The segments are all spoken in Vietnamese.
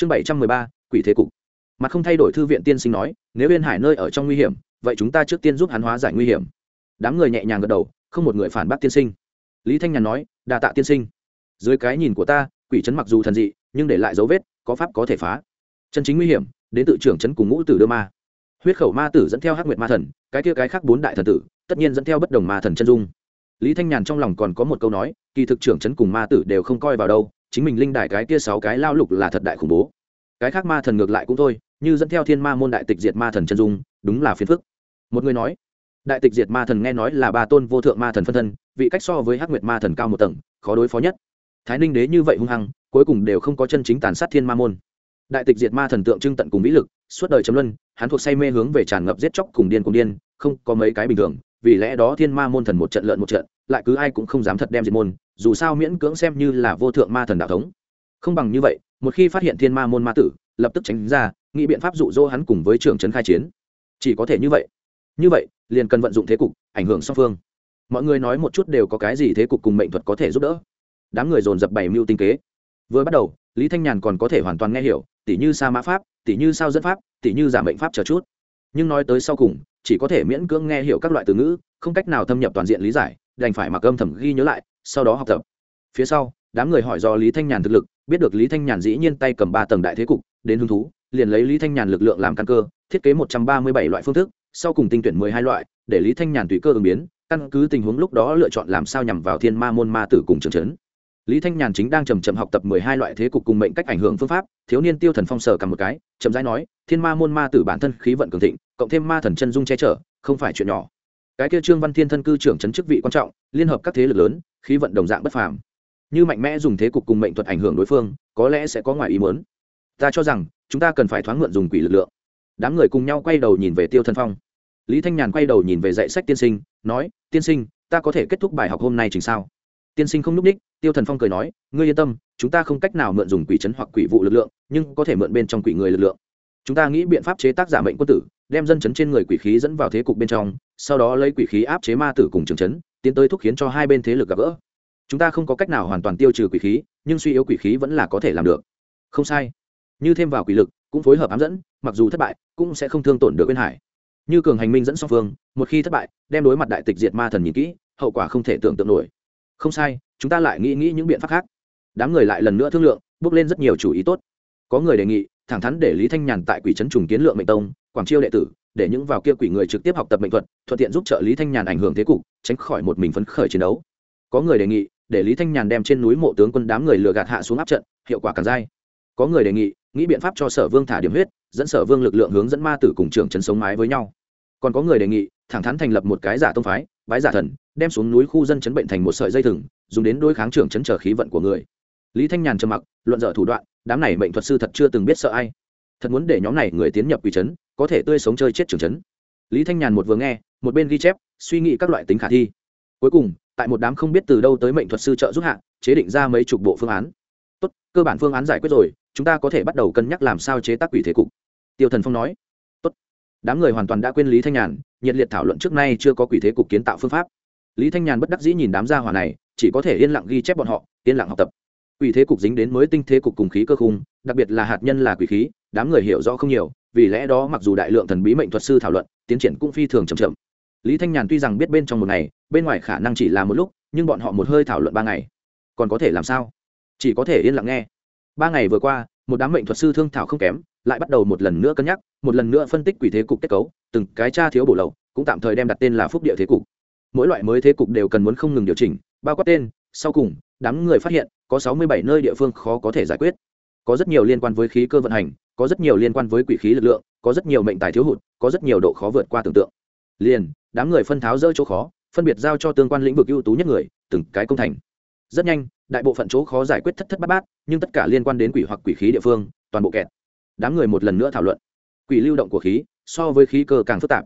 chương bảy trăm mười ba, quỷ thế cục. Mặt không thay đổi thư viện tiên sinh nói, nếu yên hải nơi ở trong nguy hiểm, vậy chúng ta trước tiên giúp hắn hóa giải nguy hiểm. Đám người nhẹ nhàng gật đầu, không một người phản bác tiên sinh. Lý thanh nhàn nói đà tạ tiên sinh. Dưới cái nhìn của ta, quỷ trấn mặc dù thần dị, nhưng để lại dấu vết, có pháp có thể phá. Chân chính nguy hiểm, đến tự trưởng trấn cùng ngũ tử đưa ma. Huyết khẩu ma tử dẫn theo hắc nguyệt ma thần, cái kia cái khác bốn đại thần tử, tất nhiên dẫn theo bất đồng ma thần chân dung. Lý thanh nhàn trong lòng còn có một câu nói, kỳ thực trưởng trấn cùng ma tử đều không coi vào đâu chính mình linh đại cái kia sáu cái lao lục là thật đại khủng bố. Cái khác ma thần ngược lại cũng thôi, như dẫn theo thiên ma môn đại tịch diệt ma thần chân dung, đúng là phiền phức. Một người nói, đại tịch diệt ma thần nghe nói là ba tôn vô thượng ma thần phân thân, vị cách so với hắc nguyệt ma thần cao một tầng, khó đối phó nhất. Thái ninh đế như vậy hung hăng, cuối cùng đều không có chân chính tàn sát thiên ma môn. Đại tịch diệt ma thần tượng trưng tận cùng vĩ lực, suốt đời chấm luân, hắn thuộc say mê hướng về tràn ngập giết chóc cùng điên cùng điên, không có mấy cái bình thường vì lẽ đó thiên ma môn thần một trận lợn một trận, lại cứ ai cũng không dám thật đem diệt môn, dù sao miễn cưỡng xem như là vô thượng ma thần đạo thống. Không bằng như vậy, một khi phát hiện thiên ma môn ma tử, lập tức tránh ra, nghĩ biện pháp dụ dỗ hắn cùng với trưởng trấn khai chiến. Chỉ có thể như vậy. Như vậy, liền cần vận dụng thế cục, ảnh hưởng song phương. Mọi người nói một chút đều có cái gì thế cục cùng mệnh thuật có thể giúp đỡ. Đám người dồn dập bày mưu tinh kế. Vừa bắt đầu, lý thanh nhàn còn có thể hoàn toàn nghe hiểu, tỉ như sa mã pháp, tỉ như sao dẫn pháp, tỉ như giả mệnh pháp chờ chút. Nhưng nói tới sau cùng chỉ có thể miễn cưỡng nghe hiểu các loại từ ngữ, không cách nào thâm nhập toàn diện lý giải, đành phải mặc âm thầm ghi nhớ lại, sau đó học tập. Phía sau, đám người hỏi do lý thanh nhàn thực lực, biết được lý thanh nhàn dĩ nhiên tay cầm ba tầng đại thế cục, đến hứng thú, liền lấy lý thanh nhàn lực lượng làm căn cơ, thiết kế một trăm ba mươi bảy loại phương thức, sau cùng tinh tuyển mười hai loại, để lý thanh nhàn tùy cơ ứng biến, căn cứ tình huống lúc đó lựa chọn làm sao nhằm vào thiên ma môn ma tử cùng trường trấn lý thanh nhàn chính đang trầm trầm học tập mười hai loại thế cục cùng mệnh cách ảnh hưởng phương pháp, thiếu niên tiêu thần phong sở cầm một cái, chậm rãi nói, thiên ma môn ma tử bản thân khí vận cường thịnh, cộng thêm ma thần chân dung che chở, không phải chuyện nhỏ. Cái kia trương văn thiên thân cư trưởng chấn chức vị quan trọng, liên hợp các thế lực lớn, khí vận đồng dạng bất phàm. Như mạnh mẽ dùng thế cục cùng mệnh thuật ảnh hưởng đối phương, có lẽ sẽ có ngoài ý muốn. Ta cho rằng, chúng ta cần phải thoáng mượn dùng quỷ lực lượng. Đám người cùng nhau quay đầu nhìn về tiêu thần phong. Lý thanh nhàn quay đầu nhìn về dạy sách tiên sinh, nói, tiên sinh, ta có thể kết thúc bài học hôm nay chừng sao? Tiên sinh không n ú c ních tiêu thần phong cười nói, ngươi yên tâm, chúng ta không cách nào mượn dùng quỷ chấn hoặc quỷ vụ lực lượng, nhưng có thể mượn bên trong quỷ người lực lượng. Chúng ta nghĩ biện pháp chế tác giả mệnh quân tử, đem dân chấn trên người quỷ khí dẫn vào thế cục bên trong, sau đó lấy quỷ khí áp chế ma tử cùng trường chấn, tiến tới thúc khiến cho hai bên thế lực gặp gỡ. Chúng ta không có cách nào hoàn toàn tiêu trừ quỷ khí, nhưng suy yếu quỷ khí vẫn là có thể làm được. Không sai. Như thêm vào quỷ lực, cũng phối hợp ám dẫn, mặc dù thất bại, cũng sẽ không thương tổn được bên hải. Như cường hành minh dẫn song phương, một khi thất bại, đem đối mặt đại tịch diệt ma thần nhìn kỹ, hậu quả không thể tưởng tượng nổi. Không sai chúng ta lại nghĩ nghĩ những biện pháp khác. Đám người lại lần nữa thương lượng, bước lên rất nhiều chủ ý tốt. Có người đề nghị, thẳng thắn để lý thanh nhàn tại quỷ trấn trùng kiến lượng mệnh tông, quảng chiêu đệ tử, để những vào kia quỷ người trực tiếp học tập mệnh thuật, thuận tiện giúp trợ lý thanh nhàn ảnh hưởng thế cục, tránh khỏi một mình phấn khởi chiến đấu. Có người đề nghị, để lý thanh nhàn đem trên núi mộ tướng quân đám người lừa gạt hạ xuống áp trận, hiệu quả càng dai. Có người đề nghị, nghĩ biện pháp cho sở vương thả điểm huyết, dẫn sở vương lực lượng hướng dẫn ma tử cùng trưởng trấn sống mái với nhau. Còn có người đề nghị, thẳng thắn thành lập một cái giả tông phái, bái giả thần, đem xuống núi khu dân chấn bệnh thành một sợi dây thừng dùng đến đối kháng trưởng chấn trở khí vận của người. Lý thanh nhàn trầm mặc, luận dở thủ đoạn, đám này mệnh thuật sư thật chưa từng biết sợ ai. Thật muốn để nhóm này người tiến nhập quỷ chấn, có thể tươi sống chơi chết trưởng chấn. Lý thanh nhàn một vừa nghe, một bên ghi chép, suy nghĩ các loại tính khả thi. Cuối cùng, tại một đám không biết từ đâu tới mệnh thuật sư trợ giúp hạ, chế định ra mấy chục bộ phương án. Tốt, cơ bản phương án giải quyết rồi, chúng ta có thể bắt đầu cân nhắc làm sao chế tác quỷ thế cục. Tiêu thần phong nói. Tốt. Đám người hoàn toàn đã quên lý thanh nhàn, nhiệt liệt thảo luận trước nay chưa có quỷ thế cục kiến tạo phương pháp lý thanh nhàn bất đắc dĩ nhìn đám gia hỏa này, chỉ có thể yên lặng ghi chép bọn họ, yên lặng học tập. Quỷ thế cục dính đến mới tinh thế cục cùng khí cơ khung, đặc biệt là hạt nhân là quỷ khí, đám người hiểu rõ không nhiều, vì lẽ đó mặc dù đại lượng thần bí mệnh thuật sư thảo luận, tiến triển cũng phi thường chậm chậm. Lý thanh nhàn tuy rằng biết bên trong một ngày, bên ngoài khả năng chỉ là một lúc, nhưng bọn họ một hơi thảo luận ba ngày. Còn có thể làm sao? Chỉ có thể yên lặng nghe. Ba ngày vừa qua, một đám mệnh thuật sư thương thảo không kém, lại bắt đầu một lần nữa cân nhắc, một lần nữa phân tích quỷ thế cục kết cấu, từng cái tra thiếu bổ lậu, cũng tạm thời đem đặt tên là phúc địa thế cục mỗi loại mới thế cục đều cần muốn không ngừng điều chỉnh, bao quát tên, sau cùng, đám người phát hiện, có sáu mươi bảy nơi địa phương khó có thể giải quyết. Có rất nhiều liên quan với khí cơ vận hành, có rất nhiều liên quan với quỷ khí lực lượng, có rất nhiều mệnh tài thiếu hụt, có rất nhiều độ khó vượt qua tưởng tượng. Liền, đám người phân tháo dỡ chỗ khó, phân biệt giao cho tương quan lĩnh vực ưu tú nhất người, từng cái công thành. Rất nhanh, đại bộ phận chỗ khó giải quyết thất thất bát bát, nhưng tất cả liên quan đến quỷ hoặc quỷ khí địa phương, toàn bộ kẹt. Đám người một lần nữa thảo luận. Quỷ lưu động của khí, so với khí cơ càng phức tạp.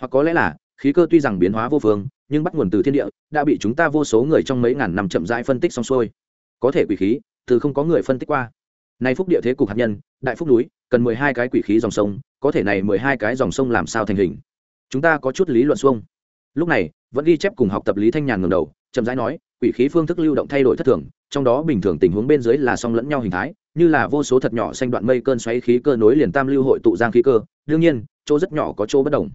Hoặc có lẽ là khí cơ tuy rằng biến hóa vô phương, nhưng bắt nguồn từ thiên địa, đã bị chúng ta vô số người trong mấy ngàn năm chậm rãi phân tích xong xuôi. Có thể quỷ khí, từ không có người phân tích qua. Nay phúc địa thế cục hạt nhân, đại phúc núi, cần mười hai cái quỷ khí dòng sông, có thể này mười hai cái dòng sông làm sao thành hình? Chúng ta có chút lý luận xuông. Lúc này, vẫn ghi chép cùng học tập lý thanh nhàn ngầm đầu, chậm rãi nói, quỷ khí phương thức lưu động thay đổi thất thường, trong đó bình thường tình huống bên dưới là song lẫn nhau hình thái, như là vô số thật nhỏ xanh đoạn mây cơn xoáy khí cơ nối liền tam lưu hội tụ giang khí cơ. Đương nhiên, chỗ rất nhỏ có chỗ bất đồng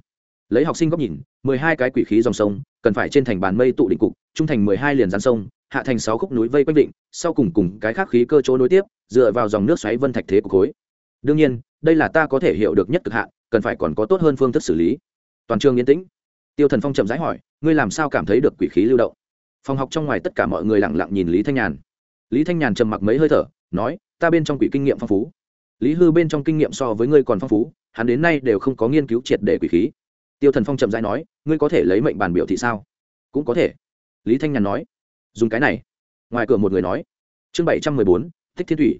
lấy học sinh góc nhìn, mười hai cái quỷ khí dòng sông, cần phải trên thành bàn mây tụ định cục, trung thành mười hai liền gián sông, hạ thành sáu khúc núi vây quanh định sau cùng cùng cái khác khí cơ chỗ nối tiếp, dựa vào dòng nước xoáy vân thạch thế của khối. Đương nhiên, đây là ta có thể hiểu được nhất cực hạn, cần phải còn có tốt hơn phương thức xử lý. Toàn trường yên tĩnh. Tiêu thần phong chậm rãi hỏi, ngươi làm sao cảm thấy được quỷ khí lưu động? Phòng học trong ngoài tất cả mọi người lặng lặng nhìn lý thanh nhàn. Lý thanh nhàn trầm mặc mấy hơi thở, nói, ta bên trong quỷ kinh nghiệm phong phú. Lý hư bên trong kinh nghiệm so với ngươi còn phong phú, hắn đến nay đều không có nghiên cứu triệt để quỷ khí tiêu thần phong chậm rãi nói, ngươi có thể lấy mệnh bàn biểu thị sao? Cũng có thể. Lý thanh nhàn nói, dùng cái này. Ngoài cửa một người nói, chương bảy trăm mười bốn, thích thiên thủy.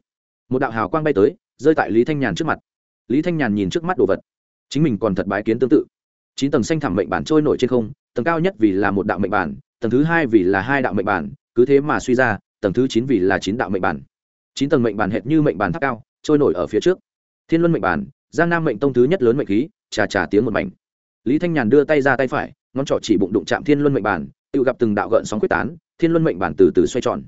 Một đạo hào quang bay tới, rơi tại lý thanh nhàn trước mặt. Lý thanh nhàn nhìn trước mắt đồ vật, chính mình còn thật bái kiến tương tự. Chín tầng xanh thẳm mệnh bản trôi nổi trên không, tầng cao nhất vì là một đạo mệnh bản, tầng thứ hai vì là hai đạo mệnh bản, cứ thế mà suy ra, tầng thứ chín vì là chín đạo mệnh bản. Chín tầng mệnh bản hệt như mệnh bản tháp cao, trôi nổi ở phía trước. Thiên luân mệnh bản, giang nam mệnh tông thứ nhất lớn mệnh khí trà trà tiếng một mảnh lý thanh nhàn đưa tay ra tay phải, ngón trỏ chỉ bụng đụng chạm thiên luân mệnh bản tự gặp từng đạo gợn sóng quyết tán, thiên luân mệnh bản từ từ xoay tròn.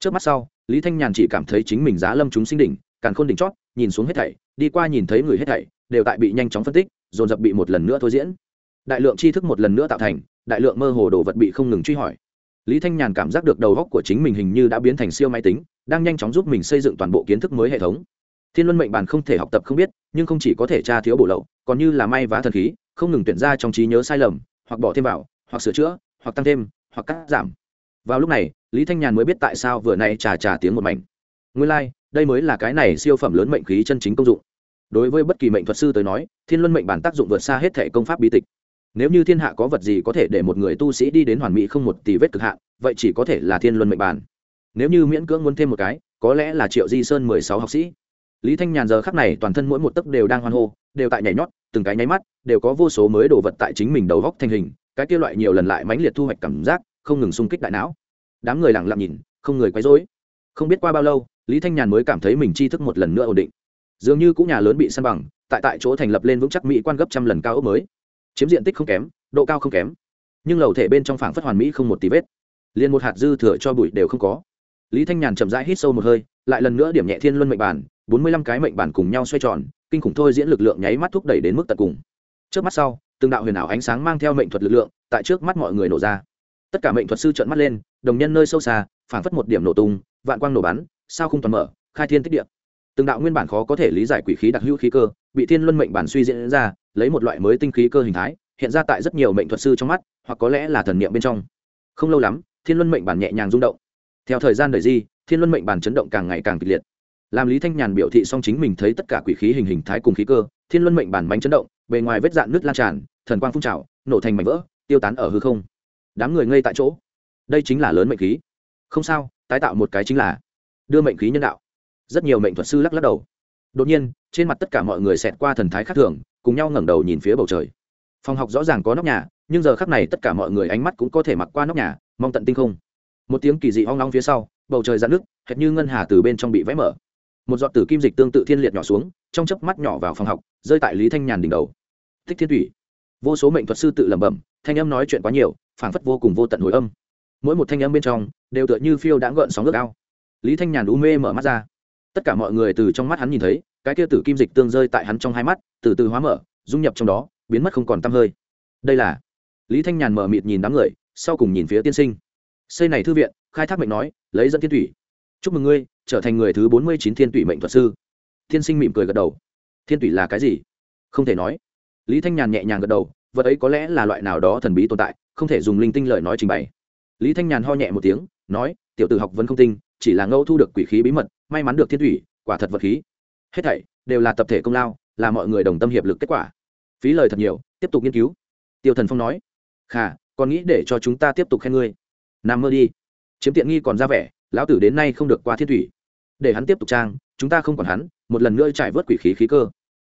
Trước mắt sau, lý thanh nhàn chỉ cảm thấy chính mình giá lâm chúng sinh đỉnh càn khôn đỉnh chót, nhìn xuống hết thảy, đi qua nhìn thấy người hết thảy, đều tại bị nhanh chóng phân tích, dồn dập bị một lần nữa thôi diễn. Đại lượng tri thức một lần nữa tạo thành, đại lượng mơ hồ đồ vật bị không ngừng truy hỏi. Lý thanh nhàn cảm giác được đầu góc của chính mình hình như đã biến thành siêu máy tính, đang nhanh chóng giúp mình xây dựng toàn bộ kiến thức mới hệ thống. Thiên luân mệnh bản không thể học tập không biết, nhưng không chỉ có thể tra thiếu bổ lậu, còn như là may vá thần khí không ngừng tuyển ra trong trí nhớ sai lầm hoặc bỏ thêm vào hoặc sửa chữa hoặc tăng thêm hoặc cắt giảm. Vào lúc này lý thanh nhàn mới biết tại sao vừa nay trà trà tiếng một mảnh. Nguyên lai、like, đây mới là cái này siêu phẩm lớn mệnh khí chân chính công dụng. Đối với bất kỳ mệnh thuật sư tới nói thiên luân mệnh bản tác dụng vượt xa hết thể công pháp bí tịch. Nếu như thiên hạ có vật gì có thể để một người tu sĩ đi đến hoàn mỹ không một tỷ vết cực hạn vậy chỉ có thể là thiên luân mệnh bản. Nếu như miễn cưỡng muốn thêm một cái có lẽ là triệu di sơn mười sáu học sĩ lý thanh nhàn giờ khắc này toàn thân mỗi một tấc đều đang hoan hô, đều tại nhảy nhót, từng cái nháy mắt, đều có vô số mới đồ vật tại chính mình đầu góc thành hình, cái kia loại nhiều lần lại mãnh liệt thu hoạch cảm giác, không ngừng xung kích đại não. Đám người lặng lặng nhìn, không người quấy rối. Không biết qua bao lâu, lý thanh nhàn mới cảm thấy mình tri thức một lần nữa ổn định. Dường như cũng nhà lớn bị săn bằng, tại tại chỗ thành lập lên vững chắc mỹ quan gấp trăm lần cao ốc mới. Chiếm diện tích không kém, độ cao không kém, nhưng lầu thể bên trong phảng phất hoàn mỹ không một tí vết. Liền một hạt dư thừa cho bụi đều không có. Lý thanh nhàn chậm rãi hít sâu một hơi, lại lần nữa điểm nhẹ thiên luân mệnh bản bốn mươi lăm cái mệnh bản cùng nhau xoay tròn, kinh khủng thôi diễn lực lượng nháy mắt thúc đẩy đến mức tận cùng. Trước mắt sau, từng đạo huyền ảo ánh sáng mang theo mệnh thuật lực lượng, tại trước mắt mọi người nổ ra. Tất cả mệnh thuật sư trợn mắt lên, đồng nhân nơi sâu xa, phảng phất một điểm nổ tung, vạn quang nổ bắn, sao không toàn mở, khai thiên tích địa. Từng đạo nguyên bản khó có thể lý giải quỷ khí đặc hữu khí cơ, bị thiên luân mệnh bản suy diễn ra, lấy một loại mới tinh khí cơ hình thái, hiện ra tại rất nhiều mệnh thuật sư trong mắt, hoặc có lẽ là thần niệm bên trong. Không lâu lắm, thiên luân mệnh bản nhẹ nhàng rung động. Theo thời gian đời di, thiên luân mệnh bản chấn động càng ngày càng kịch liệt làm lý thanh nhàn biểu thị xong chính mình thấy tất cả quỷ khí hình hình thái cùng khí cơ, thiên luân mệnh bản bánh chấn động, bề ngoài vết dạn nước lan tràn, thần quang phun trào, nổ thành mảnh vỡ, tiêu tán ở hư không. Đám người ngây tại chỗ. Đây chính là lớn mệnh khí. Không sao, tái tạo một cái chính là đưa mệnh khí nhân đạo. Rất nhiều mệnh thuật sư lắc lắc đầu. Đột nhiên, trên mặt tất cả mọi người xẹt qua thần thái khác thường, cùng nhau ngẩng đầu nhìn phía bầu trời. Phòng học rõ ràng có nóc nhà, nhưng giờ khắc này tất cả mọi người ánh mắt cũng có thể mặc qua nóc nhà, mong tận tinh không. Một tiếng kỳ dị hoang long phía sau, bầu trời dạn nước hệt như ngân hà từ bên trong bị vẽ mở một giọt tử kim dịch tương tự thiên liệt nhỏ xuống, trong chớp mắt nhỏ vào phòng học, rơi tại lý thanh nhàn đỉnh đầu. Thích thiên thủy. Vô số mệnh thuật sư tự lẩm bẩm, thanh âm nói chuyện quá nhiều, phảng phất vô cùng vô tận hồi âm. Mỗi một thanh âm bên trong, đều tựa như phiêu đã gợn sóng nước ao. Lý thanh nhàn u mê mở mắt ra. Tất cả mọi người từ trong mắt hắn nhìn thấy, cái kia tử kim dịch tương rơi tại hắn trong hai mắt, từ từ hóa mở, dung nhập trong đó, biến mất không còn t hơi. Đây là lý thanh nhàn mở mịt nhìn đám người, sau cùng nhìn phía tiên sinh. Xây này thư viện, khai thác mệnh nói, lấy dẫn thiên thủy. Chúc mừng ngươi trở thành người thứ bốn mươi chín thiên thủy mệnh thuật sư. Thiên sinh mỉm cười gật đầu. Thiên thủy là cái gì? Không thể nói. Lý thanh nhàn nhẹ nhàng gật đầu, vật ấy có lẽ là loại nào đó thần bí tồn tại, không thể dùng linh tinh lời nói trình bày. Lý thanh nhàn ho nhẹ một tiếng, nói, tiểu tử học vẫn không tinh, chỉ là ngẫu thu được quỷ khí bí mật, may mắn được thiên thủy quả thật vật khí. Hết thảy đều là tập thể công lao, là mọi người đồng tâm hiệp lực kết quả. Phí lời thật nhiều, tiếp tục nghiên cứu. Tiêu thần phong nói, khà, còn nghĩ để cho chúng ta tiếp tục khen ngươi. Nằm mơ đi. Chiếm tiện nghi còn ra vẻ, lão tử đến nay không được qua thiên thủy để hắn tiếp tục trang, chúng ta không còn hắn, một lần nữa trải vớt quỷ khí khí cơ.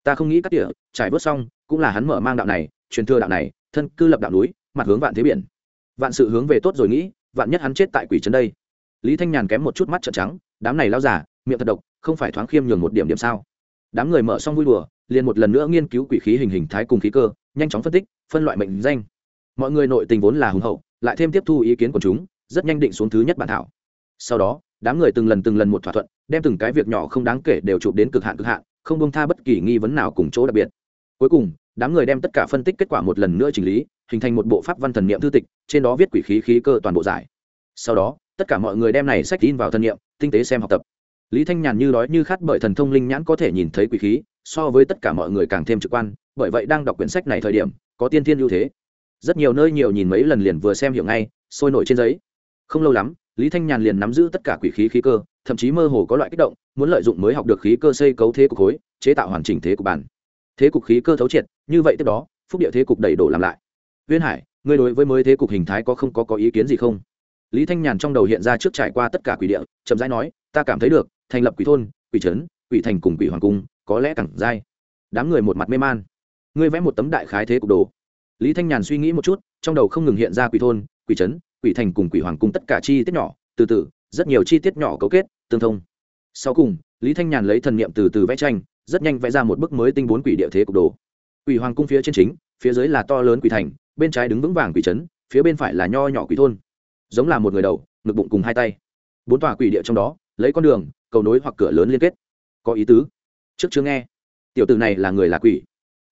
Ta không nghĩ cắt tỉa, trải vớt xong, cũng là hắn mở mang đạo này, truyền thừa đạo này, thân cư lập đạo núi, mặt hướng vạn thế biển. Vạn sự hướng về tốt rồi nghĩ, vạn nhất hắn chết tại quỷ trấn đây. Lý thanh nhàn kém một chút mắt trợn trắng, đám này lao giả miệng thật độc, không phải thoáng khiêm nhường một điểm điểm sao? Đám người mở xong vui đùa, liền một lần nữa nghiên cứu quỷ khí hình hình thái cùng khí cơ, nhanh chóng phân tích, phân loại mệnh danh. Mọi người nội tình vốn là hùng hậu, lại thêm tiếp thu ý kiến của chúng, rất nhanh định xuống thứ nhất bản thảo sau đó, đám người từng lần từng lần một thỏa thuận, đem từng cái việc nhỏ không đáng kể đều chụp đến cực hạn cực hạn, không bông tha bất kỳ nghi vấn nào cùng chỗ đặc biệt. Cuối cùng, đám người đem tất cả phân tích kết quả một lần nữa chỉnh lý, hình thành một bộ pháp văn thần niệm thư tịch, trên đó viết quỷ khí khí cơ toàn bộ giải. Sau đó, tất cả mọi người đem này sách in vào thần niệm, tinh tế xem học tập. Lý thanh nhàn như đói như khát bởi thần thông linh nhãn có thể nhìn thấy quỷ khí, so với tất cả mọi người càng thêm trực quan, bởi vậy đang đọc quyển sách này thời điểm, có tiên thiên ưu thế. Rất nhiều nơi nhiều nhìn mấy lần liền vừa xem hiểu ngay, sôi nổi trên giấy. Không lâu lắm lý thanh nhàn liền nắm giữ tất cả quỷ khí khí cơ, thậm chí mơ hồ có loại kích động, muốn lợi dụng mới học được khí cơ xây cấu thế cục khối, chế tạo hoàn chỉnh thế cục bản. Thế cục khí cơ thấu triệt, như vậy tiếp đó, phúc địa thế cục đầy đổ làm lại. Viên hải, ngươi đối với mới thế cục hình thái có không có có ý kiến gì không? Lý thanh nhàn trong đầu hiện ra trước trải qua tất cả quỷ địa, chậm rãi nói, ta cảm thấy được, thành lập quỷ thôn, quỷ trấn, quỷ thành cùng quỷ hoàng cung, có lẽ càng dai. Đám người một mặt mê man. Ngươi vẽ một tấm đại khái thế cục đồ. Lý thanh nhàn suy nghĩ một chút, trong đầu không ngừng hiện ra quỷ thôn, quỷ trấn quỷ thành cùng quỷ hoàng cung tất cả chi tiết nhỏ, từ từ, rất nhiều chi tiết nhỏ cấu kết, tương thông. Sau cùng, lý thanh nhàn lấy thần niệm từ từ vẽ tranh, rất nhanh vẽ ra một bức mới tinh bốn quỷ địa thế cục đồ. Quỷ hoàng cung phía trên chính, phía dưới là to lớn quỷ thành, bên trái đứng vững vàng quỷ trấn, phía bên phải là nho nhỏ quỷ thôn. Giống là một người đầu, ngực bụng cùng hai tay. Bốn tòa quỷ địa trong đó, lấy con đường, cầu nối hoặc cửa lớn liên kết. Có ý tứ? Trước chưa nghe. Tiểu tử này là người là quỷ?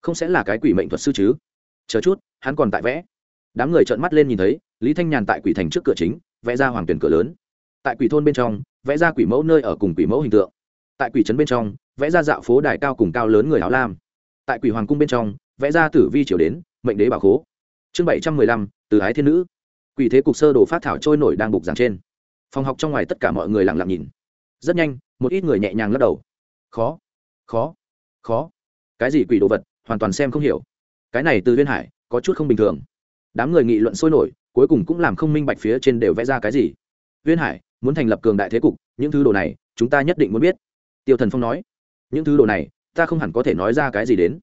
Không sẽ là cái quỷ mệnh thuật sư chứ? Chờ chút, hắn còn tại vẽ. Đám người trợn mắt lên nhìn thấy lý thanh nhàn tại quỷ thành trước cửa chính, vẽ ra hoàng tuyển cửa lớn. Tại quỷ thôn bên trong, vẽ ra quỷ mẫu nơi ở cùng quỷ mẫu hình tượng. Tại quỷ trấn bên trong, vẽ ra dạo phố đài cao cùng cao lớn người áo lam. Tại quỷ hoàng cung bên trong, vẽ ra tử vi triều đến, mệnh đế bảo khố. Chương bảy trăm mười lăm, từ ái thiên nữ. Quỷ thế cục sơ đồ phát thảo trôi nổi đang bục giảng trên. Phòng học trong ngoài tất cả mọi người lặng lặng nhìn. Rất nhanh, một ít người nhẹ nhàng lắc đầu. Khó khó khó. Cái gì quỷ đồ vật, hoàn toàn xem không hiểu. Cái này từ duyên hải, có chút không bình thường. Đám người nghị luận sôi nổi cuối cùng cũng làm không minh bạch phía trên đều vẽ ra cái gì. Viên hải, muốn thành lập cường đại thế cục, những thứ đồ này, chúng ta nhất định muốn biết. Tiêu thần phong nói. Những thứ đồ này, ta không hẳn có thể nói ra cái gì đến.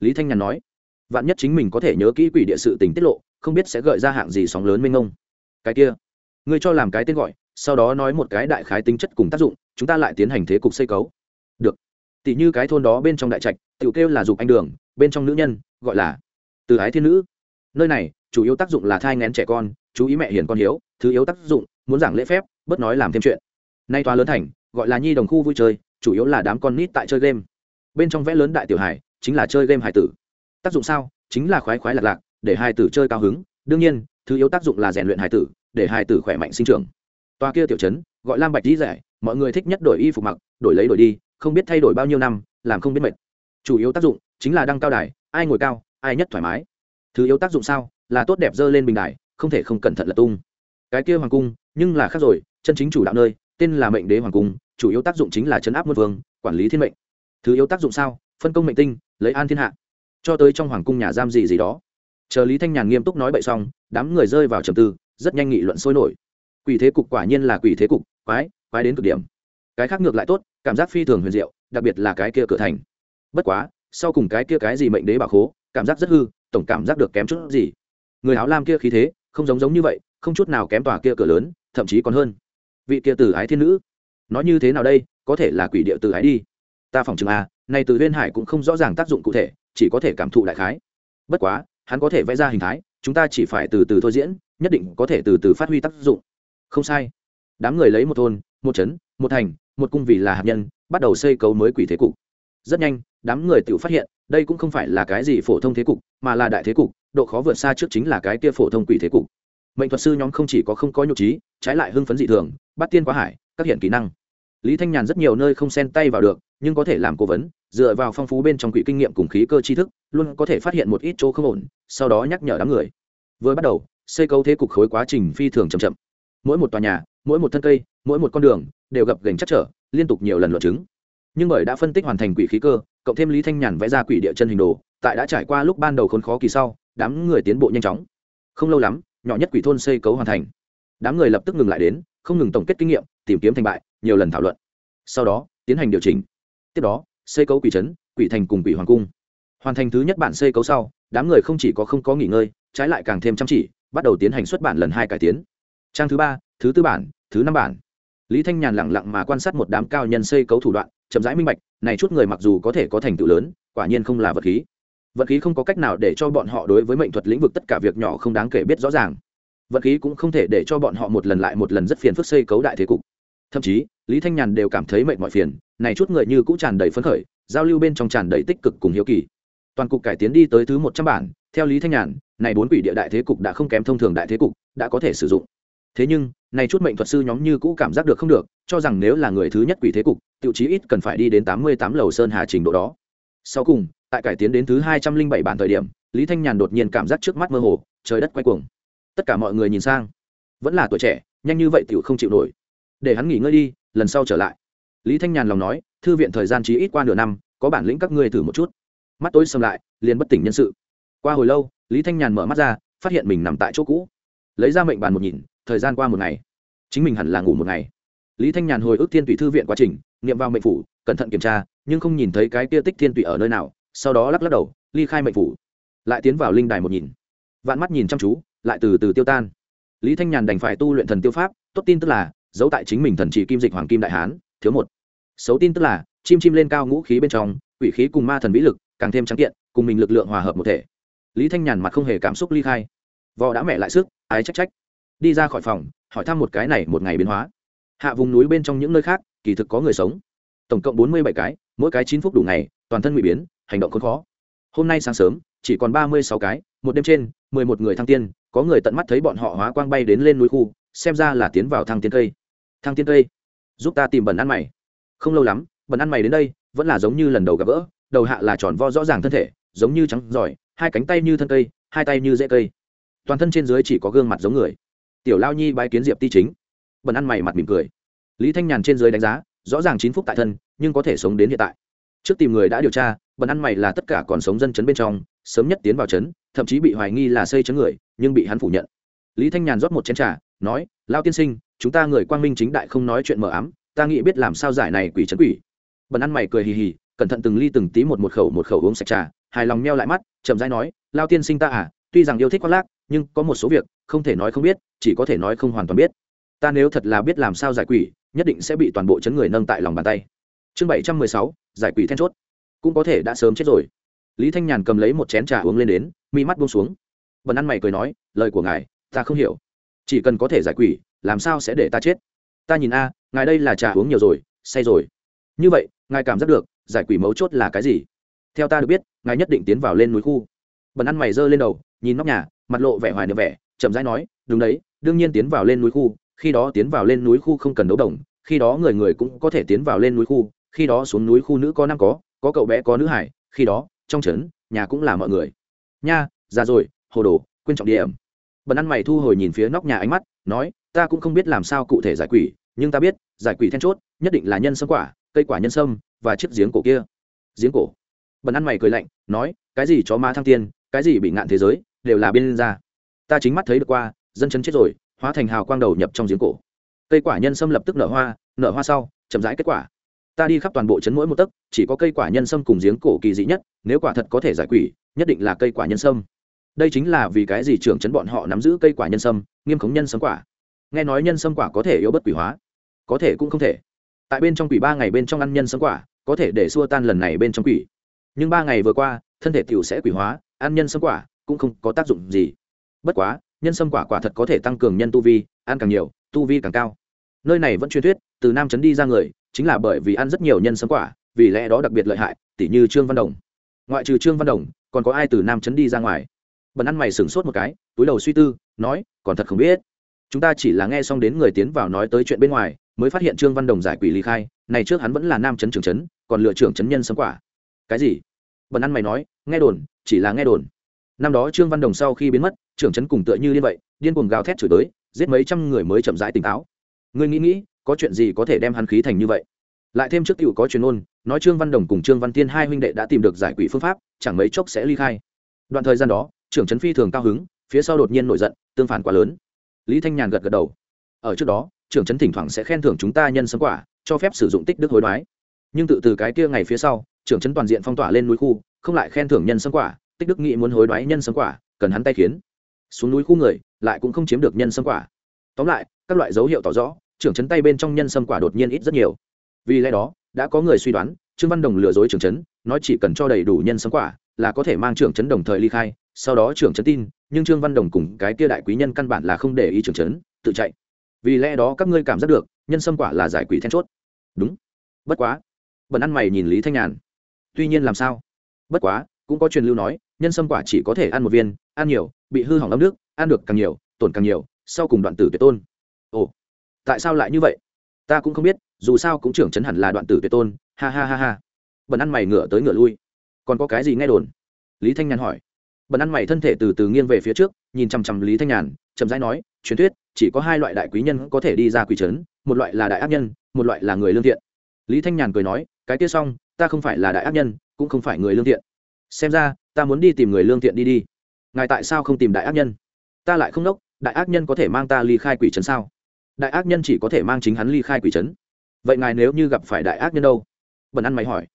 Lý thanh nhàn nói. Vạn nhất chính mình có thể nhớ kỹ quỷ địa sự tình tiết lộ, không biết sẽ gợi ra hạng gì sóng lớn mênh ngông cái kia, ngươi cho làm cái tên gọi, sau đó nói một cái đại khái tính chất cùng tác dụng, chúng ta lại tiến hành thế cục xây cấu. Được. Tỷ như cái thôn đó bên trong đại trạch tự kêu là dục anh đường, bên trong nữ nhân, gọi là từ ái thiên nữ. Nơi này chủ yếu tác dụng là thai ngén trẻ con, chú ý mẹ hiền con hiếu, thứ yếu tác dụng, muốn giảng lễ phép, bớt nói làm thêm chuyện. Nay toa lớn thành, gọi là nhi đồng khu vui chơi, chủ yếu là đám con nít tại chơi game. Bên trong vẽ lớn đại tiểu hải chính là chơi game hải tử. Tác dụng sao? Chính là khoái khoái lạc lạc, để hải tử chơi cao hứng. Đương nhiên, thứ yếu tác dụng là rèn luyện hải tử, để hải tử khỏe mạnh sinh trưởng. Toa kia tiểu trấn, gọi lam bạch dĩ rẻ, mọi người thích nhất đổi y phục mặc, đổi lấy đổi đi, không biết thay đổi bao nhiêu năm, làm không biết mệt. Chủ yếu tác dụng chính là đăng cao đài, ai ngồi cao, ai nhất thoải mái. Thứ yếu tác dụng sao? Là tốt đẹp dơ lên bình đài, không thể không cẩn thận là tung. Cái kia hoàng cung, nhưng là khác rồi, chân chính chủ đạo nơi, tên là mệnh đế hoàng cung, chủ yếu tác dụng chính là chấn áp muôn vương, quản lý thiên mệnh. Thứ yếu tác dụng sao? Phân công mệnh tinh, lấy an thiên hạ. Cho tới trong hoàng cung nhà giam gì gì đó. Chờ lý thanh nhàn nghiêm túc nói bậy xong, đám người rơi vào trầm tư, rất nhanh nghị luận sôi nổi. Quỷ thế cục quả nhiên là quỷ thế cục, quái quái đến cực điểm. Cái khác ngược lại tốt, cảm giác phi thường huyền diệu, đặc biệt là cái kia cửa thành. Bất quá, sau cùng cái kia cái gì mệnh đế bảo khố, cảm giác rất hư, tổng cảm giác được kém chút gì người áo lam kia khí thế, không giống giống như vậy, không chút nào kém tòa kia cửa lớn, thậm chí còn hơn. Vị kia từ ái thiên nữ, nói như thế nào đây, có thể là quỷ địa từ ái đi. Ta phòng chừng a này từ huyên hải cũng không rõ ràng tác dụng cụ thể, chỉ có thể cảm thụ đại khái. Bất quá, hắn có thể vẽ ra hình thái, chúng ta chỉ phải từ từ thôi diễn, nhất định có thể từ từ phát huy tác dụng. Không sai. Đám người lấy một thôn, một trấn, một thành, một cung vì là hạt nhân, bắt đầu xây cấu mới quỷ thế cục. Rất nhanh, đám người tự phát hiện, đây cũng không phải là cái gì phổ thông thế cục, mà là đại thế cục độ khó vượt xa trước chính là cái kia phổ thông quỷ thế cục. Mệnh thuật sư nhóm không chỉ có không có nhục trí, trái lại hưng phấn dị thường, bắt tiên quá hải, các hiện kỹ năng. Lý thanh nhàn rất nhiều nơi không xen tay vào được, nhưng có thể làm cố vấn, dựa vào phong phú bên trong quỹ kinh nghiệm cùng khí cơ tri thức, luôn có thể phát hiện một ít chỗ không ổn, sau đó nhắc nhở đám người. Vừa bắt đầu, xây cấu thế cục khối quá trình phi thường chậm chậm. Mỗi một tòa nhà, mỗi một thân cây, mỗi một con đường đều gặp gành chắc trở, liên tục nhiều lần luận chứng. Nhưng bởi đã phân tích hoàn thành quỷ khí cơ, cộng thêm lý thanh nhàn vẽ ra quỷ địa chân hình đồ, tại đã trải qua lúc ban đầu khốn khó kỳ sau đám người tiến bộ nhanh chóng. Không lâu lắm, nhỏ nhất quỷ thôn xây cấu hoàn thành. Đám người lập tức ngừng lại đến, không ngừng tổng kết kinh nghiệm, tìm kiếm thành bại, nhiều lần thảo luận. Sau đó, tiến hành điều chỉnh. Tiếp đó, xây cấu quỷ trấn, quỷ thành cùng quỷ hoàng cung. Hoàn thành thứ nhất bản xây cấu sau, đám người không chỉ có không có nghỉ ngơi, trái lại càng thêm chăm chỉ, bắt đầu tiến hành xuất bản lần hai cải tiến. Trang thứ ba, thứ tư bản, thứ năm bản. Lý thanh nhàn lẳng lặng mà quan sát một đám cao nhân xây cấu thủ đoạn, chậm rãi minh bạch, này chút người mặc dù có thể có thành tựu lớn, quả nhiên không là vật khí vật khí không có cách nào để cho bọn họ đối với mệnh thuật lĩnh vực tất cả việc nhỏ không đáng kể biết rõ ràng. Vật khí cũng không thể để cho bọn họ một lần lại một lần rất phiền phức xây cấu đại thế cục. Thậm chí, lý thanh nhàn đều cảm thấy mệt mỏi phiền, này chút người như cũng tràn đầy phấn khởi, giao lưu bên trong tràn đầy tích cực cùng hiếu kỳ. Toàn cục cải tiến đi tới thứ một trăm bản, theo lý thanh nhàn, này bốn quỷ địa đại thế cục đã không kém thông thường đại thế cục, đã có thể sử dụng. Thế nhưng, này chút mệnh thuật sư nhóm như cũ cảm giác được không được, cho rằng nếu là người thứ nhất quỷ thế cục, tiêu chí ít cần phải đi đến tám mươi tám lầu sơn hà trình độ đó. Sau cùng tại cải tiến đến thứ hai trăm linh bảy bản thời điểm, lý thanh nhàn đột nhiên cảm giác trước mắt mơ hồ, trời đất quay cuồng. Tất cả mọi người nhìn sang. Vẫn là tuổi trẻ, nhanh như vậy tiểu không chịu nổi. Để hắn nghỉ ngơi đi, lần sau trở lại. Lý thanh nhàn lòng nói, thư viện thời gian chỉ ít qua nửa năm, có bản lĩnh các ngươi thử một chút. Mắt tối xâm lại, liền bất tỉnh nhân sự. Qua hồi lâu, lý thanh nhàn mở mắt ra, phát hiện mình nằm tại chỗ cũ. Lấy ra mệnh bàn một nhìn, thời gian qua một ngày. Chính mình hẳn là ngủ một ngày. Lý thanh nhàn hồi ức thiên tụy thư viện quá trình, nghiệm vào mệnh phủ, cẩn thận kiểm tra, nhưng không nhìn thấy cái kia tích thiên tụy ở nơi nào sau đó lắc lắc đầu, ly khai mệnh phủ. Lại tiến vào linh đài một nhìn. Vạn mắt nhìn chăm chú, lại từ từ tiêu tan. Lý thanh nhàn đành phải tu luyện thần tiêu pháp, tốt tin tức là, giấu tại chính mình thần chỉ kim dịch hoàng kim đại hán, thiếu một. Xấu tin tức là, chim chim lên cao ngũ khí bên trong, quỷ khí cùng ma thần vĩ lực, càng thêm trắng kiện, cùng mình lực lượng hòa hợp một thể. Lý thanh nhàn mặt không hề cảm xúc ly khai. Vò đã mẹ lại sức, ái trách trách. Đi ra khỏi phòng, hỏi thăm một cái này một ngày biến hóa. Hạ vùng núi bên trong những nơi khác, kỳ thực có người sống. Tổng cộng bốn mươi bảy cái, mỗi cái chín phút đủ ngày, toàn thân bị biến hành động khốn khó. Hôm nay sáng sớm, chỉ còn ba mươi sáu cái, một đêm trên, mười một người thăng tiên, có người tận mắt thấy bọn họ hóa quang bay đến lên núi khu, xem ra là tiến vào thăng tiên cây. Thăng tiên cây? Giúp ta tìm bẩn ăn mày. Không lâu lắm, bẩn ăn mày đến đây, vẫn là giống như lần đầu gặp gỡ, đầu hạ là tròn vo rõ ràng thân thể, giống như trắng giỏi, hai cánh tay như thân cây, hai tay như rễ cây. Toàn thân trên dưới chỉ có gương mặt giống người. Tiểu lao nhi bái kiến diệp ti chính. Bẩn ăn mày mặt mỉm cười. Lý thanh nhàn trên dưới đánh giá, rõ ràng chín phút tại thân, nhưng có thể sống đến hiện tại. Trước tìm người đã điều tra bần ăn mày là tất cả còn sống dân chấn bên trong, sớm nhất tiến vào chấn, thậm chí bị hoài nghi là xây chấn người, nhưng bị hắn phủ nhận. Lý thanh nhàn rót một chén t r à nói lao tiên sinh, chúng ta người quang minh chính đại không nói chuyện mờ ám, ta nghĩ biết làm sao giải này quỷ chấn quỷ. Bần ăn mày cười hì hì, cẩn thận từng ly từng tí một một khẩu một khẩu uống sạch trà, hài lòng meo lại mắt, chậm rãi nói lao tiên sinh ta à tuy rằng yêu thích khoác lác, nhưng có một số việc, không thể nói không biết, chỉ có thể nói không hoàn toàn biết. Ta nếu thật là biết làm sao giải quỷ, nhất định sẽ bị toàn bộ chấn người nâng tại lòng bàn tay. Chương bảy trăm mười sáu, giải quỷ then chốt cũng có thể đã sớm chết rồi. Lý thanh nhàn cầm lấy một chén trà uống lên đến, mi mắt buông xuống. Bần ăn mày cười nói, lời của ngài, ta không hiểu. Chỉ cần có thể giải quỷ, làm sao sẽ để ta chết? Ta nhìn a, ngài đây là trà uống nhiều rồi, say rồi. Như vậy, ngài cảm giác được, giải quỷ mấu chốt là cái gì? Theo ta được biết, ngài nhất định tiến vào lên núi khu. Bần ăn mày giơ lên đầu, nhìn nóc nhà, mặt lộ vẻ hoài niệm vẻ, chậm rãi nói, đúng đấy, đương nhiên tiến vào lên núi khu, khi đó tiến vào lên núi khu không cần đấu đồng, khi đó người người cũng có thể tiến vào lên núi khu, khi đó xuống núi khu nữ có năm có có cậu bé có nữ hải, khi đó, trong trấn, nhà cũng là mọi người. Nha, già rồi, hồ đồ, quên trọng điểm. Bần ăn mày thu hồi nhìn phía nóc nhà ánh mắt, nói, ta cũng không biết làm sao cụ thể giải quỷ, nhưng ta biết, giải quỷ then chốt, nhất định là nhân sâm quả, cây quả nhân sâm, và chiếc giếng cổ kia. Giếng cổ. Bần ăn mày cười lạnh, nói, cái gì chó ma thăng tiên, cái gì bị ngạn thế giới, đều là bên ra. Ta chính mắt thấy được qua, dân chấn chết rồi, hóa thành hào quang đầu nhập trong giếng cổ. Cây quả nhân sâm lập tức nở hoa nở hoa sau, chậm rãi kết quả ta đi khắp toàn bộ chấn mỗi một tấc, chỉ có cây quả nhân sâm cùng giếng cổ kỳ dị nhất, nếu quả thật có thể giải quỷ, nhất định là cây quả nhân sâm. Đây chính là vì cái gì trưởng chấn bọn họ nắm giữ cây quả nhân sâm, nghiêm khống nhân sâm quả. Nghe nói nhân sâm quả có thể yếu bất quỷ hóa. Có thể cũng không thể. Tại bên trong quỷ ba ngày bên trong ăn nhân sâm quả, có thể để xua tan lần này bên trong quỷ. Nhưng ba ngày vừa qua, thân thể t i ể u sẽ quỷ hóa, ăn nhân sâm quả cũng không có tác dụng gì. Bất quá, nhân sâm quả quả thật có thể tăng cường nhân tu vi, ăn càng nhiều, tu vi càng cao. Nơi này vẫn truyền thuyết, từ nam trấn đi ra người chính là bởi vì ăn rất nhiều nhân sâm quả, vì lẽ đó đặc biệt lợi hại, tỉ như trương văn đồng. Ngoại trừ trương văn đồng, còn có ai từ nam trấn đi ra ngoài? Bần ăn mày sửng sốt một cái, túi đầu suy tư, nói, còn thật không biết. Chúng ta chỉ là nghe xong đến người tiến vào nói tới chuyện bên ngoài, mới phát hiện trương văn đồng giải quỷ lý khai, này trước hắn vẫn là nam trấn trưởng trấn còn lựa trưởng trấn nhân sấm quả. Cái gì? Bần ăn mày nói, nghe đồn, chỉ là nghe đồn. Năm đó trương văn đồng sau khi biến mất, trưởng trấn cùng tựa như điên vậy, điên cuồng gào thét chửi tới giết mấy trăm người mới chậm rãi tỉnh táo. Ngươi nghĩ nghĩ có chuyện gì có thể đem hắn khí thành như vậy? Lại thêm trước cựu có truyền ôn nói trương văn đồng cùng trương văn tiên hai huynh đệ đã tìm được giải quỷ phương pháp, chẳng mấy chốc sẽ ly khai. Đoạn thời gian đó, trưởng trấn phi thường cao hứng, phía sau đột nhiên nổi giận, tương phản quá lớn. Lý thanh nhàn gật gật đầu. Ở trước đó, trưởng trấn thỉnh thoảng sẽ khen thưởng chúng ta nhân sấm quả, cho phép sử dụng tích đức hối đoái. Nhưng tự từ cái kia ngày phía sau, trưởng trấn toàn diện phong tỏa lên núi khu, không lại khen thưởng nhân sấm quả, tích đức nghĩ muốn hối đoái nhân sấm quả, cần hắn tay khiến xuống núi khu người, lại cũng không chiếm được nhân sâm quả. Tóm lại, các loại dấu hiệu tỏ rõ trưởng trấn tay bên trong nhân sâm quả đột nhiên ít rất nhiều. Vì lẽ đó, đã có người suy đoán, trương văn đồng lừa dối trưởng trấn nói chỉ cần cho đầy đủ nhân sâm quả là có thể mang trưởng trấn đồng thời ly khai, sau đó trưởng trấn tin, nhưng trương văn đồng cùng cái kia đại quý nhân căn bản là không để ý trưởng trấn tự chạy. Vì lẽ đó các ngươi cảm giác được, nhân sâm quả là giải quỷ then chốt. Đúng. Bất quá. Bần ăn mày nhìn lý thanh nhàn. Tuy nhiên làm sao? Bất quá, cũng có truyền lưu nói, nhân sâm quả chỉ có thể ăn một viên, ăn nhiều, bị hư hỏng ấm nước, ăn được càng nhiều, tổn càng nhiều, sau cùng đoạn tử tuyệt tôn tại sao lại như vậy? Ta cũng không biết, dù sao cũng trưởng chấn hẳn là đoạn tử tuyệt tôn, ha ha ha ha. Bần ăn mày ngửa tới ngửa lui. Còn có cái gì nghe đồn? Lý thanh nhàn hỏi. Bần ăn mày thân thể từ từ nghiêng về phía trước, nhìn chằm chằm lý thanh nhàn, chậm rãi nói, truyền thuyết, chỉ có hai loại đại quý nhân có thể đi ra quỷ trấn một loại là đại ác nhân, một loại là người lương thiện. Lý thanh nhàn cười nói, cái kia xong, ta không phải là đại ác nhân, cũng không phải người lương thiện. Xem ra, ta muốn đi tìm người lương thiện đi đi. Ngài tại sao không tìm đại ác nhân? Ta lại không đốc, đại ác nhân có thể mang ta ly khai quỷ trấn sao? Đại ác nhân chỉ có thể mang chính hắn ly khai quỷ trấn. Vậy ngài nếu như gặp phải đại ác nhân đâu? Bần ăn mày hỏi.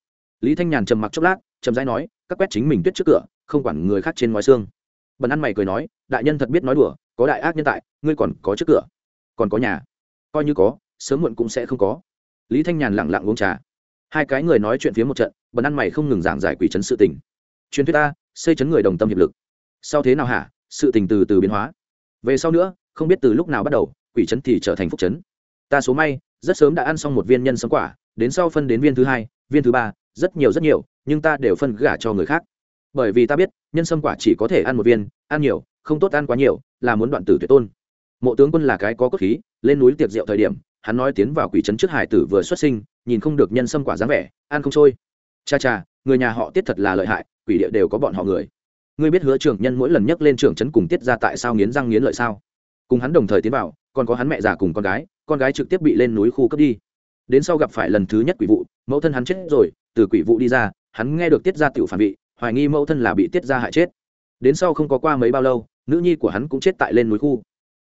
Lý thanh nhàn trầm mặc chốc lát trầm rãi nói, các quét chính mình tuyết trước cửa, không quản người khác trên ngoài xương. Bần ăn mày cười nói, đại nhân thật biết nói đùa, có đại ác nhân tại, ngươi còn có trước cửa. Còn có nhà. Coi như có, sớm muộn cũng sẽ không có. Lý thanh nhàn lẳng lặng uống trà. Hai cái người nói chuyện phía một trận, bần ăn mày không ngừng giảng giải quỷ chấn sự tình. Truyền thuyết ta xây chấn người đồng tâm hiệp lực. Sau thế nào hả? Sự tình từ từ biến hóa. Về sau nữa, không biết từ lúc nào bắt đầu quỷ chấn thì trở thành phúc chấn. Ta số may, rất sớm đã ăn xong một viên nhân sống quả, đến sau phân đến viên thứ hai, viên thứ ba, rất nhiều rất nhiều, nhưng ta đều phân gả cho người khác. Bởi vì ta biết, nhân sâm quả chỉ có thể ăn một viên, ăn nhiều, không tốt ăn quá nhiều, là muốn đoạn tử tuyệt tôn. Mộ tướng quân là cái có cốt khí, lên núi tiệc rượu thời điểm, hắn nói tiến vào quỷ trấn trước hải tử vừa xuất sinh, nhìn không được nhân sâm quả dáng vẻ, ăn không trôi. Cha cha, người nhà họ tiết thật là lợi hại, quỷ địa đều có bọn họ người. Ngươi biết hứa trưởng nhân mỗi lần nhắc lên trưởng trấn cùng tiết ra tại sao nghiến răng nghiến lợi sao? Cùng hắn đồng thời tiến vào, còn có hắn mẹ già cùng con gái con gái trực tiếp bị lên núi khu cấp đi. Đến sau gặp phải lần thứ nhất quỷ vụ, mẫu thân hắn chết rồi, từ quỷ vụ đi ra, hắn nghe được tiết ra tiểu phản vị, hoài nghi mẫu thân là bị tiết ra hại chết. Đến sau không có qua mấy bao lâu, nữ nhi của hắn cũng chết tại lên núi khu.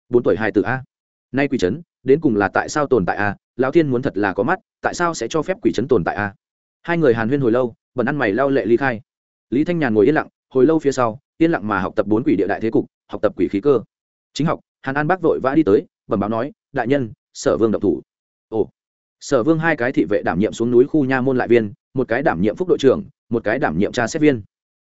Bốn tuổi hai tử a. Nay quỷ trấn, đến cùng là tại sao tồn tại a? Lão thiên muốn thật là có mắt, tại sao sẽ cho phép quỷ trấn tồn tại a? Hai người hàn huyên hồi lâu, bần ăn mày lao lệ ly khai. Lý thanh nhàn ngồi yên lặng, hồi lâu phía sau, yên lặng mà học tập bốn quỷ địa đại thế cục, học tập quỷ khí cơ. Chính học hàn an bác vội vã đi tới, bẩm báo nói, đại nhân, sở vương độc thủ. Ồ. Sở vương hai cái thị vệ đảm nhiệm xuống núi khu nha môn lại viên, một cái đảm nhiệm phúc đội trưởng, một cái đảm nhiệm tra xét viên.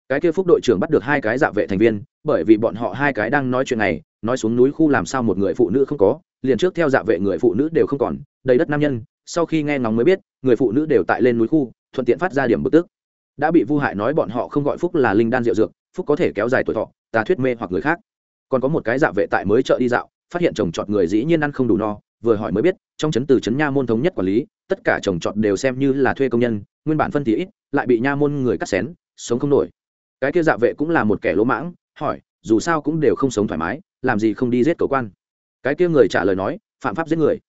Cái kia phúc đội trưởng bắt được hai cái dạ vệ thành viên, bởi vì bọn họ hai cái đang nói chuyện này, nói xuống núi khu làm sao một người phụ nữ không có, liền trước theo dạ vệ người phụ nữ đều không còn, đầy đất nam nhân, sau khi nghe ngóng mới biết, người phụ nữ đều tại lên núi khu, thuận tiện phát ra điểm bực tức. Đã bị vu hại nói bọn họ không gọi phúc là linh đan diệu dược, phúc có thể kéo dài tuổi thọ ta thuyết mê hoặc người khác còn có một cái dạ vệ tại mới chợ đi dạo, phát hiện trồng trọt người dĩ nhiên ăn không đủ no, vừa hỏi mới biết, trong trấn từ trấn nha môn thống nhất quản lý, tất cả trồng trọt đều xem như là thuê công nhân, nguyên bản phân thì ít, lại bị nha môn người cắt xén, sống không nổi. Cái kia dạ vệ cũng là một kẻ lỗ mãng, hỏi, dù sao cũng đều không sống thoải mái, làm gì không đi giết cầu quan? Cái kia người trả lời nói, phạm pháp giết người.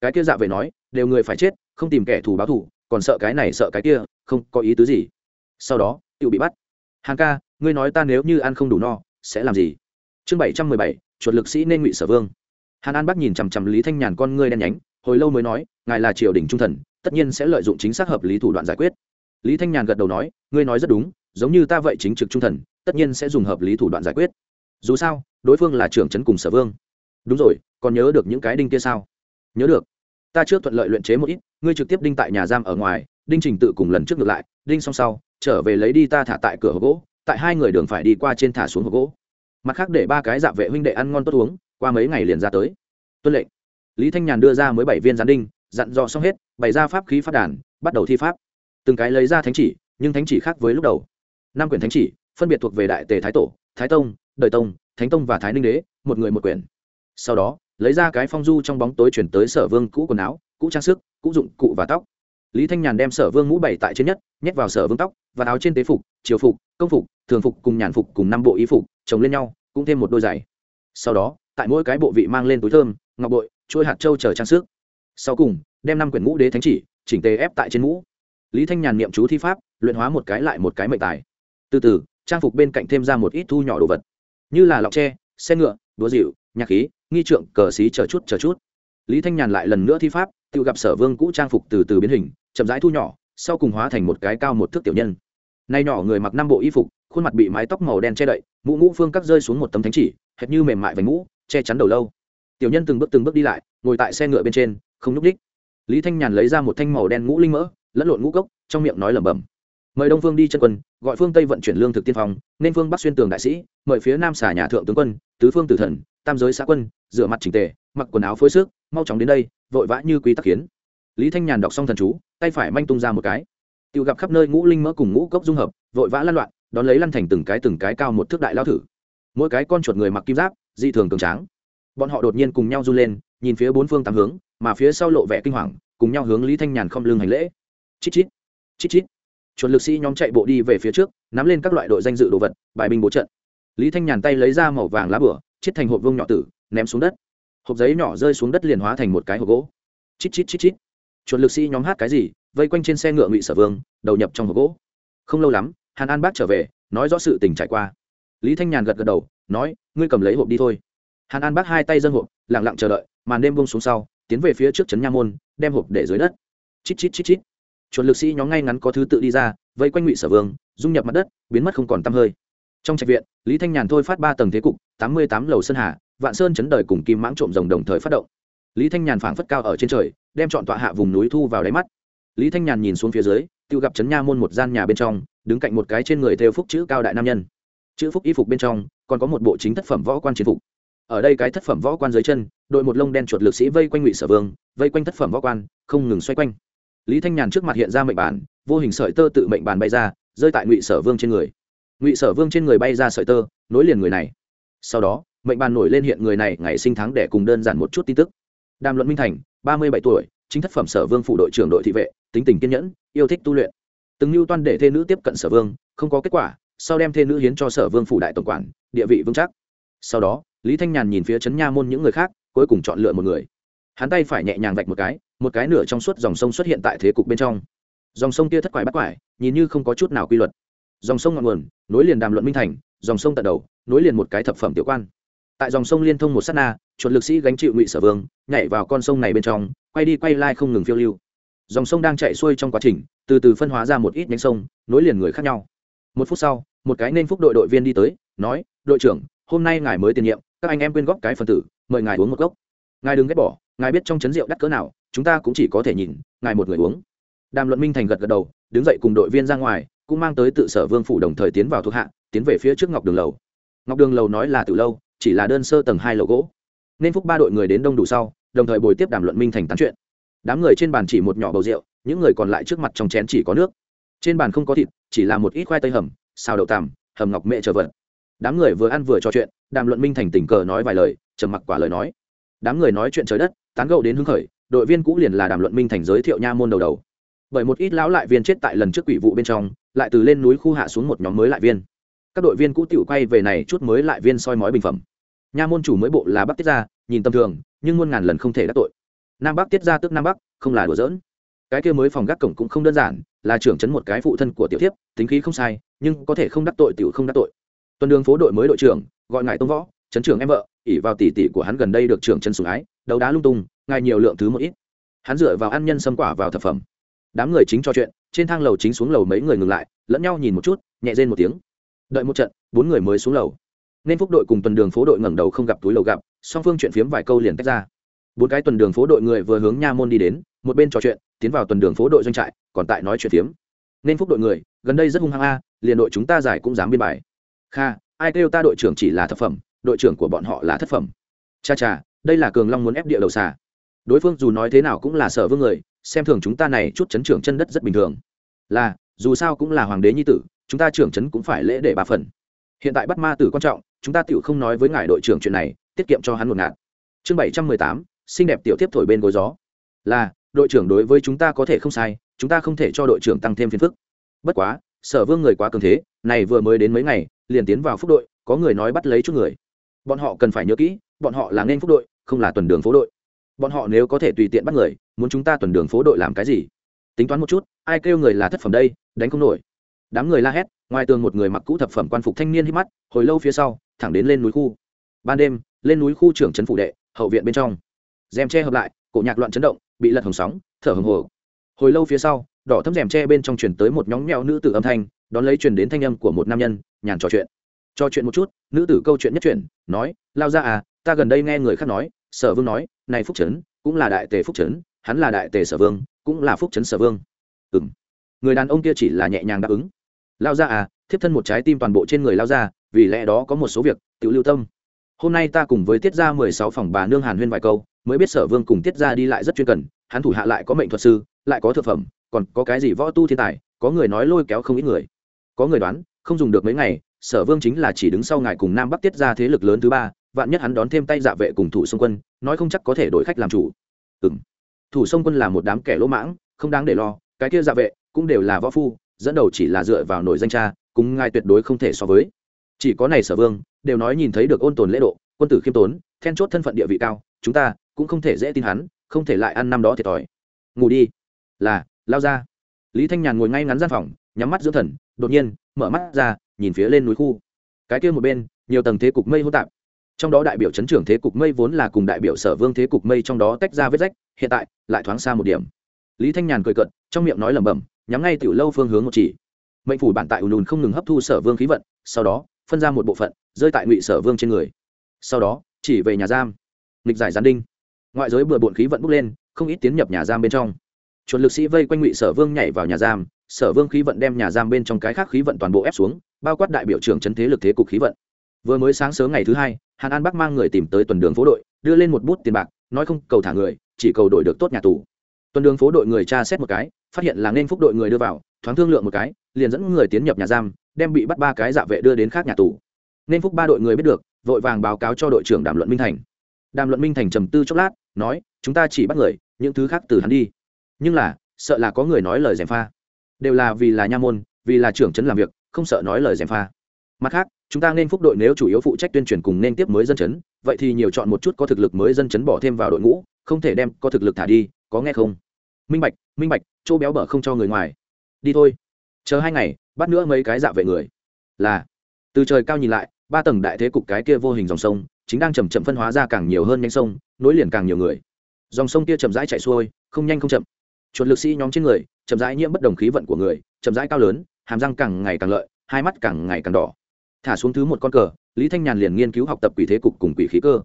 Cái kia dạ vệ nói, đều người phải chết, không tìm kẻ thù báo thù, còn sợ cái này sợ cái kia, không có ý tứ gì. Sau đó tự bị bắt. Hàng ca, ngươi nói ta nếu như ăn không đủ no, sẽ làm gì? Chương bảy trăm mười bảy, chuột lực sĩ nên ngụy sở vương. Hàn an bắc nhìn chằm chằm lý thanh nhàn con ngươi đen nhánh, hồi lâu mới nói, ngài là triều đình trung thần, tất nhiên sẽ lợi dụng chính xác hợp lý thủ đoạn giải quyết. Lý thanh nhàn gật đầu nói, ngươi nói rất đúng, giống như ta vậy chính trực trung thần, tất nhiên sẽ dùng hợp lý thủ đoạn giải quyết. Dù sao, đối phương là trưởng trấn cùng sở vương. Đúng rồi, còn nhớ được những cái đinh kia sao? Nhớ được. Ta trước thuận lợi luyện chế một ít, ngươi trực tiếp đinh tại nhà giam ở ngoài, đinh trình tự cùng lần trước ngược lại, đinh xong sau, trở về lấy đi ta thả tại cửa hộp gỗ, tại hai người đường phải đi qua trên thả xuống hộp gỗ mặt khác để ba cái dạ vệ huynh đệ ăn ngon tốt uống, qua mấy ngày liền ra tới. Tuân lệnh. Lý thanh nhàn đưa ra mới bảy viên gián đinh, dặn dò xong hết, bày ra pháp khí phát đàn, bắt đầu thi pháp. Từng cái lấy ra thánh chỉ, nhưng thánh chỉ khác với lúc đầu. Năm quyển thánh chỉ, phân biệt thuộc về đại tề thái tổ, thái tông, đời tông, thánh tông và thái ninh đế, một người một quyển. Sau đó, lấy ra cái phong du trong bóng tối chuyển tới sở vương cũ quần áo, cũ trang sức, cũ dụng cụ và tóc. Lý thanh nhàn đem sở vương mũ bảy tại trên nhất, nhét vào sở vương tóc, và áo trên tế phục triều phục, công phục, thường phục cùng nhàn phục cùng năm bộ ý phục, chồng lên nhau cũng thêm một đôi giày. Sau đó, tại mỗi cái bộ vị mang lên túi thơm, ngọc bội, chuôi hạt trâu chờ trang sức. Sau cùng, đem năm quyển ngũ đế thánh chỉ, chỉnh tề ép tại trên mũ. Lý thanh nhàn niệm chú thi pháp, luyện hóa một cái lại một cái mệnh tài. Từ từ, trang phục bên cạnh thêm ra một ít thu nhỏ đồ vật. Như là lọc tre, xe ngựa, đũa dịu nhạc khí, nghi trượng, cờ xí chờ chút chờ chút. Lý thanh nhàn lại lần nữa thi pháp, tự gặp sở vương cũ trang phục từ từ biến hình, chậm rãi thu nhỏ, sau cùng hóa thành một cái cao một thước tiểu nhân. Nay nhỏ người mặc năm bộ y phục khuôn mặt bị mái tóc màu đen che đậy, mũ mũ phương cắt rơi xuống một tấm thánh chỉ, hệt như mềm mại vành mũ, che chắn đầu lâu. Tiểu nhân từng bước từng bước đi lại, ngồi tại xe ngựa bên trên, không nhúc đích lý thanh nhàn lấy ra một thanh màu đen ngũ linh mỡ, lẫn lộn ngũ cốc, trong miệng nói lẩm bẩm. Mời đông phương đi chân quân, gọi phương tây vận chuyển lương thực tiên phong, nên phương bắc xuyên tường đại sĩ, mời phía nam xả nhà thượng tướng quân, tứ phương tử thần, tam giới xã quân, rửa mặt trình tề, mặc quần áo phối sức mau chóng đến đây, vội vã như quý tắc kiến. Lý thanh nhàn đọc xong thần chú, tay phải manh tung ra một cái. Tự gặp khắp nơi ngũ linh mỡ cùng ngũ cốc dung hợp, vội vã lăn loạn đón lấy lăn thành từng cái từng cái cao một thước đại lao thử. Mỗi cái con chuột người mặc kim giáp, dị thường cường tráng. Bọn họ đột nhiên cùng nhau run lên, nhìn phía bốn phương tám hướng, mà phía sau lộ vẻ kinh hoàng, cùng nhau hướng lý thanh nhàn không lưng hành lễ. Chít chít chít chít. Chuột lực sĩ nhóm chạy bộ đi về phía trước, nắm lên các loại đội danh dự đồ vật, bài binh bố trận. Lý thanh nhàn tay lấy ra màu vàng lá bửa chết thành hộp vương nhỏ tử, ném xuống đất. Hộp giấy nhỏ rơi xuống đất liền hóa thành một cái hộp gỗ. Chít chít chít chít. Chuột lực sĩ nhóm hát cái gì, vây quanh trên xe ngựa ngụy sở vương, đầu nhập trong hộp gỗ. Không lâu lắm hàn an bác trở về, nói rõ sự tình trải qua. Lý thanh nhàn gật gật đầu, nói, ngươi cầm lấy hộp đi thôi. Hàn an bác hai tay dân hộp lẳng lặng chờ đợi, màn đêm bông xuống sau, tiến về phía trước trấn nha môn, đem hộp để dưới đất. Chít chít chít chít. Chuẩn lực sĩ nhóm ngay ngắn có thứ tự đi ra, vây quanh ngụy sở vương, dung nhập mặt đất, biến mất không còn tăm hơi. Trong trạch viện, lý thanh nhàn thôi phát ba tầng thế cục, tám mươi tám lầu sơn hà, vạn sơn chấn đời cùng kim mãng trộm rồng đồng thời phát động. Lý thanh nhàn phảng phất cao ở trên trời, đem chọn tọa hạ vùng núi thu vào đáy mắt lý thanh nhàn nhìn xuống phía dưới, tự gặp trấn nha môn một gian nhà bên trong, đứng cạnh một cái trên người theo phúc chữ cao đại nam nhân. Chữ phúc y phục bên trong, còn có một bộ chính thất phẩm võ quan chiến phục. Ở đây cái thất phẩm võ quan dưới chân, đội một lông đen chuột lực sĩ vây quanh ngụy sở vương, vây quanh thất phẩm võ quan, không ngừng xoay quanh. Lý thanh nhàn trước mặt hiện ra mệnh bản, vô hình sợi tơ tự mệnh bản bay ra, rơi tại ngụy sở vương trên người. Ngụy sở vương trên người bay ra sợi tơ, nối liền người này. Sau đó, mệnh bàn nổi lên hiện người này, ngày sinh tháng để cùng đơn giản một chút tin tức. Đàm luận minh thành, ba mươi bảy tuổi, chính thất phẩm sở vương phụ đội trưởng đội thị vệ tính tình kiên nhẫn, yêu thích tu luyện. Từng mưu toan để thê nữ tiếp cận sở vương, không có kết quả, sau đem thê nữ hiến cho sở vương phủ đại tổng quản, địa vị vững chắc. Sau đó, lý thanh nhàn nhìn phía trấn nha môn những người khác, cuối cùng chọn lựa một người. Hắn tay phải nhẹ nhàng vạch một cái một cái nửa trong suốt dòng sông xuất hiện tại thế cục bên trong. Dòng sông kia thất quải bắt quải, nhìn như không có chút nào quy luật. Dòng sông ngọn nguồn, nối liền đàm luận minh thành, dòng sông tận đầu, nối liền một cái thập phẩm tiểu quan. Tại dòng sông liên thông một s á t na, chuột lực sĩ gánh chịu ngụy sở vương, nhảy vào con sông này bên trong, quay đi quay lại không ngừng phiêu lưu dòng sông đang chạy xuôi trong quá trình, từ từ phân hóa ra một ít nhánh sông, nối liền người khác nhau. Một phút sau, một cái nên phúc đội đội viên đi tới, nói, đội trưởng, hôm nay ngài mới tiền nhiệm, các anh em quyên góp cái phần tử, mời ngài uống một gốc. Ngài đừng ghét bỏ, ngài biết trong chấn rượu đắt cỡ nào, chúng ta cũng chỉ có thể nhìn, ngài một người uống. Đàm luận minh thành gật gật đầu, đứng dậy cùng đội viên ra ngoài, cũng mang tới tự sở vương phủ đồng thời tiến vào thuộc hạ, tiến về phía trước ngọc đường lầu. Ngọc đường lầu nói là từ lâu, chỉ là đơn sơ tầng hai lầu gỗ. Nên phúc ba đội người đến đông đủ sau, đồng thời bồi tiếp đàm luận minh thành tán chuyện đám người trên bàn chỉ một nhỏ bầu rượu những người còn lại trước mặt trong chén chỉ có nước. Trên bàn không có thịt chỉ là một ít khoai tây hầm xào đậu tằm hầm ngọc mẹ chờ vật. Đám người vừa ăn vừa trò chuyện đàm luận minh thành tình cờ nói vài lời trầm mặc quả lời nói. Đám người nói chuyện trời đất tán gẫu đến hứng khởi đội viên cũ liền là đàm luận minh thành giới thiệu nha môn đầu đầu. Bởi một ít lão lại viên chết tại lần trước quỷ vụ bên trong lại từ lên núi khu hạ xuống một nhóm mới lại viên. Các đội viên cũ tiểu quay về này chút mới lại viên soi mói bình phẩm. Nha môn chủ mới bộ là bắc tiết ra, nhìn tầm thường nhưng muôn ngàn lần không thể đắc tội nam bắc tiết ra tức nam bắc, không là đùa giỡn. Cái kia mới phòng gác cổng cũng không đơn giản, là trưởng trấn một cái phụ thân của tiểu thiếp, tính khí không sai, nhưng có thể không đắc tội tiểu không đắc tội. Tuần đường phố đội mới đội trưởng, gọi ngài tông võ trấn trưởng em vợ ỉ vào tỷ tỷ của hắn gần đây được trưởng chân sủng ái, đấu đá lung tung, ngài nhiều lượng thứ một ít. Hắn dựa vào ăn nhân xâm quả vào thập phẩm. Đám người chính cho chuyện, trên thang lầu chính xuống lầu mấy người ngừng lại, lẫn nhau nhìn một chút, nhẹ rên một tiếng. Đợi một trận, bốn người mới xuống lầu. Nên phúc đội cùng tuần đường phố đội ngẩng đầu không gặp túi lầu gặp, song phương chuyện phiếm vài câu liền tách ra bốn cái tuần đường phố đội người vừa hướng nha môn đi đến, một bên trò chuyện, tiến vào tuần đường phố đội doanh trại, còn tại nói chuyện phiếm. Nên phúc đội người, gần đây rất hung hăng a, liền đội chúng ta giải cũng dám biên bài. Kha, ai kêu ta đội trưởng chỉ là thập phẩm, đội trưởng của bọn họ là thất phẩm. Cha cha, đây là cường long muốn ép địa đầu xà. Đối phương dù nói thế nào cũng là sở vương người, xem thường chúng ta này chút chấn trưởng chân đất rất bình thường. Là, dù sao cũng là hoàng đế nhi tử, chúng ta trưởng chấn cũng phải lễ để ba phần. Hiện tại bắt ma tử quan trọng, chúng ta tựu không nói với ngài đội trưởng chuyện này, tiết kiệm cho hắn một ngạt. Chương bảy trăm mười tám xinh đẹp tiểu tiếp thổi bên gối gió. Là, đội trưởng đối với chúng ta có thể không sai, chúng ta không thể cho đội trưởng tăng thêm phiền phức. Bất quá, sở vương người quá cường thế, này vừa mới đến mấy ngày, liền tiến vào phúc đội, có người nói bắt lấy chút người. Bọn họ cần phải nhớ kỹ, bọn họ là nên phúc đội, không là tuần đường phố đội. Bọn họ nếu có thể tùy tiện bắt người, muốn chúng ta tuần đường phố đội làm cái gì? Tính toán một chút, ai kêu người là thất phẩm đây, đánh không nổi. Đám người la hét, ngoài tường một người mặc cũ thập phẩm quan phục thanh niên hít mắt, hồi lâu phía sau, thẳng đến lên núi khu. Ban đêm, lên núi khu trưởng trấn phủ đệ, hậu viện bên trong rèm che hợp lại, cổ nhạc loạn chấn động, bị lật hồng sóng, thở hồng hồ hồi lâu phía sau, đỏ thấm rèm che bên trong chuyển tới một nhóm mèo nữ tử âm thanh, đón lấy truyền đến thanh âm của một nam nhân, nhàn trò chuyện. Trò chuyện một chút, nữ tử câu chuyện nhất chuyện nói, lao ra à ta gần đây nghe người khác nói, sở vương nói, này phúc trấn, cũng là đại tề phúc trấn, hắn là đại tề sở vương, cũng là phúc trấn sở vương. Ừ m người đàn ông kia chỉ là nhẹ nhàng đáp ứng. Lao ra à thiếp thân một trái tim toàn bộ trên người lao ra, vì lẽ đó có một số việc tự lưu tâm. Hôm nay ta cùng với tiết ra mười sáu phòng bà nương hàn huyên vài câu mới biết sở vương cùng tiết ra đi lại rất chuyên cần, hắn thủ hạ lại có mệnh thuật sư, lại có thực phẩm, còn có cái gì võ tu thiên tài, có người nói lôi kéo không ít người. Có người đoán, không dùng được mấy ngày, sở vương chính là chỉ đứng sau ngài cùng nam bắc tiết ra thế lực lớn thứ ba, vạn nhất hắn đón thêm tay dạ vệ cùng thủ sông quân, nói không chắc có thể đổi khách làm chủ. Ừ m thủ sông quân là một đám kẻ lỗ mãng, không đáng để lo, cái kia dạ vệ cũng đều là võ phu, dẫn đầu chỉ là dựa vào nổi danh cha, cùng ngài tuyệt đối không thể so với. Chỉ có này sở vương, đều nói nhìn thấy được ôn tồn lễ độ, quân tử khiêm tốn, then chốt thân phận địa vị cao, chúng ta cũng không thể dễ tin hắn, không thể lại ăn năm đó thiệt thòi. Ngủ đi. Là, lao ra. Lý thanh nhàn ngồi ngay ngắn gian phòng, nhắm mắt dưỡng thần, đột nhiên, mở mắt ra, nhìn phía lên núi khu. Cái kia một bên, nhiều tầng thế cục mây hỗn tạp. Trong đó đại biểu chấn trưởng thế cục mây vốn là cùng đại biểu sở vương thế cục mây trong đó tách ra vết rách, hiện tại, lại thoáng xa một điểm. Lý thanh nhàn cười cận trong miệng nói lẩm bẩm, nhắm ngay tiểu lâu phương hướng một chỉ. Mệnh phủ bản tại ùn ùn không ngừng hấp thu sở vương khí vận, sau đó, phân ra một bộ phận, rơi tại ngụy sở vương trên người. Sau đó, chỉ về nhà giam. Nghịch giải gián đinh ngoại giới bừa bộn khí vận bốc lên, không ít tiến nhập nhà giam bên trong. Chuẩn lực sĩ vây quanh ngụy sở vương nhảy vào nhà giam, sở vương khí vận đem nhà giam bên trong cái khác khí vận toàn bộ ép xuống, bao quát đại biểu trưởng chấn thế lực thế cục khí vận. Vừa mới sáng sớm ngày thứ hai, hàn an bắc mang người tìm tới tuần đường phố đội, đưa lên một bút tiền bạc, nói không cầu thả người, chỉ cầu đổi được tốt nhà tù. Tuần đường phố đội người tra xét một cái, phát hiện là nên phúc đội người đưa vào, thoáng thương lượng một cái, liền dẫn người tiến nhập nhà giam, đem bị bắt ba cái dạ vệ đưa đến khác nhà tù. Nên phúc ba đội người biết được, vội vàng báo cáo cho đội trưởng đàm luận minh thành. Đàm luận minh thành trầm tư chốc lát nói, chúng ta chỉ bắt người, những thứ khác từ hắn đi. Nhưng là, sợ là có người nói lời gièm pha. Đều là vì là nha môn, vì là trưởng trấn làm việc, không sợ nói lời gièm pha. Mặt khác, chúng ta nên phúc đội nếu chủ yếu phụ trách tuyên truyền cùng nên tiếp mới dân chấn vậy thì nhiều chọn một chút có thực lực mới dân chấn bỏ thêm vào đội ngũ, không thể đem có thực lực thả đi, có nghe không? Minh bạch minh bạch, chỗ béo bở không cho người ngoài. Đi thôi. Chờ hai ngày, bắt nữa mấy cái dạ vệ người. Là, từ trời cao nhìn lại, ba tầng đại thế cục cái kia vô hình dòng sông chính đang chậm chậm phân hóa ra càng nhiều hơn nhanh sông, nối liền càng nhiều người. Dòng sông kia chậm rãi chạy xuôi, không nhanh không chậm. Chuột lực sĩ nhóm trên người, chậm rãi nhiễm bất đồng khí vận của người, chậm rãi cao lớn, hàm răng càng ngày càng lợi, hai mắt càng ngày càng đỏ. Thả xuống thứ một con cờ, lý thanh nhàn liền nghiên cứu học tập quỷ thế cục cùng quỷ khí cơ.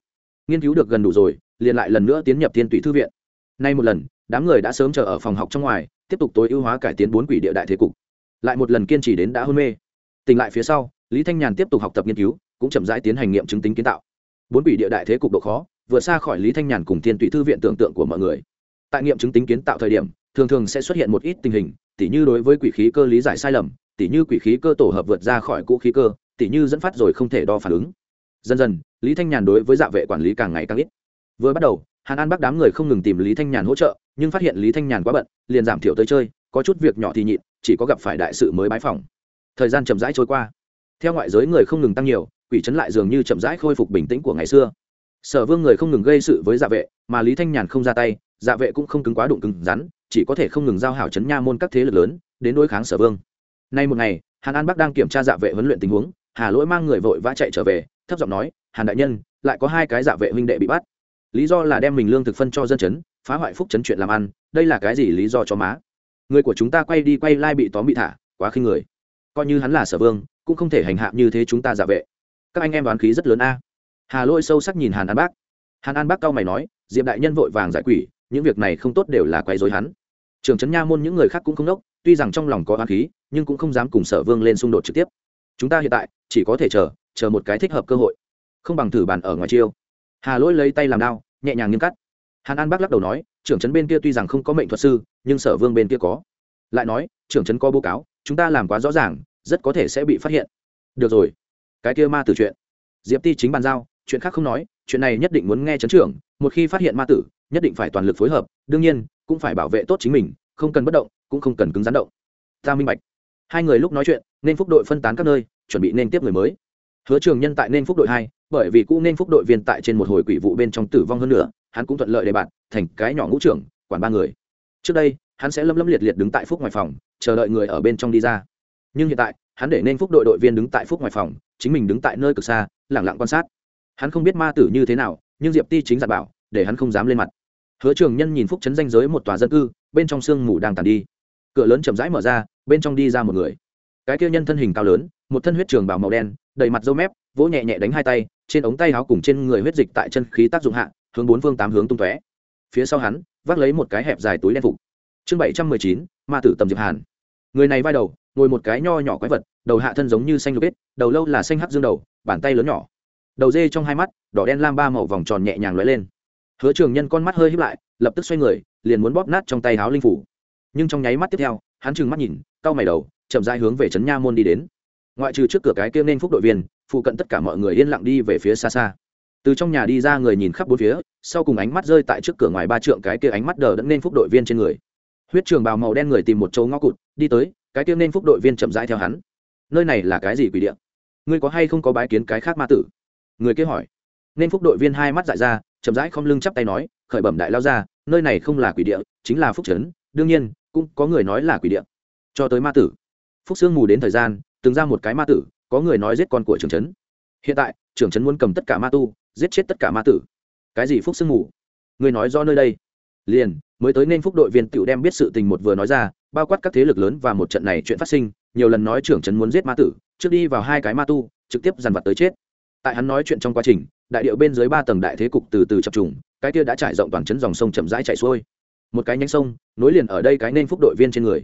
Nghiên cứu được gần đủ rồi, liền lại lần nữa tiến nhập thiên tụy thư viện. Nay một lần, đám người đã sớm chờ ở phòng học trong ngoài, tiếp tục tối ưu hóa cải tiến bốn quỷ địa đại thế cục. Lại một lần kiên trì đến đã hôn mê. Tỉnh lại phía sau, lý thanh nhàn tiếp tục học tập nghiên cứu, cũng chậm rãi tiến hành nghiệm chứng tính kiến tạo bốn quỷ địa đại thế cục độ khó, vừa xa khỏi lý thanh nhàn cùng thiên tụy thư viện tưởng tượng của mọi người. Tại nghiệm chứng tính kiến tạo thời điểm, thường thường sẽ xuất hiện một ít tình hình, tỉ như đối với quỷ khí cơ lý giải sai lầm, tỉ như quỷ khí cơ tổ hợp vượt ra khỏi cũ khí cơ, tỉ như dẫn phát rồi không thể đo phản ứng. Dần dần, lý thanh nhàn đối với dạ vệ quản lý càng ngày càng ít. Vừa bắt đầu, hàn an bắc đám người không ngừng tìm lý thanh nhàn hỗ trợ, nhưng phát hiện lý thanh nhàn quá bận, liền giảm thiểu tới chơi, có chút việc nhỏ thì nhịn, chỉ có gặp phải đại sự mới bái phòng thời gian chậm rãi trôi qua. Theo ngoại giới người không ngừng tăng nhiều quỷ trấn lại dường như chậm rãi khôi phục bình tĩnh của ngày xưa. Sở vương người không ngừng gây sự với dạ vệ, mà lý thanh nhàn không ra tay dạ vệ cũng không cứng quá đụng cứng rắn, chỉ có thể không ngừng giao hảo chấn nha môn các thế lực lớn, đến đối kháng sở vương. Nay một ngày, hàn an bắc đang kiểm tra dạ vệ huấn luyện tình huống, hà lỗi mang người vội vã chạy trở về, thấp giọng nói, hàn đại nhân, lại có hai cái dạ vệ huynh đệ bị bắt. Lý do là đem mình lương thực phân cho dân chấn, phá hoại phúc chấn chuyện làm ăn, đây là cái gì lý do cho má? Người của chúng ta quay đi quay lai bị tóm bị thả, quá khinh người. Coi như hắn là sở vương, cũng không thể hành hạ như thế chúng ta dạ vệ các anh em đoán khí rất lớn a. Hà lôi sâu sắc nhìn hàn an bác. Hàn an bác cao mày nói, diệp đại nhân vội vàng giải quỷ, những việc này không tốt đều là quay dối hắn. Trường trấn nha môn những người khác cũng không đốc, tuy rằng trong lòng có oán khí, nhưng cũng không dám cùng sở vương lên xung đột trực tiếp. Chúng ta hiện tại, chỉ có thể chờ chờ một cái thích hợp cơ hội. Không bằng thử bàn ở ngoài chiêu. Hà lỗi lấy tay làm đao, nhẹ nhàng nghiêm cắt. Hàn an bác lắc đầu nói trưởng trấn bên kia tuy rằng không có mệnh thuật sư, nhưng sở vương bên kia có. Lại nói trưởng trấn có báo cáo, chúng ta làm quá rõ ràng, rất có thể sẽ bị phát hiện. Được rồi cái kia ma tử chuyện. Diệp ti chính bàn giao, chuyện khác không nói, chuyện này nhất định muốn nghe chấn trưởng, một khi phát hiện ma tử, nhất định phải toàn lực phối hợp, đương nhiên, cũng phải bảo vệ tốt chính mình, không cần bất động, cũng không cần cứng rắn động. Ta minh bạch. Hai người lúc nói chuyện, nên phúc đội phân tán các nơi, chuẩn bị nên tiếp người mới. Hứa trường nhân tại nên phúc đội hai, bởi vì cũ nên phúc đội viên tại trên một hồi quỷ vụ bên trong tử vong hơn nữa, hắn cũng thuận lợi để bạn, thành cái nhỏ ngũ trưởng, quản ba người. Trước đây, hắn sẽ lâm lâm liệt liệt đứng tại phúc ngoài phòng, chờ đợi người ở bên trong đi ra. Nhưng hiện tại hắn để nên phúc đội đội viên đứng tại phúc ngoài phòng, chính mình đứng tại nơi cực xa, lẳng lặng quan sát. Hắn không biết ma tử như thế nào, nhưng diệp ti chính giặt bảo, để hắn không dám lên mặt. Hứa trường nhân nhìn phúc chấn danh giới một tòa dân cư, bên trong sương mù đang tàn đi. Cửa lớn chậm rãi mở ra, bên trong đi ra một người. Cái kia nhân thân hình cao lớn, một thân huyết trường bảo màu đen, đầy mặt dâu mép, vỗ nhẹ nhẹ đánh hai tay, trên ống tay áo cùng trên người huyết dịch tại chân khí tác dụng hạ, hướng bốn phương tám hướng tung tóe. Phía sau hắn, vác lấy một cái hẹp dài túi đen phục. Chương bảy trăm mười chín, ma tử tầm diệp hàn người này vai đầu, ngồi một cái nho nhỏ quái vật, đầu hạ thân giống như xanh lục ết đầu lâu là xanh hắc dương đầu, bàn tay lớn nhỏ. Đầu dê trong hai mắt, đỏ đen lam ba màu vòng tròn nhẹ nhàng lóe lên. Hứa trường nhân con mắt hơi híp lại, lập tức xoay người, liền muốn bóp nát trong tay háo linh phủ. Nhưng trong nháy mắt tiếp theo, hắn trừng mắt nhìn, cau mày đầu, chậm rãi hướng về trấn nha môn đi đến. Ngoại trừ trước cửa cái kia nên phúc đội viên, phụ cận tất cả mọi người yên lặng đi về phía xa xa. Từ trong nhà đi ra người nhìn khắp bốn phía, sau cùng ánh mắt rơi tại trước cửa ngoài ba trượng cái kia ánh mắt đờ đẫn nên phúc đội viên trên người. Huyết trường bào màu đen người tìm một chỗ ngõ cụt đi tới, cái tiêm nên phúc đội viên chậm rãi theo hắn. Nơi này là cái gì quỷ điện ngươi có hay không có bái kiến cái khác ma tử? Người kia hỏi. Nên phúc đội viên hai mắt dại ra, chậm rãi không lưng chắp tay nói, khởi bẩm đại lao ra nơi này không là quỷ địa, chính là phúc trấn, đương nhiên, cũng có người nói là quỷ địa. Cho tới ma tử. Phúc sương mù đến thời gian, từng ra một cái ma tử, có người nói giết con của trưởng trấn. Hiện tại, trưởng trấn muốn cầm tất cả ma tu, giết chết tất cả ma tử. Cái gì phúc sương mù? Người nói do nơi đây. Liền, mới tới nên phúc đội viên tựu đem biết sự tình một vừa nói ra bao quát các thế lực lớn và một trận này chuyện phát sinh, nhiều lần nói trưởng trấn muốn giết ma tử, trước đi vào hai cái ma tu, trực tiếp dằn vặt tới chết. Tại hắn nói chuyện trong quá trình, đại điệu bên dưới ba tầng đại thế cục từ từ chập trùng, cái kia đã trải rộng toàn chấn dòng sông chậm rãi chảy xuôi. Một cái nhánh sông, nối liền ở đây cái nên phúc đội viên trên người.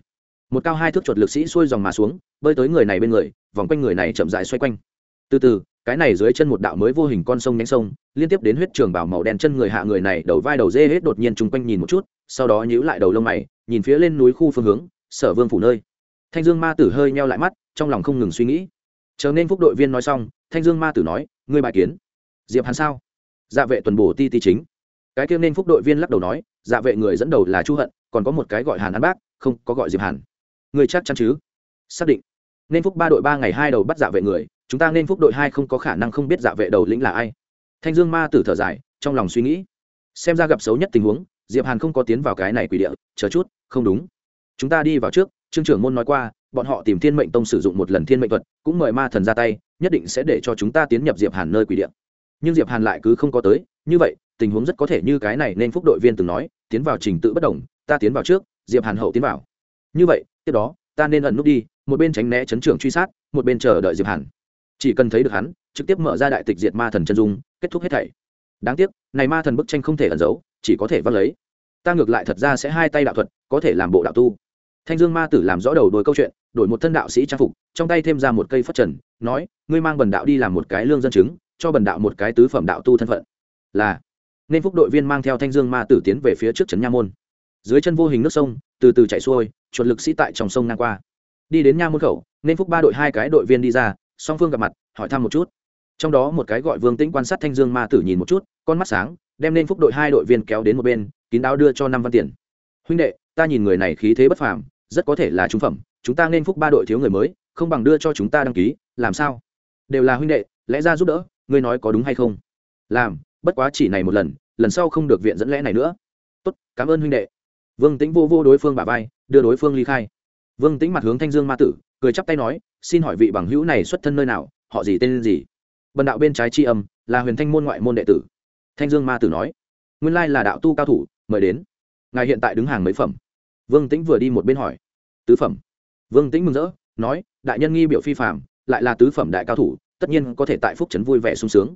Một cao hai thước chuột lực sĩ xuôi dòng mà xuống, bơi tới người này bên người, vòng quanh người này chậm rãi xoay quanh. Từ từ, cái này dưới chân một đạo mới vô hình con sông nhánh sông, liên tiếp đến huyết trường bảo màu đen chân người hạ người này, đầu vai đầu dê hết đột nhiên chung quanh nhìn một chút, sau đó nhíu lại đầu lông mày nhìn phía lên núi khu phương hướng, sở vương phủ nơi. Thanh dương ma tử hơi meo lại mắt, trong lòng không ngừng suy nghĩ. Chờ nên phúc đội viên nói xong, thanh dương ma tử nói, ngươi bài kiến. Diệp hàn sao? Dạ vệ tuần bổ ti ti chính. Cái kia nên phúc đội viên lắc đầu nói dạ vệ người dẫn đầu là chu hận, còn có một cái gọi hàn an bác, không, có gọi diệp hàn. Người chắc chắn chứ? Xác định. Nên phúc ba đội ba ngày hai đầu bắt dạ vệ người, chúng ta nên phúc đội hai không có khả năng không biết dạ vệ đầu lĩnh là ai. Thanh dương ma tử thở dài, trong lòng suy nghĩ. Xem ra gặp xấu nhất tình huống diệp hàn không có tiến vào cái này quỷ địa, chờ chút, không đúng. Chúng ta đi vào trước, trương trưởng môn nói qua, bọn họ tìm thiên mệnh tông sử dụng một lần thiên mệnh thuật, cũng mời ma thần ra tay, nhất định sẽ để cho chúng ta tiến nhập diệp hàn nơi quỷ địa. Nhưng diệp hàn lại cứ không có tới, như vậy, tình huống rất có thể như cái này nên phúc đội viên từng nói, tiến vào trình tự bất đồng, ta tiến vào trước, diệp hàn hậu tiến vào. Như vậy, tiếp đó, ta nên ẩn nút đi, một bên tránh né chấn trưởng truy sát, một bên chờ đợi diệp hàn. Chỉ cần thấy được hắn, trực tiếp mở ra đại tịch diệt ma thần chân dung, kết thúc hết thảy đáng tiếc, này ma thần bức tranh không thể ẩn giấu, chỉ có thể vắt lấy. Ta ngược lại thật ra sẽ hai tay đạo thuật, có thể làm bộ đạo tu. Thanh dương ma tử làm rõ đầu đuôi câu chuyện, đổi một thân đạo sĩ trang phục, trong tay thêm ra một cây phất trần, nói, ngươi mang bần đạo đi làm một cái lương dân chứng, cho bần đạo một cái tứ phẩm đạo tu thân phận. Là, nên phúc đội viên mang theo thanh dương ma tử tiến về phía trước trấn nha môn. Dưới chân vô hình nước sông, từ từ chạy xuôi, chuột lực sĩ tại trong sông ngang qua. Đi đến nha môn khẩu, nên phúc ba đội hai cái đội viên đi ra, song phương gặp mặt, hỏi thăm một chút trong đó một cái gọi vương tĩnh quan sát thanh dương ma tử nhìn một chút, con mắt sáng, đem nên phúc đội hai đội viên kéo đến một bên, kín đáo đưa cho năm văn tiền. Huynh đệ, ta nhìn người này khí thế bất phàm, rất có thể là trung phẩm, chúng ta nên phúc ba đội thiếu người mới, không bằng đưa cho chúng ta đăng ký, làm sao? Đều là huynh đệ, lẽ ra giúp đỡ, ngươi nói có đúng hay không? Làm, bất quá chỉ này một lần lần sau không được viện dẫn lẽ này nữa. Tốt, cảm ơn huynh đệ. Vương tĩnh vô vô đối phương bà vai, đưa đối phương ly khai. Vương tĩnh mặt hướng thanh dương ma tử, cười chắp tay nói, xin hỏi vị bằng hữu này xuất thân nơi nào, họ gì tên gì? Bần đạo bên trái tri âm là huyền thanh môn ngoại môn đệ tử. Thanh dương ma tử nói, nguyên lai là đạo tu cao thủ, mời đến. Ngài hiện tại đứng hàng mấy phẩm? Vương tĩnh vừa đi một bên hỏi, tứ phẩm. Vương tĩnh mừng rỡ, nói, đại nhân nghi biểu phi phạm lại là tứ phẩm đại cao thủ, tất nhiên có thể tại phúc trấn vui vẻ sung sướng.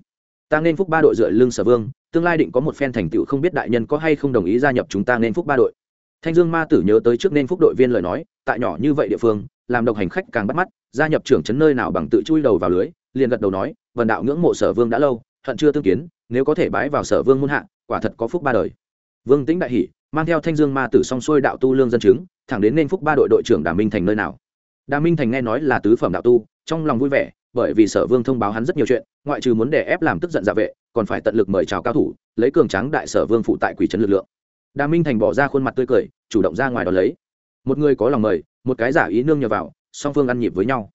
Ta nên phúc ba đội dựa lưng sở vương, tương lai định có một phen thành tựu không biết đại nhân có hay không đồng ý gia nhập chúng ta nên phúc ba đội. Thanh dương ma tử nhớ tới trước nên phúc đội viên lời nói, tại nhỏ như vậy địa phương, làm độc hành khách càng bắt mắt, gia nhập trưởng trấn nơi nào bằng tự chui đầu vào lưới liền gật đầu nói vần đạo ngưỡng mộ sở vương đã lâu, hận chưa tương kiến, nếu có thể bái vào sở vương muôn hạ, quả thật có phúc ba đời. Vương tĩnh đại hỷ mang theo thanh dương ma tử song xuôi đạo tu lương dân chứng, thẳng đến nên phúc ba đội đội trưởng đà minh thành nơi nào. Đà minh thành nghe nói là tứ phẩm đạo tu, trong lòng vui vẻ, bởi vì sở vương thông báo hắn rất nhiều chuyện, ngoại trừ muốn để ép làm tức giận dạ vệ, còn phải tận lực mời chào cao thủ, lấy cường tráng đại sở vương phụ tại quỷ trấn lực lượng. Đà minh thành bỏ ra khuôn mặt tươi cười, chủ động ra ngoài đón lấy. Một người có lòng mời, một cái giả ý nương nhờ vào, song phương ăn nhịp với nhau.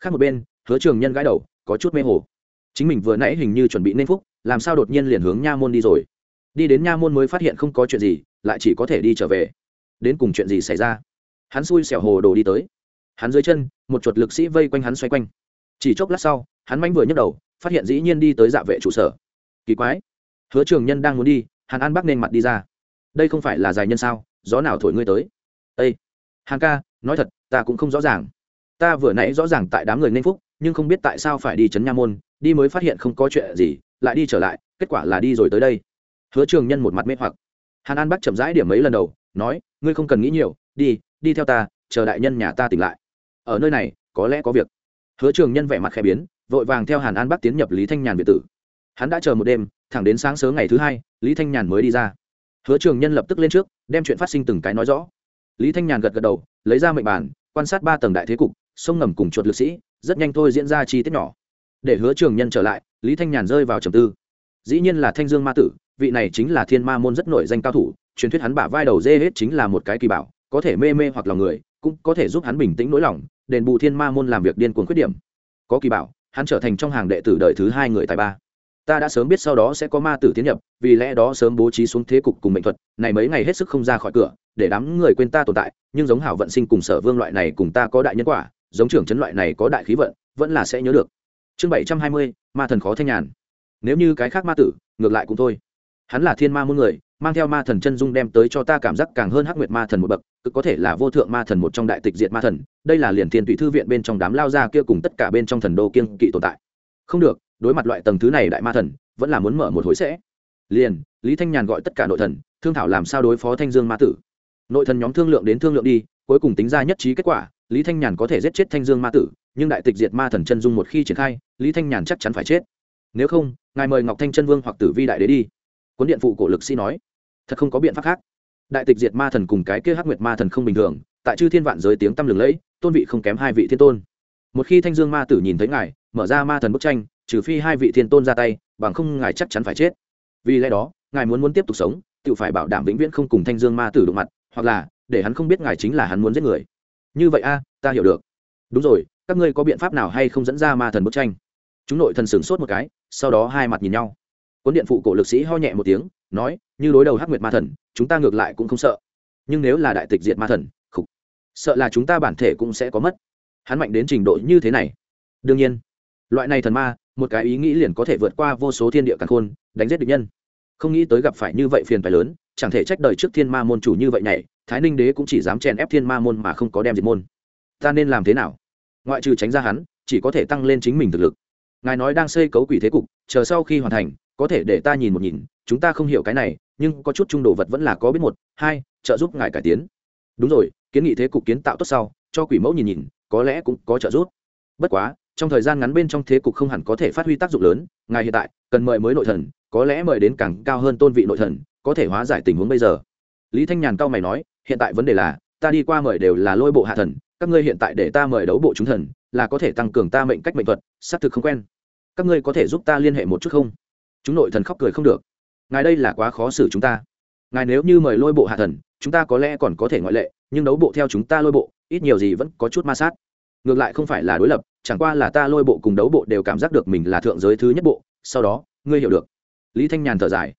Khác một bên, hứa trường nhân gãi đầu có chút mê hồ. Chính mình vừa nãy hình như chuẩn bị nên phúc, làm sao đột nhiên liền hướng nha môn đi rồi? Đi đến nha môn mới phát hiện không có chuyện gì, lại chỉ có thể đi trở về. Đến cùng chuyện gì xảy ra? Hắn xui xẻo hồ đồ đi tới. Hắn dưới chân, một chuột lực sĩ vây quanh hắn xoay quanh. Chỉ chốc lát sau, hắn manh vừa nhấc đầu, phát hiện dĩ nhiên đi tới dạ vệ trụ sở. Kỳ quái. Hứa trường nhân đang muốn đi, hàn an bắc nên mặt đi ra. Đây không phải là dài nhân sao? Gió nào thổi ngươi tới? Ây hàng ca, nói thật, ta cũng không rõ ràng. Ta vừa nãy rõ ràng tại đám người nên phúc nhưng không biết tại sao phải đi chấn nha môn, đi mới phát hiện không có chuyện gì, lại đi trở lại, kết quả là đi rồi tới đây. Hứa trường nhân một mặt mê hoặc. Hàn an bắc chậm rãi điểm mấy lần đầu, nói, ngươi không cần nghĩ nhiều, đi đi theo ta, chờ đại nhân nhà ta tỉnh lại. Ở nơi này, có lẽ có việc. Hứa trường nhân vẻ mặt khẽ biến, vội vàng theo hàn an bắc tiến nhập lý thanh nhàn biệt tử. Hắn đã chờ một đêm, thẳng đến sáng sớm ngày thứ hai, lý thanh nhàn mới đi ra. Hứa trường nhân lập tức lên trước, đem chuyện phát sinh từng cái nói rõ. Lý thanh nhàn gật gật đầu, lấy ra mệnh bản quan sát ba tầng đại thế cục sông ngầm cùng chuột lực sĩ, rất nhanh thôi diễn ra chi tiết nhỏ. Để hứa trường nhân trở lại, lý thanh nhàn rơi vào trầm tư. Dĩ nhiên là thanh dương ma tử, vị này chính là thiên ma môn rất nổi danh cao thủ, truyền thuyết hắn bả vai đầu dê hết chính là một cái kỳ bảo, có thể mê mê hoặc lòng người, cũng có thể giúp hắn bình tĩnh nỗi lòng, đền bù thiên ma môn làm việc điên cuồng khuyết điểm. Có kỳ bảo, hắn trở thành trong hàng đệ tử đời thứ hai người tài ba. Ta đã sớm biết sau đó sẽ có ma tử tiến nhập, vì lẽ đó sớm bố trí xuống thế cục cùng mệnh thuật, này mấy ngày hết sức không ra khỏi cửa, để đám người quên ta tồn tại, nhưng giống hảo vận sinh cùng sở vương loại này cùng ta có đại nhân quả giống trưởng chấn loại này có đại khí vận, vẫn là sẽ nhớ được. Chương bảy trăm hai mươi, ma thần khó thanh nhàn. Nếu như cái khác ma tử, ngược lại cũng thôi. Hắn là thiên ma muôn người, mang theo ma thần chân dung đem tới cho ta cảm giác càng hơn hắc nguyệt ma thần một bậc cực có thể là vô thượng ma thần một trong đại tịch diệt ma thần, đây là liền thiên tùy thư viện bên trong đám lao ra kia cùng tất cả bên trong thần đô kiên kỵ tồn tại. Không được, đối mặt loại tầng thứ này đại ma thần, vẫn là muốn mở một hồi sẽ. Liền, lý thanh nhàn gọi tất cả nội thần, thương thảo làm sao đối phó thanh dương ma tử. Nội thần nhóm thương lượng đến thương lượng đi, cuối cùng tính ra nhất trí kết quả lý thanh nhàn có thể giết chết thanh dương ma tử, nhưng đại tịch diệt ma thần chân dung một khi triển khai, lý thanh nhàn chắc chắn phải chết. Nếu không, ngài mời ngọc thanh chân vương hoặc tử vi đại đế đi. Cuốn điện phụ cổ lực sĩ nói. Thật không có biện pháp khác. Đại tịch diệt ma thần cùng cái kia hắc nguyệt ma thần không bình thường, tại chư thiên vạn giới tiếng tăm lừng lẫy, tôn vị không kém hai vị thiên tôn. Một khi thanh dương ma tử nhìn thấy ngài, mở ra ma thần bức tranh, trừ phi hai vị thiên tôn ra tay, bằng không ngài chắc chắn phải chết. Vì lẽ đó, ngài muốn muốn tiếp tục sống, tự phải bảo đảm vĩnh viễn không cùng thanh dương ma tử đụng mặt, hoặc là, để hắn không biết ngài chính là hắn muốn giết người như vậy a, ta hiểu được. Đúng rồi, các ngươi có biện pháp nào hay không dẫn ra ma thần bức tranh? Chúng nội thần sửng sốt một cái, sau đó hai mặt nhìn nhau. Cuốn điện phụ cổ lực sĩ ho nhẹ một tiếng, nói, như đối đầu hắc nguyệt ma thần, chúng ta ngược lại cũng không sợ. Nhưng nếu là đại tịch diệt ma thần, khục, sợ là chúng ta bản thể cũng sẽ có mất. Hắn mạnh đến trình độ như thế này. Đương nhiên, loại này thần ma, một cái ý nghĩ liền có thể vượt qua vô số thiên địa càn khôn, đánh giết địch nhân. Không nghĩ tới gặp phải như vậy phiền phải lớn chẳng thể trách đời trước thiên ma môn chủ như vậy này thái ninh đế cũng chỉ dám chèn ép thiên ma môn mà không có đem diệt môn. Ta nên làm thế nào? Ngoại trừ tránh ra hắn, chỉ có thể tăng lên chính mình thực lực. Ngài nói đang xây cấu quỷ thế cục, chờ sau khi hoàn thành, có thể để ta nhìn một nhìn, chúng ta không hiểu cái này, nhưng có chút trung đồ vật vẫn là có biết một, hai, trợ giúp ngài cải tiến. Đúng rồi, kiến nghị thế cục kiến tạo tốt sau, cho quỷ mẫu nhìn nhìn, có lẽ cũng có trợ giúp. Bất quá, trong thời gian ngắn bên trong thế cục không hẳn có thể phát huy tác dụng lớn, ngài hiện tại cần mời mới nội thần, có lẽ mời đến càng cao hơn tôn vị nội thần có thể hóa giải tình huống bây giờ. Lý thanh nhàn cao mày nói, hiện tại vấn đề là, ta đi qua mời đều là lôi bộ hạ thần, các ngươi hiện tại để ta mời đấu bộ chúng thần, là có thể tăng cường ta mệnh cách mệnh thuật, xác thực không quen. Các ngươi có thể giúp ta liên hệ một chút không? Chúng nội thần khóc cười không được. Ngài đây là quá khó xử chúng ta. Ngài nếu như mời lôi bộ hạ thần, chúng ta có lẽ còn có thể ngoại lệ, nhưng đấu bộ theo chúng ta lôi bộ, ít nhiều gì vẫn có chút ma sát. Ngược lại không phải là đối lập, chẳng qua là ta lôi bộ cùng đấu bộ đều cảm giác được mình là thượng giới thứ nhất bộ, sau đó, ngươi hiểu được. Lý thanh nhàn thở dài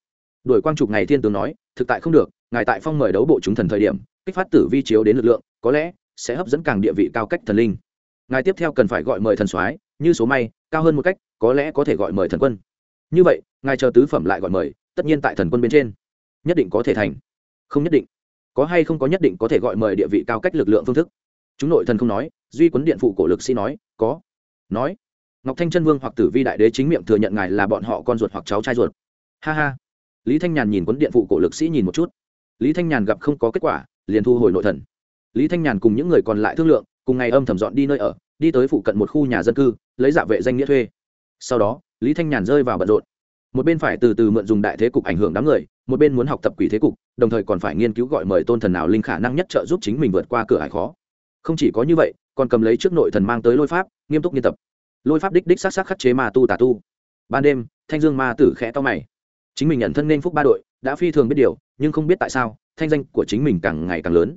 đổi quang trục ngày thiên tướng nói, thực tại không được, ngài tại phong mời đấu bộ chúng thần thời điểm, kích phát tử vi chiếu đến lực lượng, có lẽ sẽ hấp dẫn càng địa vị cao cách thần linh. Ngài tiếp theo cần phải gọi mời thần soái, như số may, cao hơn một cách, có lẽ có thể gọi mời thần quân. Như vậy, ngài chờ tứ phẩm lại gọi mời, tất nhiên tại thần quân bên trên. Nhất định có thể thành. Không nhất định. Có hay không có nhất định có thể gọi mời địa vị cao cách lực lượng phương thức. Chúng nội thần không nói, duy quấn điện phụ cổ lực sĩ nói, có. Nói. Ngọc thanh chân vương hoặc tử vi đại đế chính miệng thừa nhận ngài là bọn họ con ruột hoặc cháu trai ruột. Ha ha lý thanh nhàn nhìn quấn điện phụ cổ lực sĩ nhìn một chút. Lý thanh nhàn gặp không có kết quả, liền thu hồi nội thần. Lý thanh nhàn cùng những người còn lại thương lượng, cùng ngày âm thầm dọn đi nơi ở, đi tới phụ cận một khu nhà dân cư, lấy dạ vệ danh nghĩa thuê. Sau đó, lý thanh nhàn rơi vào bận rộn. Một bên phải từ từ mượn dùng đại thế cục ảnh hưởng đám người, một bên muốn học tập quỷ thế cục, đồng thời còn phải nghiên cứu gọi mời tôn thần nào linh khả năng nhất trợ giúp chính mình vượt qua cửa hải khó. Không chỉ có như vậy, còn cầm lấy trước nội thần mang tới lôi pháp, nghiêm túc nghiên tập. Lôi pháp đích đích s á c s á c khắc chế ma tu tà tu. Ban đêm, thanh dương ma tử khẽ to mày chính mình nhận thân nên phúc ba đội, đã phi thường biết điều, nhưng không biết tại sao, thanh danh của chính mình càng ngày càng lớn.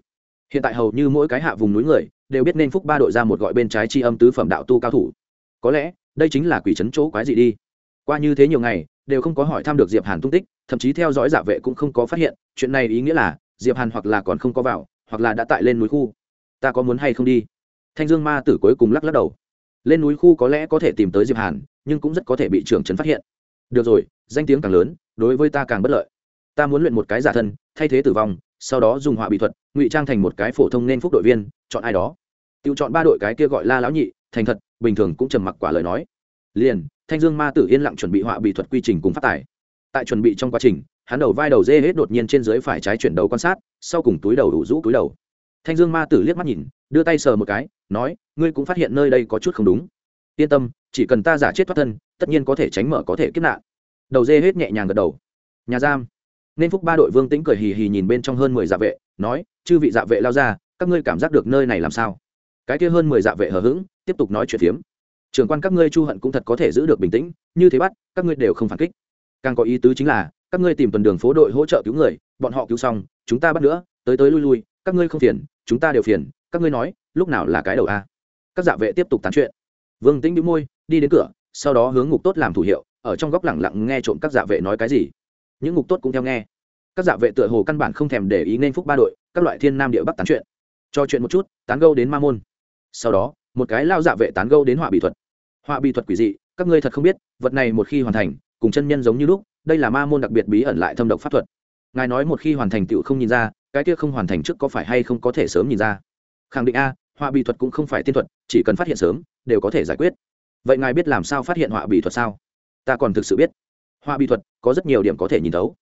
Hiện tại hầu như mỗi cái hạ vùng núi người, đều biết nên phúc ba đội ra một gọi bên trái tri âm tứ phẩm đạo tu cao thủ. Có lẽ, đây chính là quỷ trấn chỗ quái gì đi. Qua như thế nhiều ngày, đều không có hỏi thăm được diệp hàn tung tích, thậm chí theo dõi giả vệ cũng không có phát hiện, chuyện này ý nghĩa là, diệp hàn hoặc là còn không có vào, hoặc là đã tại lên núi khu. Ta có muốn hay không đi? Thanh dương ma tử cuối cùng lắc lắc đầu. Lên núi khu có lẽ có thể tìm tới diệp hàn, nhưng cũng rất có thể bị trưởng trấn phát hiện. Được rồi, danh tiếng càng lớn đối với ta càng bất lợi. Ta muốn luyện một cái giả thân, thay thế tử vong, sau đó dùng họa bị thuật, ngụy trang thành một cái phổ thông nên phúc đội viên, chọn ai đó. Tự chọn ba đội cái kia gọi la lão nhị, thành thật, bình thường cũng trầm mặc quả lời nói. Liền, thanh dương ma tử yên lặng chuẩn bị họa bị thuật quy trình cùng phát tài. Tại chuẩn bị trong quá trình, hắn đầu vai đầu dê hết đột nhiên trên dưới phải trái chuyển đầu quan sát, sau cùng túi đầu đủ rũ túi đầu. Thanh dương ma tử liếc mắt nhìn, đưa tay sờ một cái, nói, ngươi cũng phát hiện nơi đây có chút không đúng. Yên tâm, chỉ cần ta giả chết thoát thân, tất nhiên có thể tránh mở có thể kiếp nạn đầu dê hết nhẹ nhàng gật đầu. Nhà giam. Nên phúc ba đội vương tĩnh cười hì hì nhìn bên trong hơn mười dạ vệ, nói, chư vị dạ vệ lao ra, các ngươi cảm giác được nơi này làm sao? Cái kia hơn mười dạ vệ hờ hững, tiếp tục nói chuyện phiếm. Trưởng quan các ngươi chu hận cũng thật có thể giữ được bình tĩnh, như thế bắt, các ngươi đều không phản kích. Càng có ý tứ chính là, các ngươi tìm tuần đường phố đội hỗ trợ cứu người, bọn họ cứu xong, chúng ta bắt nữa, tới tới lui lui, các ngươi không phiền, chúng ta đều phiền, các ngươi nói, lúc nào là cái đầu a? Các dạ vệ tiếp tục tán chuyện. Vương tĩnh đĩu môi, đi đến cửa, sau đó hướng ngục tốt làm thủ hiệu ở trong góc lẳng lặng nghe trộm các dạ vệ nói cái gì. Những ngục tốt cũng theo nghe. Các dạ vệ tựa hồ căn bản không thèm để ý nên phúc ba đội, các loại thiên nam địa bắc tán chuyện. Cho chuyện một chút, tán gâu đến ma môn. Sau đó, một cái lao dạ vệ tán gâu đến họa bị thuật. Họa bị thuật quỷ dị, các ngươi thật không biết, vật này một khi hoàn thành, cùng chân nhân giống như lúc, đây là ma môn đặc biệt bí ẩn lại thâm độc pháp thuật. Ngài nói một khi hoàn thành tựu không nhìn ra, cái kia không hoàn thành trước có phải hay không có thể sớm nhìn ra? Khẳng định a, họa bị thuật cũng không phải tiên thuật, chỉ cần phát hiện sớm, đều có thể giải quyết. Vậy ngài biết làm sao phát hiện họa bị thuật sao? Ta còn thực sự biết. Họa bị thuật, có rất nhiều điểm có thể nhìn thấu.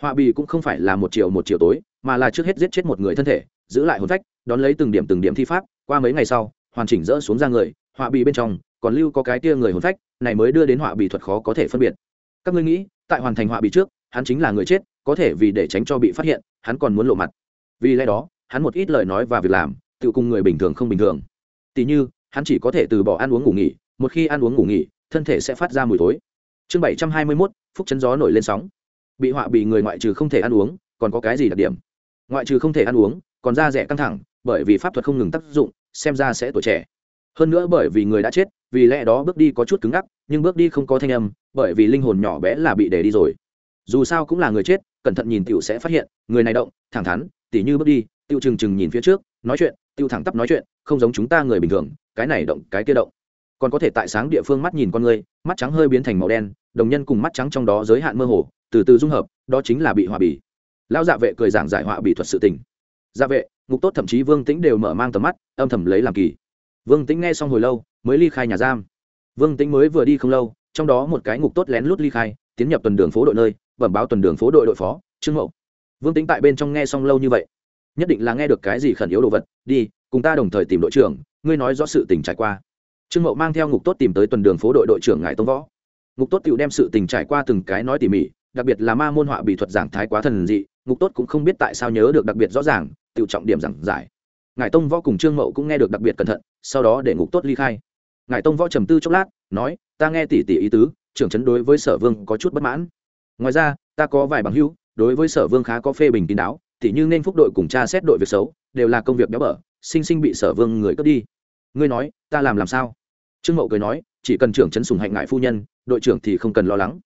Họa bị cũng không phải là một chiều một chiều tối, mà là trước hết giết chết một người thân thể, giữ lại hồn phách, đón lấy từng điểm từng điểm thi pháp, qua mấy ngày sau, hoàn chỉnh rỡ xuống ra người, họa bị bên trong còn lưu có cái tia người hồn phách, này mới đưa đến họa bị thuật khó có thể phân biệt. Các ngươi nghĩ, tại hoàn thành họa bị trước, hắn chính là người chết, có thể vì để tránh cho bị phát hiện, hắn còn muốn lộ mặt. Vì lẽ đó, hắn một ít lời nói và việc làm, tự cùng người bình thường không bình thường. Tỉ như, hắn chỉ có thể từ bỏ ăn uống ngủ nghỉ, một khi ăn uống ngủ nghỉ, thân thể sẽ phát ra mùi thối chương bảy trăm hai mươi mốt, phúc chấn gió nổi lên sóng. Bị họa bị người ngoại trừ không thể ăn uống, còn có cái gì đặc điểm? Ngoại trừ không thể ăn uống, còn da rẻ căng thẳng, bởi vì pháp thuật không ngừng tác dụng, xem ra sẽ tuổi trẻ. Hơn nữa bởi vì người đã chết, vì lẽ đó bước đi có chút cứng ngắc, nhưng bước đi không có thanh âm, bởi vì linh hồn nhỏ bé là bị để đi rồi. Dù sao cũng là người chết, cẩn thận nhìn tiểu sẽ phát hiện, người này động, thẳng thắn, tỉ như bước đi tiêu trừng trừng nhìn phía trước, nói chuyện tiêu thẳng tắp nói chuyện, không giống chúng ta người bình thường, cái này động, cái kia động. Còn có thể tại sáng địa phương mắt nhìn con người, mắt trắng hơi biến thành màu đen đồng nhân cùng mắt trắng trong đó giới hạn mơ hồ, từ từ dung hợp, đó chính là bị họa bì. Lão dạ vệ cười giảng giải họa bì thuật sự tình. Dạ vệ, ngục tốt thậm chí vương tĩnh đều mở mang tầm mắt, âm thầm lấy làm kỳ. Vương tĩnh nghe xong hồi lâu, mới ly khai nhà giam. Vương tĩnh mới vừa đi không lâu, trong đó một cái ngục tốt lén lút ly khai, tiến nhập tuần đường phố đội nơi, bẩm báo tuần đường phố đội đội phó, trương mậu. Vương tĩnh tại bên trong nghe xong lâu như vậy, nhất định là nghe được cái gì khẩn yếu đồ vật, đi, cùng ta đồng thời tìm đội trưởng, ngươi nói rõ sự tình trải qua. Trương mậu mang theo ngục tốt tìm tới tuần đường phố đội đội trưởng ngài tông võ ngục tốt tựu đem sự tình trải qua từng cái nói tỉ mỉ, đặc biệt là ma môn họa bị thuật giảng thái quá thần dị, ngục tốt cũng không biết tại sao nhớ được đặc biệt rõ ràng tựu trọng điểm giảng giải. Ngài tông võ cùng trương mậu cũng nghe được đặc biệt cẩn thận, sau đó để ngục tốt ly khai. Ngài tông võ trầm tư chốc lát, nói, ta nghe tỉ tỉ ý tứ, trưởng chấn đối với sở vương có chút bất mãn. Ngoài ra, ta có vài bằng hữu, đối với sở vương khá có phê bình kín đáo, tỉ như nên phúc đội cùng cha xét đội việc xấu, đều là công việc béo bở, sinh sinh bị sở vương người cướp đi. Ngươi nói, ta làm làm sao? Trương mậu cười nói chỉ cần trưởng chấn sùng hạnh ngại phu nhân, đội trưởng thì không cần lo lắng.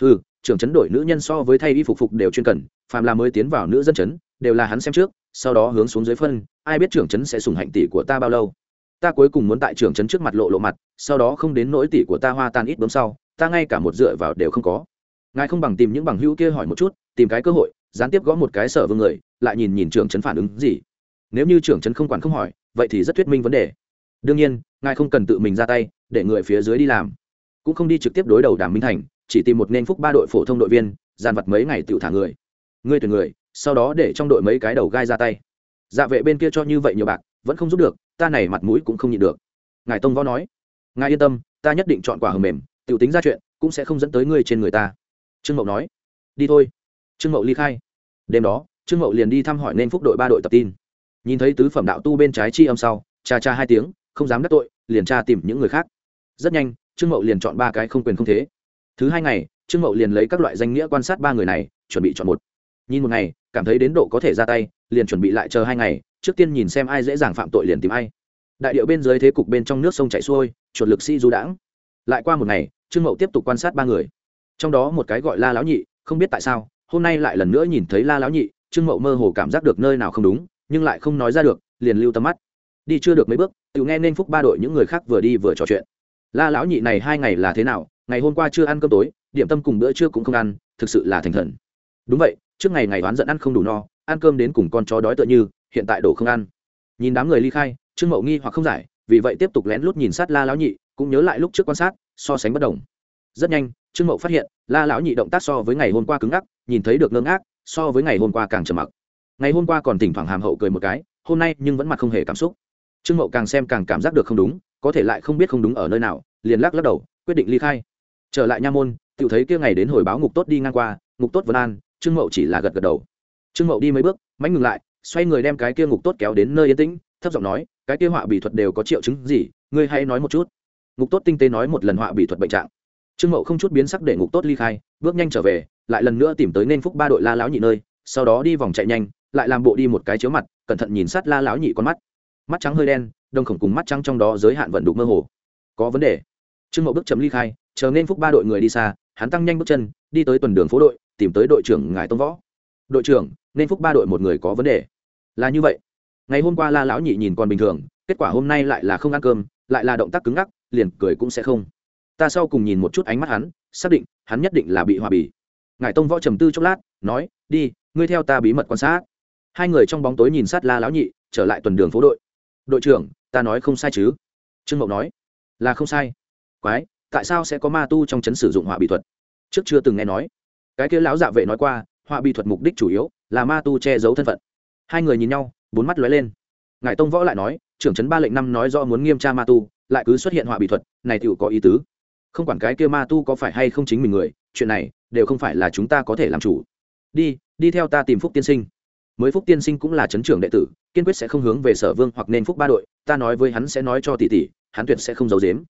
Ừ trưởng chấn đội nữ nhân so với thay y phục phục đều chuyên cần, phàm là mới tiến vào nữ dân chấn đều là hắn xem trước, sau đó hướng xuống dưới phân, ai biết trưởng chấn sẽ sùng hạnh tỷ của ta bao lâu. Ta cuối cùng muốn tại trưởng chấn trước mặt lộ lộ mặt, sau đó không đến nỗi tỷ của ta hoa tan ít bấm sau, ta ngay cả một dựa vào đều không có. Ngài không bằng tìm những bằng hữu kia hỏi một chút, tìm cái cơ hội, gián tiếp gõ một cái sở vương người, lại nhìn nhìn trưởng chấn phản ứng gì. Nếu như trưởng chấn không quản không hỏi, vậy thì rất thuyết minh vấn đề đương nhiên, ngài không cần tự mình ra tay, để người phía dưới đi làm. Cũng không đi trực tiếp đối đầu đàm minh thành, chỉ tìm một nên phúc ba đội phổ thông đội viên dàn vặt mấy ngày tự thả người. Ngươi tuyển người, sau đó để trong đội mấy cái đầu gai ra tay. Dạ vệ bên kia cho như vậy nhiều bạc, vẫn không giúp được, ta này mặt mũi cũng không nhịn được. Ngài tông võ nói, ngài yên tâm, ta nhất định chọn quả hầm mềm t i ể u tính ra chuyện, cũng sẽ không dẫn tới ngươi trên người ta. Trương mậu nói, đi thôi. Trương mậu ly khai. Đêm đó, trương mậu liền đi thăm hỏi nên phúc đội ba đội tập tin. Nhìn thấy tứ phẩm đạo tu bên trái chi âm sau, cha cha hai tiếng không dám đắc tội, liền tra tìm những người khác. Rất nhanh, trương mậu liền chọn ba cái không quyền không thế. Thứ hai ngày, trương mậu liền lấy các loại danh nghĩa quan sát ba người này, chuẩn bị chọn một. Nhìn một ngày, cảm thấy đến độ có thể ra tay, liền chuẩn bị lại chờ hai ngày, trước tiên nhìn xem ai dễ dàng phạm tội liền tìm ai. Đại điệu bên dưới thế cục bên trong nước sông chảy xuôi, chuột lực sĩ du đãng. Lại qua một ngày, trương mậu tiếp tục quan sát ba người. Trong đó một cái gọi la lão nhị, không biết tại sao, hôm nay lại lần nữa nhìn thấy la lão nhị, trương mậu mơ hồ cảm giác được nơi nào không đúng, nhưng lại không nói ra được, liền lưu tâm mắt đi chưa được mấy bước, tự nghe nên phúc ba đội những người khác vừa đi vừa trò chuyện. La lão nhị này hai ngày là thế nào? Ngày hôm qua chưa ăn cơm tối, điểm tâm cùng bữa trưa cũng không ăn, thực sự là thành thần. Đúng vậy, trước ngày ngày đoán giận ăn không đủ no, ăn cơm đến cùng con chó đói tựa như, hiện tại đổ không ăn. Nhìn đám người ly khai, trương mậu nghi hoặc không giải, vì vậy tiếp tục lén lút nhìn sát la lão nhị, cũng nhớ lại lúc trước quan sát, so sánh bất đồng. Rất nhanh, trương mậu phát hiện, la lão nhị động tác so với ngày hôm qua cứng ngắc, nhìn thấy được ngơ ngác, so với ngày hôm qua càng trầm mặc. Ngày hôm qua còn thỉnh thoảng hàm hậu cười một cái, hôm nay nhưng vẫn mặt không hề cảm xúc trương mậu càng xem càng cảm giác được không đúng, có thể lại không biết không đúng ở nơi nào, liền lắc lắc đầu, quyết định ly khai. Trở lại nha môn tự thấy kia ngày đến hồi báo ngục tốt đi ngang qua, ngục tốt vân an, trương mậu chỉ là gật gật đầu. Trương mậu đi mấy bước mánh ngừng lại, xoay người đem cái kia ngục tốt kéo đến nơi yên tĩnh, thấp giọng nói, cái kia họa bị thuật đều có triệu chứng gì, ngươi hãy nói một chút. Ngục tốt tinh tế nói một lần họa bị thuật bệnh trạng. Trương mậu không chút biến sắc để ngục tốt ly khai, bước nhanh trở về, lại lần nữa tìm tới nên phúc ba đội la lão nhị nơi, sau đó đi vòng chạy nhanh, lại làm bộ đi một cái chiếu mặt, cẩn thận nhìn sát la lão nhị con mắt mắt trắng hơi đen đông khổng cùng mắt trắng trong đó giới hạn vận đục mơ hồ. Có vấn đề. Trương mậu bước chấm ly khai, chờ nên phúc ba đội người đi xa, hắn tăng nhanh bước chân, đi tới tuần đường phố đội, tìm tới đội trưởng ngài tông võ. Đội trưởng, nên phúc ba đội một người có vấn đề. Là như vậy. Ngày hôm qua la lão nhị nhìn còn bình thường, kết quả hôm nay lại là không ăn cơm, lại là động tác cứng ngắc, liền cười cũng sẽ không. Ta sau cùng nhìn một chút ánh mắt hắn, xác định, hắn nhất định là bị hòa bì. Ngài tông võ trầm tư chốc lát, nói, đi, ngươi theo ta bí mật quan sát. Hai người trong bóng tối nhìn sát la lão nhị, trở lại tuần đường phố đội đội trưởng, ta nói không sai chứ? Trương mậu nói. Là không sai. Quái, tại sao sẽ có ma tu trong trấn sử dụng họa bị thuật? Trước chưa từng nghe nói. Cái kia lão dạ vệ nói qua, họa bị thuật mục đích chủ yếu là ma tu che giấu thân phận. Hai người nhìn nhau, bốn mắt lóe lên. Ngài tông võ lại nói, trưởng trấn ba lệnh năm nói do muốn nghiêm tra ma tu, lại cứ xuất hiện họa bị thuật, này tựu có ý tứ. Không quản cái kia ma tu có phải hay không chính mình người, chuyện này đều không phải là chúng ta có thể làm chủ. Đi đi theo ta tìm phúc tiên sinh mới phúc tiên sinh cũng là chấn trưởng đệ tử, kiên quyết sẽ không hướng về sở vương hoặc nên phúc ba đội, ta nói với hắn sẽ nói cho tỷ tỷ, hắn tuyệt sẽ không giấu dếm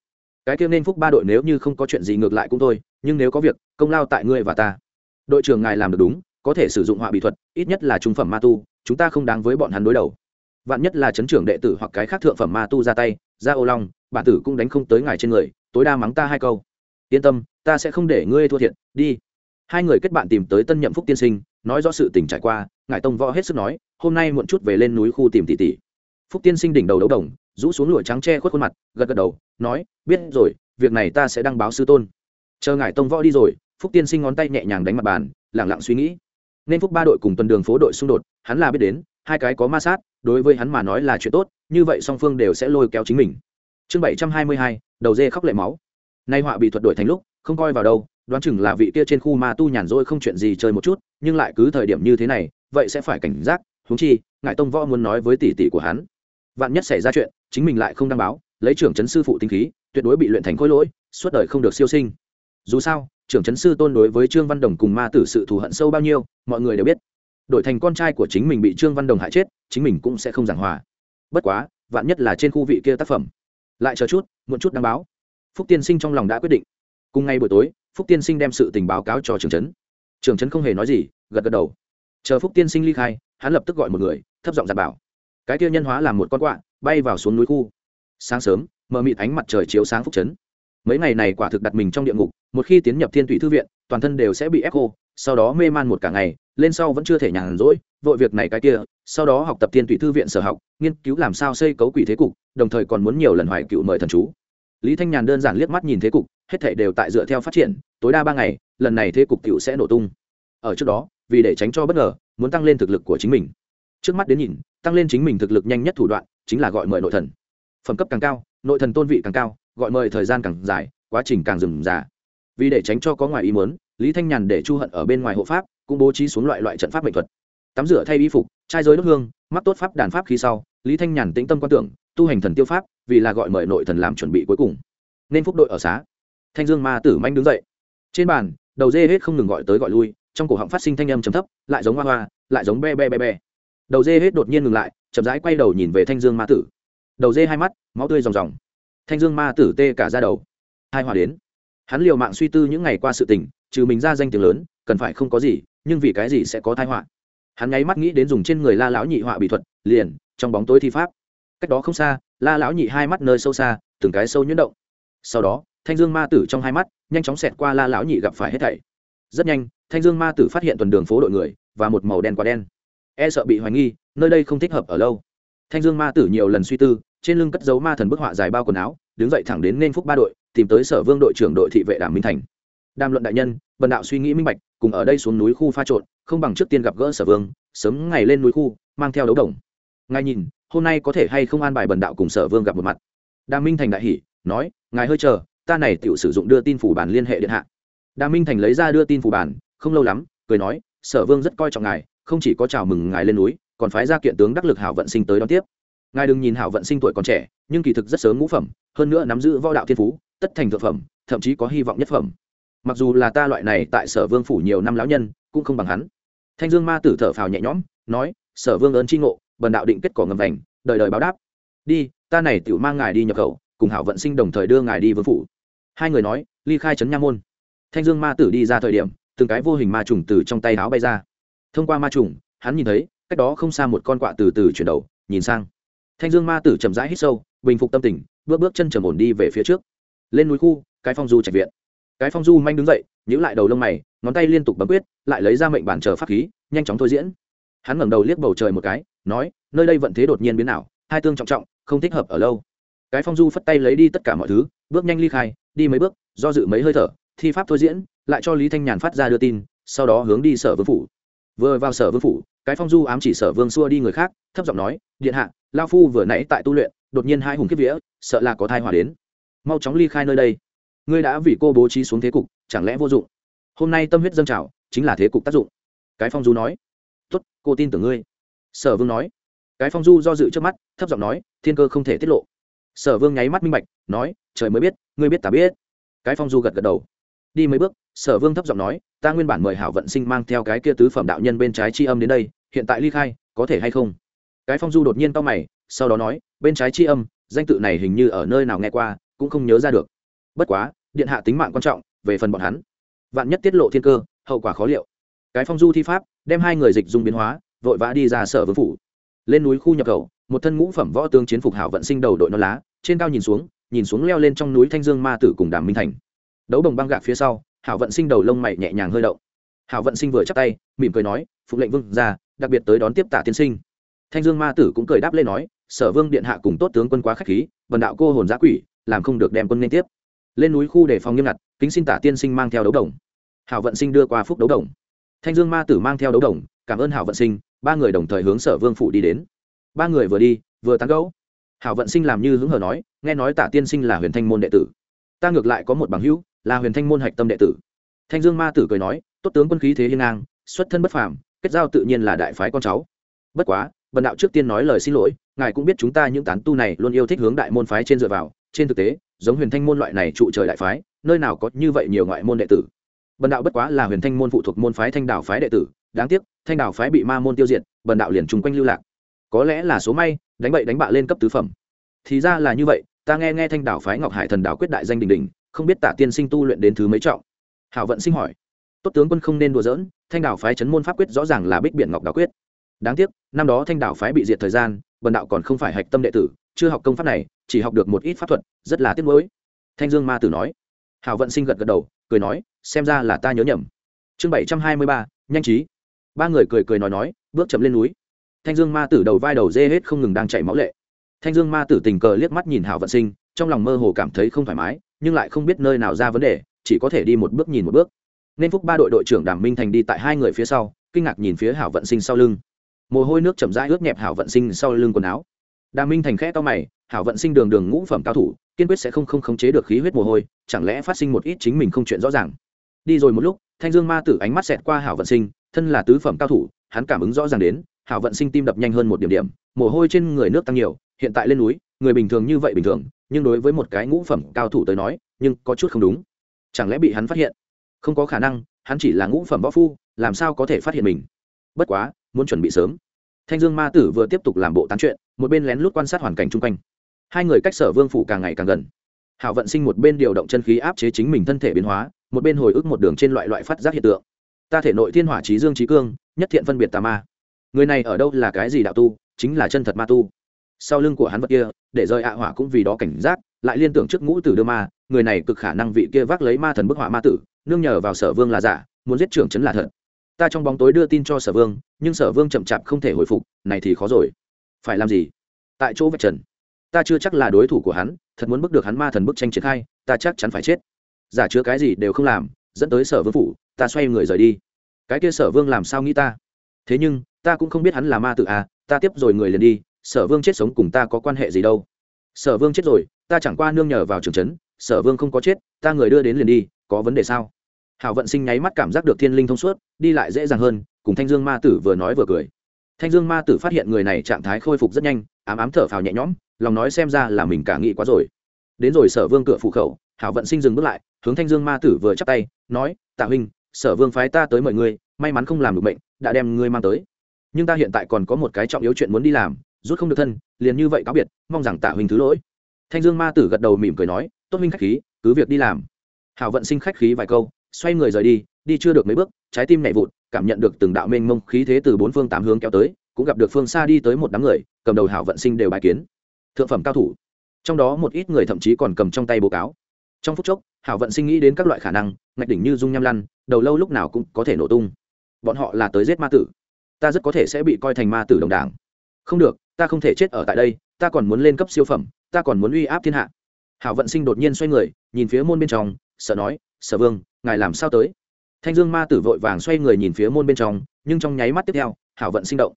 cái kia nên phúc ba đội nếu như không có chuyện gì ngược lại cũng thôi, nhưng nếu có việc, công lao tại ngươi và ta. Đội trưởng ngài làm được đúng, có thể sử dụng họa bị thuật, ít nhất là trung phẩm ma tu, chúng ta không đáng với bọn hắn đối đầu. Vạn nhất là chấn trưởng đệ tử hoặc cái khác thượng phẩm ma tu ra tay, ra ô long, bản tử cũng đánh không tới ngài trên người, tối đa mắng ta hai câu. Yên tâm, ta sẽ không để ngươi thua thiệt, đi. Hai người kết bạn tìm tới tân nhậm phúc tiên sinh, nói rõ sự tình trải qua ngài tông võ hết sức nói, hôm nay muộn chút về lên núi khu tìm tỷ tỷ. Phúc tiên sinh đỉnh đầu đấu đồng, rũ xuống lụa trắng che khuất khuôn mặt, gật gật đầu, nói, biết rồi, việc này ta sẽ đăng báo sư tôn. Chờ ngài tông võ đi rồi, phúc tiên sinh ngón tay nhẹ nhàng đánh mặt bàn lẳng lặng suy nghĩ. Nên phúc ba đội cùng tuần đường phố đội xung đột, hắn là biết đến, hai cái có ma sát, đối với hắn mà nói là chuyện tốt, như vậy song phương đều sẽ lôi kéo chính mình. Chương bảy trăm hai mươi hai, đầu dê khóc lệ máu. Nay họa bị thuật đổi thành lúc, không coi vào đâu, đoán chừng là vị kia trên khu ma tu nhàn rỗi không chuyện gì chơi một chút, nhưng lại cứ thời điểm như thế này vậy sẽ phải cảnh giác húng chi ngại tông võ muốn nói với tỷ tỷ của hắn. Vạn nhất xảy ra chuyện, chính mình lại không đăng báo, lấy trưởng chấn sư phụ tinh khí, tuyệt đối bị luyện thành khối lỗi, suốt đời không được siêu sinh. Dù sao, trưởng chấn sư tôn đối với trương văn đồng cùng ma tử sự thù hận sâu bao nhiêu, mọi người đều biết. Đổi thành con trai của chính mình bị trương văn đồng hại chết, chính mình cũng sẽ không giảng hòa. Bất quá, vạn nhất là trên khu vị kia tác phẩm. Lại chờ chút, muộn chút đăng báo. Phúc tiên sinh trong lòng đã quyết định. Cùng ngay buổi tối, phúc tiên sinh đem sự tình báo cáo cho trường trấn trường trấn không hề nói gì, gật gật đầu chờ phúc tiên sinh ly khai, hắn lập tức gọi một người, thấp giọng giặt bảo. Cái kia nhân hóa làm một con quạ, bay vào xuống núi khu. Sáng sớm, mờ mịt ánh mặt trời chiếu sáng phúc chấn. mấy ngày này quả thực đặt mình trong địa ngục, một khi tiến nhập thiên thủy thư viện, toàn thân đều sẽ bị ép khô sau đó mê man một cả ngày, lên sau vẫn chưa thể nhàn rỗi, vội việc này cái kia, sau đó học tập thiên thủy thư viện sở học, nghiên cứu làm sao xây cấu quỷ thế cục, đồng thời còn muốn nhiều lần hoài cựu mời thần chú. Lý thanh nhàn đơn giản liếc mắt nhìn thế cục, hết thể đều tại dựa theo phát triển, tối đa ba ngày, lần này thế cục cựu sẽ nổ tung. Ở trước đó vì để tránh cho bất ngờ, muốn tăng lên thực lực của chính mình. Trước mắt đến nhìn, tăng lên chính mình thực lực nhanh nhất thủ đoạn chính là gọi mời nội thần. Phẩm cấp càng cao, nội thần tôn vị càng cao, gọi mời thời gian càng dài, quá trình càng dừng già vì để tránh cho có ngoài ý muốn, lý thanh nhàn để chu hận ở bên ngoài hộ pháp, cũng bố trí xuống loại loại trận pháp mệnh thuật. Tắm rửa, thay y phục trai giới đốt hương, mắc tốt pháp đàn pháp khi sau, lý thanh nhàn tĩnh tâm quan tưởng, tu hành thần tiêu pháp, vì là gọi mời nội thần làm chuẩn bị cuối cùng. Nên phúc đội ở xá. Thanh dương ma tử manh đứng dậy. Trên bàn, đầu dê hết không ngừng gọi tới gọi lui trong cổ họng phát sinh thanh âm trầm thấp, lại giống hoa hoa, lại giống be be be be. Đầu dê hết đột nhiên ngừng lại, chậm rãi quay đầu nhìn về thanh dương ma tử. Đầu dê hai mắt, máu tươi ròng ròng. Thanh dương ma tử tê cả ra đầu. Hai hòa đến. Hắn liều mạng suy tư những ngày qua sự tình, trừ mình ra danh tiếng lớn, cần phải không có gì, nhưng vì cái gì sẽ có thai họa? Hắn nháy mắt nghĩ đến dùng trên người la lão nhị họa bị thuật, liền, trong bóng tối thi pháp. Cách đó không xa, la lão nhị hai mắt nơi sâu xa, từng cái sâu nhuyễn động. Sau đó, thanh dương ma tử trong hai mắt, nhanh chóng xẹt qua la lão nhị gặp phải hết thảy rất nhanh, thanh dương ma tử phát hiện tuần đường phố đội người và một màu đen quá đen. E sợ bị hoài nghi, nơi đây không thích hợp ở lâu. Thanh dương ma tử nhiều lần suy tư, trên lưng cất dấu ma thần bức họa dài bao quần áo, đứng dậy thẳng đến nên phúc ba đội, tìm tới sở vương đội trưởng đội thị vệ đàm minh thành. Đàm luận đại nhân, bần đạo suy nghĩ minh bạch, cùng ở đây xuống núi khu pha trộn, không bằng trước tiên gặp gỡ sở vương, sớm ngày lên núi khu, mang theo đấu đồng. Ngài nhìn, hôm nay có thể hay không an bài bần đạo cùng sở vương gặp một mặt? Đàm minh thành đại hỉ, nói, ngài hơi chờ, ta này tự sử dụng đưa tin phủ bản liên hệ điện hạ đà minh thành lấy ra đưa tin phủ bản, không lâu lắm, cười nói, sở vương rất coi trọng ngài, không chỉ có chào mừng ngài lên núi, còn phái ra kiện tướng đắc lực hảo vận sinh tới đón tiếp. Ngài đừng nhìn hảo vận sinh tuổi còn trẻ, nhưng kỳ thực rất sớm ngũ phẩm, hơn nữa nắm giữ võ đạo thiên phú, tất thành thượng phẩm, thậm chí có hy vọng nhất phẩm. Mặc dù là ta loại này tại sở vương phủ nhiều năm lão nhân, cũng không bằng hắn. Thanh dương ma tử thở phào nhẹ nhõm, nói, sở vương ơn tri ngộ, bần đạo định kết cỏ ngầm vành, đời đời báo đáp. Đi, ta này tiểu mang ngài đi nhập khẩu, cùng hảo vận sinh đồng thời đưa ngài đi vương phủ. Hai người nói, ly khai trấn nha môn thanh dương ma tử đi ra thời điểm, từng cái vô hình ma trùng từ trong tay áo bay ra. Thông qua ma trùng, hắn nhìn thấy, cách đó không xa một con quạ từ từ chuyển đầu, nhìn sang. Thanh dương ma tử chậm rãi hít sâu, bình phục tâm tình, bước bước chân trầm ổn đi về phía trước. Lên núi khu, cái phong du trạch viện. Cái phong du manh đứng dậy nhữ lại đầu lông mày, ngón tay liên tục bấm quyết, lại lấy ra mệnh bản chờ pháp khí, nhanh chóng thôi diễn. Hắn ngẩng đầu liếc bầu trời một cái, nói, nơi đây vận thế đột nhiên biến nào hai tương trọng trọng, không thích hợp ở lâu. Cái phong du phất tay lấy đi tất cả mọi thứ, bước nhanh ly khai, đi mấy bước, do dự mấy hơi thở thi pháp thôi diễn, lại cho lý thanh nhàn phát ra đưa tin, sau đó hướng đi sở vương phủ. Vừa vào sở vương phủ, cái phong du ám chỉ sở vương xua đi người khác, thấp giọng nói, điện hạ lao phu vừa nãy tại tu luyện, đột nhiên hai hùng kiếp vía, sợ là có thai hòa đến. Mau chóng ly khai nơi đây. Ngươi đã vì cô bố trí xuống thế cục, chẳng lẽ vô dụng? Hôm nay tâm huyết dâng trào, chính là thế cục tác dụng. Cái phong du nói. Tốt, cô tin tưởng ngươi. Sở vương nói. Cái phong du do dự trước mắt, thấp giọng nói, thiên cơ không thể tiết lộ. Sở vương nháy mắt minh bạch, nói, trời mới biết, ngươi biết ta biết. Cái phong du gật gật đầu đi mấy bước, sở vương thấp giọng nói, ta nguyên bản mời hảo vận sinh mang theo cái kia tứ phẩm đạo nhân bên trái tri âm đến đây, hiện tại ly khai, có thể hay không? Cái phong du đột nhiên to mày, sau đó nói, bên trái tri âm, danh tự này hình như ở nơi nào nghe qua, cũng không nhớ ra được. Bất quá, điện hạ tính mạng quan trọng, về phần bọn hắn, vạn nhất tiết lộ thiên cơ, hậu quả khó liệu. Cái phong du thi pháp, đem hai người dịch dùng biến hóa, vội vã đi ra sở vương phủ. Lên núi khu nhập khẩu, một thân ngũ phẩm võ tướng chiến phục hảo vận sinh đầu đội non lá, trên cao nhìn xuống nhìn xuống leo lên trong núi thanh dương ma tử cùng đàm minh thành đấu đồng băng gạc phía sau, hảo vận sinh đầu lông mày nhẹ nhàng hơi động. Hảo vận sinh vừa chắc tay, mỉm cười nói, phụng lệnh vương ra, đặc biệt tới đón tiếp tả tiên sinh. Thanh dương ma tử cũng cười đáp lên nói, sở vương điện hạ cùng tốt tướng quân quá k h á c h khí, vần đạo cô hồn giã quỷ, làm không được đem quân liên tiếp. Lên núi khu để phòng nghiêm ngặt, kính xin tả tiên sinh mang theo đấu đồng. Hảo vận sinh đưa qua phúc đấu đồng. Thanh dương ma tử mang theo đấu đồng, cảm ơn hảo vận sinh, ba người đồng thời hướng sở vương phủ đi đến. Ba người vừa đi, vừa tán gẫu. Hảo vận sinh làm như hứng hờ nói, nghe nói tả tiên sinh là huyền thanh môn đệ tử. Ta ngược lại có một bằng hữu là huyền thanh môn hạch tâm đệ tử. Thanh dương ma tử cười nói, tốt tướng quân khí thế hiên ngang, xuất thân bất phàm, kết giao tự nhiên là đại phái con cháu. Bất quá, bần đạo trước tiên nói lời xin lỗi, ngài cũng biết chúng ta những tán tu này luôn yêu thích hướng đại môn phái trên dựa vào. Trên thực tế, giống huyền thanh môn loại này trụ trời đại phái, nơi nào có như vậy nhiều ngoại môn đệ tử. Bần đạo bất quá là huyền thanh môn phụ thuộc môn phái thanh đảo phái đệ tử, đáng tiếc, thanh đảo phái bị ma môn tiêu diệt, bần đạo liền chung quanh lưu lạc. Có lẽ là số may, đánh bậy đánh bạ lên cấp tứ phẩm. Thì ra là như vậy, ta nghe nghe thanh đảo phái ngọc hải thần đảo quyết đại danh đình đình không biết tạ tiên sinh tu luyện đến thứ mấy trọng. Hảo vận sinh hỏi. Tốt tướng quân không nên đùa giỡn, thanh đảo phái chấn môn pháp quyết rõ ràng là bích biển ngọc đảo quyết. Đáng tiếc, năm đó thanh đảo phái bị diệt thời gian, bần đạo còn không phải hạch tâm đệ tử, chưa học công pháp này, chỉ học được một ít pháp thuật, rất là tiếc nuối. Thanh dương ma tử nói. Hảo vận sinh gật gật đầu, cười nói, xem ra là ta nhớ nhầm. Chương bảy trăm hai mươi ba, nhanh trí. Ba người cười cười nói nói, bước chậm lên núi. Thanh dương ma tử đầu vai đầu dê hết không ngừng đang chảy máu lệ. Thanh dương ma tử tình cờ liếc mắt nhìn hảo vận sinh, trong lòng mơ hồ cảm thấy không thoải mái nhưng lại không biết nơi nào ra vấn đề, chỉ có thể đi một bước nhìn một bước. Nên phúc ba đội đội trưởng đàm minh thành đi tại hai người phía sau, kinh ngạc nhìn phía hảo vận sinh sau lưng. Mồ hôi nước chậm rãi ướt nhẹp hảo vận sinh sau lưng quần áo. Đàm minh thành khẽ to mày, hảo vận sinh đường đường ngũ phẩm cao thủ, kiên quyết sẽ không không khống chế được khí huyết mồ hôi, chẳng lẽ phát sinh một ít chính mình không chuyện rõ ràng. Đi rồi một lúc, thanh dương ma tử ánh mắt xẹt qua hảo vận sinh, thân là tứ phẩm cao thủ, hắn cảm ứng rõ ràng đến, hảo vận sinh tim đập nhanh hơn một điểm điểm, mồ hôi trên người nước tăng nhiều, hiện tại lên núi người bình thường như vậy bình thường, nhưng đối với một cái ngũ phẩm cao thủ tới nói, nhưng có chút không đúng. Chẳng lẽ bị hắn phát hiện? Không có khả năng, hắn chỉ là ngũ phẩm võ phu, làm sao có thể phát hiện mình? Bất quá, muốn chuẩn bị sớm. Thanh dương ma tử vừa tiếp tục làm bộ tán chuyện, một bên lén lút quan sát hoàn cảnh chung quanh. Hai người cách sở vương phủ càng ngày càng gần. Hảo vận sinh một bên điều động chân khí áp chế chính mình thân thể biến hóa, một bên hồi ức một đường trên loại loại phát giác hiện tượng. Ta thể nội thiên hỏa trí dương trí cương, nhất thiện phân biệt tà ma. Người này ở đâu là cái gì đạo tu? Chính là chân thật ma tu sau lưng của hắn vật kia, để rơi ạ hỏa cũng vì đó cảnh giác, lại liên tưởng trước ngũ tử đưa ma, người này cực khả năng vị kia vác lấy ma thần bức họa ma tử, nương nhờ vào sở vương là giả, muốn giết trưởng trấn là thật. Ta trong bóng tối đưa tin cho sở vương, nhưng sở vương chậm chạp không thể hồi phục, này thì khó rồi. Phải làm gì? Tại chỗ vạch trần. Ta chưa chắc là đối thủ của hắn, thật muốn bức được hắn ma thần bức tranh triển khai, ta chắc chắn phải chết. Giả chứa cái gì đều không làm, dẫn tới sở vương phủ, ta xoay người rời đi. Cái kia sở vương làm sao nghĩ ta? Thế nhưng, ta cũng không biết hắn là ma tử à ta tiếp rồi người liền đi sở vương chết sống cùng ta có quan hệ gì đâu? Sở vương chết rồi, ta chẳng qua nương nhờ vào trường trấn sở vương không có chết, ta người đưa đến liền đi, có vấn đề sao? Hảo vận sinh nháy mắt cảm giác được thiên linh thông suốt, đi lại dễ dàng hơn, cùng thanh dương ma tử vừa nói vừa cười. Thanh dương ma tử phát hiện người này trạng thái khôi phục rất nhanh, ám ám thở phào nhẹ nhõm, lòng nói xem ra là mình cả nghĩ quá rồi. Đến rồi sở vương cửa phụ khẩu, hảo vận sinh dừng bước lại, hướng thanh dương ma tử vừa chắp tay, nói, tạ huynh, sở vương phái ta tới mời ngươi, may mắn không làm được bệnh, đã đem ngươi mang tới. Nhưng ta hiện tại còn có một cái trọng yếu chuyện muốn đi làm rút không được thân, liền như vậy cáo biệt, mong rằng tạ huynh thứ lỗi. Thanh dương ma tử gật đầu mỉm cười nói, tốt huynh khách khí, cứ việc đi làm. Hảo vận sinh khách khí vài câu, xoay người rời đi đi chưa được mấy bước, trái tim nhảy vụt, cảm nhận được từng đạo mênh mông khí thế từ bốn phương tám hướng kéo tới, cũng gặp được phương xa đi tới một đám người, cầm đầu hảo vận sinh đều bài kiến. Thượng phẩm cao thủ. Trong đó một ít người thậm chí còn cầm trong tay báo cáo. Trong phút chốc, hảo vận sinh nghĩ đến các loại khả năng, ngạch đỉnh như dung nham lăn, đầu lâu lúc nào cũng có thể nổ tung. Bọn họ là tới giết ma tử. Ta rất có thể sẽ bị coi thành ma tử đồng đảng không được, ta không thể chết ở tại đây, ta còn muốn lên cấp siêu phẩm, ta còn muốn uy áp thiên hạ. Hảo vận sinh đột nhiên xoay người, nhìn phía môn bên trong, sợ nói, sở vương, ngài làm sao tới? Thanh dương ma tử vội vàng xoay người nhìn phía môn bên trong, nhưng trong nháy mắt tiếp theo, hảo vận sinh động.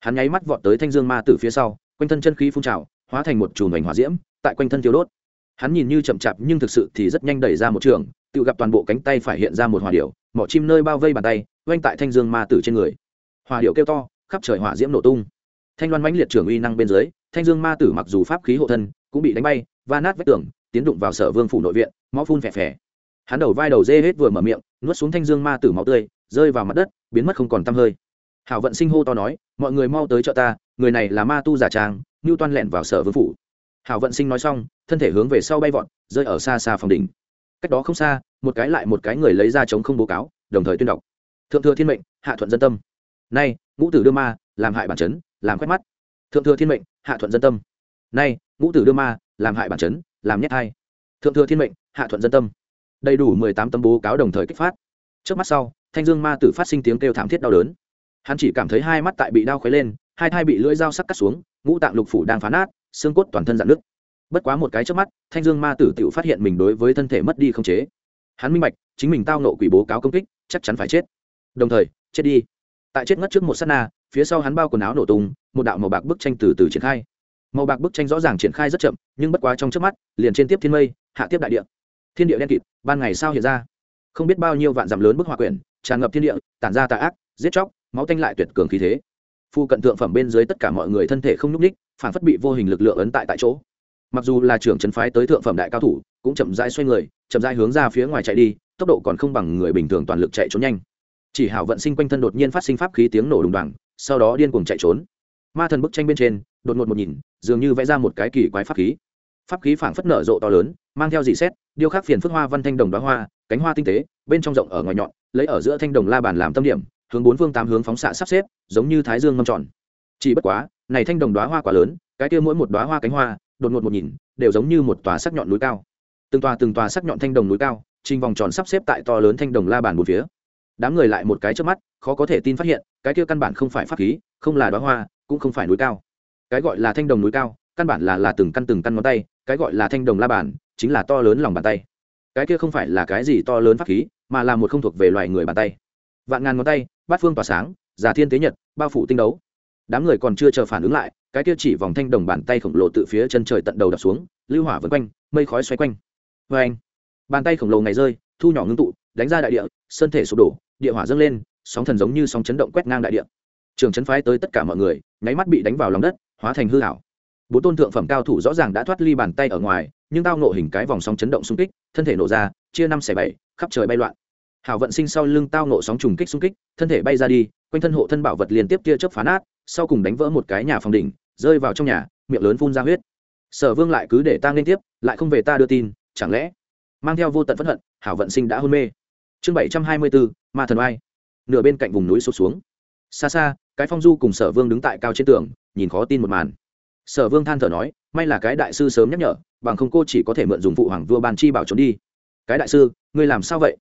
Hắn nháy mắt vọt tới thanh dương ma tử phía sau, quanh thân chân khí phun trào, hóa thành một chùm ảnh hỏa diễm, tại quanh thân thiếu đốt. Hắn nhìn như chậm chạp nhưng thực sự thì rất nhanh đẩy ra một trường, tự gặp toàn bộ cánh tay phải hiện ra một hỏa điệu mỏ chim nơi bao vây bàn tay oanh tại thanh dương ma tử trên người. Hỏa điệu kêu to, khắp trời hỏa diễm nổ tung thanh loan mãnh liệt trưởng uy năng bên dưới, thanh dương ma tử mặc dù pháp khí hộ thân, cũng bị đánh bay, va nát vách tường, tiến đụng vào sở vương phủ nội viện, máu phun phè phè. Hắn đầu vai đầu dê hết vừa mở miệng, nuốt xuống thanh dương ma tử máu tươi, rơi vào mặt đất, biến mất không còn t hơi. Hảo vận sinh hô to nói, mọi người mau tới chợ ta, người này là ma tu giả trang ngưu toan lẹn vào sở vương phủ. Hảo vận sinh nói xong, thân thể hướng về sau bay vọt, rơi ở xa xa phòng đỉnh. Cách đó không xa, một cái lại một cái người lấy ra chống không bố cáo, đồng thời tuyên đọc. Thượng thừa thiên mệnh, hạ thuận dân tâm. Nay, ngũ tử đưa ma, làm hại bản chấn làm quét mắt. Thượng thừa thiên mệnh, hạ thuận dân tâm. Nay, ngũ tử đưa ma, làm hại bản chấn, làm nhét hai thượng thừa thiên mệnh, hạ thuận dân tâm. Đầy đủ mười tám tấm bố cáo đồng thời kích phát. Trước mắt sau, thanh dương ma tử phát sinh tiếng kêu thảm thiết đau đớn. Hắn chỉ cảm thấy hai mắt tại bị đau khuấy lên, hai thai bị lưỡi dao sắc cắt xuống, ngũ tạng lục phủ đang phá nát, xương cốt toàn thân dạn nứt. Bất quá một cái trước mắt, thanh dương ma tử tự phát hiện mình đối với thân thể mất đi không chế. Hắn minh bạch, chính mình tao nộ quỷ bố cáo công kích, chắc chắn phải chết. Đồng thời, chết đi tại chết ngất trước một s á t na, phía sau hắn bao quần áo nổ tung, một đạo màu bạc bức tranh từ từ triển khai. Màu bạc bức tranh rõ ràng triển khai rất chậm, nhưng bất quá trong trước mắt, liền trên tiếp thiên mây, hạ tiếp đại địa. Thiên địa đen kịt, ban ngày sao hiện ra? Không biết bao nhiêu vạn dặm lớn bức hòa quyển, tràn ngập thiên địa, tản ra tà ác, giết chóc, máu tanh lại tuyệt cường khí thế. Phu cận thượng phẩm bên dưới tất cả mọi người thân thể không nhúc ních phản phất bị vô hình lực lượng ấn tại tại chỗ. Mặc dù là trưởng trấn phái tới thượng phẩm đại cao thủ, cũng chậm rãi xoay người, chậm rãi hướng ra phía ngoài chạy đi, tốc độ còn không bằng người bình thường toàn lực chạy trốn nhanh chỉ hảo vận sinh quanh thân đột nhiên phát sinh pháp khí tiếng nổ đùng đoàng, sau đó điên cuồng chạy trốn. Ma thần bức tranh bên trên, đột ngột một nhìn, dường như vẽ ra một cái kỳ quái pháp khí. Pháp khí phảng phất nở rộ to lớn, mang theo dị xét, điêu khắc phiền phức hoa văn thanh đồng đoá hoa, cánh hoa tinh tế, bên trong rộng ở ngoài nhọn, lấy ở giữa thanh đồng la bàn làm tâm điểm, hướng bốn phương tám hướng phóng xạ sắp xếp, giống như thái dương mâm tròn. Chỉ bất quá, này thanh đồng đoá hoa quá lớn, cái kia mỗi một đoá hoa cánh hoa, đột ngột một nhìn, đều giống như một tòa sắc nhọn núi cao. Từng tòa từng tòa sắc nhọn thanh đồng núi cao, trình vòng tròn sắp xếp tại to lớn thanh đồng la bàn một phía đám người lại một cái trước mắt, khó có thể tin phát hiện, cái kia căn bản không phải pháp khí, không là đoá hoa, cũng không phải núi cao. Cái gọi là thanh đồng núi cao, căn bản là là từng căn từng căn ngón tay, cái gọi là thanh đồng la bàn, chính là to lớn lòng bàn tay. Cái kia không phải là cái gì to lớn pháp khí, mà là một không thuộc về loài người bàn tay. Vạn ngàn ngón tay, bát phương tỏa sáng, giả thiên tế nhật, bao phủ tinh đấu. Đám người còn chưa chờ phản ứng lại, cái kia chỉ vòng thanh đồng bàn tay khổng lồ từ phía chân trời tận đầu đập xuống, lưu hỏa vân quanh, mây khói xoay quanh. Vê anh bàn tay khổng lồ ngày rơi, thu nhỏ ngưng tụ, đánh ra đại địa, sơn thể sụp đổ địa hỏa dâng lên, sóng thần giống như sóng chấn động quét ngang đại địa. Trường chấn phái tới tất cả mọi người, nháy mắt bị đánh vào lòng đất, hóa thành hư hảo bốn tôn thượng phẩm cao thủ rõ ràng đã thoát ly bàn tay ở ngoài, nhưng tao nộ hình cái vòng sóng chấn động xung kích, thân thể nổ ra, chia năm xẻ bảy, khắp trời bay loạn. Hảo vận sinh sau lưng tao nộ sóng trùng kích xung kích, thân thể bay ra đi, quanh thân hộ thân bảo vật liên tiếp tia chớp phá nát, sau cùng đánh vỡ một cái nhà phòng đỉnh, rơi vào trong nhà, miệng lớn phun ra huyết. Sở vương lại cứ để ta liên tiếp, lại không về ta đưa tin, chẳng lẽ mang theo vô tận phẫn hận hảo vận sinh đã hôn mê chương bảy trăm hai mươi bốn ma thần oai. Nửa bên cạnh vùng núi sụt xuống. Xa xa, cái phong du cùng sở vương đứng tại cao trên tường, nhìn khó tin một màn. Sở vương than thở nói, may là cái đại sư sớm nhắc nhở, bằng không cô chỉ có thể mượn dùng phụ hoàng vua ban chi bảo trốn đi. Cái đại sư, ngươi làm sao vậy?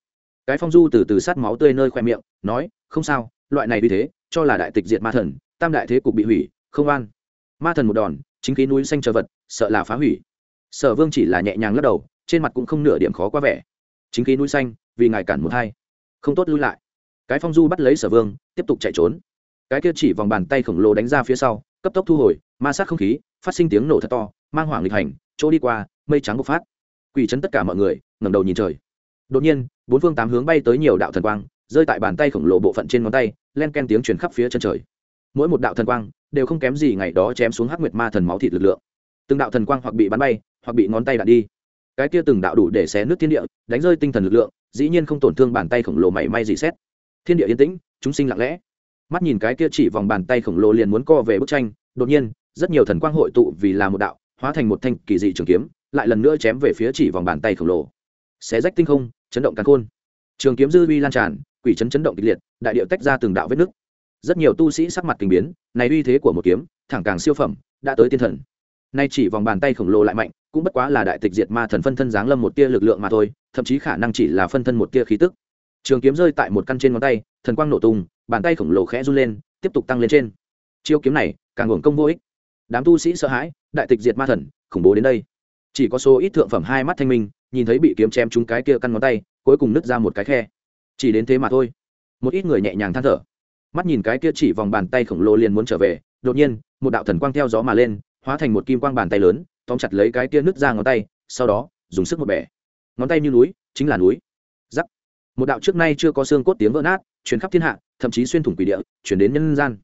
Cái phong du từ từ sát máu tươi nơi khoe miệng, nói, không sao, loại này vì thế, cho là đại tịch diệt ma thần, tam đại thế cục bị hủy, không an ma thần một đòn, chính khí núi xanh chờ vật, sợ là phá hủy. Sở vương chỉ là nhẹ nhàng lắc đầu, trên mặt cũng không nửa điểm khó qua vẻ. Chính khí núi xanh vì ngài cản một hai. Không tốt lui lại. Cái phong du bắt lấy sở vương, tiếp tục chạy trốn. Cái kia chỉ vòng bàn tay khổng lồ đánh ra phía sau, cấp tốc thu hồi, ma sát không khí, phát sinh tiếng nổ thật to, mang hoảng lịch hành, chỗ đi qua, mây trắng bộc phát. Quỷ chấn tất cả mọi người, ngẩng đầu nhìn trời. Đột nhiên, bốn phương tám hướng bay tới nhiều đạo thần quang, rơi tại bàn tay khổng lồ bộ phận trên ngón tay, len ken tiếng truyền khắp phía chân trời. Mỗi một đạo thần quang, đều không kém gì ngày đó chém xuống hắc nguyệt ma thần máu thịt lực lượng. Từng đạo thần quang hoặc bị bắn bay, hoặc bị ngón tay đạn đi cái kia từng đạo đủ để xé nước thiên địa, đánh rơi tinh thần lực lượng, dĩ nhiên không tổn thương bàn tay khổng lồ mảy may gì xét. Thiên địa yên tĩnh, chúng sinh lặng lẽ. Mắt nhìn cái kia chỉ vòng bàn tay khổng lồ liền muốn co về bức tranh, đột nhiên, rất nhiều thần quang hội tụ vì là một đạo, hóa thành một thanh kỳ dị trường kiếm, lại lần nữa chém về phía chỉ vòng bàn tay khổng lồ. Xé rách tinh không, chấn động càn khôn. Trường kiếm dư uy lan tràn, quỷ chấn chấn động kịch liệt, đại điệu tách ra từng đạo vết nứt. Rất nhiều tu sĩ sắc mặt kinh biến, này uy thế của một kiếm, thẳng càng siêu phẩm, đã tới tiên thần. Nay chỉ vòng bàn tay khổng lồ lại mạnh cũng bất quá là đại tịch diệt ma thần phân thân giáng lâm một tia lực lượng mà thôi, thậm chí khả năng chỉ là phân thân một tia khí tức. Trường kiếm rơi tại một căn trên ngón tay, thần quang nổ tung, bàn tay khổng lồ khẽ run lên, tiếp tục tăng lên trên. Chiêu kiếm này, càng hưởng công vô ích. Đám tu sĩ sợ hãi, đại tịch diệt ma thần, khủng bố đến đây. Chỉ có số ít thượng phẩm hai mắt thanh minh, nhìn thấy bị kiếm chém trúng cái kia căn ngón tay, cuối cùng nứt ra một cái khe. Chỉ đến thế mà thôi. Một ít người nhẹ nhàng than thở. Mắt nhìn cái kia chỉ vòng bàn tay khổng lồ liền muốn trở về, đột nhiên, một đạo thần quang theo gió mà lên, hóa thành một kim quang bàn tay lớn tóm chặt lấy cái kia nứt ra ngón tay, sau đó, dùng sức một bẻ. Ngón tay như núi, chính là núi. Giắc một đạo trước nay chưa có xương cốt tiếng vỡ nát chuyển khắp thiên hạ, thậm chí xuyên thủng quỷ địa chuyển đến nhân gian.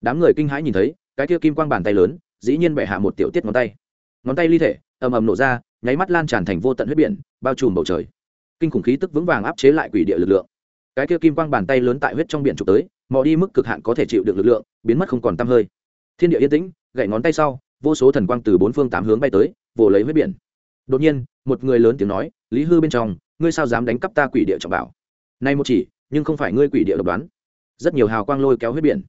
Đám người kinh hãi nhìn thấy, cái kia kim quang bàn tay lớn, dĩ nhiên bẻ hạ một tiểu tiết ngón tay. Ngón tay ly thể, ầm ầm nổ ra, nháy mắt lan tràn thành vô tận huyết biển, bao trùm bầu trời. Kinh khủng khí tức vững vàng áp chế lại quỷ địa lực lượng. Cái kia kim quang bàn tay lớn tại huyết trong biển trục tới, mò đi mức cực hạn có thể chịu được lực lượng, biến mất không còn tăm hơi. Thiên địa yên tĩnh gậy ngón tay sau vô số thần quang từ bốn phương tám hướng bay tới, vồ lấy huyết biển. Đột nhiên, một người lớn tiếng nói, lý hư bên trong, ngươi sao dám đánh cắp ta quỷ địa trọng bảo? Nay một chỉ, nhưng không phải ngươi quỷ địa độc đoán. Rất nhiều hào quang lôi kéo huyết biển.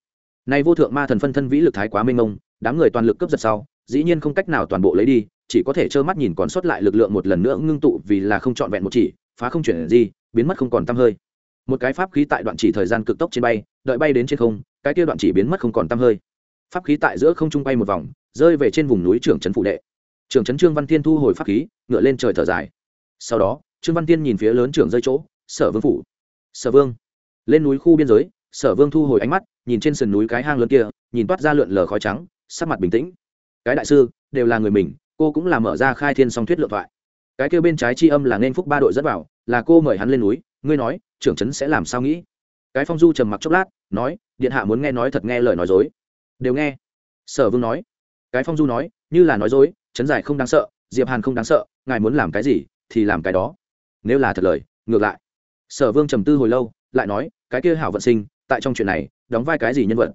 Nay vô thượng ma thần phân thân vĩ lực thái quá mênh mông, đám người toàn lực cướp giật sau, dĩ nhiên không cách nào toàn bộ lấy đi, chỉ có thể trơ mắt nhìn còn sót lại lực lượng một lần nữa ngưng tụ vì là không trọn vẹn một chỉ, phá không chuyển gì, biến mất không còn tăm hơi. Một cái pháp khí tại đoạn chỉ thời gian cực tốc trên bay, đợi bay đến trên không, cái kia đoạn chỉ biến mất không còn tăm hơi. Pháp khí tại giữa không trung bay một vòng rơi về trên vùng núi trưởng trấn phụ đệ. Trưởng trấn trương văn thiên thu hồi pháp khí, ngựa lên trời thở dài. Sau đó, trương văn thiên nhìn phía lớn trưởng rơi chỗ, sở vương phủ. Sở vương. Lên núi khu biên giới, sở vương thu hồi ánh mắt, nhìn trên sườn núi cái hang lớn kia, nhìn toát ra lượn lờ khói trắng, sắc mặt bình tĩnh. Cái đại sư, đều là người mình, cô cũng là mở ra khai thiên song thuyết lượng thoại. Cái kêu bên trái chi âm là nên phúc ba đội dẫn vào, là cô mời hắn lên núi, ngươi nói, trưởng trấn sẽ làm sao nghĩ? Cái phong du trầm mặc chốc lát, nói, điện hạ muốn nghe nói thật nghe lời nói dối. Đều nghe. Sở vương nói cái phong du nói, như là nói dối, trấn giải không đáng sợ, diệp hàn không đáng sợ, ngài muốn làm cái gì thì làm cái đó. Nếu là thật lời, ngược lại. Sở vương trầm tư hồi lâu, lại nói, cái kia hảo vận sinh, tại trong chuyện này, đóng vai cái gì nhân vật?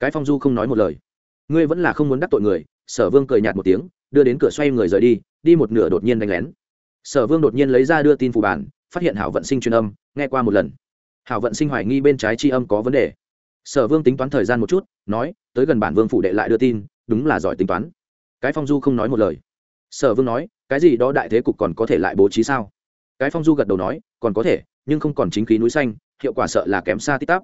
Cái phong du không nói một lời. Ngươi vẫn là không muốn đắc tội người. Sở vương cười nhạt một tiếng, đưa đến cửa xoay người rời đi đi một nửa đột nhiên đánh lén. Sở vương đột nhiên lấy ra đưa tin phù bản, phát hiện hảo vận sinh truyền âm, nghe qua một lần. Hảo vận sinh hoài nghi bên trái tri âm có vấn đề. Sở vương tính toán thời gian một chút, nói, tới gần bản vương phủ đệ lại đưa tin đúng là giỏi tính toán. Cái phong du không nói một lời. Sở vương nói, cái gì đó đại thế cục còn có thể lại bố trí sao? Cái phong du gật đầu nói, còn có thể, nhưng không còn chính khí núi xanh, hiệu quả sợ là kém xa tít tắp.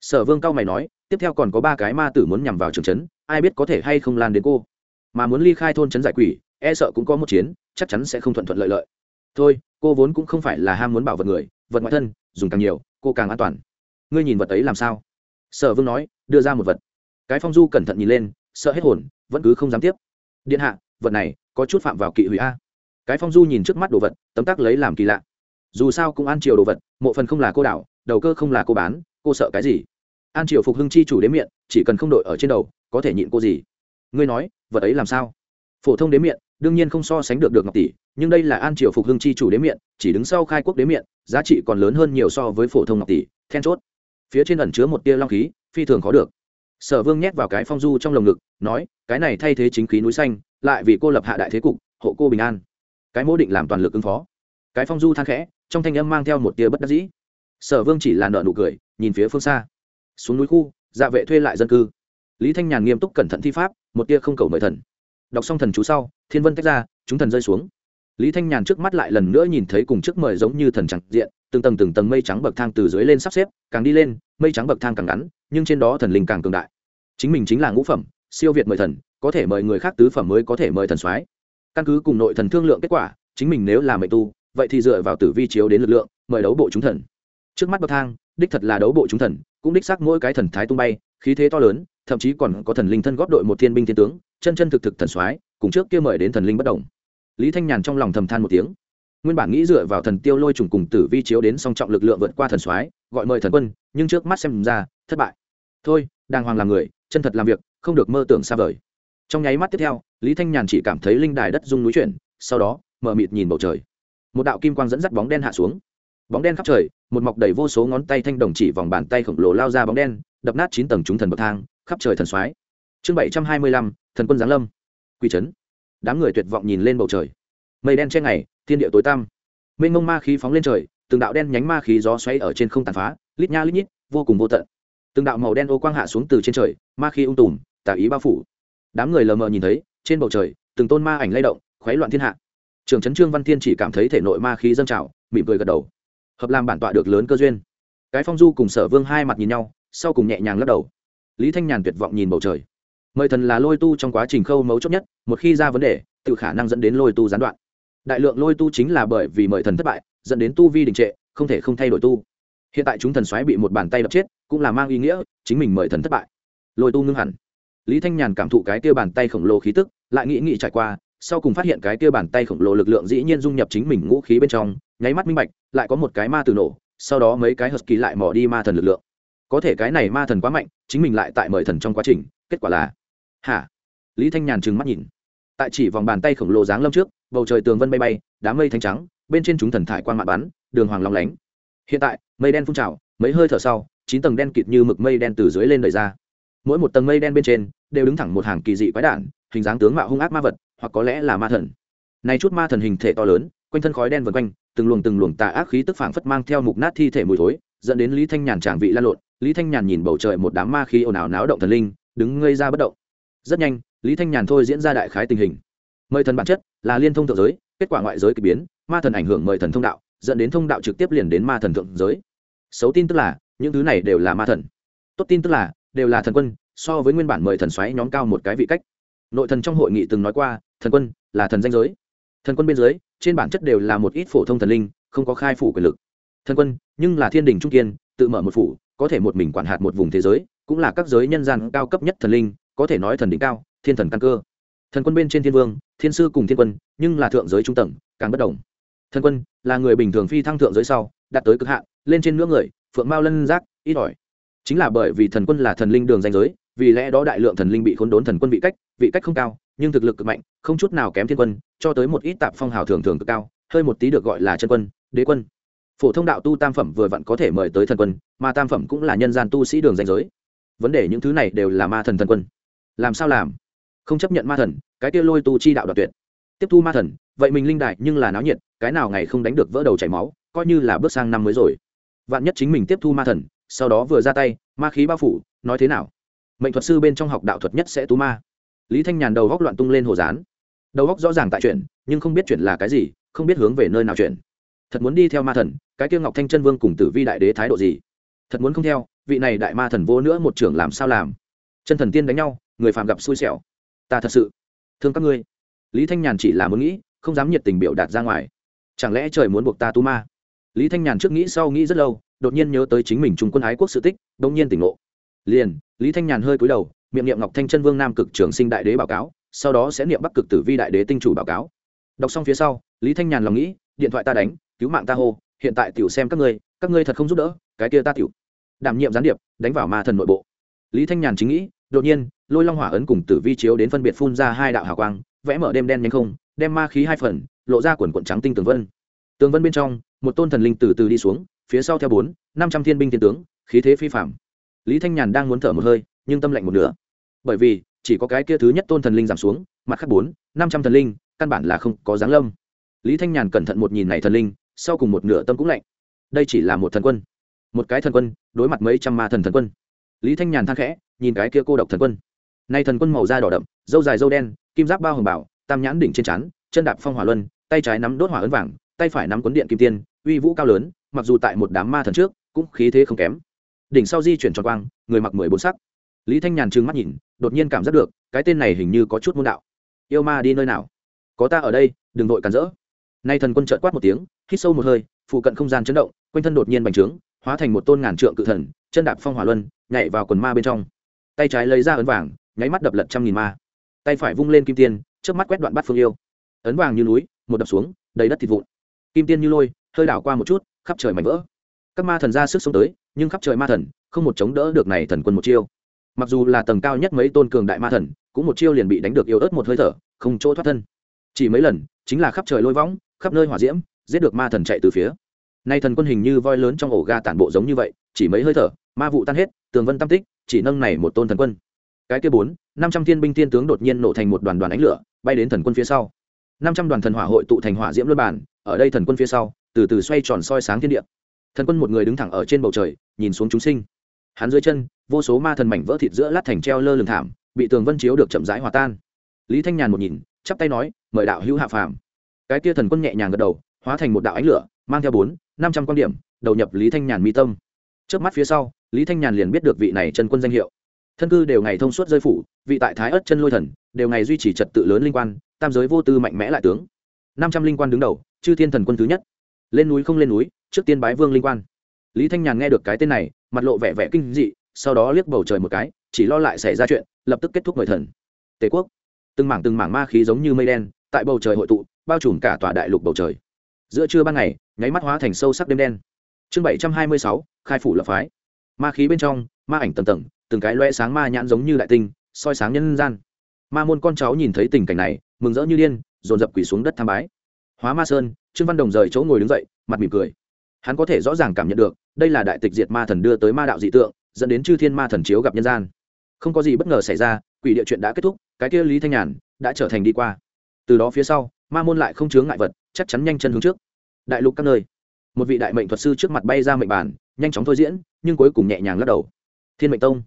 Sở vương cao mày nói, tiếp theo còn có ba cái ma tử muốn nhằm vào trường trấn, ai biết có thể hay không lan đến cô? Mà muốn ly khai thôn trấn giải quỷ e sợ cũng có một chiến, chắc chắn sẽ không thuận thuận lợi lợi. Thôi, cô vốn cũng không phải là ham muốn bảo vật người, vật ngoại thân, dùng càng nhiều, cô càng an toàn. Ngươi nhìn vật ấy làm sao? Sở vương nói, đưa ra một vật. Cái phong du cẩn thận nhìn lên sợ hết hồn, vẫn cứ không dám tiếp. Điện hạ, vật này, có chút phạm vào kỵ hủy a. Cái phong du nhìn trước mắt đồ vật, tấm tắc lấy làm kỳ lạ. Dù sao cũng an triều đồ vật, mộ phần không là cô đảo, đầu cơ không là cô bán, cô sợ cái gì? An triều phục hưng chi chủ đếm miệng chỉ cần không đội ở trên đầu, có thể nhịn cô gì? Ngươi nói, vật ấy làm sao? Phổ thông đếm miệng đương nhiên không so sánh được được ngọc tỷ, nhưng đây là an triều phục hưng chi chủ đếm miệng chỉ đứng sau khai quốc đếm miệng giá trị còn lớn hơn nhiều so với phổ thông ngọc tỷ, then chốt. Phía trên ẩn chứa một tia long khí, phi thường khó được sở vương nhét vào cái phong du trong lồng ngực, nói, cái này thay thế chính khí núi xanh, lại vì cô lập hạ đại thế cục, hộ cô bình an. Cái mô định làm toàn lực ứng phó. Cái phong du than khẽ, trong thanh âm mang theo một tia bất đắc dĩ. Sở vương chỉ là nợ nụ cười, nhìn phía phương xa. Xuống núi khu dạ vệ thuê lại dân cư. Lý thanh nhàn nghiêm túc cẩn thận thi pháp, một tia không cầu mời thần. Đọc xong thần chú sau, thiên vân tách ra, chúng thần rơi xuống. Lý thanh nhàn trước mắt lại lần nữa nhìn thấy cùng trước mời giống như thần chẳng diện, từng tầng từng tầng mây trắng bậc thang từ dưới lên sắp xếp, càng đi lên, mây trắng bậc thang càng ngắn, nhưng trên đó thần linh càng cường đại chính mình chính là ngũ phẩm, siêu việt mời thần, có thể mời người khác tứ phẩm mới có thể mời thần soái. Căn cứ cùng nội thần thương lượng kết quả, chính mình nếu là mệnh tu, vậy thì dựa vào tử vi chiếu đến lực lượng, mời đấu bộ chúng thần. Trước mắt bậc thang, đích thật là đấu bộ chúng thần, cũng đích xác mỗi cái thần thái tung bay, khí thế to lớn, thậm chí còn có thần linh thân góp đội một thiên binh thiên tướng, chân chân thực thực thần soái, cùng trước kia mời đến thần linh bất đồng lý thanh nhàn trong lòng thầm than một tiếng. Nguyên bản nghĩ dựa vào thần tiêu lôi trùng cùng tử vi chiếu đến song trọng lực lượng vượt qua thần soái, gọi mời thần quân, nhưng trước mắt xem ra, thất bại. Thôi đàng hoàng làm người, chân thật làm việc, không được mơ tưởng xa vời. Trong nháy mắt tiếp theo, lý thanh nhàn chỉ cảm thấy linh đài đất rung núi chuyển, sau đó, mở mịt nhìn bầu trời. Một đạo kim quang dẫn dắt bóng đen hạ xuống. Bóng đen khắp trời, một mọc đầy vô số ngón tay thanh đồng chỉ vòng bàn tay khổng lồ lao ra bóng đen, đập nát chín tầng trúng thần bậc thang, khắp trời thần soái. Chương bảy trăm hai mươi lăm, thần quân giáng lâm. Quy trấn đám người tuyệt vọng nhìn lên bầu trời. Mây đen che ngày, thiên địa tối tăm. Mênh mông ma khí phóng lên trời, từng đạo đen nhánh ma khí gió xoáy ở trên không tàn phá, lít nha lít nhít, vô cùng vô tận từng đạo màu đen ô quang hạ xuống từ trên trời, ma khí ung tùm, tà ý bao phủ. Đám người lờ mờ nhìn thấy, trên bầu trời, từng tôn ma ảnh lay động khoáy loạn thiên hạ. Trường trấn trương văn thiên chỉ cảm thấy thể nội ma khí dâng trào, mỉm cười gật đầu. Hợp làm bản tọa được lớn cơ duyên. Cái phong du cùng sở vương hai mặt nhìn nhau, sau cùng nhẹ nhàng lắc đầu. Lý thanh nhàn tuyệt vọng nhìn bầu trời. Mời thần là lôi tu trong quá trình khâu mấu chốt nhất, một khi ra vấn đề, tự khả năng dẫn đến lôi tu gián đoạn. Đại lượng lôi tu chính là bởi vì mời thần thất bại, dẫn đến tu vi đình trệ, không thể không thay đổi tu hiện tại chúng thần xoáy bị một bàn tay đập chết, cũng là mang ý nghĩa, chính mình mời thần thất bại. Lôi tu ngưng hẳn. Lý thanh nhàn cảm thụ cái tia bàn tay khổng lồ khí tức, lại nghĩ nghĩ trải qua, sau cùng phát hiện cái tia bàn tay khổng lồ lực lượng dĩ nhiên dung nhập chính mình ngũ khí bên trong, nháy mắt minh bạch, lại có một cái ma từ nổ, sau đó mấy cái husky lại mò đi ma thần lực lượng. Có thể cái này ma thần quá mạnh, chính mình lại tại mời thần trong quá trình, kết quả là hả? Lý thanh nhàn trừng mắt nhìn. Tại chỉ vòng bàn tay khổng lồ giáng lâm trước, bầu trời tường vân bay bay, đám mây thanh trắng, bên trên chúng thần thải quan mạ bắn, đường hoàng long lánh hiện tại, mây đen phun trào, mấy hơi thở sau, chín tầng đen kịt như mực mây đen từ dưới lên đời ra. Mỗi một tầng mây đen bên trên, đều đứng thẳng một hàng kỳ dị quái đản, hình dáng tướng mạo hung ác ma vật, hoặc có lẽ là ma thần. Này chút ma thần hình thể to lớn, quanh thân khói đen vần quanh, từng luồng từng luồng tà ác khí tức phảng phất mang theo mục nát thi thể mùi thối, dẫn đến lý thanh nhàn tràng vị lan lộn. Lý thanh nhàn nhìn bầu trời một đám ma khí ồn ào náo động thần linh, đứng ngây ra bất động. Rất nhanh, lý thanh nhàn thôi diễn ra đại khái tình hình. Mời thần bản chất là liên thông thượng giới, kết quả ngoại giới k ỳ biến, ma thần ảnh hưởng mời thần thông đạo dẫn đến thông đạo trực tiếp liền đến ma thần thượng giới. Xấu tin tức là, những thứ này đều là ma thần. Tốt tin tức là, đều là thần quân, so với nguyên bản mời thần xoáy nhóm cao một cái vị cách. Nội thần trong hội nghị từng nói qua, thần quân là thần danh giới. Thần quân bên dưới, trên bản chất đều là một ít phổ thông thần linh, không có khai phủ quyền lực. Thần quân, nhưng là thiên đình trung kiên, tự mở một phủ, có thể một mình quản hạt một vùng thế giới, cũng là các giới nhân gian cao cấp nhất thần linh, có thể nói thần đỉnh cao, thiên thần căn cơ. Thần quân bên trên thiên vương, thiên sư cùng thiên quân, nhưng là thượng giới trung tầng, càng bất đồng thần quân, là người bình thường phi thăng thượng giới sau, đạt tới cực hạn, lên trên nữa người, phượng mao lân giác, ít ỏi. Chính là bởi vì thần quân là thần linh đường danh giới, vì lẽ đó đại lượng thần linh bị khốn đốn thần quân vị cách vị cách không cao, nhưng thực lực cực mạnh, không chút nào kém thiên quân, cho tới một ít tạp phong hào thường thường cực cao, hơi một tí được gọi là chân quân, đế quân. Phổ thông đạo tu tam phẩm vừa vặn có thể mời tới thần quân, mà tam phẩm cũng là nhân gian tu sĩ đường danh giới. Vấn đề những thứ này đều là ma thần thần quân. Làm sao làm? Không chấp nhận ma thần, cái kia lôi tu chi đạo đoạt tuyệt. Tiếp thu ma thần, vậy mình linh đại nhưng là náo nhiệt cái nào ngày không đánh được vỡ đầu chảy máu, coi như là bước sang năm mới rồi. Vạn nhất chính mình tiếp thu ma thần, sau đó vừa ra tay, ma khí bao phủ, nói thế nào? Mệnh thuật sư bên trong học đạo thuật nhất sẽ tú ma. Lý thanh nhàn đầu góc loạn tung lên hồ dán đầu góc rõ ràng tại chuyện, nhưng không biết chuyện là cái gì, không biết hướng về nơi nào chuyện. Thật muốn đi theo ma thần, cái kia ngọc thanh chân vương cùng tử vi đại đế thái độ gì? Thật muốn không theo, vị này đại ma thần vô nữa một trưởng làm sao làm? Chân thần tiên đánh nhau, người phạm gặp xui xẻo. Ta thật sự thương các ngươi. Lý thanh nhàn chỉ là muốn nghĩ, không dám nhiệt tình biểu đạt ra ngoài chẳng lẽ trời muốn buộc ta tu ma? Lý thanh nhàn trước nghĩ sau nghĩ rất lâu, đột nhiên nhớ tới chính mình trung quân ái quốc sự tích đông nhiên tỉnh ngộ. Liền, lý thanh nhàn hơi cúi đầu, miệng niệm ngọc thanh chân vương nam cực trường sinh đại đế báo cáo, sau đó sẽ niệm bắc cực tử vi đại đế tinh chủ báo cáo. Đọc xong phía sau, lý thanh nhàn lòng nghĩ, điện thoại ta đánh, cứu mạng ta hô, hiện tại tiểu xem các ngươi các ngươi thật không giúp đỡ, cái kia ta tiểu. Đảm nhiệm gián điệp, đánh vào ma thần nội bộ. Lý thanh nhàn chính nghĩ, đột nhiên, lôi long hỏa ấn cùng tử vi chiếu đến phân biệt phun ra hai đạo hào quang, vẽ mở đêm đen nhanh không đem ma khí hai phần, lộ ra quần quận trắng tinh tường vân. Tường vân bên trong, một tôn thần linh từ từ đi xuống, phía sau theo bốn, năm trăm thiên binh thiên tướng, khí thế phi phạm lý thanh nhàn đang muốn thở một hơi, nhưng tâm lạnh một nửa. Bởi vì, chỉ có cái kia thứ nhất tôn thần linh giảm xuống, mặt khác bốn, năm trăm thần linh, căn bản là không có giáng lâm. Lý thanh nhàn cẩn thận một nhìn này thần linh, sau cùng một nửa tâm cũng lạnh. Đây chỉ là một thần quân. Một cái thần quân, đối mặt mấy trăm ma thần thần quân. Lý thanh nhàn thang khẽ, nhìn cái kia cô độc thần quân. Nay thần quân màu da đỏ đậm dâu dài dâu đen, kim giáp bao hồng bảo tam nhãn đỉnh trên chắn chân đạp phong hỏa luân, tay trái nắm đốt hỏa ấn vàng, tay phải nắm cuốn điện kim tiên, uy vũ cao lớn, mặc dù tại một đám ma thần trước, cũng khí thế không kém. Đỉnh sau di chuyển tròn quang, người mặc mười bốn sắc. Lý thanh nhàn trừng mắt nhìn, đột nhiên cảm giác được, cái tên này hình như có chút môn đạo. Yêu ma đi nơi nào? Có ta ở đây, đừng vội cản rỡ. Nay thần quân trợn quát một tiếng, hít sâu một hơi, phụ cận không gian chấn động, quanh thân đột nhiên bành trướng, hóa thành một tôn ngàn trượng cự thần, chân đạp phong hỏa luân, nhảy vào quần ma bên trong. Tay trái lấy ra ấn vàng, nháy mắt đập lật trăm nghìn ma. Tay phải vung lên kim tiên trước mắt quét đoạn bắt phương yêu. Ấn vàng như núi, một đập xuống, đầy đất thịt vụn. Kim tiên như lôi, hơi đảo qua một chút, khắp trời mảnh vỡ. Các ma thần ra sức sống tới, nhưng khắp trời ma thần, không một chống đỡ được này thần quân một chiêu. Mặc dù là tầng cao nhất mấy tôn cường đại ma thần, cũng một chiêu liền bị đánh được yếu ớt một hơi thở, không chỗ thoát thân. Chỉ mấy lần, chính là khắp trời lôi võng, khắp nơi hỏa diễm, giết được ma thần chạy từ phía. Nay thần quân hình như voi lớn trong ổ ga tản bộ giống như vậy, chỉ mấy hơi thở, ma vụ tan hết, tường vân tam tích, chỉ nâng này một tôn thần quân. Cái kia bốn, năm trăm thiên binh tiên tướng đột nhiên nổ thành một đoàn đoàn ánh lửa bay đến thần quân phía sau. Năm trăm đoàn thần hỏa hội tụ thành hỏa diễm luân bản, ở đây thần quân phía sau, từ từ xoay tròn soi sáng thiên địa. Thần quân một người đứng thẳng ở trên bầu trời, nhìn xuống chúng sinh. Hắn dưới chân, vô số ma thần mảnh vỡ thịt giữa lát thành treo lơ lửng thảm, bị tường vân chiếu được chậm rãi hòa tan. Lý thanh nhàn một nhìn, chắp tay nói, mời đạo hữu hạ phàm. Cái kia thần quân nhẹ nhàng gật đầu, hóa thành một đạo ánh lửa, mang theo bốn, năm trăm quan điểm, đầu nhập lý thanh nhàn mi tâm. Trước mắt phía sau, lý thanh nhàn liền biết được vị này chân quân danh hiệu thân cư đều ngày thông suốt rơi phủ, vị tại thái ất chân lôi thần, đều ngày duy trì trật tự lớn linh quan, tam giới vô tư mạnh mẽ lại tướng. Năm trăm linh quan đứng đầu, chư thiên thần quân thứ nhất. Lên núi không lên núi, trước tiên bái vương linh quan. Lý thanh nhàn nghe được cái tên này, mặt lộ vẻ vẻ kinh dị, sau đó liếc bầu trời một cái, chỉ lo lại xảy ra chuyện, lập tức kết thúc người thần. Tề quốc. Từng mảng từng mảng ma khí giống như mây đen, tại bầu trời hội tụ, bao trùm cả tòa đại lục bầu trời. Giữa trưa ban ngày, nháy mắt hóa thành sâu sắc đêm đen. Chương bảy trăm hai mươi sáu, khai phủ lập phái. Ma khí bên trong, ma ảnh tầng tầng từng cái loe sáng ma nhãn giống như đại tinh, soi sáng nhân gian. Ma môn con cháu nhìn thấy tình cảnh này, mừng rỡ như điên, dồn dập quỳ xuống đất tham bái. Hóa ma sơn, trương văn đồng rời chỗ ngồi đứng dậy, mặt mỉm cười. Hắn có thể rõ ràng cảm nhận được, đây là đại tịch diệt ma thần đưa tới ma đạo dị tượng, dẫn đến chư thiên ma thần chiếu gặp nhân gian. Không có gì bất ngờ xảy ra, quỷ địa chuyện đã kết thúc, cái kia lý thanh nhàn đã trở thành đi qua. Từ đó phía sau, ma môn lại không chướng ngại vật, chắc chắn nhanh chân hướng trước. Đại lục các nơi, một vị đại mệnh thuật sư trước mặt bay ra mệnh bản, nhanh chóng thôi diễn, nhưng cuối cùng nhẹ nhàng lắc đầu. Thiên mệnh tông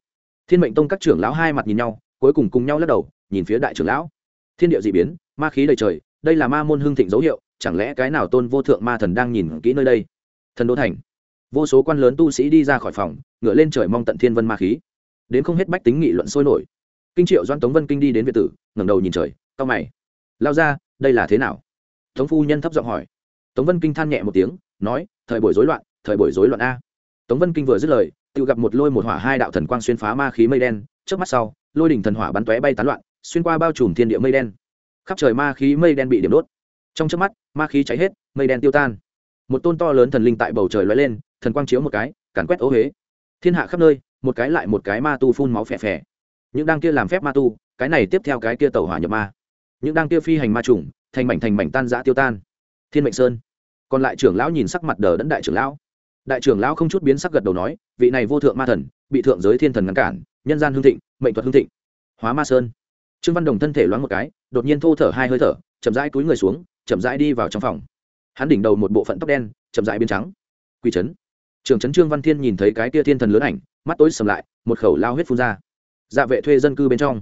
thiên mệnh tông các trưởng lão hai mặt nhìn nhau, cuối cùng cùng nhau lắc đầu, nhìn phía đại trưởng lão. Thiên địa d ị biến, ma khí đầy trời, đây là ma môn hưng thịnh dấu hiệu, chẳng lẽ cái nào tôn vô thượng ma thần đang nhìn kỹ nơi đây? Thần đô thành. Vô số quan lớn tu sĩ đi ra khỏi phòng ngựa lên trời mong tận thiên vân ma khí. Đến không hết bách tính nghị luận sôi nổi. Kinh triệu doan tống vân kinh đi đến việt tử, ngẩng đầu nhìn trời cao mày. Lao ra, đây là thế nào? Tống phu nhân thấp giọng hỏi. Tống vân kinh than nhẹ một tiếng, nói, thời buổi rối loạn, thời buổi rối loạn a. Tống vân kinh vừa dứt lời tự gặp một lôi một hỏa hai đạo thần quang xuyên phá ma khí mây đen trước mắt sau, lôi đỉnh thần hỏa bắn tóe bay tán loạn, xuyên qua bao trùm thiên địa mây đen. Khắp trời ma khí mây đen bị điểm đốt. Trong trước mắt, ma khí cháy hết, mây đen tiêu tan. Một tôn to lớn thần linh tại bầu trời lóe lên, thần quang chiếu một cái, càn quét ố huế thiên hạ khắp nơi, một cái lại một cái ma tu phun máu phè phè. Những đang kia làm phép ma tu, cái này tiếp theo cái kia tàu hỏa nhập ma. Những đang kia phi hành ma trùng thành mảnh thành mảnh tan giã tiêu tan. Thiên mệnh sơn. Còn lại trưởng lão nhìn sắc mặt đờ đẫn đại trưởng lão đại trưởng lão không chút biến sắc gật đầu nói, vị này vô thượng ma thần, bị thượng giới thiên thần ngăn cản, nhân gian hương thịnh, mệnh thuật hương thịnh. Hóa ma sơn. Trương văn đồng thân thể loáng một cái, đột nhiên thô thở hai hơi thở, chậm rãi túi người xuống, chậm rãi đi vào trong phòng. Hắn đỉnh đầu một bộ phận tóc đen, chậm rãi biến trắng. Quy trấn trưởng trấn trương văn thiên nhìn thấy cái tia thiên thần lớn ảnh, mắt tối sầm lại, một khẩu lao huyết phun ra. Dạ vệ thuê dân cư bên trong.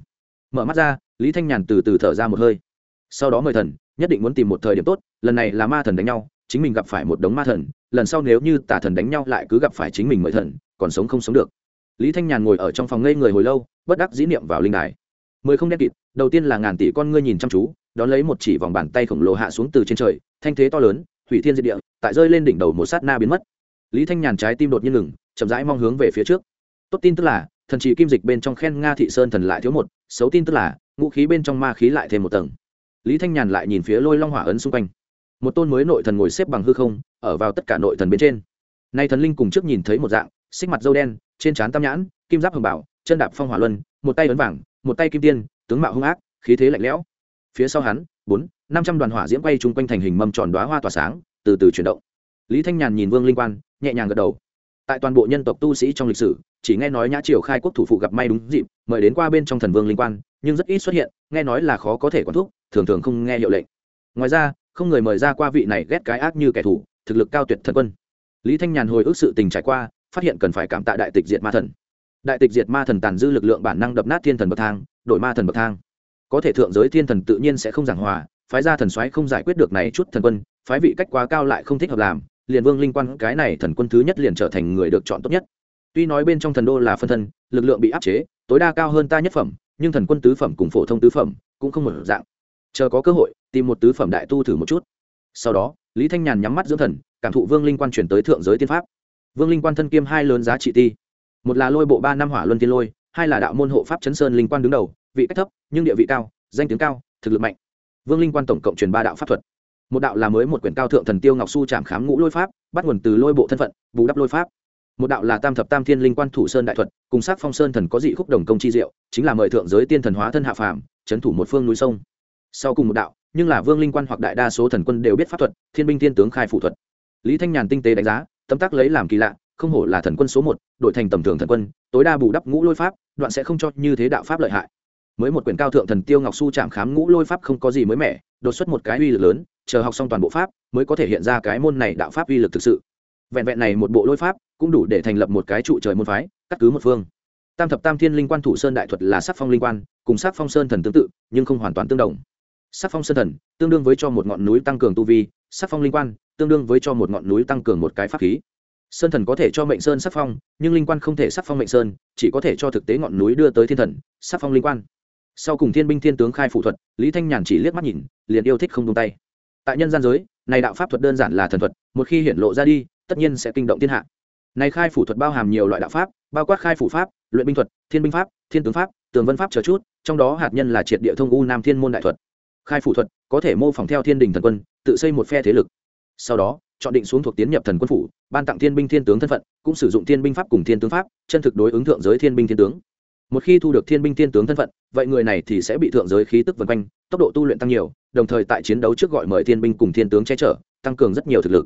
Mở mắt ra, lý thanh nhàn từ từ thở ra một hơi. Sau đó mời thần, nhất định muốn tìm một thời điểm tốt, lần này là ma thần đánh nhau, chính mình gặp phải một đống ma thần lần sau nếu như tà thần đánh nhau lại cứ gặp phải chính mình mời thần, còn sống không sống được. Lý thanh nhàn ngồi ở trong phòng ngây người hồi lâu, bất đắc dĩ niệm vào linh đài. Mười không đen kịt, đầu tiên là ngàn tỷ con ngươi nhìn chăm chú, đón lấy một chỉ vòng bàn tay khổng lồ hạ xuống từ trên trời, thanh thế to lớn, hủy thiên diệt địa, tại rơi lên đỉnh đầu một sát na biến mất. Lý thanh nhàn trái tim đột nhiên ngừng, chậm rãi mong hướng về phía trước. Tốt tin tức là, thần chỉ kim dịch bên trong khen nga thị sơn thần lại thiếu một, xấu tin tức là, ngũ khí bên trong ma khí lại thêm một tầng. Lý thanh nhàn lại nhìn phía lôi long hỏa ấn xung quanh một tôn mới nội thần ngồi xếp bằng hư không, ở vào tất cả nội thần bên trên. Nay thần linh cùng trước nhìn thấy một dạng, xích mặt dâu đen, trên trán tam nhãn, kim giáp hồng bảo, chân đạp phong hỏa luân, một tay ấn vàng, một tay kim tiên, tướng mạo hung ác, khí thế lạnh lẽo. Phía sau hắn, bốn, năm trăm đoàn hỏa diễm quay chung quanh thành hình mâm tròn đoá hoa tỏa sáng, từ từ chuyển động. Lý thanh nhàn nhìn vương linh quan, nhẹ nhàng gật đầu. Tại toàn bộ nhân tộc tu sĩ trong lịch sử, chỉ nghe nói nhã triều khai quốc thủ phụ gặp may đúng dịp, mời đến qua bên trong thần vương linh quan, nhưng rất ít xuất hiện, nghe nói là khó có thể quản thúc, thường thường không nghe hiệu lệnh. Ngoài ra không người mời ra qua vị này ghét cái ác như kẻ thù, thực lực cao tuyệt thần quân. Lý thanh nhàn hồi ức sự tình trải qua, phát hiện cần phải cảm tạ đại tịch diệt ma thần. Đại tịch diệt ma thần tàn dư lực lượng bản năng đập nát thiên thần bậc thang, đổi ma thần bậc thang. Có thể thượng giới thiên thần tự nhiên sẽ không giảng hòa, phái gia thần soái không giải quyết được này chút thần quân, phái vị cách quá cao lại không thích hợp làm, liền vương linh quan cái này thần quân thứ nhất liền trở thành người được chọn tốt nhất. Tuy nói bên trong thần đô là phân thân, lực lượng bị áp chế, tối đa cao hơn ta nhất phẩm, nhưng thần quân tứ phẩm cùng phổ thông tứ phẩm cũng không một dạng chờ có cơ hội, tìm một tứ phẩm đại tu thử một chút. Sau đó, lý thanh nhàn nhắm mắt dưỡng thần, cảm thụ vương linh quan chuyển tới thượng giới tiên pháp. Vương linh quan thân kiêm hai lớn giá trị ti. Một là lôi bộ ba năm hỏa luân tiên lôi, hai là đạo môn hộ pháp chấn sơn linh quan đứng đầu, vị cách thấp, nhưng địa vị cao, danh tiếng cao, thực lực mạnh. Vương linh quan tổng cộng truyền ba đạo pháp thuật. Một đạo là mới một quyển cao thượng thần tiêu ngọc su trảm khám ngũ lôi pháp, bắt nguồn từ lôi bộ thân phận, bù đắp lôi pháp. Một đạo là tam thập tam thiên linh quan thủ sơn đại thuật, cùng sắc phong sơn thần có dị khúc đồng công chi diệu, chính là mời thượng giới tiên thần hóa thân hạ phàm trấn thủ một phương núi sông sau cùng một đạo, nhưng là vương linh quan hoặc đại đa số thần quân đều biết pháp thuật, thiên binh thiên tướng khai phụ thuật. Lý thanh nhàn tinh tế đánh giá, tâm tác lấy làm kỳ lạ, không hổ là thần quân số một, đội thành tầm thường thần quân, tối đa bù đắp ngũ lôi pháp, đoạn sẽ không cho như thế đạo pháp lợi hại. Mới một quyển cao thượng thần tiêu ngọc su chạm khám ngũ lôi pháp không có gì mới mẻ, đột xuất một cái uy lực lớn, chờ học xong toàn bộ pháp, mới có thể hiện ra cái môn này đạo pháp uy lực thực sự. Vẹn vẹn này một bộ lôi pháp, cũng đủ để thành lập một cái trụ trời môn phái, cắt cứ một phương. Tam thập tam thiên linh quan thủ sơn đại thuật là sắc phong linh quan, cùng sắc phong sơn thần tương tự, nhưng không hoàn toàn tương đồng sắc phong sơn thần, tương đương với cho một ngọn núi tăng cường tu vi, sắc phong linh quan, tương đương với cho một ngọn núi tăng cường một cái pháp khí. Sơn thần có thể cho mệnh sơn sắc phong, nhưng linh quan không thể sắc phong mệnh sơn, chỉ có thể cho thực tế ngọn núi đưa tới thiên thần, sắc phong linh quan. Sau cùng thiên binh thiên tướng khai phụ thuật, lý thanh nhàn chỉ liếc mắt nhìn, liền yêu thích không tung tay. Tại nhân gian giới, này đạo pháp thuật đơn giản là thần thuật, một khi hiện lộ ra đi, tất nhiên sẽ kinh động thiên hạ. Này khai phủ thuật bao hàm nhiều loại đạo pháp, bao quát khai phủ pháp, luyện binh thuật, thiên binh pháp, thiên tướng pháp, tường vân pháp chờ chút, trong đó hạt nhân là triệt địa thông u nam thiên môn đại thuật khai phủ thuật, có thể mô phỏng theo thiên đình thần quân, tự xây một phe thế lực. Sau đó, chọn định xuống thuộc tiến nhập thần quân phủ, ban tặng thiên binh thiên tướng thân phận, cũng sử dụng thiên binh pháp cùng thiên tướng pháp, chân thực đối ứng thượng giới thiên binh thiên tướng. Một khi thu được thiên binh thiên tướng thân phận, vậy người này thì sẽ bị thượng giới khí tức vân quanh, tốc độ tu luyện tăng nhiều, đồng thời tại chiến đấu trước gọi mời thiên binh cùng thiên tướng che chở, tăng cường rất nhiều thực lực.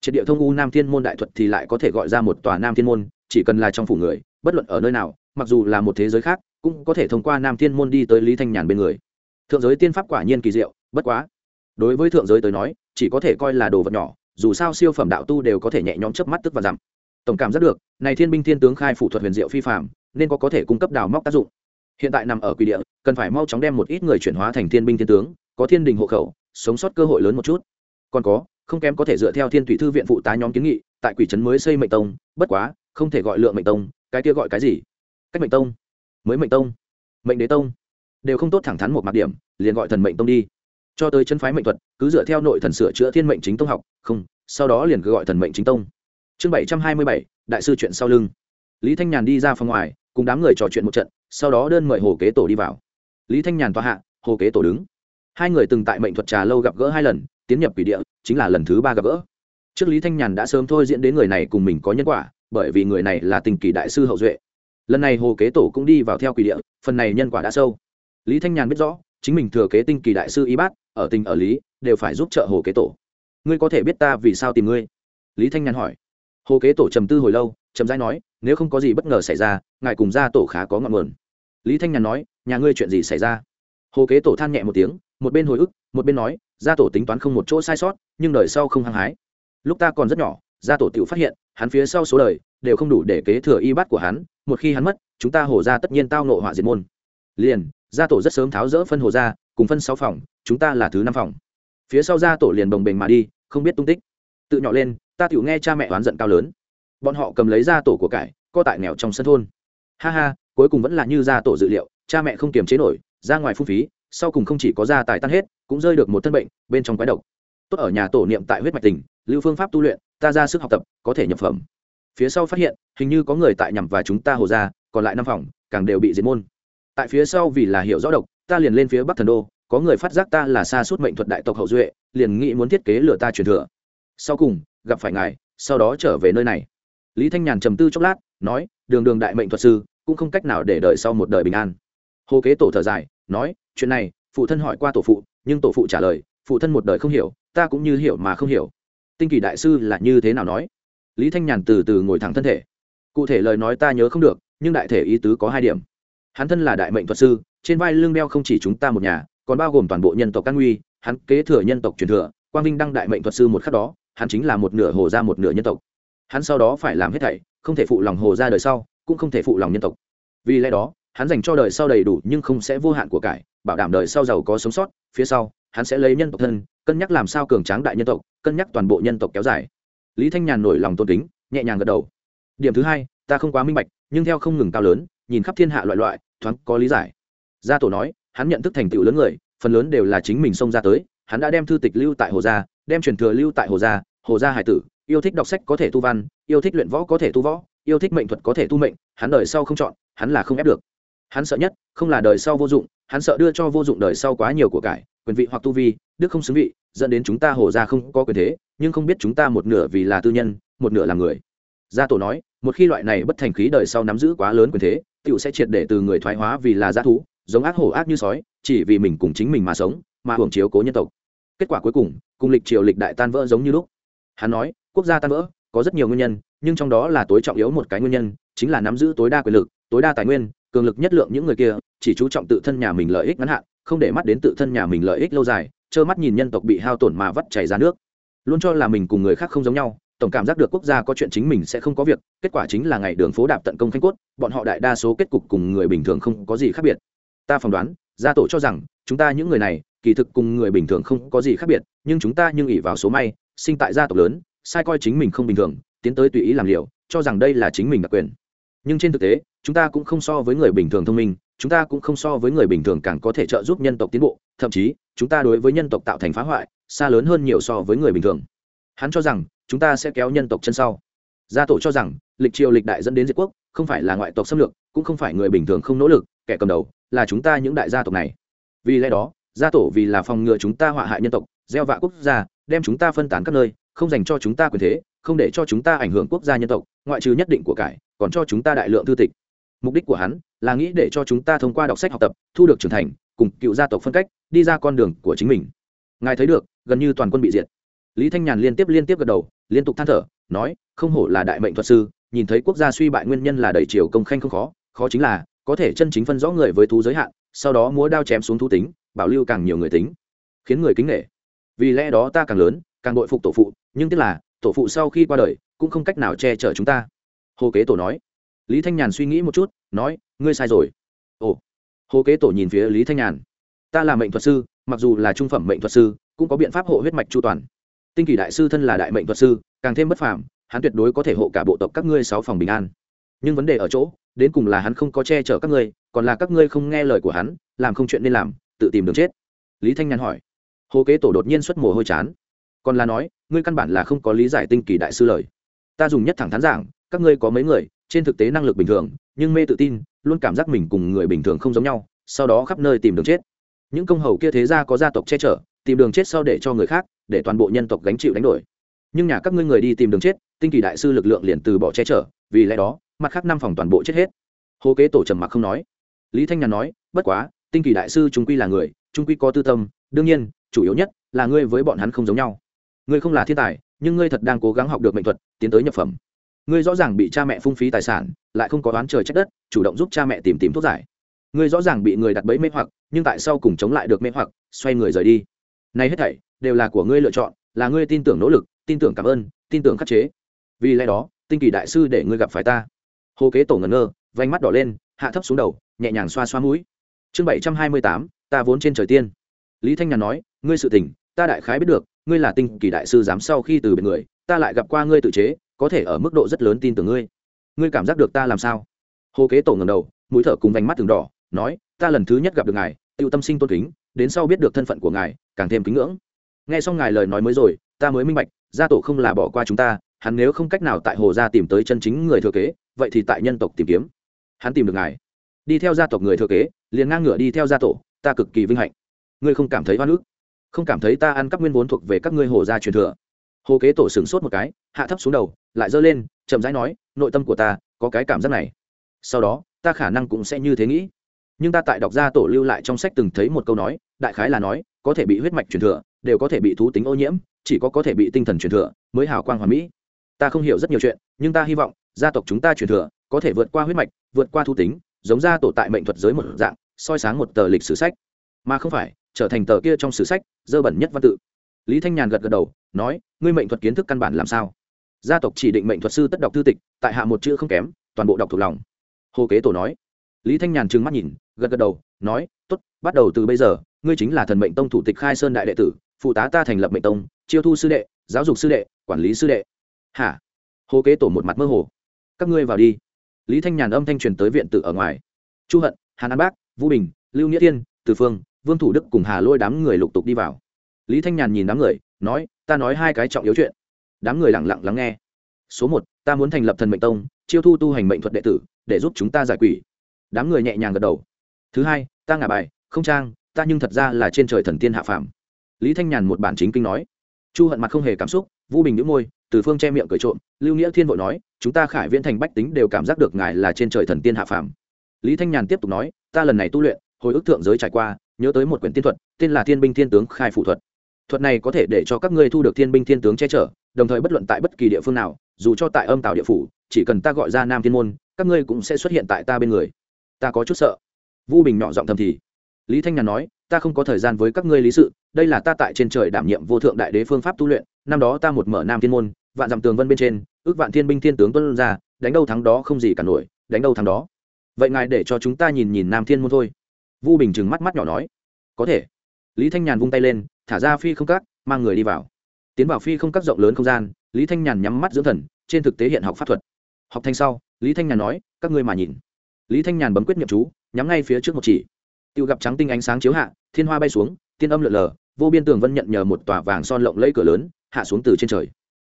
Triệt địa thông u nam thiên môn đại thuật thì lại có thể gọi ra một tòa nam thiên môn, chỉ cần là trong phủ người, bất luận ở nơi nào, mặc dù là một thế giới khác, cũng có thể thông qua nam thiên môn đi tới lý thanh nhàn bên người thượng giới tiên pháp quả nhiên kỳ diệu, bất quá. Đối với thượng giới tới nói, chỉ có thể coi là đồ vật nhỏ, dù sao siêu phẩm đạo tu đều có thể nhẹ nhõm chớp mắt tức và giảm. Tổng cảm rất được, này thiên binh thiên tướng khai phủ thuật huyền diệu phi phạm nên có có thể cung cấp đào móc tác dụng. Hiện tại nằm ở quỷ địa, cần phải mau chóng đem một ít người chuyển hóa thành thiên binh thiên tướng, có thiên đình hộ khẩu, sống sót cơ hội lớn một chút. Còn có, không kém có thể dựa theo thiên thủy thư viện phụ tá nhóm kiến nghị, tại quỷ trấn mới xây mệnh tông, bất quá, không thể gọi lượng mệnh tông, cái kia gọi cái gì? Cách mệnh tông. Mới mệnh tông. Mệnh đế tông đều không tốt thẳng thắn một mặt điểm, liền gọi thần mệnh tông đi. Cho tới chân phái mệnh thuật, cứ dựa theo nội thần sửa chữa thiên mệnh chính tông học, không, sau đó liền cứ gọi thần mệnh chính tông. Chương bảy trăm hai mươi bảy, đại sư chuyện sau lưng. Lý thanh nhàn đi ra phòng ngoài, cùng đám người trò chuyện một trận, sau đó đơn mời hồ kế tổ đi vào. Lý thanh nhàn tòa hạ, hồ kế tổ đứng. Hai người từng tại mệnh thuật trà lâu gặp gỡ hai lần, tiến nhập quỷ địa, chính là lần thứ ba gặp gỡ. Trước lý thanh nhàn đã sớm thôi diễn đến người này cùng mình có nhân quả, bởi vì người này là tình kỳ đại sư hậu duệ. Lần này hồ kế tổ cũng đi vào theo quỷ địa, phần này nhân quả đã sâu lý thanh nhàn biết rõ, chính mình thừa kế tinh kỳ đại sư y bát ở tình ở lý, đều phải giúp trợ hồ kế tổ. Ngươi có thể biết ta vì sao tìm ngươi? Lý thanh nhàn hỏi. Hồ kế tổ trầm tư hồi lâu trầm rãi nói, nếu không có gì bất ngờ xảy ra, ngài cùng gia tổ khá có ngọn nguồn. Lý thanh nhàn nói, nhà ngươi chuyện gì xảy ra? Hồ kế tổ than nhẹ một tiếng, một bên hồi ức, một bên nói, gia tổ tính toán không một chỗ sai sót, nhưng đời sau không hăng hái. Lúc ta còn rất nhỏ, gia tổ tự phát hiện, hắn phía sau số đời, đều không đủ để kế thừa y bát của hắn, một khi hắn mất, chúng ta hổ ra tất nhiên tao nộ họa diệt môn. Liền gia tổ rất sớm tháo rỡ phân hồ ra, cùng phân sáu phòng, chúng ta là thứ năm phòng. Phía sau gia tổ liền bồng bềnh mà đi, không biết tung tích. Tự nhỏ lên, ta tự nghe cha mẹ oán giận cao lớn. Bọn họ cầm lấy gia tổ của cải, co tại nghèo trong sân thôn. Ha ha, cuối cùng vẫn là như gia tổ dự liệu, cha mẹ không kiềm chế nổi, ra ngoài phung phí, sau cùng không chỉ có gia tài tan hết, cũng rơi được một thân bệnh, bên trong quái độc. Tốt ở nhà tổ niệm tại huyết mạch tình, lưu phương pháp tu luyện, ta ra sức học tập, có thể nhập phẩm. Phía sau phát hiện, hình như có người tại nhằm và chúng ta hồ ra còn lại năm phòng, càng đều bị diệt môn tại phía sau vì là hiểu rõ độc, ta liền lên phía bắc thần đô, có người phát giác ta là xa suốt mệnh thuật đại tộc hậu duệ, liền nghĩ muốn thiết kế lừa ta truyền thừa. Sau cùng, gặp phải ngài, sau đó trở về nơi này. Lý thanh nhàn trầm tư chốc lát, nói, đường đường đại mệnh thuật sư, cũng không cách nào để đợi sau một đời bình an. Hồ kế tổ thở dài, nói, chuyện này, phụ thân hỏi qua tổ phụ, nhưng tổ phụ trả lời, phụ thân một đời không hiểu, ta cũng như hiểu mà không hiểu. Tinh kỳ đại sư là như thế nào nói? Lý thanh nhàn từ từ ngồi thẳng thân thể. Cụ thể lời nói ta nhớ không được, nhưng đại thể ý tứ có hai điểm hắn thân là đại mệnh thuật sư, trên vai lưng đeo không chỉ chúng ta một nhà, còn bao gồm toàn bộ nhân tộc căn nguy, hắn kế thừa nhân tộc truyền thừa, quang vinh đăng đại mệnh thuật sư một khắc đó, hắn chính là một nửa hồ ra một nửa nhân tộc. Hắn sau đó phải làm hết thảy, không thể phụ lòng hồ ra đời sau, cũng không thể phụ lòng nhân tộc. Vì lẽ đó, hắn dành cho đời sau đầy đủ nhưng không sẽ vô hạn của cải, bảo đảm đời sau giàu có sống sót, phía sau, hắn sẽ lấy nhân tộc thân, cân nhắc làm sao cường tráng đại nhân tộc, cân nhắc toàn bộ nhân tộc kéo dài. Lý thanh nhàn nổi lòng tôn kính, nhẹ nhàng gật đầu. Điểm thứ hai, ta không quá minh bạch, nhưng theo không ngừng cao lớn, nhìn khắp thiên hạ loại loại thoáng có lý giải. Gia tổ nói, hắn nhận thức thành tựu lớn người, phần lớn đều là chính mình xông ra tới, hắn đã đem thư tịch lưu tại hồ gia, đem truyền thừa lưu tại hồ gia hồ gia hải tử, yêu thích đọc sách có thể tu văn, yêu thích luyện võ có thể tu võ, yêu thích mệnh thuật có thể tu mệnh, hắn đời sau không chọn, hắn là không ép được. Hắn sợ nhất, không là đời sau vô dụng, hắn sợ đưa cho vô dụng đời sau quá nhiều của cải, quyền vị hoặc tu vi, đức không xứng vị, dẫn đến chúng ta hồ gia không có quyền thế, nhưng không biết chúng ta một nửa vì là tư nhân, một nửa là người. Gia tổ nói, một khi loại này bất thành khí đời sau nắm giữ quá lớn quyền thế tựu sẽ triệt để từ người thoái hóa vì là g thú, giống ác hổ ác như sói, chỉ vì mình cùng chính mình mà sống, mà hưởng chiếu cố nhân tộc. Kết quả cuối cùng cùng lịch triều lịch đại tan vỡ giống như lúc. Hắn nói, quốc gia tan vỡ, có rất nhiều nguyên nhân, nhưng trong đó là tối trọng yếu một cái nguyên nhân, chính là nắm giữ tối đa quyền lực, tối đa tài nguyên, cường lực nhất lượng những người kia, chỉ chú trọng tự thân nhà mình lợi ích ngắn hạn, không để mắt đến tự thân nhà mình lợi ích lâu dài, trơ mắt nhìn nhân tộc bị hao tổn mà vắt chảy ra nước. Luôn cho là mình cùng người khác không giống nhau tổng cảm giác được quốc gia có chuyện chính mình sẽ không có việc, kết quả chính là ngày đường phố đạp tận công khanh cốt, bọn họ đại đa số kết cục cùng người bình thường không có gì khác biệt. Ta phỏng đoán, gia tổ cho rằng, chúng ta những người này, kỳ thực cùng người bình thường không có gì khác biệt, nhưng chúng ta nhưng ỉ vào số may, sinh tại gia tộc lớn, sai coi chính mình không bình thường, tiến tới tùy ý làm liệu cho rằng đây là chính mình đặc quyền. Nhưng trên thực tế, chúng ta cũng không so với người bình thường thông minh, chúng ta cũng không so với người bình thường càng có thể trợ giúp nhân tộc tiến bộ, thậm chí, chúng ta đối với nhân tộc tạo thành phá hoại, xa lớn hơn nhiều so với người bình thường. Hắn cho rằng chúng ta sẽ kéo nhân tộc chân sau. Gia tổ cho rằng, lịch triều lịch đại dẫn đến diệt quốc, không phải là ngoại tộc xâm lược, cũng không phải người bình thường không nỗ lực, kẻ cầm đầu, là chúng ta những đại gia tộc này. Vì lẽ đó, gia tổ vì là phòng ngừa chúng ta họa hại nhân tộc, gieo vạ quốc gia, đem chúng ta phân tán các nơi, không dành cho chúng ta quyền thế, không để cho chúng ta ảnh hưởng quốc gia nhân tộc, ngoại trừ nhất định của cải, còn cho chúng ta đại lượng thư tịch. Mục đích của hắn là nghĩ để cho chúng ta thông qua đọc sách học tập, thu được trưởng thành, cùng cựu gia tộc phân cách, đi ra con đường của chính mình. Ngài thấy được, gần như toàn quân bị diệt. Lý thanh nhàn liên tiếp liên tiếp gật đầu liên tục than thở, nói, không hổ là đại mệnh thuật sư, nhìn thấy quốc gia suy bại nguyên nhân là đẩy chiều công khanh không khó khó chính là, có thể chân chính phân rõ người với thú giới hạn, sau đó múa đao chém xuống thú tính, bảo lưu càng nhiều người tính, khiến người kính nghệ vì lẽ đó ta càng lớn, càng đội phục tổ phụ, nhưng tức là, tổ phụ sau khi qua đời, cũng không cách nào che chở chúng ta. Hồ kế tổ nói. Lý thanh nhàn suy nghĩ một chút, nói, ngươi sai rồi. Ồ. Hồ kế tổ nhìn phía lý thanh nhàn. Ta là mệnh thuật sư, mặc dù là trung phẩm mệnh thuật sư, cũng có biện pháp hộ huyết mạch chu toàn tinh kỳ đại sư thân là đại mệnh thuật sư, càng thêm bất phàm, hắn tuyệt đối có thể hộ cả bộ tộc các ngươi sáu phòng bình an. Nhưng vấn đề ở chỗ, đến cùng là hắn không có che chở các ngươi, còn là các ngươi không nghe lời của hắn, làm không chuyện nên làm, tự tìm đường chết. Lý thanh nhàn hỏi. Hồ kế tổ đột nhiên xuất mồ hôi chán. Còn là nói, ngươi căn bản là không có lý giải tinh kỳ đại sư lời. Ta dùng nhất thẳng thắn giảng, các ngươi có mấy người, trên thực tế năng lực bình thường, nhưng mê tự tin, luôn cảm giác mình cùng người bình thường không giống nhau, sau đó khắp nơi tìm đường chết. Những công hầu kia thế ra có gia tộc che chở, tìm đường chết sau để cho người khác để toàn bộ nhân tộc gánh chịu đánh đổi. Nhưng nhà các ngươi người đi tìm đường chết, tinh kỳ đại sư lực lượng liền từ bỏ che chở, vì lẽ đó, mặt khác năm phòng toàn bộ chết hết. Hồ kế tổ trầm mặc không nói. Lý thanh nhàn nói, bất quá, tinh kỳ đại sư chúng quy là người, chúng quy có tư tâm, đương nhiên, chủ yếu nhất là ngươi với bọn hắn không giống nhau. Ngươi không là thiên tài, nhưng ngươi thật đang cố gắng học được mệnh thuật, tiến tới nhập phẩm. Ngươi rõ ràng bị cha mẹ phung phí tài sản, lại không có đoán trời trách đất, chủ động giúp cha mẹ tìm tìm thuốc giải. Ngươi rõ ràng bị người đặt bẫy mê hoặc, nhưng tại sao cùng chống lại được mê hoặc, xoay người rời đi. Này hết thảy đều là của ngươi lựa chọn, là ngươi tin tưởng nỗ lực, tin tưởng cảm ơn, tin tưởng khắc chế. Vì lẽ đó, tinh kỳ đại sư để ngươi gặp phải ta. Hồ kế tổ ngẩn ngơ vánh mắt đỏ lên, hạ thấp xuống đầu, nhẹ nhàng xoa xoa mũi. Chương bảy trăm hai mươi tám, ta vốn trên trời tiên. Lý thanh nhàn nói, ngươi sự tình, ta đại khái biết được, ngươi là tinh kỳ đại sư dám sau khi từ biệt người, ta lại gặp qua ngươi tự chế, có thể ở mức độ rất lớn tin tưởng ngươi. Ngươi cảm giác được ta làm sao? Hồ kế tổ ngầm đầu, mũi thở cùng vành mắt từng đỏ, nói, ta lần thứ nhất gặp được ngài tự tâm sinh tôn kính, đến sau biết được thân phận của ngài, càng thêm kính ngưỡng nghe xong ngài lời nói mới rồi, ta mới minh bạch, gia tổ không là bỏ qua chúng ta, hắn nếu không cách nào tại hồ gia tìm tới chân chính người thừa kế, vậy thì tại nhân tộc tìm kiếm. Hắn tìm được ngài. Đi theo gia tộc người thừa kế, liền ngang ngửa đi theo gia tổ, ta cực kỳ vinh hạnh. Ngươi không cảm thấy hoa nước không cảm thấy ta ăn cắp nguyên vốn thuộc về các ngươi hồ gia truyền thừa? Hồ kế tổ sửng sốt một cái, hạ thấp xuống đầu, lại giơ lên, chậm rãi nói, nội tâm của ta có cái cảm giác này. Sau đó, ta khả năng cũng sẽ như thế nghĩ. Nhưng ta tại đọc gia tổ lưu lại trong sách từng thấy một câu nói, đại khái là nói, có thể bị huyết mạch truyền thừa đều có thể bị thú tính ô nhiễm, chỉ có có thể bị tinh thần truyền thừa mới hào quang hoàn mỹ. Ta không hiểu rất nhiều chuyện, nhưng ta hy vọng gia tộc chúng ta truyền thừa có thể vượt qua huyết mạch, vượt qua thú tính, giống gia tổ tại mệnh thuật giới một dạng, soi sáng một tờ lịch sử sách. Mà không phải, trở thành tờ kia trong sử sách, dơ bẩn nhất văn tự. Lý thanh nhàn gật gật đầu, nói, ngươi mệnh thuật kiến thức căn bản làm sao? Gia tộc chỉ định mệnh thuật sư tất đọc thư tịch, tại hạ một chữ không kém, toàn bộ đọc thuộc lòng. Hồ kế tổ nói. Lý thanh nhàn trừng mắt nhìn, gật gật đầu, nói t ố t bắt đầu từ bây giờ, ngươi chính là thần mệnh tông thủ tịch khai sơn đại đệ tử phụ tá ta thành lập mệnh tông, chiêu thu sư đệ, giáo dục sư đệ, quản lý sư đệ. Hả? Hồ kế tổ một mặt mơ hồ. Các ngươi vào đi. Lý thanh nhàn âm thanh truyền tới viện tử ở ngoài. Chu hận, hàn an bác, vũ bình, lưu nghĩa thiên, từ phương, vương thủ đức cùng hà lôi đám người lục tục đi vào. Lý thanh nhàn nhìn đám người, nói, ta nói hai cái trọng yếu chuyện. Đám người lẳng lặng lắng nghe. Số một, ta muốn thành lập thần mệnh tông, chiêu thu tu hành mệnh thuật đệ tử, để giúp chúng ta giải quỷ. Đám người nhẹ nhàng gật đầu. Thứ hai, ta ngả bài, không trang, ta nhưng thật ra là trên trời thần tiên hạ phàm lý thanh nhàn một bản chính kinh nói. Chu hận mặt không hề cảm xúc, vũ bình nhũ môi, từ phương che miệng cười trộm, lưu nghĩa thiên vội nói, chúng ta khải viễn thành bách tính đều cảm giác được ngài là trên trời thần tiên hạ phàm. Lý thanh nhàn tiếp tục nói, ta lần này tu luyện, hồi ức thượng giới trải qua, nhớ tới một quyển tiên thuật, tên là thiên binh thiên tướng khai phủ thuật. Thuật này có thể để cho các ngươi thu được thiên binh thiên tướng che chở, đồng thời bất luận tại bất kỳ địa phương nào, dù cho tại âm tạo địa phủ, chỉ cần ta gọi ra nam thiên môn, các ngươi cũng sẽ xuất hiện tại ta bên người. Ta có chút sợ. Vu bình nhỏ giọng thầm thì. Lý thanh nhàn nói, ta không có thời gian với các ngươi lý sự đây là ta tại trên trời đảm nhiệm vô thượng đại đế phương pháp tu luyện, năm đó ta một mở nam thiên môn, vạn dặm tường vân bên trên, ước vạn thiên binh thiên tướng tuân ra, đánh đâu thắng đó không gì cả nổi, đánh đâu thắng đó. Vậy ngài để cho chúng ta nhìn nhìn nam thiên môn thôi. Vu bình chừng mắt mắt nhỏ nói. Có thể. Lý thanh nhàn vung tay lên, thả ra phi không cắt mang người đi vào. Tiến vào phi không cắt rộng lớn không gian, lý thanh nhàn nhắm mắt dưỡng thần, trên thực tế hiện học pháp thuật. Học thanh sau, lý thanh nhàn nói, các ngươi mà nhìn. Lý thanh nhàn bấm quyết nhậm chú, nhắm ngay phía trước một chỉ. Tiêu gặp trắng tinh ánh sáng chiếu hạ, thiên hoa bay xuống tiên âm lượn lờ, vô biên tường vân nhận nhờ một tòa vàng son lộng lẫy cửa lớn, hạ xuống từ trên trời.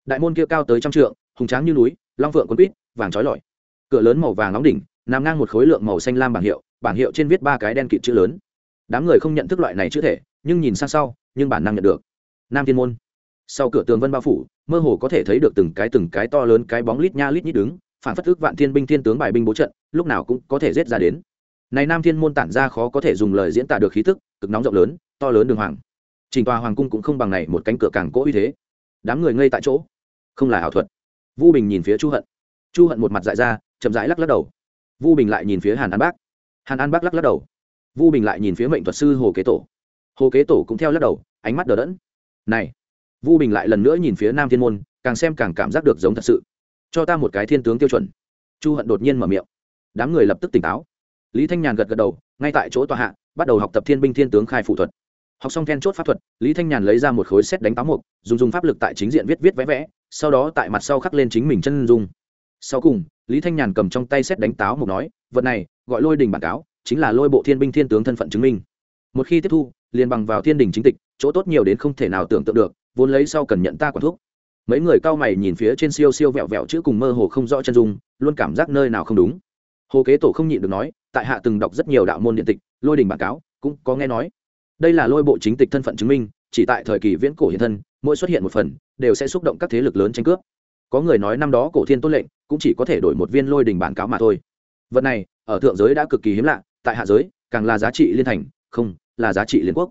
Đại môn kia cao tới trăm trượng, hùng tráng như núi, long phượng quân quýt vàng trói lọi. Cửa lớn màu vàng nóng đỉnh, nằm ngang một khối lượng màu xanh lam bảng hiệu bảng hiệu trên viết ba cái đen kịt chữ lớn. Đám người không nhận thức loại này chữ thể, nhưng nhìn sang sau, nhưng bản năng nhận được. Nam thiên môn. Sau cửa tường vân bao phủ, mơ hồ có thể thấy được từng cái từng cái to lớn cái bóng lít nha lít nhít đứng, phản phất ước vạn thiên binh thiên tướng bài binh bố trận, lúc nào cũng có thể rết ra đến. Này nam thiên môn tản ra khó có thể dùng lời diễn tả được khí thức, cực nóng rộng lớn to lớn đường hoàng. Trình tòa hoàng cung cũng không bằng này một cánh cửa càng cỗ uy thế. Đám người ngây tại chỗ. Không là ảo thuật. Vu bình nhìn phía chu hận. Chu hận một mặt dại ra, chậm rãi lắc lắc đầu. Vu bình lại nhìn phía hàn an bác. Hàn an bác lắc lắc đầu. Vu bình lại nhìn phía mệnh thuật sư hồ kế tổ. Hồ kế tổ cũng theo lắc đầu, ánh mắt đờ đẫn. Này, vu bình lại lần nữa nhìn phía nam thiên môn, càng xem càng cảm giác được giống thật sự. Cho ta một cái thiên tướng tiêu chuẩn. Chu hận đột nhiên mở miệng. Đám người lập tức tỉnh táo. Lý thanh nhàn gật gật đầu, ngay tại chỗ tòa hạ, bắt đầu học tập thiên binh thiên tướng khai phủ thuật học xong then chốt pháp thuật, lý thanh nhàn lấy ra một khối xét đánh táo mục, dùng dùng pháp lực tại chính diện viết viết vẽ vẽ, sau đó tại mặt sau khắc lên chính mình chân dung. Sau cùng, lý thanh nhàn cầm trong tay xét đánh táo mục nói, vật này, gọi lôi đình bản cáo, chính là lôi bộ thiên binh thiên tướng thân phận chứng minh. Một khi tiếp thu, liền bằng vào thiên đình chính tịch, chỗ tốt nhiều đến không thể nào tưởng tượng được, vốn lấy sau cần nhận ta quản thuốc mấy người cao mày nhìn phía trên siêu siêu vẹo vẹo chữ cùng mơ hồ không rõ chân dung, luôn cảm giác nơi nào không đúng. Hồ kế tổ không nhịn được nói, tại hạ từng đọc rất nhiều đạo môn điện tịch, lôi đình bản cáo, cũng có nghe nói đây là lôi bộ chính tịch thân phận chứng minh, chỉ tại thời kỳ viễn cổ hiện thân, mỗi xuất hiện một phần, đều sẽ xúc động các thế lực lớn tranh cướp. Có người nói năm đó cổ thiên tôn lệnh, cũng chỉ có thể đổi một viên lôi đình bản cáo mà thôi. Vật này, ở thượng giới đã cực kỳ hiếm lạ, tại hạ giới, càng là giá trị liên thành, không, là giá trị liên quốc.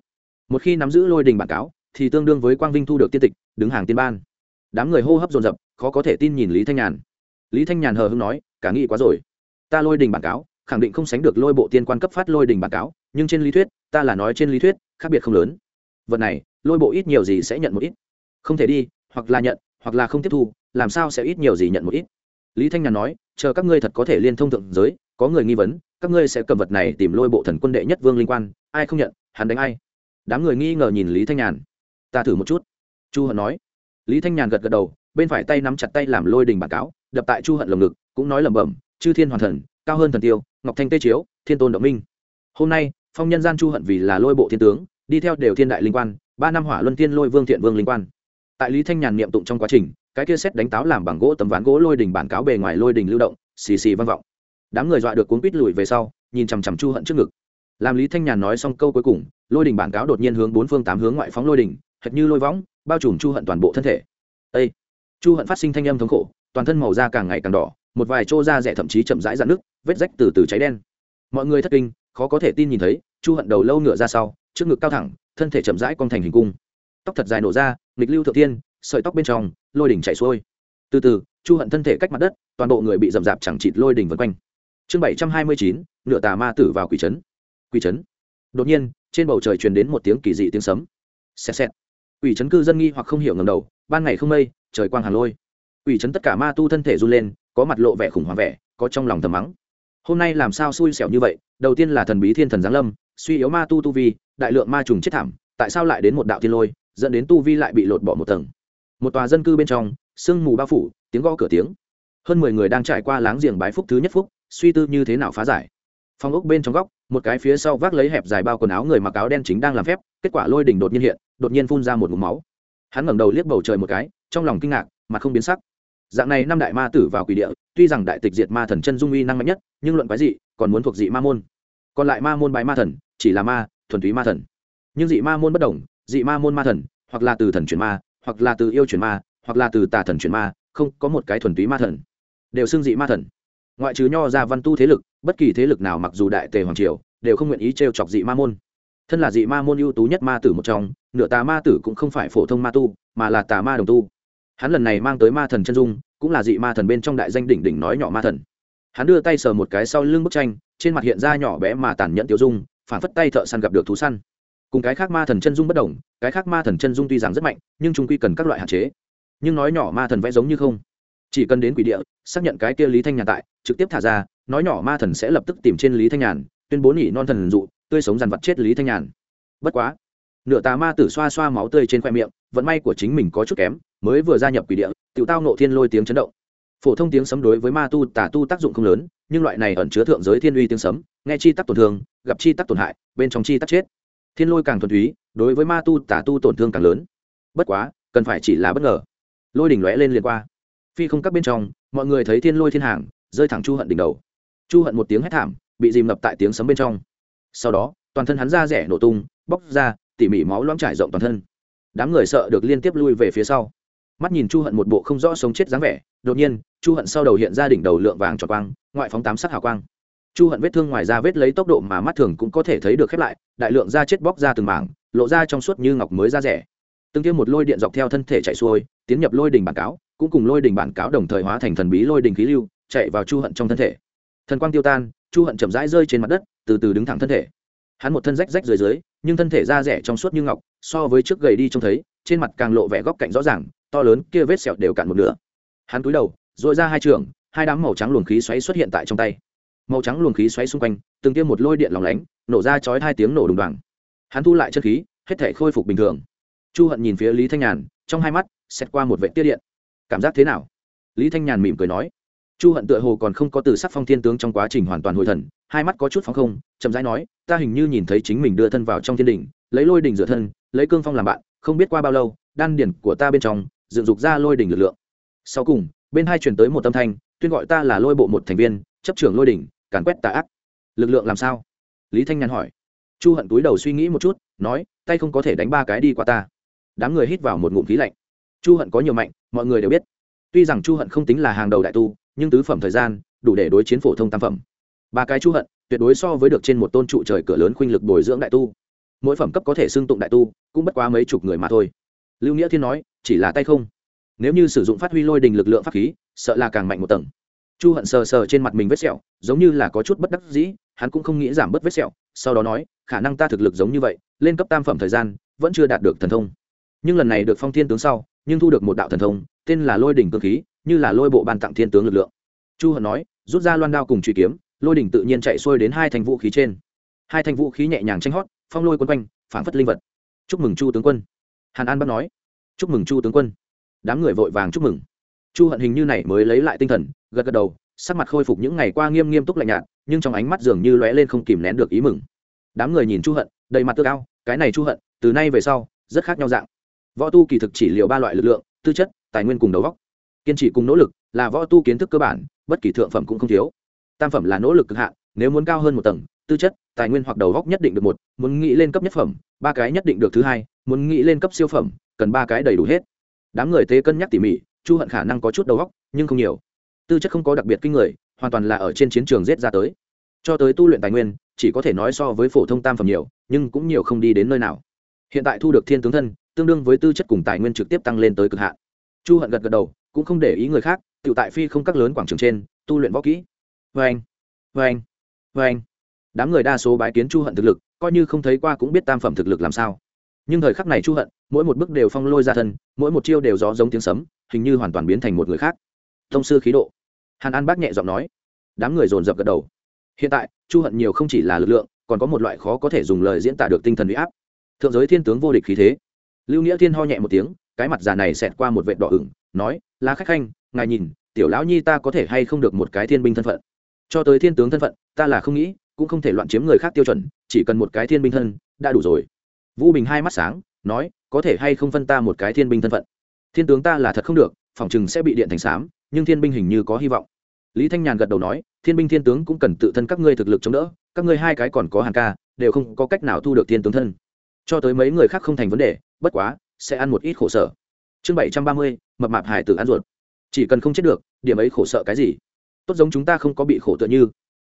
Một khi nắm giữ lôi đình bản cáo, thì tương đương với quang vinh thu được tiên tịch, đứng hàng tiên ban. Đám người hô hấp dồn dập, khó có thể tin nhìn lý thanh nhàn. Lý thanh nhàn hờ hưng nói, cả nghĩ quá rồi. Ta lôi đình bản cáo khẳng định không sánh được lôi bộ tiên quan cấp phát lôi đình bản cáo, nhưng trên lý thuyết, ta là nói trên lý thuyết, khác biệt không lớn. Vật này, lôi bộ ít nhiều gì sẽ nhận một ít. Không thể đi, hoặc là nhận, hoặc là không tiếp thu, làm sao sẽ ít nhiều gì nhận một ít. Lý thanh nhàn nói, chờ các ngươi thật có thể liên thông thượng giới, có người nghi vấn, các ngươi sẽ cầm vật này tìm lôi bộ thần quân đệ nhất vương linh quan, ai không nhận, hắn đánh ai. Đám người nghi ngờ nhìn lý thanh nhàn. Ta thử một chút. Chu hận nói. Lý thanh nhàn gật gật đầu, bên phải tay nắm chặt tay làm lôi đình bản cáo, đập tại chu hận lồng ngực, cũng nói lẩm bẩm, chư thiên hoàn thần, cao hơn thần tiêu ngọc thanh tê chiếu, thiên tôn động minh. Hôm nay, phong nhân gian chu hận vì là lôi bộ thiên tướng, đi theo đều thiên đại linh quan, ba năm hỏa luân thiên lôi vương thiện vương linh quan. Tại lý thanh nhàn niệm tụng trong quá trình, cái kia xét đánh táo làm bằng gỗ tấm ván gỗ lôi đình bản cáo bề ngoài lôi đình lưu động, xì xì vang vọng. Đám người dọa được cuốn quýt lùi về sau, nhìn chằm chằm chu hận trước ngực. Làm lý thanh nhàn nói xong câu cuối cùng, lôi đình bản cáo đột nhiên hướng bốn phương tám hướng ngoại phóng lôi đình, hệt như lôi võng, bao trùm chu hận toàn bộ thân thể. Â chu hận phát sinh thanh âm thống khổ, toàn thân màu da càng ngày càng đỏ, một vài chỗ da rẻ thậm chí chậm rãi dạn nước vết rách từ từ cháy đen. Mọi người thất kinh, khó có thể tin nhìn thấy, chu hận đầu lâu ngựa ra sau, trước ngực cao thẳng, thân thể chậm rãi cong thành hình cung. Tóc thật dài nổ ra, nghịch lưu thượng tiên sợi tóc bên trong, lôi đỉnh chảy xuôi. Từ từ, chu hận thân thể cách mặt đất, toàn bộ người bị rậm rạp chẳng chịt lôi đỉnh vân quanh. Chương bảy trăm hai mươi chín, nửa tà ma tử vào quỷ trấn. Quỷ trấn. Đột nhiên, trên bầu trời truyền đến một tiếng kỳ dị tiếng sấm. Xẹt xẹt. Quỷ trấn cư dân nghi hoặc không hiểu ngầm đầu, ban ngày không mây, trời quang hà lôi. Quỷ trấn tất cả ma tu thân thể run lên, có mặt lộ vẻ khủng hoảng vẻ, có trong lòng thầm mắng hôm nay làm sao xui xẻo như vậy? Đầu tiên là thần bí thiên thần giáng lâm, suy yếu ma tu tu vi, đại lượng ma trùng chết thảm, tại sao lại đến một đạo thiên lôi, dẫn đến tu vi lại bị lột bỏ một tầng? Một tòa dân cư bên trong, sương mù bao phủ, tiếng gõ cửa tiếng. Hơn mười người đang trải qua láng giềng bái phúc thứ nhất phúc, suy tư như thế nào phá giải. Phong ốc bên trong góc, một cái phía sau vác lấy hẹp dài bao quần áo người mặc áo đen chính đang làm phép, kết quả lôi đỉnh đột nhiên hiện, đột nhiên phun ra một ngụm máu. Hắn ngẩng đầu liếc bầu trời một cái, trong lòng kinh ngạc mà không biến sắc dạng này năm đại ma tử vào quỷ địa, tuy rằng đại tịch diệt ma thần chân dung uy năng mạnh nhất, nhưng luận quái dị, còn muốn thuộc dị ma môn. Còn lại ma môn bái ma thần, chỉ là ma, thuần túy ma thần. Nhưng dị ma môn bất đồng, dị ma môn ma thần, hoặc là từ thần chuyển ma, hoặc là từ yêu chuyển ma, hoặc là từ tà thần chuyển ma, không có một cái thuần túy ma thần. Đều xưng dị ma thần. Ngoại trừ nho ra văn tu thế lực, bất kỳ thế lực nào mặc dù đại tề hoàng triều, đều không nguyện ý trêu chọc dị ma môn. Thân là dị ma môn ưu tú nhất ma tử một trong, nửa tà ma tử cũng không phải phổ thông ma tu, mà là tà ma đồng tu hắn lần này mang tới ma thần chân dung, cũng là dị ma thần bên trong đại danh đỉnh đỉnh nói nhỏ ma thần. Hắn đưa tay sờ một cái sau lưng bức tranh, trên mặt hiện ra nhỏ bé mà tàn nhẫn tiêu dung phản phất tay thợ săn gặp được thú săn. Cùng cái khác ma thần chân dung bất đồng, cái khác ma thần chân dung tuy rằng rất mạnh, nhưng trung quy cần các loại hạn chế. Nhưng nói nhỏ ma thần vẽ giống như không. Chỉ cần đến quỷ địa, xác nhận cái kia lý thanh nhàn tại, trực tiếp thả ra, nói nhỏ ma thần sẽ lập tức tìm trên lý thanh nhàn, tuyên bố nỉ non thần dụ, tươi sống dằn vặt chết lý thanh nhàn. Bất quá, nửa tà ma tử xoa xoa máu tươi trên khoe miệng, vận may của chính mình có chút kém mới vừa gia nhập quỷ địa tự tao nộ thiên lôi tiếng chấn động. Phổ thông tiếng sấm đối với ma tu, tà tu tác dụng không lớn, nhưng loại này ẩn chứa thượng giới thiên uy tiếng sấm, nghe chi tắc tổn thương, gặp chi tắc tổn hại, bên trong chi tắc chết. Thiên lôi càng thuần túy, đối với ma tu, tà tu tổn thương càng lớn. Bất quá, cần phải chỉ là bất ngờ. Lôi đỉnh lóe lên liền qua. Phi không các bên trong, mọi người thấy thiên lôi thiên hàng, rơi thẳng chu hận đỉnh đầu. Chu hận một tiếng hét thảm, bị dìm ngập tại tiếng sấm bên trong. Sau đó, toàn thân hắn ra rẻ nổ tung, bóc ra, tỉ mỉ máu loãng trải rộng toàn thân. Đám người sợ được liên tiếp lui về phía sau mắt nhìn chu hận một bộ không rõ sống chết dáng vẻ, đột nhiên, chu hận sau đầu hiện ra đỉnh đầu lượng vàng trọt quang, ngoại phóng tám sắc hào quang. Chu hận vết thương ngoài da vết lấy tốc độ mà mắt thường cũng có thể thấy được khép lại, đại lượng da chết bóc ra từng mảng, lộ ra trong suốt như ngọc mới da rẻ. Từng tiêm một lôi điện dọc theo thân thể chạy xuôi, tiến nhập lôi đình bản cáo, cũng cùng lôi đình bản cáo đồng thời hóa thành thần bí lôi đình khí lưu, chạy vào chu hận trong thân thể. Thần quang tiêu tan, chu hận chậm rãi rơi trên mặt đất, từ từ đứng thẳng thân thể. Hắn một thân rách rách dưới dưới, nhưng thân thể da rẻ trong suốt như ngọc, so với trước gầy đi trông thấy, trên mặt càng lộ vẻ góc cạnh rõ ràng to lớn kia vết sẹo đều cạn một nửa. Hắn cúi đầu dội ra hai trường, hai đám màu trắng luồng khí xoáy xuất hiện tại trong tay. Màu trắng luồng khí xoáy xung quanh, từng tiêm một lôi điện lóng lánh, nổ ra chói hai tiếng nổ đùng đoàng. Hắn thu lại chân khí, hết thể khôi phục bình thường. Chu hận nhìn phía lý thanh nhàn, trong hai mắt xét qua một vệ tiết điện. Cảm giác thế nào? Lý thanh nhàn mỉm cười nói. Chu hận tựa hồ còn không có từ sắc phong thiên tướng trong quá trình hoàn toàn hồi thần, hai mắt có chút phóng không, chậm rãi nói, ta hình như nhìn thấy chính mình đưa thân vào trong thiên đình lấy lôi đình dựa thân, lấy cương phong làm bạn, không biết qua bao lâu, đan điển của ta bên trong dựng dục ra lôi đỉnh lực lượng. Sau cùng, bên hai chuyển tới một tâm thanh, tuyên gọi ta là lôi bộ một thành viên, chấp trưởng lôi đỉnh, càn quét tà ác. Lực lượng làm sao? Lý thanh nhàn hỏi. Chu hận túi đầu suy nghĩ một chút, nói, tay không có thể đánh ba cái đi qua ta. Đám người hít vào một ngụm khí lạnh. Chu hận có nhiều mạnh, mọi người đều biết. Tuy rằng chu hận không tính là hàng đầu đại tu, nhưng tứ phẩm thời gian, đủ để đối chiến phổ thông tam phẩm. Ba cái chu hận, tuyệt đối so với được trên một tôn trụ trời cửa lớn khuynh lực bồi dưỡng đại tu. Mỗi phẩm cấp có thể xưng tụng đại tu, cũng bất quá mấy chục người mà thôi. Lưu nghĩa thiên nói chỉ là tay không. Nếu như sử dụng phát huy lôi đình lực lượng pháp khí, sợ là càng mạnh một tầng. Chu hận sờ sờ trên mặt mình vết sẹo, giống như là có chút bất đắc dĩ, hắn cũng không nghĩ giảm bớt vết sẹo, sau đó nói, khả năng ta thực lực giống như vậy, lên cấp tam phẩm thời gian, vẫn chưa đạt được thần thông. Nhưng lần này được phong thiên tướng sau, nhưng thu được một đạo thần thông, tên là lôi đỉnh cơ khí, như là lôi bộ ban tặng thiên tướng lực lượng. Chu hận nói, rút ra loan đao cùng truy kiếm, lôi đỉnh tự nhiên chạy xuôi đến hai thành vũ khí trên. Hai thành vũ khí nhẹ nhàng tranh hót, phong lôi quân quanh, phản phất linh vật. Chúc mừng chu tướng quân. Hàn an bắt nói chúc mừng chu tướng quân. Đám người vội vàng chúc mừng. Chu hận hình như này mới lấy lại tinh thần, gật gật đầu, sắc mặt khôi phục những ngày qua nghiêm nghiêm túc lạnh nhạt, nhưng trong ánh mắt dường như lóe lên không kìm nén được ý mừng. Đám người nhìn chu hận, đầy mặt tự cao cái này chu hận, từ nay về sau, rất khác nhau dạng. Võ tu kỳ thực chỉ liệu ba loại lực lượng, tư chất, tài nguyên cùng đầu góc kiên trì cùng nỗ lực là võ tu kiến thức cơ bản, bất kỳ thượng phẩm cũng không thiếu. Tam phẩm là nỗ lực cực hạn, nếu muốn cao hơn một tầng, tư chất, tài nguyên hoặc đầu góc nhất định được một, muốn nghĩ lên cấp nhất phẩm, ba cái nhất định được thứ hai, muốn nghĩ lên cấp siêu phẩm cần ba cái đầy đủ hết. Đám người tế cân nhắc tỉ mỉ, chu hận khả năng có chút đầu óc, nhưng không nhiều. Tư chất không có đặc biệt kinh người, hoàn toàn là ở trên chiến trường giết ra tới. Cho tới tu luyện tài nguyên, chỉ có thể nói so với phổ thông tam phẩm nhiều, nhưng cũng nhiều không đi đến nơi nào. Hiện tại thu được thiên tướng thân, tương đương với tư chất cùng tài nguyên trực tiếp tăng lên tới cực hạn. Chu hận gật gật đầu, cũng không để ý người khác tự tại phi không các lớn quảng trường trên, tu luyện võ kỹ. Vê anh vê anh vê anh đám người đa số bái kiến chu hận thực lực, coi như không thấy qua cũng biết tam phẩm thực lực làm sao nhưng thời khắc này chu hận, mỗi một bước đều phong lôi ra thân, mỗi một chiêu đều gió giống tiếng sấm, hình như hoàn toàn biến thành một người khác. Thông sư khí độ. Hàn an bác nhẹ giọng nói. Đám người dồn dập gật đầu. Hiện tại, chu hận nhiều không chỉ là lực lượng, còn có một loại khó có thể dùng lời diễn tả được tinh thần huy áp. Thượng giới thiên tướng vô địch khí thế. Lưu nghĩa thiên ho nhẹ một tiếng, cái mặt già này xẹt qua một vệ đỏ ửng, nói là khách khanh, ngài nhìn, tiểu lão nhi ta có thể hay không được một cái thiên binh thân phận? Cho tới thiên tướng thân phận, ta là không nghĩ, cũng không thể loạn chiếm người khác tiêu chuẩn, chỉ cần một cái thiên binh thân, đã đủ rồi vũ bình hai mắt sáng, nói, có thể hay không phân ta một cái thiên binh thân phận? Thiên tướng ta là thật không được, phòng chừng sẽ bị điện thành xám nhưng thiên binh hình như có hy vọng. Lý thanh nhàn gật đầu nói, thiên binh thiên tướng cũng cần tự thân các ngươi thực lực chống đỡ, các ngươi hai cái còn có hàng ca, đều không có cách nào thu được thiên tướng thân. Cho tới mấy người khác không thành vấn đề, bất quá, sẽ ăn một ít khổ sở. Chương bảy trăm ba mươi, mập mạp hải tử ăn ruột. Chỉ cần không chết được, điểm ấy khổ sợ cái gì? Tốt giống chúng ta không có bị khổ tựa như.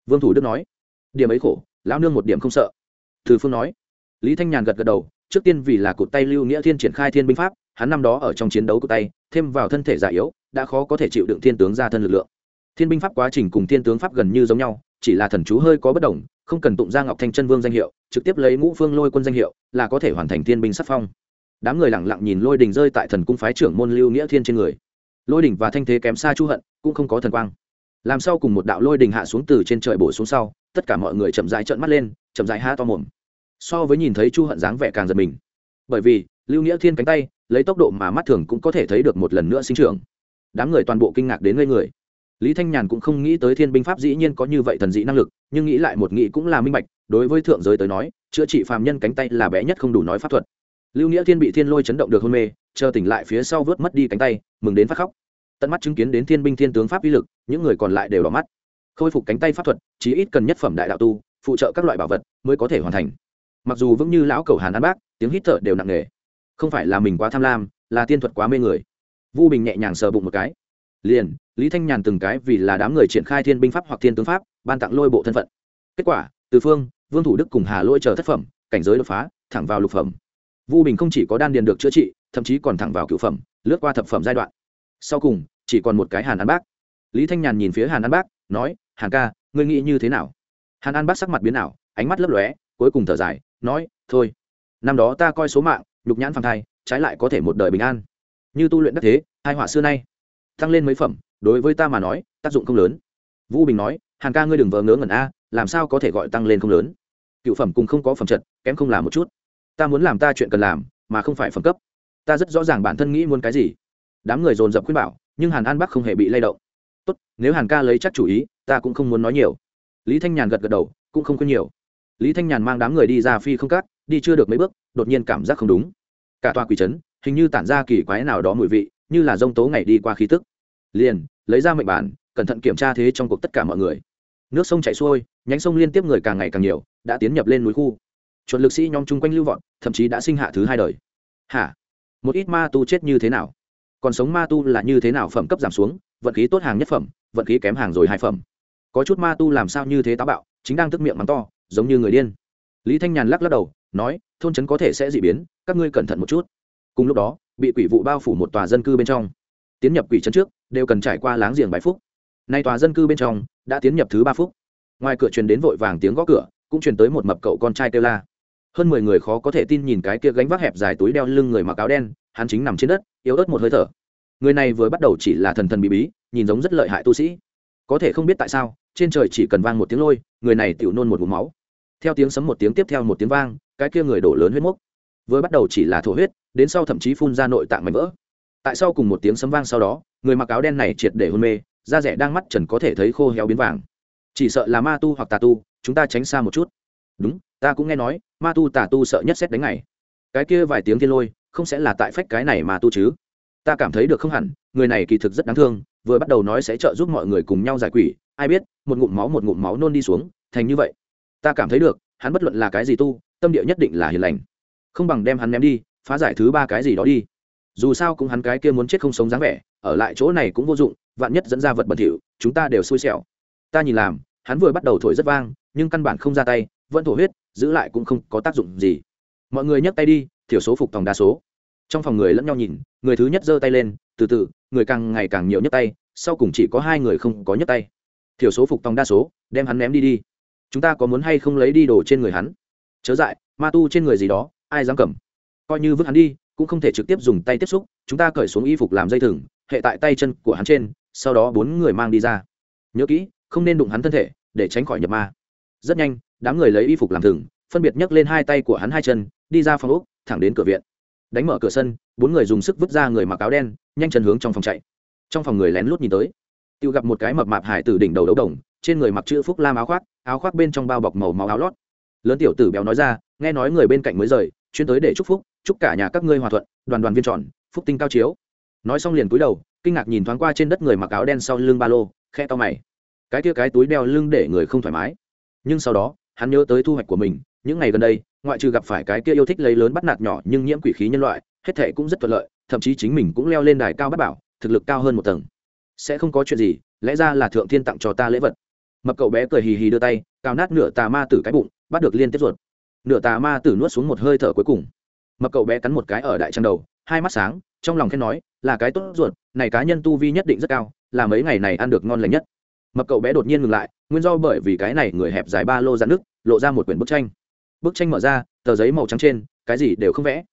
Vương thủ đức nói. Điểm ấy khổ, lão nương một điểm không sợ. Từ phương nói lý thanh nhàn gật gật đầu, trước tiên vì là cụt tay lưu nghĩa thiên triển khai thiên binh pháp, hắn năm đó ở trong chiến đấu cụt tay, thêm vào thân thể già yếu, đã khó có thể chịu đựng thiên tướng ra thân lực lượng. Thiên binh pháp quá trình cùng thiên tướng pháp gần như giống nhau, chỉ là thần chú hơi có bất đồng, không cần tụng ra ngọc thanh chân vương danh hiệu, trực tiếp lấy ngũ phương lôi quân danh hiệu, là có thể hoàn thành thiên binh sắc phong. Đám người lẳng lặng nhìn lôi đình rơi tại thần cung phái trưởng môn lưu nghĩa thiên trên người. Lôi đình và thanh thế kém xa chu hận, cũng không có thần quang. Làm sao cùng một đạo lôi đình hạ xuống từ trên trời bổ xuống sau, tất cả mọi người chậm rãi trợn mắt lên, chậm rãi há to mồm so với nhìn thấy chu hận dáng vẻ càng giật mình. Bởi vì, lưu nghĩa thiên cánh tay, lấy tốc độ mà mắt thường cũng có thể thấy được một lần nữa sinh trưởng. Đám người toàn bộ kinh ngạc đến ngây người. Lý thanh nhàn cũng không nghĩ tới thiên binh pháp dĩ nhiên có như vậy thần dị năng lực, nhưng nghĩ lại một nghĩ cũng là minh bạch, đối với thượng giới tới nói, chữa trị phàm nhân cánh tay là bé nhất không đủ nói pháp thuật. Lưu nghĩa thiên bị thiên lôi chấn động được hôn mê, chờ tỉnh lại phía sau vớt mất đi cánh tay, mừng đến phát khóc. Tận mắt chứng kiến đến thiên binh thiên tướng pháp uy lực, những người còn lại đều đỏ mắt. Khôi phục cánh tay pháp thuật, chí ít cần nhất phẩm đại đạo tu, phụ trợ các loại bảo vật mới có thể hoàn thành mặc dù vững như lão cầu hàn ăn bác, tiếng hít thở đều nặng nề. Không phải là mình quá tham lam, là tiên thuật quá mê người. Vu bình nhẹ nhàng sờ bụng một cái. Liền, lý thanh nhàn từng cái vì là đám người triển khai thiên binh pháp hoặc thiên tướng pháp, ban tặng lôi bộ thân phận. Kết quả, từ phương, vương thủ đức cùng hà lôi chờ thất phẩm, cảnh giới đột phá, thẳng vào lục phẩm. Vu bình không chỉ có đan điền được chữa trị, thậm chí còn thẳng vào cựu phẩm, lướt qua thập phẩm giai đoạn. Sau cùng, chỉ còn một cái hàn an bác. Lý thanh nhàn nhìn phía hàn an bác, nói, hàn ca, ngươi nghĩ như thế nào? Hàn an bác sắc mặt biến ảo, ánh mắt lấp lóe, cuối cùng thở dài nói, thôi, năm đó ta coi số mạng, nhục nhãn phàng thai, trái lại có thể một đời bình an. Như tu luyện đắc thế hai họa xưa nay tăng lên mấy phẩm, đối với ta mà nói, tác dụng không lớn. Vũ bình nói, hàn ca ngươi đừng vờ ngớ ngẩn a, làm sao có thể gọi tăng lên không lớn? Cựu phẩm cùng không có phẩm trật kém không làm một chút. Ta muốn làm ta chuyện cần làm, mà không phải phẩm cấp. Ta rất rõ ràng bản thân nghĩ muốn cái gì. Đám người dồn dập khuyên bảo, nhưng hàn an bắc không hề bị lay động. Tốt, nếu hàn ca lấy chắc chủ ý, ta cũng không muốn nói nhiều. Lý thanh nhàn gật gật đầu, cũng không khuyên nhiều lý thanh nhàn mang đám người đi ra phi không cắt đi chưa được mấy bước, đột nhiên cảm giác không đúng. Cả tòa quỷ trấn hình như tản ra kỳ quái nào đó mùi vị, như là dông tố ngày đi qua khí tức. Liền, lấy ra mệnh bản, cẩn thận kiểm tra thế trong cuộc tất cả mọi người. Nước sông chảy xuôi, nhánh sông liên tiếp người càng ngày càng nhiều, đã tiến nhập lên núi khu. Chuẩn lực sĩ nhóm chung quanh lưu vọn thậm chí đã sinh hạ thứ hai đời. Hả? Một ít ma tu chết như thế nào? Còn sống ma tu là như thế nào phẩm cấp giảm xuống? Vận khí tốt hàng nhất phẩm, vận khí kém hàng rồi hai phẩm. Có chút ma tu làm sao như thế táo bạo, chính đang tức miệng mắng to giống như người điên. Lý thanh nhàn lắc lắc đầu, nói, thôn trấn có thể sẽ dị biến, các ngươi cẩn thận một chút. Cùng lúc đó, bị quỷ vụ bao phủ một tòa dân cư bên trong. Tiến nhập quỷ trấn trước, đều cần trải qua láng giềng bài phúc. Nay tòa dân cư bên trong, đã tiến nhập thứ ba phúc. Ngoài cửa truyền đến vội vàng tiếng gõ cửa, cũng truyền tới một mập cậu con trai kêu la. Hơn mười người khó có thể tin nhìn cái kia gánh vác hẹp dài túi đeo lưng người mặc áo đen, hắn chính nằm trên đất, yếu ớt một hơi thở. Người này vừa bắt đầu chỉ là thần thần bí bí, nhìn giống rất lợi hại tu sĩ. Có thể không biết tại sao, trên trời chỉ cần vang một tiếng lôi, người này tiểu nôn một ngụm máu theo tiếng sấm một tiếng tiếp theo một tiếng vang, cái kia người đổ lớn huyết mốc. Vừa bắt đầu chỉ là thổ huyết, đến sau thậm chí phun ra nội tạng mảnh vỡ. Tại sau cùng một tiếng sấm vang sau đó, người mặc áo đen này triệt để hôn mê, da rẻ đang mắt trần có thể thấy khô héo biến vàng. Chỉ sợ là ma tu hoặc tà tu, chúng ta tránh xa một chút. Đúng, ta cũng nghe nói, ma tu tà tu sợ nhất xét đánh ngày. Cái kia vài tiếng thiên lôi, không sẽ là tại phách cái này mà tu chứ. Ta cảm thấy được không hẳn, người này kỳ thực rất đáng thương, vừa bắt đầu nói sẽ trợ giúp mọi người cùng nhau giải quỷ. Ai biết, một ngụm máu một ngụm máu nôn đi xuống, thành như vậy ta cảm thấy được, hắn bất luận là cái gì tu, tâm địa nhất định là hiền lành. Không bằng đem hắn ném đi, phá giải thứ ba cái gì đó đi. Dù sao cũng hắn cái kia muốn chết không sống dáng vẻ, ở lại chỗ này cũng vô dụng, vạn nhất dẫn ra vật bẩn thỉu, chúng ta đều xui xẻo. Ta nhìn làm, hắn vừa bắt đầu thổi rất vang, nhưng căn bản không ra tay, vẫn thổ huyết, giữ lại cũng không có tác dụng gì. Mọi người nhấc tay đi, thiểu số phục tòng đa số. Trong phòng người lẫn nhau nhìn, người thứ nhất giơ tay lên, từ từ, người càng ngày càng nhiều nhấc tay, sau cùng chỉ có hai người không có nhấc tay. Thiểu số phục tòng đa số, đem hắn ném đi đi chúng ta có muốn hay không lấy đi đồ trên người hắn? Chớ dại, ma tu trên người gì đó, ai dám cầm? Coi như vứt hắn đi, cũng không thể trực tiếp dùng tay tiếp xúc, chúng ta cởi xuống y phục làm dây thừng, hệ tại tay chân của hắn trên, sau đó bốn người mang đi ra. Nhớ kỹ, không nên đụng hắn thân thể, để tránh khỏi nhập ma. Rất nhanh, đám người lấy y phục làm thừng, phân biệt nhấc lên hai tay của hắn hai chân, đi ra phòng úc thẳng đến cửa viện. Đánh mở cửa sân, bốn người dùng sức vứt ra người mặc áo đen, nhanh chân hướng trong phòng chạy. Trong phòng người lén lút nhìn tới. Tự gặp một cái mập mạp hải từ đỉnh đầu đấu đồng, trên người mặc chữ phúc lam áo khoác áo khoác bên trong bao bọc màu máu áo lót. Lớn tiểu tử béo nói ra, nghe nói người bên cạnh mới rời, chuyên tới để chúc phúc, chúc cả nhà các ngươi hòa thuận, đoàn đoàn viên tròn, phúc tinh cao chiếu. Nói xong liền cúi đầu, kinh ngạc nhìn thoáng qua trên đất người mặc áo đen sau lưng ba lô, khe to mày. Cái kia cái túi đeo lưng để người không thoải mái. Nhưng sau đó, hắn nhớ tới thu hoạch của mình, những ngày gần đây, ngoại trừ gặp phải cái kia yêu thích lấy lớn bắt nạt nhỏ nhưng nhiễm quỷ khí nhân loại, hết thệ cũng rất thuận lợi, thậm chí chính mình cũng leo lên đài cao bắt bảo, thực lực cao hơn một tầng. Sẽ không có chuyện gì, lẽ ra là thượng thiên tặng cho ta lễ vật mập cậu bé cười hì hì đưa tay, cào nát nửa tà ma tử cái bụng, bắt được liên tiếp ruột. Nửa tà ma tử nuốt xuống một hơi thở cuối cùng. Mập cậu bé cắn một cái ở đại trang đầu, hai mắt sáng, trong lòng khen nói, là cái tốt ruột, này cá nhân tu vi nhất định rất cao, là mấy ngày này ăn được ngon lành nhất. Mập cậu bé đột nhiên ngừng lại, nguyên do bởi vì cái này người hẹp dài ba lô dạn nước lộ ra một quyển bức tranh. Bức tranh mở ra, tờ giấy màu trắng trên, cái gì đều không vẽ.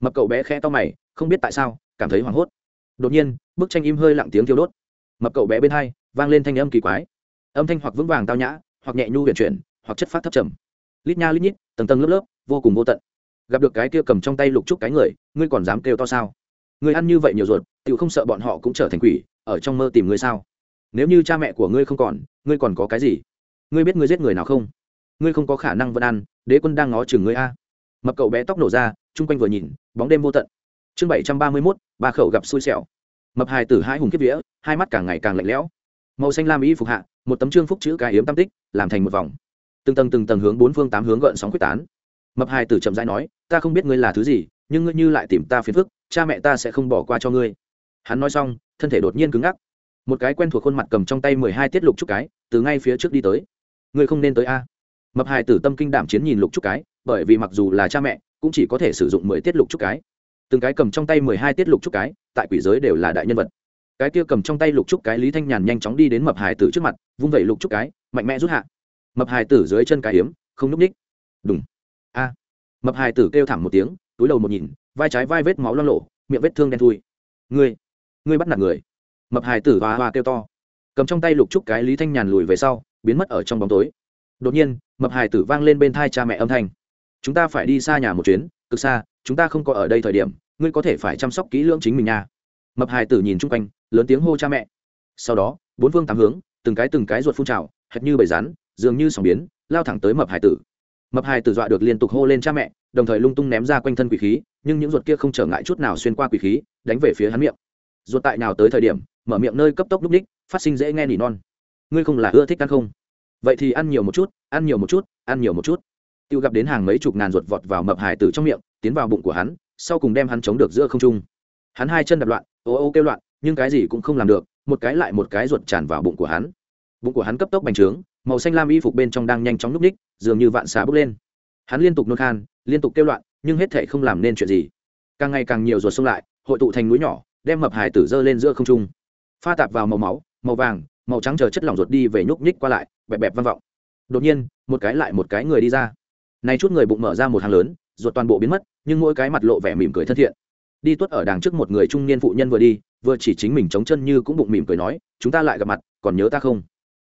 Mập cậu bé khẽ to mày, không biết tại sao, cảm thấy hoảng hốt. Đột nhiên, bức tranh im hơi lặng tiếng thiêu đốt. Mập cậu bé bên hai, vang lên thanh âm kỳ quái âm thanh hoặc vững vàng tao nhã, hoặc nhẹ nhu huyền chuyển, hoặc chất phát thấp trầm. Lít nha lít nhít, tầng tầng lớp lớp, vô cùng vô tận. Gặp được cái kia cầm trong tay lục trúc cái người, ngươi còn dám kêu to sao? Ngươi ăn như vậy nhiều ruột tự không sợ bọn họ cũng trở thành quỷ, ở trong mơ tìm ngươi sao? Nếu như cha mẹ của ngươi không còn, ngươi còn có cái gì? Ngươi biết ngươi giết người nào không? Ngươi không có khả năng vẫn ăn, đế quân đang ngó chừng ngươi a. Mập cậu bé tóc nổ ra, chung quanh vừa nhìn, bóng đêm vô tận. Chương bảy trăm ba mươi mốt, ba khẩu gặp xui xẻo. Mập hài tử hai hùng kiếp vía, hai mắt càng ngày càng lạnh lẽo. Màu xanh lam y phục hạ một tấm trương phúc chữ cái yếm tam tích, làm thành một vòng. Từng tầng từng tầng hướng bốn phương tám hướng gợn sóng quyết tán. Mập Hai tử chậm rãi nói, ta không biết ngươi là thứ gì, nhưng ngươi như lại tìm ta phiền phức, cha mẹ ta sẽ không bỏ qua cho ngươi. Hắn nói xong, thân thể đột nhiên cứng ngắc. Một cái quen thuộc khuôn mặt cầm trong tay mười hai tiết lục trúc cái, từ ngay phía trước đi tới. Ngươi không nên tới a. Mập hài tử tâm kinh đảm chiến nhìn lục trúc cái, bởi vì mặc dù là cha mẹ, cũng chỉ có thể sử dụng mười tiết lục trúc cái. Từng cái cầm trong tay mười hai tiết lục trúc cái, tại quỷ giới đều là đại nhân vật cái kia cầm trong tay lục trúc cái lý thanh nhàn nhanh chóng đi đến mập hải tử trước mặt, vung vẩy lục trúc cái, mạnh mẽ rút hạ. Mập hải tử dưới chân cái hiếm, không núp ních đúng a. Mập hải tử kêu thảm một tiếng, túi đầu một nhìn, vai trái vai vết máu lo lộ miệng vết thương đen thui. Ngươi ngươi bắt nạt người. Mập hải tử hoa hoa kêu to. Cầm trong tay lục trúc cái lý thanh nhàn lùi về sau, biến mất ở trong bóng tối. Đột nhiên, mập hải tử vang lên bên thai cha mẹ âm thanh. Chúng ta phải đi xa nhà một chuyến, cực xa, chúng ta không có ở đây thời điểm, ngươi có thể phải chăm sóc kỹ lưỡng chính mình nha mập hài tử nhìn chung quanh, lớn tiếng hô cha mẹ. Sau đó, bốn phương tám hướng, từng cái từng cái ruột phun trào, hệt như bầy rắn, dường như sóng biến, lao thẳng tới mập hài tử. Mập hài tử dọa được liên tục hô lên cha mẹ, đồng thời lung tung ném ra quanh thân quỷ khí, nhưng những ruột kia không trở ngại chút nào xuyên qua quỷ khí, đánh về phía hắn miệng. Ruột tại nào tới thời điểm, mở miệng nơi cấp tốc lúc ních, phát sinh dễ nghe nỉ non. Ngươi không là ưa thích ăn không? Vậy thì ăn nhiều một chút, ăn nhiều một chút, ăn nhiều một chút. Tiêu gặp đến hàng mấy chục ngàn ruột vọt vào mập hải tử trong miệng, tiến vào bụng của hắn, sau cùng đem hắn chống được giữa không trung. Hắn hai chân đập loạn ô ô kêu loạn, nhưng cái gì cũng không làm được, một cái lại một cái ruột tràn vào bụng của hắn. Bụng của hắn cấp tốc bành trướng, màu xanh lam y phục bên trong đang nhanh chóng núp ních, dường như vạn xà bốc lên. Hắn liên tục nôn khan, liên tục kêu loạn, nhưng hết thể không làm nên chuyện gì. Càng ngày càng nhiều ruột xông lại, hội tụ thành núi nhỏ, đem mập hải tử dơ lên giữa không trung. Pha tạp vào màu máu, màu vàng, màu trắng chờ chất lỏng ruột đi về nhúc nhích qua lại, bẹp bẹp vang vọng. Đột nhiên, một cái lại một cái người đi ra. Này chút người bụng mở ra một hàng lớn, ruột toàn bộ biến mất, nhưng mỗi cái mặt lộ vẻ mỉm cười thân thiện đi tuất ở đằng trước một người trung niên phụ nhân vừa đi, vừa chỉ chính mình chống chân như cũng bụng mỉm cười nói, chúng ta lại gặp mặt, còn nhớ ta không?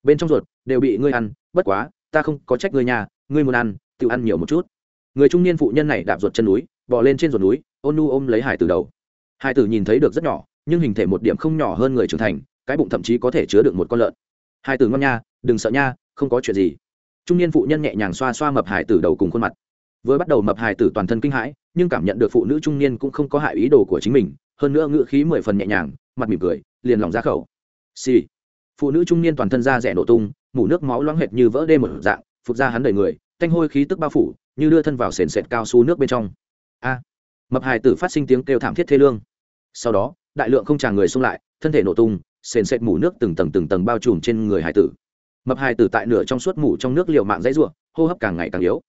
Bên trong ruột, đều bị ngươi ăn, bất quá, ta không có trách ngươi nhà ngươi muốn ăn, tự ăn nhiều một chút. Người trung niên phụ nhân này đạp ruột chân núi, bò lên trên ruột núi, ôn nu ôm lấy hải từ đầu. Hải tử nhìn thấy được rất nhỏ, nhưng hình thể một điểm không nhỏ hơn người trưởng thành, cái bụng thậm chí có thể chứa được một con lợn. Hải tử ngon nha, đừng sợ nha, không có chuyện gì. Trung niên phụ nhân nhẹ nhàng xoa xoa mập hải tử đầu cùng khuôn mặt vừa bắt đầu mập hài tử toàn thân kinh hãi, nhưng cảm nhận được phụ nữ trung niên cũng không có hại ý đồ của chính mình, hơn nữa ngữ khí mười phần nhẹ nhàng, mặt mỉm cười, liền lòng ra khẩu. Xì、sì. phụ nữ trung niên toàn thân da rẻ nổ tung, mủ nước máu loãng hệt như vỡ đê một dạng, phục ra hắn đầy người, thanh hôi khí tức bao phủ, như đưa thân vào sền sệt cao su nước bên trong. A. Mập hài tử phát sinh tiếng kêu thảm thiết thê lương. Sau đó, đại lượng không tràng người xung lại, thân thể nổ tung, sền sệt mủ nước từng tầng từng tầng bao trùm trên người hải tử. Mập hải tử tại nửa trong suốt mủ trong nước liều mạng dãy ruộng hô hấp càng ngày càng yếu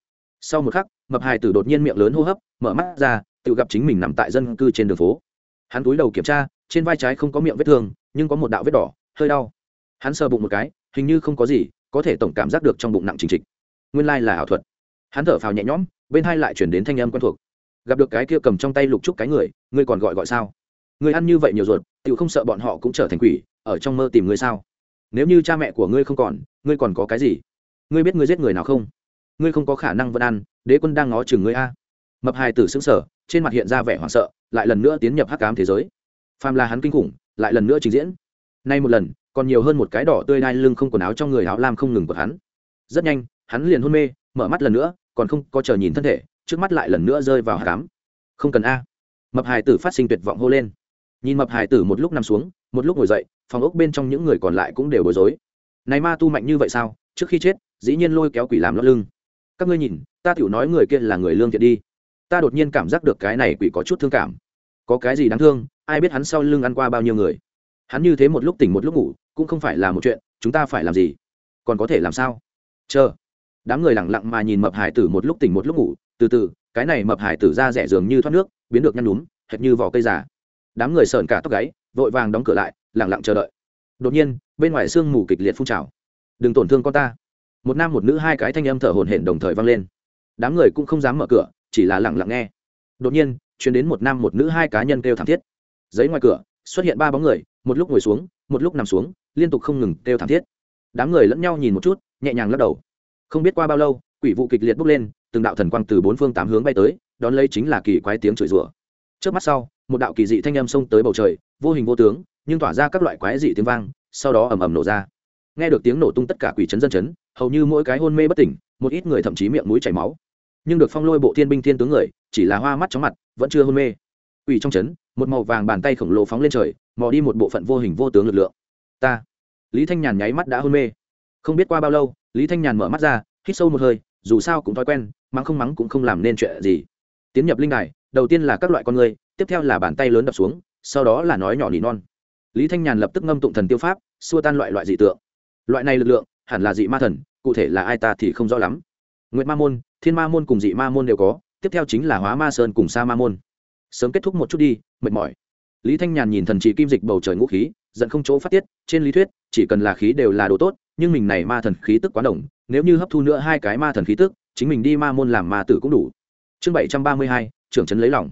sau một khắc, mập hải tử đột nhiên miệng lớn hô hấp, mở mắt ra, tự gặp chính mình nằm tại dân cư trên đường phố. Hắn túi đầu kiểm tra, trên vai trái không có miệng vết thương, nhưng có một đạo vết đỏ, hơi đau. Hắn sờ bụng một cái, hình như không có gì, có thể tổng cảm giác được trong bụng nặng trình trịch nguyên lai là ảo thuật. Hắn thở phào nhẹ nhõm, bên hai lại chuyển đến thanh âm quen thuộc. Gặp được cái kia cầm trong tay lục trúc cái người, ngươi còn gọi gọi sao? Ngươi ăn như vậy nhiều ruột tự không sợ bọn họ cũng trở thành quỷ, ở trong mơ tìm ngươi sao? Nếu như cha mẹ của ngươi không còn, ngươi còn có cái gì? Ngươi biết ngươi giết người nào không? Ngươi không có khả năng vẫn ăn, đế quân đang ngó chừng ngươi a. Mập hài tử xứng sở trên mặt hiện ra vẻ hoảng sợ, lại lần nữa tiến nhập hắc cám thế giới. Phàm là hắn kinh khủng, lại lần nữa trình diễn. Nay một lần, còn nhiều hơn một cái đỏ tươi đai lưng không quần áo trong người áo lam không ngừng của hắn. Rất nhanh, hắn liền hôn mê, mở mắt lần nữa, còn không có chờ nhìn thân thể, trước mắt lại lần nữa rơi vào hắc cám không cần a. Mập hài tử phát sinh tuyệt vọng hô lên. Nhìn mập hài tử một lúc nằm xuống, một lúc ngồi dậy, phòng ốc bên trong những người còn lại cũng đều bối rối. Này ma tu mạnh như vậy sao? Trước khi chết, dĩ nhiên lôi kéo quỷ làm lót lưng các ngươi nhìn, ta tiểu nói người kia là người lương thiện đi. Ta đột nhiên cảm giác được cái này quỷ có chút thương cảm. Có cái gì đáng thương, ai biết hắn sau lưng ăn qua bao nhiêu người. Hắn như thế một lúc tỉnh một lúc ngủ, cũng không phải là một chuyện, chúng ta phải làm gì? Còn có thể làm sao? Chờ. Đám người lẳng lặng mà nhìn mập hải tử một lúc tỉnh một lúc ngủ, từ từ, cái này mập hải tử ra rẻ dường như thoát nước, biến được nhăn núm hệt như vỏ cây già. Đám người sờn cả tóc gáy, vội vàng đóng cửa lại lẳng lặng chờ đợi. Đột nhiên, bên ngoài sương mù kịch liệt phun trào. Đừng tổn thương con ta một nam một nữ hai cái thanh âm thở hổn hển đồng thời vang lên. Đám người cũng không dám mở cửa, chỉ là lặng lặng nghe. Đột nhiên chuyển đến một nam một nữ hai cá nhân kêu thảm thiết. Giấy ngoài cửa, xuất hiện ba bóng người, một lúc ngồi xuống, một lúc nằm xuống, liên tục không ngừng kêu thảm thiết. Đám người lẫn nhau nhìn một chút, nhẹ nhàng lắc đầu. Không biết qua bao lâu, quỷ vụ kịch liệt bốc lên, từng đạo thần quang từ bốn phương tám hướng bay tới, đón lấy chính là kỳ quái tiếng chửi rủa. Trước mắt sau, một đạo kỳ dị thanh âm xông tới bầu trời, vô hình vô tướng, nhưng tỏa ra các loại quái dị tiếng vang, sau đó ầm ầm nổ ra. Nghe được tiếng nổ tung tất cả quỷ chấn dân chấn hầu như mỗi cái hôn mê bất tỉnh, một ít người thậm chí miệng mũi chảy máu. Nhưng được phong lôi bộ thiên binh thiên tướng người, chỉ là hoa mắt chóng mặt, vẫn chưa hôn mê. Ủy trong chấn một màu vàng bàn tay khổng lồ phóng lên trời, mò đi một bộ phận vô hình vô tướng lực lượng. Ta, lý thanh nhàn nháy mắt đã hôn mê. Không biết qua bao lâu, lý thanh nhàn mở mắt ra, hít sâu một hơi, dù sao cũng thói quen, mắng không mắng cũng không làm nên chuyện gì. Tiến nhập linh đài, đầu tiên là các loại con người, tiếp theo là bàn tay lớn đập xuống, sau đó là nói nhỏ nỉ non. Lý thanh nhàn lập tức ngâm tụng thần tiêu pháp, xua tan loại loại dị tượng. Loại này lực lượng hẳn là dị ma thần, cụ thể là ai ta thì không rõ lắm. Nguyệt ma môn, thiên ma môn cùng dị ma môn đều có, tiếp theo chính là hóa ma sơn cùng sa ma môn. Sớm kết thúc một chút đi, mệt mỏi. Lý thanh nhàn nhìn thần chỉ kim dịch bầu trời ngũ khí, giận không chỗ phát tiết, trên lý thuyết, chỉ cần là khí đều là đồ tốt, nhưng mình này ma thần khí tức quá đồng nếu như hấp thu nữa hai cái ma thần khí tức, chính mình đi ma môn làm ma tử cũng đủ. Chương bảy trăm ba mươi hai, trưởng trấn lấy lòng.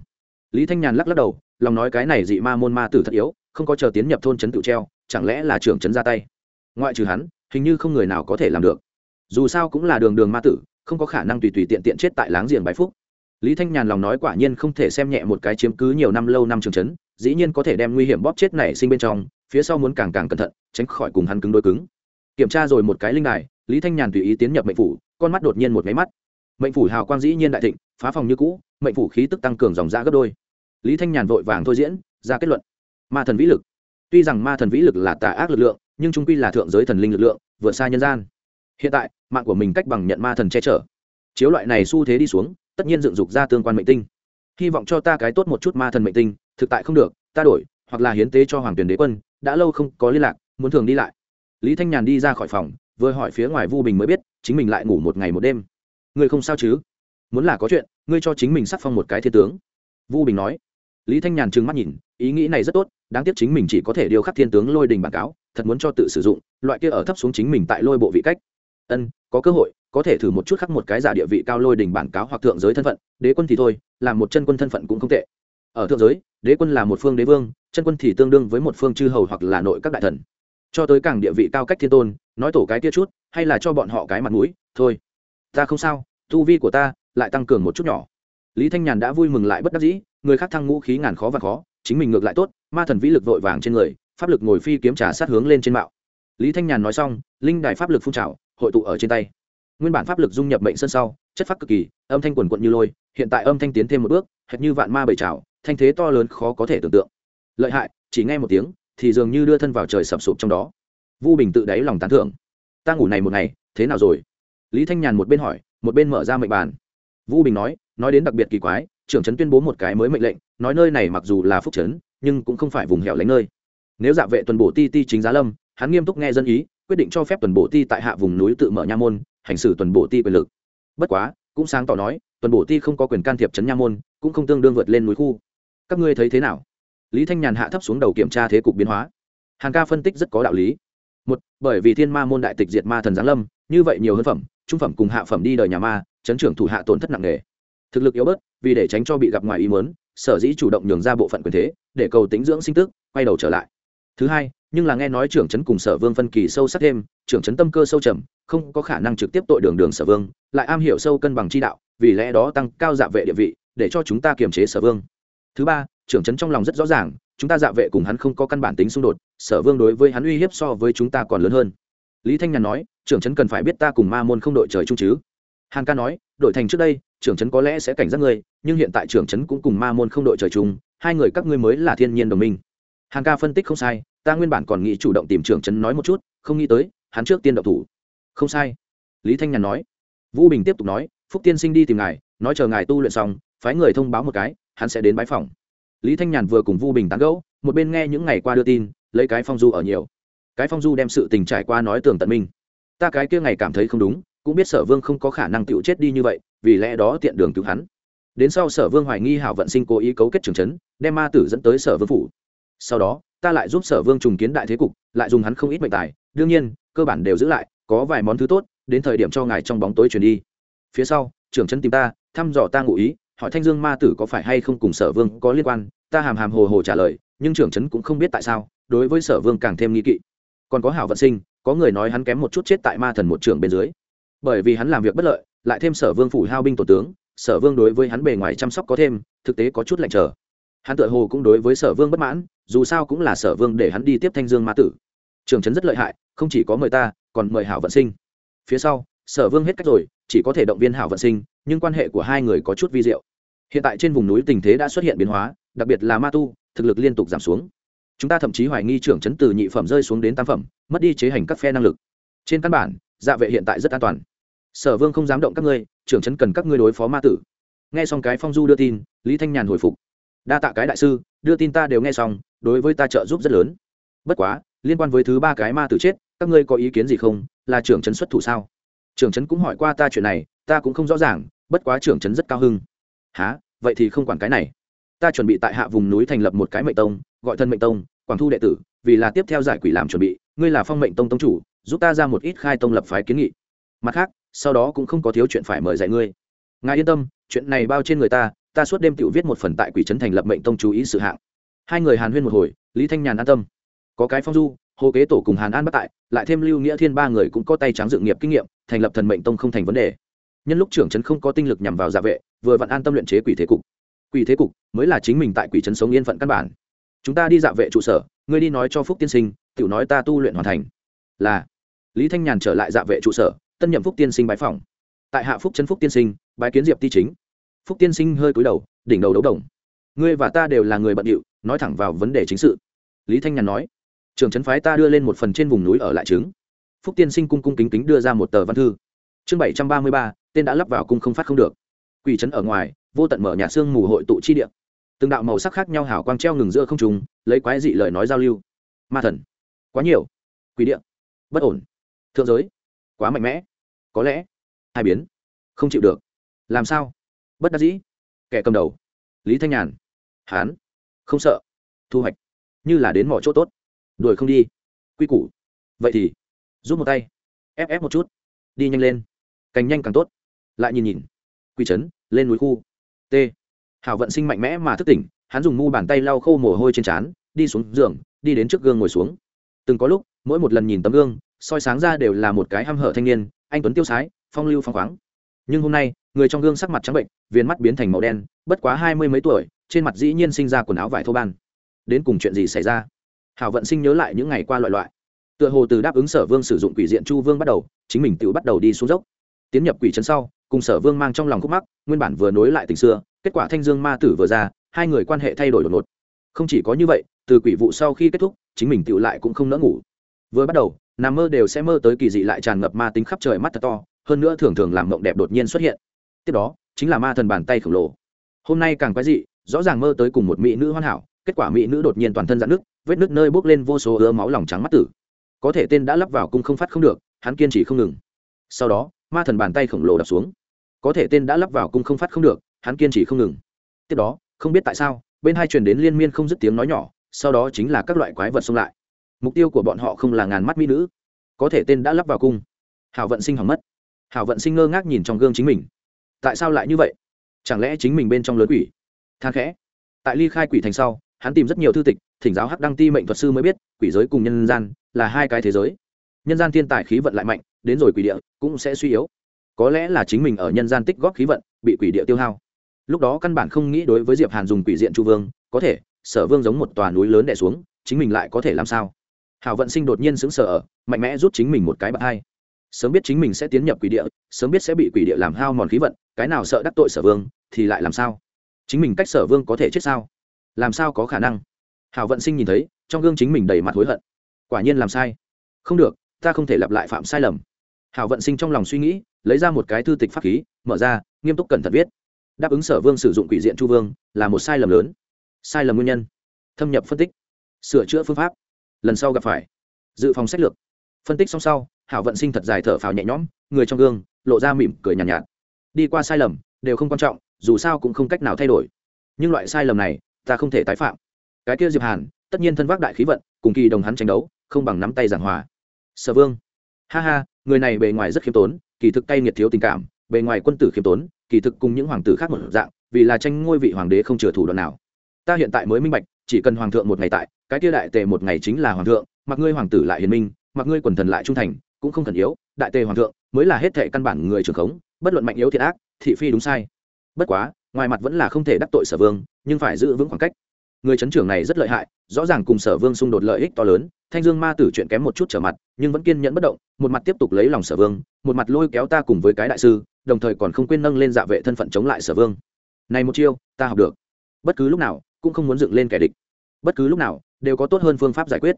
Lý thanh nhàn lắc lắc đầu, lòng nói cái này dị ma môn ma tử thật yếu, không có chờ tiến nhập thôn trấn tự treo, chẳng lẽ là trưởng trấn ra tay? Ngoại trừ hắn hình như không người nào có thể làm được. Dù sao cũng là đường đường ma tử, không có khả năng tùy tùy tiện tiện chết tại láng giềng bái phúc. Lý thanh nhàn lòng nói quả nhiên không thể xem nhẹ một cái chiếm cứ nhiều năm lâu năm trường trấn dĩ nhiên có thể đem nguy hiểm bóp chết nảy sinh bên trong, phía sau muốn càng càng cẩn thận, tránh khỏi cùng hắn cứng đôi cứng. Kiểm tra rồi một cái linh đài, lý thanh nhàn tùy ý tiến nhập mệnh phủ, con mắt đột nhiên một máy mắt. Mệnh phủ hào quang dĩ nhiên đại thịnh, phá phòng như cũ, mệnh phủ khí tức tăng cường dòng ra gấp đôi. Lý thanh nhàn vội vàng thôi diễn, ra kết luận. Ma thần vĩ lực. Tuy rằng ma thần vĩ lực là tà ác lực lượng nhưng trung quy là thượng giới thần linh lực lượng, vượt xa nhân gian. Hiện tại, mạng của mình cách bằng nhận ma thần che chở. Chiếu loại này xu thế đi xuống, tất nhiên dựng dục ra tương quan mệnh tinh. Hy vọng cho ta cái tốt một chút ma thần mệnh tinh, thực tại không được, ta đổi, hoặc là hiến tế cho hoàng tuyển đế quân, đã lâu không có liên lạc, muốn thường đi lại. Lý thanh nhàn đi ra khỏi phòng, vừa hỏi phía ngoài vu bình mới biết, chính mình lại ngủ một ngày một đêm. Ngươi không sao chứ? Muốn là có chuyện, ngươi cho chính mình sắc phong một cái thiên tướng. Vu bình nói. Lý thanh nhàn trừng mắt nhìn, ý nghĩ này rất tốt, đáng tiếc chính mình chỉ có thể điều khắc thiên tướng lôi đình bản cáo thật muốn cho tự sử dụng, loại kia ở thấp xuống chính mình tại lôi bộ vị cách. Ân, có cơ hội, có thể thử một chút khắc một cái giả địa vị cao lôi đỉnh bản cáo hoặc thượng giới thân phận, đế quân thì thôi, làm một chân quân thân phận cũng không tệ. Ở thượng giới, đế quân là một phương đế vương, chân quân thì tương đương với một phương chư hầu hoặc là nội các đại thần. Cho tới càng địa vị cao cách thiên tôn, nói tổ cái kia chút, hay là cho bọn họ cái mặt mũi, thôi. Ta không sao, tu vi của ta lại tăng cường một chút nhỏ. Lý thanh nhàn đã vui mừng lại bất đắc dĩ, người khác thăng ngũ khí ngàn khó và khó, chính mình ngược lại tốt, ma thần vĩ lực vội vàng trên người pháp lực ngồi phi kiếm trà sát hướng lên trên mạo. Lý thanh nhàn nói xong, linh đài pháp lực phun trào, hội tụ ở trên tay. Nguyên bản pháp lực dung nhập mệnh sân sau, chất phát cực kỳ, âm thanh quần quận như lôi, hiện tại âm thanh tiến thêm một bước, hệt như vạn ma bầy trào, thanh thế to lớn khó có thể tưởng tượng. Lợi hại, chỉ nghe một tiếng, thì dường như đưa thân vào trời sập sụp trong đó. Vu bình tự đáy lòng tán thưởng. Ta ngủ này một ngày, thế nào rồi? Lý thanh nhàn một bên hỏi, một bên mở ra mệnh bàn. Vu bình nói nói đến đặc biệt kỳ quái, trưởng trấn tuyên bố một cái mới mệnh lệnh, nói nơi này mặc dù là phúc trấn, nhưng cũng không phải vùng hẻo lánh nơi nếu dạ vệ tuần bổ ti ti chính giá lâm, hắn nghiêm túc nghe dân ý, quyết định cho phép tuần bổ ti tại hạ vùng núi tự mở nha môn, hành xử tuần bổ ti quyền lực. Bất quá, cũng sáng tỏ nói, tuần bổ ti không có quyền can thiệp trấn nha môn, cũng không tương đương vượt lên núi khu. Các ngươi thấy thế nào? Lý thanh nhàn hạ thấp xuống đầu kiểm tra thế cục biến hóa. Hàng ca phân tích rất có đạo lý. Một, bởi vì thiên ma môn đại tịch diệt ma thần giáng lâm, như vậy nhiều hơn phẩm, trung phẩm cùng hạ phẩm đi đời nhà ma, chấn trưởng thủ hạ tổn thất nặng nề. Thực lực yếu bớt, vì để tránh cho bị gặp ngoài ý mớn sở dĩ chủ động nhường ra bộ phận quyền thế, để cầu tính dưỡng sinh tức, quay đầu trở lại thứ hai, nhưng là nghe nói trưởng trấn cùng sở vương phân kỳ sâu sắc thêm, trưởng trấn tâm cơ sâu trầm, không có khả năng trực tiếp tội đường đường sở vương, lại am hiểu sâu cân bằng chi đạo, vì lẽ đó tăng cao dạ vệ địa vị, để cho chúng ta kiềm chế sở vương. Thứ ba, trưởng trấn trong lòng rất rõ ràng, chúng ta dạ vệ cùng hắn không có căn bản tính xung đột, sở vương đối với hắn uy hiếp so với chúng ta còn lớn hơn. Lý thanh nhàn nói, trưởng trấn cần phải biết ta cùng ma môn không đội trời chung chứ. Hàn ca nói đội thành trước đây, trưởng trấn có lẽ sẽ cảnh giác ngươi, nhưng hiện tại trưởng trấn cũng cùng ma môn không đội trời chung, hai người các ngươi mới là thiên nhiên đồng minh. Hàn ca phân tích không sai ta nguyên bản còn nghĩ chủ động tìm trưởng trấn nói một chút, không nghĩ tới, hắn trước tiên độc thủ. Không sai. Lý thanh nhàn nói. Vũ bình tiếp tục nói, phúc tiên sinh đi tìm ngài, nói chờ ngài tu luyện xong, phái người thông báo một cái, hắn sẽ đến bãi phòng. Lý thanh nhàn vừa cùng vu bình tán gẫu, một bên nghe những ngày qua đưa tin, lấy cái phong du ở nhiều. Cái phong du đem sự tình trải qua nói tường tận minh. Ta cái kia ngày cảm thấy không đúng, cũng biết sở vương không có khả năng tựu chết đi như vậy, vì lẽ đó tiện đường cứu hắn. Đến sau sở vương hoài nghi hảo vận sinh cố ý cấu kết trường trấn, đem ma tử dẫn tới sở vương phủ. Sau đó ta lại giúp sở vương trùng kiến đại thế cục, lại dùng hắn không ít mệnh tài. Đương nhiên, cơ bản đều giữ lại, có vài món thứ tốt, đến thời điểm cho ngài trong bóng tối truyền đi. Phía sau, trưởng trấn tìm ta, thăm dò ta ngụ ý, hỏi thanh dương ma tử có phải hay không cùng sở vương có liên quan. Ta hàm hàm hồ hồ trả lời, nhưng trưởng trấn cũng không biết tại sao, đối với sở vương càng thêm nghi kỵ. Còn có hảo vận sinh, có người nói hắn kém một chút chết tại ma thần một trưởng bên dưới. Bởi vì hắn làm việc bất lợi, lại thêm sở vương phủ hao binh tổ tướng, sở vương đối với hắn bề ngoài chăm sóc có thêm, thực tế có chút lạnh trở hắn tự hồ cũng đối với sở vương bất mãn, dù sao cũng là sở vương để hắn đi tiếp thanh dương ma tử. Trường trấn rất lợi hại, không chỉ có mời ta, còn mời hảo vận sinh. Phía sau, sở vương hết cách rồi, chỉ có thể động viên hảo vận sinh, nhưng quan hệ của hai người có chút vi diệu. Hiện tại trên vùng núi tình thế đã xuất hiện biến hóa, đặc biệt là ma tu, thực lực liên tục giảm xuống. Chúng ta thậm chí hoài nghi trưởng chấn từ nhị phẩm rơi xuống đến tam phẩm, mất đi chế hành các phe năng lực. Trên căn bản dạ vệ hiện tại rất an toàn. Sở vương không dám động các ngươi trưởng chấn cần các ngươi đối phó ma tử. Nghe xong cái phong du đưa tin, lý thanh nhàn hồi phục đa tạ cái đại sư, đưa tin ta đều nghe xong, đối với ta trợ giúp rất lớn. Bất quá, liên quan với thứ ba cái ma tử chết, các ngươi có ý kiến gì không? Là trưởng chấn xuất thủ sao? Trưởng chấn cũng hỏi qua ta chuyện này, ta cũng không rõ ràng, bất quá trưởng chấn rất cao hưng. Há vậy thì không quản cái này. Ta chuẩn bị tại hạ vùng núi thành lập một cái mệnh tông, gọi thân mệnh tông, quảng thu đệ tử, vì là tiếp theo giải quỷ làm chuẩn bị, ngươi là phong mệnh tông tông chủ, giúp ta ra một ít khai tông lập phái kiến nghị. Mặt khác, sau đó cũng không có thiếu chuyện phải mời dạy ngươi. Ngài yên tâm, chuyện này bao trên người ta ta suốt đêm tự viết một phần tại quỷ trấn thành lập mệnh tông chú ý sự hạng. Hai người hàn huyên một hồi, lý thanh nhàn an tâm. Có cái phong du, hồ kế tổ cùng hàn an bất tại, lại thêm lưu nghĩa thiên ba người cũng có tay trắng dự nghiệp kinh nghiệm, thành lập thần mệnh tông không thành vấn đề. Nhân lúc trưởng trấn không có tinh lực nhằm vào giả vệ, vừa vặn an tâm luyện chế quỷ thế cục. Quỷ thế cục mới là chính mình tại quỷ trấn sống yên phận căn bản. Chúng ta đi dạ vệ trụ sở, ngươi đi nói cho phúc tiên sinh tự nói ta tu luyện hoàn thành. Là. Lý thanh nhàn trở lại dạ vệ trụ sở, tân nhậm phúc tiên sinh bái phòng tại hạ phúc trấn phúc tiên sinh, bái kiến diệp ti chính phúc tiên sinh hơi cúi đầu, đỉnh đầu đấu đồng. Ngươi và ta đều là người bận điệu, nói thẳng vào vấn đề chính sự. Lý thanh nhàn nói trường trấn phái ta đưa lên một phần trên vùng núi ở lại trứng. Phúc tiên sinh cung cung kính kính đưa ra một tờ văn thư. Chương bảy trăm ba mươi ba, tên đã lắp vào cung không phát không được. Quỷ trấn ở ngoài, vô tận mở nhà xương mù hội tụ chi địa. Từng đạo màu sắc khác nhau hảo quang treo ngừng giữa không trùng lấy quái dị lời nói giao lưu. Ma thần. Quá nhiều. Quỷ địa. Bất ổn. Thượng giới. Quá mạnh mẽ. Có lẽ. Hai biến. Không chịu được. Làm sao? Bất đắc dĩ. Kẻ cầm đầu lý thanh nhàn. Hán. Không sợ. Thu hoạch. Như là đến mỏ chỗ tốt. Đuổi không đi. Quy củ. Vậy thì giúp một tay. Ép ép một chút. Đi nhanh lên. Càng nhanh càng tốt. Lại nhìn nhìn. Quy chấn, lên núi khu. T. Hảo vận sinh mạnh mẽ mà thức tỉnh hắn dùng mu bàn tay lau khô mồ hôi trên trán đi xuống giường đi đến trước gương ngồi xuống. Từng có lúc mỗi một lần nhìn tấm gương soi sáng ra đều là một cái hăm hở thanh niên anh tuấn tiêu sái phong lưu phong khoáng. Nhưng hôm nay người trong gương sắc mặt trắng bệnh viên mắt biến thành màu đen, bất quá hai mươi mấy tuổi, trên mặt dĩ nhiên sinh ra quần áo vải thô ban. Đến cùng chuyện gì xảy ra? Hảo vận sinh nhớ lại những ngày qua loại loại. Tựa hồ từ đáp ứng sở vương sử dụng quỷ diện chu vương bắt đầu, chính mình tự bắt đầu đi xuống dốc. Tiến nhập quỷ trấn sau, cùng sở vương mang trong lòng khúc mắc, nguyên bản vừa nối lại tình xưa, kết quả thanh dương ma tử vừa ra, hai người quan hệ thay đổi đột ngột. Không chỉ có như vậy, từ quỷ vụ sau khi kết thúc, chính mình tự lại cũng không nỡ ngủ. Vừa bắt đầu, nằm mơ đều sẽ mơ tới kỳ dị lại tràn ngập ma tính khắp trời mắt thật to, hơn nữa thường thường làm mộng đẹp đột nhiên xuất hiện tiếp đó, chính là ma thần bàn tay khổng lồ. Hôm nay càng quái dị, rõ ràng mơ tới cùng một mỹ nữ hoàn hảo, kết quả mỹ nữ đột nhiên toàn thân dạn nước vết nước nơi bốc lên vô số ứa máu lòng trắng mắt tử. Có thể tên đã lắp vào cung không phát không được, hắn kiên trì không ngừng. Sau đó, ma thần bàn tay khổng lồ đập xuống. Có thể tên đã lắp vào cung không phát không được, hắn kiên trì không ngừng. Tiếp đó, không biết tại sao, bên hai truyền đến liên miên không dứt tiếng nói nhỏ, sau đó chính là các loại quái vật xông lại. Mục tiêu của bọn họ không là ngàn mắt mỹ nữ. Có thể tên đã lắp vào cung. Hảo vận sinh hỏng mất. Hảo vận sinh ngơ ngác nhìn trong gương chính mình tại sao lại như vậy? Chẳng lẽ chính mình bên trong lớn quỷ? Than khẽ. Tại ly khai quỷ thành sau, hắn tìm rất nhiều thư tịch, thỉnh giáo hắc đăng ti mệnh thuật sư mới biết, quỷ giới cùng nhân gian là hai cái thế giới. Nhân gian thiên tài khí vận lại mạnh, đến rồi quỷ địa cũng sẽ suy yếu. Có lẽ là chính mình ở nhân gian tích góp khí vận, bị quỷ địa tiêu hao. Lúc đó căn bản không nghĩ đối với diệp hàn dùng quỷ diện chu vương, có thể, sở vương giống một tòa núi lớn đè xuống, chính mình lại có thể làm sao? Hảo vận sinh đột nhiên xứng sở mạnh mẽ rút chính mình một cái bậc hai. Sớm biết chính mình sẽ tiến nhập quỷ địa, sớm biết sẽ bị quỷ địa làm hao mòn khí vận cái nào sợ đắc tội sở vương thì lại làm sao? Chính mình cách sở vương có thể chết sao? Làm sao có khả năng? Hảo vận sinh nhìn thấy trong gương chính mình đầy mặt hối hận. Quả nhiên làm sai. Không được ta không thể lặp lại phạm sai lầm. Hảo vận sinh trong lòng suy nghĩ lấy ra một cái thư tịch pháp khí mở ra nghiêm túc cẩn thận viết. Đáp ứng sở vương sử dụng quỷ diện chu vương là một sai lầm lớn. Sai lầm nguyên nhân. Thâm nhập phân tích. Sửa chữa phương pháp. Lần sau gặp phải. Dự phòng sách lược. Phân tích xong sau hảo vận sinh thật dài thở phào nhẹ nhõm người trong gương lộ ra mỉm cười nhàn nhạt, nhạt đi qua sai lầm đều không quan trọng, dù sao cũng không cách nào thay đổi. Nhưng loại sai lầm này, ta không thể tái phạm. Cái kia diệp hàn, tất nhiên thân vác đại khí vận, cùng kỳ đồng hắn tranh đấu, không bằng nắm tay giảng hòa. Sở vương. Ha ha, người này bề ngoài rất khiêm tốn, kỳ thực cay nghiệt thiếu tình cảm, bề ngoài quân tử khiêm tốn, kỳ thực cùng những hoàng tử khác một dạng, vì là tranh ngôi vị hoàng đế không chừa thủ đoạn nào. Ta hiện tại mới minh bạch, chỉ cần hoàng thượng một ngày tại, cái kia đại tề một ngày chính là hoàng thượng, mặc ngươi hoàng tử lại hiền minh, mặc ngươi quần thần lại trung thành, cũng không cần yếu, đại tề hoàng thượng mới là hết thệ căn bản người trưởng khống bất luận mạnh yếu thiệt ác, thị phi đúng sai. Bất quá, ngoài mặt vẫn là không thể đắc tội sở vương, nhưng phải giữ vững khoảng cách. Người chấn trưởng này rất lợi hại, rõ ràng cùng sở vương xung đột lợi ích to lớn, thanh dương ma tử chuyện kém một chút trở mặt, nhưng vẫn kiên nhẫn bất động, một mặt tiếp tục lấy lòng sở vương, một mặt lôi kéo ta cùng với cái đại sư, đồng thời còn không quên nâng lên dạ vệ thân phận chống lại sở vương. Này một chiêu, ta học được. Bất cứ lúc nào, cũng không muốn dựng lên kẻ địch. Bất cứ lúc nào, đều có tốt hơn phương pháp giải quyết.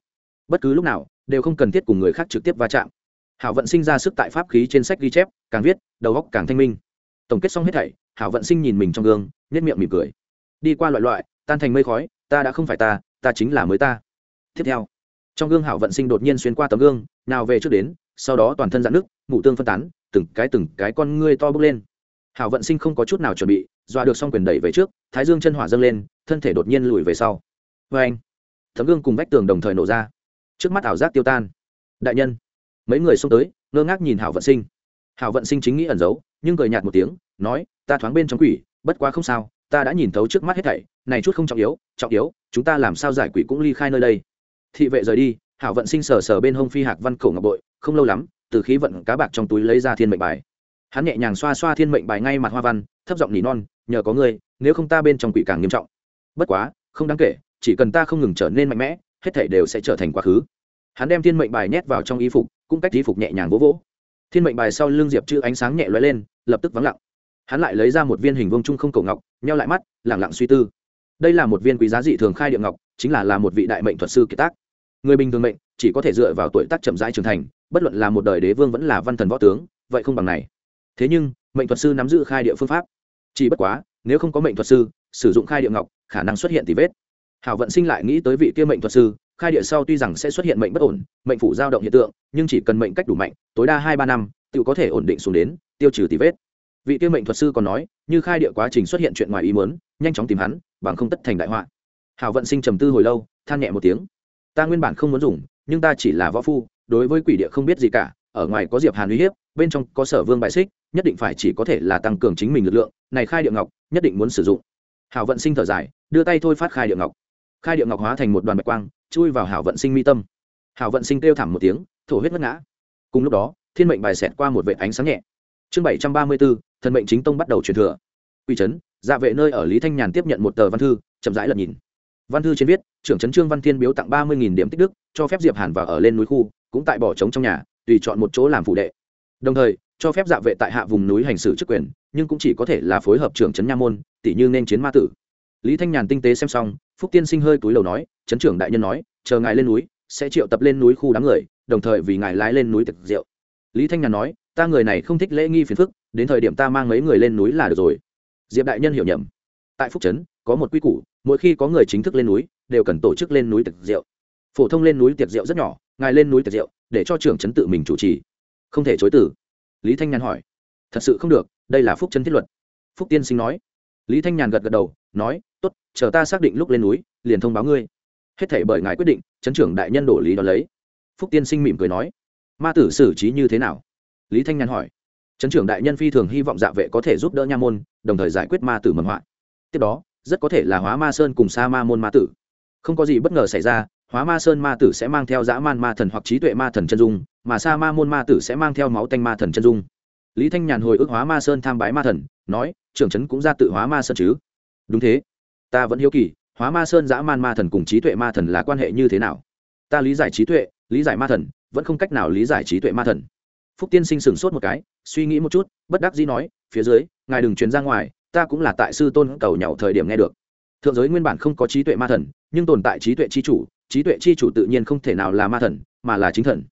Bất cứ lúc nào, đều không cần thiết cùng người khác trực tiếp va chạm hảo vận sinh ra sức tại pháp khí trên sách ghi chép, càng viết, đầu góc càng thanh minh. Tổng kết xong hết thảy, hảo vận sinh nhìn mình trong gương nhất miệng mỉm cười. Đi qua loại loại, tan thành mây khói, ta đã không phải ta ta chính là mới ta. Tiếp theo, trong gương hảo vận sinh đột nhiên xuyên qua tấm gương, nào về trước đến, sau đó toàn thân dạn nước mụ tương phân tán, từng cái từng cái con ngươi to bước lên. Hảo vận sinh không có chút nào chuẩn bị, dọa được xong quyền đẩy về trước, thái dương chân hỏa dâng lên, thân thể đột nhiên lùi về sau. Vê anh tấm gương cùng vách tường đồng thời nổ ra. Trước mắt ảo giác tiêu tan. Đại nhân mấy người xông tới, ngơ ngác nhìn hảo vận sinh. Hảo vận sinh chính nghĩ ẩn giấu, nhưng cười nhạt một tiếng, nói, ta thoáng bên trong quỷ, bất quá không sao, ta đã nhìn thấu trước mắt hết thảy, này chút không trọng yếu trọng yếu, chúng ta làm sao giải quỷ cũng ly khai nơi đây. Thị vệ rời đi, hảo vận sinh sờ sờ bên hông phi hạc văn cổ ngọc bội, không lâu lắm, từ khí vận cá bạc trong túi lấy ra thiên mệnh bài. Hắn nhẹ nhàng xoa xoa thiên mệnh bài ngay mặt hoa văn, thấp giọng nỉ non, nhờ có ngươi, nếu không ta bên trong quỷ càng nghiêm trọng. Bất quá, không đáng kể, chỉ cần ta không ngừng trở nên mạnh mẽ, hết thảy đều sẽ trở thành quá khứ. Hắn đem thiên mệnh bài nhét vào trong y phục cũng cách y phục nhẹ nhàng vỗ vỗ. Thiên mệnh bài sau lưng diệp chữ ánh sáng nhẹ lóe lên, lập tức vắng lặng. Hắn lại lấy ra một viên hình vương trung không cầu ngọc, nheo lại mắt lẳng lặng suy tư. Đây là một viên quý giá dị thường khai địa ngọc, chính là là một vị đại mệnh thuật sư kiệt tác. Người bình thường mệnh, chỉ có thể dựa vào tuổi tác chậm rãi trưởng thành, bất luận là một đời đế vương vẫn là văn thần võ tướng, vậy không bằng này. Thế nhưng, mệnh thuật sư nắm giữ khai địa phương pháp. Chỉ bất quá, nếu không có mệnh thuật sư, sử dụng khai địa ngọc, khả năng xuất hiện tỷ vết. Hảo vận sinh lại nghĩ tới vị kia mệnh thuật sư khai địa sau tuy rằng sẽ xuất hiện mệnh bất ổn, mệnh phủ dao động hiện tượng, nhưng chỉ cần mệnh cách đủ mạnh, tối đa hai ba năm, tự có thể ổn định xuống đến, tiêu trừ tỷ vết. Vị tiêu mệnh thuật sư còn nói, như khai địa quá trình xuất hiện chuyện ngoài ý muốn, nhanh chóng tìm hắn, bằng không tất thành đại họa. Hảo vận sinh trầm tư hồi lâu, than nhẹ một tiếng. Ta nguyên bản không muốn dùng, nhưng ta chỉ là võ phu, đối với quỷ địa không biết gì cả, ở ngoài có diệp hàn uy hiếp, bên trong có sở vương bại xích, nhất định phải chỉ có thể là tăng cường chính mình lực lượng, này khai địa ngọc, nhất định muốn sử dụng. Hảo vận sinh thở dài, đưa tay thôi phát khai địa ngọc. Khai địa ngọc hóa thành một đoàn bạch quang chui vào hảo vận sinh mi tâm. Hảo vận sinh kêu thảm một tiếng, thổ huyết ngất ngã. Cùng lúc đó, thiên mệnh bài xẹt qua một vệ ánh sáng nhẹ. Chương bảy trăm ba mươi bốn thần mệnh chính tông bắt đầu truyền thừa. Quy trấn dạ vệ nơi ở lý thanh nhàn tiếp nhận một tờ văn thư, chậm rãi lật nhìn. Văn thư trên viết, trưởng trấn trương văn thiên biếu tặng ba mươi điểm tích đức, cho phép diệp hàn vào ở lên núi khu, cũng tại bỏ trống trong nhà, tùy chọn một chỗ làm phụ đệ. Đồng thời, cho phép dạ vệ tại hạ vùng núi hành xử chức quyền, nhưng cũng chỉ có thể là phối hợp trưởng trấn nha môn tỷ như nên chiến ma tử. Lý thanh nhàn tinh tế xem xong phúc tiên sinh hơi túi đầu nói trấn trưởng đại nhân nói, chờ ngài lên núi, sẽ triệu tập lên núi khu đám người, đồng thời vì ngài lái lên núi thực rượu. Lý thanh nhàn nói, ta người này không thích lễ nghi phiền phức, đến thời điểm ta mang mấy người lên núi là được rồi. Diệp đại nhân hiểu nhầm. Tại phúc trấn, có một quy củ, mỗi khi có người chính thức lên núi, đều cần tổ chức lên núi tiệc rượu. Phổ thông lên núi tiệc rượu rất nhỏ, ngài lên núi tiệc rượu, để cho trưởng trấn tự mình chủ trì. Không thể chối từ. Lý thanh nhàn hỏi, thật sự không được, đây là phúc trấn thiết luật. Phúc tiên sinh nói. Lý thanh nhàn gật gật đầu, nói Tốt, chờ ta xác định lúc lên núi liền thông báo ngươi. Hết thể bởi ngài quyết định chấn trưởng đại nhân đổ lý đó lấy. Phúc tiên sinh mỉm cười nói ma tử xử trí như thế nào? Lý thanh nhàn hỏi. Chấn trưởng đại nhân phi thường hy vọng dạ vệ có thể giúp đỡ nha môn đồng thời giải quyết ma tử mầm họa tiếp đó rất có thể là hóa ma sơn cùng sa ma môn ma tử. Không có gì bất ngờ xảy ra hóa ma sơn ma tử sẽ mang theo dã man ma thần hoặc trí tuệ ma thần chân dung mà sa ma môn ma tử sẽ mang theo máu tanh ma thần chân dung. Lý thanh nhàn hồi ức hóa ma sơn tham bái ma thần nói trưởng trấn cũng ra tự hóa ma sơn chứ? Đúng thế ta vẫn hiếu kỳ, hóa ma sơn dã man ma thần cùng trí tuệ ma thần là quan hệ như thế nào? Ta lý giải trí tuệ, lý giải ma thần, vẫn không cách nào lý giải trí tuệ ma thần. Phúc tiên sinh sửng sốt một cái, suy nghĩ một chút, bất đắc dĩ nói, phía dưới, ngài đừng chuyển ra ngoài, ta cũng là tại sư tôn cầu nhậu thời điểm nghe được. Thượng giới nguyên bản không có trí tuệ ma thần, nhưng tồn tại trí tuệ chi chủ, trí tuệ chi chủ tự nhiên không thể nào là ma thần, mà là chính thần.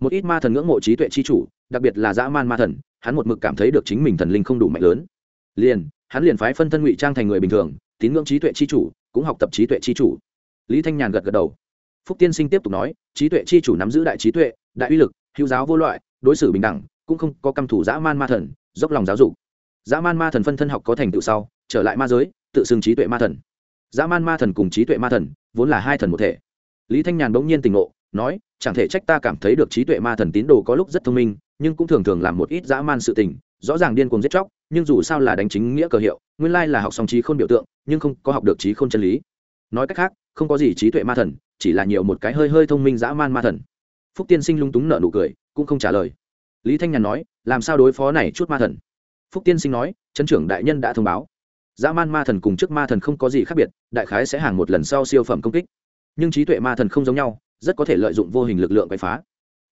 Một ít ma thần ngưỡng mộ trí tuệ chi chủ, đặc biệt là dã man ma thần, hắn một mực cảm thấy được chính mình thần linh không đủ mạnh lớn. Liền, hắn liền phái phân thân ngụy trang thành người bình thường tín ngưỡng trí tuệ chi chủ, cũng học tập trí tuệ chi chủ. Lý thanh nhàn gật gật đầu. Phúc tiên sinh tiếp tục nói, trí tuệ chi chủ nắm giữ đại trí tuệ, đại uy lực, hữu giáo vô loại, đối xử bình đẳng, cũng không có căm thủ dã man ma thần, dốc lòng giáo dục. Dã man ma thần phân thân học có thành tựu sau, trở lại ma giới, tự xưng trí tuệ ma thần. Dã man ma thần cùng trí tuệ ma thần, vốn là hai thần một thể. Lý thanh nhàn bỗng nhiên tỉnh ngộ, nói, chẳng thể trách ta cảm thấy được trí tuệ ma thần tín đồ có lúc rất thông minh, nhưng cũng thường thường làm một ít dã man sự tình rõ ràng điên cuồng giết chóc, nhưng dù sao là đánh chính nghĩa cờ hiệu, nguyên lai là học xong trí khôn biểu tượng, nhưng không có học được trí khôn chân lý. Nói cách khác, không có gì trí tuệ ma thần, chỉ là nhiều một cái hơi hơi thông minh dã man ma thần. Phúc tiên sinh lung túng nợ nụ cười, cũng không trả lời. Lý thanh nhàn nói, làm sao đối phó này chút ma thần? Phúc tiên sinh nói chân trưởng đại nhân đã thông báo. Dã man ma thần cùng trước ma thần không có gì khác biệt, đại khái sẽ hàng một lần sau siêu phẩm công kích. Nhưng trí tuệ ma thần không giống nhau, rất có thể lợi dụng vô hình lực lượng quậy phá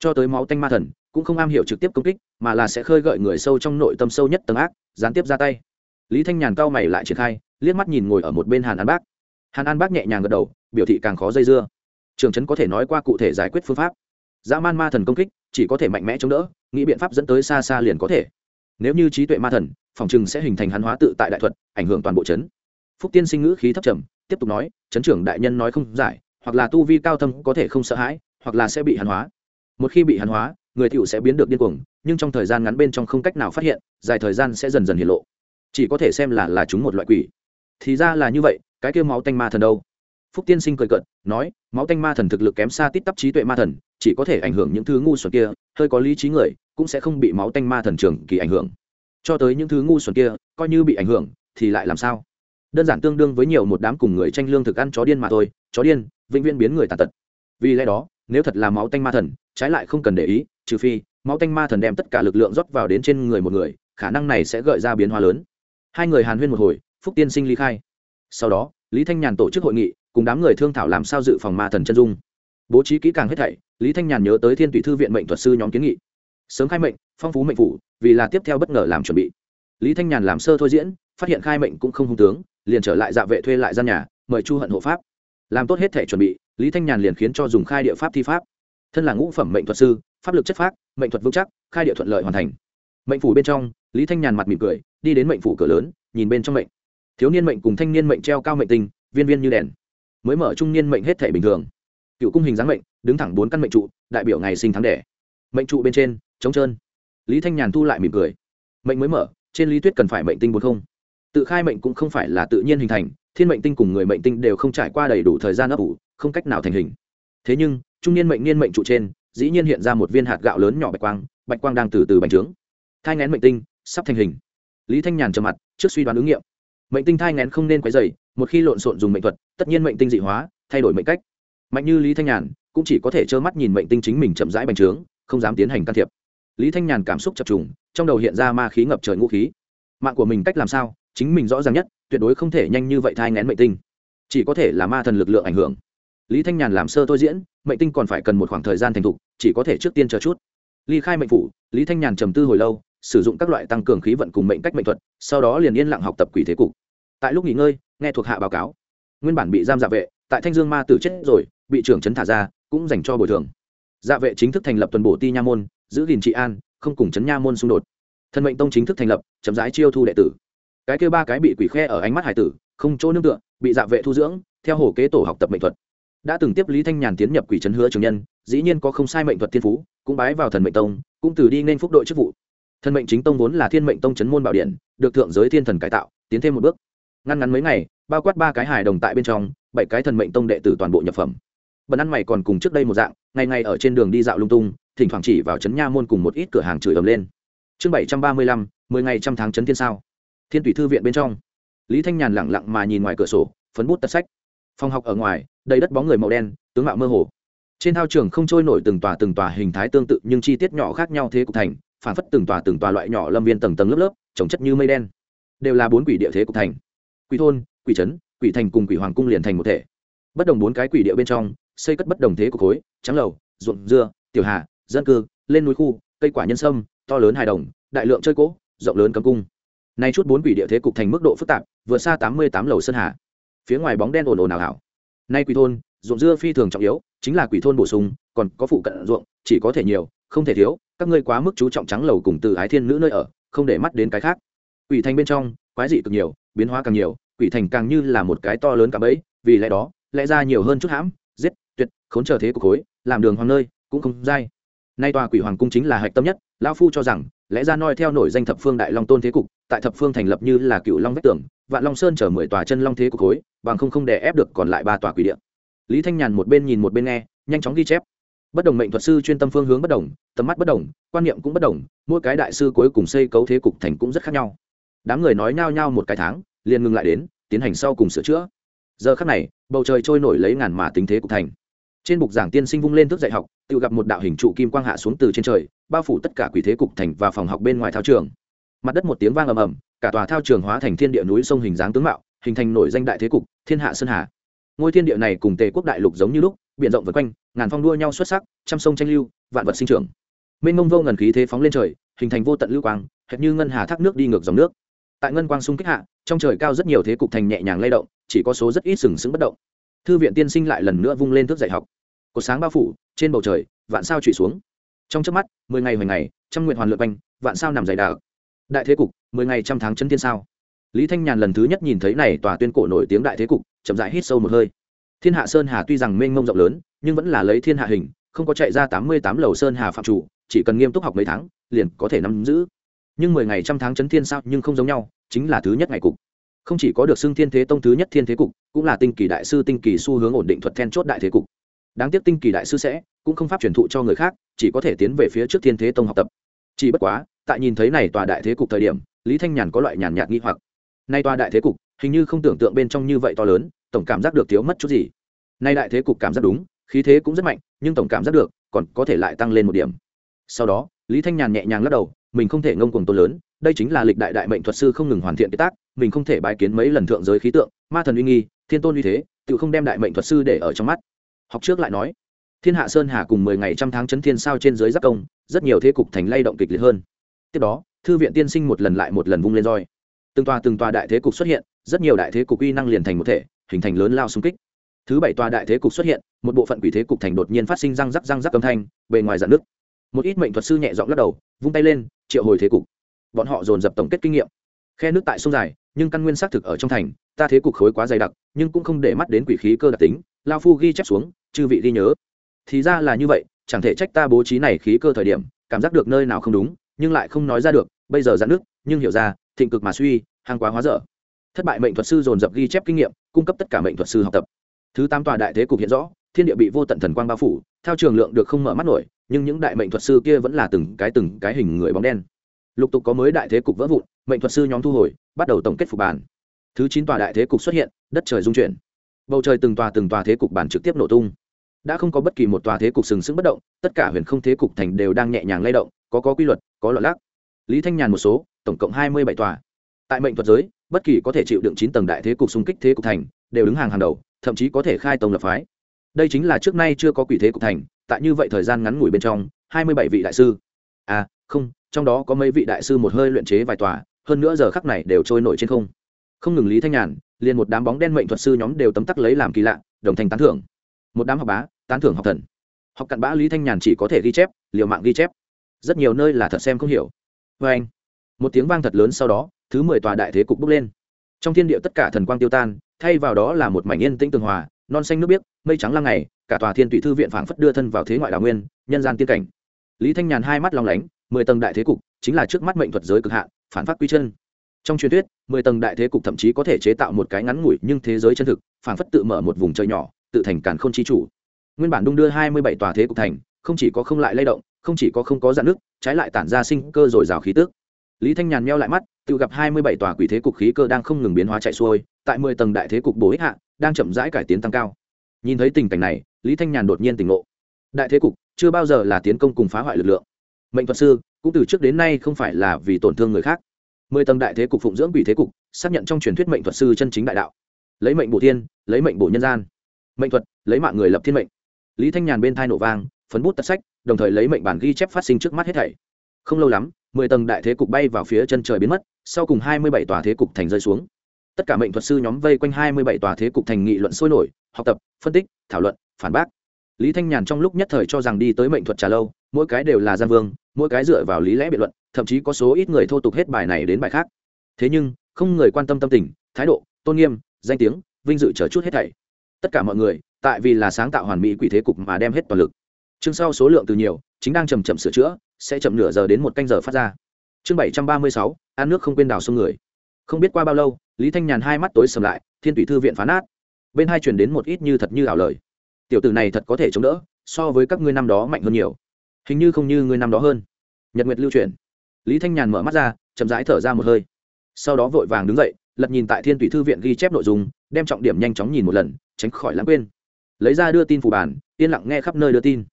cho tới máu tanh ma thần, cũng không am hiểu trực tiếp công kích, mà là sẽ khơi gợi người sâu trong nội tâm sâu nhất tầng ác, gián tiếp ra tay. Lý thanh nhàn cao mày lại triển khai, liếc mắt nhìn ngồi ở một bên hàn an bác. Hàn an bác nhẹ nhàng gật đầu, biểu thị càng khó dây dưa. Trường trấn có thể nói qua cụ thể giải quyết phương pháp. Dã man ma thần công kích, chỉ có thể mạnh mẽ chống đỡ, nghĩ biện pháp dẫn tới xa xa liền có thể. Nếu như trí tuệ ma thần, phòng chừng sẽ hình thành hắn hóa tự tại đại thuật, ảnh hưởng toàn bộ trấn. phúc tiên sinh ngữ khí thấp trầm, tiếp tục nói, Trấn trưởng đại nhân nói không giải, hoặc là tu vi cao thâm có thể không sợ hãi, hoặc là sẽ bị hắn hóa một khi bị hắn hóa, người t sẽ biến được điên cuồng, nhưng trong thời gian ngắn bên trong không cách nào phát hiện, dài thời gian sẽ dần dần hiện lộ. Chỉ có thể xem là là chúng một loại quỷ. Thì ra là như vậy, cái kêu máu tanh ma thần đâu? Phúc tiên sinh cười cận nói, máu tanh ma thần thực lực kém xa tít tắp trí tuệ ma thần, chỉ có thể ảnh hưởng những thứ ngu xuẩn kia, hơi có lý trí người, cũng sẽ không bị máu tanh ma thần trường kỳ ảnh hưởng. Cho tới những thứ ngu xuẩn kia, coi như bị ảnh hưởng, thì lại làm sao? Đơn giản tương đương với nhiều một đám cùng người tranh lương thực ăn chó điên mà thôi, chó điên, vĩnh viễn biến người tàn tật. Vì lẽ đó nếu thật là máu tanh ma thần, trái lại không cần để ý, trừ phi, máu tanh ma thần đem tất cả lực lượng rót vào đến trên người một người, khả năng này sẽ gợi ra biến hóa lớn. Hai người hàn huyên một hồi, phúc tiên sinh ly khai. Sau đó, lý thanh nhàn tổ chức hội nghị, cùng đám người thương thảo làm sao dự phòng ma thần chân dung. Bố trí kỹ càng hết thảy, lý thanh nhàn nhớ tới thiên tùy thư viện mệnh thuật sư nhóm kiến nghị. Sớm khai mệnh, phong phú mệnh phủ, vì là tiếp theo bất ngờ làm chuẩn bị. Lý thanh nhàn làm sơ thôi diễn, phát hiện khai mệnh cũng không hung tướng, liền trở lại dạ vệ thuê lại gian nhà, mời chu hận hộ pháp làm tốt hết thể chuẩn bị, lý thanh nhàn liền khiến cho dùng khai địa pháp thi pháp. Thân là ngũ phẩm mệnh thuật sư, pháp lực chất phác, mệnh thuật vững chắc, khai địa thuận lợi hoàn thành. Mệnh phủ bên trong, lý thanh nhàn mặt mỉm cười, đi đến mệnh phủ cửa lớn, nhìn bên trong mệnh. Thiếu niên mệnh cùng thanh niên mệnh treo cao mệnh tinh, viên viên như đèn. Mới mở trung niên mệnh hết thể bình thường. Cựu cung hình dáng mệnh, đứng thẳng bốn căn mệnh trụ, đại biểu ngày sinh tháng đẻ. Mệnh trụ bên trên, trống trơn. Lý thanh nhàn thu lại mỉm cười. Mệnh mới mở, trên lý thuyết cần phải mệnh tinh bốn không. Tự khai mệnh cũng không phải là tự nhiên hình thành thiên mệnh tinh cùng người mệnh tinh đều không trải qua đầy đủ thời gian ấp ủ, không cách nào thành hình. Thế nhưng, trung niên mệnh niên mệnh trụ trên, dĩ nhiên hiện ra một viên hạt gạo lớn nhỏ bạch quang bạch quang đang từ từ bành trướng. Thai ngén mệnh tinh, sắp thành hình. Lý thanh nhàn trầm mặt, trước suy đoán ứng nghiệm. Mệnh tinh thai ngén không nên quấy dày một khi lộn xộn dùng mệnh thuật, tất nhiên mệnh tinh dị hóa, thay đổi mệnh cách. Mạnh như lý thanh nhàn cũng chỉ có thể trơ mắt nhìn mệnh tinh chính mình chậm rãi bành trướng, không dám tiến hành can thiệp. Lý thanh nhàn cảm xúc chập trùng, trong đầu hiện ra ma khí ngập trời ngũ khí. Mạng của mình cách làm sao? Chính mình rõ ràng nhất, tuyệt đối không thể nhanh như vậy thai ngén mệnh tinh. Chỉ có thể là ma thần lực lượng ảnh hưởng. Lý thanh nhàn làm sơ tôi diễn, mệnh tinh còn phải cần một khoảng thời gian thành thục, chỉ có thể trước tiên chờ chút. Ly khai mệnh phủ, lý thanh nhàn trầm tư hồi lâu, sử dụng các loại tăng cường khí vận cùng mệnh cách mệnh thuật, sau đó liền yên lặng học tập quỷ thế cục. Tại lúc nghỉ ngơi, nghe thuộc hạ báo cáo. Nguyên bản bị giam dạ vệ, tại thanh dương ma tử chết rồi, bị trưởng trấn thả ra, cũng dành cho bồi thường. Dạ vệ chính thức thành lập tuần bổ ti nha môn, giữ gìn trị an, không cùng chấn nha môn xung đột. Thân mệnh tông chính thức thành lập, chậm rãi chiêu thu đệ tử cái kêu ba cái bị quỷ khe ở ánh mắt hải tử, không chỗ nương tựa, bị dạ vệ thu dưỡng, theo hồ kế tổ học tập mệnh thuật. Đã từng tiếp lý thanh nhàn tiến nhập quỷ trấn hứa trường nhân, dĩ nhiên có không sai mệnh thuật thiên phú, cũng bái vào thần mệnh tông, cũng từ đi nên phúc đội chức vụ. Thần mệnh chính tông vốn là thiên mệnh tông chấn môn bảo điện, được thượng giới thiên thần cải tạo, tiến thêm một bước. Ngăn ngắn mấy ngày, bao quát ba cái hài đồng tại bên trong, bảy cái thần mệnh tông đệ tử toàn bộ nhập phẩm. Bần ăn mày còn cùng trước đây một dạng, ngày ngày ở trên đường đi dạo lung tung, thỉnh thoảng chỉ vào trấn nha môn cùng một ít cửa hàng chửi ầm lên. Chương bảy trăm ba mươi lăm, mười ngày trăm tháng trấn thiên sao thiên tùy thư viện bên trong. Lý thanh nhàn lẳng lặng mà nhìn ngoài cửa sổ, phấn bút tật sách. Phòng học ở ngoài, đầy đất bóng người màu đen, tướng mạo mơ hồ. Trên thao trường không trôi nổi từng tòa từng tòa hình thái tương tự, nhưng chi tiết nhỏ khác nhau thế cục thành, phản phất từng tòa từng tòa loại nhỏ lâm viên tầng tầng lớp lớp, trồng chất như mây đen. Đều là bốn quỷ địa thế cục thành. Quỷ thôn, quỷ trấn, quỷ thành cùng quỷ hoàng cung liền thành một thể. Bất đồng bốn cái quỷ địa bên trong, xây cất bất đồng thế cục khối, trắng lầu, ruộng dưa, tiểu hà, dân cư, lên núi khu, cây quả nhân sâm, to lớn hài đồng, đại lượng chơi cỗ, rộng lớn cấm cung nay chút bốn quỷ địa thế cục thành mức độ phức tạp vượt xa tám mươi tám lầu sơn hà. Phía ngoài bóng đen ồn ồn ào ào. Nay quỷ thôn, ruộng dưa phi thường trọng yếu, chính là quỷ thôn bổ sung, còn có phụ cận ruộng, chỉ có thể nhiều, không thể thiếu, các ngươi quá mức chú trọng trắng lầu cùng từ ái thiên nữ nơi ở, không để mắt đến cái khác. Quỷ thành bên trong, quái dị cực nhiều, biến hóa càng nhiều, quỷ thành càng như là một cái to lớn cả bẫy, vì lẽ đó, lẽ ra nhiều hơn chút hãm, giết, tuyệt, khốn chờ thế của khối, làm đường hoàng nơi, cũng không dai. Nay tòa quỷ hoàng cung chính là hạch tâm nhất, lão phu cho rằng lẽ ra noi theo nổi danh thập phương đại long tôn thế cục, tại thập phương thành lập như là cựu long vách tường, vạn long sơn chở mười tòa chân long thế cục khối, bằng không không đè ép được còn lại ba tòa quỷ điện lý thanh nhàn một bên nhìn một bên nghe, nhanh chóng ghi chép. Bất đồng mệnh thuật sư chuyên tâm phương hướng bất đồng, tầm mắt bất đồng, quan niệm cũng bất đồng, mỗi cái đại sư cuối cùng xây cấu thế cục thành cũng rất khác nhau. Đám người nói nhao nhao một cái tháng, liền ngừng lại đến, tiến hành sau cùng sửa chữa. Giờ khắc này, bầu trời trôi nổi lấy ngàn mà tính thế cục thành trên bục giảng tiên sinh vung lên thức dạy học, tự gặp một đạo hình trụ kim quang hạ xuống từ trên trời, bao phủ tất cả quỷ thế cục thành và phòng học bên ngoài thao trường. Mặt đất một tiếng vang ầm ầm, cả tòa thao trường hóa thành thiên địa núi sông hình dáng tướng mạo, hình thành nổi danh đại thế cục, thiên hạ sơn hà. Ngôi thiên địa này cùng tề quốc đại lục giống như lúc, biển rộng vượt quanh, ngàn phong đua nhau xuất sắc, trăm sông tranh lưu, vạn vật sinh trưởng. Mênh mông vô ngần khí thế phóng lên trời, hình thành vô tận lưu quang, hệt như ngân hà thác nước đi ngược dòng nước. Tại ngân quang xung kích hạ, trong trời cao rất nhiều thế cục thành nhẹ nhàng lay động, chỉ có số rất ít sừng sững bất động thư viện tiên sinh lại lần nữa vung lên thước dạy học. Có sáng bao phủ, trên bầu trời, vạn sao trụy xuống. Trong trước mắt, mười ngày hồi ngày, trăm nguyện hoàn lượt quanh, vạn sao nằm dày đà đại thế cục, mười ngày trăm tháng chân thiên sao. Lý thanh nhàn lần thứ nhất nhìn thấy này tòa tuyên cổ nổi tiếng đại thế cục, chậm rãi hít sâu một hơi. Thiên hạ sơn hà tuy rằng mênh mông rộng lớn, nhưng vẫn là lấy thiên hạ hình, không có chạy ra tám mươi tám lầu sơn hà phạm chủ, chỉ cần nghiêm túc học mấy tháng, liền có thể nắm giữ. Nhưng mười ngày trăm tháng chấn thiên sao nhưng không giống nhau, chính là thứ nhất ngày cục không chỉ có được xưng thiên thế tông thứ nhất thiên thế cục, cũng là tinh kỳ đại sư, tinh kỳ xu hướng ổn định thuật then chốt đại thế cục. Đáng tiếc tinh kỳ đại sư sẽ cũng không pháp truyền thụ cho người khác, chỉ có thể tiến về phía trước thiên thế tông học tập. Chỉ bất quá, tại nhìn thấy này tòa đại thế cục thời điểm, lý thanh nhàn có loại nhàn nhạt nghi hoặc. Nay tòa đại thế cục, hình như không tưởng tượng bên trong như vậy to lớn, tổng cảm giác được thiếu mất chút gì. Nay đại thế cục cảm giác đúng, khí thế cũng rất mạnh, nhưng tổng cảm giác được, còn có thể lại tăng lên một điểm. Sau đó, lý thanh nhàn nhẹ nhàng lắc đầu, mình không thể ngông cuồng to lớn, đây chính là lịch đại đại mệnh thuật sư không ngừng hoàn thiện cái tác mình không thể bái kiến mấy lần thượng giới khí tượng, ma thần uy nghi, thiên tôn uy thế, tự không đem đại mệnh thuật sư để ở trong mắt. Học trước lại nói, thiên hạ sơn hà cùng mười ngày trăm tháng chấn thiên sao trên dưới giáp công, rất nhiều thế cục thành lay động kịch liệt hơn. Tiếp đó, thư viện tiên sinh một lần lại một lần vung lên roi. Từng tòa từng tòa đại thế cục xuất hiện, rất nhiều đại thế cục uy năng liền thành một thể, hình thành lớn lao xung kích. Thứ bảy tòa đại thế cục xuất hiện, một bộ phận quỷ thế cục thành đột nhiên phát sinh răng rắc răng rắc âm thanh, bề ngoài dạn nước một ít mệnh thuật sư nhẹ giọng lắc đầu, vung tay lên, triệu hồi thế cục. Bọn họ dồn dập tổng kết kinh nghiệm. Khe nước tại sông dài nhưng căn nguyên xác thực ở trong thành, ta thế cục khối quá dày đặc, nhưng cũng không để mắt đến quỷ khí cơ đặc tính, lao phu ghi chép xuống, chư vị ghi nhớ. Thì ra là như vậy, chẳng thể trách ta bố trí này khí cơ thời điểm, cảm giác được nơi nào không đúng, nhưng lại không nói ra được, bây giờ giãn nước nhưng hiểu ra, thịnh cực mà suy, hàng quá hóa dở. Thất bại mệnh thuật sư dồn dập ghi chép kinh nghiệm, cung cấp tất cả mệnh thuật sư học tập. Thứ tám tòa đại thế cục hiện rõ, thiên địa bị vô tận thần quang bao phủ theo trường lượng được không mở mắt nổi, nhưng những đại mệnh thuật sư kia vẫn là từng cái từng cái hình người bóng đen. Lục tục có mới đại thế cục vỡ vụn mệnh thuật sư nhóm thu hồi, bắt đầu tổng kết phục bản. Thứ chín tòa đại thế cục xuất hiện, đất trời dung chuyển. Bầu trời từng tòa từng tòa thế cục bản trực tiếp nổ tung. Đã không có bất kỳ một tòa thế cục sừng sững bất động, tất cả huyền không thế cục thành đều đang nhẹ nhàng lay động, có có quy luật, có lọt lắc lý thanh nhàn một số, tổng cộng hai mươi bảy tòa. Tại mệnh thuật giới, bất kỳ có thể chịu đựng chín tầng đại thế cục xung kích thế cục thành, đều đứng hàng hàng đầu, thậm chí có thể khai tông lập phái. Đây chính là trước nay chưa có quỷ thế cục thành, tại như vậy thời gian ngắn ngủi bên trong, hai mươi bảy vị đại sư. À không, trong đó có mấy vị đại sư một hơi luyện chế vài tòa hơn nữa giờ khắc này đều trôi nổi trên không. Không ngừng lý thanh nhàn, liền một đám bóng đen mệnh thuật sư nhóm đều tấm tắc lấy làm kỳ lạ, đồng thanh tán thưởng. Một đám học bá, tán thưởng học thần. Học cặn bã lý thanh nhàn chỉ có thể ghi chép, liều mạng ghi chép. Rất nhiều nơi là thật xem không hiểu. Vê anh, một tiếng vang thật lớn sau đó, thứ mười tòa đại thế cục bốc lên. Trong thiên địa tất cả thần quang tiêu tan, thay vào đó là một mảnh yên tĩnh tường hòa, non xanh nước biếc, mây trắng lăng ngày, cả tòa thiên tụy thư viện phảng phất đưa thân vào thế ngoại đào nguyên, nhân gian tiên cảnh. Lý thanh nhàn hai mắt long lánh, mười tầng đại thế cục, chính là trước mắt mệnh thuật giới cực hạn phản phát quy chân. Trong truyền thuyết, mười tầng đại thế cục thậm chí có thể chế tạo một cái ngắn ngủi nhưng thế giới chân thực, phản phất tự mở một vùng trời nhỏ, tự thành càn khôn chi chủ. Nguyên bản đung đưa hai mươi bảy tòa thế cục thành, không chỉ có không lại lay động, không chỉ có không có dạn nước, trái lại tản ra sinh cơ dồi dào khí tức. Lý thanh nhàn meo lại mắt, tự gặp hai mươi bảy tòa quỷ thế cục khí cơ đang không ngừng biến hóa chạy xuôi, tại mười tầng đại thế cục bổ ích hạ, đang chậm rãi cải tiến tăng cao. Nhìn thấy tình cảnh này, lý thanh nhàn đột nhiên tỉnh ngộ. Đại thế cục chưa bao giờ là tiến công cùng phá hoại lực lượng. Mệnh thuật sư cũng từ trước đến nay không phải là vì tổn thương người khác. Mười tầng đại thế cục phụng dưỡng quỷ thế cục, xác nhận trong truyền thuyết mệnh thuật sư chân chính đại đạo. Lấy mệnh bổ thiên, lấy mệnh bổ nhân gian. Mệnh thuật, lấy mạng người lập thiên mệnh. Lý thanh nhàn bên thai nổ vang, phấn bút tật sách, đồng thời lấy mệnh bản ghi chép phát sinh trước mắt hết thảy. Không lâu lắm, mười tầng đại thế cục bay vào phía chân trời biến mất, sau cùng hai mươi bảy tòa thế cục thành rơi xuống. Tất cả mệnh thuật sư nhóm vây quanh hai mươi bảy tòa thế cục thành nghị luận sôi nổi, học tập, phân tích, thảo luận, phản bác. Lý thanh nhàn trong lúc nhất thời cho rằng đi tới mệnh thuật trà lâu mỗi cái đều là gian vương, mỗi cái dựa vào lý lẽ biện luận, thậm chí có số ít người thô tục hết bài này đến bài khác. Thế nhưng, không người quan tâm tâm tình, thái độ, tôn nghiêm, danh tiếng, vinh dự chờ chút hết thảy. Tất cả mọi người, tại vì là sáng tạo hoàn mỹ quỷ thế cục mà đem hết toàn lực. Chương sau số lượng từ nhiều, chính đang chầm chậm sửa chữa, sẽ chậm nửa giờ đến một canh giờ phát ra. Chương bảy trăm ba mươi sáu, ăn nước không quên đào sông người. Không biết qua bao lâu, lý thanh nhàn hai mắt tối sầm lại, thiên tủy thư viện phán át bên hai truyền đến một ít như thật như ảo lời. Tiểu tử này thật có thể chống đỡ, so với các ngươi năm đó mạnh hơn nhiều hình như không như người năm đó hơn. Nhật nguyệt lưu truyền lý thanh nhàn mở mắt ra, chậm rãi thở ra một hơi. Sau đó vội vàng đứng dậy, lật nhìn tại thiên tùy thư viện ghi chép nội dung, đem trọng điểm nhanh chóng nhìn một lần, tránh khỏi lãng quên. Lấy ra đưa tin phủ bản, yên lặng nghe khắp nơi đưa tin.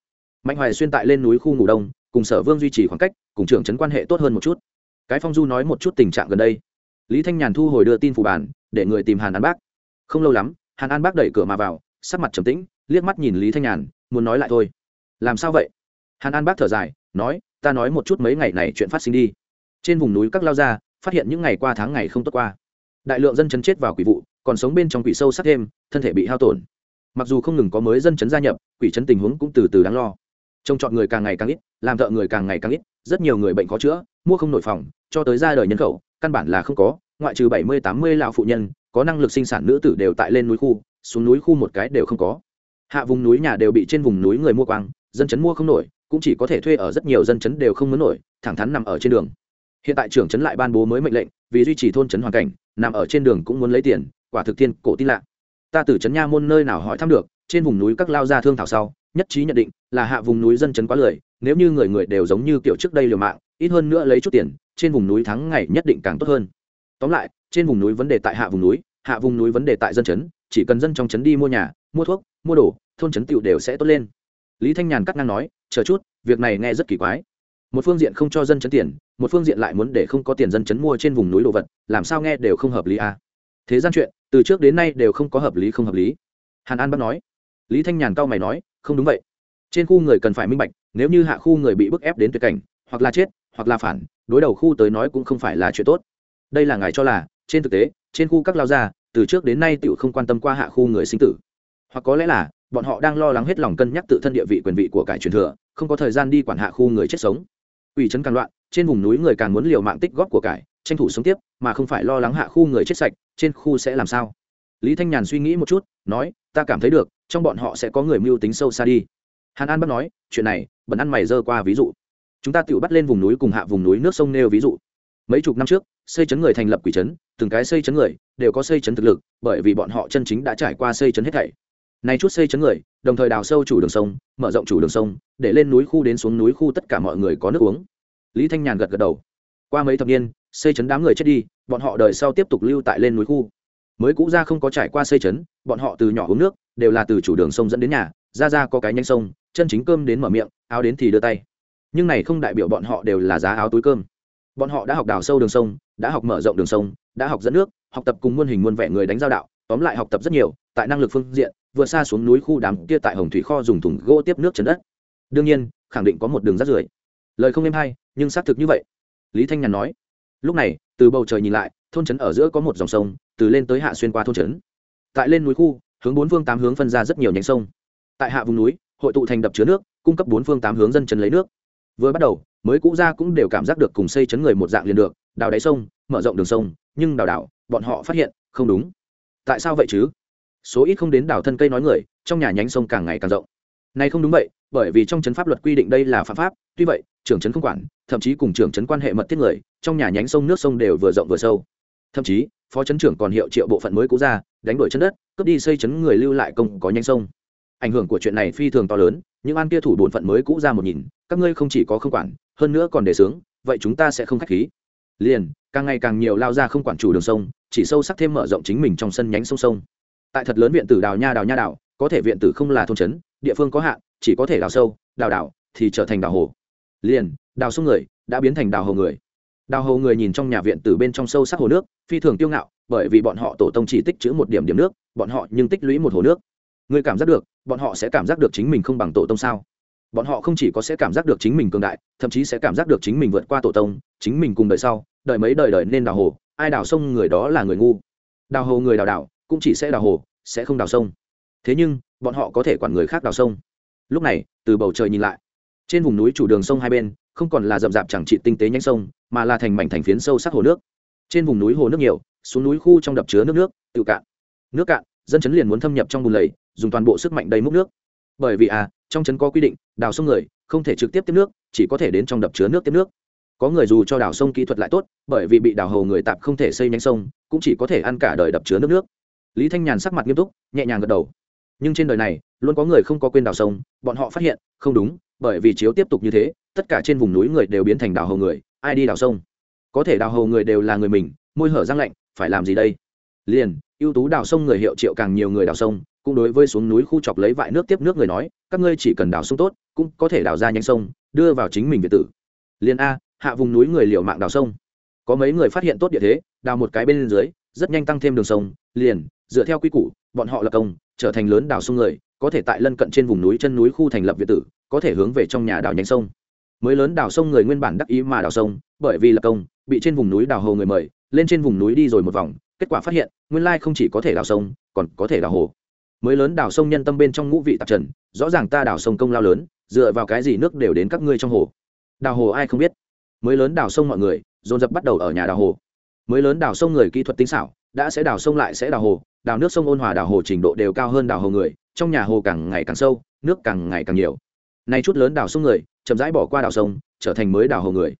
Mạnh hoài xuyên tại lên núi khu ngủ đông, cùng sở vương duy trì khoảng cách, cùng trưởng trấn quan hệ tốt hơn một chút. Cái phong du nói một chút tình trạng gần đây. Lý thanh nhàn thu hồi đưa tin phủ bản, để người tìm hàn an bác. Không lâu lắm, hàn an bác đẩy cửa mà vào, sắc mặt trầm tĩnh, liếc mắt nhìn lý thanh nhàn, muốn nói lại thôi. Làm sao vậy? Hàn an bác thở dài, nói, ta nói một chút mấy ngày này chuyện phát sinh đi. Trên vùng núi các lao gia, phát hiện những ngày qua tháng ngày không tốt qua. Đại lượng dân chấn chết vào quỷ vụ, còn sống bên trong quỷ sâu sắc thêm, thân thể bị hao tổn. Mặc dù không ngừng có mới dân chấn gia nhập, quỷ chấn tình huống cũng từ từ đáng lo. Trông chọn người càng ngày càng ít, làm thợ người càng ngày càng ít, rất nhiều người bệnh khó chữa, mua không nổi phòng, cho tới ra đời nhân khẩu, căn bản là không có, ngoại trừ bảy mươi, tám mươi lão phụ nhân, có năng lực sinh sản nữ tử đều tại lên núi khu, xuống núi khu một cái đều không có. Hạ vùng núi nhà đều bị trên vùng núi người mua quang, dân chấn mua không nổi cũng chỉ có thể thuê ở rất nhiều dân chấn đều không muốn nổi, thẳng thắn nằm ở trên đường. Hiện tại trưởng chấn lại ban bố mới mệnh lệnh, vì duy trì thôn chấn hoàn cảnh, nằm ở trên đường cũng muốn lấy tiền, quả thực thiên cổ tin lạ. Ta từ chấn nha môn nơi nào hỏi thăm được, trên vùng núi các lao gia thương thảo sau, nhất trí nhận định là hạ vùng núi dân chấn quá lười, nếu như người người đều giống như kiểu trước đây liều mạng, ít hơn nữa lấy chút tiền, trên vùng núi thắng ngày nhất định càng tốt hơn. Tóm lại, trên vùng núi vấn đề tại hạ vùng núi, hạ vùng núi vấn đề tại dân chấn, chỉ cần dân trong chấn đi mua nhà, mua thuốc, mua đồ, thôn chấn tiểu đều sẽ tốt lên lý thanh nhàn cắt ngang nói, chờ chút, việc này nghe rất kỳ quái. Một phương diện không cho dân chấn tiền, một phương diện lại muốn để không có tiền dân chấn mua trên vùng núi đồ vật, làm sao nghe đều không hợp lý à. thế gian chuyện, từ trước đến nay đều không có hợp lý không hợp lý. Hàn an bắt nói. Lý thanh nhàn cao mày nói, không đúng vậy. Trên khu người cần phải minh bạch, nếu như hạ khu người bị bức ép đến tuyệt cảnh, hoặc là chết, hoặc là phản, đối đầu khu tới nói cũng không phải là chuyện tốt. Đây là ngài cho là, trên thực tế, trên khu các lao gia, từ trước đến nay tựu không quan tâm qua hạ khu người sinh tử. Hoặc có lẽ là bọn họ đang lo lắng hết lòng cân nhắc tự thân địa vị quyền vị của cải truyền thừa, không có thời gian đi quản hạ khu người chết sống. Ủy trấn càng loạn, trên vùng núi người càng muốn liều mạng tích góp của cải, tranh thủ sống tiếp, mà không phải lo lắng hạ khu người chết sạch, trên khu sẽ làm sao? Lý thanh nhàn suy nghĩ một chút, nói, ta cảm thấy được, trong bọn họ sẽ có người mưu tính sâu xa đi. Hàn an bắt nói, chuyện này, bẩn ăn mày dơ qua ví dụ. Chúng ta tự bắt lên vùng núi cùng hạ vùng núi nước sông nêu ví dụ. Mấy chục năm trước, xây chấn người thành lập quỷ chấn từng cái xây chấn người, đều có xây chấn thực lực, bởi vì bọn họ chân chính đã trải qua xây chấn hết thảy này chút xây chấn người, đồng thời đào sâu chủ đường sông, mở rộng chủ đường sông, để lên núi khu đến xuống núi khu tất cả mọi người có nước uống. Lý thanh nhàn gật gật đầu. Qua mấy thập niên, xây chấn đám người chết đi, bọn họ đời sau tiếp tục lưu tại lên núi khu. Mới cũ ra không có trải qua xây chấn, bọn họ từ nhỏ uống nước, đều là từ chủ đường sông dẫn đến nhà, ra ra có cái nhanh sông, chân chính cơm đến mở miệng, áo đến thì đưa tay. Nhưng này không đại biểu bọn họ đều là giá áo túi cơm. Bọn họ đã học đào sâu đường sông, đã học mở rộng đường sông, đã học dẫn nước, học tập cùng muôn hình muôn vẻ người đánh giao đạo, tóm lại học tập rất nhiều, tại năng lực phương diện vượt xa xuống núi khu đám kia tại hồng thủy kho dùng thùng gỗ tiếp nước chấn đất. Đương nhiên, khẳng định có một đường rắt rưởi. Lời không êm hay, nhưng xác thực như vậy. Lý thanh nhàn nói, lúc này, từ bầu trời nhìn lại, thôn trấn ở giữa có một dòng sông, từ lên tới hạ xuyên qua thôn trấn. Tại lên núi khu, hướng bốn phương tám hướng phân ra rất nhiều nhánh sông. Tại hạ vùng núi, hội tụ thành đập chứa nước, cung cấp bốn phương tám hướng dân trấn lấy nước. Vừa bắt đầu, mới cũ ra cũng đều cảm giác được cùng xây chấn người một dạng liền được, đào đáy sông, mở rộng đường sông, nhưng đào đảo, bọn họ phát hiện, không đúng. Tại sao vậy chứ? Số ít không đến đảo thân cây nói người, trong nhà nhánh sông càng ngày càng rộng. Này không đúng vậy, bởi vì trong chấn pháp luật quy định đây là phạm pháp, tuy vậy, trưởng chấn không quản, thậm chí cùng trưởng chấn quan hệ mật thiết người, trong nhà nhánh sông, nước sông đều vừa rộng vừa sâu. Thậm chí, phó chấn trưởng còn hiệu triệu bộ phận mới cũ ra, đánh đổi chân đất, cướp đi xây chấn người lưu lại công có nhánh sông. Ảnh hưởng của chuyện này phi thường to lớn, những an kia thủ bổn phận mới cũ ra một nhìn, các ngươi không chỉ có không quản, hơn nữa còn để sướng vậy chúng ta sẽ không khách khí. Liền, càng ngày càng nhiều lao ra không quản chủ đường sông, chỉ sâu sắc thêm mở rộng chính mình trong sân nhánh sông sông tại thật lớn viện tử đào nha đào nha đào, có thể viện tử không là thôn trấn, địa phương có hạn, chỉ có thể đào sâu, đào đào, thì trở thành đào hồ. Liền, đào sông người, đã biến thành đào hồ người. Đào hồ người nhìn trong nhà viện tử bên trong sâu sắc hồ nước, phi thường tiêu ngạo, bởi vì bọn họ tổ tông chỉ tích chữ một điểm điểm nước, bọn họ nhưng tích lũy một hồ nước. Người cảm giác được, bọn họ sẽ cảm giác được chính mình không bằng tổ tông sao? Bọn họ không chỉ có sẽ cảm giác được chính mình cường đại, thậm chí sẽ cảm giác được chính mình vượt qua tổ tông, chính mình cùng đời sau đợi mấy đời đời nên đào hồ, ai đào sông người đó là người ngu. Đào hồ người đào đào cũng chỉ sẽ đào hồ, sẽ không đào sông. Thế nhưng, bọn họ có thể quản người khác đào sông. Lúc này, từ bầu trời nhìn lại, trên vùng núi chủ đường sông hai bên, không còn là rậm rạp chẳng trị tinh tế nhánh sông, mà là thành mảnh thành phiến sâu sắc hồ nước. Trên vùng núi hồ nước nhiều, xuống núi khu trong đập chứa nước nước, tự cạn. Nước cạn, dân chấn liền muốn thâm nhập trong bùn lầy, dùng toàn bộ sức mạnh đầy múc nước. Bởi vì à trong chấn có quy định, đào sông người, không thể trực tiếp tiếp nước, chỉ có thể đến trong đập chứa nước tiếp nước. Có người dù cho đào sông kỹ thuật lại tốt, bởi vì bị đào hồ người tạp không thể xây nhánh sông, cũng chỉ có thể ăn cả đời đập chứa nước nước lý thanh nhàn sắc mặt nghiêm túc, nhẹ nhàng gật đầu. Nhưng trên đời này, luôn có người không có quên đào sông, bọn họ phát hiện, không đúng, bởi vì chiếu tiếp tục như thế, tất cả trên vùng núi người đều biến thành đào hầu người, ai đi đào sông? Có thể đào hầu người đều là người mình, môi hở răng lạnh, phải làm gì đây? Liền, ưu tú đào sông người hiệu triệu càng nhiều người đào sông, cũng đối với xuống núi khu chọc lấy vại nước tiếp nước người nói, các ngươi chỉ cần đào sông tốt, cũng có thể đào ra nhanh sông, đưa vào chính mình việt tử. Liền a, hạ vùng núi người liều mạng đào sông. Có mấy người phát hiện tốt địa thế, đào một cái bên dưới, rất nhanh tăng thêm đường sông, liền dựa theo quy củ, bọn họ lập công, trở thành lớn đào sông người, có thể tại lân cận trên vùng núi chân núi khu thành lập việt tử, có thể hướng về trong nhà đào nhánh sông. Mới lớn đào sông người nguyên bản đắc ý mà đào sông, bởi vì lập công, bị trên vùng núi đào hồ người mời, lên trên vùng núi đi rồi một vòng, kết quả phát hiện, nguyên lai không chỉ có thể đào sông, còn có thể đào hồ. Mới lớn đào sông nhân tâm bên trong ngũ vị tạp trần, rõ ràng ta đào sông công lao lớn, dựa vào cái gì nước đều đến các ngươi trong hồ. Đào hồ ai không biết? Mới lớn đào sông mọi người, dồn dập bắt đầu ở nhà đào hồ. Mới lớn đào sông người kỹ thuật tinh xảo, đã sẽ đào sông lại sẽ đào hồ đào nước sông ôn hòa đào hồ trình độ đều cao hơn đào hồ người, trong nhà hồ càng ngày càng sâu, nước càng ngày càng nhiều. Nay chút lớn đào sông người, chậm rãi bỏ qua đào sông, trở thành mới đào hồ người.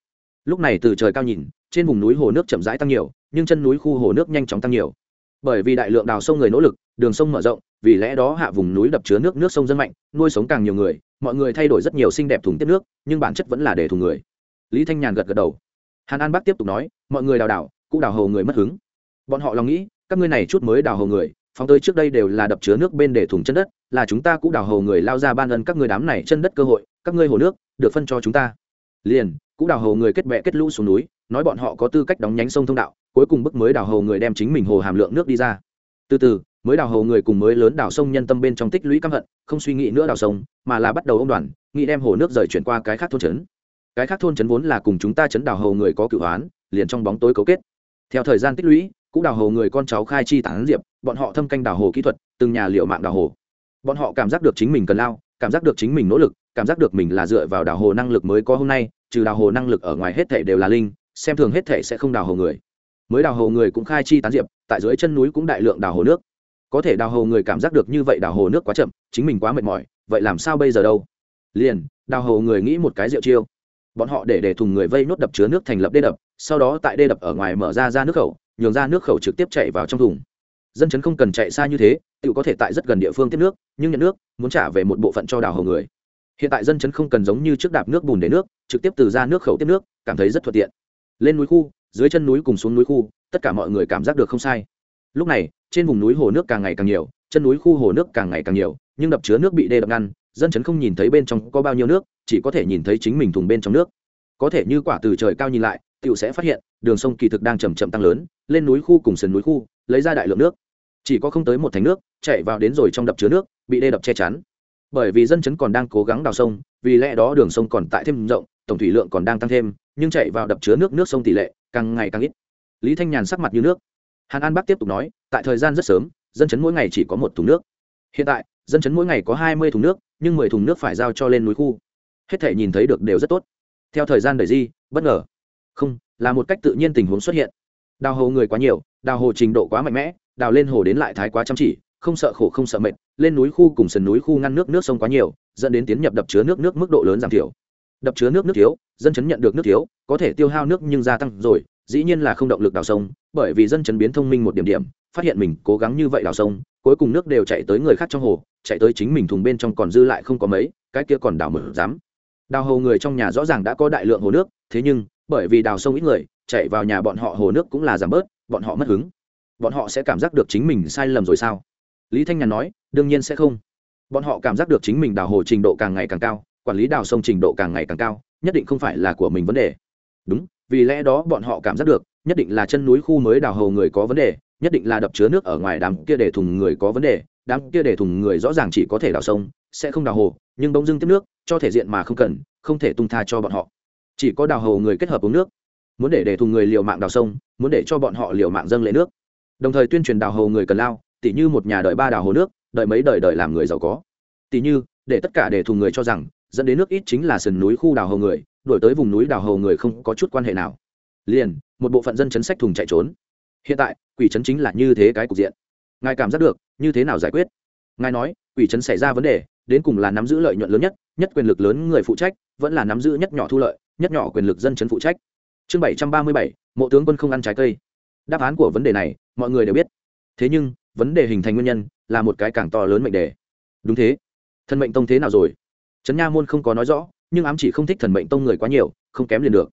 Lúc này từ trời cao nhìn, trên vùng núi hồ nước chậm rãi tăng nhiều, nhưng chân núi khu hồ nước nhanh chóng tăng nhiều. Bởi vì đại lượng đào sông người nỗ lực, đường sông mở rộng, vì lẽ đó hạ vùng núi đập chứa nước nước sông dân mạnh, nuôi sống càng nhiều người, mọi người thay đổi rất nhiều xinh đẹp thùng tiếp nước, nhưng bản chất vẫn là để thùng người. Lý thanh nhàn gật gật đầu. Hàn an bắc tiếp tục nói, mọi người đào đảo, cũng đào hồ người mất hứng. Bọn họ lòng nghĩ các ngươi này chút mới đào hồ người, phóng tới trước đây đều là đập chứa nước bên để thùng chân đất, là chúng ta cũng đào hồ người lao ra ban ân các ngươi đám này chân đất cơ hội, các ngươi hồ nước, được phân cho chúng ta. Liền, cũng đào hồ người kết bệ kết lũ xuống núi, nói bọn họ có tư cách đóng nhánh sông thông đạo, cuối cùng bức mới đào hồ người đem chính mình hồ hàm lượng nước đi ra. Từ từ, mới đào hồ người cùng mới lớn đào sông nhân tâm bên trong tích lũy căm hận, không suy nghĩ nữa đào sông, mà là bắt đầu ông đoàn, nghĩ đem hồ nước rời chuyển qua cái khác thôn trấn. Cái khác thôn trấn vốn là cùng chúng ta chấn đào hồ người có cựu hoán, liền trong bóng tối cấu kết. Theo thời gian tích lũy cũng đào hồ người con cháu khai chi tán diệp bọn họ thâm canh đào hồ kỹ thuật từng nhà liệu mạng đào hồ bọn họ cảm giác được chính mình cần lao cảm giác được chính mình nỗ lực cảm giác được mình là dựa vào đào hồ năng lực mới có hôm nay trừ đào hồ năng lực ở ngoài hết thể đều là linh xem thường hết thể sẽ không đào hồ người mới đào hồ người cũng khai chi tán diệp tại dưới chân núi cũng đại lượng đào hồ nước có thể đào hồ người cảm giác được như vậy đào hồ nước quá chậm chính mình quá mệt mỏi vậy làm sao bây giờ đâu liền đào hồ người nghĩ một cái rượu chiêu bọn họ để để thùng người vây nốt đập chứa nước thành lập đê đập sau đó tại đê đập ở ngoài mở ra ra nước khẩu nhường ra nước khẩu trực tiếp chạy vào trong thùng. Dân chấn không cần chạy xa như thế, tự có thể tại rất gần địa phương tiếp nước, nhưng nhận nước, muốn trả về một bộ phận cho đào hồ người. Hiện tại dân chấn không cần giống như trước đạp nước bùn để nước, trực tiếp từ ra nước khẩu tiếp nước, cảm thấy rất thuận tiện. Lên núi khu, dưới chân núi cùng xuống núi khu, tất cả mọi người cảm giác được không sai. Lúc này, trên vùng núi hồ nước càng ngày càng nhiều, chân núi khu hồ nước càng ngày càng nhiều, nhưng đập chứa nước bị đê đập ngăn, dân chấn không nhìn thấy bên trong có bao nhiêu nước, chỉ có thể nhìn thấy chính mình thùng bên trong nước. Có thể như quả từ trời cao nhìn lại tựu sẽ phát hiện, đường sông kỳ thực đang chầm chậm tăng lớn lên núi khu cùng sườn núi khu, lấy ra đại lượng nước. Chỉ có không tới một thành nước, chạy vào đến rồi trong đập chứa nước, bị đê đập che chắn. Bởi vì dân chấn còn đang cố gắng đào sông, vì lẽ đó đường sông còn tại thêm rộng, tổng thủy lượng còn đang tăng thêm, nhưng chạy vào đập chứa nước nước sông tỷ lệ càng ngày càng ít. Lý thanh nhàn sắc mặt như nước. Hàn an bắc tiếp tục nói, tại thời gian rất sớm, dân chấn mỗi ngày chỉ có một thùng nước. Hiện tại, dân chấn mỗi ngày có hai mươi thùng nước, nhưng mười thùng nước phải giao cho lên núi khu. Hết thể nhìn thấy được đều rất tốt. Theo thời gian đẩy di, bất ngờ. Không, là một cách tự nhiên tình huống xuất hiện đào hồ người quá nhiều, đào hồ trình độ quá mạnh mẽ, đào lên hồ đến lại thái quá chăm chỉ, không sợ khổ không sợ mệt, lên núi khu cùng sườn núi khu ngăn nước nước sông quá nhiều, dẫn đến tiến nhập đập chứa nước nước mức độ lớn giảm thiểu. Đập chứa nước nước thiếu, dân chấn nhận được nước thiếu, có thể tiêu hao nước nhưng gia tăng rồi, dĩ nhiên là không động lực đào sông, bởi vì dân chấn biến thông minh một điểm điểm, phát hiện mình cố gắng như vậy đào sông, cuối cùng nước đều chạy tới người khác trong hồ, chạy tới chính mình thùng bên trong còn dư lại không có mấy, cái kia còn đào mở dám. Đào hồ người trong nhà rõ ràng đã có đại lượng hồ nước, thế nhưng, bởi vì đào sông ít người chạy vào nhà bọn họ hồ nước cũng là giảm bớt, bọn họ mất hứng. Bọn họ sẽ cảm giác được chính mình sai lầm rồi sao? Lý thanh nhàn nói, đương nhiên sẽ không. Bọn họ cảm giác được chính mình đào hồ trình độ càng ngày càng cao, quản lý đào sông trình độ càng ngày càng cao, nhất định không phải là của mình vấn đề. Đúng, vì lẽ đó bọn họ cảm giác được, nhất định là chân núi khu mới đào hồ người có vấn đề, nhất định là đập chứa nước ở ngoài đám kia để thùng người có vấn đề, đám kia để thùng người rõ ràng chỉ có thể đào sông, sẽ không đào hồ, nhưng bỗng dưng tiếp nước, cho thể diện mà không cần, không thể tung tha cho bọn họ. Chỉ có đào hồ người kết hợp uống nước muốn để để thùng người liều mạng đào sông, muốn để cho bọn họ liều mạng dâng lệ nước. Đồng thời tuyên truyền đào hồ người cần lao, tỉ như một nhà đợi ba đào hồ nước, đợi mấy đời đợi làm người giàu có. Tỉ như, để tất cả để thùng người cho rằng, dẫn đến nước ít chính là sườn núi khu đào hồ người đổi tới vùng núi đào hồ người không có chút quan hệ nào. Liền, một bộ phận dân chấn sách thùng chạy trốn. Hiện tại, quỷ chấn chính là như thế cái cục diện. Ngài cảm giác được, như thế nào giải quyết? Ngài nói, quỷ chấn xảy ra vấn đề, đến cùng là nắm giữ lợi nhuận lớn nhất nhất quyền lực lớn người phụ trách, vẫn là nắm giữ nhất nhỏ thu lợi, nhất nhỏ quyền lực dân chấn phụ trách chương bảy trăm ba mươi bảy, mộ tướng quân không ăn trái cây. Đáp án của vấn đề này, mọi người đều biết. Thế nhưng, vấn đề hình thành nguyên nhân là một cái càng to lớn mệnh đề. Đúng thế. Thần mệnh tông thế nào rồi? Trấn nha môn không có nói rõ, nhưng ám chỉ không thích thần mệnh tông người quá nhiều, không kém liền được.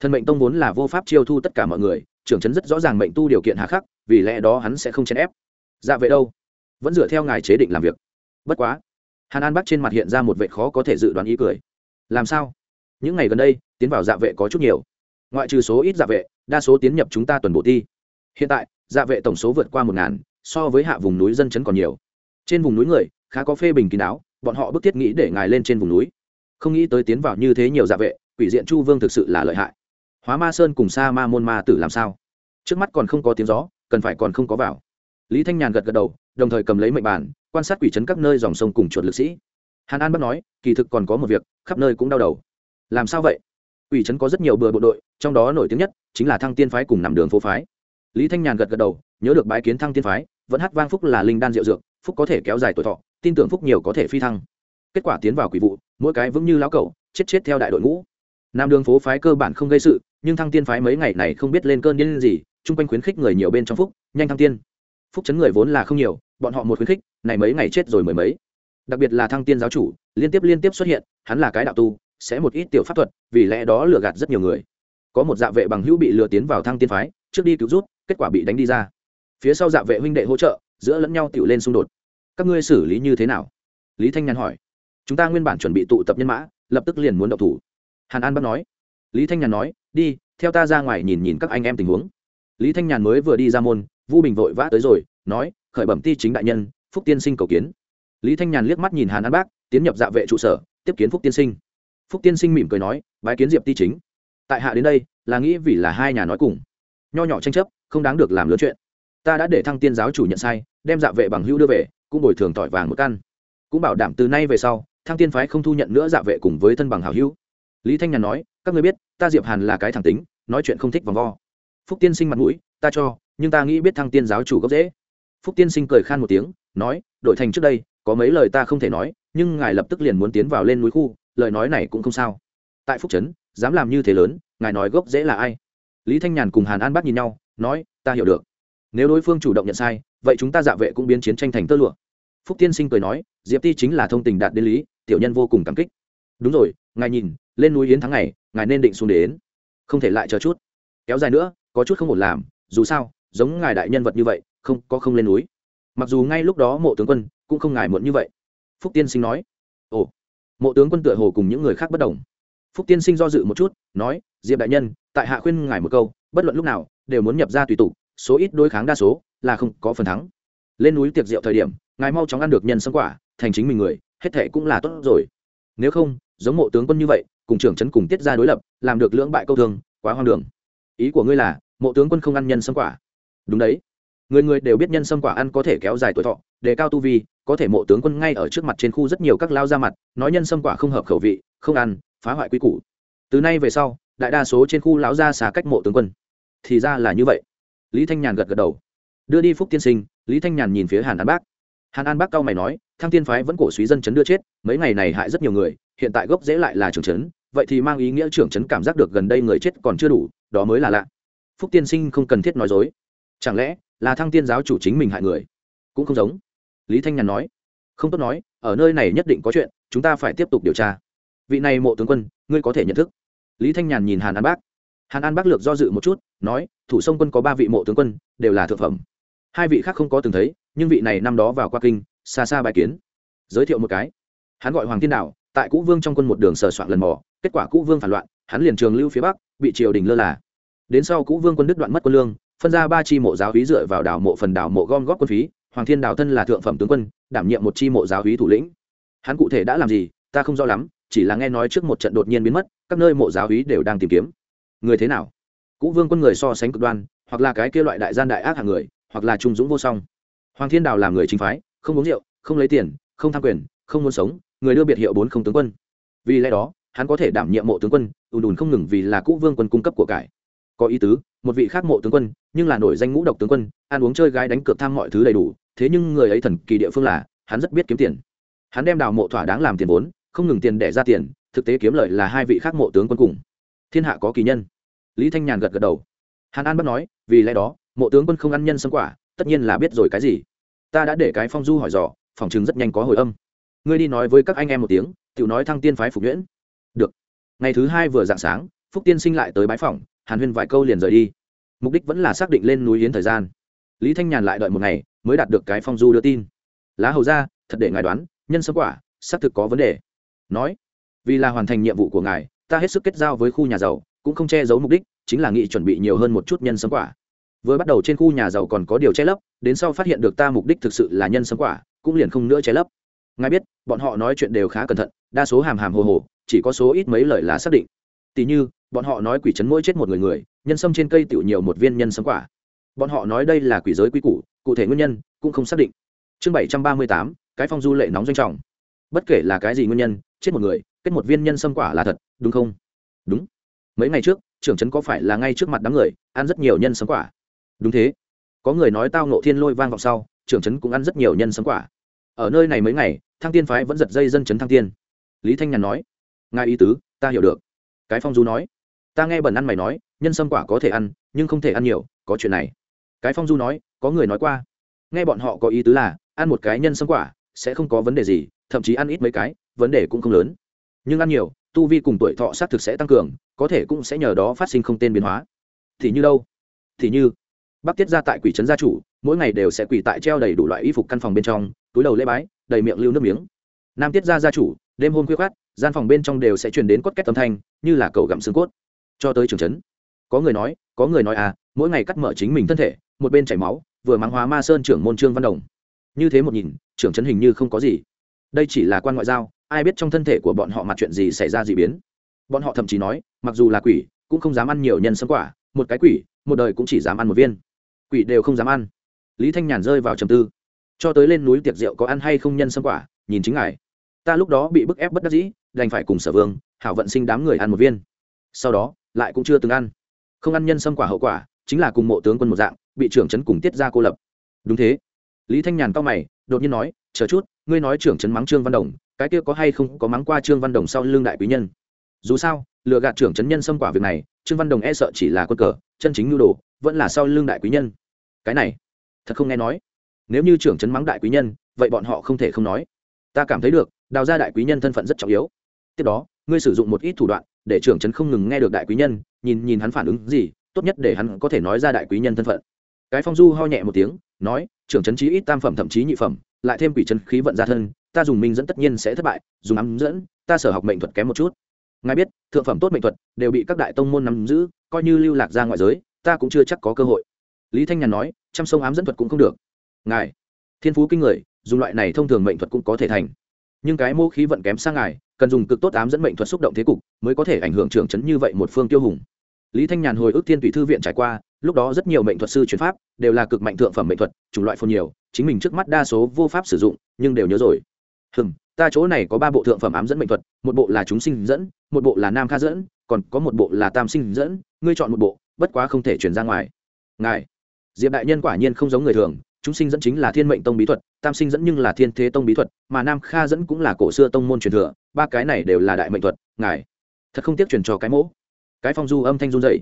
Thần mệnh tông vốn là vô pháp chiêu thu tất cả mọi người, trưởng trấn rất rõ ràng mệnh tu điều kiện hà khắc, vì lẽ đó hắn sẽ không chèn ép. Dạ vệ đâu? Vẫn dựa theo ngài chế định làm việc. Bất quá. Hàn an bắc trên mặt hiện ra một vệ khó có thể dự đoán ý cười. Làm sao? Những ngày gần đây, tiến vào dạ vệ có chút nhiều ngoại trừ số ít dạ vệ, đa số tiến nhập chúng ta tuần bộ ti. Hiện tại dạ vệ tổng số vượt qua một ngàn, so với hạ vùng núi dân chấn còn nhiều. Trên vùng núi người, khá có phê bình kín đáo, bọn họ bức thiết nghĩ để ngài lên trên vùng núi. Không nghĩ tới tiến vào như thế nhiều dạ vệ, quỷ diện chu vương thực sự là lợi hại. Hóa ma sơn cùng sa ma môn ma tử làm sao? Trước mắt còn không có tiếng gió, cần phải còn không có vào. Lý thanh nhàn gật gật đầu, đồng thời cầm lấy mệnh bàn, quan sát quỷ trấn các nơi dòng sông cùng chuột lực sĩ. Hàn an bắt nói, kỳ thực còn có một việc, khắp nơi cũng đau đầu. Làm sao vậy? Ủy trấn có rất nhiều bừa bộ đội, trong đó nổi tiếng nhất chính là thăng tiên phái cùng nằm đường phố phái. Lý thanh nhàn gật gật đầu, nhớ được bái kiến thăng tiên phái, vẫn hát vang phúc là linh đan diệu dược, phúc có thể kéo dài tuổi thọ, tin tưởng phúc nhiều có thể phi thăng. Kết quả tiến vào quỷ vụ, mỗi cái vững như lão cẩu, chết chết theo đại đội ngũ. Nam đường phố phái cơ bản không gây sự, nhưng thăng tiên phái mấy ngày này không biết lên cơn điên gì, chung quanh khuyến khích người nhiều bên trong phúc, nhanh thăng tiên. Phúc chấn người vốn là không nhiều, bọn họ một khuyến khích, này mấy ngày chết rồi mười mấy. Đặc biệt là thăng tiên giáo chủ, liên tiếp liên tiếp xuất hiện, hắn là cái đạo tu sẽ một ít tiểu pháp thuật, vì lẽ đó lừa gạt rất nhiều người. Có một dạ vệ bằng hữu bị lừa tiến vào thăng tiên phái, trước đi cứu rút kết quả bị đánh đi ra. Phía sau dạ vệ huynh đệ hỗ trợ, giữa lẫn nhau tiểu lên xung đột. Các ngươi xử lý như thế nào? Lý thanh nhàn hỏi. Chúng ta nguyên bản chuẩn bị tụ tập nhân mã, lập tức liền muốn động thủ. Hàn an bắt nói. Lý thanh nhàn nói, đi, theo ta ra ngoài nhìn nhìn các anh em tình huống. Lý thanh nhàn mới vừa đi ra môn, vu bình vội vã tới rồi, nói, khởi bẩm ti chính đại nhân, phúc tiên sinh cầu kiến. Lý thanh nhàn liếc mắt nhìn hàn an bác tiến nhập dạ vệ trụ sở, tiếp kiến phúc tiên sinh phúc tiên sinh mỉm cười nói, bái kiến diệp ti chính. Tại hạ đến đây, là nghĩ vì là hai nhà nói cùng. Nho nhỏ tranh chấp, không đáng được làm lớn chuyện. Ta đã để thăng tiên giáo chủ nhận sai, đem dạ vệ bằng hữu đưa về, cũng bồi thường tỏi vàng một căn. Cũng bảo đảm từ nay về sau, thăng tiên phái không thu nhận nữa dạ vệ cùng với thân bằng hảo hữu. Lý thanh nhàn nói, các người biết, ta diệp hàn là cái thẳng tính, nói chuyện không thích vòng vo. Phúc tiên sinh mặt mũi, ta cho, nhưng ta nghĩ biết thăng tiên giáo chủ gốc dễ. Phúc tiên sinh cười khan một tiếng, nói đội thành trước đây, có mấy lời ta không thể nói, nhưng ngài lập tức liền muốn tiến vào lên núi khu lời nói này cũng không sao. Tại phúc trấn, dám làm như thế lớn, ngài nói gốc dễ là ai? Lý thanh nhàn cùng hàn an bắt nhìn nhau, nói, ta hiểu được. Nếu đối phương chủ động nhận sai, vậy chúng ta dạ vệ cũng biến chiến tranh thành tơ lụa. Phúc tiên sinh cười nói, diệp ti chính là thông tình đạt đến lý, tiểu nhân vô cùng cảm kích. Đúng rồi, ngài nhìn, lên núi yến tháng này ngài nên định xuống để đến không thể lại chờ chút. Kéo dài nữa, có chút không ổn làm, dù sao, giống ngài đại nhân vật như vậy, không, có không lên núi. Mặc dù ngay lúc đó mộ tướng quân cũng không ngài muộn như vậy. Phúc tiên sinh nói. Ồ mộ tướng quân tựa hồ cùng những người khác bất đồng. Phúc tiên sinh do dự một chút, nói, diệp đại nhân, tại hạ khuyên ngài một câu, bất luận lúc nào, đều muốn nhập ra tùy tụ số ít đối kháng đa số, là không có phần thắng. Lên núi tiệc rượu thời điểm, ngài mau chóng ăn được nhân sâm quả, thành chính mình người, hết thệ cũng là tốt rồi. Nếu không, giống mộ tướng quân như vậy, cùng trưởng trấn cùng tiết ra đối lập, làm được lưỡng bại câu thương, quá hoang đường. Ý của ngươi là, mộ tướng quân không ăn nhân sâm quả. Đúng đấy. Người người đều biết nhân sâm quả ăn có thể kéo dài tuổi thọ, đề cao tu vi có thể mộ tướng quân ngay ở trước mặt trên khu rất nhiều các lao ra mặt, nói nhân sâm quả không hợp khẩu vị, không ăn, phá hoại quy củ. Từ nay về sau, đại đa số trên khu lão ra xả cách mộ tướng quân. Thì ra là như vậy. Lý thanh nhàn gật gật đầu. Đưa đi phúc tiên sinh, lý thanh nhàn nhìn phía hàn an bác. Hàn an bác cao mày nói, thăng tiên phái vẫn cổ suý dân chấn đưa chết, mấy ngày này hại rất nhiều người, hiện tại gốc dễ lại là trưởng chấn, vậy thì mang ý nghĩa trưởng chấn cảm giác được gần đây người chết còn chưa đủ, đó mới là lạ. Phúc tiên sinh không cần thiết nói dối. Chẳng lẽ là thăng tiên giáo chủ chính mình hại người? Cũng không giống lý thanh nhàn nói, không tốt nói, ở nơi này nhất định có chuyện, chúng ta phải tiếp tục điều tra. Vị này mộ tướng quân, ngươi có thể nhận thức. Lý thanh nhàn nhìn hàn an bác. Hàn an bác lược do dự một chút, nói, thủ sông quân có ba vị mộ tướng quân, đều là thượng phẩm. Hai vị khác không có từng thấy, nhưng vị này năm đó vào qua kinh, xa xa bài kiến. Giới thiệu một cái. Hắn gọi hoàng thiên đạo, tại cũ vương trong quân một đường sờ soạn lần mò, kết quả cũ vương phản loạn, hắn liền trường lưu phía bắc, bị triều đình lơ là. Đến sau cũ vương quân đứt đoạn mất quân lương, phân ra ba chi mộ giáo hí dựa vào đảo mộ phần đảo mộ gom góp quân phí hoàng thiên Đào thân là thượng phẩm tướng quân, đảm nhiệm một chi mộ giáo hí thủ lĩnh. Hắn cụ thể đã làm gì, ta không rõ lắm, chỉ là nghe nói trước một trận đột nhiên biến mất, các nơi mộ giáo hí đều đang tìm kiếm. Người thế nào? Cũ vương quân người so sánh cực đoan, hoặc là cái kia loại đại gian đại ác hạng người, hoặc là trung dũng vô song. Hoàng thiên đào làm người chính phái, không uống rượu, không lấy tiền, không tham quyền, không muốn sống, người đưa biệt hiệu bốn không tướng quân. Vì lẽ đó, hắn có thể đảm nhiệm mộ tướng quân, ùn ùn không ngừng vì là cũ vương quân cung cấp của cải. Có ý tứ, một vị khác mộ tướng quân, nhưng là nổi danh ngũ độc tướng quân, ăn uống chơi gái đánh cược tham mọi thứ đầy đủ thế nhưng người ấy thần kỳ địa phương là, hắn rất biết kiếm tiền. Hắn đem đào mộ thỏa đáng làm tiền vốn, không ngừng tiền để ra tiền, thực tế kiếm lợi là hai vị khác mộ tướng quân cùng. Thiên hạ có kỳ nhân. Lý thanh nhàn gật gật đầu. Hàn an bắt nói, vì lẽ đó, mộ tướng quân không ăn nhân sâm quả, tất nhiên là biết rồi cái gì. Ta đã để cái phong du hỏi dò, phòng chứng rất nhanh có hồi âm. Ngươi đi nói với các anh em một tiếng tự nói thăng tiên phái phục nhuyễn. Được. Ngày thứ hai vừa dạng sáng, phúc tiên sinh lại tới bái phòng hàn huyên vài câu liền rời đi. Mục đích vẫn là xác định lên núi yến thời gian lý thanh nhàn lại đợi một ngày mới đạt được cái phong du đưa tin. Lá hầu ra, thật để ngài đoán, nhân sâm quả, xác thực có vấn đề. Nói, vì là hoàn thành nhiệm vụ của ngài, ta hết sức kết giao với khu nhà giàu, cũng không che giấu mục đích, chính là nghị chuẩn bị nhiều hơn một chút nhân sâm quả. Vừa bắt đầu trên khu nhà giàu còn có điều che lấp, đến sau phát hiện được ta mục đích thực sự là nhân sâm quả, cũng liền không nữa che lấp. Ngài biết, bọn họ nói chuyện đều khá cẩn thận, đa số hàm hàm hồ hồ, chỉ có số ít mấy lời là xác định. Tỉ như, bọn họ nói quỷ trấn mỗi chết một người người, nhân sâm trên cây tiểu nhiều một viên nhân sâm quả bọn họ nói đây là quỷ giới quy củ, cụ thể nguyên nhân cũng không xác định. Chương bảy trăm ba mươi tám, cái phong du lệ nóng doanh trọng. Bất kể là cái gì nguyên nhân, chết một người, kết một viên nhân sâm quả là thật, đúng không? Đúng. Mấy ngày trước, trưởng trấn có phải là ngay trước mặt đám người, ăn rất nhiều nhân sâm quả? Đúng thế. Có người nói tao nộ thiên lôi vang vọng sau, trưởng trấn cũng ăn rất nhiều nhân sâm quả. Ở nơi này mấy ngày, thăng tiên phái vẫn giật dây dân chấn thăng tiên. Lý thanh nhàn nói, ngài ý tứ, ta hiểu được. Cái phong du nói, ta nghe bẩn ăn mày nói, nhân sâm quả có thể ăn, nhưng không thể ăn nhiều, có chuyện này cái phong du nói, có người nói qua. Nghe bọn họ có ý tứ là, ăn một cái nhân sâm quả, sẽ không có vấn đề gì, thậm chí ăn ít mấy cái, vấn đề cũng không lớn. Nhưng ăn nhiều, tu vi cùng tuổi thọ xác thực sẽ tăng cường, có thể cũng sẽ nhờ đó phát sinh không tên biến hóa. Thì như đâu? Thì như bắc tiết ra tại quỷ trấn gia chủ, mỗi ngày đều sẽ quỷ tại treo đầy đủ loại y phục căn phòng bên trong, túi đầu lễ bái, đầy miệng lưu nước miếng. Nam tiết ra gia chủ, đêm hôm khuya khát gian phòng bên trong đều sẽ truyền đến cốt két âm thanh, như là cầu gặm xương cốt. Cho tới trường trấn. Có người nói, có người nói à mỗi ngày cắt mở chính mình thân thể một bên chảy máu, vừa mắng hóa ma sơn trưởng môn trương văn đồng. Như thế một nhìn, trưởng trấn hình như không có gì. Đây chỉ là quan ngoại giao, ai biết trong thân thể của bọn họ mặt chuyện gì xảy ra d ị biến. Bọn họ thậm chí nói, mặc dù là quỷ, cũng không dám ăn nhiều nhân sâm quả, một cái quỷ, một đời cũng chỉ dám ăn một viên. Quỷ đều không dám ăn. Lý thanh nhàn rơi vào trầm tư. Cho tới lên núi tiệc rượu có ăn hay không nhân sâm quả, nhìn chính ngài. Ta lúc đó bị bức ép bất đắc dĩ, đành phải cùng sở vương, hảo vận sinh đám người ăn một viên. Sau đó, lại cũng chưa từng ăn. Không ăn nhân sâm quả hậu quả, chính là cùng mộ tướng quân một dạng bị trưởng trấn cùng tiết ra cô lập. Đúng thế. Lý thanh nhàn cao mày, đột nhiên nói, chờ chút, ngươi nói trưởng trấn mắng trương văn đồng, cái kia có hay không có mắng qua trương văn đồng sau lương đại quý nhân? Dù sao lựa gạt trưởng trấn nhân xâm quả việc này, trương văn đồng e sợ chỉ là quân cờ, chân chính nhu đồ, vẫn là sau lương đại quý nhân. Cái này, thật không nghe nói. Nếu như trưởng trấn mắng đại quý nhân, vậy bọn họ không thể không nói. Ta cảm thấy được, đào ra đại quý nhân thân phận rất trọng yếu. Tiếp đó, ngươi sử dụng một ít thủ đoạn, để trưởng trấn không ngừng nghe được đại quý nhân, nhìn nhìn hắn phản ứng gì, tốt nhất để hắn có thể nói ra đại quý nhân thân phận cái phong du ho nhẹ một tiếng, nói, trưởng chấn chí ít tam phẩm thậm chí nhị phẩm, lại thêm quỷ chân khí vận ra thân, ta dùng minh dẫn tất nhiên sẽ thất bại, dùng ám dẫn, ta sở học mệnh thuật kém một chút. Ngài biết, thượng phẩm tốt mệnh thuật đều bị các đại tông môn nắm giữ, coi như lưu lạc ra ngoại giới, ta cũng chưa chắc có cơ hội. Lý thanh nhàn nói chăm sông ám dẫn thuật cũng không được. Ngài, thiên phú kinh người, dùng loại này thông thường mệnh thuật cũng có thể thành. Nhưng cái mô khí vận kém sang ngài, cần dùng cực tốt ám dẫn mệnh thuật xúc động thế cục, mới có thể ảnh hưởng trưởng chấn như vậy một phương tiêu hùng. Lý thanh nhàn hồi ức thiên tùy thư viện trải qua lúc đó rất nhiều mệnh thuật sư chuyển pháp đều là cực mạnh thượng phẩm mệnh thuật, chủng loại phồn nhiều, chính mình trước mắt đa số vô pháp sử dụng, nhưng đều nhớ rồi. Hừm, ta chỗ này có ba bộ thượng phẩm ám dẫn mệnh thuật, một bộ là chúng sinh dẫn, một bộ là nam kha dẫn, còn có một bộ là tam sinh dẫn, ngươi chọn một bộ, bất quá không thể chuyển ra ngoài. Ngài, diệp đại nhân quả nhiên không giống người thường, chúng sinh dẫn chính là thiên mệnh tông bí thuật, tam sinh dẫn nhưng là thiên thế tông bí thuật, mà nam kha dẫn cũng là cổ xưa tông môn truyền thừa, ba cái này đều là đại mệnh thuật, ngài, thật không tiếc truyền cho cái mỗ. Cái phong du âm thanh run dậy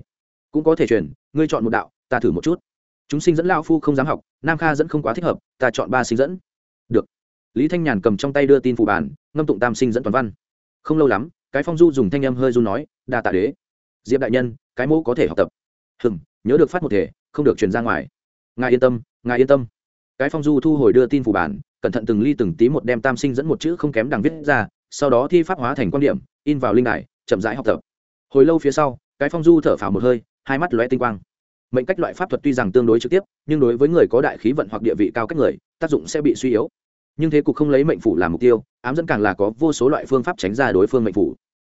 cũng có thể truyền, ngươi chọn một đạo, ta thử một chút. Chúng sinh dẫn lao phu không dám học, nam kha dẫn không quá thích hợp, ta chọn ba sinh dẫn. Được. Lý thanh nhàn cầm trong tay đưa tin phụ bản, ngâm tụng tam sinh dẫn toàn văn. Không lâu lắm, cái phong du dùng thanh em hơi du nói, đa tạ đế. Diệp đại nhân, cái mẫu có thể học tập. Hừng nhớ được phát một thể, không được truyền ra ngoài. Ngài yên tâm, ngài yên tâm. Cái phong du thu hồi đưa tin phụ bản, cẩn thận từng ly từng tí một đem tam sinh dẫn một chữ không kém đằng viết ra, sau đó thi pháp hóa thành quan điểm, in vào linh đài, chậm rãi học tập. Hồi lâu phía sau, cái phong du thở phào một hơi hai mắt lóe tinh quang. Mệnh cách loại pháp thuật tuy rằng tương đối trực tiếp, nhưng đối với người có đại khí vận hoặc địa vị cao cách người, tác dụng sẽ bị suy yếu. Nhưng thế cục không lấy mệnh phủ làm mục tiêu, ám dẫn càng là có vô số loại phương pháp tránh ra đối phương mệnh phủ.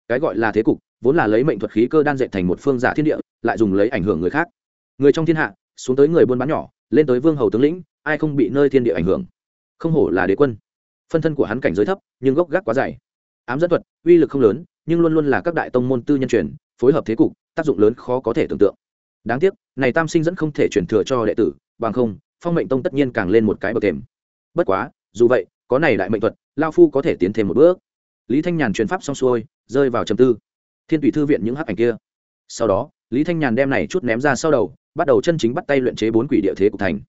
Cái gọi là thế cục, vốn là lấy mệnh thuật khí cơ đan dệt thành một phương giả thiên địa, lại dùng lấy ảnh hưởng người khác. Người trong thiên hạ, xuống tới người buôn bán nhỏ, lên tới vương hầu tướng lĩnh, ai không bị nơi thiên địa ảnh hưởng? Không hổ là đế quân. Phân thân của hắn cảnh giới thấp, nhưng gốc gác quá dày. Ám dẫn thuật, uy lực không lớn, nhưng luôn luôn là các đại tông môn tư nhân truyền, phối hợp thế cục tác dụng lớn khó có thể tưởng tượng. Đáng tiếc, này tam sinh dẫn không thể chuyển thừa cho đệ tử, bằng không, phong mệnh tông tất nhiên càng lên một cái bậc thềm. Bất quá, dù vậy, có này đại mệnh thuật lao phu có thể tiến thêm một bước. Lý thanh nhàn truyền pháp xong xuôi, rơi vào trầm tư. Thiên tùy thư viện những hắc ảnh kia. Sau đó, lý thanh nhàn đem này chút ném ra sau đầu, bắt đầu chân chính bắt tay luyện chế bốn quỷ địa thế cục thành.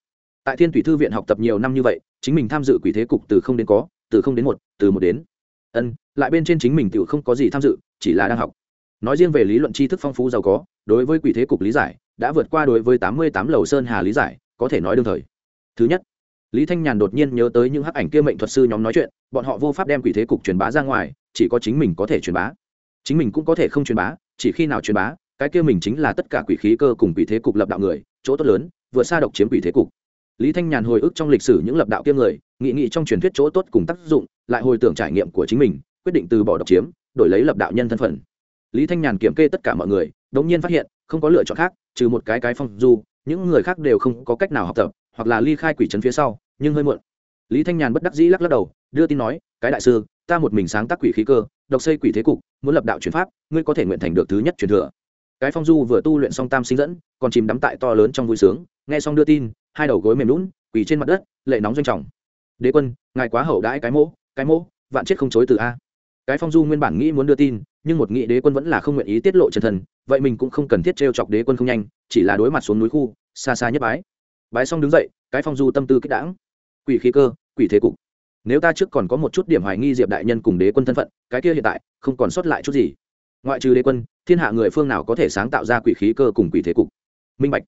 Tại thiên thủy thư viện học tập nhiều năm như vậy, chính mình tham dự quỷ thế cục từ không đến có, từ không đến một, từ một đến. Ân, lại bên trên chính mình tự không có gì tham dự, chỉ là đang học nói riêng về lý luận tri thức phong phú giàu có, đối với quỷ thế cục lý giải, đã vượt qua đối với tám mươi tám lầu sơn hà lý giải, có thể nói đương thời. Thứ nhất, lý thanh nhàn đột nhiên nhớ tới những hắc ảnh kia mệnh thuật sư nhóm nói chuyện, bọn họ vô pháp đem quỷ thế cục truyền bá ra ngoài, chỉ có chính mình có thể truyền bá. Chính mình cũng có thể không truyền bá, chỉ khi nào truyền bá, cái kia mình chính là tất cả quỷ khí cơ cùng quỷ thế cục lập đạo người, chỗ tốt lớn vừa xa độc chiếm quỷ thế cục. Lý thanh nhàn hồi ức trong lịch sử những lập đạo kia người, nghị nghị trong truyền thuyết chỗ tốt cùng tác dụng, lại hồi tưởng trải nghiệm của chính mình, quyết định từ bỏ độc chiếm, đổi lấy lập đạo nhân thân phận lý thanh nhàn kiểm kê tất cả mọi người, đống nhiên phát hiện, không có lựa chọn khác, trừ một cái cái phong du, những người khác đều không có cách nào học tập, hoặc là ly khai quỷ trấn phía sau, nhưng hơi muộn. Lý thanh nhàn bất đắc dĩ lắc lắc đầu, đưa tin nói, cái đại sư, ta một mình sáng tác quỷ khí cơ độc xây quỷ thế cục, muốn lập đạo chuyển pháp, ngươi có thể nguyện thành được thứ nhất truyền thừa. Cái phong du vừa tu luyện xong tam sinh dẫn, còn chìm đắm tại to lớn trong vui sướng, nghe xong đưa tin, hai đầu gối mềm lún quỳ trên mặt đất, lệ nóng doanh trọng. Đế quân, ngài quá hậu đãi cái mỗ cái mỗ, vạn chết không chối từ a. Cái phong du nguyên bản nghĩ muốn đưa tin nhưng một nghị đế quân vẫn là không nguyện ý tiết lộ chân thần vậy mình cũng không cần thiết trêu chọc đế quân không nhanh, chỉ là đối mặt xuống núi khu, xa xa nhất bái. Bái xong đứng dậy, cái phong du tâm tư kích đãng. Quỷ khí cơ, quỷ thế cục. Nếu ta trước còn có một chút điểm hoài nghi diệp đại nhân cùng đế quân thân phận, cái kia hiện tại, không còn sót lại chút gì. Ngoại trừ đế quân, thiên hạ người phương nào có thể sáng tạo ra quỷ khí cơ cùng quỷ thế cục? Minh bạch.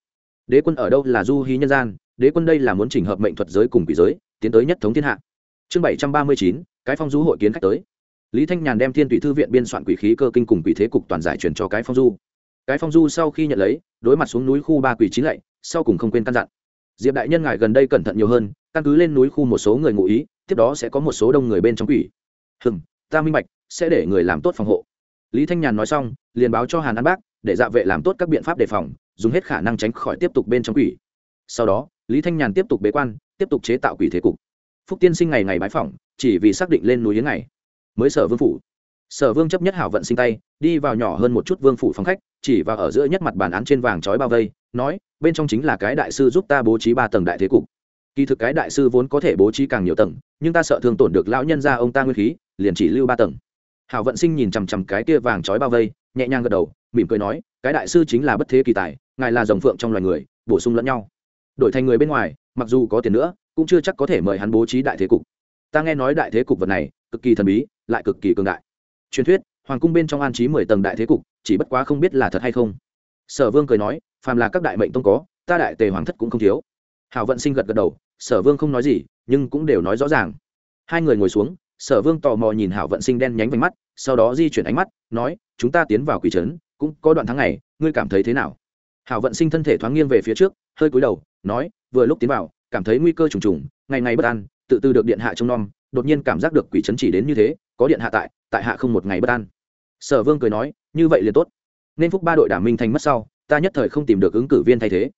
Đế quân ở đâu là du hí nhân gian, đế quân đây là muốn chỉnh hợp mệnh thuật giới cùng quỷ giới, tiến tới nhất thống thiên hạ. Chương bảy trăm ba mươi chín, cái phong du hội kiến khách tới lý thanh nhàn đem thiên tùy thư viện biên soạn quỷ khí cơ kinh cùng quỷ thế cục toàn giải truyền cho cái phong du. Cái phong du sau khi nhận lấy, đối mặt xuống núi khu ba quỷ chín lạy, sau cùng không quên căn dặn. Diệp đại nhân ngài gần đây cẩn thận nhiều hơn, căn cứ lên núi khu một số người ngụ ý, tiếp đó sẽ có một số đông người bên trong quỷ. Hừng ta minh bạch, sẽ để người làm tốt phòng hộ. Lý thanh nhàn nói xong, liền báo cho hàn an bác, để dạ vệ làm tốt các biện pháp đề phòng, dùng hết khả năng tránh khỏi tiếp tục bên trong quỷ. Sau đó, lý thanh nhàn tiếp tục bế quan, tiếp tục chế tạo quỷ thế cục. Phúc tiên sinh ngày ngày bái phỏng, chỉ vì xác định lên núi yến ngày mới sở vương phủ. Sở vương chấp nhất hảo vận sinh tay, đi vào nhỏ hơn một chút vương phủ phòng khách, chỉ vào ở giữa nhất mặt bàn án trên vàng trói bao vây, nói, bên trong chính là cái đại sư giúp ta bố trí ba tầng đại thế cục. Kỳ thực cái đại sư vốn có thể bố trí càng nhiều tầng, nhưng ta sợ thương tổn được lão nhân ra ông ta nguyên khí, liền chỉ lưu ba tầng. Hảo vận sinh nhìn chằm chằm cái kia vàng trói bao vây, nhẹ nhàng gật đầu, mỉm cười nói, cái đại sư chính là bất thế kỳ tài, ngài là dòng phượng trong loài người, bổ sung lẫn nhau. Đổi thành người bên ngoài, mặc dù có tiền nữa, cũng chưa chắc có thể mời hắn bố trí đại thế cục. Ta nghe nói đại thế cục vật này cực kỳ thần bí, lại cực kỳ cường đại. Truyền thuyết, hoàng cung bên trong an trí mười tầng đại thế cục, chỉ bất quá không biết là thật hay không. Sở vương cười nói, phàm là các đại mệnh tông có, ta đại tề hoàng thất cũng không thiếu. Hảo vận sinh gật gật đầu, sở vương không nói gì, nhưng cũng đều nói rõ ràng. Hai người ngồi xuống, sở vương tò mò nhìn hảo vận sinh đen nhánh vành mắt, sau đó di chuyển ánh mắt, nói, chúng ta tiến vào quỷ trấn, cũng có đoạn tháng này ngươi cảm thấy thế nào? Hảo vận sinh thân thể thoáng nghiêng về phía trước, hơi cúi đầu, nói, vừa lúc tiến vào, cảm thấy nguy cơ trùng trùng, ngày ngày bất an, tự tư được điện hạ trông nom đột nhiên cảm giác được quỷ trấn chỉ đến như thế, có điện hạ tại tại hạ không một ngày bất an. Sở vương cười nói, như vậy liền tốt. Nên phúc ba đội đảng minh thành mất sau, ta nhất thời không tìm được ứng cử viên thay thế.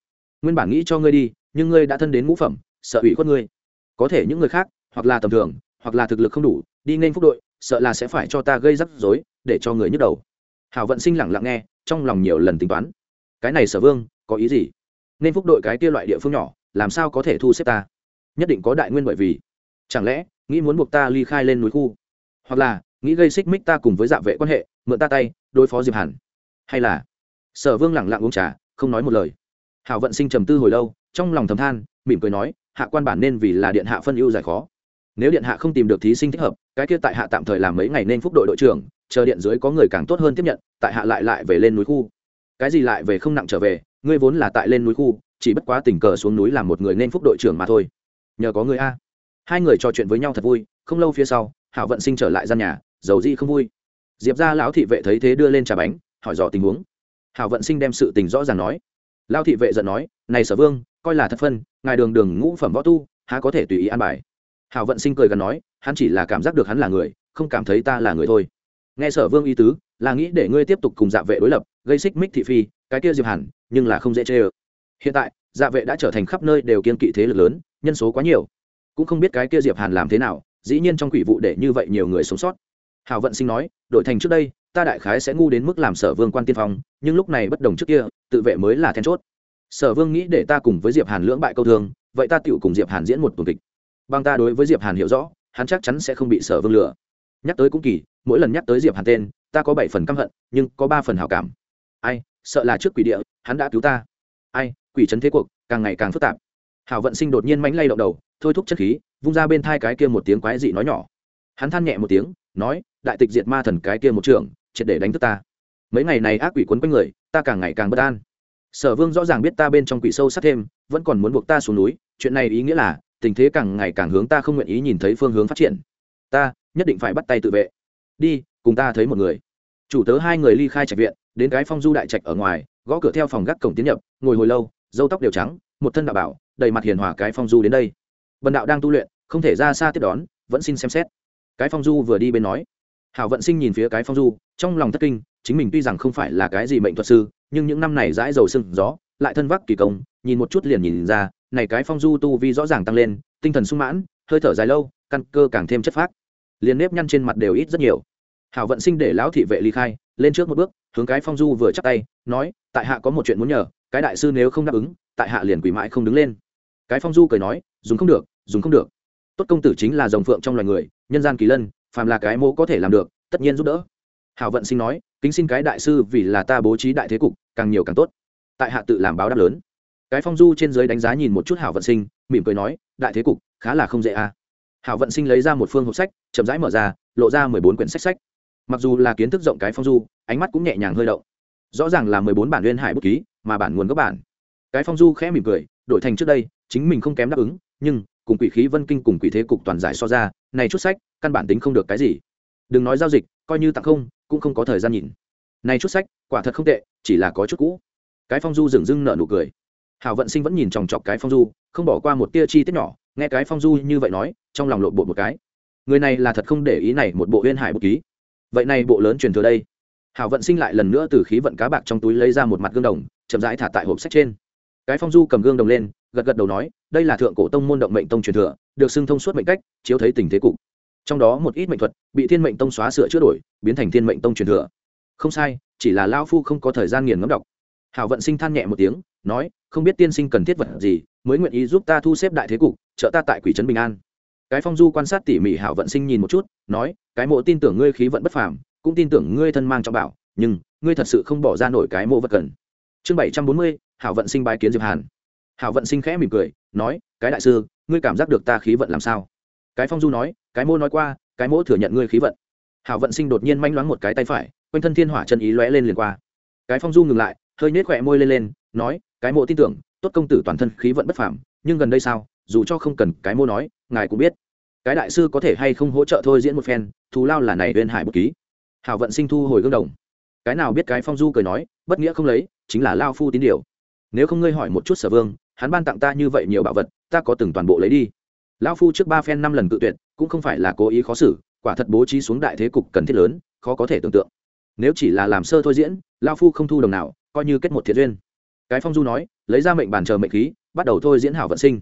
Nguyên bản nghĩ cho ngươi đi, nhưng ngươi đã thân đến ngũ phẩm, sợ ủy khuất ngươi. Có thể những người khác, hoặc là tầm thường, hoặc là thực lực không đủ, đi nên phúc đội, sợ là sẽ phải cho ta gây rắc rối, để cho người nhức đầu. Hảo vận sinh lẳng lặng nghe, trong lòng nhiều lần tính toán. Cái này sở vương, có ý gì? Nên phúc đội cái kia loại địa phương nhỏ, làm sao có thể thu xếp ta? Nhất định có đại nguyên bởi vì. Chẳng lẽ nghĩ muốn buộc ta ly khai lên núi khu. Hoặc là, nghĩ gây xích mích ta cùng với dạ vệ quan hệ, mượn ta tay, đối phó diệp hàn. Hay là, sở vương lẳng lặng uống trà, không nói một lời. Hảo vận sinh trầm tư hồi lâu, trong lòng thầm than, mỉm cười nói, hạ quan bản nên vì là điện hạ phân ưu giải khó. Nếu điện hạ không tìm được thí sinh thích hợp, cái kia tại hạ tạm thời làm mấy ngày nên phúc đội đội trưởng, chờ điện dưới có người càng tốt hơn tiếp nhận, tại hạ lại lại về lên núi khu. Cái gì lại về không nặng trở về, ngươi vốn là tại lên núi khu, chỉ bất quá tình cờ xuống núi làm một người nên phúc đội trưởng mà thôi. Nhờ có người a hai người trò chuyện với nhau thật vui, không lâu phía sau, hảo vận sinh trở lại gian nhà dầu di không vui. Diệp ra lão thị vệ thấy thế đưa lên trà bánh, hỏi dò tình huống. Hảo vận sinh đem sự tình rõ ràng nói. Lao thị vệ giận nói, này sở vương, coi là thật phân, ngài đường đường ngũ phẩm võ tu, há có thể tùy ý an bài? Hảo vận sinh cười gần nói, hắn chỉ là cảm giác được hắn là người, không cảm thấy ta là người thôi. Nghe sở vương ý tứ, là nghĩ để ngươi tiếp tục cùng dạ vệ đối lập, gây xích mích thị phi, cái kia diệp hẳn nhưng là không dễ chê ơ. Hiện tại dạ vệ đã trở thành khắp nơi đều kiên kỵ thế lực lớn, nhân số quá nhiều cũng không biết cái kia diệp hàn làm thế nào, dĩ nhiên trong quỷ vụ để như vậy nhiều người sống sót. Hảo vận sinh nói đổi thành trước đây, ta đại khái sẽ ngu đến mức làm sở vương quan tiên phong, nhưng lúc này bất đồng trước kia, tự vệ mới là then chốt. Sở vương nghĩ để ta cùng với diệp hàn lưỡng bại câu thương, vậy ta tựu cùng diệp hàn diễn một tuần kịch. Bằng ta đối với diệp hàn hiểu rõ, hắn chắc chắn sẽ không bị sở vương lừa. Nhắc tới cũng kỳ, mỗi lần nhắc tới diệp hàn tên, ta có bảy phần căm hận, nhưng có ba phần hảo cảm. Ai, sợ là trước quỷ địa, hắn đã cứu ta. Ai, quỷ trấn thế cuộc, càng ngày càng phức tạp. Hảo vận sinh đột nhiên mánh lay động đầu thôi thúc chất khí, vung ra bên thai cái kia một tiếng quái dị nói nhỏ. Hắn than nhẹ một tiếng, nói, đại tịch diệt ma thần cái kia một trường, triệt để đánh thức ta. Mấy ngày này ác quỷ quấn quanh người, ta càng ngày càng bất an. Sở vương rõ ràng biết ta bên trong quỷ sâu sắc thêm, vẫn còn muốn buộc ta xuống núi, chuyện này ý nghĩa là, tình thế càng ngày càng hướng ta không nguyện ý nhìn thấy phương hướng phát triển. Ta, nhất định phải bắt tay tự vệ. Đi, cùng ta thấy một người. Chủ tớ hai người ly khai trạch viện, đến cái phong du đại trạch ở ngoài, gõ cửa theo phòng gác cổng tiến nhập, ngồi hồi lâu dâu tóc đều trắng, một thân đạo bảo, đầy mặt hiền hòa cái phong du đến đây bần đạo đang tu luyện, không thể ra xa tiếp đón, vẫn xin xem xét. Cái phong du vừa đi bên nói. Hảo vận sinh nhìn phía cái phong du, trong lòng thất kinh, chính mình tuy rằng không phải là cái gì mệnh thuật sư, nhưng những năm này dãi dầu sưng gió, lại thân vác kỳ công, nhìn một chút liền nhìn ra, này cái phong du tu vi rõ ràng tăng lên, tinh thần sung mãn, hơi thở dài lâu, căn cơ càng thêm chất phác. Liền nếp nhăn trên mặt đều ít rất nhiều. Hảo vận sinh để lão thị vệ ly khai, lên trước một bước, hướng cái phong du vừa chắc tay, nói, tại hạ có một chuyện muốn nhờ, cái đại sư nếu không đáp ứng, tại hạ liền quỷ mãi không đứng lên. Cái phong du cười nói dùng không được, dùng không được. Tốt công tử chính là dòng phượng trong loài người, nhân gian kỳ lân, phàm là cái mô có thể làm được, tất nhiên giúp đỡ. Hảo vận sinh nói, kính xin cái đại sư vì là ta bố trí đại thế cục, càng nhiều càng tốt. Tại hạ tự làm báo đáp lớn. Cái phong du trên dưới đánh giá nhìn một chút hảo vận sinh, mỉm cười nói, đại thế cục, khá là không dễ à. hảo vận sinh lấy ra một phương hộp sách, chậm rãi mở ra, lộ ra mười bốn quyển sách sách. Mặc dù là kiến thức rộng cái phong du, ánh mắt cũng nhẹ nhàng hơi động. Rõ ràng là mười bốn bản liên hải bút ký, mà bản nguồn gốc bản. Cái phong du khẽ mỉm cười, đổi thành trước đây, chính mình không kém đáp ứng nhưng cùng quỷ khí vân kinh cùng quỷ thế cục toàn giải so ra, này chút sách căn bản tính không được cái gì. Đừng nói giao dịch, coi như tặng không, cũng không có thời gian nhìn. Này chút sách, quả thật không tệ, chỉ là có chút cũ. Cái phong du dừng dưng nở nụ cười. Hảo vận sinh vẫn nhìn chòng chọc cái phong du, không bỏ qua một tia chi tiết nhỏ, nghe cái phong du như vậy nói, trong lòng lộn bộ một cái. Người này là thật không để ý này một bộ uyên hải bút ký. Vậy này bộ lớn truyền thừa đây. Hảo vận sinh lại lần nữa từ khí vận cá bạc trong túi lấy ra một mặt gương đồng, chậm rãi thả tại hộp sách trên. Cái phong du cầm gương đồng lên gật gật đầu nói, đây là thượng cổ tông môn động mệnh tông truyền thừa, được xưng thông suốt mệnh cách, chiếu thấy tình thế cục. Trong đó một ít mệnh thuật, bị thiên mệnh tông xóa sửa chữa đổi, biến thành thiên mệnh tông truyền thừa. Không sai, chỉ là lao phu không có thời gian nghiền ngẫm đọc. Hảo vận sinh than nhẹ một tiếng, nói, không biết tiên sinh cần thiết vật gì, mới nguyện ý giúp ta thu xếp đại thế cục, trợ ta tại quỷ trấn bình an. Cái phong du quan sát tỉ mỉ hảo vận sinh nhìn một chút, nói, cái mộ tin tưởng ngươi khí vận bất phàm, cũng tin tưởng ngươi thân mang trọng bảo, nhưng ngươi thật sự không bỏ ra nổi cái mộ vật cần. Chương bảy trăm bốn mươi, hảo vận sinh bái kiến diệp hàn hảo vận sinh khẽ mỉm cười, nói, cái đại sư, ngươi cảm giác được ta khí vận làm sao? Cái phong du nói, cái mô nói qua, cái mô thừa nhận ngươi khí vận. Hảo vận sinh đột nhiên manh loáng một cái tay phải, quanh thân thiên hỏa chân ý lóe lên liền qua. Cái phong du ngừng lại, hơi nhếch khỏe môi lên lên, nói, cái mộ tin tưởng, tốt công tử toàn thân khí vận bất phàm, nhưng gần đây sao, dù cho không cần cái mô nói, ngài cũng biết. Cái đại sư có thể hay không hỗ trợ thôi diễn một phen, thù lao là này bên hải bút ký. Hảo vận sinh thu hồi gương đồng. Cái nào biết cái phong du cười nói, bất nghĩa không lấy, chính là lao phu tín điều. Nếu không ngươi hỏi một chút sở vương hắn ban tặng ta như vậy nhiều bảo vật, ta có từng toàn bộ lấy đi. Lao phu trước ba phen năm lần cự tuyệt, cũng không phải là cố ý khó xử, quả thật bố trí xuống đại thế cục cần thiết lớn, khó có thể tưởng tượng. Nếu chỉ là làm sơ thôi diễn lao phu không thu đồng nào, coi như kết một thiện duyên. Cái phong du nói, lấy ra mệnh bàn chờ mệnh khí, bắt đầu thôi diễn hảo vận sinh.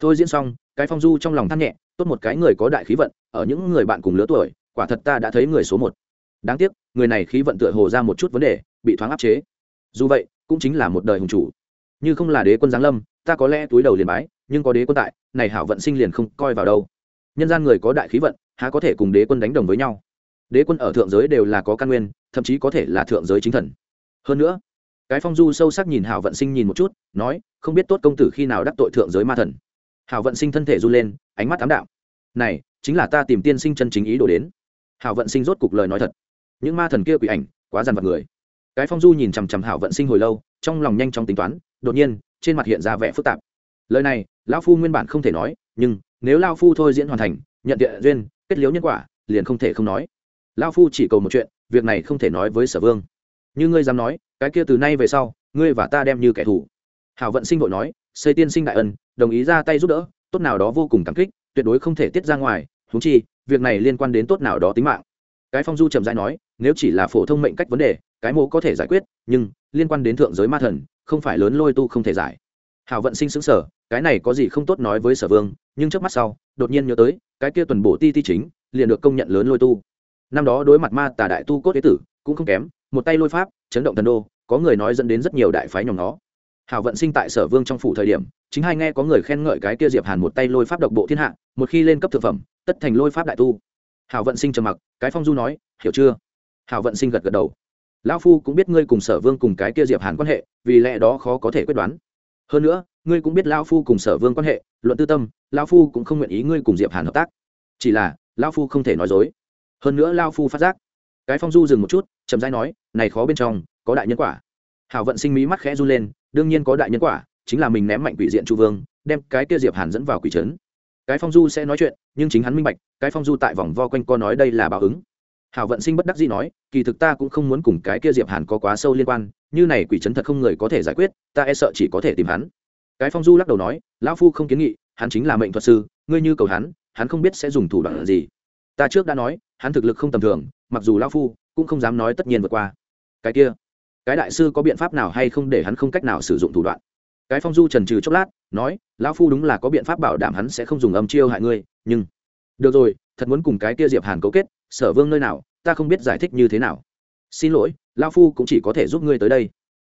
Thôi diễn xong, cái phong du trong lòng than nhẹ, tốt một cái người có đại khí vận, ở những người bạn cùng lứa tuổi, quả thật ta đã thấy người số một. Đáng tiếc, người này khí vận tựa hồ ra một chút vấn đề, bị thoáng áp chế. Dù vậy, cũng chính là một đời hùng chủ như không là đế quân giáng lâm, ta có lẽ túi đầu liền bái, nhưng có đế quân tại, này hảo vận sinh liền không coi vào đâu. Nhân gian người có đại khí vận, há có thể cùng đế quân đánh đồng với nhau? Đế quân ở thượng giới đều là có căn nguyên, thậm chí có thể là thượng giới chính thần. Hơn nữa, cái phong du sâu sắc nhìn hảo vận sinh nhìn một chút, nói, không biết tốt công tử khi nào đắc tội thượng giới ma thần. Hảo vận sinh thân thể run lên, ánh mắt ám đạo. Này, chính là ta tìm tiên sinh chân chính ý đồ đến. Hảo vận sinh rốt cục lời nói thật. Những ma thần kia quỷ ảnh, quá dằn vặt người. Cái phong du nhìn chằm chằm hảo vận sinh hồi lâu, trong lòng nhanh chóng tính toán đột nhiên, trên mặt hiện ra vẻ phức tạp. Lời này, lão phu nguyên bản không thể nói, nhưng nếu lao phu thôi diễn hoàn thành, nhận địa duyên, kết liễu nhân quả, liền không thể không nói. Lao phu chỉ cầu một chuyện, việc này không thể nói với sở vương. Như ngươi dám nói, cái kia từ nay về sau, ngươi và ta đem như kẻ thù. Hảo vận sinh vội nói, xây tiên sinh đại ân, đồng ý ra tay giúp đỡ, tốt nào đó vô cùng cảm kích, tuyệt đối không thể tiết ra ngoài thú chi, việc này liên quan đến tốt nào đó tính mạng. Cái phong du trầm dai nói, nếu chỉ là phổ thông mệnh cách vấn đề, cái mô có thể giải quyết, nhưng liên quan đến thượng giới ma thần không phải lớn lôi tu không thể giải. Hảo vận sinh xứng sở cái này có gì không tốt nói với sở vương, nhưng trước mắt sau, đột nhiên nhớ tới, cái kia tuần bổ ti ti chính, liền được công nhận lớn lôi tu. Năm đó đối mặt ma tà đại tu cốt đế tử, cũng không kém, một tay lôi pháp, chấn động thần đô, có người nói dẫn đến rất nhiều đại phái nhóm nó hảo vận sinh tại sở vương trong phủ thời điểm, chính hai nghe có người khen ngợi cái kia diệp hàn một tay lôi pháp độc bộ thiên hạ, một khi lên cấp thực phẩm, tất thành lôi pháp đại tu. Hảo vận sinh trầm mặc, cái phong du nói, hiểu chưa? Hảo vận sinh gật gật đầu lão phu cũng biết ngươi cùng sở vương cùng cái kia diệp hàn quan hệ, vì lẽ đó khó có thể quyết đoán. Hơn nữa, ngươi cũng biết lão phu cùng sở vương quan hệ, luận tư tâm, lão phu cũng không nguyện ý ngươi cùng diệp hàn hợp tác. Chỉ là, lão phu không thể nói dối. Hơn nữa lão phu phát giác. Cái phong du dừng một chút, chậm rãi nói, này khó bên trong, có đại nhân quả. Hảo vận sinh mí mắt khẽ run lên, đương nhiên có đại nhân quả, chính là mình ném mạnh quỷ diện chu vương, đem cái kia diệp hàn dẫn vào quỷ trấn. Cái phong du sẽ nói chuyện, nhưng chính hắn minh bạch, cái phong du tại vòng vo quanh co nói đây là báo ứng hảo vận sinh bất đắc dĩ nói, kỳ thực ta cũng không muốn cùng cái kia diệp hàn có quá sâu liên quan, như này quỷ chấn thật không người có thể giải quyết, ta e sợ chỉ có thể tìm hắn. Cái phong du lắc đầu nói, lão phu không kiến nghị, hắn chính là mệnh thuật sư, ngươi như cầu hắn hắn không biết sẽ dùng thủ đoạn gì. Ta trước đã nói, hắn thực lực không tầm thường, mặc dù lão phu cũng không dám nói tất nhiên vượt qua. Cái kia, cái đại sư có biện pháp nào hay không để hắn không cách nào sử dụng thủ đoạn? Cái phong du trần trừ chốc lát, nói, lão phu đúng là có biện pháp bảo đảm hắn sẽ không dùng âm chiêu hại ngươi, nhưng, được rồi, thật muốn cùng cái kia diệp hàn cấu kết sở vương nơi nào, ta không biết giải thích như thế nào. Xin lỗi, lão phu cũng chỉ có thể giúp ngươi tới đây.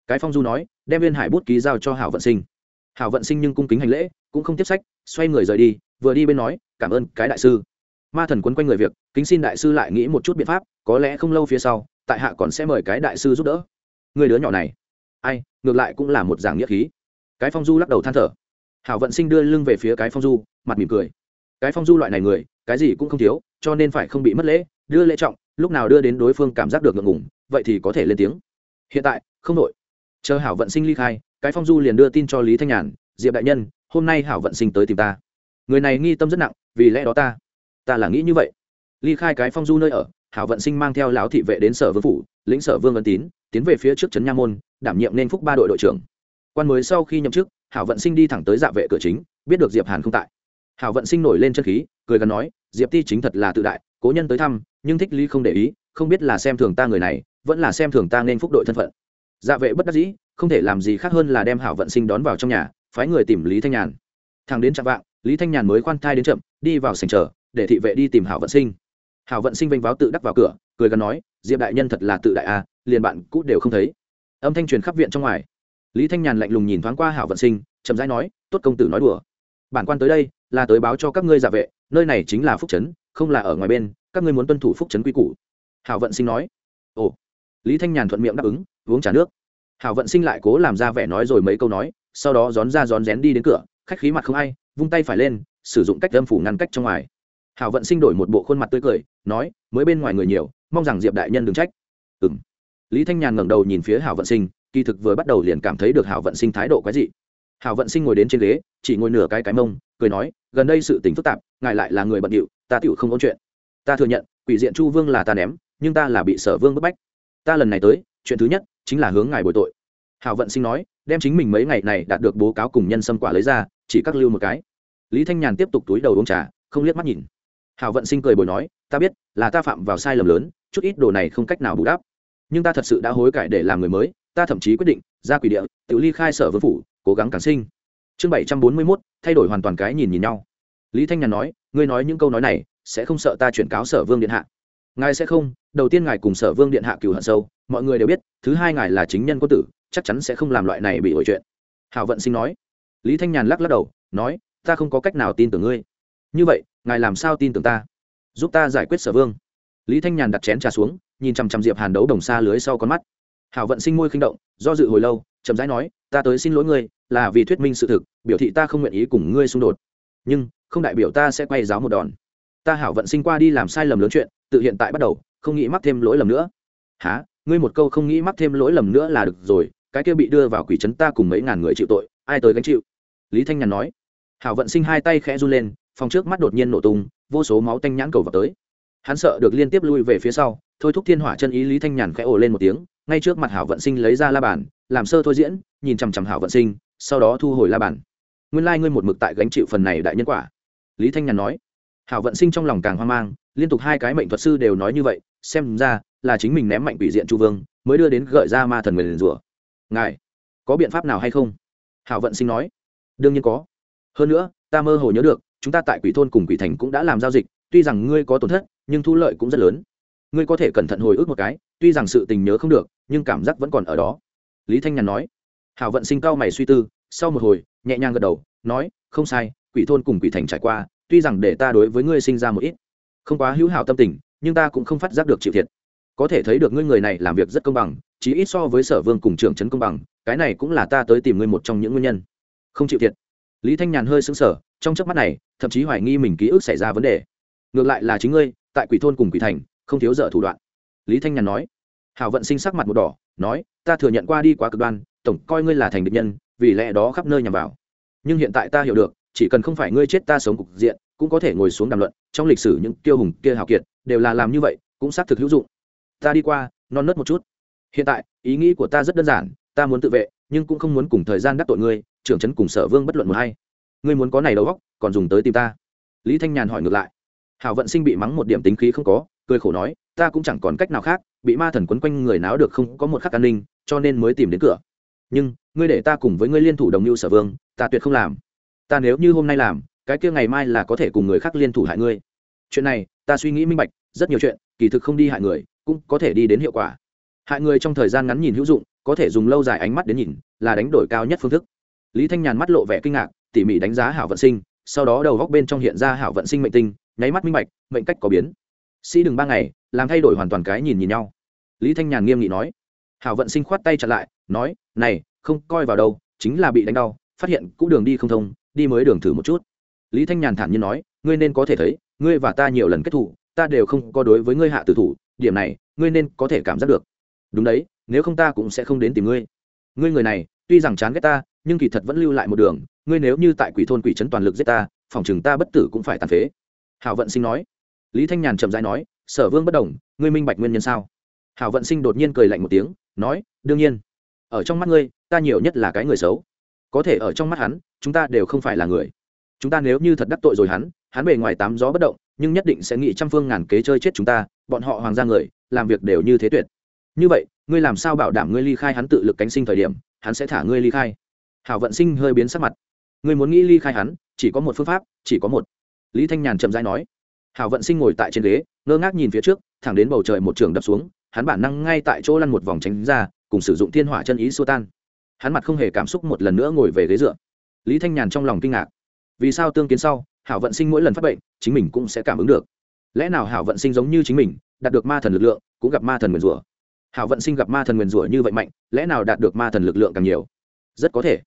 Cái phong du nói, đem viên hải bút ký giao cho hảo vận sinh. Hảo vận sinh nhưng cung kính hành lễ, cũng không tiếp sách, xoay người rời đi, vừa đi bên nói, cảm ơn cái đại sư. Ma thần quấn quanh người việc, kính xin đại sư lại nghĩ một chút biện pháp, có lẽ không lâu phía sau, tại hạ còn sẽ mời cái đại sư giúp đỡ. Người đứa nhỏ này, ai, ngược lại cũng là một giảng nghĩa khí. Cái phong du lắc đầu than thở. Hảo vận sinh đưa lưng về phía cái phong du, mặt mỉm cười. Cái phong du loại này người, cái gì cũng không thiếu cho nên phải không bị mất lễ, đưa lễ trọng, lúc nào đưa đến đối phương cảm giác được ngượng ngùng, vậy thì có thể lên tiếng. Hiện tại, không đội chờ hảo vận sinh ly khai, cái phong du liền đưa tin cho lý thanh nhàn, diệp đại nhân, hôm nay hảo vận sinh tới tìm ta. Người này nghi tâm rất nặng, vì lẽ đó ta ta là nghĩ như vậy. Ly khai cái phong du nơi ở, hảo vận sinh mang theo lão thị vệ đến sở vương phủ, lĩnh sở vương ân tín, tiến về phía trước trấn nha môn, đảm nhiệm nên phúc ba đội đội trưởng. Quan mới sau khi nhậm chức, hảo vận sinh đi thẳng tới dạ vệ cửa chính, biết được diệp hàn không tại. Hảo vận sinh nổi lên chân khí, cười gần nói diệp ti chính thật là tự đại cố nhân tới thăm nhưng thích lý không để ý không biết là xem thường ta người này vẫn là xem thường ta nên phúc đội thân phận. Dạ vệ bất đắc dĩ không thể làm gì khác hơn là đem hảo vận sinh đón vào trong nhà phái người tìm lý thanh nhàn. Thằng đến chạm vạng lý thanh nhàn mới khoan thai đến chậm đi vào sành chờ để thị vệ đi tìm hảo vận sinh. Hảo vận sinh vênh váo tự đắc vào cửa cười gần nói diệp đại nhân thật là tự đại à, liền bạn cũ đều không thấy. Âm thanh truyền khắp viện trong ngoài. Lý thanh nhàn lạnh lùng nhìn thoáng qua hảo vận sinh chậm rãi nói tốt công tử nói đùa. Bản quan tới đây là tới báo cho các ngươi giả vệ, nơi này chính là phúc trấn, không là ở ngoài bên, các ngươi muốn tuân thủ phúc trấn quy củ. Hảo vận sinh nói. Ồ. Lý thanh nhàn thuận miệng đáp ứng, uống trà nước. Hảo vận sinh lại cố làm ra vẻ nói rồi mấy câu nói, sau đó rón ra rón rén đi đến cửa, khách khí mặt không ai, vung tay phải lên, sử dụng cách âm phủ ngăn cách trong ngoài. Hảo vận sinh đổi một bộ khuôn mặt tươi cười, nói, mới bên ngoài người nhiều, mong rằng diệp đại nhân đừng trách. Ừ m lý thanh nhàn ngẩng đầu nhìn phía hảo vận sinh, kỳ thực vừa bắt đầu liền cảm thấy được hảo vận sinh thái độ quái dị hảo vận sinh ngồi đến trên ghế, chỉ ngồi nửa cái cái mông, cười nói, gần đây sự tình phức tạp, ngài lại là người bận điệu, ta tựu không ôn chuyện. Ta thừa nhận, quỷ diện chu vương là ta ném, nhưng ta là bị sở vương bức bách. Ta lần này tới, chuyện thứ nhất chính là hướng ngài bồi tội. Hảo vận sinh nói, đem chính mình mấy ngày này đạt được bố cáo cùng nhân sâm quả lấy ra, chỉ cắt lưu một cái. Lý thanh nhàn tiếp tục túi đầu uống trà, không liếc mắt nhìn. Hảo vận sinh cười bồi nói, ta biết, là ta phạm vào sai lầm lớn, chút ít đồ này không cách nào bù đắp. Nhưng ta thật sự đã hối cải để làm người mới, ta thậm chí quyết định, ra quỷ địa, tự ly khai sở vương phủ cố gắng càng sinh. Chương bảy trăm bốn mươi mốt, thay đổi hoàn toàn cái nhìn nhìn nhau. Lý thanh nhàn nói, ngươi nói những câu nói này, sẽ không sợ ta chuyển cáo sở vương điện hạ? Ngài sẽ không, đầu tiên ngài cùng sở vương điện hạ cừu hận sâu, mọi người đều biết, thứ hai ngài là chính nhân quân tử, chắc chắn sẽ không làm loại này bị ổi chuyện. Hảo vận sinh nói. Lý thanh nhàn lắc lắc đầu, nói, ta không có cách nào tin tưởng ngươi. Như vậy, ngài làm sao tin tưởng ta? Giúp ta giải quyết sở vương. Lý thanh nhàn đặt chén trà xuống, nhìn chằm chằm diệp hàn đấu đồng xa lưới sau con mắt. Hảo vận sinh môi khinh động, do dự hồi lâu chậm rãi nói, ta tới xin lỗi ngươi, là vì thuyết minh sự thực, biểu thị ta không nguyện ý cùng ngươi xung đột. Nhưng, không đại biểu ta sẽ quay giáo một đòn. Ta hảo vận sinh qua đi làm sai lầm lớn chuyện, tự hiện tại bắt đầu, không nghĩ mắc thêm lỗi lầm nữa. Há ngươi một câu không nghĩ mắc thêm lỗi lầm nữa là được rồi, cái kia bị đưa vào quỷ trấn ta cùng mấy ngàn người chịu tội, ai tới gánh chịu? Lý thanh nhàn nói. Hảo vận sinh hai tay khẽ run lên, phòng trước mắt đột nhiên nổ tung, vô số máu tanh nhãn cầu vào tới hắn sợ được liên tiếp lui về phía sau, thôi thúc thiên hỏa chân ý lý thanh nhàn khẽ ồ lên một tiếng, ngay trước mặt hảo vận sinh lấy ra la bàn, làm sơ thôi diễn, nhìn chằm chằm hảo vận sinh, sau đó thu hồi la bàn. Nguyên lai、like、ngươi một mực tại gánh chịu phần này đại nhân quả. Lý thanh nhàn nói. Hảo vận sinh trong lòng càng hoang mang, liên tục hai cái mệnh thuật sư đều nói như vậy, xem ra là chính mình ném mạnh quỷ diện chu vương, mới đưa đến gợi ra ma thần người rủa. Ngài, có biện pháp nào hay không? Hảo vận sinh nói. Đương nhiên có. Hơn nữa, ta mơ hồ nhớ được, chúng ta tại quỷ thôn cùng quỷ thành cũng đã làm giao dịch, tuy rằng ngươi có tổn thất nhưng thu lợi cũng rất lớn. Ngươi có thể cẩn thận hồi ức một cái, tuy rằng sự tình nhớ không được, nhưng cảm giác vẫn còn ở đó. Lý thanh nhàn nói. Hảo vận sinh cao mày suy tư, sau một hồi, nhẹ nhàng gật đầu, nói, không sai, quỷ thôn cùng quỷ thành trải qua, tuy rằng để ta đối với ngươi sinh ra một ít, không quá hữu hảo tâm tình, nhưng ta cũng không phát giác được chịu thiệt. Có thể thấy được ngươi người này làm việc rất công bằng, chí ít so với sở vương cùng trưởng trấn công bằng, cái này cũng là ta tới tìm ngươi một trong những nguyên nhân. Không chịu thiệt. Lý thanh nhàn hơi sững sờ, trong chớp mắt này, thậm chí hoài nghi mình ký ức xảy ra vấn đề. Ngược lại là chính ngươi tại quỷ thôn cùng quỷ thành, không thiếu dở thủ đoạn. Lý thanh nhàn nói, hảo vận sinh sắc mặt một đỏ, nói, ta thừa nhận qua đi quá cực đoan, tổng coi ngươi là thành địch nhân, vì lẽ đó khắp nơi nhằm vào. Nhưng hiện tại ta hiểu được, chỉ cần không phải ngươi chết ta sống cục diện, cũng có thể ngồi xuống đàm luận, trong lịch sử những kiêu hùng kia hào kiệt, đều là làm như vậy, cũng xác thực hữu dụng. Ta đi qua, non nớt một chút. Hiện tại, ý nghĩ của ta rất đơn giản, ta muốn tự vệ, nhưng cũng không muốn cùng thời gian đắc tội ngươi, trưởng trấn cùng sở vương bất luận một hay. Ngươi muốn có này đầu góc còn dùng tới tìm ta. Lý thanh nhàn hỏi ngược lại hảo vận sinh bị mắng một điểm tính khí không có, cười khổ nói, ta cũng chẳng còn cách nào khác, bị ma thần quấn quanh người náo được không có một khắc an ninh, cho nên mới tìm đến cửa. Nhưng, ngươi để ta cùng với ngươi liên thủ đồng mưu sở vương, ta tuyệt không làm. Ta nếu như hôm nay làm, cái kia ngày mai là có thể cùng người khác liên thủ hại ngươi. Chuyện này, ta suy nghĩ minh bạch, rất nhiều chuyện, kỳ thực không đi hại người, cũng có thể đi đến hiệu quả. Hại người trong thời gian ngắn nhìn hữu dụng, có thể dùng lâu dài ánh mắt đến nhìn, là đánh đổi cao nhất phương thức. Lý thanh nhàn mắt lộ vẻ kinh ngạc, tỉ mỉ đánh giá hảo vận sinh, sau đó đầu góc bên trong hiện ra hảo vận sinh mệnh tinh nháy mắt minh bạch, mệnh cách có biến. Sĩ đừng ba ngày, làm thay đổi hoàn toàn cái nhìn nhìn nhau. Lý thanh nhàn nghiêm nghị nói. Hảo vận sinh khoát tay chặt lại, nói, này, không coi vào đâu, chính là bị đánh đau, phát hiện cũ đường đi không thông, đi mới đường thử một chút. Lý thanh nhàn thản nhiên nói, ngươi nên có thể thấy, ngươi và ta nhiều lần kết thủ ta đều không có đối với ngươi hạ tử thủ, điểm này, ngươi nên có thể cảm giác được. Đúng đấy, nếu không ta cũng sẽ không đến tìm ngươi. Ngươi người này, tuy rằng chán ghét ta, nhưng kỳ thật vẫn lưu lại một đường, ngươi nếu như tại quỷ thôn quỷ trấn toàn lực giết ta, phòng chừng ta bất tử cũng phải tàn phế hảo vận sinh nói. Lý thanh nhàn chậm rãi nói, sở vương bất đồng, ngươi minh bạch nguyên nhân sao? Hảo vận sinh đột nhiên cười lạnh một tiếng, nói, đương nhiên. Ở trong mắt ngươi, ta nhiều nhất là cái người xấu. Có thể ở trong mắt hắn, chúng ta đều không phải là người. Chúng ta nếu như thật đắc tội rồi hắn hắn bề ngoài tám gió bất động, nhưng nhất định sẽ nghĩ trăm phương ngàn kế chơi chết chúng ta, bọn họ hoàng gia người, làm việc đều như thế tuyệt. Như vậy, ngươi làm sao bảo đảm ngươi ly khai hắn tự lực cánh sinh thời điểm, hắn sẽ thả ngươi ly khai? Hảo vận sinh hơi biến sắc mặt. Ngươi muốn nghĩ ly khai hắn, chỉ có một phương pháp, chỉ có một lý thanh nhàn chậm dãi nói, hảo vận sinh ngồi tại trên ghế, ngơ ngác nhìn phía trước, thẳng đến bầu trời một trường đập xuống, hắn bản năng ngay tại chỗ lăn một vòng tránh ra, cùng sử dụng thiên hỏa chân ý xua tan. Hắn mặt không hề cảm xúc một lần nữa ngồi về ghế dựa. Lý thanh nhàn trong lòng kinh ngạc. Vì sao tương kiến sau, hảo vận sinh mỗi lần phát bệnh, chính mình cũng sẽ cảm ứng được? Lẽ nào hảo vận sinh giống như chính mình, đạt được ma thần lực lượng, cũng gặp ma thần nguyền rủa? Hảo vận sinh gặp ma thần nguyền rủa như vậy mạnh, lẽ nào đạt được ma thần lực lượng càng nhiều? Rất có thể.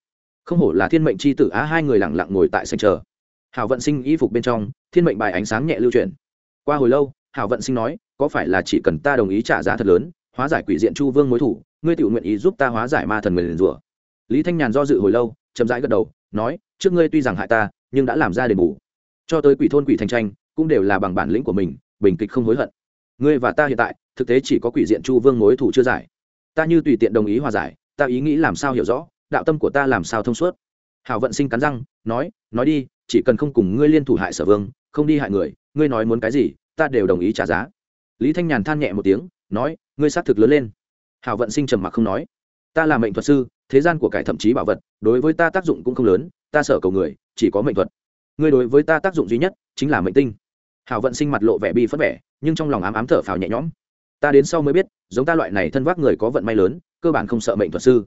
Không hổ là thiên mệnh c h i tử á, hai người lẳng lặng ngồi tại sân chờ hảo vận sinh y phục bên trong, thiên mệnh bài ánh sáng nhẹ lưu truyền qua hồi lâu, hảo vận sinh nói, có phải là chỉ cần ta đồng ý trả giá thật lớn, hóa giải quỷ diện chu vương mối thủ, ngươi tự nguyện ý giúp ta hóa giải ma thần nguyền rủa? Lý thanh nhàn do dự hồi lâu, chậm rãi gật đầu, nói, trước ngươi tuy rằng hại ta, nhưng đã làm ra đền bù. Cho tới quỷ thôn quỷ thành tranh, cũng đều là bằng bản lĩnh của mình, bình kịch không hối hận. Ngươi và ta hiện tại, thực tế chỉ có quỷ diện chu vương mối thủ chưa giải. Ta như tùy tiện đồng ý hòa giải, ta ý nghĩ làm sao hiểu rõ, đạo tâm của ta làm sao thông suốt? Hảo vận sinh cắn răng, nói nói đi chỉ cần không cùng ngươi liên thủ hại sở vương, không đi hại người, ngươi nói muốn cái gì, ta đều đồng ý trả giá. Lý thanh nhàn than nhẹ một tiếng, nói, ngươi xác thực lớn lên. Hảo vận sinh trầm mặc không nói. Ta là mệnh thuật sư, thế gian của cải thậm chí bảo vật, đối với ta tác dụng cũng không lớn, ta sợ cầu người, chỉ có mệnh thuật. Ngươi đối với ta tác dụng duy nhất, chính là mệnh tinh. Hảo vận sinh mặt lộ vẻ bi phất vẻ, nhưng trong lòng ám ám thở phào nhẹ nhõm. Ta đến sau mới biết, giống ta loại này thân vác người có vận may lớn, cơ bản không sợ mệnh thuật sư.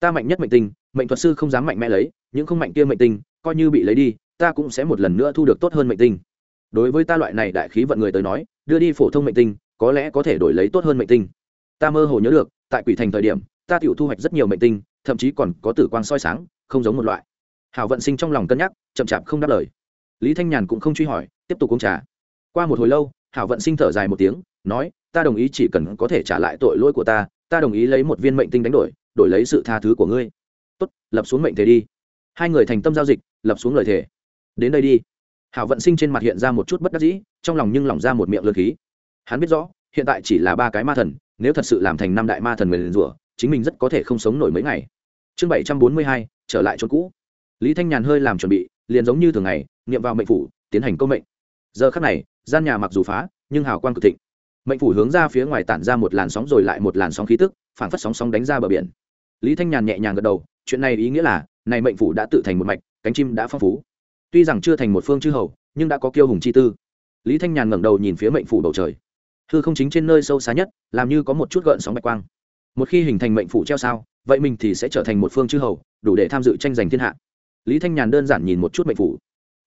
Ta mạnh nhất mệnh tinh, mệnh thuật sư không dám mạnh mẽ lấy, những không mạnh kia mệnh tinh, coi như bị lấy đi ta cũng sẽ một lần nữa thu được tốt hơn mệnh tinh. Đối với ta loại này đại khí vận người tới nói, đưa đi phổ thông mệnh tinh, có lẽ có thể đổi lấy tốt hơn mệnh tinh. Ta mơ hồ nhớ được, tại quỷ thành thời điểm, ta tự thu hoạch rất nhiều mệnh tinh, thậm chí còn có tử quang soi sáng, không giống một loại. Hảo vận sinh trong lòng cân nhắc, chậm chạp không đáp lời. Lý thanh nhàn cũng không truy hỏi, tiếp tục uống trà. Qua một hồi lâu, hảo vận sinh thở dài một tiếng, nói, ta đồng ý chỉ cần có thể trả lại tội lỗi của ta ta đồng ý lấy một viên mệnh tinh đánh đổi đổi lấy sự tha thứ của ngươi. Tốt, lập xuống mệnh thể đi. Hai người thành tâm giao dịch, lập xuống lời thề đến đây đi. Hảo vận sinh trên mặt hiện ra một chút bất đắc dĩ, trong lòng nhưng lỏng ra một miệng lượt khí. Hắn biết rõ, hiện tại chỉ là ba cái ma thần, nếu thật sự làm thành năm đại ma thần nguyền rủa, chính mình rất có thể không sống nổi mấy ngày. Chương bảy trăm bốn mươi hai, trở lại chỗ cũ. Lý thanh nhàn hơi làm chuẩn bị, liền giống như thường ngày, niệm vào mệnh phủ, tiến hành câu mệnh. Giờ khắc này, gian nhà mặc dù phá, nhưng hào quang cực thịnh. Mệnh phủ hướng ra phía ngoài tản ra một làn sóng rồi lại một làn sóng khí tức phản phất sóng sóng đánh ra bờ biển. Lý thanh nhàn nhẹ nhàng gật đầu, chuyện này ý nghĩa là, này mệnh phủ đã tự thành một mạch, cánh chim đã phong phú tuy rằng chưa thành một phương chư hầu, nhưng đã có kiêu hùng chi tư. Lý thanh nhàn ngẩng đầu nhìn phía mệnh phủ bầu trời. Hư không chính trên nơi sâu xa nhất, làm như có một chút gợn sóng bạch quang. Một khi hình thành mệnh phủ treo sao, vậy mình thì sẽ trở thành một phương chư hầu, đủ để tham dự tranh giành thiên hạ. Lý thanh nhàn đơn giản nhìn một chút mệnh phủ.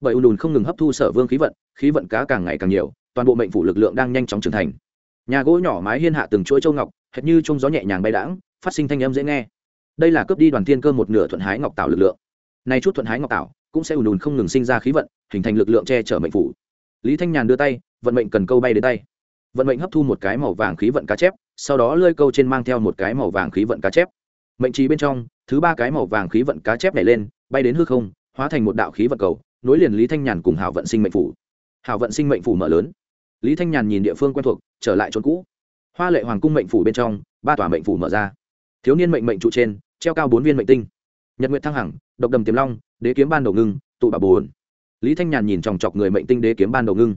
Bởi ùn ùn không ngừng hấp thu sở vương khí vận khí vận cá càng ngày càng nhiều, toàn bộ mệnh phủ lực lượng đang nhanh chóng trưởng thành. Nhà gỗ nhỏ mái hiên hạ từng chuỗi châu ngọc, hệt như trông gió nhẹ nhàng bay đãng, phát sinh thanh âm dễ nghe. Đây là cướp đi đoàn tiên cơ một nửa thuận hái ngọc tạo lực lượng. Này chút thuận hái ngọc tạo cũng sẽ ùn ùn không ngừng sinh ra khí vận, hình thành lực lượng che chở mệnh phủ. Lý thanh nhàn đưa tay, vận mệnh cần câu bay đến tay. Vận mệnh hấp thu một cái màu vàng khí vận cá chép, sau đó lơi câu trên mang theo một cái màu vàng khí vận cá chép. Mệnh trí bên trong, thứ ba cái màu vàng khí vận cá chép này lên, bay đến hư không, hóa thành một đạo khí vận cầu, nối liền lý thanh nhàn cùng hảo vận sinh mệnh phủ. Hảo vận sinh mệnh phủ mở lớn. Lý thanh nhàn nhìn địa phương quen thuộc, trở lại chốn cũ. Hoa lệ hoàng cung mệnh phủ bên trong, ba tòa mệnh phủ mở ra. Thiếu niên mệnh mệnh trụ trên, treo cao bốn viên mệnh tinh nhật nguyện thăng hằng, độc đầm tiềm long, đế kiếm ban đầu ngưng, tụ bà bồn. Lý thanh nhàn nhìn chòng chọc người mệnh tinh đế kiếm ban đầu ngưng.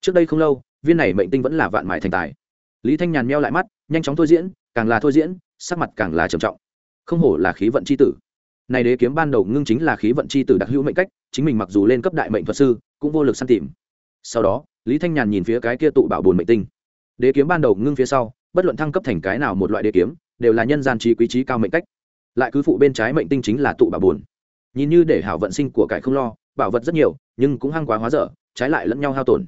Trước đây không lâu, viên này mệnh tinh vẫn là vạn mại thành tài. Lý thanh nhàn meo lại mắt, nhanh chóng thôi diễn, càng là thôi diễn, sắc mặt càng là trầm trọng. Không hổ là khí vận c h i tử. Này đế kiếm ban đầu ngưng chính là khí vận c h i tử đặc hữu mệnh cách, chính mình mặc dù lên cấp đại mệnh thuật sư, cũng vô lực săn tìm. Sau đó, lý thanh nhàn nhìn phía cái kia tụ bảo bồn mệnh tinh. Đế kiếm ban đầu ngưng phía sau, bất luận thăng cấp thành cái nào một loại đế kiếm, đều là nhân gian trí quý trí cao mệnh cách lại cứ phụ bên trái mệnh tinh chính là tụ bà buồn, nhìn như để hảo vận sinh của cải không lo bảo vật rất nhiều nhưng cũng hăng quá hóa dở trái lại lẫn nhau hao tổn.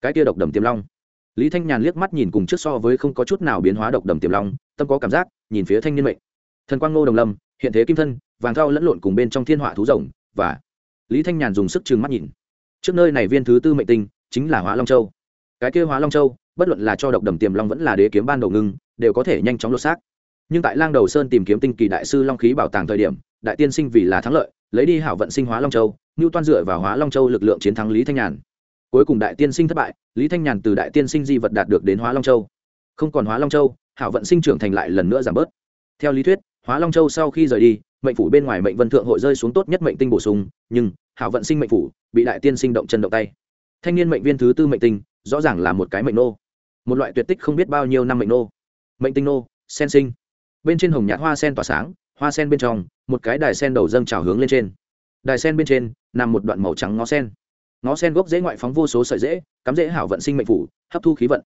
Cái kia độc đầm tiềm long. Lý thanh nhàn liếc mắt nhìn cùng trước so với không có chút nào biến hóa độc đầm tiềm long tâm có cảm giác nhìn phía thanh niên mệnh. Thần quang ngô đồng lâm hiện thế kim thân vàng thao lẫn lộn cùng bên trong thiên họa thú rồng và lý thanh nhàn dùng sức trừng mắt nhìn. Trước nơi này viên thứ tư mệnh tinh chính là hóa long châu. Cái kia hóa long châu bất luận là cho độc đầm tiềm long vẫn là đế kiếm ban đầu ngưng đều có thể nhanh chóng lột xác nhưng tại lang đầu sơn tìm kiếm tinh kỳ đại sư long khí bảo tàng thời điểm, đại tiên sinh vì là thắng lợi, lấy đi hảo vận sinh hóa long châu ngưu toan dựa vào hóa long châu lực lượng chiến thắng lý thanh nhàn. Cuối cùng đại tiên sinh thất bại, lý thanh nhàn từ đại tiên sinh di vật đạt được đến hóa long châu. Không còn hóa long châu, hảo vận sinh trưởng thành lại lần nữa giảm bớt. Theo lý thuyết, hóa long châu sau khi rời đi, mệnh phủ bên ngoài mệnh vân thượng hội rơi xuống tốt nhất mệnh tinh bổ sung, nhưng hảo vận sinh mệnh phủ bị đại tiên sinh động chân động tay. Thanh niên mệnh viên thứ tư mệnh tinh, rõ ràng là một cái mệnh nô. Một loại tuyệt tích không biết bao nhiêu năm mệnh nô. Mệnh tinh nô, sen sinh bên trên hồng nhạt hoa sen tỏa sáng, hoa sen bên trong, một cái đài sen đầu dâng trào hướng lên trên. Đài sen bên trên, nằm một đoạn màu trắng ngó sen. Ngó sen gốc dễ ngoại phóng vô số sợi dễ, cắm dễ hảo vận sinh mệnh phủ, hấp thu khí vận.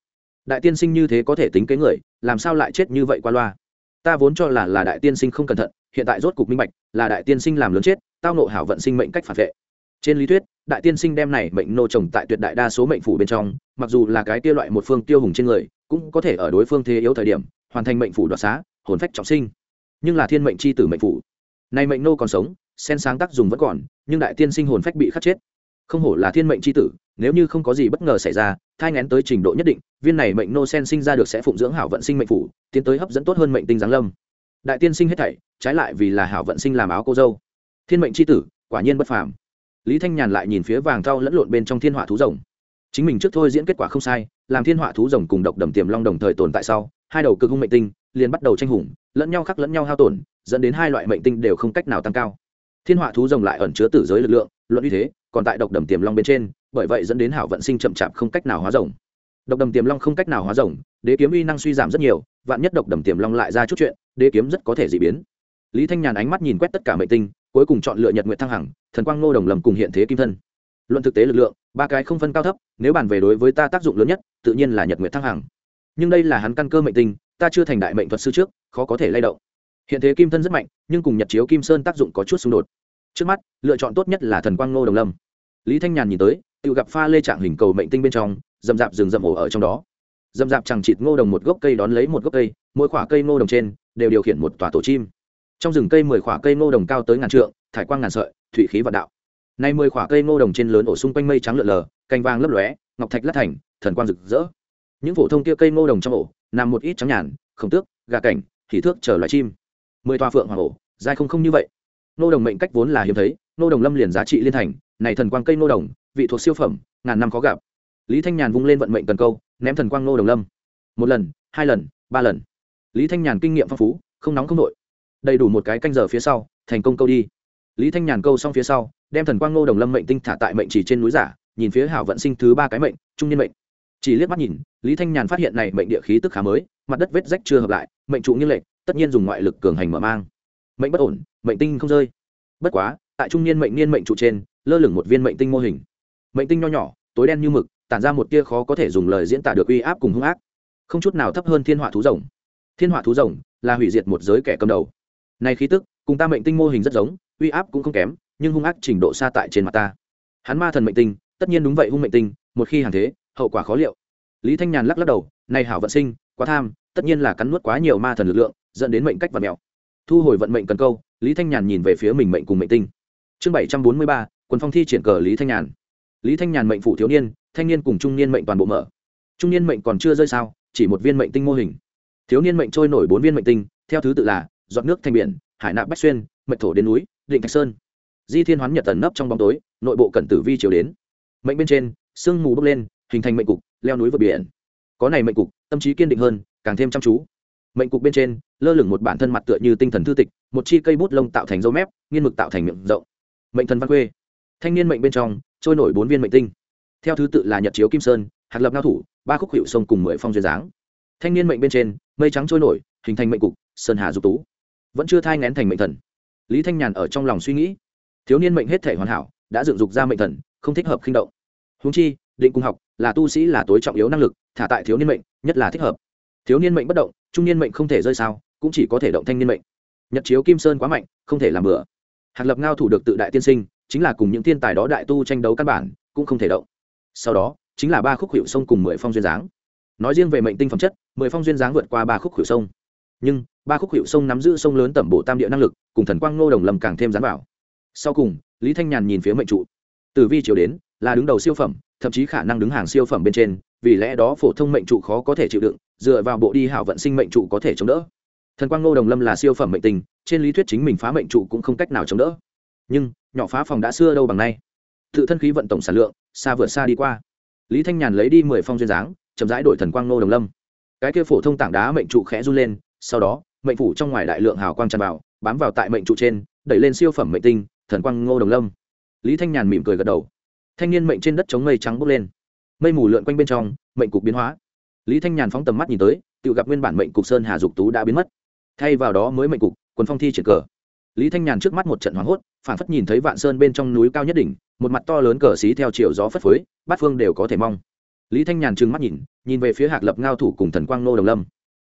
Đại tiên sinh như thế có thể tính kế người, làm sao lại chết như vậy qua loa? Ta vốn cho là là đại tiên sinh không cẩn thận, hiện tại rốt cục minh bạch, là đại tiên sinh làm lớn chết, tao nộ hảo vận sinh mệnh cách phản vệ. Trên lý thuyết, đại tiên sinh đem này mệnh nô trồng tại tuyệt đại đa số mệnh phủ bên trong, mặc dù là cái kia loại một phương tiêu hùng trên người, cũng có thể ở đối phương thế yếu thời điểm, hoàn thành mệnh phủ đoạt xá hồn phách trọng sinh. Nhưng là thiên mệnh c h i tử mệnh phủ. Nay mệnh nô còn sống, sen sáng tác dùng vẫn còn, nhưng đại tiên sinh hồn phách bị khắc chết. Không hổ là thiên mệnh c h i tử, nếu như không có gì bất ngờ xảy ra, thai ngén tới trình độ nhất định, viên này mệnh nô sen sinh ra được sẽ phụng dưỡng hảo vận sinh mệnh phủ, tiến tới hấp dẫn tốt hơn mệnh tinh giáng lâm. Đại tiên sinh hết thảy, trái lại vì là hảo vận sinh làm áo cô dâu. Thiên mệnh c h i tử, quả nhiên bất phàm. Lý thanh nhàn lại nhìn phía vàng thau lẫn lộn bên trong thiên họa thú rồng. Chính mình trước thôi diễn kết quả không sai, làm thiên họa thú rồng cùng độc đầm tiềm long đồng thời tồn tại sau, hai đầu cực hung mệnh tinh liền bắt đầu tranh hùng, lẫn nhau khắc lẫn nhau hao tổn, dẫn đến hai loại mệnh tinh đều không cách nào tăng cao. Thiên họa thú rồng lại ẩn chứa tử giới lực lượng, luận như thế, còn tại độc đầm tiềm long bên trên, bởi vậy dẫn đến hảo vận sinh chậm chạp không cách nào hóa rồng. Độc đầm tiềm long không cách nào hóa rồng, đế kiếm uy năng suy giảm rất nhiều, vạn nhất độc đầm tiềm long lại ra chút chuyện, đế kiếm rất có thể dị biến. Lý thanh nhàn ánh mắt nhìn quét tất cả mệnh tinh, cuối cùng chọn lựa nhật nguyện thăng hằng, thần quang ngô đồng lầm cùng hiện thế kim thân. Luận thực tế lực lượng, ba cái không phân cao thấp, nếu bàn về đối với ta tác dụng lớn nhất, tự nhiên là nhật nguyện thăng hằng. Nhưng đây là hắn căn cơ mệnh tinh ta chưa thành đại mệnh thuật sư trước, khó có thể lay động. Hiện thế kim thân rất mạnh, nhưng cùng nhật chiếu kim sơn tác dụng có chút xung đột. Trước mắt, lựa chọn tốt nhất là thần quang ngô đồng lâm. Lý thanh nhàn nhìn tới, tự gặp pha lê trạng hình cầu mệnh tinh bên trong dầm dạp rừng rậm ổ ở trong đó. Dầm dạp chẳng chịt ngô đồng một gốc cây đón lấy một gốc cây, mỗi khoả cây ngô đồng trên đều điều khiển một tòa tổ chim. Trong rừng cây mười khoả cây ngô đồng cao tới ngàn trượng, thải quang ngàn sợi, thủy khí vạn đạo. Nay mười khoả cây ngô đồng trên lớn ổ xung quanh mây trắng lượn lờ, cành vàng lấp lóe, ngọc thạch lát thành, thần quang rực rỡ. Những phổ thông kia cây ngô đồng trong ổ nằm một ít trắng nhàn, khổng tước, gà cảnh thì thước chờ loài chim. Mười toa phượng hoàng ổ, dài không không như vậy. Nô đồng mệnh cách vốn là hiếm thấy, nô đồng lâm liền giá trị liên thành, này thần quang cây nô đồng, vị thuộc siêu phẩm, ngàn năm khó gặp. Lý thanh nhàn vung lên vận mệnh cần câu, ném thần quang nô đồng lâm. Một lần, hai lần, ba lần. Lý thanh nhàn kinh nghiệm phong phú, không nóng không nội. Đầy đủ một cái canh giờ phía sau, thành công câu đi. Lý thanh nhàn câu xong phía sau, đem thần quang nô đồng lâm mệnh tinh thả tại mệnh chỉ trên núi giả, nhìn phía hảo vận sinh thứ ba cái mệnh, trung niên mệnh chỉ liếc mắt nhìn, lý thanh nhàn phát hiện này mệnh địa khí tức khá mới, mặt đất vết rách chưa hợp lại, mệnh trụ như lệch, tất nhiên dùng ngoại lực cường hành mở mang. Mệnh bất ổn, mệnh tinh không rơi. Bất quá, tại trung niên mệnh niên mệnh trụ trên, lơ lửng một viên mệnh tinh mô hình. Mệnh tinh nho nhỏ, tối đen như mực, tản ra một tia khó có thể dùng lời diễn tả được uy áp cùng hung ác. Không chút nào thấp hơn thiên họa thú rồng. Thiên họa thú rồng là hủy diệt một giới kẻ cầm đầu. Này khí tức, cùng ta mệnh tinh mô hình rất giống, uy áp cũng không kém, nhưng hung ác trình độ xa tại trên mặt ta. Hắn ma thần mệnh tinh, tất nhiên đúng vậy hung mệnh tinh, một khi hàng thế hậu quả khó liệu. Lý thanh nhàn lắc lắc đầu, này hảo vận sinh, quá tham, tất nhiên là cắn nuốt quá nhiều ma thần lực lượng, dẫn đến mệnh cách và mẹo. thu hồi vận mệnh cần câu, lý thanh nhàn nhìn về phía mình mệnh cùng mệnh tinh. Chương bảy trăm bốn mươi ba, quần phong thi triển cờ lý thanh nhàn. Lý thanh nhàn mệnh phủ thiếu niên, thanh niên cùng trung niên mệnh toàn bộ mở. Trung niên mệnh còn chưa rơi sao, chỉ một viên mệnh tinh mô hình. Thiếu niên mệnh trôi nổi bốn viên mệnh tinh, theo thứ tự là giọt nước thanh biển, hải nạp bách xuyên, mệnh thổ đến núi, định thạch sơn. Di thiên hoán nhật tần nấp trong bóng tối, nội bộ cẩn tử vi chiều đến. Mệnh bên trên, sương mù bốc lên hình thành mệnh cục, leo núi vượt biển. Có này mệnh cục, tâm trí kiên định hơn, càng thêm chăm chú. Mệnh cục bên trên, lơ lửng một bản thân mặt tựa như tinh thần thư tịch, một chi cây bút lông tạo thành dấu mép, nghiên mực tạo thành miệng rộng. Mệnh thần văn quê. Thanh niên mệnh bên trong, trôi nổi bốn viên mệnh tinh. Theo thứ tự là nhật chiếu kim sơn, hạt lập ngao thủ, ba khúc hiệu sông cùng mười phong duyên dáng. Thanh niên mệnh bên trên, mây trắng trôi nổi, hình thành mệnh cục, sơn hà dục tú. Vẫn chưa thai ngén thành mệnh thần. Lý thanh nhàn ở trong lòng suy nghĩ. Thiếu niên mệnh hết thể hoàn hảo, đã dựng dục ra mệnh thần, không thích hợp khinh động. Húng chi, định cung học là tu sĩ là tối trọng yếu năng lực, thả tại thiếu niên mệnh, nhất là thích hợp. Thiếu niên mệnh bất động, trung niên mệnh không thể rơi sao, cũng chỉ có thể động thanh niên mệnh. Nhật chiếu kim sơn quá mạnh, không thể làm bừa. Hạt lập ngao thủ được tự đại tiên sinh, chính là cùng những thiên tài đó đại tu tranh đấu căn bản, cũng không thể động. Sau đó, chính là ba khúc hiệu sông cùng mười phong duyên dáng. Nói riêng về mệnh tinh phẩm chất, mười phong duyên dáng vượt qua ba khúc hiệu sông. Nhưng, ba khúc hiệu sông nắm giữ sông lớn tẩm bộ tam địa năng lực, cùng thần quang ngô đồng lầm càng thêm dán vào. Sau cùng, lý thanh nhàn nhìn phía mệnh trụ. Từ vi chiều đến, là đứng đầu siêu phẩm thậm chí khả năng đứng hàng siêu phẩm bên trên, vì lẽ đó phổ thông mệnh trụ khó có thể chịu đựng, dựa vào bộ đi hảo vận sinh mệnh trụ có thể chống đỡ. Thần quang ngô đồng lâm là siêu phẩm mệnh tình, trên lý thuyết chính mình phá mệnh trụ cũng không cách nào chống đỡ. Nhưng, nhỏ phá phòng đã xưa đâu bằng nay. Tự thân khí vận tổng sản lượng, xa vượt xa đi qua. Lý thanh nhàn lấy đi mười phong duyên dáng, chậm rãi đổi thần quang ngô đồng lâm. Cái kia phổ thông tảng đá mệnh trụ khẽ run lên, sau đó, mệnh phủ trong ngoài đại lượng hào quang tràn vào, bám vào tại mệnh trụ trên, đẩy lên siêu phẩm mệnh tinh, thần quang ngô đồng lâm. Lý thanh nhàn mỉm cười gật đầu thanh niên mệnh trên đất chống mây trắng bốc lên. Mây mù lượn quanh bên trong, mệnh cục biến hóa. Lý thanh nhàn phóng tầm mắt nhìn tới, tự gặp nguyên bản mệnh cục sơn hà dục tú đã biến mất. Thay vào đó mới mệnh cục, quần phong thi triển cờ. Lý thanh nhàn trước mắt một trận hoảng hốt, phản phất nhìn thấy vạn sơn bên trong núi cao nhất đỉnh, một mặt to lớn cờ xí theo chiều gió phất phới, bát phương đều có thể mong. Lý thanh nhàn trừng mắt nhìn nhìn về phía hạc lập ngao thủ cùng thần quang nô đồng lâm.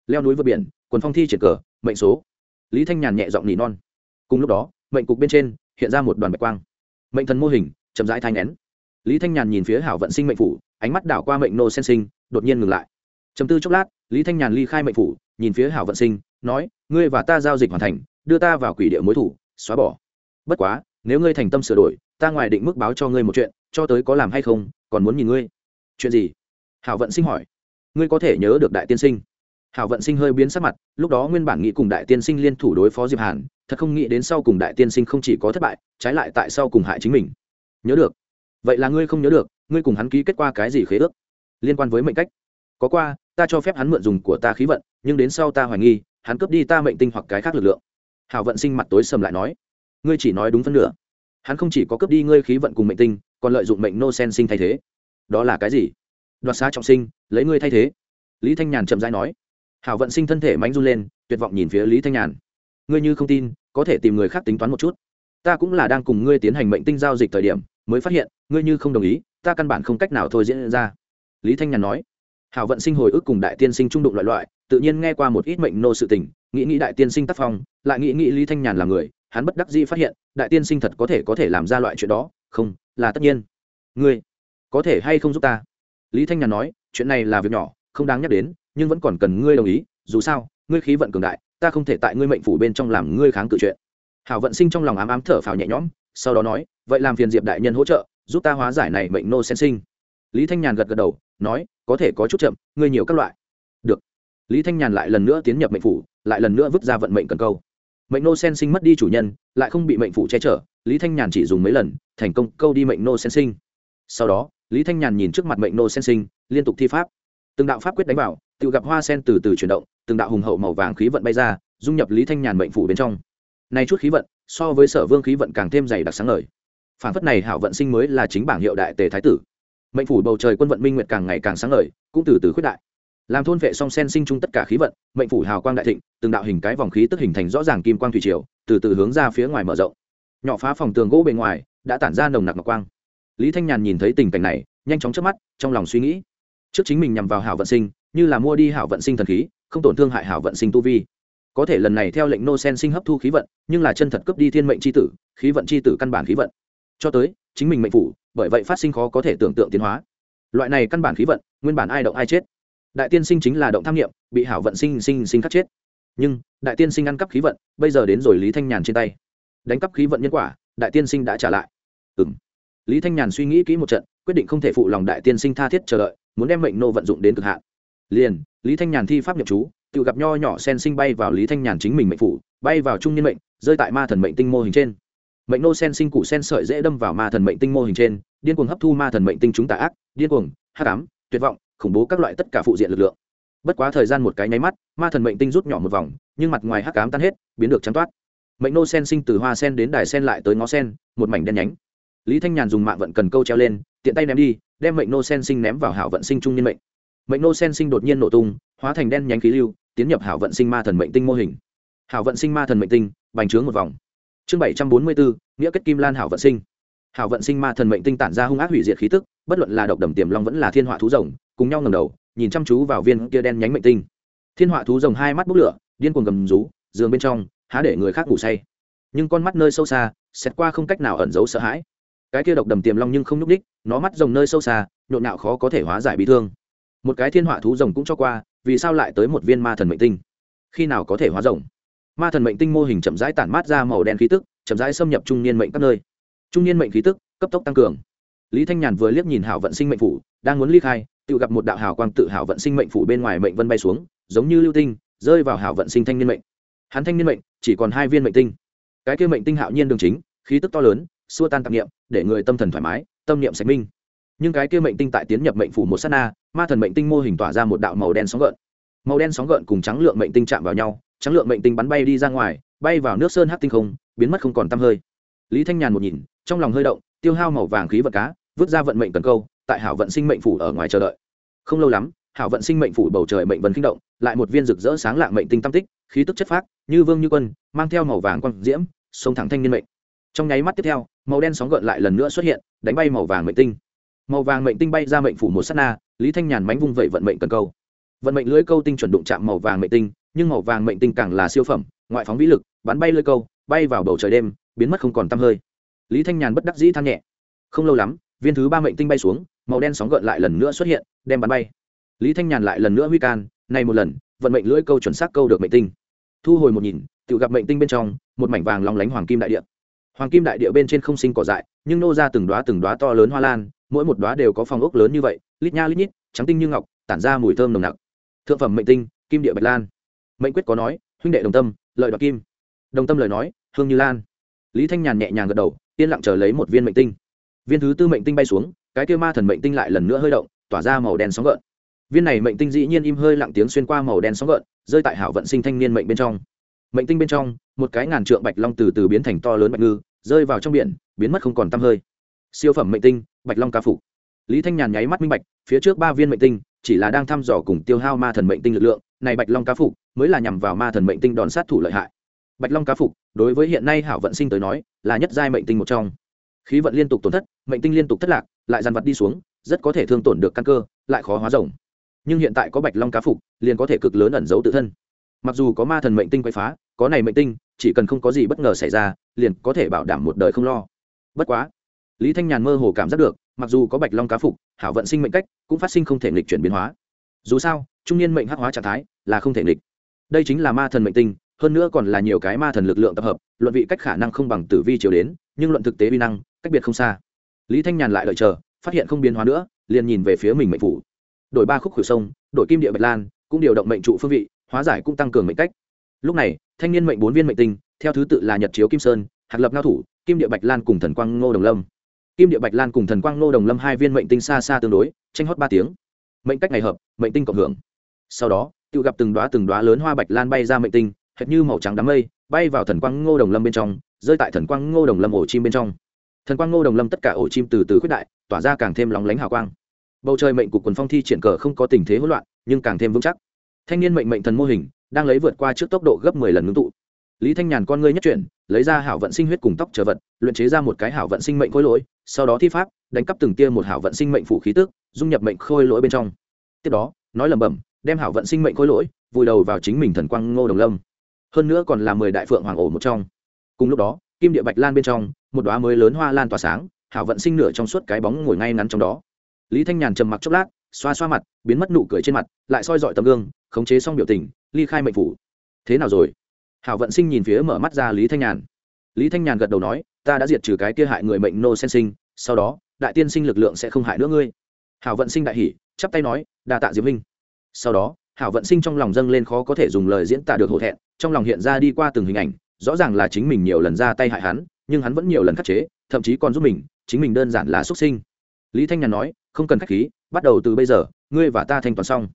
Leo núi vượt biển, quần phong thi triển cờ, mệnh số. Lý thanh nhàn nhẹ giọng nỉ non. Cùng lúc đó, mệnh cục bên trên, hiện ra một đoàn bạch quang. Mệnh thần mô hình, chậm rãi thanh n lý thanh nhàn nhìn phía hảo vận sinh mệnh phủ, ánh mắt đảo qua mệnh nô sen sinh, đột nhiên ngừng lại. Chấm tư chốc lát, lý thanh nhàn ly khai mệnh phủ, nhìn phía hảo vận sinh, nói, ngươi và ta giao dịch hoàn thành, đưa ta vào quỷ địa mối thủ, xóa bỏ. Bất quá, nếu ngươi thành tâm sửa đổi, ta ngoài định mức báo cho ngươi một chuyện, cho tới có làm hay không, còn muốn nhìn ngươi. Chuyện gì? Hảo vận sinh hỏi. Ngươi có thể nhớ được đại tiên sinh. Hảo vận sinh hơi biến sắc mặt, lúc đó nguyên bản nghĩ cùng đại tiên sinh liên thủ đối phó diệp hàn, thật không nghĩ đến sau cùng đại tiên sinh không chỉ có thất bại, trái lại tại sau cùng hại chính mình. Nhớ được vậy là ngươi không nhớ được, ngươi cùng hắn ký kết qua cái gì khế ước? Liên quan với mệnh cách. Có qua, ta cho phép hắn mượn dùng của ta khí vận, nhưng đến sau ta hoài nghi, hắn cướp đi ta mệnh tinh hoặc cái khác lực lượng. Hảo vận sinh mặt tối sầm lại nói. Ngươi chỉ nói đúng phân nửa. Hắn không chỉ có cướp đi ngươi khí vận cùng mệnh tinh, còn lợi dụng mệnh nô sen sinh thay thế. Đó là cái gì? Đoạt xá trọng sinh, lấy ngươi thay thế. Lý thanh nhàn chậm rãi nói. Hảo vận sinh thân thể mánh run lên, tuyệt vọng nhìn phía lý thanh nhàn. Ngươi như không tin, có thể tìm người khác tính toán một chút. Ta cũng là đang cùng ngươi tiến hành mệnh tinh giao dịch thời điểm mới phát hiện, ngươi như không đồng ý, ta căn bản không cách nào thôi diễn ra. Lý thanh nhàn nói. Hảo vận sinh hồi ức cùng đại tiên sinh trung đụng loại loại, tự nhiên nghe qua một ít mệnh nô sự tình, nghĩ nghĩ đại tiên sinh tác phong, lại nghĩ nghĩ lý thanh nhàn là người, hắn bất đắc dĩ phát hiện, đại tiên sinh thật có thể có thể làm ra loại chuyện đó, không, là tất nhiên. Ngươi có thể hay không giúp ta? Lý thanh nhàn nói, chuyện này là việc nhỏ, không đáng nhắc đến, nhưng vẫn còn cần ngươi đồng ý, dù sao, ngươi khí vận cường đại, ta không thể tại ngươi mệnh phủ bên trong làm ngươi kháng cự chuyện. Hảo vận sinh trong lòng ám ám thở phào nhẹ nhõm sau đó nói, vậy làm phiền diệp đại nhân hỗ trợ, giúp ta hóa giải này mệnh nô sen sinh. Lý thanh nhàn gật gật đầu, nói, có thể có chút chậm, ngươi nhiều các loại. Được. Lý thanh nhàn lại lần nữa tiến nhập mệnh phủ, lại lần nữa vứt ra vận mệnh cần câu. Mệnh nô sen sinh mất đi chủ nhân, lại không bị mệnh phủ che chở, lý thanh nhàn chỉ dùng mấy lần, thành công câu đi mệnh nô sen sinh. Sau đó, lý thanh nhàn nhìn trước mặt mệnh nô sen sinh, liên tục thi pháp. Từng đạo pháp quyết đánh vào tự gặp hoa sen từ từ chuyển động, từng đạo hùng hậu màu vàng khí vận bay ra, dung nhập lý thanh nhàn mệnh phủ bên trong. Nay chút khí vận so với sở vương khí vận càng thêm dày đặc sáng ngời. Phản phất này hảo vận sinh mới là chính bảng hiệu đại tề thái tử. Mệnh phủ bầu trời quân vận minh nguyệt càng ngày càng sáng ngời, cũng từ từ khuyết đại. Làm thôn vệ song sen sinh chung tất cả khí vận, mệnh phủ hào quang đại thịnh, từng đạo hình cái vòng khí tức hình thành rõ ràng kim quang thủy triều, từ từ hướng ra phía ngoài mở rộng. Nhỏ phá phòng tường gỗ bề ngoài, đã tản ra nồng nặc ngọc quang. Lý thanh nhàn nhìn thấy tình cảnh này, nhanh chóng trước mắt, trong lòng suy nghĩ. Trước chính mình nhằm vào hảo vận sinh, như là mua đi hảo vận sinh thần khí, không tổn thương hại hảo vận sinh tu vi có thể lần này theo lệnh nô sen sinh hấp thu khí vận, nhưng là chân thật cướp đi thiên mệnh c h i tử, khí vận c h i tử căn bản khí vận. Cho tới, chính mình mệnh phủ, bởi vậy phát sinh khó có thể tưởng tượng tiến hóa. Loại này căn bản khí vận, nguyên bản ai động ai chết. Đại tiên sinh chính là động tham nghiệm, bị hảo vận sinh sinh sinh khắc chết. Nhưng, đại tiên sinh ăn cắp khí vận, bây giờ đến rồi lý thanh nhàn trên tay. Đánh cắp khí vận nhân quả, đại tiên sinh đã trả lại. Ừ m lý thanh nhàn suy nghĩ kỹ một trận, quyết định không thể phụ lòng đại tiên sinh tha thiết chờ đợi, muốn đem mệnh nô vận dụng đến cực hạn. Liền, lý thanh nhàn thi pháp nhập chú tự gặp nho nhỏ sen sinh bay vào lý thanh nhàn chính mình mệnh phủ, bay vào trung niên mệnh, rơi tại ma thần mệnh tinh mô hình trên. Mệnh nô sen sinh cụ sen sợi dễ đâm vào ma thần mệnh tinh mô hình trên, điên cuồng hấp thu ma thần mệnh tinh chúng tà ác, điên cuồng, hắc ám, tuyệt vọng, khủng bố các loại tất cả phụ diện lực lượng. Bất quá thời gian một cái nháy mắt, ma thần mệnh tinh rút nhỏ một vòng, nhưng mặt ngoài hắc ám tan hết, biến được trắng toát. Mệnh nô sen sinh từ hoa sen đến đài sen lại tới ngó sen, một mảnh đen nhánh. Lý thanh nhàn dùng mạng vận cần câu treo lên, tiện tay ném đi, đem mệnh nô sen sinh ném vào hảo vận sinh trung niên mệnh. Mệnh nô sen sinh đột nhiên nổ tung, hóa thành đen nhánh khí lưu tiến nhập hảo vận sinh ma thần mệnh tinh mô hình. Hảo vận sinh ma thần mệnh tinh, bành trướng một vòng. Chương bảy trăm bốn mươi bốn nghĩa kết kim lan hảo vận sinh. Hảo vận sinh ma thần mệnh tinh tản ra hung ác hủy diệt khí tức, bất luận là độc đầm tiềm long vẫn là thiên họa thú rồng, cùng nhau ngầm đầu, nhìn chăm chú vào viên kia đen nhánh mệnh tinh. Thiên họa thú rồng hai mắt bốc lửa, điên cuồng gầm rú, giường bên trong, há để người khác ngủ say. Nhưng con mắt nơi sâu xa, xét qua không cách nào ẩn giấu sợ hãi. Cái kia độc đầm tiềm long nhưng không nhúc ních nó mắt rồng nơi sâu xa, nhộn nhạo khó có thể hóa giải bị thương. Một cái thiên họa thú rồng cũng cho qua vì sao lại tới một viên ma thần mệnh tinh? Khi nào có thể hóa rồng? Ma thần mệnh tinh mô hình chậm rãi tản mát ra màu đen khí tức, chậm rãi xâm nhập trung niên mệnh các nơi. Trung niên mệnh khí tức, cấp tốc tăng cường. Lý thanh nhàn vừa liếc nhìn hảo vận sinh mệnh phủ, đang muốn ly khai, tự gặp một đạo hảo quang tự hảo vận sinh mệnh phủ bên ngoài mệnh vân bay xuống, giống như lưu tinh, rơi vào hảo vận sinh thanh niên mệnh. Hắn thanh niên mệnh, chỉ còn hai viên mệnh tinh. Cái kia mệnh tinh hạo nhiên đường chính, khí tức to lớn, xua tan tạp niệm, để người tâm thần thoải mái, tâm niệm sạch minh nhưng cái kia mệnh tinh tại tiến nhập mệnh phủ một sát na, ma thần mệnh tinh mô hình tỏa ra một đạo màu đen sóng gợn. Màu đen sóng gợn cùng trắng lượng mệnh tinh chạm vào nhau, trắng lượng mệnh tinh bắn bay đi ra ngoài, bay vào nước sơn hát tinh không, biến mất không còn t hơi. Lý thanh nhàn một nhìn, trong lòng hơi động, tiêu hao màu vàng khí vật cá, vứt ra vận mệnh cần câu, tại hảo vận sinh mệnh phủ ở ngoài chờ đợi. Không lâu lắm, hảo vận sinh mệnh phủ bầu trời mệnh vân kinh động, lại một viên rực rỡ sáng lạng mệnh tinh tam tích, khí tức chất phát như vương như quân, mang theo màu vàng quang diễm sông thẳng thanh niên mệnh. Trong nháy mắt tiếp theo, màu đen sóng gợn lại lần nữa xuất hiện, đánh bay màu vàng mệnh tinh màu vàng mệnh tinh bay ra mệnh phủ một s á t na, lý thanh nhàn mánh vung vẩy vận mệnh cần câu. Vận mệnh lưới câu tinh chuẩn đụng chạm màu vàng mệnh tinh, nhưng màu vàng mệnh tinh càng là siêu phẩm, ngoại phóng vĩ lực, bắn bay lưới câu, bay vào bầu trời đêm, biến mất không còn tăm hơi. Lý thanh nhàn bất đắc dĩ than nhẹ. Không lâu lắm, viên thứ ba mệnh tinh bay xuống, màu đen sóng gợn lại lần nữa xuất hiện, đem bắn bay. Lý thanh nhàn lại lần nữa huy can nay một lần, vận mệnh lưỡi câu chuẩn xác câu được mệnh tinh. Thu hồi một nhìn, tự gặp mệnh tinh bên trong, một mảnh vàng lòng lánh hoàng kim đại địa. Hoàng kim đại địa bên trên không sinh cỏ dại, nhưng nô ra từng đoá từng đoá to lớn hoa lan mỗi một đóa đều có phòng ốc lớn như vậy, lít nha lít nhít, trắng tinh như ngọc, tản ra mùi thơm nồng nặc. Thượng phẩm mệnh tinh, kim địa bạch lan. Mệnh quyết có nói, huynh đệ đồng tâm, lợi đoạt kim. Đồng tâm lời nói, hương như lan. Lý thanh nhàn nhẹ nhàng gật đầu, yên lặng chờ lấy một viên mệnh tinh. Viên thứ tư mệnh tinh bay xuống, cái kia ma thần mệnh tinh lại lần nữa hơi động, tỏa ra màu đen sóng gợn. Viên này mệnh tinh dĩ nhiên im hơi lặng tiếng xuyên qua màu đen sóng gợn, rơi tại hảo vận sinh thanh niên mệnh bên trong. Mệnh tinh bên trong, một cái ngàn trượng bạch long từ từ biến thành to lớn bạch ngư, rơi vào trong biển, biến mất không còn t hơi siêu phẩm mệnh tinh, bạch long ca phục. Lý thanh nhàn nháy mắt minh bạch, phía trước ba viên mệnh tinh chỉ là đang thăm dò cùng tiêu hao ma thần mệnh tinh lực lượng, này bạch long cá phục mới là nhằm vào ma thần mệnh tinh đòn sát thủ lợi hại. Bạch long cá phục, đối với hiện nay hảo vận sinh tới nói, là nhất giai mệnh tinh một trong. Khí vận liên tục tổn thất, mệnh tinh liên tục thất lạc, lại dàn vật đi xuống, rất có thể thương tổn được căn cơ, lại khó hóa rồng nhưng hiện tại có bạch long cá phục, liền có thể cực lớn ẩn giấu tự thân. Mặc dù có ma thần mệnh tinh quay phá, có này mệnh tinh, chỉ cần không có gì bất ngờ xảy ra, liền có thể bảo đảm một đời không lo. Bất quá lý thanh nhàn mơ hồ cảm giác được, mặc dù có bạch long cá phục, hảo vận sinh mệnh cách, cũng phát sinh không thể nghịch chuyển biến hóa. Dù sao, trung niên mệnh hắc hóa trạng thái là không thể nghịch. Đây chính là ma thần mệnh tinh, hơn nữa còn là nhiều cái ma thần lực lượng tập hợp, luận vị cách khả năng không bằng tử vi chiều đến, nhưng luận thực tế vi năng, cách biệt không xa. Lý thanh nhàn lại đợi chờ, phát hiện không biến hóa nữa, liền nhìn về phía mình mệnh phủ. Đổi ba khúc khử sông, đổi kim địa bạch lan, cũng điều động mệnh trụ phương vị, hóa giải cũng tăng cường mệnh cách. Lúc này, thanh niên mệnh bốn viên mệnh tinh, theo thứ tự là nhật chiếu kim sơn hạt lập ngao thủ, kim địa bạch lan cùng thần quang ngô đồng lâm kim địa bạch lan cùng thần quang nô đồng lâm hai viên mệnh tinh xa xa tương đối, tranh hót ba tiếng. Mệnh cách ngày hợp, mệnh tinh cộng hưởng. Sau đó, tự gặp từng đoá từng đoá lớn hoa bạch lan bay ra mệnh tinh, hệt như màu trắng đám mây, bay vào thần quang ngô đồng lâm bên trong, rơi tại thần quang ngô đồng lâm ổ chim bên trong. Thần quang ngô đồng lâm tất cả ổ chim từ từ khuyết đại, tỏa ra càng thêm lóng lánh hào quang. Bầu trời mệnh cục quần phong thi triển cờ không có tình thế hỗn loạn, nhưng càng thêm vững chắc. Thanh niên mệnh mệnh thần mô hình, đang lấy vượt qua trước tốc độ gấp mười lần ngưng tụ lý thanh nhàn con ngươi nhất chuyển, lấy ra hảo vận sinh huyết cùng tóc trở vật, luyện chế ra một cái hảo vận sinh mệnh khối lỗi, sau đó thi pháp, đánh cắp từng tia một hảo vận sinh mệnh phủ khí tức, dung nhập mệnh khôi lỗi bên trong. Tiếp đó, nói lẩm bẩm, đem hảo vận sinh mệnh khối lỗi, vùi đầu vào chính mình thần quang ngô đồng lâm. Hơn nữa còn là mười đại phượng hoàng ổ một trong. Cùng lúc đó, kim địa bạch lan bên trong, một đoá mới lớn hoa lan tỏa sáng, hảo vận sinh nửa trong suốt cái bóng ngồi ngay ngắn trong đó. Lý thanh nhàn trầm mặc chốc lát, xoa xoa mặt, biến mất nụ cười trên mặt, lại soi dọi tấm gương, khống chế xong biểu tình, ly khai mệnh phủ. Thế nào rồi? Hảo vận sinh nhìn phía mở mắt ra lý thanh nhàn. Lý thanh nhàn gật đầu nói, ta đã diệt trừ cái kia hại người mệnh nô sen sinh, sau đó, đại tiên sinh lực lượng sẽ không hại nữa ngươi. Hảo vận sinh đại hỉ, chắp tay nói, đa tạ diễm minh sau đó, hảo vận sinh trong lòng dâng lên khó có thể dùng lời diễn tả được hổ thẹn, trong lòng hiện ra đi qua từng hình ảnh, rõ ràng là chính mình nhiều lần ra tay hại hắn, nhưng hắn vẫn nhiều lần khắc chế, thậm chí còn giúp mình, chính mình đơn giản là xuất sinh. Lý thanh nhàn nói, không cần k h á c h khí, bắt đầu từ bây giờ, ngươi và ta thanh toán xong.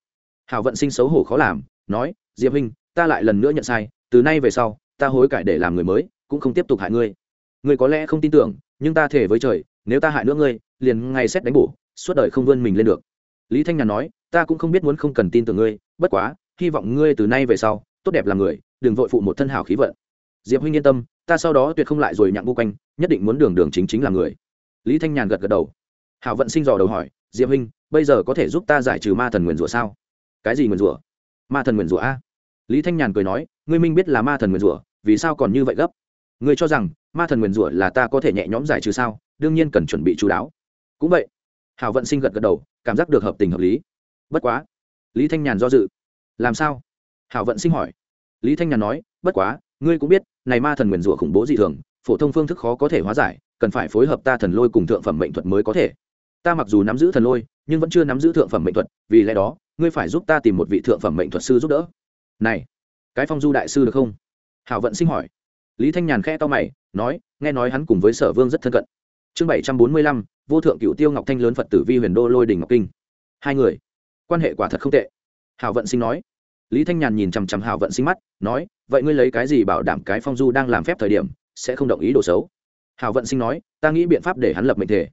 Hảo vận sinh xấu hổ khó làm, nói, diệp huynh, ta lại lần nữa nhận sai từ nay về sau, ta hối cải để làm người mới, cũng không tiếp tục hại ngươi. Ngươi có lẽ không tin tưởng, nhưng ta thể với trời, nếu ta hại nữa ngươi, liền ngay xét đánh bổ, suốt đời không vươn mình lên được. Lý thanh nhàn nói, ta cũng không biết muốn không cần tin tưởng ngươi, bất quá, hy vọng ngươi từ nay về sau, tốt đẹp làm người, đừng vội phụ một thân hảo khí vận. Diệp huynh yên tâm, ta sau đó tuyệt không lại rồi nhặng bu quanh, nhất định muốn đường đường chính chính làm người. Lý thanh nhàn gật gật đầu. Hảo vận sinh dò đầu hỏi, diệp huynh, bây giờ có thể giúp ta giải trừ ma thần nguyền rủa sao? Cái gì nguyền rủa? Ma thần nguyền rủa a. Lý thanh nhàn cười nói ngươi minh biết là ma thần nguyền rủa, vì sao còn như vậy gấp? Ngươi cho rằng, ma thần nguyền rủa là ta có thể nhẹ nhõm giải trừ sao? Đương nhiên cần chuẩn bị chú đáo. Cũng vậy. Hảo vận sinh gật gật đầu, cảm giác được hợp tình hợp lý. Bất quá. Lý thanh nhàn do dự. Làm sao? Hảo vận sinh hỏi. Lý thanh nhàn nói, bất quá, ngươi cũng biết, này ma thần nguyền rủa khủng bố dị thường, phổ thông phương thức khó có thể hóa giải, cần phải phối hợp ta thần lôi cùng thượng phẩm mệnh thuật mới có thể. Ta mặc dù nắm giữ thần lôi, nhưng vẫn chưa nắm giữ thượng phẩm mệnh thuật, vì lẽ đó, ngươi phải giúp ta tìm một vị thượng phẩm mệnh thuật sư giúp đỡ. Này cái phong du đại sư được không? Hảo vận sinh hỏi. Lý thanh nhàn khe to mày, nói, nghe nói hắn cùng với sở vương rất thân cận. Chương bảy trăm bốn mươi lăm, vô thượng cựu tiêu ngọc thanh lớn phật tử vi huyền đô lôi đình ngọc kinh. Hai người. Quan hệ quả thật không tệ. Hảo vận sinh nói. Lý thanh nhàn nhìn chằm chằm hảo vận sinh mắt, nói, vậy ngươi lấy cái gì bảo đảm cái phong du đang làm phép thời điểm, sẽ không đồng ý đồ xấu? Hảo vận sinh nói, ta nghĩ biện pháp để hắn lập mệnh thể.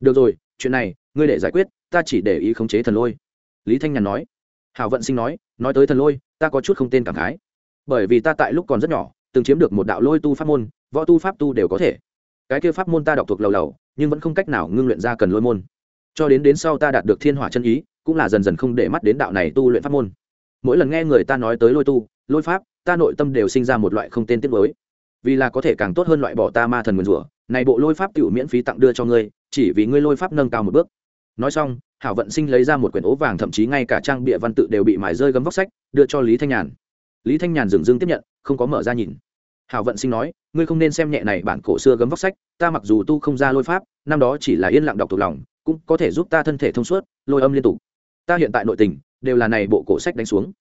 Được rồi, chuyện này, ngươi để giải quyết, ta chỉ để ý khống chế thần lôi. Lý thanh nhàn nói. Hảo vận sinh nói nói tới thần lôi, ta có chút không tên cảm khái bởi vì ta tại lúc còn rất nhỏ, từng chiếm được một đạo lôi tu pháp môn, võ tu pháp tu đều có thể. Cái kia pháp môn ta đọc thuộc lầu lầu, nhưng vẫn không cách nào ngưng luyện ra cần lôi môn. Cho đến đến sau ta đạt được thiên hỏa chân ý, cũng là dần dần không để mắt đến đạo này tu luyện pháp môn. Mỗi lần nghe người ta nói tới lôi tu, lôi pháp, ta nội tâm đều sinh ra một loại không tên tiết mới. Vì là có thể càng tốt hơn loại bỏ ta ma thần nguyền rủa, này bộ lôi pháp tiểu miễn phí tặng đưa cho ngươi, chỉ vì ngươi lôi pháp nâng cao một bước. Nói xong, hảo vận sinh lấy ra một quyển ố vàng, thậm chí ngay cả trang bịa văn tự đều bị mài rơi gấm vóc sách, đưa cho lý thanh nhàn lý thanh nhàn dừng dưng tiếp nhận, không có mở ra nhìn. Hảo vận sinh nói, ngươi không nên xem nhẹ này bản cổ xưa gấm vóc sách, ta mặc dù tu không ra lôi pháp, năm đó chỉ là yên lặng đọc thuộc lòng, cũng có thể giúp ta thân thể thông suốt, lôi âm liên tục. Ta hiện tại nội tình, đều là này bộ cổ sách đánh xuống.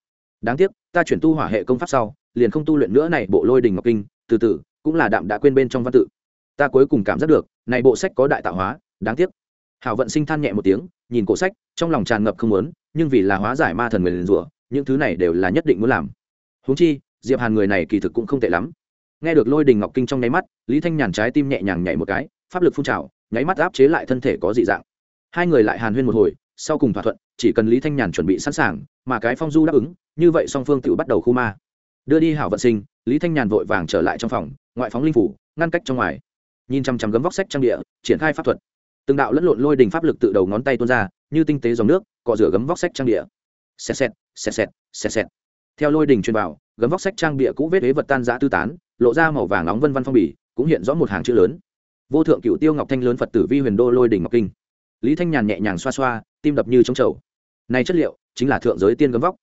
Đáng tiếc, ta chuyển tu hỏa hệ công pháp sau, liền không tu luyện nữa này bộ lôi đình ngọc kinh, từ từ, cũng là đạm đã quên bên trong văn tự. Ta cuối cùng cảm giác được, này bộ sách có đại tạo hóa, đáng tiếc. Hảo vận sinh than nhẹ một tiếng, nhìn cổ sách, trong lòng tràn ngập không muốn, nhưng vì là hóa giải ma thần người liền rủa, những thứ này đều là nhất định muốn làm huống chi, diệp hàn người này kỳ thực cũng không tệ lắm. Nghe được lôi đình ngọc kinh trong nháy mắt, lý thanh nhàn trái tim nhẹ nhàng nhảy một cái, pháp lực phun trào, nháy mắt áp chế lại thân thể có dị dạng. Hai người lại hàn huyên một hồi, sau cùng thỏa thuận, chỉ cần lý thanh nhàn chuẩn bị sẵn sàng, mà cái phong du đáp ứng, như vậy song phương tự bắt đầu khu ma. Đưa đi hảo vận sinh, lý thanh nhàn vội vàng trở lại trong phòng, ngoại phóng linh phủ, ngăn cách trong ngoài. Nhìn chằm chằm gấm vóc sách trang địa, triển khai pháp thuật. Từng đạo lẫn lộn lôi đình pháp lực tự đầu ngón tay tuôn ra, như tinh tế dòng nước, cọ rửa gấm vóc sách trang địa. Xẹt xẹt xẹt xẹt xẹt xẹt theo lôi đình truyền vào, gấm vóc sách trang bịa cũ vết ế vật tan giã tư tán, lộ ra màu vàng nóng vân văn phong bì, cũng hiện rõ một hàng chữ lớn. Vô thượng cựu tiêu ngọc thanh lớn phật tử vi huyền đô lôi đình ngọc kinh. Lý thanh nhàn nhẹ nhàng xoa xoa, tim đập như trong trầu. Này chất liệu, chính là thượng giới tiên gấm vóc.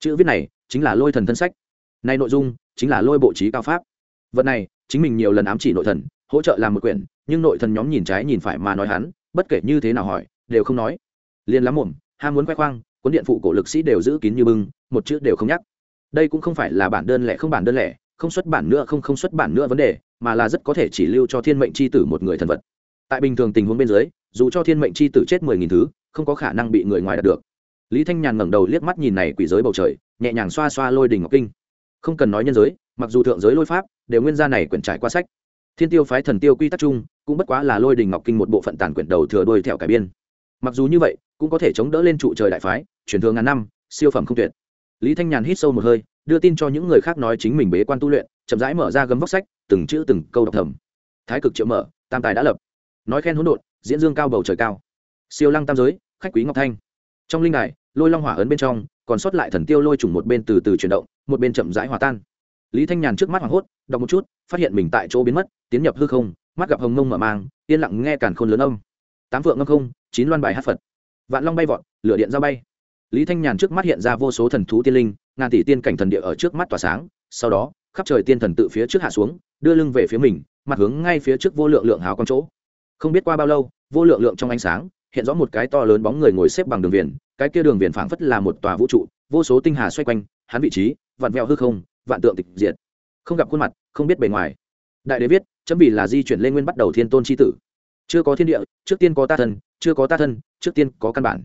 Chữ viết này, chính là lôi thần thân sách. Này nội dung, chính là lôi bộ trí cao pháp. Vật này, chính mình nhiều lần ám chỉ nội thần, hỗ trợ làm một quyển, nhưng nội thần nhóm nhìn trái nhìn phải mà nói hắn, bất kể như thế nào hỏi, đều không nói. Liền lắm mồm, ham muốn khoe khoang, cuốn điện phụ cổ lực sĩ đều giữ kín như bưng, một chữ đều không nhắc đây cũng không phải là bản đơn lẻ không bản đơn lẻ, không xuất bản nữa không không xuất bản nữa vấn đề, mà là rất có thể chỉ lưu cho thiên mệnh c h i tử một người thần vật. Tại bình thường tình huống bên dưới, dù cho thiên mệnh c h i tử chết mười nghìn thứ, không có khả năng bị người ngoài đạt được. Lý thanh nhàn ngẩng đầu liếc mắt nhìn này quỷ giới bầu trời, nhẹ nhàng xoa xoa lôi đình ngọc kinh. Không cần nói nhân giới, mặc dù thượng giới lôi pháp, đều nguyên gia này quyển trải qua sách. Thiên tiêu phái thần tiêu quy tắc chung, cũng bất quá là lôi đình ngọc kinh một bộ phận tàn quyển đầu thừa đôi theo cải biên. Mặc dù như vậy, cũng có thể chống đỡ lên trụ trời đại phái, truyền thường ngàn năm, siêu phẩm không tuyệt lý thanh nhàn hít sâu một hơi, đưa tin cho những người khác nói chính mình bế quan tu luyện, chậm rãi mở ra gấm vóc sách, từng chữ từng câu đọc thầm. Thái cực triệu mở, tam tài đã lập. Nói khen hỗn độn, diễn dương cao bầu trời cao. Siêu lăng tam giới, khách quý ngọc thanh. Trong linh đài, lôi long hỏa ấn bên trong, còn sót lại thần tiêu lôi trùng một bên từ từ chuyển động, một bên chậm rãi hòa tan. Lý thanh nhàn trước mắt hoảng hốt, đọc một chút, phát hiện mình tại chỗ biến mất, tiến nhập hư không, mắt gặp hồng mông mở mang, yên lặng nghe càn khôn lớn âm. Tám vượng ngâm không, chín loan bài hát phật. Vạn long bay vọt, lửa điện ra bay lý thanh nhàn trước mắt hiện ra vô số thần thú tiên linh, ngàn tỷ tiên cảnh thần địa ở trước mắt tỏa sáng, sau đó, khắp trời tiên thần tự phía trước hạ xuống, đưa lưng về phía mình, mặt hướng ngay phía trước vô lượng lượng hào con chỗ. Không biết qua bao lâu, vô lượng lượng trong ánh sáng, hiện rõ một cái to lớn bóng người ngồi xếp bằng đường viền, cái kia đường viền phảng phất là một tòa vũ trụ, vô số tinh hà xoay quanh, hắn vị trí, vạn vẹo hư không, vạn tượng tịch diệt. Không gặp khuôn mặt, không biết bề ngoài. Đại đế viết, chấm vì là di chuyển lên nguyên bắt đầu thiên tôn tri tử. Chưa có thiên địa, trước tiên có ta thân, chưa có ta thân, trước tiên có căn bản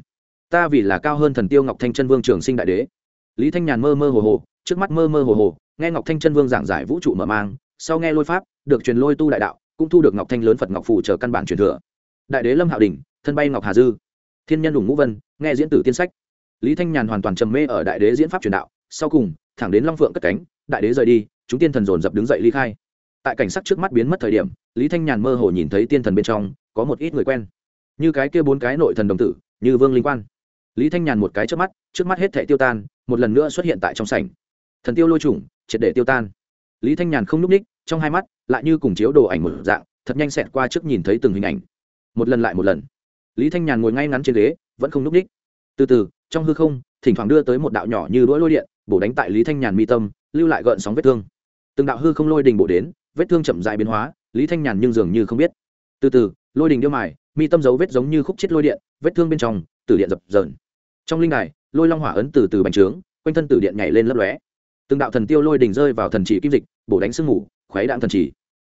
ta vì là cao hơn thần tiêu ngọc thanh chân vương trường sinh đại đế. Lý thanh nhàn mơ mơ hồ hồ, trước mắt mơ mơ hồ hồ, nghe ngọc thanh chân vương giảng giải vũ trụ mở mang, sau nghe lôi pháp, được truyền lôi tu đại đạo, cũng thu được ngọc thanh lớn phật ngọc phủ chờ căn bản truyền thừa. Đại đế lâm hạo đình thân bay ngọc hà dư. Thiên nhân đủng ngũ vân, nghe diễn tử tiên sách. Lý thanh nhàn hoàn toàn trầm mê ở đại đế diễn pháp truyền đạo, sau cùng, thẳng đến long phượng cất cánh, đại đế rời đi, chúng tiên thần dồn dập đứng dậy ly khai. Tại cảnh sắc trước mắt biến mất thời điểm, lý thanh nhàn mơ hồ nhìn thấy tiên thần bên trong, có một ít người quen. Như cái kia bốn cái nội thần đồng tử, như vương linh quan lý thanh nhàn một cái trước mắt trước mắt hết thể tiêu tan, một lần nữa xuất hiện tại trong sảnh. Thần tiêu lôi trùng triệt để tiêu tan. Lý thanh nhàn không n ú c ních, trong hai mắt lại như cùng chiếu đồ ảnh một dạng, thật nhanh xẹt qua trước nhìn thấy từng hình ảnh. Một lần lại một lần. Lý thanh nhàn ngồi ngay ngắn trên ghế, vẫn không n ú c ních. Từ từ, trong hư không, thỉnh thoảng đưa tới một đạo nhỏ như đũa lôi điện, bổ đánh tại lý thanh nhàn mi tâm, lưu lại gợn sóng vết thương. Từng đạo hư không lôi đình bổ đến, vết thương chậm dại biến hóa, lý thanh nhàn nhưng dường như không biết. Từ từ, lôi đình điêu mài, mi tâm dấu vết giống như khúc chết lôi điện, vết thương bên trong, tử điện dập dờn trong linh đài, lôi long hỏa ấn từ từ bành trướng, quanh thân tử điện nhảy lên lấp lóe. Từng đạo thần tiêu lôi đỉnh rơi vào thần chỉ kim dịch, bổ đánh sương mù, khuấy đạn thần chỉ.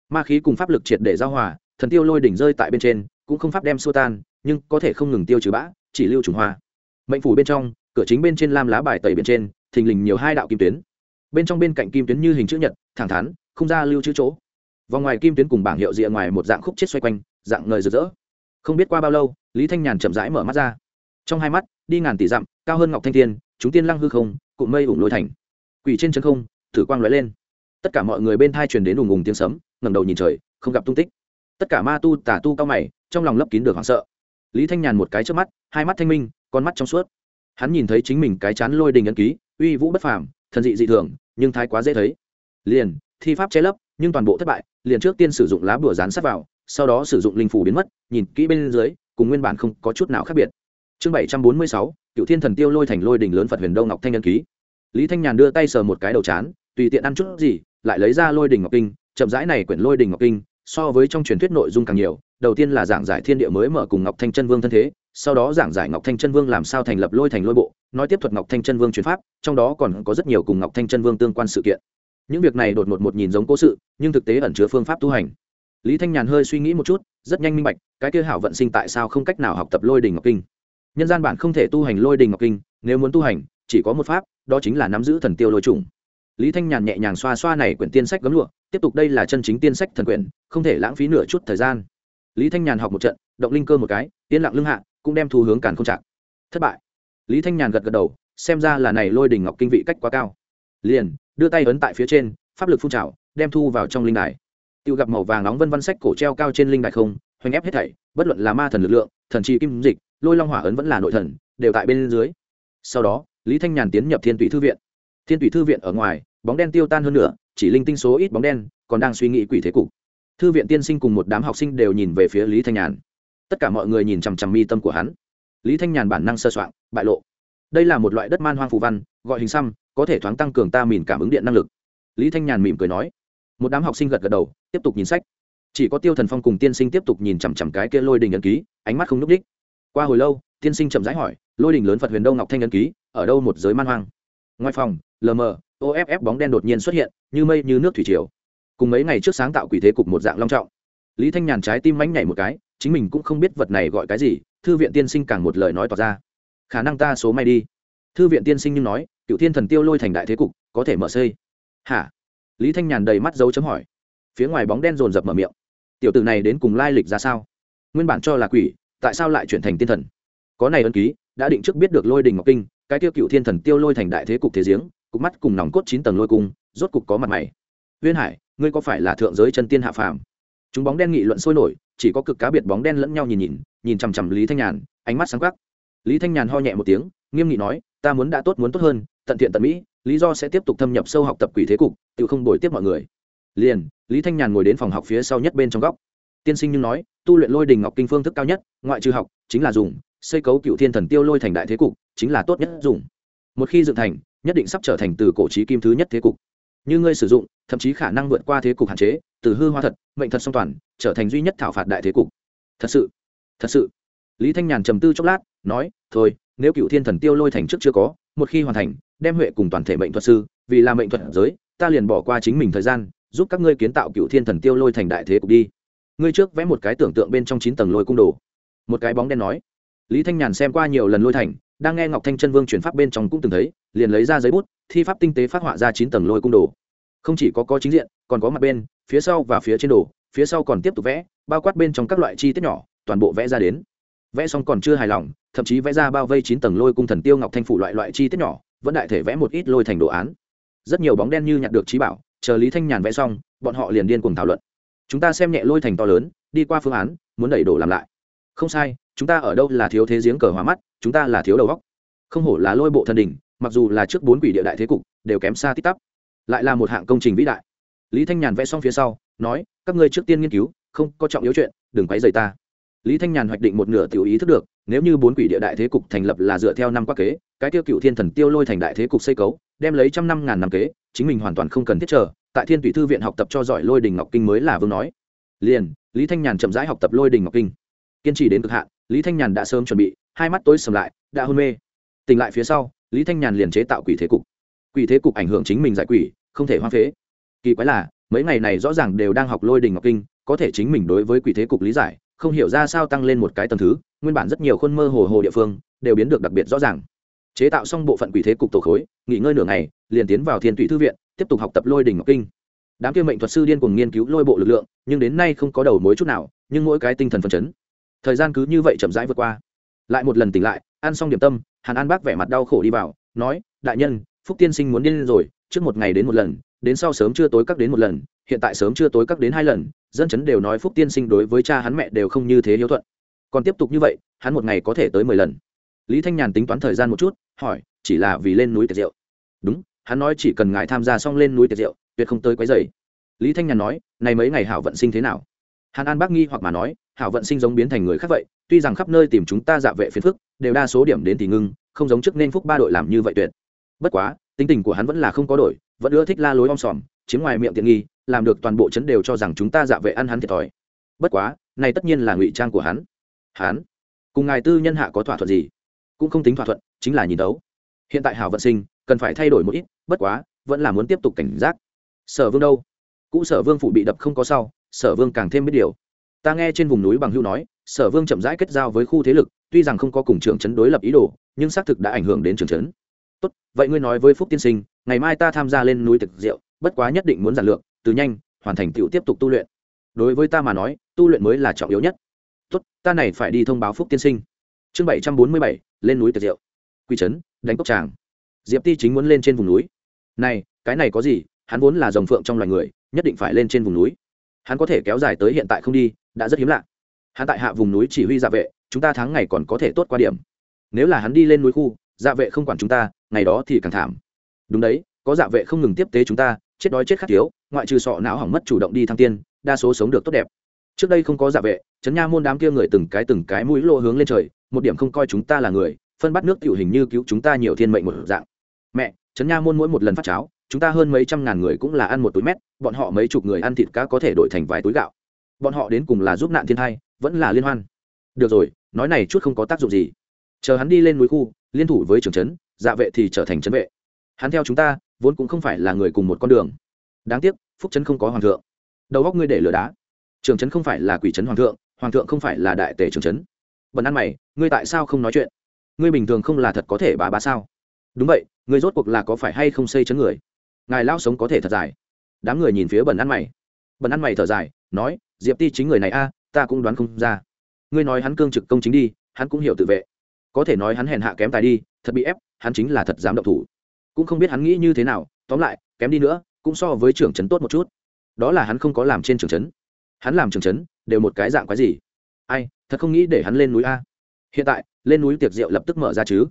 Ma khí cùng pháp lực triệt để giao hòa, thần tiêu lôi đỉnh rơi tại bên trên, cũng không pháp đem xua tan, nhưng có thể không ngừng tiêu trừ bã, chỉ lưu trùng hoa. Mệnh phủ bên trong, cửa chính bên trên lam lá bài tẩy bên trên, thình lình nhiều hai đạo kim tuyến. Bên trong bên cạnh kim tuyến như hình chữ nhật, thẳng thắn, không ra lưu chữ chỗ. Vòng ngoài kim tuyến cùng bảng hiệu rìa ngoài một dạng khúc chết xoay quanh, dạng ngời rực rỡ. Không biết qua bao lâu, lý thanh nhàn chậm rãi mở mắt ra. Trong hai mắt đi ngàn tỷ dặm, cao hơn ngọc thanh thiên, chúng tiên lăng hư không, cụm mây ủng lôi thành. Quỷ trên chân không, thử quang lóe lên. Tất cả mọi người bên thai truyền đến ùng ùng tiếng sấm, ngẩng đầu nhìn trời, không gặp tung tích. Tất cả ma tu tà tu cao mày, trong lòng lấp kín được hoảng sợ. Lý thanh nhàn một cái trước mắt, hai mắt thanh minh, con mắt trong suốt. Hắn nhìn thấy chính mình cái chán lôi đình ấn ký, uy vũ bất phàm, thần dị dị thường, nhưng thái quá dễ thấy. Liền, thi pháp che lấp, nhưng toàn bộ thất bại, liền trước tiên sử dụng lá bùa dán sát vào, sau đó sử dụng linh phủ biến mất, nhìn kỹ bên dưới, cùng nguyên bản không có chút nào khác biệt chương bảy trăm bốn mươi sáu, cựu thiên thần tiêu lôi thành lôi đỉnh lớn phật huyền đông ngọc thanh nhân ký. Lý thanh nhàn đưa tay sờ một cái đầu chán, tùy tiện ăn chút gì, lại lấy ra lôi đình ngọc kinh. Chậm rãi này quyển lôi đình ngọc kinh, so với trong truyền thuyết nội dung càng nhiều. Đầu tiên là giảng giải thiên địa mới mở cùng ngọc thanh chân vương thân thế, sau đó giảng giải ngọc thanh chân vương làm sao thành lập lôi thành lôi bộ, nói tiếp thuật ngọc thanh chân vương truyền pháp, trong đó còn có rất nhiều cùng ngọc thanh chân vương tương quan sự kiện. Những việc này đột ngột một nhìn giống cố sự, nhưng thực tế ẩn chứa phương pháp tu hành. Lý thanh nhàn hơi suy nghĩ một chút, rất nhanh minh bạch, cái kia hảo vận sinh tại sao không cách nào học tập lôi đình ngọc kinh nhân gian bản không thể tu hành lôi đình ngọc kinh, nếu muốn tu hành, chỉ có một pháp, đó chính là nắm giữ thần tiêu lôi trùng. Lý thanh nhàn nhẹ nhàng xoa xoa này quyển tiên sách gấm lụa, tiếp tục đây là chân chính tiên sách thần quyển, không thể lãng phí nửa chút thời gian. Lý thanh nhàn học một trận, động linh cơ một cái, yên lặng lưng hạ, cũng đem thu hướng càn không chặt thất bại. Lý thanh nhàn gật gật đầu, xem ra là này lôi đình ngọc kinh vị cách quá cao. Liền, đưa tay ấn tại phía trên, pháp lực phun trào, đem thu vào trong linh đài. Tiêu gặp màu vàng nóng vân văn sách cổ treo cao trên linh đài không, hoành ép hết thảy, bất luận là ma thần lực lượng thần trì kim dịch, lôi long hỏa ấn vẫn là nội thần, đều tại bên dưới. Sau đó, lý thanh nhàn tiến nhập thiên tùy thư viện. Thiên tùy thư viện ở ngoài, bóng đen tiêu tan hơn nữa, chỉ linh tinh số ít bóng đen, còn đang suy nghĩ quỷ thế cục. Thư viện tiên sinh cùng một đám học sinh đều nhìn về phía lý thanh nhàn. Tất cả mọi người nhìn chằm chằm mi tâm của hắn. Lý thanh nhàn bản năng sơ soạn, bại lộ. Đây là một loại đất man hoang phù văn, gọi hình xăm, có thể thoáng tăng cường ta mìn cảm ứng điện năng lực. Lý thanh nhàn mỉm cười nói. Một đám học sinh gật gật đầu, tiếp tục nhìn sách chỉ có tiêu thần phong cùng tiên sinh tiếp tục nhìn chằm chằm cái kia lôi đình ấn ký, ánh mắt không n ú c đích qua hồi lâu, tiên sinh chậm rãi hỏi, lôi đình lớn phật huyền đâu ngọc thanh ấn ký, ở đâu một giới man hoang? Ngoài phòng, lờ mờ off bóng đen đột nhiên xuất hiện, như mây như nước thủy triều. Cùng mấy ngày trước sáng tạo quỷ thế cục một dạng long trọng. Lý thanh nhàn trái tim mánh nhảy một cái, chính mình cũng không biết vật này gọi cái gì, thư viện tiên sinh càng một lời nói tỏ ra. Khả năng ta số may đi. Thư viện tiên sinh nhưng nói, cựu thiên thần tiêu lôi thành đại thế cục, có thể mở xây. Hả? Lý thanh nhàn đầy mắt dấu chấm hỏi. Phía ngoài bóng đen rồn rập mở miệng tiểu tử này đến cùng lai lịch ra sao? Nguyên bản cho là quỷ, tại sao lại chuyển thành tiên thần? Có này ân ký, đã định trước biết được lôi đình ngọc kinh, cái tiêu cựu thiên thần tiêu lôi thành đại thế cục thế giếng, cục mắt cùng nòng cốt chín tầng lôi cung, rốt cục có mặt mày. Huyên hải, ngươi có phải là thượng giới chân tiên hạ phàm? Chúng bóng đen nghị luận sôi nổi, chỉ có cực cá biệt bóng đen lẫn nhau nhìn nhìn nhìn chằm chằm lý thanh nhàn, ánh mắt sáng khắc lý thanh nhàn ho nhẹ một tiếng, nghiêm nghị nói, ta muốn đã tốt muốn tốt hơn, tận thiện tận mỹ, lý do sẽ tiếp tục thâm nhập sâu học tập quỷ thế cục tự không đổi tiếp mọi người liền, lý thanh nhàn ngồi đến phòng học phía sau nhất bên trong góc. Tiên sinh nhưng nói, tu luyện lôi đình ngọc kinh phương thức cao nhất, ngoại trừ học, chính là dùng, xây cấu cựu thiên thần tiêu lôi thành đại thế cục, chính là tốt nhất dùng. Một khi dựng thành, nhất định sắp trở thành từ cổ trí kim thứ nhất thế cục. Như ngươi sử dụng, thậm chí khả năng vượt qua thế cục hạn chế, từ hư hoa thật, mệnh thật song toàn, trở thành duy nhất thảo phạt đại thế cục. Thật sự thật sự. Lý thanh nhàn trầm tư chốc lát, nói, thôi, nếu cựu thiên thần tiêu lôi thành trước chưa có, một khi hoàn thành, đem huệ cùng toàn thể mệnh thuật sư, vì là mệnh thuật giới, ta liền bỏ qua chính mình thời gian giúp các ngươi kiến tạo cựu thiên thần tiêu lôi thành đại thế cục đi. Ngươi trước vẽ một cái tưởng tượng bên trong chín tầng lôi cung đồ. Một cái bóng đen nói. Lý thanh nhàn xem qua nhiều lần lôi thành, đang nghe ngọc thanh chân vương chuyển pháp bên trong cũng từng thấy, liền lấy ra giấy bút, thi pháp tinh tế phát họa ra chín tầng lôi cung đồ. Không chỉ có có chính diện, còn có mặt bên, phía sau và phía trên đồ, phía sau còn tiếp tục vẽ, bao quát bên trong các loại chi tiết nhỏ, toàn bộ vẽ ra đến. Vẽ xong còn chưa hài lòng, thậm chí vẽ ra bao vây chín tầng lôi cung thần tiêu ngọc thanh phủ loại loại chi tiết nhỏ, vẫn đại thể vẽ một ít lôi thành đồ án. Rất nhiều bóng đen như nhặt được trí bảo chờ lý thanh nhàn vẽ xong, bọn họ liền điên cùng thảo luận. Chúng ta xem nhẹ lôi thành to lớn, đi qua phương án, muốn đẩy đổ làm lại. Không sai, chúng ta ở đâu là thiếu thế giếng cờ hóa mắt, chúng ta là thiếu đầu góc không hổ là lôi bộ thần đỉnh, mặc dù là trước bốn quỷ địa đại thế cục, đều kém xa tít tắp. Lại là một hạng công trình vĩ đại. Lý thanh nhàn vẽ xong phía sau, nói, các ngươi trước tiên nghiên cứu, không có trọng yếu chuyện, đừng quấy rầy ta. Lý thanh nhàn hoạch định một nửa tiểu ý thức được, nếu như bốn quỷ địa đại thế cục thành lập là dựa theo năm qua kế, cái tiêu cựu thiên thần tiêu lôi thành đại thế cục xây cấu, đem lấy trăm năm ngàn năm kế chính mình hoàn toàn không cần thiết chờ, tại thiên thủy thư viện học tập cho giỏi lôi đình ngọc kinh mới là vương nói. Liền, lý thanh nhàn chậm rãi học tập lôi đình ngọc kinh. Kiên trì đến cực hạn, lý thanh nhàn đã sớm chuẩn bị, hai mắt tối sầm lại, đã hôn mê. Tỉnh lại phía sau, lý thanh nhàn liền chế tạo quỷ thế cục. Quỷ thế cục ảnh hưởng chính mình giải quỷ, không thể hoang phế. Kỳ quái là, mấy ngày này rõ ràng đều đang học lôi đình ngọc kinh, có thể chính mình đối với quỷ thế cục lý giải, không hiểu ra sao tăng lên một cái tầng thứ, nguyên bản rất nhiều khuôn mơ hồ hồ địa phương, đều biến được đặc biệt rõ ràng. Chế tạo xong bộ phận quỷ thế cục tổ khối, nghỉ ngơi nửa ngày liền tiến vào thiên tụy thư viện, tiếp tục học tập lôi đình ngọc kinh. Đám kia mệnh thuật sư điên cùng nghiên cứu lôi bộ lực lượng, nhưng đến nay không có đầu mối chút nào, nhưng mỗi cái tinh thần phấn chấn. Thời gian cứ như vậy chậm rãi vượt qua. Lại một lần tỉnh lại, ăn xong điểm tâm, hàn an bác vẻ mặt đau khổ đi vào, nói, đại nhân, phúc tiên sinh muốn điên rồi, trước một ngày đến một lần, đến sau sớm chưa tối các đến một lần, hiện tại sớm chưa tối các đến hai lần, dân chấn đều nói phúc tiên sinh đối với cha hắn mẹ đều không như thế hiếu thuận. Còn tiếp tục như vậy, hắn một ngày có thể tới mười lần. Lý thanh nhàn tính toán thời gian một chút, hỏi, chỉ là vì lên núi tiệc rượu đúng hắn nói chỉ cần ngài tham gia xong lên núi tiệc rượu, tuyệt không tới quấy dày lý thanh nhàn nói, này mấy ngày hảo vận sinh thế nào? Hàn an bác nghi hoặc mà nói, hảo vận sinh giống biến thành người khác vậy, tuy rằng khắp nơi tìm chúng ta dạ vệ phiền phức, đều đa số điểm đến thì ngưng, không giống trước nên phúc ba đội làm như vậy tuyệt. Bất quá, tính tình của hắn vẫn là không có đổi, vẫn ưa thích la lối om sòm, chiếm ngoài miệng tiện nghi, làm được toàn bộ chấn đều cho rằng chúng ta dạ vệ ăn hắn thiệt thòi. Bất quá, này tất nhiên là ngụy trang của hắn. Hắn, cùng ngài tư nhân hạ có thỏa thuận gì? Cũng không tính thỏa thuận, chính là nhìn đấu. Hiện tại hảo vận sinh cần phải thay đổi một ít bất quá vẫn là muốn tiếp tục cảnh giác. Sở vương đâu? Cũ sở vương phụ bị đập không có sau sở vương càng thêm biết điều. Ta nghe trên vùng núi bằng hưu nói sở vương chậm rãi kết giao với khu thế lực tuy rằng không có cùng trưởng chấn đối lập ý đồ nhưng xác thực đã ảnh hưởng đến trưởng chấn tốt vậy ngươi nói với phúc tiên sinh ngày mai ta tham gia lên núi thực diệu, bất quá nhất định muốn giản lược từ nhanh hoàn thành tựu tiếp tục tu luyện. Đối với ta mà nói tu luyện mới là trọng yếu nhất. Tốt ta này phải đi thông báo phúc tiên sinh. Chương bảy trăm bốn mươi bảy lên núi tiệc rượu. Quy chấn, đánh cốc tràng diệp ti chính muốn lên trên vùng núi. Này, cái này có gì? Hắn vốn là dòng phượng trong loài người, nhất định phải lên trên vùng núi. Hắn có thể kéo dài tới hiện tại không đi, đã rất hiếm lạ. Hắn tại hạ vùng núi chỉ huy dạ vệ, chúng ta tháng ngày còn có thể tốt qua điểm. Nếu là hắn đi lên núi khu dạ vệ không quản chúng ta, ngày đó thì càng thảm. Đúng đấy, có dạ vệ không ngừng tiếp tế chúng ta, chết đói chết khát thiếu, ngoại trừ sọ não hỏng mất chủ động đi thăng tiên, đa số sống được tốt đẹp. Trước đây không có dạ vệ, chấn nha môn đám kia người từng cái từng cái mũi lộ hướng lên trời, một điểm không coi chúng ta là người, phân bắt nước tiểu hình như cứu chúng ta nhiều thiên mệnh một dạng mẹ, trấn nha môn mỗi một lần phát cháo, chúng ta hơn mấy trăm ngàn người cũng là ăn một túi mét, bọn họ mấy chục người ăn thịt cá có thể đổi thành vài túi gạo. Bọn họ đến cùng là giúp nạn thiên thai, vẫn là liên hoan. Được rồi, nói này chút không có tác dụng gì. Chờ hắn đi lên núi khu, liên thủ với trưởng trấn dạ vệ thì trở thành trấn vệ. Hắn theo chúng ta, vốn cũng không phải là người cùng một con đường. Đáng tiếc, phúc trấn không có hoàng thượng. Đầu góc ngươi để lửa đá. Trưởng trấn không phải là quỷ trấn hoàng thượng hoàng thượng không phải là đại tể trưởng trấn. Bần ăn mày, ngươi tại sao không nói chuyện? Ngươi bình thường không là thật có thể bá bá sao? Đúng vậy ngươi rốt cuộc là có phải hay không xây chấn người? Ngài lao sống có thể thật dài. Đám người nhìn phía bẩn ăn mày. Bẩn ăn mày thở dài, nói, diệp ti chính người này a, ta cũng đoán không ra. Ngươi nói hắn cương trực công chính đi, hắn cũng hiểu tự vệ. Có thể nói hắn hèn hạ kém tài đi, thật bị ép, hắn chính là thật dám động thủ. Cũng không biết hắn nghĩ như thế nào, tóm lại, kém đi nữa, cũng so với trưởng trấn tốt một chút. Đó là hắn không có làm trên trưởng trấn. Hắn làm trưởng trấn, đều một cái dạng quái gì? Ai, thật không nghĩ để hắn lên núi a. Hiện tại, lên núi tiệc rượu lập tức mở ra chứ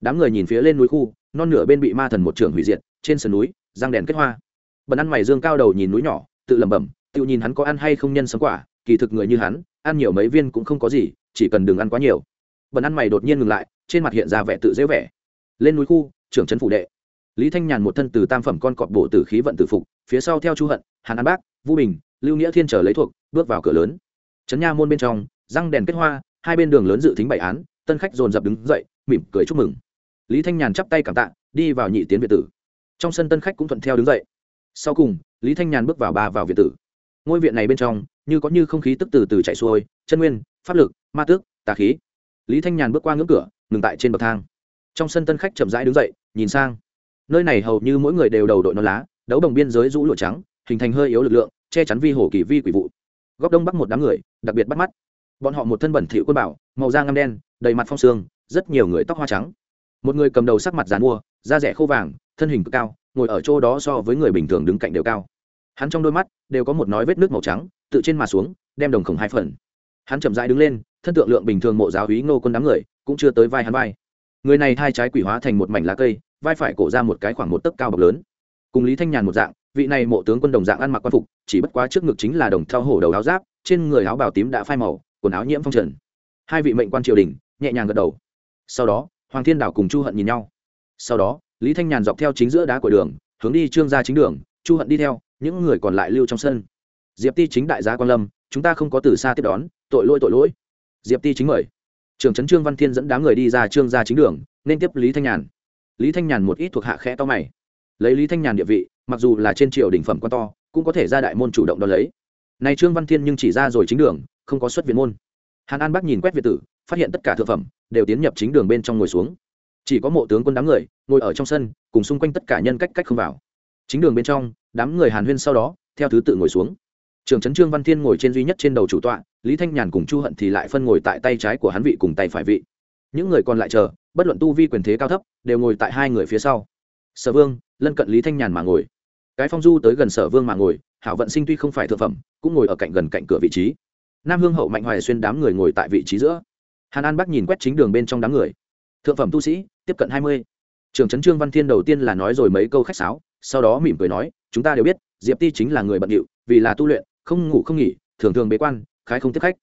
đám người nhìn phía lên núi khu, non nửa bên bị ma thần một trường hủy diệt, trên sườn núi, răng đèn kết hoa. Bần ăn mày dương cao đầu nhìn núi nhỏ, tự lẩm bẩm tự nhìn hắn có ăn hay không nhân sấm quả, kỳ thực người như hắn, ăn nhiều mấy viên cũng không có gì, chỉ cần đừng ăn quá nhiều. Bần ăn mày đột nhiên ngừng lại, trên mặt hiện ra vẻ tự dễ vẻ. Lên núi khu, trưởng trấn phủ đệ. Lý thanh nhàn một thân từ tam phẩm con cọp bộ tử khí vận tử phục, phía sau theo chu hận, hàn an bác vũ bình, lưu nghĩa thiên trở lấy thuộc, bước vào cửa lớn. Trấn nha môn bên trong, răng đèn kết hoa, hai bên đường lớn dự tính bảy án, tân khách dồn dập đứng dậy, mỉm cười chúc mừng lý thanh nhàn chắp tay cảm tạ, đi vào nhị tiến việt tử. Trong sân tân khách cũng thuận theo đứng dậy. Sau cùng, lý thanh nhàn bước vào ba vào việt tử. Ngôi viện này bên trong, như có như không khí tức từ từ chạy xuôi, chân nguyên, pháp lực, ma tước, tà khí. Lý thanh nhàn bước qua ngưỡng cửa, ngừng tại trên bậc thang. Trong sân tân khách chậm rãi đứng dậy, nhìn sang. Nơi này hầu như mỗi người đều đầu đội non lá, đấu đồng biên giới rũ lụa trắng, hình thành hơi yếu lực lượng, che chắn vi hổ kỳ vi quỷ vụ. Góc đông bắc một đám người, đặc biệt bắt mắt. Bọn họ một thân bẩn thỉu quân bảo, màu da ngăm đen, đầy mặt phong sương, rất nhiều người tóc hoa trắng một người cầm đầu sắc mặt dàn mua da rẻ khô vàng, thân hình cực cao, ngồi ở chỗ đó so với người bình thường đứng cạnh đều cao. Hắn trong đôi mắt đều có một nói vết nước màu trắng, tự trên mà xuống, đem đồng khổng hai phần. Hắn chậm rãi đứng lên, thân tượng lượng bình thường mộ giáo hí ngô quân đám người, cũng chưa tới vai hắn vai. Người này hai trái quỷ hóa thành một mảnh lá cây, vai phải cổ ra một cái khoảng một tấc cao bậc lớn. Cùng lý thanh nhàn một dạng, vị này mộ tướng quân đồng dạng ăn mặc quan phục, chỉ bất quá trước ngực chính là đồng theo hổ đầu áo giáp, trên người áo bào tím đã phai màu, quần áo nhiễm phong trần. Hai vị mệnh quan triều đình, nhẹ nhàng gật đầu. Sau đó hoàng thiên đảo cùng chu hận nhìn nhau. Sau đó, lý thanh nhàn dọc theo chính giữa đá của đường, hướng đi trương ra chính đường, chu hận đi theo, những người còn lại lưu trong sân. Diệp ti chính đại gia quan lâm, chúng ta không có từ xa tiếp đón, tội lỗi tội lỗi. Diệp ti chính mời. Trường trấn trương văn thiên dẫn đám người đi ra trương ra chính đường, nên tiếp lý thanh nhàn. Lý thanh nhàn một ít thuộc hạ khẽ to mày. Lấy lý thanh nhàn địa vị, mặc dù là trên triều đình phẩm quan to, cũng có thể ra đại môn chủ động đón lấy. Này trương văn thiên nhưng chỉ ra rồi chính đường, không có xuất viện môn. Hàn an bắc nhìn quét việt tử phát hiện tất cả thực phẩm đều tiến nhập chính đường bên trong ngồi xuống. Chỉ có mộ tướng quân đám người ngồi ở trong sân, cùng xung quanh tất cả nhân cách cách không vào. Chính đường bên trong, đám người hàn huyên sau đó, theo thứ tự ngồi xuống. Trường trấn trương văn thiên ngồi trên duy nhất trên đầu chủ tọa, lý thanh nhàn cùng chu hận thì lại phân ngồi tại tay trái của hắn vị cùng tay phải vị. Những người còn lại chờ, bất luận tu vi quyền thế cao thấp, đều ngồi tại hai người phía sau. Sở vương, lân cận lý thanh nhàn mà ngồi. Cái phong du tới gần sở vương mà ngồi, hảo vận sinh tuy không phải thực phẩm, cũng ngồi ở cạnh gần cạnh cửa vị trí. Nam hương hậu mạnh hoài xuyên đám người ngồi tại vị trí giữa hàn an bắc nhìn quét chính đường bên trong đám người. Thượng phẩm tu sĩ, tiếp cận hai mươi. Trường trấn trương văn thiên đầu tiên là nói rồi mấy câu khách sáo, sau đó mỉm cười nói, chúng ta đều biết, diệp ti chính là người bận điệu, vì là tu luyện, không ngủ không nghỉ, thường thường bế quan, khái không tiếp khách.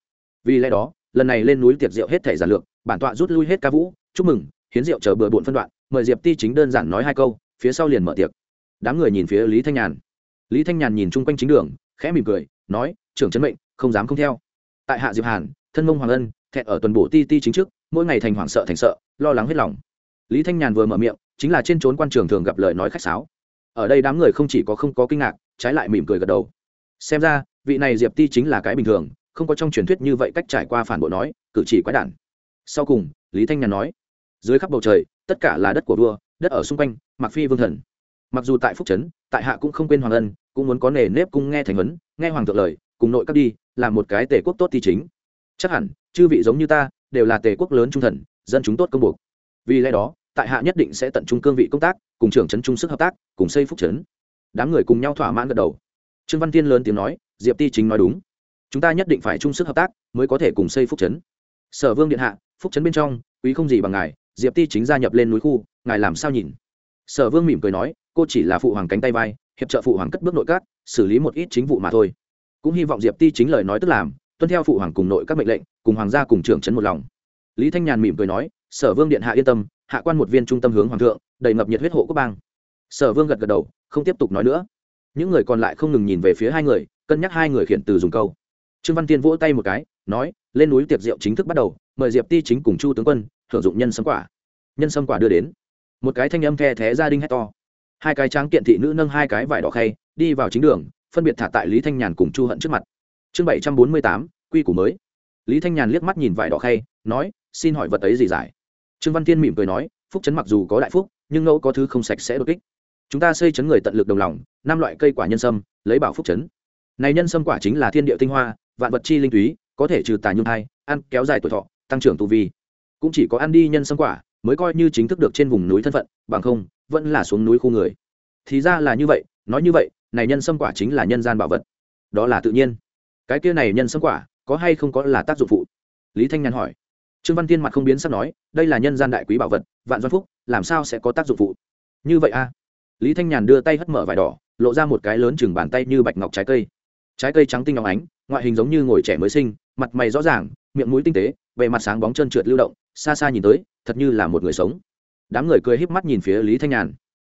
Vì lẽ đó, lần này lên núi tiệc rượu hết thể giản lược, bản tọa rút lui hết ca vũ, chúc mừng, hiến rượu chờ bừa bộn phân đoạn, mời diệp ti chính đơn giản nói hai câu, phía sau liền mở tiệc. Đám người nhìn phía lý thanh nhàn. Lý thanh nhàn nhìn chung quanh chính đường, khẽ mỉm cười, nói, trưởng trấn mệnh, không dám không theo. Tại hạ diệp hàn, thân mông hoàng ân thẹn ở tuần bổ ti ti chính trước, mỗi ngày thành hoảng sợ thành sợ, lo lắng hết lòng. Lý thanh nhàn vừa mở miệng, chính là trên trốn quan trường thường gặp lời nói khách sáo. Ở đây đám người không chỉ có không có kinh ngạc, trái lại mỉm cười gật đầu. Xem ra, vị này diệp ti chính là cái bình thường, không có trong truyền thuyết như vậy cách trải qua phản bội nói, cử chỉ quái đản. Sau cùng, lý thanh nhàn nói, dưới khắp bầu trời, tất cả là đất của vua, đất ở xung quanh mặc phi vương thần. Mặc dù tại phúc trấn, tại hạ cũng không quên hoàng ân, cũng muốn có nề nếp cung nghe thành huấn, nghe hoàng thượng lời, cùng nội các đi, làm một cái tề quốc tốt ti chính chắc hẳn, chư vị giống như ta, đều là tề quốc lớn trung thần, dân chúng tốt công buộc. Vì lẽ đó, tại hạ nhất định sẽ tận trung cương vị công tác, cùng trưởng trấn trung sức hợp tác, cùng xây phúc trấn. Đám người cùng nhau thỏa mãn gật đầu. Trương văn tiên lớn tiếng nói, diệp ti chính nói đúng. Chúng ta nhất định phải chung sức hợp tác, mới có thể cùng xây phúc trấn. Sở vương điện hạ, phúc trấn bên trong, quý không gì bằng ngài, diệp ti chính gia nhập lên núi khu, ngài làm sao nhìn? Sở vương mỉm cười nói, cô chỉ là phụ hoàng cánh tay vai, hiệp trợ phụ hoàng cất bước nội các, xử lý một ít chính vụ mà thôi. Cũng hy vọng diệp ti chính lời nói tức làm tuân theo phụ hoàng cùng nội các mệnh lệnh, cùng hoàng gia cùng trưởng trấn một lòng. Lý thanh nhàn mỉm cười nói, sở vương điện hạ yên tâm, hạ quan một viên trung tâm hướng hoàng thượng, đầy ngập nhiệt huyết hộ quốc bang. Sở vương gật gật đầu, không tiếp tục nói nữa. Những người còn lại không ngừng nhìn về phía hai người, cân nhắc hai người khiển từ dùng câu. Trương văn tiên vỗ tay một cái, nói, lên núi tiệc rượu chính thức bắt đầu, mời diệp ti chính cùng chu tướng quân hưởng dụng nhân sâm quả. Nhân sâm quả đưa đến. Một cái thanh âm the thé gia đình hét to. Hai cái tráng kiện thị nữ nâng hai cái vải đỏ khay, đi vào chính đường, phân biệt thả tại lý thanh nhàn cùng chu hận trước mặt chương bảy trăm bốn mươi tám, quy củ mới. Lý thanh nhàn liếc mắt nhìn vải đỏ khay, nói, xin hỏi vật ấy gì giải? Trương văn tiên mỉm cười nói, phúc chấn mặc dù có đại phúc, nhưng ngẫu có thứ không sạch sẽ đột kích. Chúng ta xây chấn người tận lực đồng lòng, năm loại cây quả nhân sâm, lấy bảo phúc chấn. Này nhân sâm quả chính là thiên địa tinh hoa, vạn vật chi linh túy, có thể trừ tà nhung thai, ăn kéo dài tuổi thọ, tăng trưởng tu vi. Cũng chỉ có ăn đi nhân sâm quả, mới coi như chính thức được trên vùng núi thân phận, bằng không, vẫn là xuống núi khu người. Thì ra là như vậy, nói như vậy, này nhân sâm quả chính là nhân gian bảo vật. Đó là tự nhiên cái kia này nhân sâm quả, có hay không có là tác dụng phụ? Lý thanh nhàn hỏi. Trương văn tiên mặt không biến sắc nói, đây là nhân gian đại quý bảo vật, vạn doan phúc, làm sao sẽ có tác dụng phụ? Như vậy a lý thanh nhàn đưa tay hất mở vải đỏ, lộ ra một cái lớn chừng bàn tay như bạch ngọc trái cây. Trái cây trắng tinh ngọc ánh, ngoại hình giống như ngồi trẻ mới sinh, mặt mày rõ ràng, miệng mũi tinh tế bề mặt sáng bóng chân trượt lưu động, xa xa nhìn tới, thật như là một người sống. Đám người cười híp mắt nhìn phía lý thanh nhàn.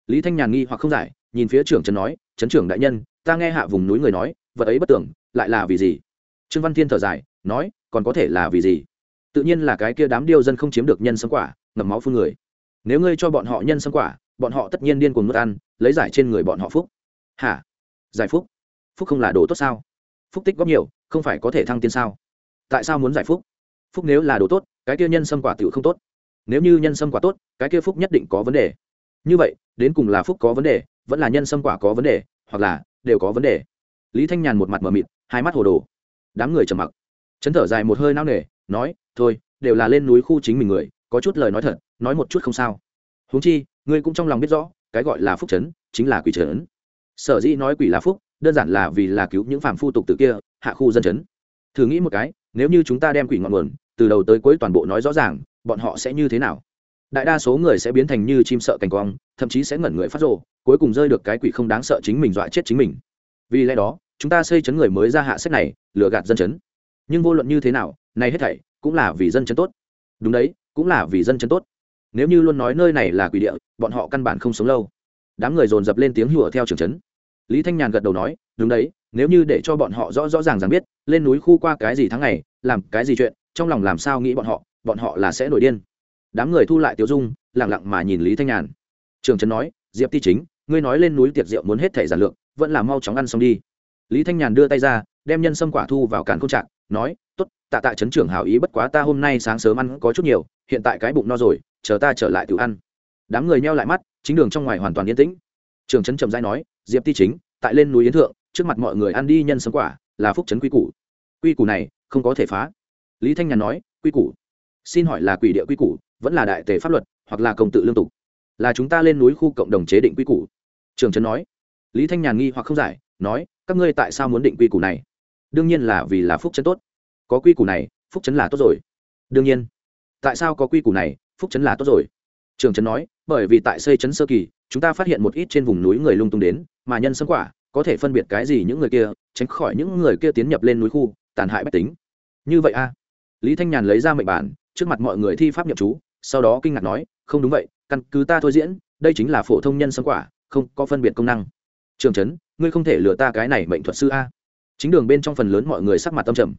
Lý thanh nhàn nghi hoặc không giải, nhìn phía trưởng trấn nói, trấn trưởng đại nhân, ta nghe hạ vùng núi người nói vật ấy bất tưởng, lại là vì gì? Trương văn thiên thở dài, nói, còn có thể là vì gì? Tự nhiên là cái kia đám điêu dân không chiếm được nhân sâm quả ngầm máu phun người. Nếu ngươi cho bọn họ nhân sâm quả, bọn họ tất nhiên điên cuồng mất ăn, lấy giải trên người bọn họ phúc. Hả? Giải phúc? Phúc không là đồ tốt sao? Phúc tích góp nhiều, không phải có thể thăng tiên sao? Tại sao muốn giải phúc? Phúc nếu là đồ tốt, cái kia nhân sâm quả tựu không tốt. Nếu như nhân sâm quả tốt, cái kia phúc nhất định có vấn đề. Như vậy, đến cùng là phúc có vấn đề, vẫn là nhân sâm quả có vấn đề, hoặc là đều có vấn đề lý thanh nhàn một mặt mờ mịt, hai mắt hồ đồ. Đám người trầm mặc. Chấn thở dài một hơi nao nề, nói, thôi, đều là lên núi khu chính mình người, có chút lời nói thật, nói một chút không sao. Huống chi, ngươi cũng trong lòng biết rõ, cái gọi là phúc chấn, chính là quỷ trấn sở dĩ nói quỷ là phúc, đơn giản là vì là cứu những phàm phu tục từ kia, hạ khu dân chấn. Thử nghĩ một cái, nếu như chúng ta đem quỷ ngọn nguồn, từ đầu tới cuối toàn bộ nói rõ ràng, bọn họ sẽ như thế nào? Đại đa số người sẽ biến thành như chim sợ cành cong thậm chí sẽ ngẩn người phát rồ, cuối cùng rơi được cái quỷ không đáng sợ chính mình dọa chết chính mình. Vì lẽ đó chúng ta xây chấn người mới ra hạ sách này, lừa gạt dân chấn. Nhưng vô luận như thế nào, này hết thảy cũng là vì dân chấn tốt. Đúng đấy, cũng là vì dân chấn tốt. Nếu như luôn nói nơi này là quỷ địa, bọn họ căn bản không sống lâu. Đám người dồn dập lên tiếng hùa theo trường chấn. Lý thanh nhàn gật đầu nói, đúng đấy, nếu như để cho bọn họ rõ rõ ràng ràng biết, lên núi khu qua cái gì tháng ngày, làm cái gì chuyện, trong lòng làm sao nghĩ bọn họ bọn họ là sẽ nổi điên. Đám người thu lại tiêu dung lẳng lặng mà nhìn lý thanh nhàn. Trường trấn nói, diệp ti chính, ngươi nói lên núi tiệc rượu muốn hết thẻ giản lượng vẫn là mau chóng ăn xong đi lý thanh nhàn đưa tay ra, đem nhân sâm quả thu vào càn không trạng nói t ố t tạ tạ trấn trưởng hảo ý bất quá ta hôm nay sáng sớm ăn có chút nhiều, hiện tại cái bụng no rồi, chờ ta trở lại tự ăn. Đám người neo lại mắt, chính đường trong ngoài hoàn toàn yên tĩnh. Trường trấn trầm dãi nói, diệp ti chính, tại lên núi yến thượng, trước mặt mọi người ăn đi nhân sâm quả, là phúc trấn quy củ. Quy củ này, không có thể phá. Lý thanh nhàn nói, quy củ? Xin hỏi là quỷ địa quy củ, vẫn là đại tề pháp luật, hoặc là công tự lương tục? Là chúng ta lên núi khu cộng đồng chế định quy củ? Trường trấn nói. Lý thanh nhàn nghi hoặc không giải, nói các ngươi tại sao muốn định quy củ này? Đương nhiên là vì là phúc chấn tốt. Có quy củ này, phúc chấn là tốt rồi. Đương nhiên. Tại sao có quy củ này, phúc chấn là tốt rồi? Trường trấn nói, bởi vì tại xây chấn sơ kỳ, chúng ta phát hiện một ít trên vùng núi người lung tung đến, mà nhân sâm quả, có thể phân biệt cái gì những người kia, tránh khỏi những người kia tiến nhập lên núi khu, tàn hại bách tính. Như vậy a. Lý thanh nhàn lấy ra mệnh bản, trước mặt mọi người thi pháp nhập chú, sau đó kinh ngạc nói, không đúng vậy, căn cứ ta thôi diễn, đây chính là phổ thông nhân sâm quả, không có phân biệt công năng. Trường trấn ngươi không thể lừa ta cái này mệnh thuật sư a. Chính đường bên trong phần lớn mọi người sắc mặt tâm trầm.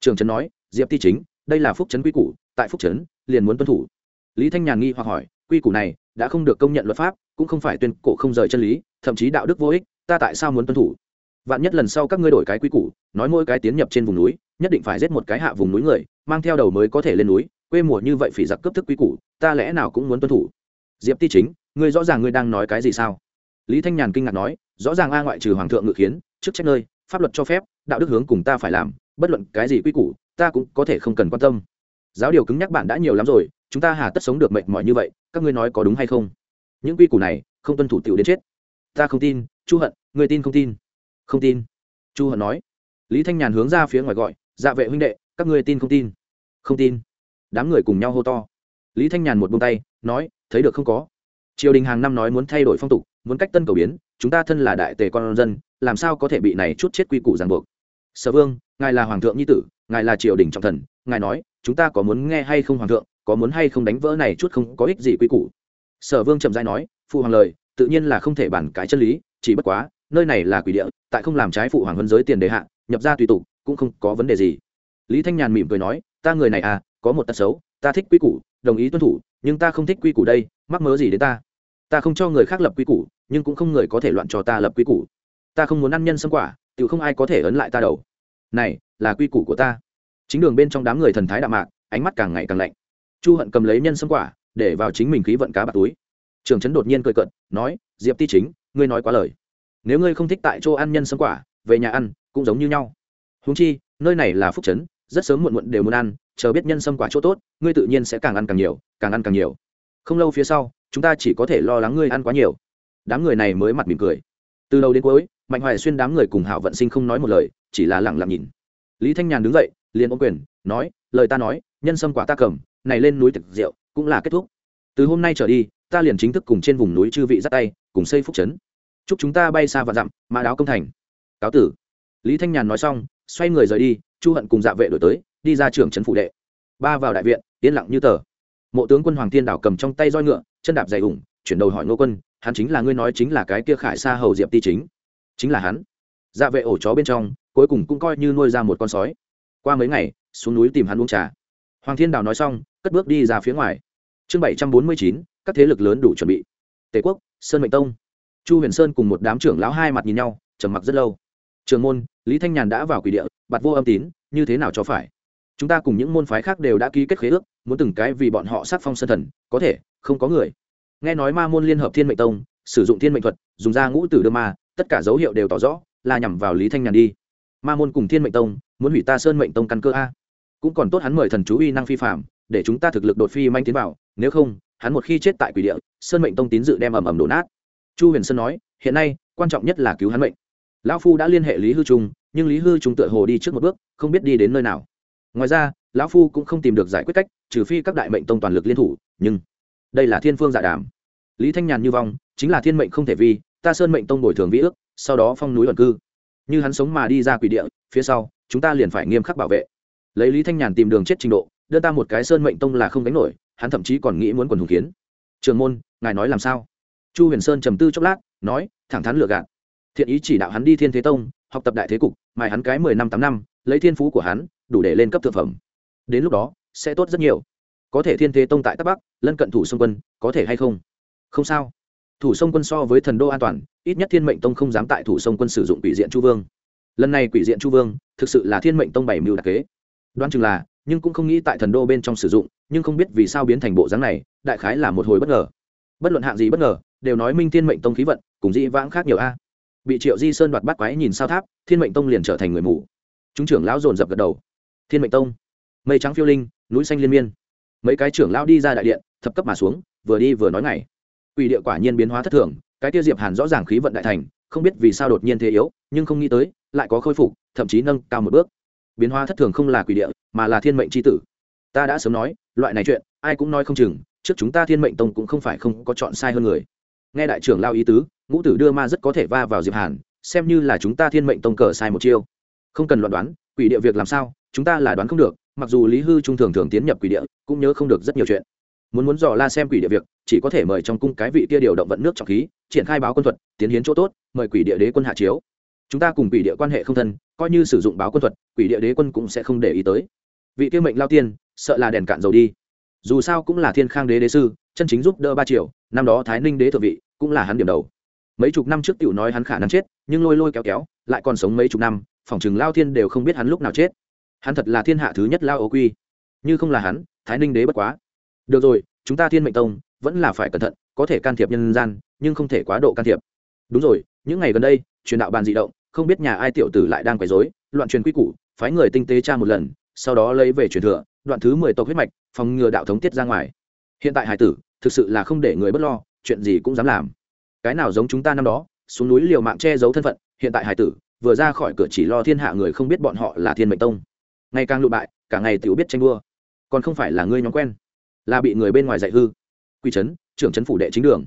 Trường trấn nói, diệp ti chính, đây là phúc trấn quy củ, tại phúc trấn liền muốn tuân thủ. Lý thanh nhàn nghi hoặc hỏi, quy củ này đã không được công nhận luật pháp, cũng không phải tuyên cổ không rời chân lý, thậm chí đạo đức vô ích, ta tại sao muốn tuân thủ? Vạn nhất lần sau các ngươi đổi cái quy củ, nói mỗi cái tiến nhập trên vùng núi, nhất định phải giết một cái hạ vùng núi người, mang theo đầu mới có thể lên núi, quê mùa như vậy phỉ giặc cấp thức quy củ, ta lẽ nào cũng muốn tuân thủ? Diệp ti chính, ngươi rõ ràng ngươi đang nói cái gì sao? Lý thanh nhàn kinh ngạc nói, rõ ràng a ngoại trừ hoàng thượng ngự khiến, chức trách nơi, pháp luật cho phép, đạo đức hướng cùng ta phải làm, bất luận cái gì quy củ, ta cũng có thể không cần quan tâm. Giáo điều cứng nhắc bạn đã nhiều lắm rồi, chúng ta hà tất sống được mệnh mỏi như vậy, các ngươi nói có đúng hay không? Những quy củ này, không tuân thủ tiểu đến chết. Ta không tin, chu hận người tin không tin? Không tin. Chu hận nói. Lý thanh nhàn hướng ra phía ngoài gọi dạ vệ huynh đệ, các ngươi tin không tin? Không tin. Đám người cùng nhau hô to. Lý thanh nhàn một buông tay, nói, thấy được không có. Triều đình hàng năm nói muốn thay đổi phong tục muốn cách tân cầu biến, chúng ta thân là đại tề con dân, làm sao có thể bị này chút chết quy củ ràng buộc? Sở vương, ngài là hoàng thượng nhi tử, ngài là triều đình trọng thần, ngài nói, chúng ta có muốn nghe hay không hoàng thượng, có muốn hay không đánh vỡ này chút không có ích gì quy củ? Sở vương chậm dãi nói, phụ hoàng lời, tự nhiên là không thể bản cái chân lý, chỉ bất quá, nơi này là quỷ địa, tại không làm trái phụ hoàng vân giới tiền đề hạ, nhập ra tùy tục, cũng không có vấn đề gì. Lý thanh nhàn mỉm cười nói, ta người này à có một tật xấu, ta thích quy củ, đồng ý tuân thủ, nhưng ta không thích quy củ đây, mắc mớ gì đến ta? Ta không cho người khác lập quy củ nhưng cũng không người có thể loạn cho ta lập quy củ. Ta không muốn ăn nhân xâm quả tự không ai có thể ấn lại ta đầu. Này, là quy củ của ta. Chính đường bên trong đám người thần thái đạm mạc, ánh mắt càng ngày càng lạnh. Chu hận cầm lấy nhân xâm quả, để vào chính mình khí vận cá bạc túi. Trường trấn đột nhiên cười cận nói, diệp ti chính, ngươi nói quá lời. Nếu ngươi không thích tại chỗ ăn nhân xâm quả, về nhà ăn, cũng giống như nhau. Húng chi, nơi này là phúc trấn rất sớm muộn muộn đều muốn ăn, chờ biết nhân sâm quả chỗ tốt, ngươi tự nhiên sẽ càng ăn càng nhiều, càng ăn càng nhiều. Không lâu phía sau, chúng ta chỉ có thể lo lắng ngươi ăn quá nhiều đám người này mới mặt mỉm cười. Từ đầu đến cuối, mạnh hoài xuyên đám người cùng hảo vận sinh không nói một lời, chỉ là lẳng lặng nhìn. Lý thanh nhàn đứng dậy, liền ôm quyền, nói, lời ta nói, nhân sâm quả ta cầm, này lên núi thực rượu, cũng là kết thúc. Từ hôm nay trở đi, ta liền chính thức cùng trên vùng núi chư vị dắt tay, cùng xây phúc trấn. Chúc chúng ta bay xa và dặm, mã đáo công thành. Cáo tử. Lý thanh nhàn nói xong, xoay người rời đi, chu hận cùng dạ vệ đổi tới, đi ra trưởng trấn phụ đệ. Ba vào đại viện, yên lặng như tờ. Mộ tướng quân hoàng thiên đảo cầm trong tay roi ngựa, chân đạp dày ủng chuyển đầu hỏi ngô quân, hắn chính là ngươi nói chính là cái kia khải sa hầu diệp ti chính? Chính là hắn. Dạ vệ ổ chó bên trong, cuối cùng cũng coi như nuôi ra một con sói. Qua mấy ngày, xuống núi tìm hắn uống trà. Hoàng thiên đào nói xong, cất bước đi ra phía ngoài. Chương bảy trăm bốn mươi chín, các thế lực lớn đủ chuẩn bị. Tề quốc, sơn mệnh tông. Chu huyền sơn cùng một đám trưởng lão hai mặt nhìn nhau, trầm mặc rất lâu. Trường môn, lý thanh nhàn đã vào quỷ địa, bạt vô âm tín, như thế nào cho phải? Chúng ta cùng những môn phái khác đều đã ký kết khế ước, muốn từng cái vì bọn họ sát phong sân thần, có thể, không có người nghe nói ma môn liên hợp thiên mệnh tông, sử dụng thiên mệnh thuật, dùng ra ngũ tử đưa ma, tất cả dấu hiệu đều tỏ rõ là nhằm vào lý thanh nhàn đi. Ma môn cùng thiên mệnh tông, muốn hủy ta sơn mệnh tông căn cơ a. Cũng còn tốt hắn mời thần chú uy năng phi phạm để chúng ta thực lực đột phi manh tiến vào, nếu không, hắn một khi chết tại quỷ địa, sơn mệnh tông tín dự đem ầm ầm đổ nát. Chu huyền sơn nói, hiện nay, quan trọng nhất là cứu hắn mệnh. Lão phu đã liên hệ lý hư trung, nhưng lý hư trung tựa hồ đi trước một bước, không biết đi đến nơi nào. Ngoài ra, lão phu cũng không tìm được giải quyết cách, trừ phi các đại mệnh tông toàn lực liên thủ, nhưng đây là thiên phương dạ đàm. Lý thanh nhàn như vong, chính là thiên mệnh không thể vi, ta sơn mệnh tông bồi thường vĩ ước, sau đó phong núi ẩn cư. Như hắn sống mà đi ra quỷ địa, phía sau, chúng ta liền phải nghiêm khắc bảo vệ. Lấy lý thanh nhàn tìm đường chết trình độ, đưa ta một cái sơn mệnh tông là không đánh nổi, hắn thậm chí còn nghĩ muốn quần hùng kiến. Trường môn, ngài nói làm sao? Chu huyền sơn trầm tư chốc lát, nói, thẳng thắn lựa gạt. Thiện ý chỉ đạo hắn đi thiên thế tông, học tập đại thế cục, mài hắn cái mười năm tám năm, lấy thiên phú của hắn, đủ để lên cấp thực phẩm. Đến lúc đó, sẽ tốt rất nhiều có thể thiên thế tông tại tắc bắc, lân cận thủ sông quân, có thể hay không? Không sao. Thủ sông quân so với thần đô an toàn, ít nhất thiên mệnh tông không dám tại thủ sông quân sử dụng quỷ diện chu vương. Lần này quỷ diện chu vương, thực sự là thiên mệnh tông bảy mưu đặc kế. Đoán chừng là, nhưng cũng không nghĩ tại thần đô bên trong sử dụng, nhưng không biết vì sao biến thành bộ dáng này, đại khái là một hồi bất ngờ. Bất luận hạng gì bất ngờ, đều nói minh thiên mệnh tông khí vận, cùng dĩ vãng khác nhiều a. Bị triệu di sơn đoạt bắt quái nhìn sao tháp, thiên mệnh tông liền trở thành người mù. Chúng trưởng lão dồn dập gật đầu. Thiên mệnh tông. Mây trắng phiêu linh, núi xanh liên miên mấy cái trưởng lao đi ra đại điện, thập cấp mà xuống, vừa đi vừa nói ngày. Quỷ địa quả nhiên biến hóa thất thường, cái tiêu diệp hàn rõ ràng khí vận đại thành, không biết vì sao đột nhiên thế yếu, nhưng không nghĩ tới, lại có khôi phục, thậm chí nâng cao một bước. Biến hóa thất thường không là quỷ địa, mà là thiên mệnh c h i tử. Ta đã sớm nói, loại này chuyện, ai cũng nói không chừng, trước chúng ta thiên mệnh tông cũng không phải không có chọn sai hơn người. Nghe đại trưởng lao ý tứ, ngũ tử đưa ma rất có thể va vào diệp hàn, xem như là chúng ta thiên mệnh tông cờ sai một chiêu. Không cần loạn đoán, quỷ địa việc làm sao, chúng ta là đoán không được mặc dù lý hư trung thường thường tiến nhập quỷ địa, cũng nhớ không được rất nhiều chuyện. Muốn muốn dò la xem quỷ địa việc, chỉ có thể mời trong cung cái vị kia điều động vận nước trọng khí, triển khai báo quân thuật, tiến hiến chỗ tốt, mời quỷ địa đế quân hạ chiếu. Chúng ta cùng quỷ địa quan hệ không thân, coi như sử dụng báo quân thuật, quỷ địa đế quân cũng sẽ không để ý tới. Vị kia mệnh lao tiên, sợ là đèn cạn dầu đi. Dù sao cũng là thiên khang đế đế sư, chân chính giúp đỡ ba triệu năm đó thái ninh đế thượng vị, cũng là hắn điểm đầu. Mấy chục năm trước tiểu nói hắn khả năng chết, nhưng lôi lôi kéo kéo, lại còn sống mấy chục năm phỏng chừng lao thiên đều không biết hắn lúc nào chết hắn thật là thiên hạ thứ nhất lao ô quy. Như không là hắn, thái ninh đế bất quá. Được rồi, chúng ta thiên mệnh tông vẫn là phải cẩn thận, có thể can thiệp nhân gian, nhưng không thể quá độ can thiệp. Đúng rồi, những ngày gần đây, truyền đạo bàn dị động, không biết nhà ai tiểu tử lại đang quấy rối, loạn truyền quy củ, phái người tinh tế tra một lần, sau đó lấy về truyền thừa, đoạn thứ mười tộc huyết mạch, phòng ngừa đạo thống tiết ra ngoài. Hiện tại hải tử, thực sự là không để người bất lo, chuyện gì cũng dám làm. Cái nào giống chúng ta năm đó, xuống núi liều mạng che giấu thân phận, hiện tại hải tử, vừa ra khỏi cửa chỉ lo thiên hạ người không biết bọn họ là thiên mệnh tông ngày càng lụ bại, cả ngày tiểu biết tranh đua. Còn không phải là ngươi nhóm quen, là bị người bên ngoài dạy hư. Quy trấn, trưởng trấn phủ đệ chính đường.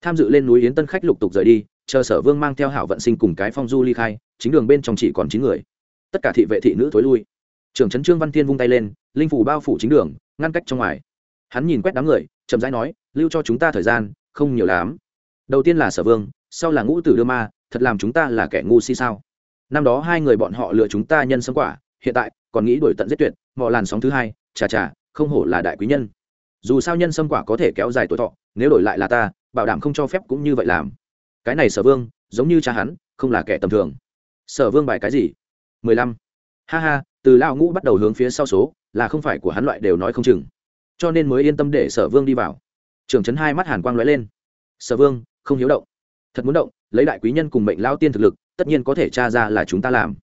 Tham dự lên núi yến tân khách lục tục rời đi, chờ sở vương mang theo hảo vận sinh cùng cái phong du ly khai, chính đường bên trong chỉ còn chín người. Tất cả thị vệ thị nữ thối lui. Trưởng trấn trương văn thiên vung tay lên, linh phủ bao phủ chính đường, ngăn cách trong ngoài. Hắn nhìn quét đám người, chậm rãi nói, lưu cho chúng ta thời gian, không nhiều lắm. Đầu tiên là sở vương, sau là ngũ tử đưa ma, thật làm chúng ta là kẻ ngu si sao? Năm đó hai người bọn họ lừa chúng ta nhân sống quả, hiện tại còn nghĩ đuổi tận giết tuyệt, mò làn sóng thứ hai, chà chà, không hổ là đại quý nhân. Dù sao nhân sâm quả có thể kéo dài tuổi thọ, nếu đổi lại là ta, bảo đảm không cho phép cũng như vậy làm. Cái này sở vương, giống như cha hắn, không là kẻ tầm thường. Sở vương bài cái gì? Mười lăm. Ha ha, từ lao ngũ bắt đầu hướng phía sau số, là không phải của hắn loại đều nói không chừng. Cho nên mới yên tâm để sở vương đi vào. Trưởng trấn hai mắt hàn quang lóe lên. Sở vương, không hiếu động. Thật muốn động, lấy đại quý nhân cùng mệnh lao tiên thực lực, tất nhiên có thể tra ra là chúng ta làm.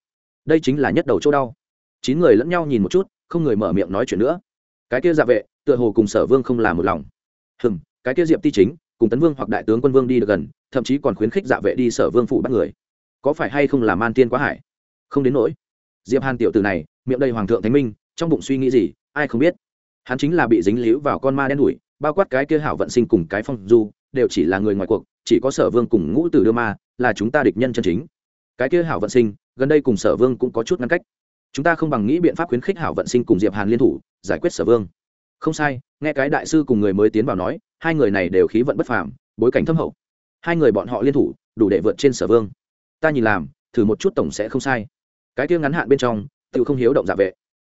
Đây chính là nhất đầu chỗ đau chín người lẫn nhau nhìn một chút, không người mở miệng nói chuyện nữa. Cái kia dạ vệ, tựa hồ cùng sở vương không làm một lòng. Hừm, cái kia diệp ti chính, cùng tấn vương hoặc đại tướng quân vương đi được gần, thậm chí còn khuyến khích dạ vệ đi sở vương phủ bắt người. Có phải hay không là man tiên quá hải? Không đến nỗi. Diệp hàn tiểu từ này, miệng đầy hoàng thượng thánh minh, trong bụng suy nghĩ gì, ai không biết. Hắn chính là bị dính líu vào con ma đen đủi bao quát cái kia hảo vận sinh cùng cái phong du, đều chỉ là người ngoài cuộc, chỉ có sở vương cùng ngũ tử đưa ma, là chúng ta địch nhân chân chính. Cái kia hảo vận sinh, gần đây cùng sở vương cũng có chút ngăn cách chúng ta không bằng nghĩ biện pháp khuyến khích hảo vận sinh cùng diệp hàn liên thủ, giải quyết sở vương. Không sai, nghe cái đại sư cùng người mới tiến vào nói, hai người này đều khí vận bất phàm, bối cảnh thâm hậu. Hai người bọn họ liên thủ, đủ để vượt trên sở vương. Ta nhìn làm, thử một chút tổng sẽ không sai. Cái kia ngắn hạn bên trong tự không hiếu động dạ vệ.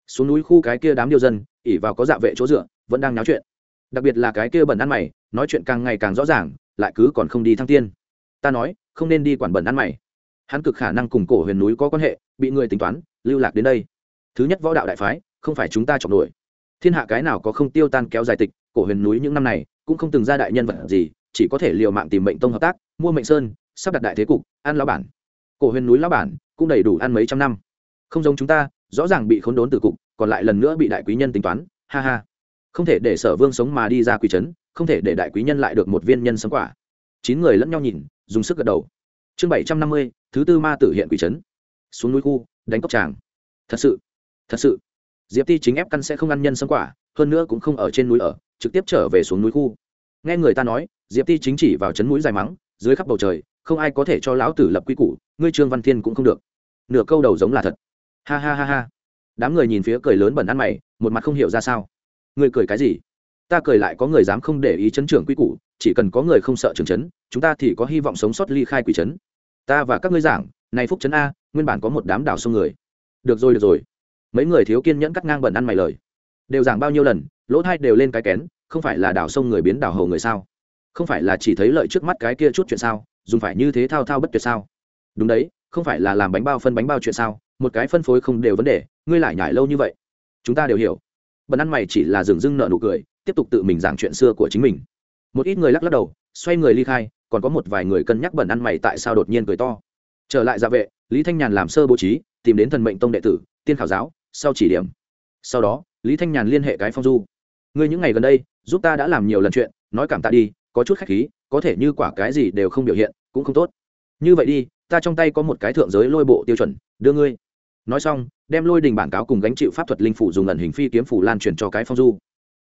Xuống núi khu cái kia đám điêu dân, ỉ vào có dạ vệ chỗ dựa, vẫn đang náo chuyện. Đặc biệt là cái kia bẩn ăn mày, nói chuyện càng ngày càng rõ ràng, lại cứ còn không đi thăng tiên. Ta nói, không nên đi quản bẩn ăn mày hắn cực khả năng cùng cổ huyền núi có quan hệ, bị người tính toán, lưu lạc đến đây. Thứ nhất võ đạo đại phái, không phải chúng ta chọc nổi thiên hạ cái nào có không tiêu tan kéo dài tịch, cổ huyền núi những năm này, cũng không từng ra đại nhân vật gì, chỉ có thể liều mạng tìm mệnh tông hợp tác, mua mệnh sơn, sắp đặt đại thế cục, ăn lão bản. Cổ huyền núi lão bản cũng đầy đủ ăn mấy trăm năm. Không giống chúng ta, rõ ràng bị khốn đốn từ cục, còn lại lần nữa bị đại quý nhân tính toán, ha ha. Không thể để sở vương sống mà đi ra quỷ trấn, không thể để đại quý nhân lại được một viên nhân sống quả. Chín người lẫn nhau nhìn, dùng sức gật đầu chương bảy trăm năm mươi, thứ tư ma tử hiện quỷ trấn. Xuống núi khu, đánh cốc tràng. Thật sự thật sự. Diệp ti chính ép căn sẽ không ăn nhân sâm quả, hơn nữa cũng không ở trên núi ở, trực tiếp trở về xuống núi khu. Nghe người ta nói, diệp ti chính chỉ vào chấn núi dài mắng, dưới khắp bầu trời, không ai có thể cho lão tử lập quy củ, ngươi trương văn thiên cũng không được. Nửa câu đầu giống là thật. Ha ha ha ha. Đám người nhìn phía cười lớn bẩn ăn mày, một mặt không hiểu ra sao. Ngươi cười cái gì? Ta cười lại có người dám không để ý chấn trưởng quy củ, chỉ cần có người không sợ trường chấn chúng ta thì có hy vọng sống sót ly khai quỷ chấn ta và các ngươi giảng, này phúc chấn a, nguyên bản có một đám đảo sông người. Được rồi được rồi. Mấy người thiếu kiên nhẫn cắt ngang bẩn ăn mày lời. Đều giảng bao nhiêu lần, lỗ thai đều lên cái kén, không phải là đảo sông người biến đảo hầu người sao? Không phải là chỉ thấy lợi trước mắt cái kia chút chuyện sao, dùng phải như thế thao thao bất tuyệt sao? Đúng đấy, không phải là làm bánh bao phân bánh bao chuyện sao, một cái phân phối không đều vấn đề, ngươi lại nhải lâu như vậy. Chúng ta đều hiểu. Bẩn ăn mày chỉ là dừng dưng nợ nụ cười, tiếp tục tự mình giảng chuyện xưa của chính mình. Một ít người lắc lắc đầu, xoay người ly khai còn có một vài người cân nhắc bẩn ăn mày tại sao đột nhiên cười to. Trở lại gia vệ, lý thanh nhàn làm sơ bố trí, tìm đến thần mệnh tông đệ tử, tiên khảo giáo, sau chỉ điểm. Sau đó, lý thanh nhàn liên hệ cái phong du. Ngươi những ngày gần đây, giúp ta đã làm nhiều lần chuyện, nói cảm tạ đi, có chút khách khí, có thể như quả cái gì đều không biểu hiện, cũng không tốt. Như vậy đi, ta trong tay có một cái thượng giới lôi bộ tiêu chuẩn, đưa ngươi. Nói xong, đem lôi đình bản cáo cùng gánh chịu pháp thuật linh phủ dùng ẩn hình phi kiếm phủ lan truyền cho cái phong du.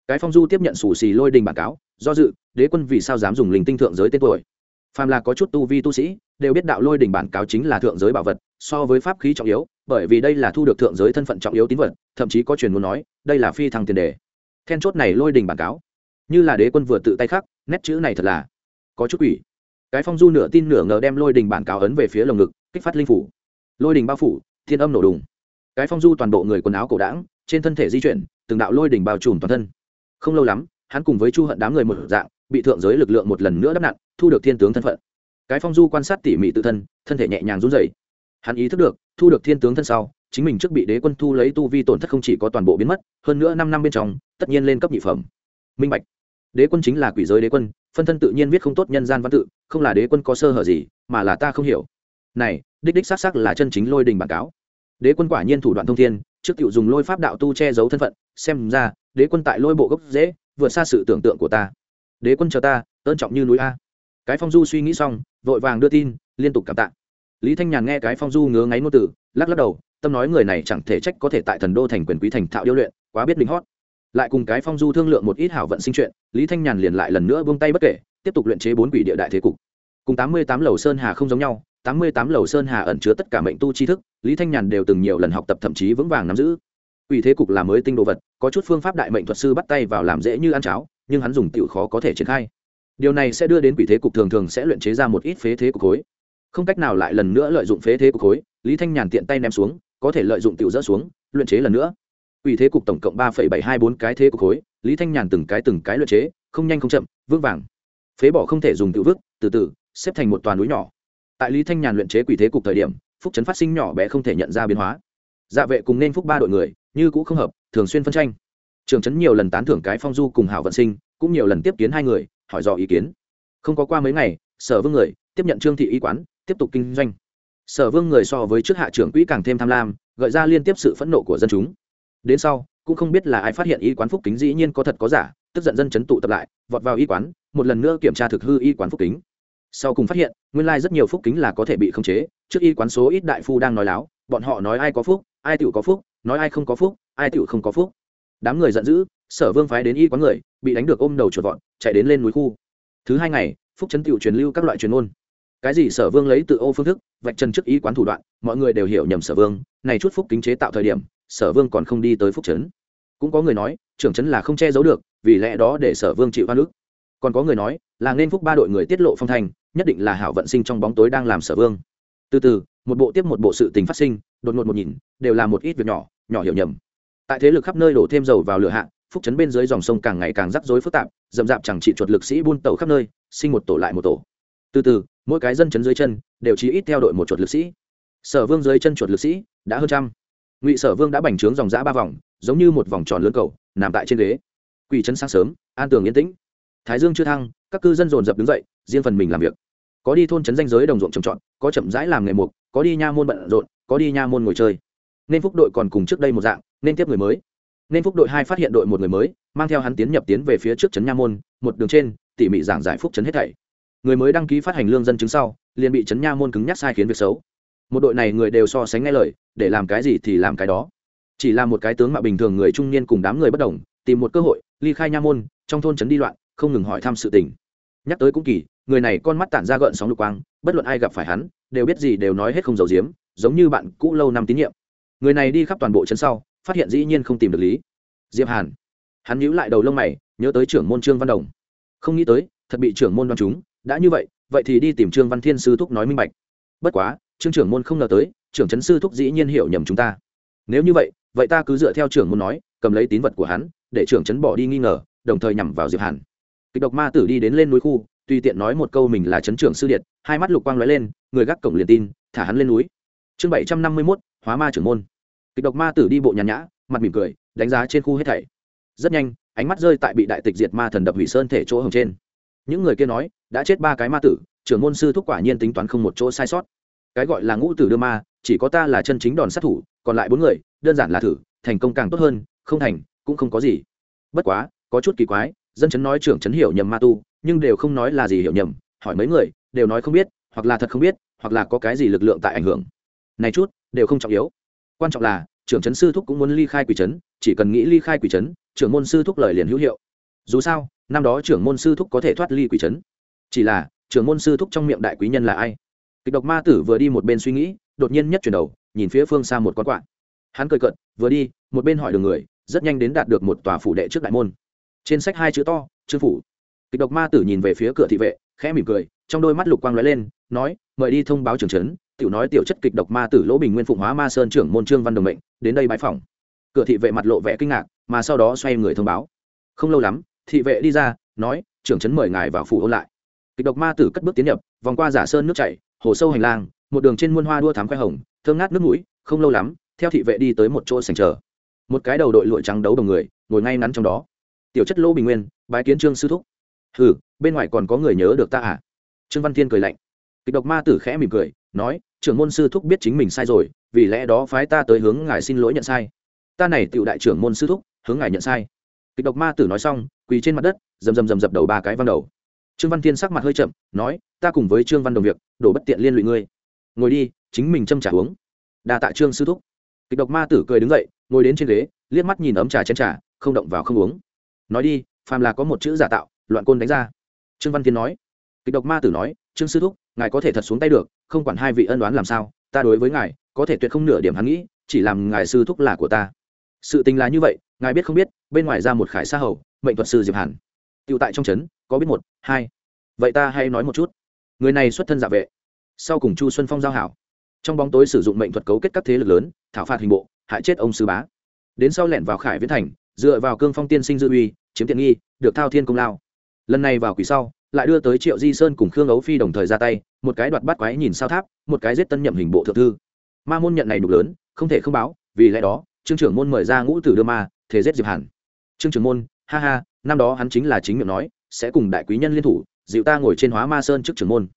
Cái phong du tiếp nhận sủ xì lôi đình bản cáo, do dự, đế quân vì sao dám dùng linh tinh thượng giới tên tuổi? Phàm là có chút tu vi tu sĩ, đều biết đạo lôi đỉnh bản cáo chính là thượng giới bảo vật, so với pháp khí trọng yếu, bởi vì đây là thu được thượng giới thân phận trọng yếu tín vật, thậm chí có truyền muốn nói, đây là phi thăng tiền đề. Then chốt này lôi đỉnh bản cáo. Như là đế quân vừa tự tay khắc, nét chữ này thật là có chút quỷ. Cái phong du nửa tin nửa ngờ đem lôi đình bản cáo ấn về phía lồng ngực, kích phát linh phủ. Lôi đình bao phủ, thiên âm nổ đùng. Cái phong du toàn bộ người quần áo cổ đảng trên thân thể di chuyển, từng đạo lôi đình bao trùm toàn thân. Không lâu lắm, hắn cùng với chu hận đám người một dạng bị thượng giới lực lượng một lần nữa đắp nặn, thu được thiên tướng thân phận. Cái phong du quan sát tỉ mỉ tự thân thân thể nhẹ nhàng run rẩy. Hắn ý thức được, thu được thiên tướng thân sau, chính mình trước bị đế quân thu lấy tu vi tổn thất không chỉ có toàn bộ biến mất, hơn nữa năm năm bên trong, tất nhiên lên cấp nhị phẩm. Minh bạch. Đế quân chính là quỷ giới đế quân, phân thân tự nhiên viết không tốt nhân gian văn tự, không là đế quân có sơ hở gì, mà là ta không hiểu. Này, đích đích xác xác là chân chính lôi đình bản cáo. Đế quân quả nhiên thủ đoạn thông thiên, trước cựu dùng lôi pháp đạo tu che giấu thân phận, xem ra, đế quân tại lôi bộ gốc dễ, vượt xa sự tưởng tượng của ta đế quân chờ ta, ơn trọng như núi a. Cái phong du suy nghĩ xong, vội vàng đưa tin, liên tục cảm tạ. Lý thanh nhàn nghe cái phong du ngứa ngáy ngôn tử lắc lắc đầu, tâm nói người này chẳng thể trách có thể tại thần đô thành quyền quý thành thạo điêu luyện, quá biết lính hót. Lại cùng cái phong du thương lượng một ít hảo vận sinh chuyện, lý thanh nhàn liền lại lần nữa buông tay bất kể, tiếp tục luyện chế bốn quỷ địa đại thế cục. Cùng tám mươi tám lầu sơn hà không giống nhau, tám mươi tám lầu sơn hà ẩn chứa tất cả mệnh tu tri thức, lý thanh nhàn đều từng nhiều lần học tập thậm chí vững vàng nắm giữ. Quỷ thế cục là mới tinh đồ vật, có chút phương pháp đại mệnh thuật sư bắt tay vào làm dễ như ăn cháo nhưng hắn dùng tiểu khó có thể triển khai. Điều này sẽ đưa đến quỷ thế cục thường thường sẽ luyện chế ra một ít phế thế cục khối. Không cách nào lại lần nữa lợi dụng phế thế cục khối, lý thanh nhàn tiện tay ném xuống, có thể lợi dụng tiểu dỡ xuống, luyện chế lần nữa. Quỷ thế cục tổng cộng ba bảy hai bốn cái thế cục khối, lý thanh nhàn từng cái từng cái luyện chế, không nhanh không chậm, vững vàng. Phế bỏ không thể dùng tự vứt từ từ, xếp thành một toàn núi nhỏ. Tại lý thanh nhàn luyện chế quỷ thế cục thời điểm, phúc trấn phát sinh nhỏ bé không thể nhận ra biến hóa. Dạ vệ cùng nên phúc ba đội người, như cũng không hợp, thường xuyên phân tranh trường trấn nhiều lần tán thưởng cái phong du cùng hảo vận sinh, cũng nhiều lần tiếp kiến hai người, hỏi dò ý kiến. Không có qua mấy ngày, sở vương người tiếp nhận trương thị y quán, tiếp tục kinh doanh. Sở vương người so với trước hạ trưởng quỹ càng thêm tham lam, gợi ra liên tiếp sự phẫn nộ của dân chúng. Đến sau, cũng không biết là ai phát hiện y quán phúc kính dĩ nhiên có thật có giả, tức giận dân chấn tụ tập lại, vọt vào y quán, một lần nữa kiểm tra thực hư y quán phúc kính. Sau cùng phát hiện, nguyên lai rất nhiều phúc kính là có thể bị khống chế, trước y quán số ít đại phu đang nói láo, bọn họ nói ai có phúc, ai tựu có phúc, nói ai không có phúc, ai tựu không có phúc đám người giận dữ sở vương phái đến y quán người bị đánh được ôm đầu chuột vọn chạy đến lên núi khu. Thứ hai ngày phúc chấn tiểu truyền lưu các loại truyền ngôn, cái gì sở vương lấy tự ô phương thức vạch chân trước y quán thủ đoạn mọi người đều hiểu nhầm sở vương này chút phúc kính chế tạo thời điểm sở vương còn không đi tới phúc chấn. Cũng có người nói trưởng chấn là không che giấu được vì lẽ đó để sở vương chịu hoa nước còn có người nói là nên phúc ba đội người tiết lộ phong thành nhất định là hảo vận sinh trong bóng tối đang làm sở vương. Từ từ một bộ tiếp một bộ sự tình phát sinh đột ngột một nhìn đều là một ít việc nhỏ nhỏ hiểu nhầm tại thế lực khắp nơi đổ thêm dầu vào lửa hạ, phúc chấn bên dưới dòng sông càng ngày càng rắc rối phức tạp dầm dạp chẳng trị chuột lực sĩ buôn tàu khắp nơi, sinh một tổ lại một tổ. Từ từ, mỗi cái dân chấn dưới chân đều chỉ ít theo đội một chuột lực sĩ. Sở vương dưới chân chuột lực sĩ đã hơn trăm. Ngụy sở vương đã bành trướng dòng giã ba vòng, giống như một vòng tròn lớn cầu, nằm tại trên ghế. Quỷ chấn sáng sớm, an tường yên tĩnh. Thái dương chưa thăng, các cư dân dồn dập đứng dậy, riêng phần mình làm việc. Có đi thôn trấn danh giới đồng ruộng trồng trọt, có chậm rãi làm nghề mục, có đi nha môn bận rộn, có đi nha môn ngồi chơi. Nên phúc đội còn cùng trước đây một dạng nên tiếp người mới. Nên phúc đội hai phát hiện đội một người mới, mang theo hắn tiến nhập tiến về phía trước trấn nha môn, một đường trên, tỉ mỉ giảng giải phúc trấn hết thảy. Người mới đăng ký phát hành lương dân chứng sau, liền bị trấn nha môn cứng nhắc sai khiến việc xấu. Một đội này người đều so sánh nghe lời, để làm cái gì thì làm cái đó. Chỉ là một cái tướng mạo bình thường người trung niên cùng đám người bất đồng, tìm một cơ hội, ly khai nha môn, trong thôn trấn đi loạn, không ngừng hỏi thăm sự tình. Nhắc tới cũng kỳ, người này con mắt tản ra gợn sóng lục quang, bất luận ai gặp phải hắn, đều biết gì đều nói hết không giấu giếm, giống như bạn cũ lâu năm tín nhiệm. Người này đi khắp toàn bộ trấn sau phát hiện dĩ nhiên không tìm được lý. Diệp hàn, hắn nhíu lại đầu lông mày, nhớ tới trưởng môn trương văn đồng. Không nghĩ tới, thật bị trưởng môn đoan chúng, đã như vậy vậy thì đi tìm trương văn thiên sư thúc nói minh bạch. Bất quá, trương trưởng môn không ngờ tới, trưởng trấn sư thúc dĩ nhiên hiểu nhầm chúng ta. Nếu như vậy vậy ta cứ dựa theo trưởng môn nói, cầm lấy tín vật của hắn, để trưởng trấn bỏ đi nghi ngờ, đồng thời nhằm vào diệp hàn. Kịch độc ma tử đi đến lên núi khu, tùy tiện nói một câu mình là trấn trưởng sư điện hai mắt lục quang lóe lên, người gác cổng liền tin, thả hắn lên núi. Chương bảy trăm năm mươi mốt, hóa ma trưởng môn kịch độc ma tử đi bộ nhàn nhã, mặt mỉm cười, đánh giá trên khu hết thảy. Rất nhanh, ánh mắt rơi tại bị đại tịch diệt ma thần đập hủy sơn thể chỗ hồng trên. Những người kia nói, đã chết ba cái ma tử, trưởng môn sư thúc quả nhiên tính toán không một chỗ sai sót. Cái gọi là ngũ tử đưa ma, chỉ có ta là chân chính đòn sát thủ, còn lại bốn người, đơn giản là thử, thành công càng tốt hơn, không thành, cũng không có gì. Bất quá, có chút kỳ quái, dân chấn nói trưởng chấn hiểu nhầm ma tu, nhưng đều không nói là gì hiểu nhầm, hỏi mấy người, đều nói không biết, hoặc là thật không biết, hoặc là có cái gì lực lượng tại ảnh hưởng. Này chút, đều không trọng yếu quan trọng là, trưởng chấn sư thúc cũng muốn ly khai quỷ chấn, chỉ cần nghĩ ly khai quỷ chấn, trưởng môn sư thúc lời liền hữu hiệu. Dù sao, năm đó trưởng môn sư thúc có thể thoát ly quỷ chấn. Chỉ là, trưởng môn sư thúc trong miệng đại quý nhân là ai? Kịch độc ma tử vừa đi một bên suy nghĩ, đột nhiên nhất chuyển đầu, nhìn phía phương xa một con quạ. Hắn cười cận vừa đi, một bên hỏi đường người, rất nhanh đến đạt được một tòa phủ đệ trước đại môn. Trên sách hai chữ to trương phủ. Kịch độc ma tử nhìn về phía cửa thị vệ, khẽ mỉm cười, trong đôi mắt lục quang lóe lên, nói, mời đi thông báo trưởng trấn tiểu nói tiểu chất kịch độc ma tử lỗ bình nguyên phụng hóa ma sơn trưởng môn trương văn đồng mệnh, đến đây bãi phòng cửa thị vệ mặt lộ vẻ kinh ngạc, mà sau đó xoay người thông báo. Không lâu lắm, thị vệ đi ra, nói, trưởng trấn mời ngài vào phủ ôn lại. Kịch độc ma tử cất bước tiến nhập, vòng qua giả sơn nước chảy, hồ sâu hành lang, một đường trên muôn hoa đua thám khoe hồng, thơm ngát nước mũi, không lâu lắm, theo thị vệ đi tới một chỗ sành chờ. Một cái đầu đội lụa trắng đấu đồng người, ngồi ngay ngắn trong đó. Tiểu chất lỗ bình nguyên, bái kiến trương sư thúc. Ừ bên ngoài còn có người nhớ được ta à? Trương văn thiên cười lạnh. Kịch độc ma tử khẽ mỉm cười, nói trưởng môn sư thúc biết chính mình sai rồi, vì lẽ đó phái ta tới hướng ngài xin lỗi nhận sai. Ta này tựu đại trưởng môn sư thúc, hướng ngài nhận sai. Kịch độc ma tử nói xong, quỳ trên mặt đất, rầm rầm rầm dập đầu ba cái văn đầu. Trương văn thiên sắc mặt hơi chậm, nói, ta cùng với trương văn đồng việc, đổ bất tiện liên lụy ngươi. Ngồi đi, chính mình châm trả uống. Đa tạ trương sư thúc. Kịch độc ma tử cười đứng dậy, ngồi đến trên ghế, liếc mắt nhìn ấm trà chén trà, không động vào không uống. Nói đi, phàm là có một chữ giả tạo, loạn côn đánh ra. Trương văn thiên nói. Kịch độc ma tử nói, trương sư thúc ngài có thể thật xuống tay được, không quản hai vị ân đoán làm sao, ta đối với ngài, có thể tuyệt không nửa điểm hắn nghĩ, chỉ làm ngài sư thúc là của ta. Sự tình là như vậy, ngài biết không biết, bên ngoài ra một khải sa hầu, mệnh thuật sư diệp hàn. Tựu tại trong trấn, có biết một, hai. Vậy ta hay nói một chút. Người này xuất thân dạ vệ. Sau cùng chu xuân phong giao hảo. Trong bóng tối sử dụng mệnh thuật cấu kết các thế lực lớn, thảo phạt hình bộ, hại chết ông sư bá. Đến sau lẻn vào khải viễn thành, dựa vào cương phong tiên sinh dư uy, chiếm tiện nghi, được thao thiên công lao. Lần này vào quỷ sau lại đưa tới triệu di sơn cùng khương ấu phi đồng thời ra tay, một cái đoạt bắt quái nhìn sao tháp, một cái giết tân nhậm hình bộ thượng thư. Ma môn nhận này đục lớn, không thể không báo, vì lẽ đó, trương trưởng môn mời ra ngũ tử đưa ma thế giết diệp hàn. Trương trưởng môn, ha ha, năm đó hắn chính là chính miệng nói, sẽ cùng đại quý nhân liên thủ, dịu ta ngồi trên hóa ma sơn trước trưởng môn.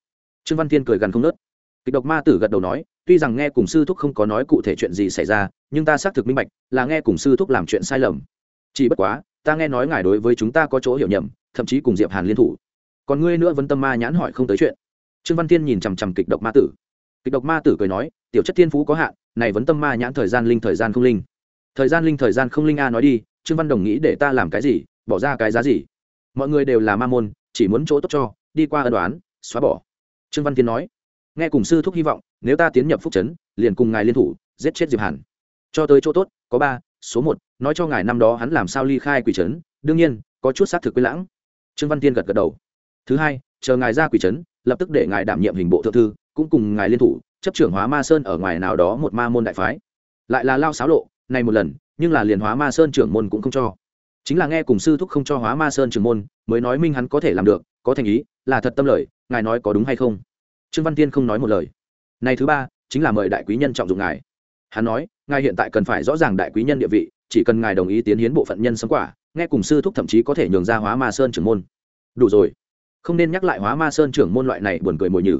Trương văn thiên cười gần không nớt. Kịch độc ma tử gật đầu nói, tuy rằng nghe cùng sư thúc không có nói cụ thể chuyện gì xảy ra, nhưng ta xác thực minh bạch, là nghe cùng sư thúc làm chuyện sai lầm. Chỉ bất quá, ta nghe nói ngài đối với chúng ta có chỗ hiểu nhầm, thậm chí cùng diệp hàn liên thủ còn ngươi nữa vẫn tâm ma nhãn hỏi không tới chuyện. Trương văn thiên nhìn chằm chằm kịch độc ma tử. Kịch độc ma tử cười nói, tiểu chất thiên phú có hạn, này vẫn tâm ma nhãn thời gian linh, thời gian không linh. Thời gian linh, thời gian không linh a, nói đi, trương văn đồng nghĩ để ta làm cái gì, bỏ ra cái giá gì? Mọi người đều là ma môn, chỉ muốn chỗ tốt cho, đi qua ân đoán xóa bỏ. Trương văn thiên nói. Nghe cùng sư thúc hy vọng, nếu ta tiến nhập phúc trấn, liền cùng ngài liên thủ, giết chết diệp hàn. Cho tới chỗ tốt, có ba, số một, nói cho ngài năm đó hắn làm sao ly khai quỷ trấn, đương nhiên, có chút xác thực quy lãng. Trương văn tiên gật gật đầu thứ hai, chờ ngài ra quỷ trấn, lập tức để ngài đảm nhiệm hình bộ thượng thư, cũng cùng ngài liên thủ, chấp trưởng hóa ma sơn ở ngoài nào đó một ma môn đại phái. Lại là lao xáo lộ, này một lần, nhưng là liền hóa ma sơn trưởng môn cũng không cho. Chính là nghe cùng sư thúc không cho hóa ma sơn trưởng môn, mới nói minh hắn có thể làm được, có thành ý, là thật tâm lời, ngài nói có đúng hay không? Trương văn tiên không nói một lời. Này thứ ba, chính là mời đại quý nhân trọng dụng ngài. Hắn nói, ngài hiện tại cần phải rõ ràng đại quý nhân địa vị, chỉ cần ngài đồng ý tiến hiến bộ phận nhân sống quả, nghe cùng sư thúc thậm chí có thể nhường ra hóa ma sơn trưởng môn. Đủ rồi không nên nhắc lại hóa ma sơn trưởng môn loại này buồn cười mồi nhử.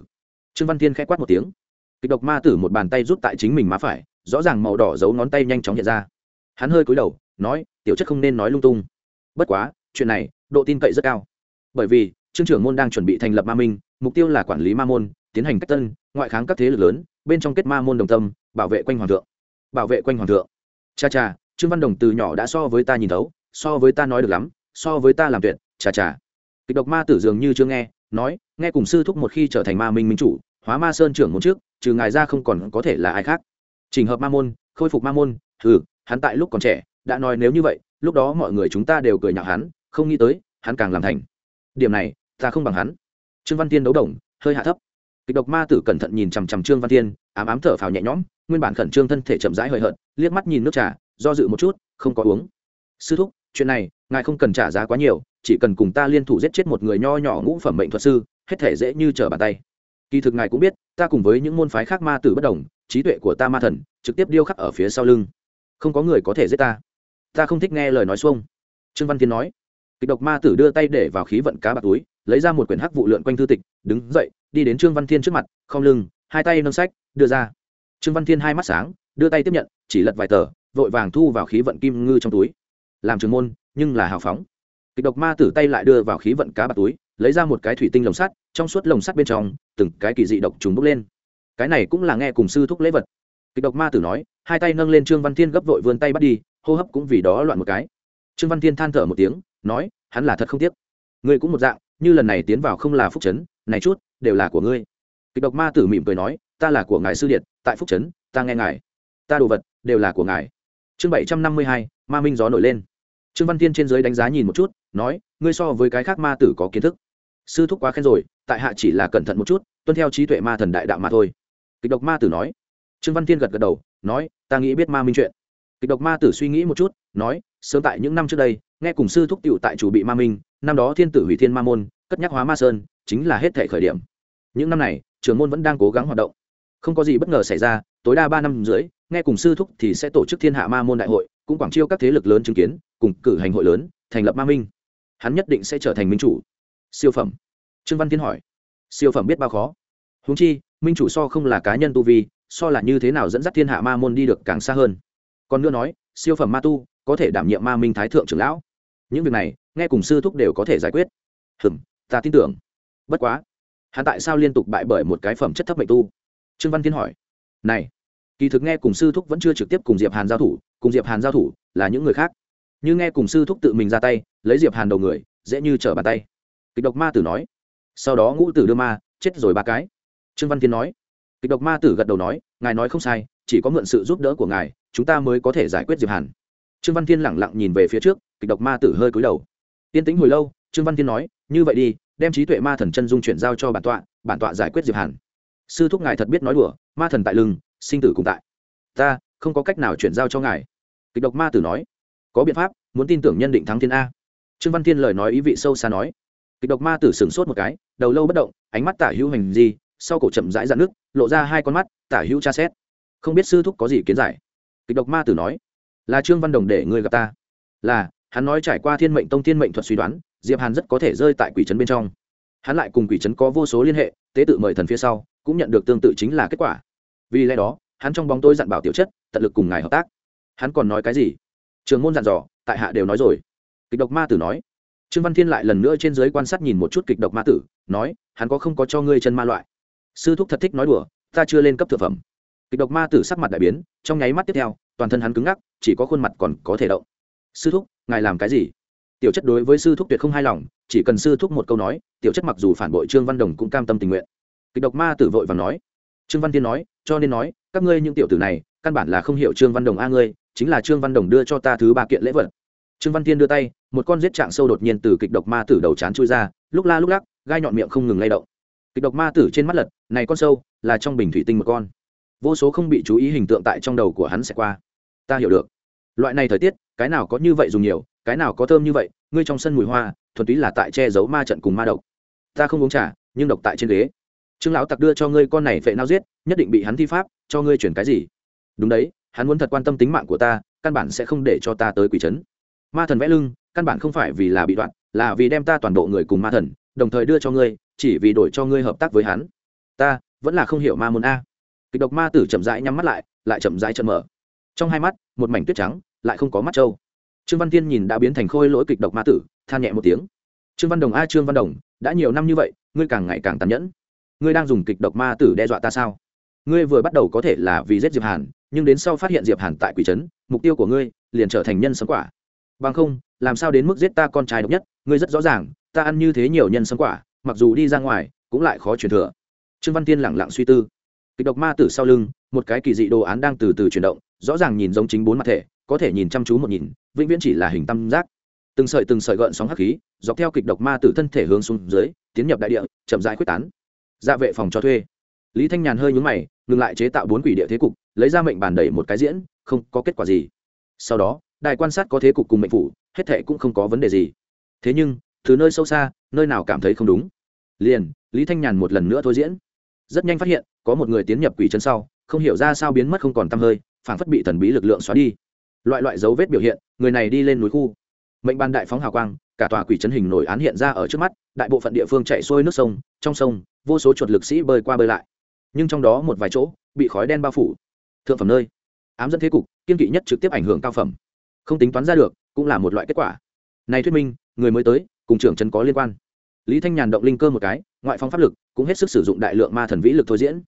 Trương văn thiên k h ẽ quát một tiếng. Kịch độc ma tử một bàn tay rút tại chính mình má phải, rõ ràng màu đỏ giấu ngón tay nhanh chóng hiện ra. Hắn hơi cúi đầu, nói, tiểu chất không nên nói lung tung. Bất quá, chuyện này, độ tin cậy rất cao. Bởi vì, trương trưởng môn đang chuẩn bị thành lập ma minh, mục tiêu là quản lý ma môn, tiến hành cách tân, ngoại kháng các thế lực lớn, bên trong kết ma môn đồng tâm, bảo vệ quanh hoàng thượng. Bảo vệ quanh hoàng thượng. Cha cha, trương văn đồng từ nhỏ đã so với ta nhìn thấu, so với ta nói được lắm, so với ta làm tuyệt, cha cha kịch độc ma tử dường như chưa nghe, nói, nghe cùng sư thúc một khi trở thành ma minh minh chủ, hóa ma sơn trưởng môn trước, trừ ngài ra không còn có thể là ai khác. Trình hợp ma môn, khôi phục ma môn ừ hắn tại lúc còn trẻ, đã nói nếu như vậy, lúc đó mọi người chúng ta đều cười nhạo hắn, không nghĩ tới, hắn càng làm thành. Điểm này, ta không bằng hắn. Trương văn tiên đấu đồng, hơi hạ thấp. Kịch độc ma tử cẩn thận nhìn chằm chằm trương văn tiên, ám ám thở phào nhẹ nhõm, nguyên bản khẩn trương thân thể chậm rãi hời hợt, liếc mắt nhìn nước trà, do dự một chút, không có uống. Sư thúc, chuyện này, ngài không cần trả giá quá nhiều chỉ cần cùng ta liên thủ giết chết một người nho nhỏ ngũ phẩm mệnh thuật sư, hết thể dễ như trở bàn tay. Kỳ thực ngài cũng biết, ta cùng với những môn phái khác ma tử bất đồng, trí tuệ của ta ma thần, trực tiếp điêu khắc ở phía sau lưng. Không có người có thể giết ta. Ta không thích nghe lời nói xuông. Trương văn thiên nói. Kịch độc ma tử đưa tay để vào khí vận cá bạc túi, lấy ra một quyển hắc vụ lượn quanh thư tịch, đứng dậy, đi đến trương văn thiên trước mặt không lưng, hai tay nâng sách, đưa ra. Trương văn thiên hai mắt sáng, đưa tay tiếp nhận, chỉ lật vài tờ, vội vàng thu vào khí vận kim ngư trong túi. Làm trường môn, nhưng là hào phóng kịch độc ma tử tay lại đưa vào khí vận cá bạc túi, lấy ra một cái thủy tinh lồng sắt, trong suốt lồng sắt bên trong, từng cái kỳ dị độc trùng bốc lên. Cái này cũng là nghe cùng sư thúc lễ vật. Kịch độc ma tử nói, hai tay nâng lên trương văn thiên gấp vội vươn tay bắt đi, hô hấp cũng vì đó loạn một cái. Trương văn thiên than thở một tiếng, nói, hắn là thật không tiếc. Ngươi cũng một dạng, như lần này tiến vào không là phúc trấn này chút, đều là của ngươi. Kịch độc ma tử mỉm cười nói, ta là của ngài sư điện, tại phúc trấn ta nghe ngài. Ta đồ vật, đều là của ngài. Chương bảy trăm năm mươi hai, ma minh gió nổi lên trương văn thiên trên giới đánh giá nhìn một chút, nói, ngươi so với cái khác ma tử có kiến thức. Sư thúc quá khen rồi, tại hạ chỉ là cẩn thận một chút, tuân theo trí tuệ ma thần đại đạo mà thôi. Kịch độc ma tử nói. Trương văn thiên gật gật đầu, nói, ta nghĩ biết ma minh chuyện. Kịch độc ma tử suy nghĩ một chút, nói, sớm tại những năm trước đây, nghe cùng sư thúc t tại chủ bị ma minh, năm đó thiên tử hủy thiên ma môn, cất nhắc hóa ma sơn, chính là hết thể khởi điểm. Những năm này trường môn vẫn đang cố gắng hoạt động. Không có gì bất ngờ xảy ra, tối đa ba năm rưỡi, nghe cùng sư thúc thì sẽ tổ chức thiên hạ ma môn đại hội, cũng quảng chiêu các thế lực lớn chứng kiến cùng cử hành hội lớn, thành lập ma minh. Hắn nhất định sẽ trở thành minh chủ. Siêu phẩm. Trương văn thiên hỏi. Siêu phẩm biết bao khó. Húng chi, minh chủ so không là cá nhân tu vi, so là như thế nào dẫn dắt thiên hạ ma môn đi được càng xa hơn. Còn nữa nói, siêu phẩm ma tu, có thể đảm nhiệm ma minh thái thượng trưởng lão. Những việc này, nghe cùng sư thúc đều có thể giải quyết. Hừm, ta tin tưởng. Bất quá, hắn tại sao liên tục bại bởi một cái phẩm chất thấp mệnh tu? Trương văn thiên hỏi. Này, kỳ thực nghe cùng sư thúc vẫn chưa trực tiếp cùng diệp hàn giao thủ, cùng diệp hàn giao thủ là những người khác như nghe cùng sư thúc tự mình ra tay, lấy diệp hàn đầu người, dễ như trở bàn tay. Kịch độc ma tử nói. Sau đó ngũ tử đưa ma, chết rồi ba cái. Trương văn thiên nói. Kịch độc ma tử gật đầu nói, ngài nói không sai, chỉ có mượn sự giúp đỡ của ngài, chúng ta mới có thể giải quyết diệp hàn. Trương văn thiên lẳng lặng nhìn về phía trước, kịch độc ma tử hơi cúi đầu. Tiên tĩnh hồi lâu, trương văn thiên nói, như vậy đi, đem trí tuệ ma thần chân dung chuyển giao cho bản tọa bản tọa giải quyết diệp hàn. Sư thúc ngài thật biết nói đùa, ma thần tại lưng, sinh tử cùng tại. Ta, không có cách nào chuyển giao cho ngài. Kịch độc ma tử nói có biện pháp, muốn tin tưởng nhân định thắng thiên a. Trương văn thiên lời nói ý vị sâu xa nói. Kịch độc ma tử sửng sốt một cái, đầu lâu bất động, ánh mắt tả hữu hành gì, sau cổ chậm rãi dạn nước, lộ ra hai con mắt, tả hữu tra xét. Không biết sư thúc có gì kiến giải. Kịch độc ma tử nói. Là trương văn đồng để người gặp ta. Là, hắn nói trải qua thiên mệnh tông thiên mệnh thuật suy đoán, diệp hàn rất có thể rơi tại quỷ trấn bên trong. Hắn lại cùng quỷ trấn có vô số liên hệ, tế tự mời thần phía sau, cũng nhận được tương tự chính là kết quả. Vì lẽ đó, hắn trong bóng tôi dặn bảo tiểu chất, tận lực cùng ngài hợp tác. Hắn còn nói cái gì? Trường môn dặn dò, tại hạ đều nói rồi. Kịch độc ma tử nói. Trương văn thiên lại lần nữa trên giới quan sát nhìn một chút kịch độc ma tử, nói, hắn có không có cho ngươi chân ma loại? Sư thúc thật thích nói đùa, ta chưa lên cấp thực phẩm. Kịch độc ma tử sắc mặt đại biến, trong nháy mắt tiếp theo, toàn thân hắn cứng ngắc, chỉ có khuôn mặt còn có thể động. Sư thúc, ngài làm cái gì? Tiểu chất đối với sư thúc tuyệt không hài lòng, chỉ cần sư thúc một câu nói, tiểu chất mặc dù phản bội trương văn đồng cũng cam tâm tình nguyện. Kịch độc ma tử vội và nói. Trương văn tiên nói, cho nên nói, các ngươi những tiểu tử này, căn bản là không hiểu trương văn đồng a ngươi chính là trương văn đồng đưa cho ta thứ ba kiện lễ vật. Trương văn thiên đưa tay, một con giết trạng sâu đột nhiên từ kịch độc ma tử đầu chán chui ra, lúc la lúc lắc, gai nhọn miệng không ngừng lay động. Kịch độc ma tử trên mắt lật, này con sâu, là trong bình thủy tinh một con. Vô số không bị chú ý hình tượng tại trong đầu của hắn sẽ qua. Ta hiểu được. Loại này thời tiết, cái nào có như vậy dùng nhiều, cái nào có thơm như vậy, ngươi trong sân mùi hoa, thuần túy là tại che giấu ma trận cùng ma độc. Ta không uống trà, nhưng độc tại trên ghế. Trương lão tặc đưa cho ngươi con này vệ nao giết, nhất định bị hắn thi pháp, cho ngươi chuyển cái gì? Đúng đấy hắn muốn thật quan tâm tính mạng của ta, căn bản sẽ không để cho ta tới quỷ trấn ma thần vẽ lưng, căn bản không phải vì là bị đoạn, là vì đem ta toàn bộ người cùng ma thần, đồng thời đưa cho ngươi, chỉ vì đổi cho ngươi hợp tác với hắn. Ta, vẫn là không hiểu ma môn a. Kịch độc ma tử chậm rãi nhắm mắt lại lại chậm rãi chậm mở. Trong hai mắt, một mảnh tuyết trắng, lại không có mắt trâu. Trương văn tiên nhìn đã biến thành khôi lỗi kịch độc ma tử, than nhẹ một tiếng. Trương văn đồng a, trương văn đồng, đã nhiều năm như vậy, ngươi càng ngày càng tàn nhẫn. Ngươi đang dùng kịch độc ma tử đe dọa ta sao? Ngươi vừa bắt đầu có thể là vì giết diệp hàn nhưng đến sau phát hiện diệp hàn tại quỷ trấn, mục tiêu của ngươi liền trở thành nhân sống quả. Bằng không, làm sao đến mức giết ta con trai độc nhất? Ngươi rất rõ ràng, ta ăn như thế nhiều nhân sống quả, mặc dù đi ra ngoài, cũng lại khó truyền thừa. Trương văn tiên lẳng lặng suy tư. Kịch độc ma tử sau lưng, một cái kỳ dị đồ án đang từ từ chuyển động, rõ ràng nhìn giống chính bốn mặt thể, có thể nhìn chăm chú một nhìn, vĩnh viễn chỉ là hình tam giác. Từng sợi từng sợi gợn sóng hắc khí, dọc theo kịch độc ma tử thân thể hướng xuống dưới, tiến nhập đại địa, chậm rãi quyết tán. Dạ vệ phòng cho thuê. Lý thanh nhàn hơi nhúng mày, ngừng lại chế tạo bốn quỷ địa thế cục lấy ra mệnh bàn đẩy một cái diễn, không có kết quả gì. Sau đó, đài quan sát có thế cục cùng mệnh phủ, hết thệ cũng không có vấn đề gì. Thế nhưng, từ nơi sâu xa, nơi nào cảm thấy không đúng? Liền, lý thanh nhàn một lần nữa thôi diễn. Rất nhanh phát hiện, có một người tiến nhập quỷ chân sau, không hiểu ra sao biến mất không còn t hơi phảng phất bị thần bí lực lượng xóa đi. Loại loại dấu vết biểu hiện, người này đi lên núi khu. Mệnh ban đại phóng hào quang, cả tòa quỷ chân hình nổi án hiện ra ở trước mắt, đại bộ phận địa phương chạy xuôi nước sông, trong sông, vô số chuột lực sĩ bơi qua bơi lại. Nhưng trong đó một vài chỗ, bị khói đen bao phủ thượng phẩm nơi. Ám dẫn thế cục, kiên kỵ nhất trực tiếp ảnh hưởng cao phẩm. Không tính toán ra được, cũng là một loại kết quả. Này thuyết minh, người mới tới, cùng trưởng trần có liên quan. Lý thanh nhàn động linh cơ một cái, ngoại phong pháp lực, cũng hết sức sử dụng đại lượng ma thần vĩ lực thôi diễn.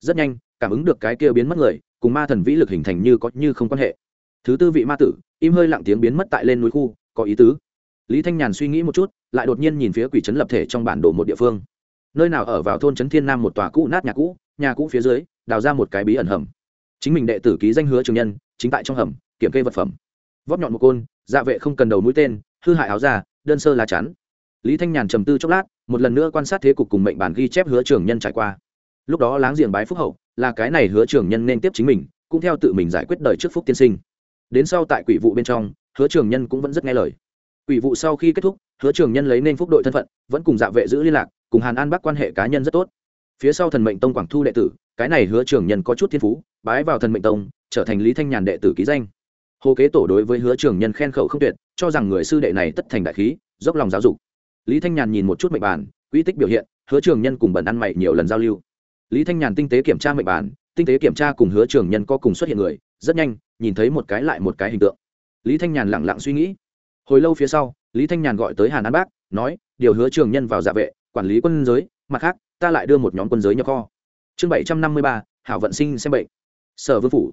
Rất nhanh, cảm ứng được cái kia biến mất người, cùng ma thần vĩ lực hình thành như có như không quan hệ. Thứ tư vị ma tử, im hơi lặng tiếng biến mất tại lên núi khu, có ý tứ. Lý thanh nhàn suy nghĩ một chút, lại đột nhiên nhìn phía quỷ trấn lập thể trong bản đồ một địa phương. Nơi nào ở vào thôn trấn thiên nam một tòa cũ nát nhà cũ nhà cũ phía dưới, đào ra một cái bí ẩn hầm chính mình đệ tử ký danh hứa trường nhân, chính tại trong hầm, kiểm kê vật phẩm. Vóp nhọn một côn dạ vệ không cần đầu mũi tên, hư hại áo già đơn sơ lá chắn. Lý thanh nhàn trầm tư chốc lát, một lần nữa quan sát thế cục cùng mệnh bản ghi chép hứa trường nhân trải qua. Lúc đó láng giềng bái phúc hậu, là cái này hứa trường nhân nên tiếp chính mình, cũng theo tự mình giải quyết đời trước phúc tiên sinh. Đến sau tại quỷ vụ bên trong, hứa trường nhân cũng vẫn rất nghe lời. Quỷ vụ sau khi kết thúc, hứa trường nhân lấy nên phúc đội thân phận, vẫn cùng dạ vệ giữ liên lạc, cùng hàn an bắc quan hệ cá nhân rất tốt. Phía sau thần mệnh tông quảng thu đệ tử, cái này hứa trường nhân có chút thiên phú bái vào thần mệnh tông, trở thành lý thanh nhàn đệ tử ký danh. Hồ kế tổ đối với hứa trường nhân khen khẩu không tuyệt, cho rằng người sư đệ này tất thành đại khí, dốc lòng giáo dục. Lý thanh nhàn nhìn một chút mệnh bản, quy tích biểu hiện, hứa trường nhân cùng bẩn ăn mày nhiều lần giao lưu. Lý thanh nhàn tinh tế kiểm tra mệnh bản, tinh tế kiểm tra cùng hứa trường nhân có cùng xuất hiện người, rất nhanh, nhìn thấy một cái lại một cái hình tượng. Lý thanh nhàn lẳng lặng suy nghĩ. Hồi lâu phía sau, lý thanh nhàn gọi tới hàn an bác, nói, điều hứa trường nhân vào dạ vệ, quản lý quân giới, mặt khác, ta lại đưa một nhóm quân giới nhập kho. Chương bảy trăm năm mươi ba, hảo vận sinh xem bệnh sở vương phủ.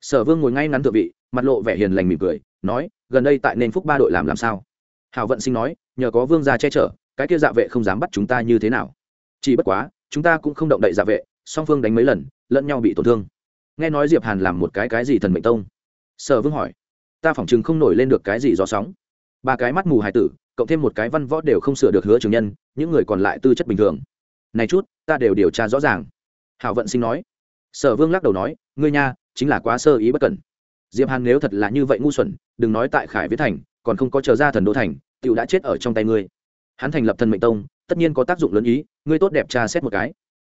Sở vương ngồi ngay ngắn thượng vị, mặt lộ vẻ hiền lành mỉm cười, nói, gần đây tại nền phúc ba đội làm làm sao? Hào vận sinh nói, nhờ có vương gia che chở, cái kia dạ vệ không dám bắt chúng ta như thế nào. Chỉ bất quá, chúng ta cũng không động đậy dạ vệ, song phương đánh mấy lần, lẫn nhau bị tổn thương. Nghe nói diệp hàn làm một cái cái gì thần mệnh tông? Sở vương hỏi, ta phỏng chừng không nổi lên được cái gì do sóng. Ba cái mắt mù hài tử, cộng thêm một cái văn võ đều không sửa được hứa trường nhân, những người còn lại tư chất bình thường. Này chút, ta đều điều tra rõ ràng. Hảo vận sinh nói sở vương lắc đầu nói, ngươi nha, chính là quá sơ ý bất cẩn. Diệp hàn nếu thật là như vậy ngu xuẩn, đừng nói tại khải viết thành, còn không có chờ ra thần đô thành tựu đã chết ở trong tay ngươi. Hắn thành lập thần mệnh tông, tất nhiên có tác dụng lớn ý, ngươi tốt đẹp tra xét một cái.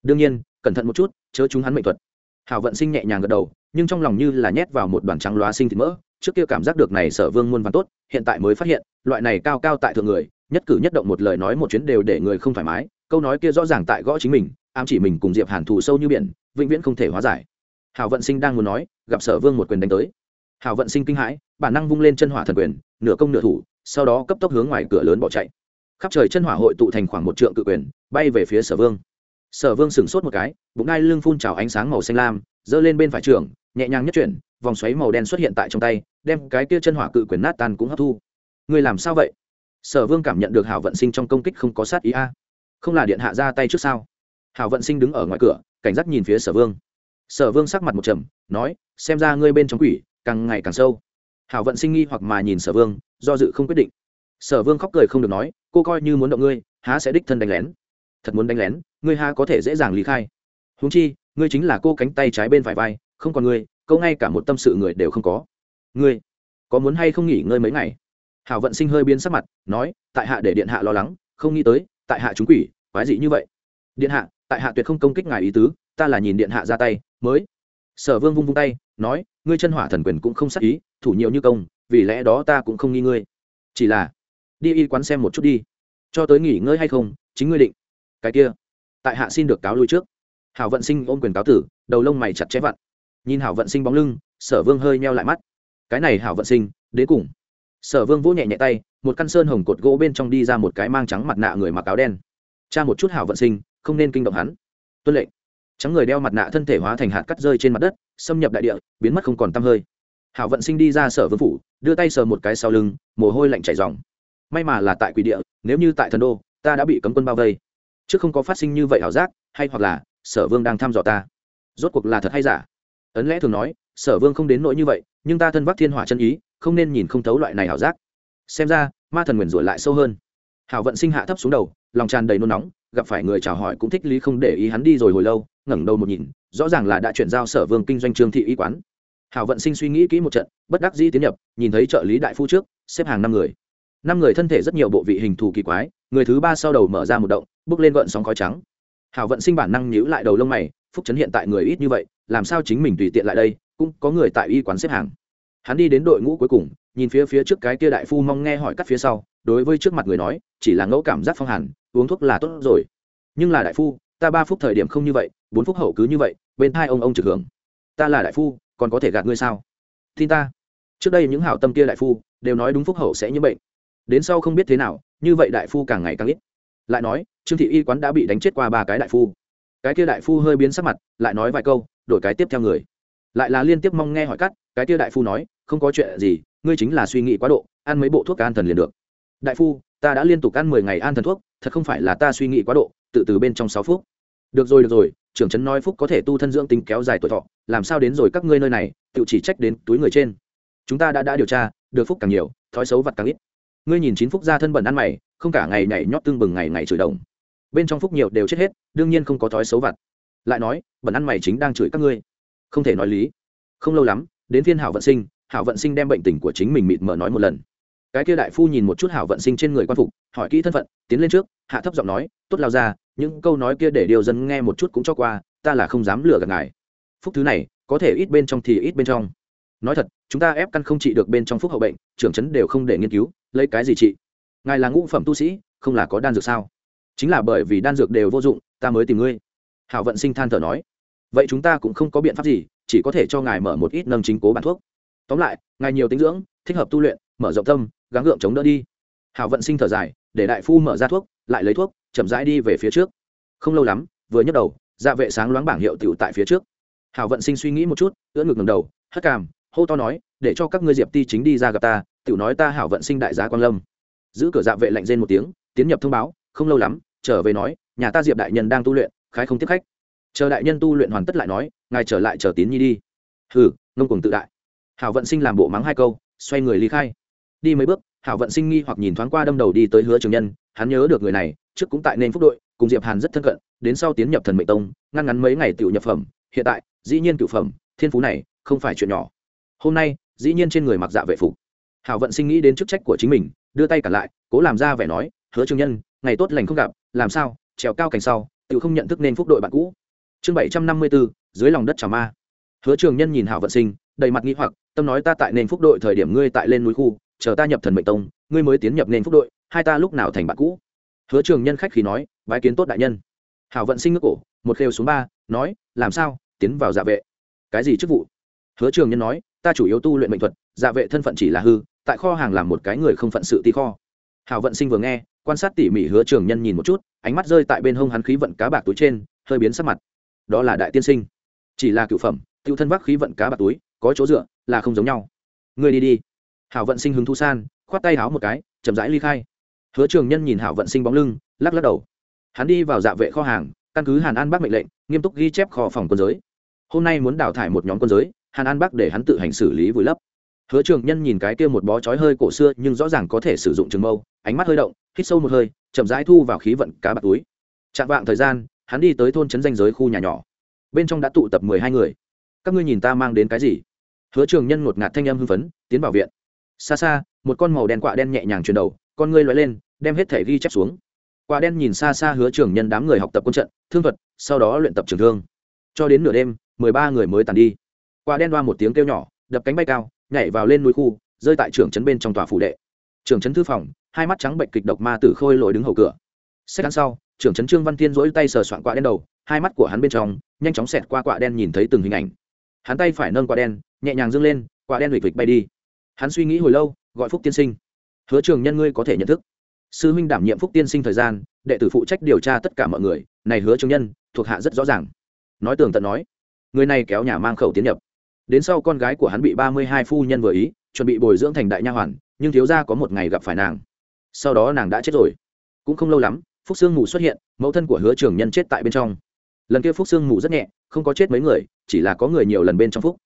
Đương nhiên, cẩn thận một chút, chớ chúng hắn mệnh thuật. Hảo vận sinh nhẹ nhàng gật đầu, nhưng trong lòng như là nhét vào một đoàn trắng loá sinh thịt mỡ, trước kia cảm giác được này sở vương muôn văn tốt, hiện tại mới phát hiện, loại này cao cao tại thượng người, nhất cử nhất động một lời nói một chuyến đều để người không thoải mái, câu nói kia rõ ràng tại gõ chính mình, ám chỉ mình cùng diệp hàn thù sâu như biển vĩnh viễn không thể hóa giải. Hảo vận sinh đang muốn nói, gặp sở vương một quyền đánh tới. Hảo vận sinh kinh hãi, bản năng vung lên chân hỏa thần quyền, nửa công nửa thủ, sau đó cấp tốc hướng ngoài cửa lớn bỏ chạy. Khắp trời chân hỏa hội tụ thành khoảng một trượng cự quyền, bay về phía sở vương. Sở vương sửng sốt một cái, bụng ngai lưng phun trào ánh sáng màu xanh lam, giơ lên bên phải trường, nhẹ nhàng nhất chuyển, vòng xoáy màu đen xuất hiện tại trong tay, đem cái kia chân hỏa cự quyền nát tan cũng hấp thu. Ngươi làm sao vậy? Sở vương cảm nhận được hảo vận sinh trong công kích không có sát ý a. Không là điện hạ ra tay trước sao? Hảo vận sinh đứng ở ngoài cửa cảnh giác nhìn phía sở vương. Sở vương sắc mặt một trầm, nói, xem ra ngươi bên trong quỷ, càng ngày càng sâu. Hảo vận sinh nghi hoặc mà nhìn sở vương, do dự không quyết định. Sở vương khóc cười không được nói, cô coi như muốn động ngươi, há sẽ đích thân đánh lén. Thật muốn đánh lén, ngươi há có thể dễ dàng lý khai. Húng chi, ngươi chính là cô cánh tay trái bên phải vai, không còn ngươi, câu ngay cả một tâm sự người đều không có. Ngươi, có muốn hay không nghỉ ngơi mấy ngày? Hảo vận sinh hơi biến sắc mặt, nói, tại hạ để điện hạ lo lắng, không nghĩ tới, tại hạ chúng quỷ, quái dị như vậy. Điện hạ tại hạ tuyệt không công kích ngài ý tứ, ta là nhìn điện hạ ra tay, mới. Sở vương vung vung tay, nói, ngươi chân hỏa thần quyền cũng không sắc ý, thủ nhiều như công, vì lẽ đó ta cũng không nghi ngươi. Chỉ là, đi y quán xem một chút đi. Cho tới nghỉ ngơi hay không, chính ngươi định. Cái kia, tại hạ xin được cáo lui trước. Hảo vận sinh ôm quyền cáo tử, đầu lông mày chặt chẽ vặn. Nhìn hảo vận sinh bóng lưng, sở vương hơi meo lại mắt. Cái này hảo vận sinh, đến cùng. Sở vương vỗ nhẹ nhẹ tay, một căn sơn hồng cột gỗ bên trong đi ra một cái mang trắng mặt nạ người mặc áo đen. Cha một chút hảo vận sinh không nên kinh động hắn. Tuân lệnh. Trắng người đeo mặt nạ thân thể hóa thành hạt cắt rơi trên mặt đất, xâm nhập đại địa, biến mất không còn tăm hơi. Hảo vận sinh đi ra sở vương phủ, đưa tay sờ một cái sau lưng, mồ hôi lạnh chảy dòng may mà là tại quỷ địa, nếu như tại thần đô, ta đã bị cấm quân bao vây. Chứ không có phát sinh như vậy ảo giác, hay hoặc là, sở vương đang thăm dò ta. Rốt cuộc là thật hay giả? Ấn lẽ thường nói, sở vương không đến nỗi như vậy, nhưng ta thân vác thiên hỏa chân ý, không nên nhìn không thấu loại này ảo giác. Xem ra, ma thần nguyền rủa lại sâu hơn. Hảo vận sinh hạ thấp xuống đầu, lòng tràn đầy nôn nóng gặp phải người chào hỏi cũng thích lý không để ý hắn đi rồi hồi lâu, ngẩng đầu một nhìn, rõ ràng là đã chuyển giao sở vương kinh doanh trương thị y quán. Hảo vận sinh suy nghĩ kỹ một trận, bất đắc dĩ tiến nhập, nhìn thấy trợ lý đại phu trước, xếp hàng năm người. Năm người thân thể rất nhiều bộ vị hình thù kỳ quái, người thứ ba sau đầu mở ra một động, bước lên gợn sóng khói trắng. Hảo vận sinh bản năng nhíu lại đầu lông mày, phúc chấn hiện tại người ít như vậy, làm sao chính mình tùy tiện lại đây, cũng có người tại y quán xếp hàng. Hắn đi đến đội ngũ cuối cùng nhìn phía phía trước cái kia đại phu mong nghe hỏi cắt phía sau, đối với trước mặt người nói, chỉ là ngẫu cảm giác phong hàn, uống thuốc là tốt rồi. Nhưng là đại phu, ta ba phút thời điểm không như vậy, bốn phút hậu cứ như vậy, bên hai ông ông trực hưởng. Ta là đại phu, còn có thể gạt ngươi sao? Tin ta. Trước đây những hảo tâm kia đại phu, đều nói đúng phúc hậu sẽ nhiễm bệnh. Đến sau không biết thế nào, như vậy đại phu càng ngày càng ít. Lại nói, trương thị y quán đã bị đánh chết qua ba cái đại phu. Cái kia đại phu hơi biến sắc mặt, lại nói vài câu, đổi cái tiếp theo người. Lại là liên tiếp mong nghe hỏi cắt, cái kia đại phu nói, không có chuyện gì ngươi chính là suy nghĩ quá độ, ăn mấy bộ thuốc an thần liền được. Đại phu, ta đã liên tục ăn mười ngày an thần thuốc, thật không phải là ta suy nghĩ quá độ, tự từ bên trong sáu phút được rồi được rồi, trưởng trấn nói phúc có thể tu thân dưỡng tính kéo dài tuổi thọ, làm sao đến rồi các ngươi nơi này, tự chỉ trách đến túi người trên. Chúng ta đã đã điều tra, được phúc càng nhiều, thói xấu vặt càng ít. Ngươi nhìn chín phúc ra thân bẩn ăn mày, không cả ngày nhảy nhót tương bừng ngày ngày chửi đồng. Bên trong phúc nhiều đều chết hết, đương nhiên không có thói xấu vặt lại nói, bẩn ăn mày chính đang chửi các ngươi. Không thể nói lý. Không lâu lắm, đến phiên hảo vận sinh hảo vận sinh đem bệnh tình của chính mình mịt mờ nói một lần. Cái kia đại phu nhìn một chút hảo vận sinh trên người quan phục, hỏi kỹ thân phận, tiến lên trước, hạ thấp giọng nói, tốt lao ra, những câu nói kia để điều dân nghe một chút cũng cho qua, ta là không dám lừa gạt ngài. Phúc thứ này, có thể ít bên trong thì ít bên trong. Nói thật, chúng ta ép căn không trị được bên trong phúc hậu bệnh, trưởng chấn đều không để nghiên cứu, lấy cái gì trị? Ngài là ngũ phẩm tu sĩ, không là có đan dược sao? Chính là bởi vì đan dược đều vô dụng, ta mới tìm ngươi. Hảo vận sinh than thở nói. Vậy chúng ta cũng không có biện pháp gì, chỉ có thể cho ngài mở một ít nâng chính cố bản thuốc tóm lại, ngài nhiều tinh dưỡng, thích hợp tu luyện, mở rộng tâm, gắng gượng chống đỡ đi. Hảo vận sinh thở dài, để đại phu mở ra thuốc, lại lấy thuốc, chậm rãi đi về phía trước. Không lâu lắm, vừa nhấc đầu dạ vệ sáng loáng bảng hiệu tiểu tại phía trước. Hảo vận sinh suy nghĩ một chút, ưỡn ngực ngầm đầu, hất cảm hô to nói, để cho các ngươi diệp ti chính đi ra gặp ta, tiểu nói ta hảo vận sinh đại giá quan lâm. Giữ cửa dạ vệ lạnh rên một tiếng, tiến nhập thông báo, không lâu lắm, trở về nói, nhà ta diệp đại nhân đang tu luyện, khái không tiếp khách. Chờ đại nhân tu luyện hoàn tất lại nói, ngài trở lại chờ tín nhi đi. Hừ, ngông cùng tự đại hảo vận sinh làm bộ mắng hai câu, xoay người ly khai. Đi mấy bước, hảo vận sinh nghi hoặc nhìn thoáng qua đâm đầu đi tới hứa trường nhân, hắn nhớ được người này, trước cũng tại nên phúc đội, cùng diệp hàn rất thân cận, đến sau tiến nhập thần mệnh tông, ngăn ngắn mấy ngày tiểu nhập phẩm, hiện tại, dĩ nhiên cựu phẩm, thiên phú này, không phải chuyện nhỏ. Hôm nay, dĩ nhiên trên người mặc dạ vệ phục. Hảo vận sinh nghĩ đến chức trách của chính mình, đưa tay cả lại, cố làm ra vẻ nói, hứa trường nhân, ngày tốt lành không gặp, làm sao, trèo cao cảnh sau tự không nhận thức nên phúc đội bạn cũ. Chương bảy trăm năm mươi bốn, dưới lòng đất trà ma. Hứa trường nhân nhìn hảo vận sinh, đầy mặt nghi hoặc tâm nói ta tại nền phúc đội thời điểm ngươi tại lên núi khu, chờ ta nhập thần mệnh tông, ngươi mới tiến nhập nền phúc đội, hai ta lúc nào thành bạn cũ? Hứa trường nhân khách khí nói, bái kiến tốt đại nhân. Hảo vận sinh nước cổ, một khêu xuống ba, nói, làm sao, tiến vào dạ vệ. Cái gì chức vụ? Hứa trường nhân nói, ta chủ yếu tu luyện mệnh thuật dạ vệ thân phận chỉ là hư, tại kho hàng làm một cái người không phận sự ti kho. Hảo vận sinh vừa nghe, quan sát tỉ mỉ hứa trường nhân nhìn một chút, ánh mắt rơi tại bên hông hắn khí vận cá bạc túi trên, hơi biến sắc mặt. Đó là đại tiên sinh. Chỉ là cựu phẩm, tiêu thân vác khí vận cá bạc túi có chỗ dựa là không giống nhau. Ngươi đi đi. Hảo vận sinh hứng thu san, khoát tay háo một cái, chậm rãi ly khai. Hứa trường nhân nhìn hảo vận sinh bóng lưng, lắc lắc đầu. Hắn đi vào dạ vệ kho hàng, căn cứ hàn an bắc mệnh lệnh, nghiêm túc ghi chép kho phòng quân giới. Hôm nay muốn đào thải một nhóm quân giới, hàn an bắc để hắn tự hành xử lý vùi lấp. Hứa trường nhân nhìn cái kia một bó chói hơi cổ xưa, nhưng rõ ràng có thể sử dụng trường mâu, ánh mắt hơi động, hít sâu một hơi, chậm rãi thu vào khí vận cá bạc túi. Chạm vạng thời gian, hắn đi tới thôn trấn danh giới khu nhà nhỏ. Bên trong đã tụ tập mười hai người. Các ngươi nhìn ta mang đến cái gì? Hứa trường nhân ngột ngạt thanh âm hưng phấn, tiến vào viện. Xa xa, một con màu đen quạ đen nhẹ nhàng chuyển đầu, con ngươi loại lên, đem hết thể ghi chép xuống. Quạ đen nhìn xa xa hứa trường nhân đám người học tập quân trận, thương thuật, sau đó luyện tập trường thương. Cho đến nửa đêm, mười ba người mới tàn đi. Quạ đen đoa một tiếng kêu nhỏ, đập cánh bay cao, nhảy vào lên núi khu, rơi tại trường trấn bên trong tòa phủ đệ. Trường trấn thư phòng, hai mắt trắng bệnh kịch độc ma tử khôi lội đứng hầu cửa. Xét ăn sau, trưởng trấn trương văn thiên dỗi tay sờ soạn quạ đen đầu, hai mắt của hắn bên trong, nhanh chóng xẹt qua quạ đen nhìn thấy từng hình ảnh. Hắn tay phải nâng quạ đen nhẹ nhàng dâng lên, quả đen lịch vịch bay đi. Hắn suy nghĩ hồi lâu, gọi phúc tiên sinh. Hứa trường nhân ngươi có thể nhận thức. Sư huynh đảm nhiệm phúc tiên sinh thời gian, đệ tử phụ trách điều tra tất cả mọi người, này hứa trường nhân, thuộc hạ rất rõ ràng. Nói tường tận nói, người này kéo nhà mang khẩu tiến nhập. Đến sau con gái của hắn bị ba mươi hai phu nhân vừa ý, chuẩn bị bồi dưỡng thành đại nha hoàn, nhưng thiếu gia có một ngày gặp phải nàng. Sau đó nàng đã chết rồi. Cũng không lâu lắm, phúc sương mù xuất hiện, mẫu thân của hứa trường nhân chết tại bên trong. Lần kia phúc sương mù rất nhẹ, không có chết mấy người, chỉ là có người nhiều lần bên trong phúc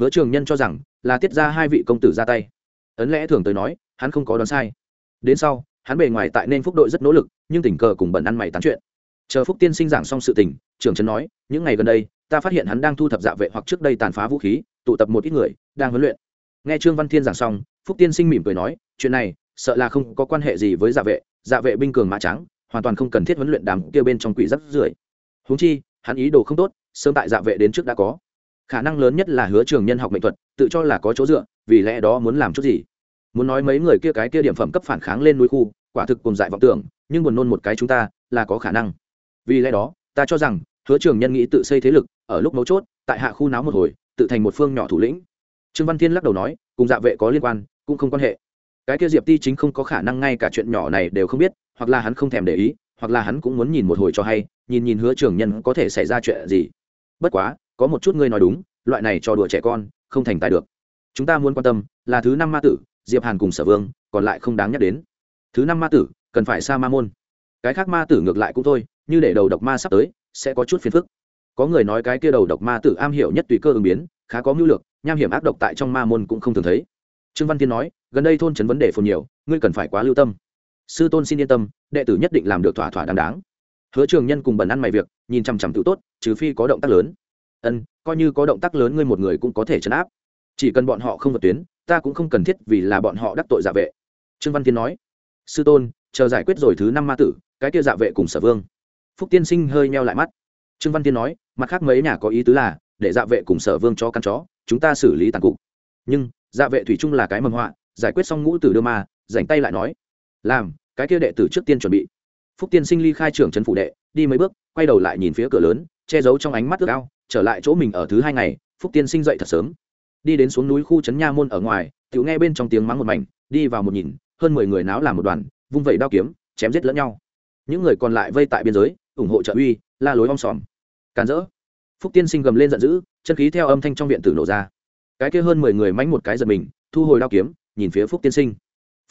hứa trường nhân cho rằng là tiết ra hai vị công tử ra tay. Ấn lẽ thường tới nói, hắn không có đoán sai. Đến sau, hắn bề ngoài tại nên phúc đội rất nỗ lực, nhưng tình cờ cùng bẩn ăn mày tán chuyện. Chờ phúc tiên sinh giảng xong sự tình, trưởng trấn nói, những ngày gần đây, ta phát hiện hắn đang thu thập dạ vệ hoặc trước đây tàn phá vũ khí, tụ tập một ít người, đang huấn luyện. Nghe trương văn thiên giảng xong, phúc tiên sinh mỉm cười nói, chuyện này, sợ là không có quan hệ gì với dạ vệ dạ vệ binh cường mã trắng hoàn toàn không cần thiết huấn luyện đám kia bên trong quỷ rất rưởi. Huống chi, hắn ý đồ không tốt, sớm tại dạ vệ đến trước đã có khả năng lớn nhất là hứa trường nhân học mệnh thuật, tự cho là có chỗ dựa, vì lẽ đó muốn làm chút gì. Muốn nói mấy người kia cái kia điểm phẩm cấp phản kháng lên núi khu, quả thực cùng dại vọng tưởng, nhưng buồn nôn một cái chúng ta, là có khả năng. Vì lẽ đó, ta cho rằng, hứa trường nhân nghĩ tự xây thế lực, ở lúc mấu chốt, tại hạ khu náo một hồi, tự thành một phương nhỏ thủ lĩnh. Trương văn thiên lắc đầu nói, cùng dạ vệ có liên quan, cũng không quan hệ. Cái kia diệp ti chính không có khả năng ngay cả chuyện nhỏ này đều không biết, hoặc là hắn không thèm để ý, hoặc là hắn cũng muốn nhìn một hồi cho hay, nhìn nhìn hứa trường nhân có thể xảy ra chuyện gì. Bất quá có một chút ngươi nói đúng, loại này cho đùa trẻ con, không thành tài được. Chúng ta muốn quan tâm là thứ năm ma tử, diệp hàn cùng sở vương, còn lại không đáng nhắc đến. Thứ năm ma tử, cần phải xa ma môn. Cái khác ma tử ngược lại cũng thôi, như để đầu độc ma sắp tới, sẽ có chút phiền phức. Có người nói cái kia đầu độc ma tử am hiểu nhất tùy cơ ứng biến, khá có mưu lược, nham hiểm ác độc tại trong ma môn cũng không thường thấy. Trương văn thiên nói, gần đây thôn trấn vấn đề phồn nhiều, ngươi cần phải quá lưu tâm. Sư tôn xin yên tâm, đệ tử nhất định làm được thỏa thỏa đáng đáng. Hứa trường nhân cùng bẩn ăn mày việc, nhìn chằm chằm tự tốt, trừ phi có động tác lớn ân, coi như có động tác lớn ngươi một người cũng có thể chấn áp. Chỉ cần bọn họ không vượt tuyến, ta cũng không cần thiết vì là bọn họ đắc tội dạ vệ. Trương văn thiên nói. Sư tôn, chờ giải quyết rồi thứ năm ma tử, cái kia dạ vệ cùng sở vương. Phúc tiên sinh hơi meo lại mắt. Trương văn thiên nói, mặt khác mấy nhà có ý tứ là, để dạ vệ cùng sở vương cho căn chó, chúng ta xử lý tàn cục. Nhưng dạ vệ thủy chung là cái mầm họa, giải quyết xong ngũ tử đưa ma dành tay lại nói, làm, cái kia đệ tử trước tiên chuẩn bị. Phúc tiên sinh ly khai trưởng trấn phủ đệ, đi mấy bước, quay đầu lại nhìn phía cửa lớn, che giấu trong ánh mắt ước ao trở lại chỗ mình ở thứ hai ngày, phúc tiên sinh dậy thật sớm. Đi đến xuống núi khu trấn nha môn ở ngoài tự nghe bên trong tiếng mắng một mảnh, đi vào một nhìn, hơn mười người náo làm một đoàn, vung vẩy đao kiếm, chém giết lẫn nhau. Những người còn lại vây tại biên giới, ủng hộ trợ uy, la lối om sòm. Càn rỡ. Phúc tiên sinh gầm lên giận dữ, chân khí theo âm thanh trong viện tử nổ ra. Cái kia hơn mười người mánh một cái giật mình, thu hồi đao kiếm, nhìn phía phúc tiên sinh.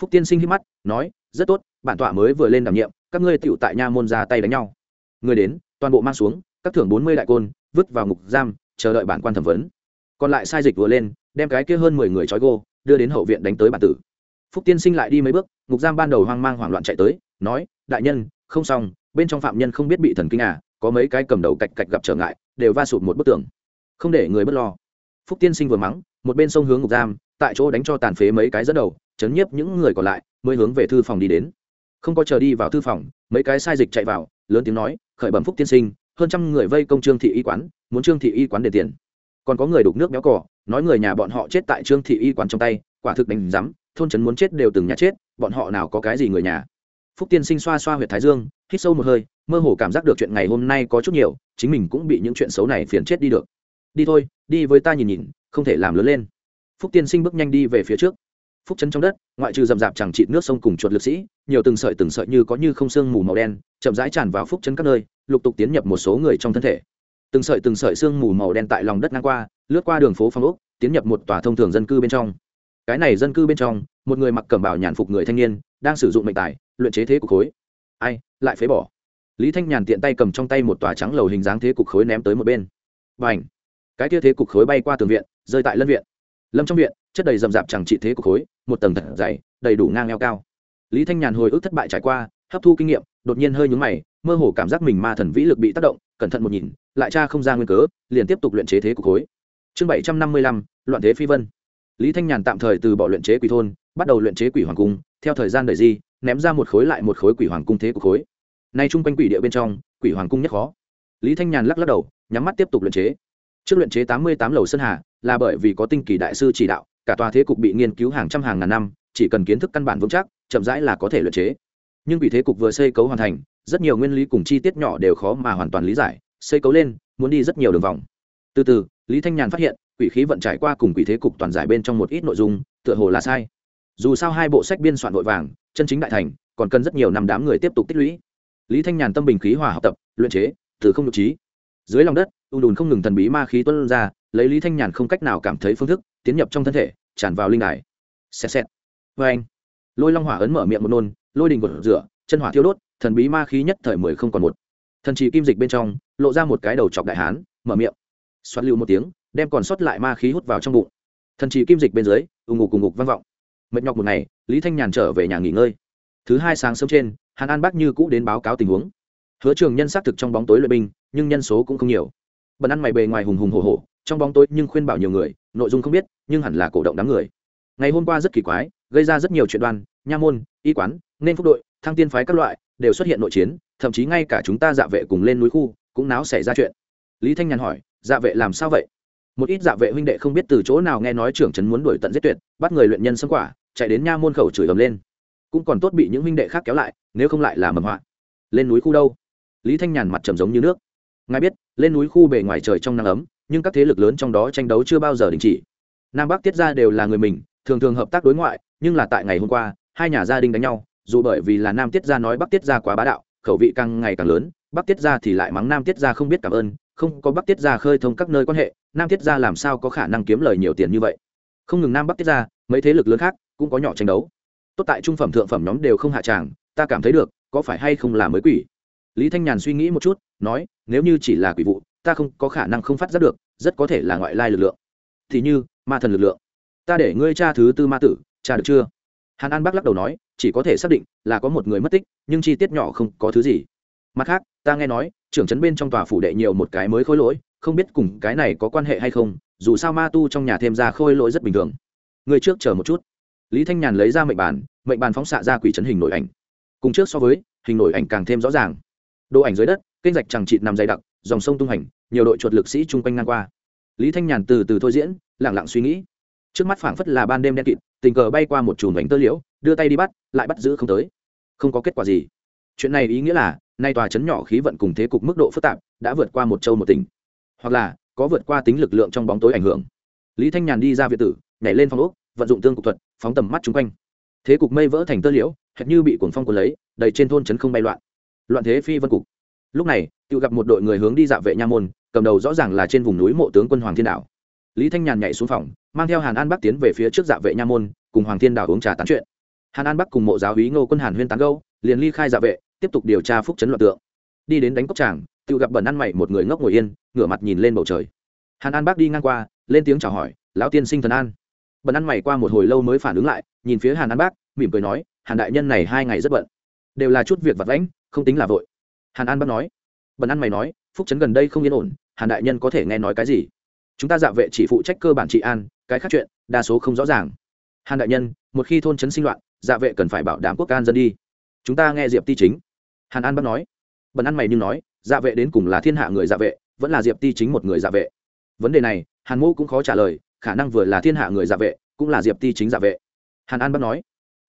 Phúc tiên sinh hít mắt, nói, rất tốt, bản tọa mới vừa lên đảm nhiệm, các ngươi tựu tại nha môn ra tay đánh nhau. Người đến, toàn bộ mang xuống, các thưởng bốn mươi đại côn vứt vào ngục giam, chờ đợi bản quan thẩm vấn. Còn lại sai dịch vừa lên, đem cái kia hơn mười người trói gô, đưa đến hậu viện đánh tới bản tử. Phúc tiên sinh lại đi mấy bước, ngục giam ban đầu hoang mang hoảng loạn chạy tới, nói, đại nhân, không xong, bên trong phạm nhân không biết bị thần kinh à có mấy cái cầm đầu cạch cạch gặp trở ngại, đều va sụp một bức tường. Không để người bất lo. Phúc tiên sinh vừa mắng, một bên sông hướng ngục giam, tại chỗ đánh cho tàn phế mấy cái dẫn đầu, chấn nhiếp những người còn lại, mới hướng về thư phòng đi đến. Không có chờ đi vào thư phòng, mấy cái sai dịch chạy vào, lớn tiếng nói, khởi bẩm phúc tiên sinh hơn trăm người vây công trương thị y quán, muốn trương thị y quán để tiền. Còn có người đục nước béo cỏ nói người nhà bọn họ chết tại trương thị y quán trong tay, quả thực đánh rắm thôn trấn muốn chết đều từng nhà chết, bọn họ nào có cái gì người nhà. Phúc tiên sinh xoa xoa huyệt thái dương, hít sâu một hơi, mơ hồ cảm giác được chuyện ngày hôm nay có chút nhiều, chính mình cũng bị những chuyện xấu này phiền chết đi được. Đi thôi, đi với ta nhìn nhìn, không thể làm lớn lên. Phúc tiên sinh bước nhanh đi về phía trước. Phúc chân trong đất, ngoại trừ rậm rạp chẳng trị nước sông cùng chuột lực sĩ, nhiều từng sợi từng sợi như có như không xương mù màu đen, chậm rãi tràn vào phúc chân các nơi lục tục tiến nhập một số người trong thân thể. Từng sợi từng sợi xương mù màu đen tại lòng đất ngang qua, lướt qua đường phố phong ốc, tiến nhập một tòa thông thường dân cư bên trong. Cái này dân cư bên trong, một người mặc cẩm bào nhàn phục người thanh niên, đang sử dụng mệnh tài, luyện chế thế cục khối. Ai, lại phế bỏ. Lý thanh nhàn tiện tay cầm trong tay một tòa trắng lầu hình dáng thế cục khối ném tới một bên. B à n h cái kia thế cục khối bay qua tường viện, rơi tại lân viện. Lâm trong viện, chất đầy rậm rạp chẳng trị thế cục khối, một tầng thật dày, đầy đủ ngang eo cao. Lý thanh nhàn hồi ức thất bại trải qua, hấp thu kinh nghiệm, đột nhiên hơi nhúng mày mơ hồ cảm giác mình ma thần vĩ lực bị tác động, cẩn thận một nhìn, lại cha không ra nguyên cớ, liền tiếp tục luyện chế thế cục khối. Chương bảy trăm năm mươi lăm, loạn thế phi vân. Lý thanh nhàn tạm thời từ bỏ luyện chế quỷ thôn, bắt đầu luyện chế quỷ hoàng cung, theo thời gian đời di ném ra một khối lại một khối quỷ hoàng cung thế cục khối. Nay chung quanh quỷ địa bên trong, quỷ hoàng cung nhất khó. Lý thanh nhàn lắc lắc đầu, nhắm mắt tiếp tục luyện chế. Trước luyện chế tám mươi tám lầu sơn hà, là bởi vì có tinh kỳ đại sư chỉ đạo, cả tòa thế cục bị nghiên cứu hàng trăm hàng ngàn năm, chỉ cần kiến thức căn bản vững chắc, chậm rãi là có thể luyện chế. Nhưng vì thế cục vừa xây cấu hoàn thành rất nhiều nguyên lý cùng chi tiết nhỏ đều khó mà hoàn toàn lý giải, xây cấu lên, muốn đi rất nhiều đường vòng. Từ từ, lý thanh nhàn phát hiện, quỷ khí vận trải qua cùng quỷ thế cục toàn giải bên trong một ít nội dung, tựa hồ là sai. Dù sao hai bộ sách biên soạn vội vàng, chân chính đại thành, còn cần rất nhiều năm đám người tiếp tục tích lũy. Lý thanh nhàn tâm bình khí hòa học tập, luyện chế, từ không nhục trí. Dưới lòng đất ung đùn không ngừng thần bí ma khí tuân ra, lấy lý thanh nhàn không cách nào cảm thấy phương thức, tiến nhập trong thân thể, tràn vào linh đài. Xẹt xẹt. Vê anh lôi long hỏa ấn mở miệng một nôn, lôi đình gột rửa, chân hỏa thiêu đốt thần bí ma khí nhất thời mười không còn một. Thần trì kim dịch bên trong, lộ ra một cái đầu chọc đại hán, mở miệng. Xoát lưu một tiếng, đem còn sót lại ma khí hút vào trong bụng. Thần trì kim dịch bên dưới ù ngục cùng ngục vang vọng. Mệt nhọc một ngày, lý thanh nhàn trở về nhà nghỉ ngơi. Thứ hai sáng sớm trên, hàn an bác như cũ đến báo cáo tình huống. Hứa trường nhân xác thực trong bóng tối lợi binh, nhưng nhân số cũng không nhiều. Bần ăn mày bề ngoài hùng hùng hồ hồ trong bóng tối nhưng khuyên bảo nhiều người, nội dung không biết, nhưng hẳn là cổ động đám người. Ngày hôm qua rất kỳ quái, gây ra rất nhiều chuyện đoan, nha môn, y quán, nên phúc đội, thăng tiên phái các loại đều xuất hiện nội chiến, thậm chí ngay cả chúng ta dạ vệ cùng lên núi khu cũng náo xảy ra chuyện. Lý thanh nhàn hỏi dạ vệ làm sao vậy? Một ít dạ vệ huynh đệ không biết từ chỗ nào nghe nói trưởng trấn muốn đuổi tận giết tuyệt, bắt người luyện nhân xâm quả, chạy đến nha môn khẩu chửi ầm lên. Cũng còn tốt bị những huynh đệ khác kéo lại, nếu không lại là mầm họa. Lên núi khu đâu? Lý thanh nhàn mặt trầm giống như nước. Ngài biết, lên núi khu bề ngoài trời trong nắng ấm, nhưng các thế lực lớn trong đó tranh đấu chưa bao giờ đình chỉ. Nam bắc tiết ra đều là người mình, thường thường hợp tác đối ngoại, nhưng là tại ngày hôm qua, hai nhà gia đình đánh nhau dù bởi vì là nam tiết gia nói bắc tiết gia quá bá đạo khẩu vị càng ngày càng lớn bắc tiết gia thì lại mắng nam tiết gia không biết cảm ơn không có bắc tiết gia khơi thông các nơi quan hệ nam tiết gia làm sao có khả năng kiếm lời nhiều tiền như vậy? Không ngừng nam bắc tiết gia, mấy thế lực lớn khác cũng có nhỏ tranh đấu. Tốt tại trung phẩm thượng phẩm nhóm đều không hạ tràng ta cảm thấy được có phải hay không là mới quỷ? Lý thanh nhàn suy nghĩ một chút nói nếu như chỉ là quỷ vụ ta không có khả năng không phát giác được rất có thể là ngoại lai lực lượng. Thì như ma thần lực lượng. Ta để ngươi cha thứ tư ma tử cha được chưa? Hàn an bắc lắc đầu nói chỉ có thể xác định là có một người mất tích, nhưng chi tiết nhỏ không có thứ gì. Mặt khác, ta nghe nói, trưởng trấn bên trong tòa phủ đệ nhiều một cái mới khôi lỗi, không biết cùng cái này có quan hệ hay không, dù sao ma tu trong nhà thêm ra khôi lỗi rất bình thường. Người trước chờ một chút. Lý thanh nhàn lấy ra mệnh bàn mệnh bàn phóng xạ ra quỷ trấn hình nổi ảnh. Cùng trước so với, hình nổi ảnh càng thêm rõ ràng. Độ ảnh dưới đất, kênh rạch chẳng chịt nằm dày đặc, dòng sông tung hành, nhiều đội chuột lực sĩ chung quanh ngang qua. Lý thanh nhàn từ từ thôi diễn lẳng lặng suy nghĩ. Trước mắt phảng phất là ban đêm đen kịt, tình cờ bay qua một chùm ảnh tơ liễu đưa tay đi bắt, lại bắt giữ không tới. Không có kết quả gì. Chuyện này ý nghĩa là, nay tòa chấn nhỏ khí vận cùng thế cục mức độ phức tạp đã vượt qua một châu một tỉnh. Hoặc là, có vượt qua tính lực lượng trong bóng tối ảnh hưởng. Lý thanh nhàn đi ra việt tử, nhảy lên phòng úc vận dụng tương cục thuật, phóng tầm mắt chung quanh. Thế cục mây vỡ thành tơ liễu, hệt như bị cuồng phong cuốn lấy, đầy trên thôn chấn không bay loạn. Loạn thế phi vân cục. Lúc này, tự gặp một đội người hướng đi dạ vệ nha môn, cầm đầu rõ ràng là trên vùng núi mộ tướng quân hoàng thiên đảo lý thanh nhàn nhảy xuống phòng, mang theo hàn an bắc tiến về phía trước dạ vệ nha môn, cùng hoàng thiên đảo uống trà tán chuyện hàn an bắc cùng mộ giáo hí ngô quân hàn huyên tán gâu liền ly khai dạ vệ, tiếp tục điều tra phúc chấn loạn tượng. Đi đến đánh cốc tràng, tự gặp bẩn ăn mày một người ngốc ngồi yên, ngửa mặt nhìn lên bầu trời. Hàn an bắc đi ngang qua, lên tiếng chào hỏi, lão tiên sinh thần an. Bẩn ăn mày qua một hồi lâu mới phản ứng lại, nhìn phía hàn an bắc, mỉm cười nói, hàn đại nhân này hai ngày rất bận, đều là chút việc vặt lãnh không tính là vội. Hàn an bắc nói. Bần ăn mày nói, phúc chấn gần đây không yên ổn, hàn đại nhân có thể nghe nói cái gì? Chúng ta dạ vệ chỉ phụ trách cơ bản trị an, cái khác chuyện, đa số không rõ ràng. Hàn đại nhân một khi thôn chấn sinh loạn dạ vệ cần phải bảo đảm quốc can dân đi. Chúng ta nghe diệp ti chính. Hàn an bắc nói. Bần ăn mày nhưng nói dạ vệ đến cùng là thiên hạ người dạ vệ, vẫn là diệp ti chính một người dạ vệ. Vấn đề này, hàn mô cũng khó trả lời, khả năng vừa là thiên hạ người dạ vệ, cũng là diệp ti chính dạ vệ. Hàn an bắc nói,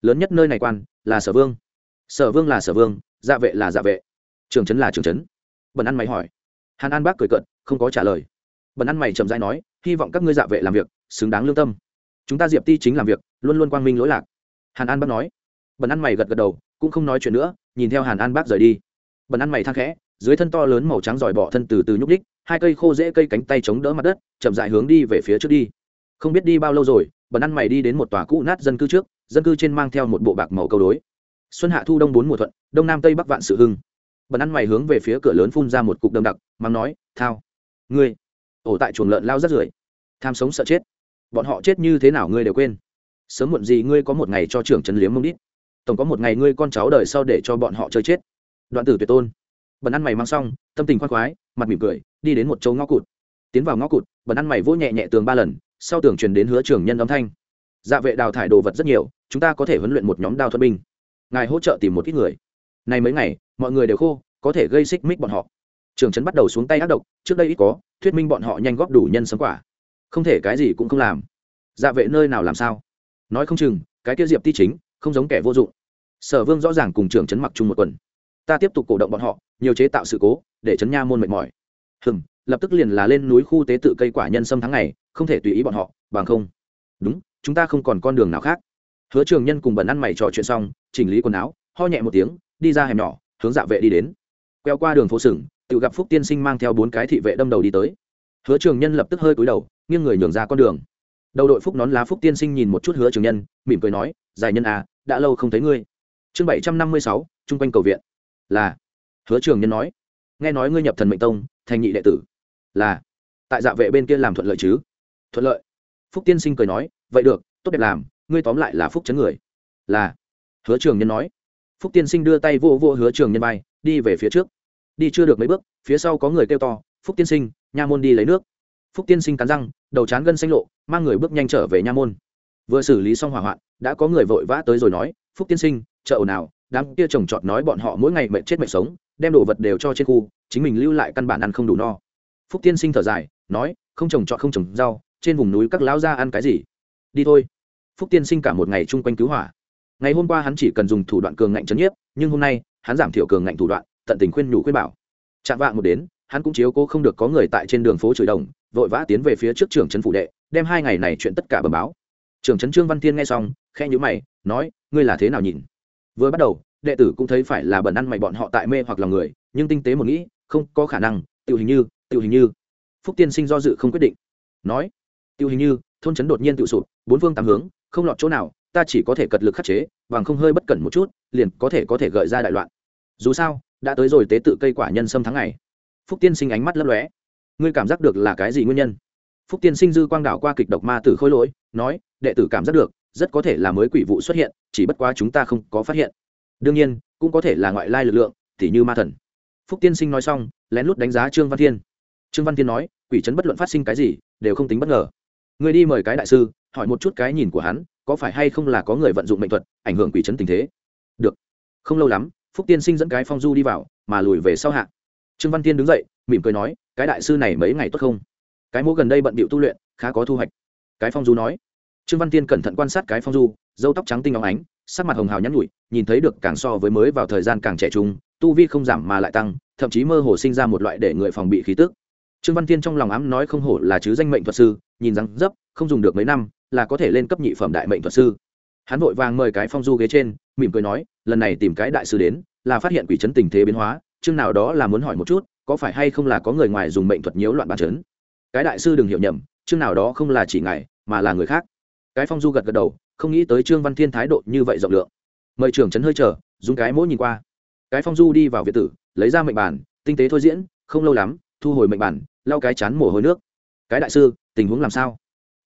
lớn nhất nơi này quan, là sở vương. Sở vương là sở vương dạ vệ là dạ vệ. Trường trấn là trường trấn. Bần ăn mày hỏi. Hàn an bác cười cận không có trả lời. Bần ăn mày chậm dãi nói, hy vọng các ngươi dạ vệ làm việc, xứng đáng lương tâm. Chúng ta diệp ti chính làm việc luôn luôn quang minh lỗi lạc. Hàn an bác nói. Bần ăn mày gật gật đầu, cũng không nói chuyện nữa, nhìn theo hàn an bác rời đi. Bần ăn mày thang khẽ, dưới thân to lớn màu trắng giỏi bỏ thân từ từ nhúc ních hai cây khô dễ cây cánh tay chống đỡ mặt đất, chậm dại hướng đi về phía trước đi. Không biết đi bao lâu rồi, bần ăn mày đi đến một tòa cũ nát dân cư trước, dân cư trên mang theo một bộ bạc màu câu đối. Xuân hạ thu đông bốn mùa thuận, đông nam tây bắc vạn sự hưng. Bần ăn mày hướng về phía cửa lớn phun ra một cục đầm đặc, mắng nói, thao, ngươi, ổ tại chuồng lợn lao rất rưởi. Tham sống sợ chết. Bọn họ chết như thế nào ngươi đều quên sớm muộn gì ngươi có một ngày cho trưởng trấn liếm mông đít. Tổng có một ngày ngươi con cháu đời sau để cho bọn họ chơi chết. Đoạn tử tuyệt tôn. Bần ăn mày mang xong, tâm tình khoan khoái, mặt mỉm cười, đi đến một chỗ ngõ cụt. Tiến vào ngõ cụt, bần ăn mày vỗ nhẹ nhẹ tường ba lần, sau tường truyền đến hứa trưởng nhân âm thanh. Dạ vệ đào thải đồ vật rất nhiều, chúng ta có thể huấn luyện một nhóm đao thuật binh. Ngài hỗ trợ tìm một ít người. Này mấy ngày, mọi người đều khô, có thể gây xích mích bọn họ. Trưởng trấn bắt đầu xuống tay ác độc, trước đây ít có, thuyết minh bọn họ nhanh góp đủ nhân sống quả. Không thể cái gì cũng không làm. Dạ vệ nơi nào làm sao? Nói không chừng, cái kia diệp ti chính, không giống kẻ vô dụng. Sở vương rõ ràng cùng trưởng trấn mặc chung một quần. Ta tiếp tục cổ động bọn họ, nhiều chế tạo sự cố, để chấn nha môn mệt mỏi. Hừng lập tức liền là lên núi khu tế tự cây quả nhân sâm tháng ngày, không thể tùy ý bọn họ, bằng không. Đúng, chúng ta không còn con đường nào khác. Hứa trường nhân cùng bẩn ăn mày trò chuyện xong, chỉnh lý quần áo, ho nhẹ một tiếng, đi ra hẻm nhỏ, hướng dạ vệ đi đến. Queo qua đường phố sừng, tự gặp phúc tiên sinh mang theo bốn cái thị vệ đâm đầu đi tới. Hứa trường nhân lập tức hơi cúi đầu, nghiêng người nhường ra con đường đầu đội phúc nón lá phúc tiên sinh nhìn một chút hứa trường nhân, mỉm cười nói, giải nhân à đã lâu không thấy ngươi. Chương bảy trăm năm mươi sáu, chung quanh cầu viện. Là, hứa trường nhân nói. Nghe nói ngươi nhập thần mệnh tông, thành nhị đệ tử. Là, tại dạ vệ bên kia làm thuận lợi chứ? Thuận lợi. Phúc tiên sinh cười nói, vậy được, tốt đẹp làm, ngươi tóm lại là phúc chấn người. Là, hứa trường nhân nói. Phúc tiên sinh đưa tay vô vô hứa trường nhân bay đi về phía trước. Đi chưa được mấy bước, phía sau có người kêu to, phúc tiên sinh, nha môn đi lấy nước phúc tiên sinh cắn răng, đầu chán gân xanh lộ, mang người bước nhanh trở về nha môn. Vừa xử lý xong hỏa hoạn, đã có người vội vã tới rồi nói, phúc tiên sinh, chợ nào đám kia trồng trọt nói bọn họ mỗi ngày mệt chết mệt sống, đem đồ vật đều cho trên khu, chính mình lưu lại căn bản ăn không đủ no. Phúc tiên sinh thở dài, nói, không trồng trọt không trồng rau, trên vùng núi các lão ra ăn cái gì? Đi thôi. Phúc tiên sinh cả một ngày chung quanh cứu hỏa. Ngày hôm qua hắn chỉ cần dùng thủ đoạn cường ngạnh chấn nhiếp, nhưng hôm nay, hắn giảm thiểu cường ngạnh thủ đoạn, tận tình khuyên nhủ khuyên bảo. Chạm vạng một đến hắn cũng chiếu cố không được có người tại trên đường phố chửi đồng, vội vã tiến về phía trước trường trấn phủ đệ, đem hai ngày này chuyện tất cả bẩm báo. Trường trấn trương văn tiên nghe xong khe nhữ mày, nói, ngươi là thế nào nhìn vừa bắt đầu, đệ tử cũng thấy phải là bẩn ăn mày bọn họ tại mê hoặc lòng người, nhưng tinh tế một nghĩ, không có khả năng tự hình như tự hình như. Phúc tiên sinh do dự không quyết định, nói tự hình như, thôn trấn đột nhiên tự sụp, bốn phương tám hướng, không lọt chỗ nào, ta chỉ có thể cật lực khắc chế, bằng không hơi bất cẩn một chút, liền có thể có thể gợi ra đại loạn. Dù sao, đã tới rồi tế tự cây quả nhân sâm tháng ngày phúc tiên sinh ánh mắt lấp lóe. Ngươi cảm giác được là cái gì nguyên nhân? Phúc tiên sinh dư quang đảo qua kịch độc ma tử khôi lỗi, nói, đệ tử cảm giác được, rất có thể là mới quỷ vụ xuất hiện, chỉ bất quá chúng ta không có phát hiện. Đương nhiên, cũng có thể là ngoại lai lực lượng t h như ma thần. Phúc tiên sinh nói xong, lén lút đánh giá trương văn thiên. Trương văn thiên nói, quỷ trấn bất luận phát sinh cái gì, đều không tính bất ngờ. Người đi mời cái đại sư, hỏi một chút cái nhìn của hắn, có phải hay không là có người vận dụng mệnh thuật, ảnh hưởng quỷ trấn tình thế? Được. Không lâu lắm, phúc tiên sinh dẫn cái phong du đi vào, mà lùi về sau hạ trương văn thiên đứng dậy, mỉm cười nói, cái đại sư này mấy ngày tốt không? Cái mỗ gần đây bận bịu tu luyện, khá có thu hoạch. Cái phong du nói. Trương văn tiên cẩn thận quan sát cái phong du dâu tóc trắng tinh óng ánh, sắc mặt hồng hào nhắn nhụi nhìn thấy được càng so với mới vào thời gian càng trẻ trung, tu vi không giảm mà lại tăng, thậm chí mơ hồ sinh ra một loại để người phòng bị khí tức. Trương văn tiên trong lòng ám nói không hổ là chứ danh mệnh thuật sư, nhìn rằng dấp, không dùng được mấy năm, là có thể lên cấp nhị phẩm đại mệnh thuật sư. Hắn vội vàng mời cái phong du ghế trên, mỉm cười nói, lần này tìm cái đại sư đến, là phát hiện quỷ chấn tình thế biến hóa chương nào đó là muốn hỏi một chút, có phải hay không là có người ngoài dùng mệnh thuật nhiễu loạn bản chấn? Cái đại sư đừng hiểu nhầm, chương nào đó không là chỉ ngài, mà là người khác. Cái phong du gật gật đầu, không nghĩ tới trương văn thiên thái độ như vậy rộng lượng. Mời trưởng trấn hơi chờ, dùng cái mỗi nhìn qua. Cái phong du đi vào việt tử, lấy ra mệnh bản, tinh tế thôi diễn, không lâu lắm, thu hồi mệnh bản, lau cái chán mồ hôi nước. Cái đại sư, tình huống làm sao?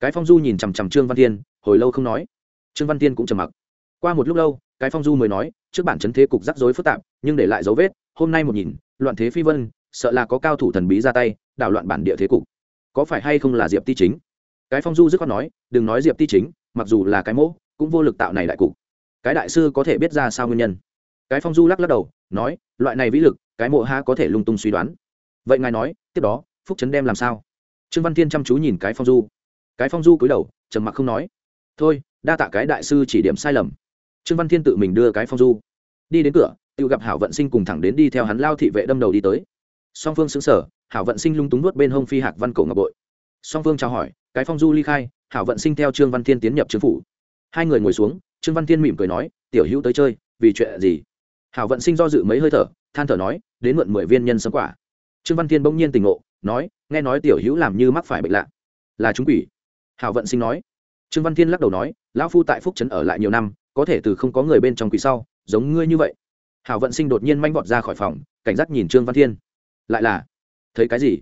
Cái phong du nhìn chằm chằm trương văn thiên, hồi lâu không nói. Trương văn thiên cũng trầm mặc. Qua một lúc lâu, cái phong du mới nói, trước bản chấn thế cục rắc rối phức tạp, nhưng để lại dấu vết hôm nay một nhìn, loạn thế phi vân, sợ là có cao thủ thần bí ra tay, đảo loạn bản địa thế cục. Có phải hay không là diệp ti chính? Cái phong du dứt khoát nói, đừng nói diệp ti chính, mặc dù là cái mỗ, cũng vô lực tạo này đại cục. Cái đại sư có thể biết ra sao nguyên nhân? Cái phong du lắc lắc đầu, nói, loại này vĩ lực, cái mộ ha có thể lung tung suy đoán. Vậy ngài nói, tiếp đó, phúc trấn đem làm sao? Trương văn thiên chăm chú nhìn cái phong du. Cái phong du cúi đầu, trầm mặc không nói. Thôi, đa tạ cái đại sư chỉ điểm sai lầm. Trương văn thiên tự mình đưa cái phong du. Đi đến cửa tự gặp hảo vận sinh cùng thẳng đến đi theo hắn lao thị vệ đâm đầu đi tới. Song phương xứng sở hảo vận sinh lung túng nuốt bên hông phi hạc văn cổ ngọc bội. Song phương chào hỏi, cái phong du ly khai. Hảo vận sinh theo trương văn thiên tiến nhập trương phủ. Hai người ngồi xuống, trương văn thiên mỉm cười nói, tiểu hữu tới chơi, vì chuyện gì? Hảo vận sinh do dự mấy hơi thở, than thở nói, đến mượn mười viên nhân sấm quả. Trương văn thiên bỗng nhiên tình ngộ, nói, nghe nói tiểu hữu làm như mắc phải bệnh lạ. Là chúng quỷ. Hảo vận sinh nói. Trương văn thiên lắc đầu nói, lão phu tại phúc trấn ở lại nhiều năm, có thể từ không có người bên trong quỷ sau, giống ngươi như vậy hảo vận sinh đột nhiên manh vọt ra khỏi phòng, cảnh giác nhìn trương văn thiên. Lại là, thấy cái gì?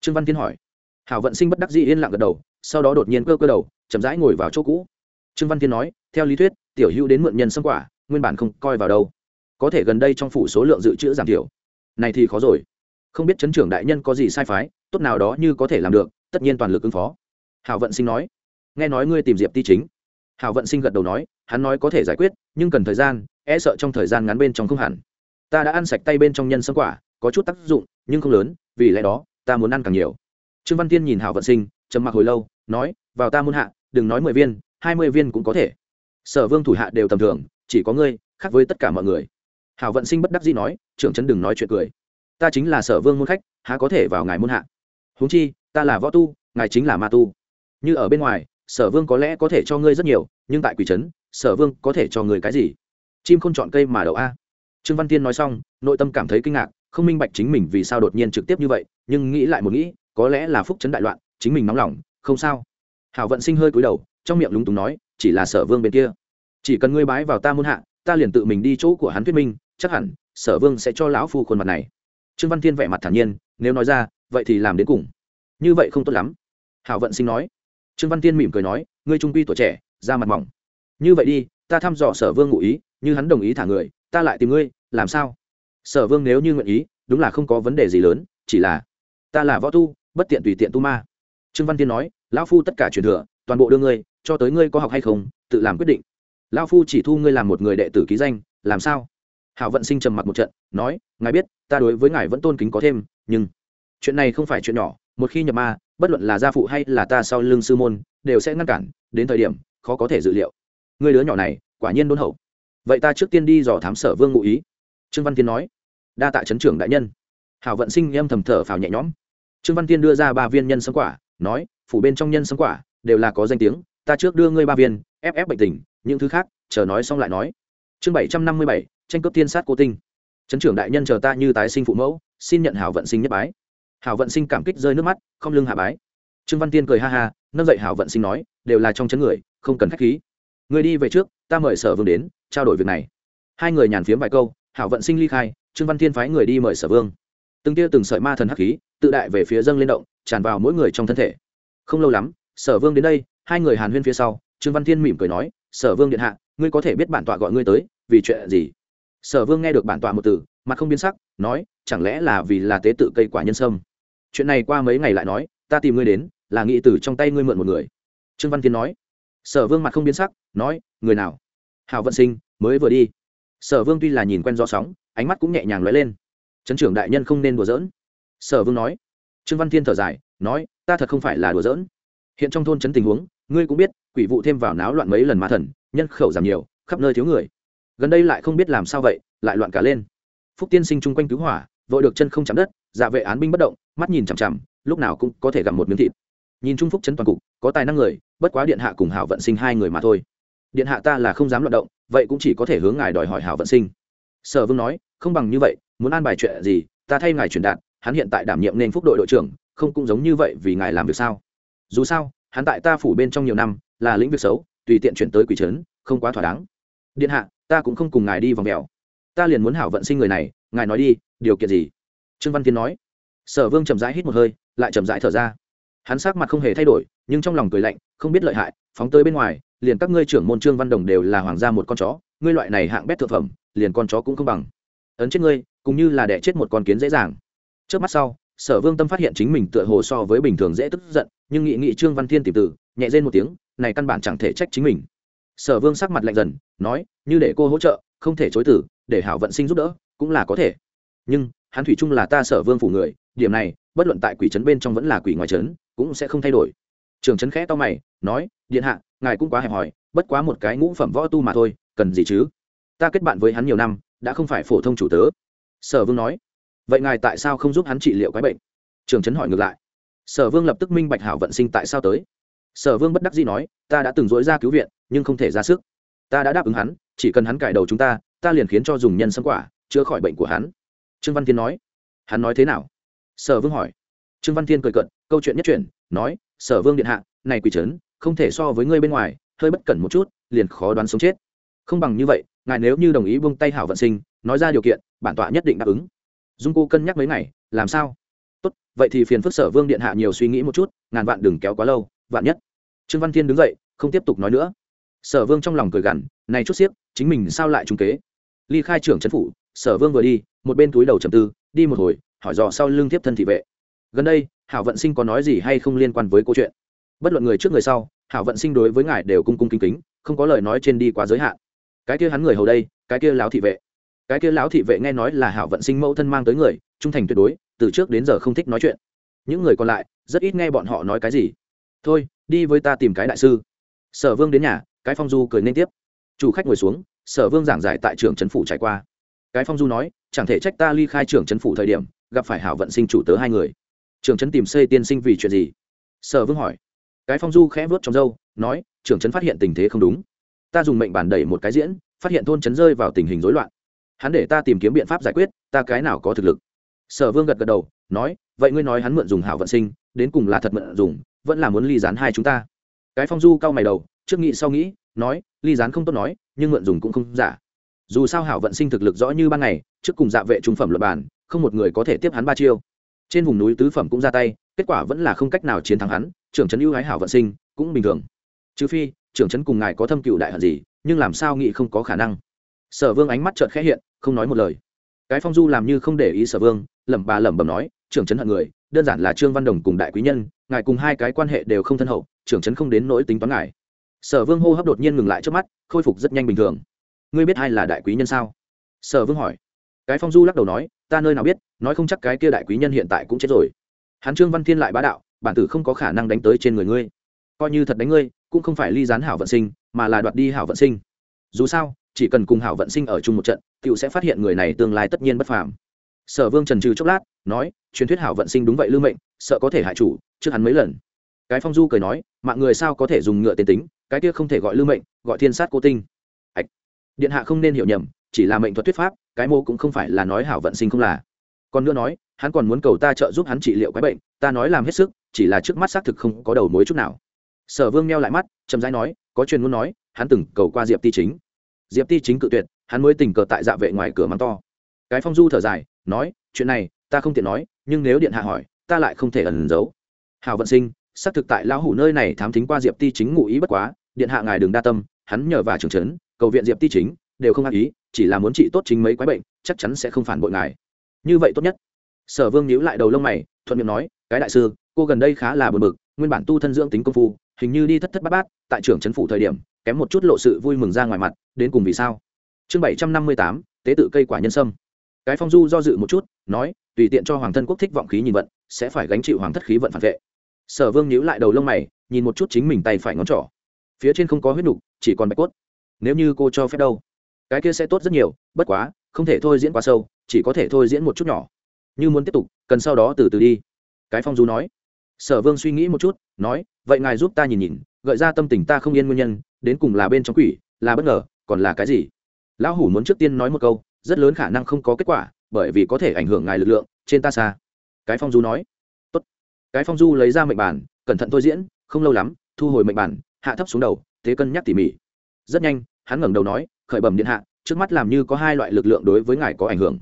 Trương văn thiên hỏi. Hảo vận sinh bất đắc dĩ yên lặng gật đầu, sau đó đột nhiên cơ cơ đầu, chậm rãi ngồi vào chỗ cũ. Trương văn thiên nói, theo lý thuyết, tiểu hữu đến mượn nhân xâm quả, nguyên bản không coi vào đâu. Có thể gần đây trong phủ số lượng dự trữ giảm thiểu. Này thì khó rồi. Không biết chấn trưởng đại nhân có gì sai phái, tốt nào đó như có thể làm được, tất nhiên toàn lực ứng phó. Hảo vận sinh nói, nghe nói ngươi tìm diệp ti chính. Hảo vận sinh gật đầu nói, hắn nói có thể giải quyết, nhưng cần thời gian e sợ trong thời gian ngắn bên trong không hẳn. Ta đã ăn sạch tay bên trong nhân sâm quả, có chút tác dụng, nhưng không lớn, vì lẽ đó, ta muốn ăn càng nhiều. Trương văn tiên nhìn hảo vận sinh, trầm mặc hồi lâu, nói, vào ta muốn hạ, đừng nói mười viên, hai mươi viên cũng có thể. Sở vương thủ hạ đều tầm thường, chỉ có ngươi, khác với tất cả mọi người. Hảo vận sinh bất đắc dĩ nói, trưởng trấn đừng nói chuyện cười. Ta chính là sở vương môn khách, há có thể vào ngài môn hạ. Huống chi, ta là võ tu, ngài chính là ma tu. Như ở bên ngoài, sở vương có lẽ có thể cho ngươi rất nhiều, nhưng tại quỷ trấn, sở vương có thể cho người cái gì? Chim không chọn cây mà đậu a. Trương văn tiên nói xong, nội tâm cảm thấy kinh ngạc, không minh bạch chính mình vì sao đột nhiên trực tiếp như vậy, nhưng nghĩ lại một nghĩ, có lẽ là phúc chấn đại loạn, chính mình nóng lòng, không sao. Hảo vận sinh hơi cúi đầu, trong miệng lúng túng nói, chỉ là sở vương bên kia. Chỉ cần ngươi bái vào ta muôn hạ, ta liền tự mình đi chỗ của hắn thuyết minh, chắc hẳn, sở vương sẽ cho lão phu khuôn mặt này. Trương văn thiên vẻ mặt thản nhiên, nếu nói ra, vậy thì làm đến cùng. Như vậy không tốt lắm. Hảo vận sinh nói. Trương văn thiên mỉm cười nói, ngươi trung quy tuổi trẻ, da mặt mỏng. Như vậy đi, ta thăm dò sở vương ngụ ý như hắn đồng ý thả người, ta lại tìm ngươi, làm sao? Sở vương nếu như nguyện ý, đúng là không có vấn đề gì lớn, chỉ là, ta là võ tu, bất tiện tùy tiện tu ma. Trương văn tiên nói, lão phu tất cả truyền thừa, toàn bộ đưa ngươi, cho tới ngươi có học hay không, tự làm quyết định. Lão phu chỉ thu ngươi làm một người đệ tử ký danh, làm sao? Hảo vận sinh trầm mặc một trận, nói, ngài biết, ta đối với ngài vẫn tôn kính có thêm, nhưng chuyện này không phải chuyện nhỏ, một khi nhập ma, bất luận là gia phụ hay là ta sau lưng sư môn, đều sẽ ngăn cản, đến thời điểm, khó có thể dự liệu. Người đứa nhỏ này, quả nhiên đôn hậu vậy ta trước tiên đi dò thám sở vương ngụ ý. Trương văn tiên nói. Đa tạ chấn trưởng đại nhân. Hảo vận sinh em thầm thở phào nhẹ nhõm. Trương văn tiên đưa ra ba viên nhân sâm quả, nói, phủ bên trong nhân sâm quả đều là có danh tiếng, ta trước đưa ngươi ba viên, ép ép bệnh tình, những thứ khác, chờ nói xong lại nói. Chương bảy trăm năm mươi bảy, tranh cướp tiên sát cô tinh. Chấn trưởng đại nhân chờ ta như tái sinh phụ mẫu, xin nhận hảo vận sinh nhất bái. Hảo vận sinh cảm kích rơi nước mắt, không lưng hạ bái. Trương văn tiên cười ha ha, nâng dậy hảo vận sinh nói, đều là trong chấn người, không cần khách khí người đi về trước, ta mời sở vương đến, trao đổi việc này. Hai người nhàn phiếm vài câu, hảo vận sinh ly khai, trương văn thiên phái người đi mời sở vương. Từng tia từng sợi ma thần hắc khí, tự đại về phía dâng lên động, tràn vào mỗi người trong thân thể. Không lâu lắm, sở vương đến đây, hai người hàn huyên phía sau, trương văn thiên mỉm cười nói, sở vương điện hạ, ngươi có thể biết bản tọa gọi ngươi tới, vì chuyện gì? Sở vương nghe được bản tọa một từ, mặt không biến sắc, nói, chẳng lẽ là vì là tế tự cây quả nhân sâm? Chuyện này qua mấy ngày lại nói, ta tìm ngươi đến, là nghĩ từ trong tay ngươi mượn một người. Trương văn thiên nói sở vương mặt không biến sắc, nói, người nào? Hào vận sinh, mới vừa đi. Sở vương tuy là nhìn quen do sóng, ánh mắt cũng nhẹ nhàng lóe lên. Trấn trưởng đại nhân không nên đùa giỡn. Sở vương nói. Trương văn thiên thở dài, nói, ta thật không phải là đùa giỡn. Hiện trong thôn trấn tình huống, ngươi cũng biết, quỷ vụ thêm vào náo loạn mấy lần ma thần, nhân khẩu giảm nhiều, khắp nơi thiếu người. Gần đây lại không biết làm sao vậy, lại loạn cả lên. Phúc tiên sinh chung quanh cứu hỏa, vội được chân không chạm đất dạ vệ án binh bất động, mắt nhìn chằm chằm, lúc nào cũng có thể gặp một miếng thịt. Nhìn trung phúc chấn toàn cục, có tài năng người bất quá điện hạ cùng hảo vận sinh hai người mà thôi. Điện hạ ta là không dám loạn động, vậy cũng chỉ có thể hướng ngài đòi hỏi hảo vận sinh. Sở vương nói, không bằng như vậy, muốn an bài chuyện gì, ta thay ngài truyền đạt, hắn hiện tại đảm nhiệm nên phúc đội đội trưởng, không cũng giống như vậy vì ngài làm việc sao? Dù sao, hắn tại ta phủ bên trong nhiều năm, là lĩnh việc xấu, tùy tiện chuyển tới quỷ trấn, không quá thỏa đáng. Điện hạ, ta cũng không cùng ngài đi vòng mèo. Ta liền muốn hảo vận sinh người này, ngài nói đi, điều kiện gì? Trương văn tiến nói. Sở vương chậm rãi hít một hơi, lại chậm rãi thở ra hắn sắc mặt không hề thay đổi, nhưng trong lòng cười lạnh, không biết lợi hại, phóng tới bên ngoài, liền các ngươi trưởng môn trương văn đồng đều là hoàng gia một con chó, ngươi loại này hạng bét thực phẩm, liền con chó cũng không bằng. Ấn chết ngươi, cũng như là đẻ chết một con kiến dễ dàng. Trước mắt sau, sở vương tâm phát hiện chính mình tựa hồ so với bình thường dễ tức giận, nhưng nghị nghị trương văn thiên tìm tử nhẹ rên một tiếng, này căn bản chẳng thể trách chính mình. Sở vương sắc mặt lạnh dần, nói, như để cô hỗ trợ, không thể chối tử để hảo vận sinh giúp đỡ, cũng là có thể. Nhưng, hắn thủy chung là ta sở vương phủ người, điểm này, bất luận tại quỷ trấn bên trong vẫn là quỷ ngoài trấn cũng sẽ không thay đổi. Trường trấn khẽ to mày, nói, điện hạ, ngài cũng quá hẹp hòi, bất quá một cái ngũ phẩm võ tu mà thôi, cần gì chứ? Ta kết bạn với hắn nhiều năm, đã không phải phổ thông chủ tớ. Sở vương nói, vậy ngài tại sao không giúp hắn trị liệu cái bệnh? Trường trấn hỏi ngược lại, sở vương lập tức minh bạch hảo vận sinh tại sao tới. Sở vương bất đắc dĩ nói, ta đã từng dối ra cứu viện, nhưng không thể ra sức. Ta đã đáp ứng hắn, chỉ cần hắn cải đầu chúng ta ta liền khiến cho dùng nhân sâm quả, chữa khỏi bệnh của hắn. Trương văn Tiến nói, hắn nói thế nào? Sở vương hỏi trương văn thiên cười cận câu chuyện nhất chuyển, nói, sở vương điện hạ, này quỷ trấn, không thể so với ngươi bên ngoài, hơi bất cẩn một chút, liền khó đoán sống chết. Không bằng như vậy, ngài nếu như đồng ý buông tay hảo vận sinh, nói ra điều kiện, bản tọa nhất định đáp ứng. Dung cô cân nhắc mấy ngày, làm sao? Tốt, vậy thì phiền phức sở vương điện hạ nhiều suy nghĩ một chút, ngàn vạn đừng kéo quá lâu, vạn nhất. Trương văn thiên đứng dậy, không tiếp tục nói nữa. Sở vương trong lòng cười gằn, này chút xiếc, chính mình sao lại trung kế? Ly khai trưởng trấn phủ, sở vương vừa đi, một bên túi đầu trầm tư, đi một hồi, hỏi dò sau lưng tiếp thân thị vệ gần đây, hảo vận sinh có nói gì hay không liên quan với câu chuyện? Bất luận người trước người sau, hảo vận sinh đối với ngài đều cung cung kính kính, không có lời nói trên đi quá giới hạn. Cái kia hắn người hầu đây, cái kia lão thị vệ. Cái kia lão thị vệ nghe nói là hảo vận sinh mẫu thân mang tới người, trung thành tuyệt đối, từ trước đến giờ không thích nói chuyện. Những người còn lại, rất ít nghe bọn họ nói cái gì. Thôi, đi với ta tìm cái đại sư. Sở vương đến nhà, cái phong du cười nên tiếp. Chủ khách ngồi xuống, sở vương giảng giải tại trường trấn phủ trải qua. Cái phong du nói, chẳng thể trách ta ly khai trường trấn phủ thời điểm, gặp phải hảo vận sinh chủ tớ hai người trường trấn tìm xây tiên sinh vì chuyện gì? Sở vương hỏi. Cái phong du khẽ vớt trong dâu nói trường trấn phát hiện tình thế không đúng. Ta dùng mệnh bản đẩy một cái diễn, phát hiện thôn trấn rơi vào tình hình rối loạn. Hắn để ta tìm kiếm biện pháp giải quyết, ta cái nào có thực lực? Sở vương gật gật đầu, nói, vậy ngươi nói hắn mượn dùng hảo vận sinh, đến cùng là thật mượn dùng, vẫn là muốn ly dán hai chúng ta. Cái phong du cau mày đầu, trước nghĩ sau nghĩ, nói, ly dán không tốt nói, nhưng mượn dùng cũng không giả. Dù sao hảo vận sinh thực lực rõ như ban ngày, trước cùng dạ vệ trung phẩm luật bản, không một người có thể tiếp hắn ba chiêu trên vùng núi tứ phẩm cũng ra tay, kết quả vẫn là không cách nào chiến thắng hắn, trưởng trấn ưu ái hảo vận sinh, cũng bình thường. Trừ phi, trưởng trấn cùng ngài có thâm cựu đại hận gì, nhưng làm sao nghĩ không có khả năng. Sở vương ánh mắt chợt khẽ hiện, không nói một lời. Cái phong du làm như không để ý sở vương, lẩm bà lẩm bẩm nói, trưởng trấn hận người, đơn giản là trương văn đồng cùng đại quý nhân, ngài cùng hai cái quan hệ đều không thân hậu, trưởng trấn không đến nỗi tính toán ngài. Sở vương hô hấp đột nhiên ngừng lại trước mắt, khôi phục rất nhanh bình thường. Ngươi biết ai là đại quý nhân sao? Sở vương hỏi cái phong du lắc đầu nói, ta nơi nào biết, nói không chắc cái kia đại quý nhân hiện tại cũng chết rồi. Hắn trương văn thiên lại bá đạo, bản tử không có khả năng đánh tới trên người ngươi. Coi như thật đánh ngươi, cũng không phải ly gián hảo vận sinh, mà là đoạt đi hảo vận sinh. Dù sao, chỉ cần cùng hảo vận sinh ở chung một trận cựu sẽ phát hiện người này tương lai tất nhiên bất phàm. Sở vương trần trừ chốc lát, nói, truyền thuyết hảo vận sinh đúng vậy lưu mệnh, sợ có thể hại chủ, trước hắn mấy lần. Cái phong du cười nói, mạng người sao có thể dùng ngựa tiền tính, cái kia không thể gọi lưu mệnh, gọi thiên sát cố tinh. Điện hạ không nên hiểu nhầm chỉ là mệnh thuật thuyết pháp, cái mô cũng không phải là nói hảo vận sinh không là. Còn nữa nói, hắn còn muốn cầu ta trợ giúp hắn trị liệu cái bệnh, ta nói làm hết sức, chỉ là trước mắt xác thực không có đầu mối chút nào. Sở vương meo lại mắt, chậm rãi nói, có chuyện muốn nói, hắn từng cầu qua diệp ti chính. Diệp ti chính cự tuyệt, hắn mới tình cờ tại dạ vệ ngoài cửa mắng to. Cái phong du thở dài, nói, chuyện này, ta không tiện nói, nhưng nếu điện hạ hỏi, ta lại không thể ẩn giấu. Hào vận sinh, xác thực tại lão hủ nơi này thám thính qua diệp ti chính ngụ ý bất quá, điện hạ ngài đừng đa tâm, hắn nhờ và trưởng trấn cầu viện diệp ti chính đều không ác ý, chỉ là muốn trị tốt chính mấy quái bệnh, chắc chắn sẽ không phản bội ngài. Như vậy tốt nhất. Sở vương nhíu lại đầu lông mày, thuận miệng nói, cái đại sư, cô gần đây khá là bực bực, nguyên bản tu thân dưỡng tính công phu, hình như đi thất thất bát bát, tại trưởng chấn phủ thời điểm, kém một chút lộ sự vui mừng ra ngoài mặt, đến cùng vì sao? Chương bảy trăm năm mươi tám, tế tự cây quả nhân sâm. Cái phong du do dự một chút, nói, tùy tiện cho hoàng thân quốc thích vọng khí nhìn vận, sẽ phải gánh chịu hoàng thất khí vận phản vệ. Sở vương nhíu lại đầu lông mày, nhìn một chút chính mình tay phải ngón trỏ. Phía trên không có huyết nục, chỉ còn bạch cốt. Nếu như cô cho phép đâu? Cái kia sẽ tốt rất nhiều, bất quá, không thể thôi diễn quá sâu, chỉ có thể thôi diễn một chút nhỏ. Như muốn tiếp tục, cần sau đó từ từ đi. Cái phong du nói. Sở vương suy nghĩ một chút, nói, vậy ngài giúp ta nhìn nhìn, gợi ra tâm tình ta không yên nguyên nhân, đến cùng là bên trong quỷ, là bất ngờ, còn là cái gì? Lão hủ muốn trước tiên nói một câu, rất lớn khả năng không có kết quả, bởi vì có thể ảnh hưởng ngài lực lượng, trên ta xa. Cái phong du nói. Tốt. cái phong du lấy ra mệnh bản, cẩn thận thôi diễn, không lâu lắm, thu hồi mệnh bản, hạ thấp xuống đầu, thế cân nhắc tỉ mỉ. Rất nhanh, hắn ngẩng đầu nói khởi bẩm điện hạ, trước mắt làm như có hai loại lực lượng đối với ngài có ảnh hưởng.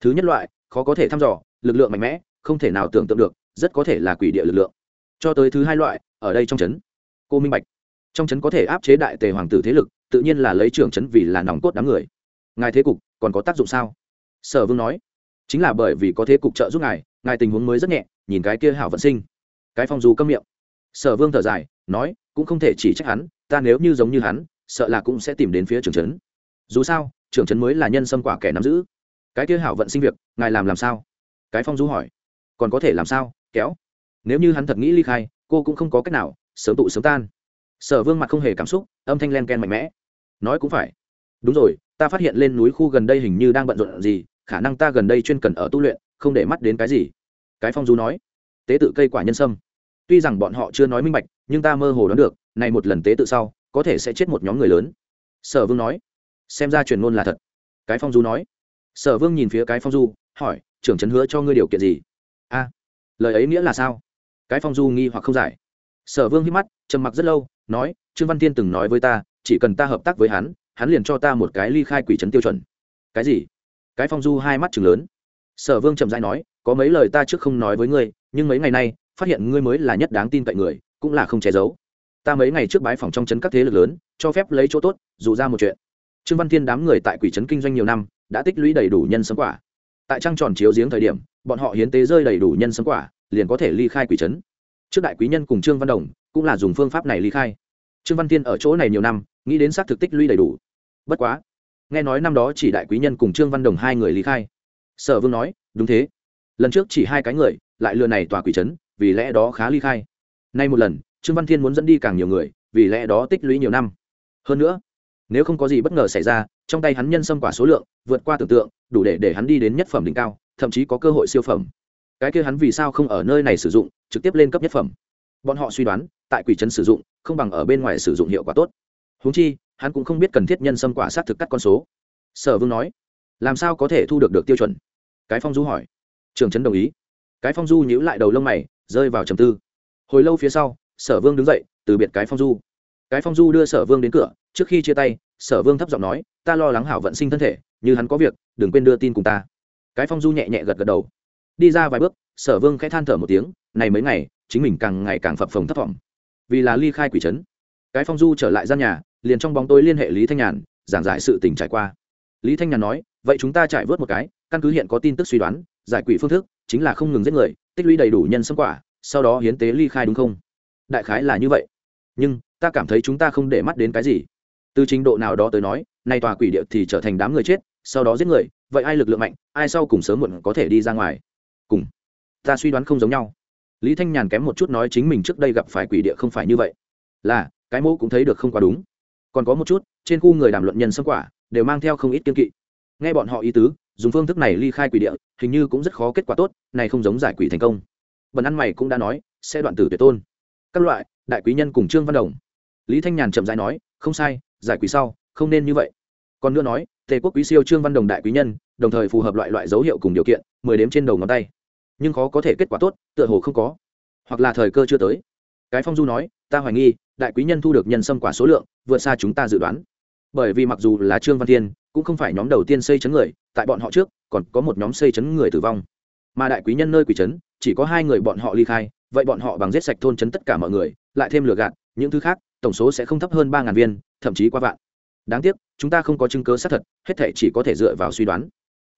Thứ nhất loại, khó có thể thăm dò, lực lượng mạnh mẽ, không thể nào tưởng tượng được, rất có thể là quỷ địa lực lượng. Cho tới thứ hai loại, ở đây trong trấn, cô minh bạch. Trong trấn có thể áp chế đại tề hoàng tử thế lực, tự nhiên là lấy trưởng trấn vì là nòng cốt đám người. Ngài thế cục, còn có tác dụng sao? Sở vương nói. Chính là bởi vì có thế cục trợ giúp ngài ngài tình huống mới rất nhẹ, nhìn cái kia hảo vận sinh. Cái phong dù câm miệng. Sở vương thở dài, nói, cũng không thể chỉ trách hắn, ta nếu như giống như hắn, sợ là cũng sẽ tìm đến phía trưởng trấn dù sao, trưởng trấn mới là nhân xâm quả kẻ nắm giữ. Cái kia hảo vận sinh việc, ngài làm làm sao? Cái phong du hỏi. Còn có thể làm sao? Kéo. Nếu như hắn thật nghĩ ly khai, cô cũng không có cách nào, sớm tụ sớm tan. Sở vương mặt không hề cảm xúc, âm thanh len ken mạnh mẽ. Nói cũng phải. Đúng rồi, ta phát hiện lên núi khu gần đây hình như đang bận rộn gì, khả năng ta gần đây chuyên cần ở tu luyện, không để mắt đến cái gì. Cái phong du nói. Tế tự cây quả nhân sâm. Tuy rằng bọn họ chưa nói minh bạch, nhưng ta mơ hồ đoán được, này một lần tế tự sau, có thể sẽ chết một nhóm người lớn. Sở vương nói xem ra truyền ngôn là thật. Cái phong du nói. Sở vương nhìn phía cái phong du, hỏi, trưởng trấn hứa cho ngươi điều kiện gì? A, lời ấy nghĩa là sao? Cái phong du nghi hoặc không giải. Sở vương hít mắt, trầm mặc rất lâu, nói, trương văn thiên từng nói với ta, chỉ cần ta hợp tác với hắn hắn liền cho ta một cái ly khai quỷ trấn tiêu chuẩn. Cái gì? Cái phong du hai mắt chừng lớn. Sở vương trầm rãi nói, có mấy lời ta trước không nói với ngươi, nhưng mấy ngày nay, phát hiện ngươi mới là nhất đáng tin cậy người, cũng là không che giấu. Ta mấy ngày trước bái phòng trong trấn các thế lực lớn, cho phép lấy chỗ tốt, dù ra một chuyện trương văn thiên đám người tại quỷ trấn kinh doanh nhiều năm, đã tích lũy đầy đủ nhân sấm quả. Tại trăng tròn chiếu giếng thời điểm, bọn họ hiến tế rơi đầy đủ nhân sấm quả, liền có thể ly khai quỷ trấn. Trước đại quý nhân cùng trương văn đồng cũng là dùng phương pháp này ly khai. Trương văn thiên ở chỗ này nhiều năm, nghĩ đến xác thực tích lũy đầy đủ. Bất quá, nghe nói năm đó chỉ đại quý nhân cùng trương văn đồng hai người ly khai. Sở vương nói, đúng thế. Lần trước chỉ hai cái người, lại lừa này tòa quỷ trấn, vì lẽ đó khá ly khai. Nay một lần, trương văn thiên muốn dẫn đi càng nhiều người, vì lẽ đó tích lũy nhiều năm. Hơn nữa nếu không có gì bất ngờ xảy ra, trong tay hắn nhân xâm quả số lượng, vượt qua tưởng tượng, đủ để để hắn đi đến nhất phẩm đỉnh cao, thậm chí có cơ hội siêu phẩm. Cái kia hắn vì sao không ở nơi này sử dụng, trực tiếp lên cấp nhất phẩm? Bọn họ suy đoán, tại quỷ trấn sử dụng, không bằng ở bên ngoài sử dụng hiệu quả tốt. Húng chi, hắn cũng không biết cần thiết nhân xâm quả sát thực cắt con số. Sở vương nói, làm sao có thể thu được được tiêu chuẩn? Cái phong du hỏi. Trường trấn đồng ý. Cái phong du nhíu lại đầu lông mày, rơi vào trầm tư. Hồi lâu phía sau, sở vương đứng dậy, từ biệt cái phong du cái phong du đưa sở vương đến cửa, trước khi chia tay, sở vương thấp giọng nói, ta lo lắng hảo vận sinh thân thể, như hắn có việc, đừng quên đưa tin cùng ta. Cái phong du nhẹ nhẹ gật gật đầu. Đi ra vài bước, sở vương khẽ than thở một tiếng, này mấy ngày, chính mình càng ngày càng phập phồng thấp thỏm vì là ly khai quỷ trấn, cái phong du trở lại gian nhà, liền trong bóng tối liên hệ lý thanh nhàn, giảng giải sự tình trải qua. Lý thanh nhàn nói, vậy chúng ta trải vớt một cái, căn cứ hiện có tin tức suy đoán, giải quỷ phương thức, chính là không ngừng giết người, tích lũy đầy đủ nhân xâm quả, sau đó hiến tế ly khai đúng không? Đại khái là như vậy. Nhưng ta cảm thấy chúng ta không để mắt đến cái gì. Từ trình độ nào đó tới nói, nay tòa quỷ địa thì trở thành đám người chết, sau đó giết người, vậy ai lực lượng mạnh, ai sau cùng sớm muộn có thể đi ra ngoài? Cùng, ta suy đoán không giống nhau. Lý thanh nhàn kém một chút nói chính mình trước đây gặp phải quỷ địa không phải như vậy. Là, cái mẫu cũng thấy được không quá đúng. Còn có một chút, trên khu người đàm luận nhân xâm quả, đều mang theo không ít kiên kỵ. Nghe bọn họ ý tứ, dùng phương thức này ly khai quỷ địa, hình như cũng rất khó kết quả tốt, này không giống giải quỷ thành công. Bần ăn mày cũng đã nói, sẽ đoạn tử tuyệt tôn. Các loại, đại quý nhân cùng trương văn đồng lý thanh nhàn chậm rãi nói, không sai, giải quý sau, không nên như vậy. Còn nữa nói, tề quốc quý siêu trương văn đồng đại quý nhân, đồng thời phù hợp loại loại dấu hiệu cùng điều kiện, mười đếm trên đầu ngón tay. Nhưng khó có thể kết quả tốt, tựa hồ không có. Hoặc là thời cơ chưa tới. Cái phong du nói, ta hoài nghi, đại quý nhân thu được nhân sâm quả số lượng, vượt xa chúng ta dự đoán. Bởi vì mặc dù là trương văn thiên, cũng không phải nhóm đầu tiên xây chấn người, tại bọn họ trước, còn có một nhóm xây chấn người tử vong. Mà đại quý nhân nơi quỷ chấn, chỉ có hai người bọn họ ly khai, vậy bọn họ bằng giết sạch thôn chấn tất cả mọi người, lại thêm lừa gạt, những thứ khác tổng số sẽ không thấp hơn ba ngàn viên, thậm chí qua vạn. Đáng tiếc, chúng ta không có chứng cớ xác thật, hết thể chỉ có thể dựa vào suy đoán.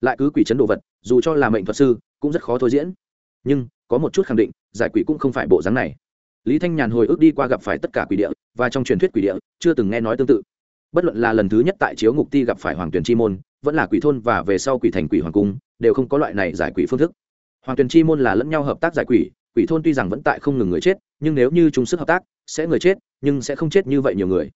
Lại cứ quỷ chấn đồ vật, dù cho là mệnh thuật sư, cũng rất khó thôi diễn. Nhưng, có một chút khẳng định, giải quỷ cũng không phải bộ dáng này. Lý thanh nhàn hồi ức đi qua gặp phải tất cả quỷ địa, và trong truyền thuyết quỷ địa, chưa từng nghe nói tương tự. Bất luận là lần thứ nhất tại chiếu ngục ti gặp phải hoàng tuyền chi môn, vẫn là quỷ thôn và về sau quỷ thành quỷ hoàng cung, đều không có loại này giải quỷ phương thức. Hoàng tuyền chi môn là lẫn nhau hợp tác giải quỷ quỷ thôn tuy rằng vẫn tại không ngừng người chết, nhưng nếu như chúng sức hợp tác, sẽ người chết, nhưng sẽ không chết như vậy nhiều người.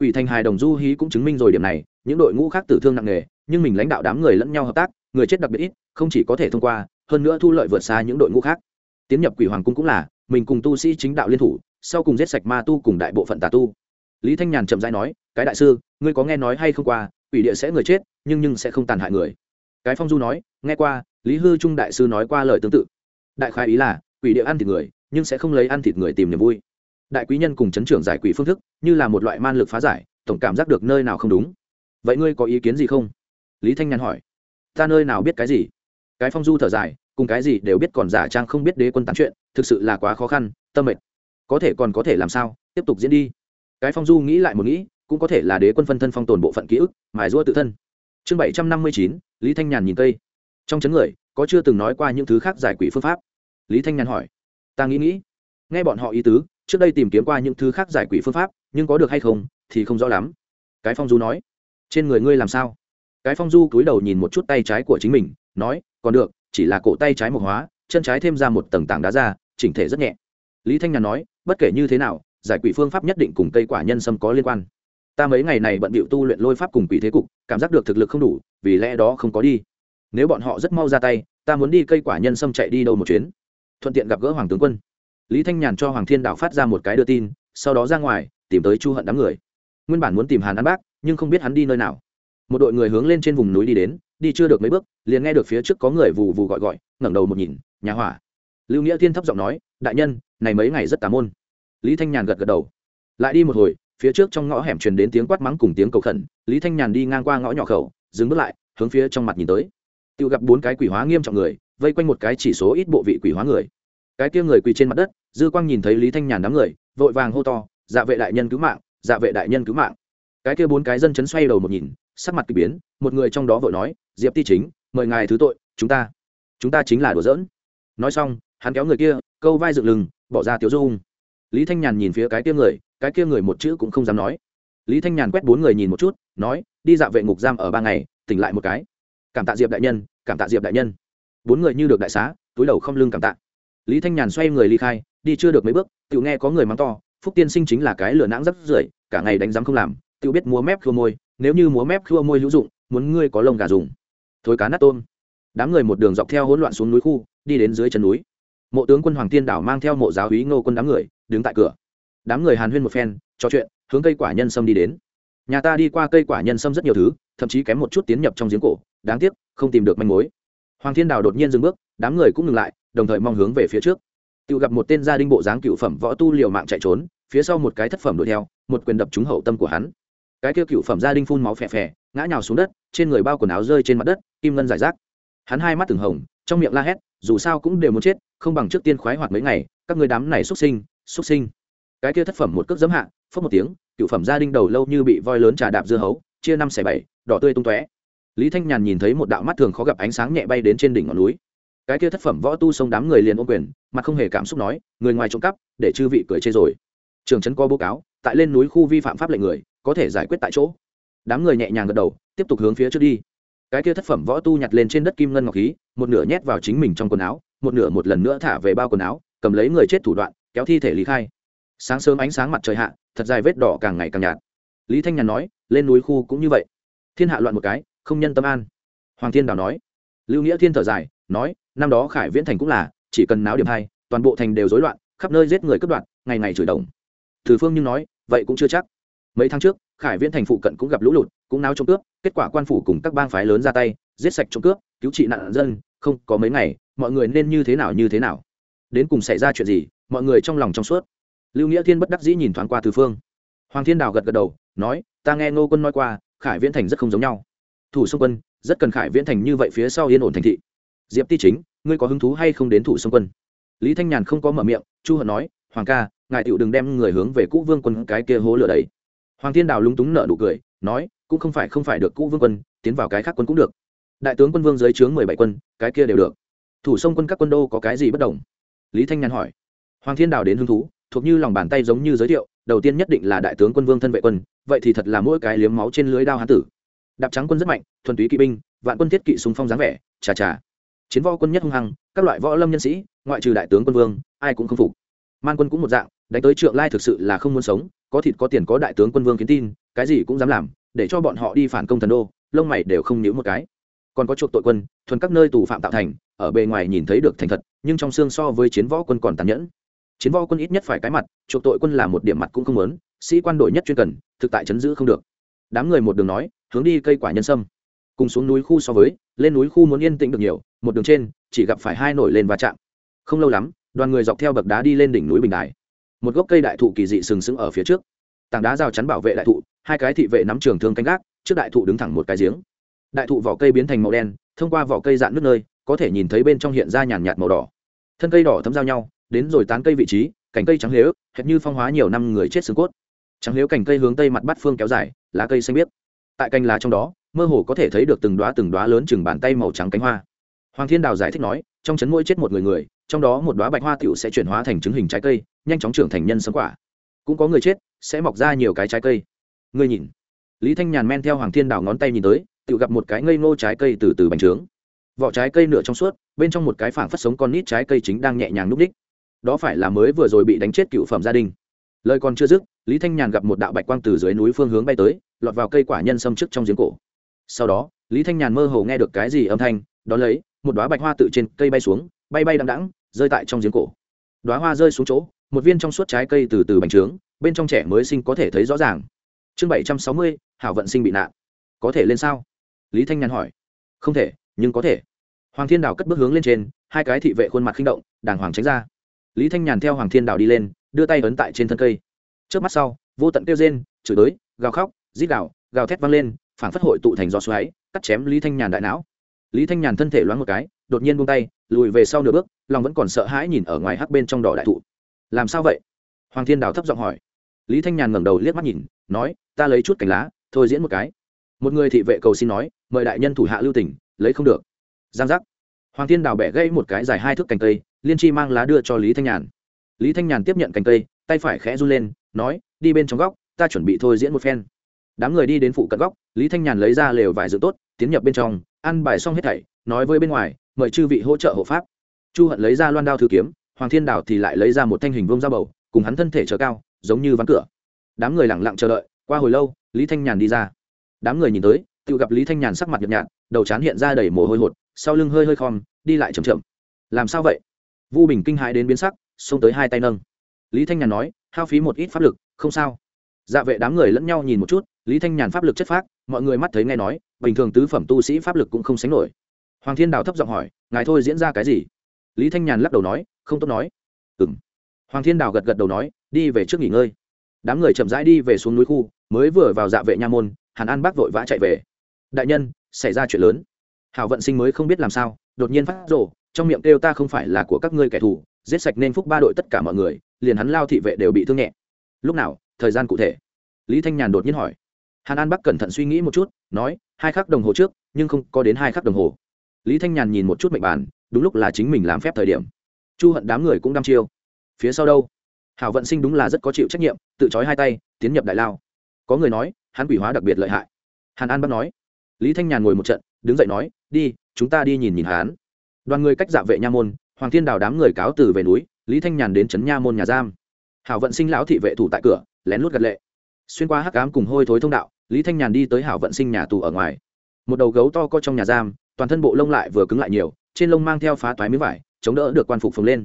Quỷ thành hài đồng du hí cũng chứng minh rồi điểm này, những đội ngũ khác tử thương nặng nề, nhưng mình lãnh đạo đám người lẫn nhau hợp tác, người chết đặc biệt ít, không chỉ có thể thông qua, hơn nữa thu lợi vượt xa những đội ngũ khác. Tiến nhập quỷ hoàng cung cũng là, mình cùng tu sĩ chính đạo liên thủ, sau cùng giết sạch ma tu cùng đại bộ phận tà tu. Lý thanh nhàn chậm rãi nói, cái đại sư, ngươi có nghe nói hay không qua, quỷ địa sẽ người chết, nhưng nhưng sẽ không tàn hại người. Cái phong du nói, nghe qua, lý hư trung đại sư nói qua lời tương tự. Đại khái ý là quỷ địa ăn thịt người, nhưng sẽ không lấy ăn thịt người tìm niềm vui. Đại quý nhân cùng chấn trưởng giải quỷ phương thức, như là một loại man lực phá giải, tổng cảm giác được nơi nào không đúng. Vậy ngươi có ý kiến gì không? Lý thanh nhàn hỏi. Ta nơi nào biết cái gì? Cái phong du thở dài, cùng cái gì đều biết còn giả trang không biết đế quân tán chuyện, thực sự là quá khó khăn, tâm mệt. Có thể còn có thể làm sao? Tiếp tục diễn đi. Cái phong du nghĩ lại một nghĩ, cũng có thể là đế quân phân thân phong tồn bộ phận ký ức, mài rũa tự thân. Chương bảy trăm năm mươi chín, lý thanh nhàn nhìn cây. Trong chấn người, có chưa từng nói qua những thứ khác giải quỷ phương pháp lý thanh nhàn hỏi. Ta nghĩ nghĩ. Nghe bọn họ ý tứ, trước đây tìm kiếm qua những thứ khác giải quỷ phương pháp, nhưng có được hay không, thì không rõ lắm. Cái phong du nói. Trên người ngươi làm sao? Cái phong du cúi đầu nhìn một chút tay trái của chính mình, nói, còn được, chỉ là cổ tay trái mộc hóa, chân trái thêm ra một tầng tảng đá ra, chỉnh thể rất nhẹ. Lý thanh nhàn nói, bất kể như thế nào, giải quỷ phương pháp nhất định cùng cây quả nhân sâm có liên quan. Ta mấy ngày này bận bịu tu luyện lôi pháp cùng quỷ thế cục, cảm giác được thực lực không đủ, vì lẽ đó không có đi. Nếu bọn họ rất mau ra tay, ta muốn đi cây quả nhân sâm chạy đi đâu một chuyến thuận tiện gặp gỡ hoàng tướng quân. Lý thanh nhàn cho hoàng thiên đạo phát ra một cái đưa tin, sau đó ra ngoài, tìm tới chu hận đám người. Nguyên bản muốn tìm hàn an bác, nhưng không biết hắn đi nơi nào. Một đội người hướng lên trên vùng núi đi đến, đi chưa được mấy bước, liền nghe được phía trước có người vù vù gọi gọi, ngẩng đầu một nhìn, nhà hỏa. Lưu nghĩa thiên thấp giọng nói, đại nhân, này mấy ngày rất tà môn. Lý thanh nhàn gật gật đầu. Lại đi một hồi, phía trước trong ngõ hẻm truyền đến tiếng quát mắng cùng tiếng cầu khẩn. Lý thanh nhàn đi ngang qua ngõ nhỏ khẩu, dừng bước lại, hướng phía trong mặt nhìn tới tự gặp bốn cái quỷ hóa nghiêm trọng người, vây quanh một cái chỉ số ít bộ vị quỷ hóa người. Cái kia người quỳ trên mặt đất, dư quang nhìn thấy lý thanh nhàn đám người, vội vàng hô to dạ vệ đại nhân cứu mạng dạ vệ đại nhân cứu mạng. Cái kia bốn cái dân chấn xoay đầu một nhìn, sắc mặt k ỳ biến, một người trong đó vội nói, diệp ti chính, mời ngài thứ tội, chúng ta chúng ta chính là đùa giỡn. Nói xong, hắn kéo người kia, câu vai dựng lưng, bỏ ra tiếu dung lý thanh nhàn nhìn phía cái kia người, cái kia người một chữ cũng không dám nói. Lý thanh nhàn quét bốn người nhìn một chút, nói, đi dạ vệ ngục giam ở ba ngày, tỉnh lại một cái. Cảm tạ diệp đại nhân cảm tạ diệp đại nhân bốn người như được đại xá túi đầu không lưng cảm tạ lý thanh nhàn xoay người ly khai đi chưa được mấy bước tự nghe có người mắng to phúc tiên sinh chính là cái lửa nãng rất rưởi cả ngày đánh giám không làm tự biết múa mép khua môi nếu như múa mép khua môi hữu dụng muốn ngươi có lông gà dùng thối cá nát tôm đám người một đường dọc theo hỗn loạn xuống núi khu đi đến dưới chân núi mộ tướng quân hoàng tiên đảo mang theo mộ giáo úy ngô quân đám người đứng tại cửa đám người hàn huyên một phen trò chuyện hướng cây quả nhân sâm đi đến nhà ta đi qua cây quả nhân sâm rất nhiều thứ, thậm chí kém một chút tiến nhập trong giếng cổ, đáng tiếc, không tìm được manh mối. Hoàng thiên đào đột nhiên dừng bước, đám người cũng ngừng lại, đồng thời mong hướng về phía trước. Tự gặp một tên gia đình bộ dáng cựu phẩm võ tu liều mạng chạy trốn, phía sau một cái thất phẩm đuổi theo, một quyền đập trúng hậu tâm của hắn. Cái kia cựu phẩm gia đình phun máu phè phè, ngã nhào xuống đất, trên người bao quần áo rơi trên mặt đất, kim ngân giải rác. Hắn hai mắt từng hồng, trong miệng la hét, dù sao cũng đều muốn chết, không bằng trước tiên khoái hoạt mấy ngày, các người đám này xuất sinh xuất sinh. Cái kia thất phẩm một cước dấm hạ phớt một tiếng cựu phẩm gia đình đầu lâu như bị voi lớn trà đạp dưa hấu, chia năm xẻ bảy, đỏ tươi tung tóe. Lý thanh nhàn nhìn thấy một đạo mắt thường khó gặp ánh sáng nhẹ bay đến trên đỉnh ngọn núi. Cái kia thất phẩm võ tu sông đám người liền ôm quyền mà không hề cảm xúc nói, người ngoài trộm cắp, để chư vị cười chê rồi. Trường trấn có báo cáo, tại lên núi khu vi phạm pháp lệnh người, có thể giải quyết tại chỗ. Đám người nhẹ nhàng gật đầu, tiếp tục hướng phía trước đi. Cái kia thất phẩm võ tu nhặt lên trên đất kim ngân ngọc khí, một nửa nhét vào chính mình trong quần áo, một nửa một lần nữa thả về bao quần áo, cầm lấy người chết thủ đoạn, kéo thi thể lý khai sáng sớm ánh sáng mặt trời hạ, thật dài vết đỏ càng ngày càng nhạt. Lý thanh nhàn nói, lên núi khu cũng như vậy. Thiên hạ loạn một cái, không nhân tâm an. Hoàng thiên đào nói, lưu nghĩa thiên thở dài, nói, năm đó khải viễn thành cũng là, chỉ cần náo điểm hai, toàn bộ thành đều rối loạn, khắp nơi giết người cướp đoạt, ngày ngày chửi đồng. Thử phương nhưng nói, vậy cũng chưa chắc. Mấy tháng trước, khải viễn thành phụ cận cũng gặp lũ lụt, cũng náo trộm cướp, kết quả quan phủ cùng các bang phái lớn ra tay, giết sạch trộm cướp, cứu trị nạn dân, không có mấy ngày, mọi người nên như thế nào như thế nào. Đến cùng xảy ra chuyện gì, mọi người trong lòng trong suốt lưu nghĩa thiên bất đắc dĩ nhìn thoáng qua từ phương. Hoàng thiên đào gật gật đầu, nói, ta nghe ngô quân nói qua, khải viễn thành rất không giống nhau. Thủ sông quân, rất cần khải viễn thành như vậy phía sau yên ổn thành thị. Diệp ti chính, ngươi có hứng thú hay không đến thủ sông quân? Lý thanh nhàn không có mở miệng, chu hận nói, hoàng ca, ngài tựu đừng đem người hướng về cũ vương quân cái kia hố lửa đấy. Hoàng thiên đào lúng túng nợ nụ cười, nói, cũng không phải không phải được cũ vương quân, tiến vào cái khác quân cũng được. Đại tướng quân vương dưới trướng mười bảy quân, cái kia đều được. Thủ sông quân các quân đô có cái gì bất đồng? Lý thanh nhàn hỏi. Hoàng thiên đào đến hứng thú thuộc như lòng bàn tay giống như giới thiệu, đầu tiên nhất định là đại tướng quân vương thân vệ quân, vậy thì thật là mỗi cái liếm máu trên lưới đao hán tử. Đạp trắng quân rất mạnh, thuần túy kỵ binh, vạn quân thiết kỵ súng phong dáng vẻ, chà chà. Chiến võ quân nhất hung hăng, các loại võ lâm nhân sĩ, ngoại trừ đại tướng quân vương, ai cũng không phục. Man quân cũng một dạng, đánh tới trượng lai thực sự là không muốn sống, có thịt có tiền có đại tướng quân vương kiến tin, cái gì cũng dám làm, để cho bọn họ đi phản công thần đô, lông mày đều không níu một cái. Còn có chuộc tội quân, thuần các nơi tù phạm tạo thành, ở bề ngoài nhìn thấy được thành thật, nhưng trong xương so với chiến võ quân còn tàn nhẫn chiến võ quân ít nhất phải cái mặt, chuộc tội quân là một điểm mặt cũng không lớn sĩ quan đội nhất chuyên cần, thực tại chấn giữ không được. Đám người một đường nói, hướng đi cây quả nhân sâm. Cùng xuống núi khu so với, lên núi khu muốn yên tĩnh được nhiều, một đường trên, chỉ gặp phải hai nổi lên va chạm. Không lâu lắm, đoàn người dọc theo bậc đá đi lên đỉnh núi bình đài. Một gốc cây đại thụ kỳ dị sừng sững ở phía trước. Tảng đá rào chắn bảo vệ đại thụ, hai cái thị vệ nắm trường thương canh gác, trước đại thụ đứng thẳng một cái giếng. Đại thụ vỏ cây biến thành màu đen, thông qua vỏ cây dạn nước nơi, có thể nhìn thấy bên trong hiện ra nhàn nhạt màu đỏ. Thân cây đỏ thấm giao nhau đến rồi tán cây vị trí, cành cây trắng lếu hệt như phong hóa nhiều năm người chết xương cốt. Trắng lếu cành cây hướng tây mặt bát phương kéo dài, lá cây xanh biếc. Tại cành lá trong đó, mơ hồ có thể thấy được từng đoá từng đoá lớn chừng bàn tay màu trắng cánh hoa. Hoàng thiên đào giải thích nói, trong chấn mỗi chết một người người, trong đó một đoá bạch hoa tiểu sẽ chuyển hóa thành trứng hình trái cây, nhanh chóng trưởng thành nhân sấm quả. Cũng có người chết, sẽ mọc ra nhiều cái trái cây. Ngươi nhìn. Lý thanh nhàn men theo hoàng thiên đào ngón tay nhìn tới, tự gặp một cái ngây ngô trái cây từ từ bành trướng. Vỏ trái cây nửa trong suốt, bên trong một cái phảng phất sống con nít trái cây chính đang nhẹ nhàng núp đích đó phải là mới vừa rồi bị đánh chết cựu phẩm gia đình. Lời còn chưa dứt, lý thanh nhàn gặp một đạo bạch quang từ dưới núi phương hướng bay tới, lọt vào cây quả nhân sâm trước trong giếng cổ. Sau đó, lý thanh nhàn mơ hồ nghe được cái gì âm thanh đ ó lấy, một đoá bạch hoa tự trên cây bay xuống, bay bay đằng đẵng, rơi tại trong giếng cổ. Đoá hoa rơi xuống chỗ, một viên trong suốt trái cây từ từ bành trướng, bên trong trẻ mới sinh có thể thấy rõ ràng. Chương bảy trăm sáu mươi, hảo vận sinh bị nạn. Có thể lên sao? Lý thanh nhàn hỏi. Không thể, nhưng có thể. Hoàng thiên đào cất bước hướng lên trên, hai cái thị vệ khuôn mặt khinh động, đàng hoàng tránh ra lý thanh nhàn theo hoàng thiên đào đi lên, đưa tay ấn tại trên thân cây. Trước mắt sau, vô tận kêu rên, chửi tới gào khóc, rít gào gào thét vang lên, phảng phất hội tụ thành gió xoáy, cắt chém lý thanh nhàn đại não. Lý thanh nhàn thân thể loáng một cái, đột nhiên buông tay, lùi về sau nửa bước, lòng vẫn còn sợ hãi nhìn ở ngoài hắc bên trong đỏ đại thụ. Làm sao vậy? Hoàng thiên đào thấp giọng hỏi. Lý thanh nhàn ngẩng đầu liếc mắt nhìn, nói, ta lấy chút cành lá, thôi diễn một cái. Một người thị vệ cầu xin nói, mời đại nhân thủ hạ lưu tỉnh lấy không được. Giang giác. Hoàng thiên đào bẻ gây một cái dài hai thước cành cây liên chi mang lá đưa cho lý thanh nhàn. Lý thanh nhàn tiếp nhận cành cây, tay phải khẽ run lên, nói, đi bên trong góc, ta chuẩn bị thôi diễn một phen. Đám người đi đến phụ cận góc, lý thanh nhàn lấy ra lều vải dự tốt, tiến nhập bên trong, ăn bài xong hết thảy, nói với bên ngoài, mời chư vị hỗ trợ hộ pháp. Chu hận lấy ra loan đao thư kiếm, hoàng thiên đào thì lại lấy ra một thanh hình vông da bầu, cùng hắn thân thể trở cao, giống như ván cửa. Đám người lẳng lặng chờ đợi, qua hồi lâu, lý thanh nhàn đi ra. Đám người nhìn tới, tự gặp lý thanh nhàn sắc mặt nhợt nhạt, đầu trán hiện ra đầy mồ hôi hột, sau lưng hơi hơi khom, đi lại chậm chậm. Làm sao vậy? Vu bình kinh hãi đến biến sắc, xông tới hai tay nâng. Lý thanh nhàn nói, hao phí một ít pháp lực, không sao. Dạ vệ đám người lẫn nhau nhìn một chút, lý thanh nhàn pháp lực chất phác, mọi người mắt thấy nghe nói, bình thường tứ phẩm tu sĩ pháp lực cũng không sánh nổi. Hoàng thiên đào thấp giọng hỏi, ngài thôi diễn ra cái gì? Lý thanh nhàn lắc đầu nói, không tốt nói. Ừ m hoàng thiên đào gật gật đầu nói, đi về trước nghỉ ngơi. Đám người chậm rãi đi về xuống núi khu, mới vừa vào dạ vệ nha môn, hàn an bác vội vã chạy về. Đại nhân, xảy ra chuyện lớn. Hảo vận sinh mới không biết làm sao, đột nhiên phát rộ trong miệng kêu ta không phải là của các ngươi kẻ thù, giết sạch nên phúc ba đội tất cả mọi người, liền hắn lao thị vệ đều bị thương nhẹ. Lúc nào, thời gian cụ thể? Lý thanh nhàn đột nhiên hỏi. Hàn an bắc cẩn thận suy nghĩ một chút, nói, hai khắc đồng hồ trước, nhưng không có đến hai khắc đồng hồ. Lý thanh nhàn nhìn một chút mệnh bàn, đúng lúc là chính mình làm phép thời điểm. Chu hận đám người cũng đăm chiêu. Phía sau đâu? Hảo vận sinh đúng là rất có chịu trách nhiệm, tự trói hai tay, tiến nhập đại lao. Có người nói, hắn quỷ hóa đặc biệt lợi hại. Hàn an bắc nói. Lý thanh nhàn ngồi một trận, đứng dậy nói, đi, chúng ta đi nhìn nhìn hắn đoàn người cách dạ vệ nha môn, hoàng thiên đào đám người cáo từ về núi, lý thanh nhàn đến trấn nha môn nhà giam. Hảo vận sinh lão thị vệ thủ tại cửa, lén lút gật lệ. Xuyên qua hắc cám cùng hôi thối thông đạo, lý thanh nhàn đi tới hảo vận sinh nhà tù ở ngoài. Một đầu gấu to co trong nhà giam, toàn thân bộ lông lại vừa cứng lại nhiều, trên lông mang theo phá toái miếng vải, chống đỡ được quan phục phồng lên.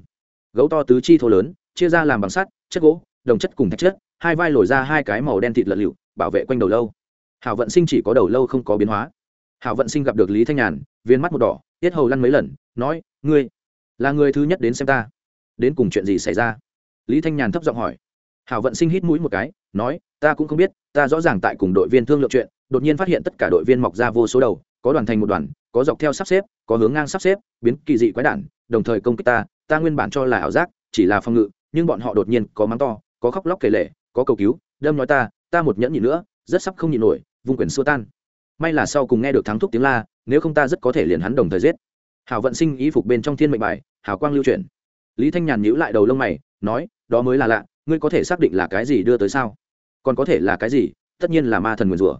Gấu to tứ chi thô lớn, chia ra làm bằng sắt, chất gỗ, đồng chất cùng thạch chất, hai vai lồi ra hai cái màu đen thịt lợn lựu, bảo vệ quanh đầu lâu. Hảo vận sinh chỉ có đầu lâu không có biến hóa. Hảo vận sinh gặp được lý thanh nhàn, viên mắt một đỏ, tiết hầu lăn mấy lần nói, ngươi là người thứ nhất đến xem ta. Đến cùng chuyện gì xảy ra? Lý thanh nhàn thấp giọng hỏi. Hảo vận sinh hít mũi một cái, nói, ta cũng không biết, ta rõ ràng tại cùng đội viên thương lượng chuyện, đột nhiên phát hiện tất cả đội viên mọc ra vô số đầu, có đoàn thành một đoàn, có dọc theo sắp xếp, có hướng ngang sắp xếp, biến kỳ dị quái đản, đồng thời công kích ta ta nguyên bản cho là ảo giác, chỉ là phòng ngự, nhưng bọn họ đột nhiên có mắng to, có khóc lóc kể lệ có cầu cứu, đâm nói ta ta một nhẫn nhịn nữa, rất sắp không nhịn nổi, vung quyền xua tan. May là sau cùng nghe được thắng thúc tiếng la, nếu không ta rất có thể liền hắn đồng thời giết hảo vận sinh ý phục bên trong thiên mệnh bài hảo quang lưu chuyển. lý thanh nhàn nhíu lại đầu lông mày, nói, đó mới là lạ, ngươi có thể xác định là cái gì đưa tới sao? Còn có thể là cái gì? Tất nhiên là ma thần nguyền rủa.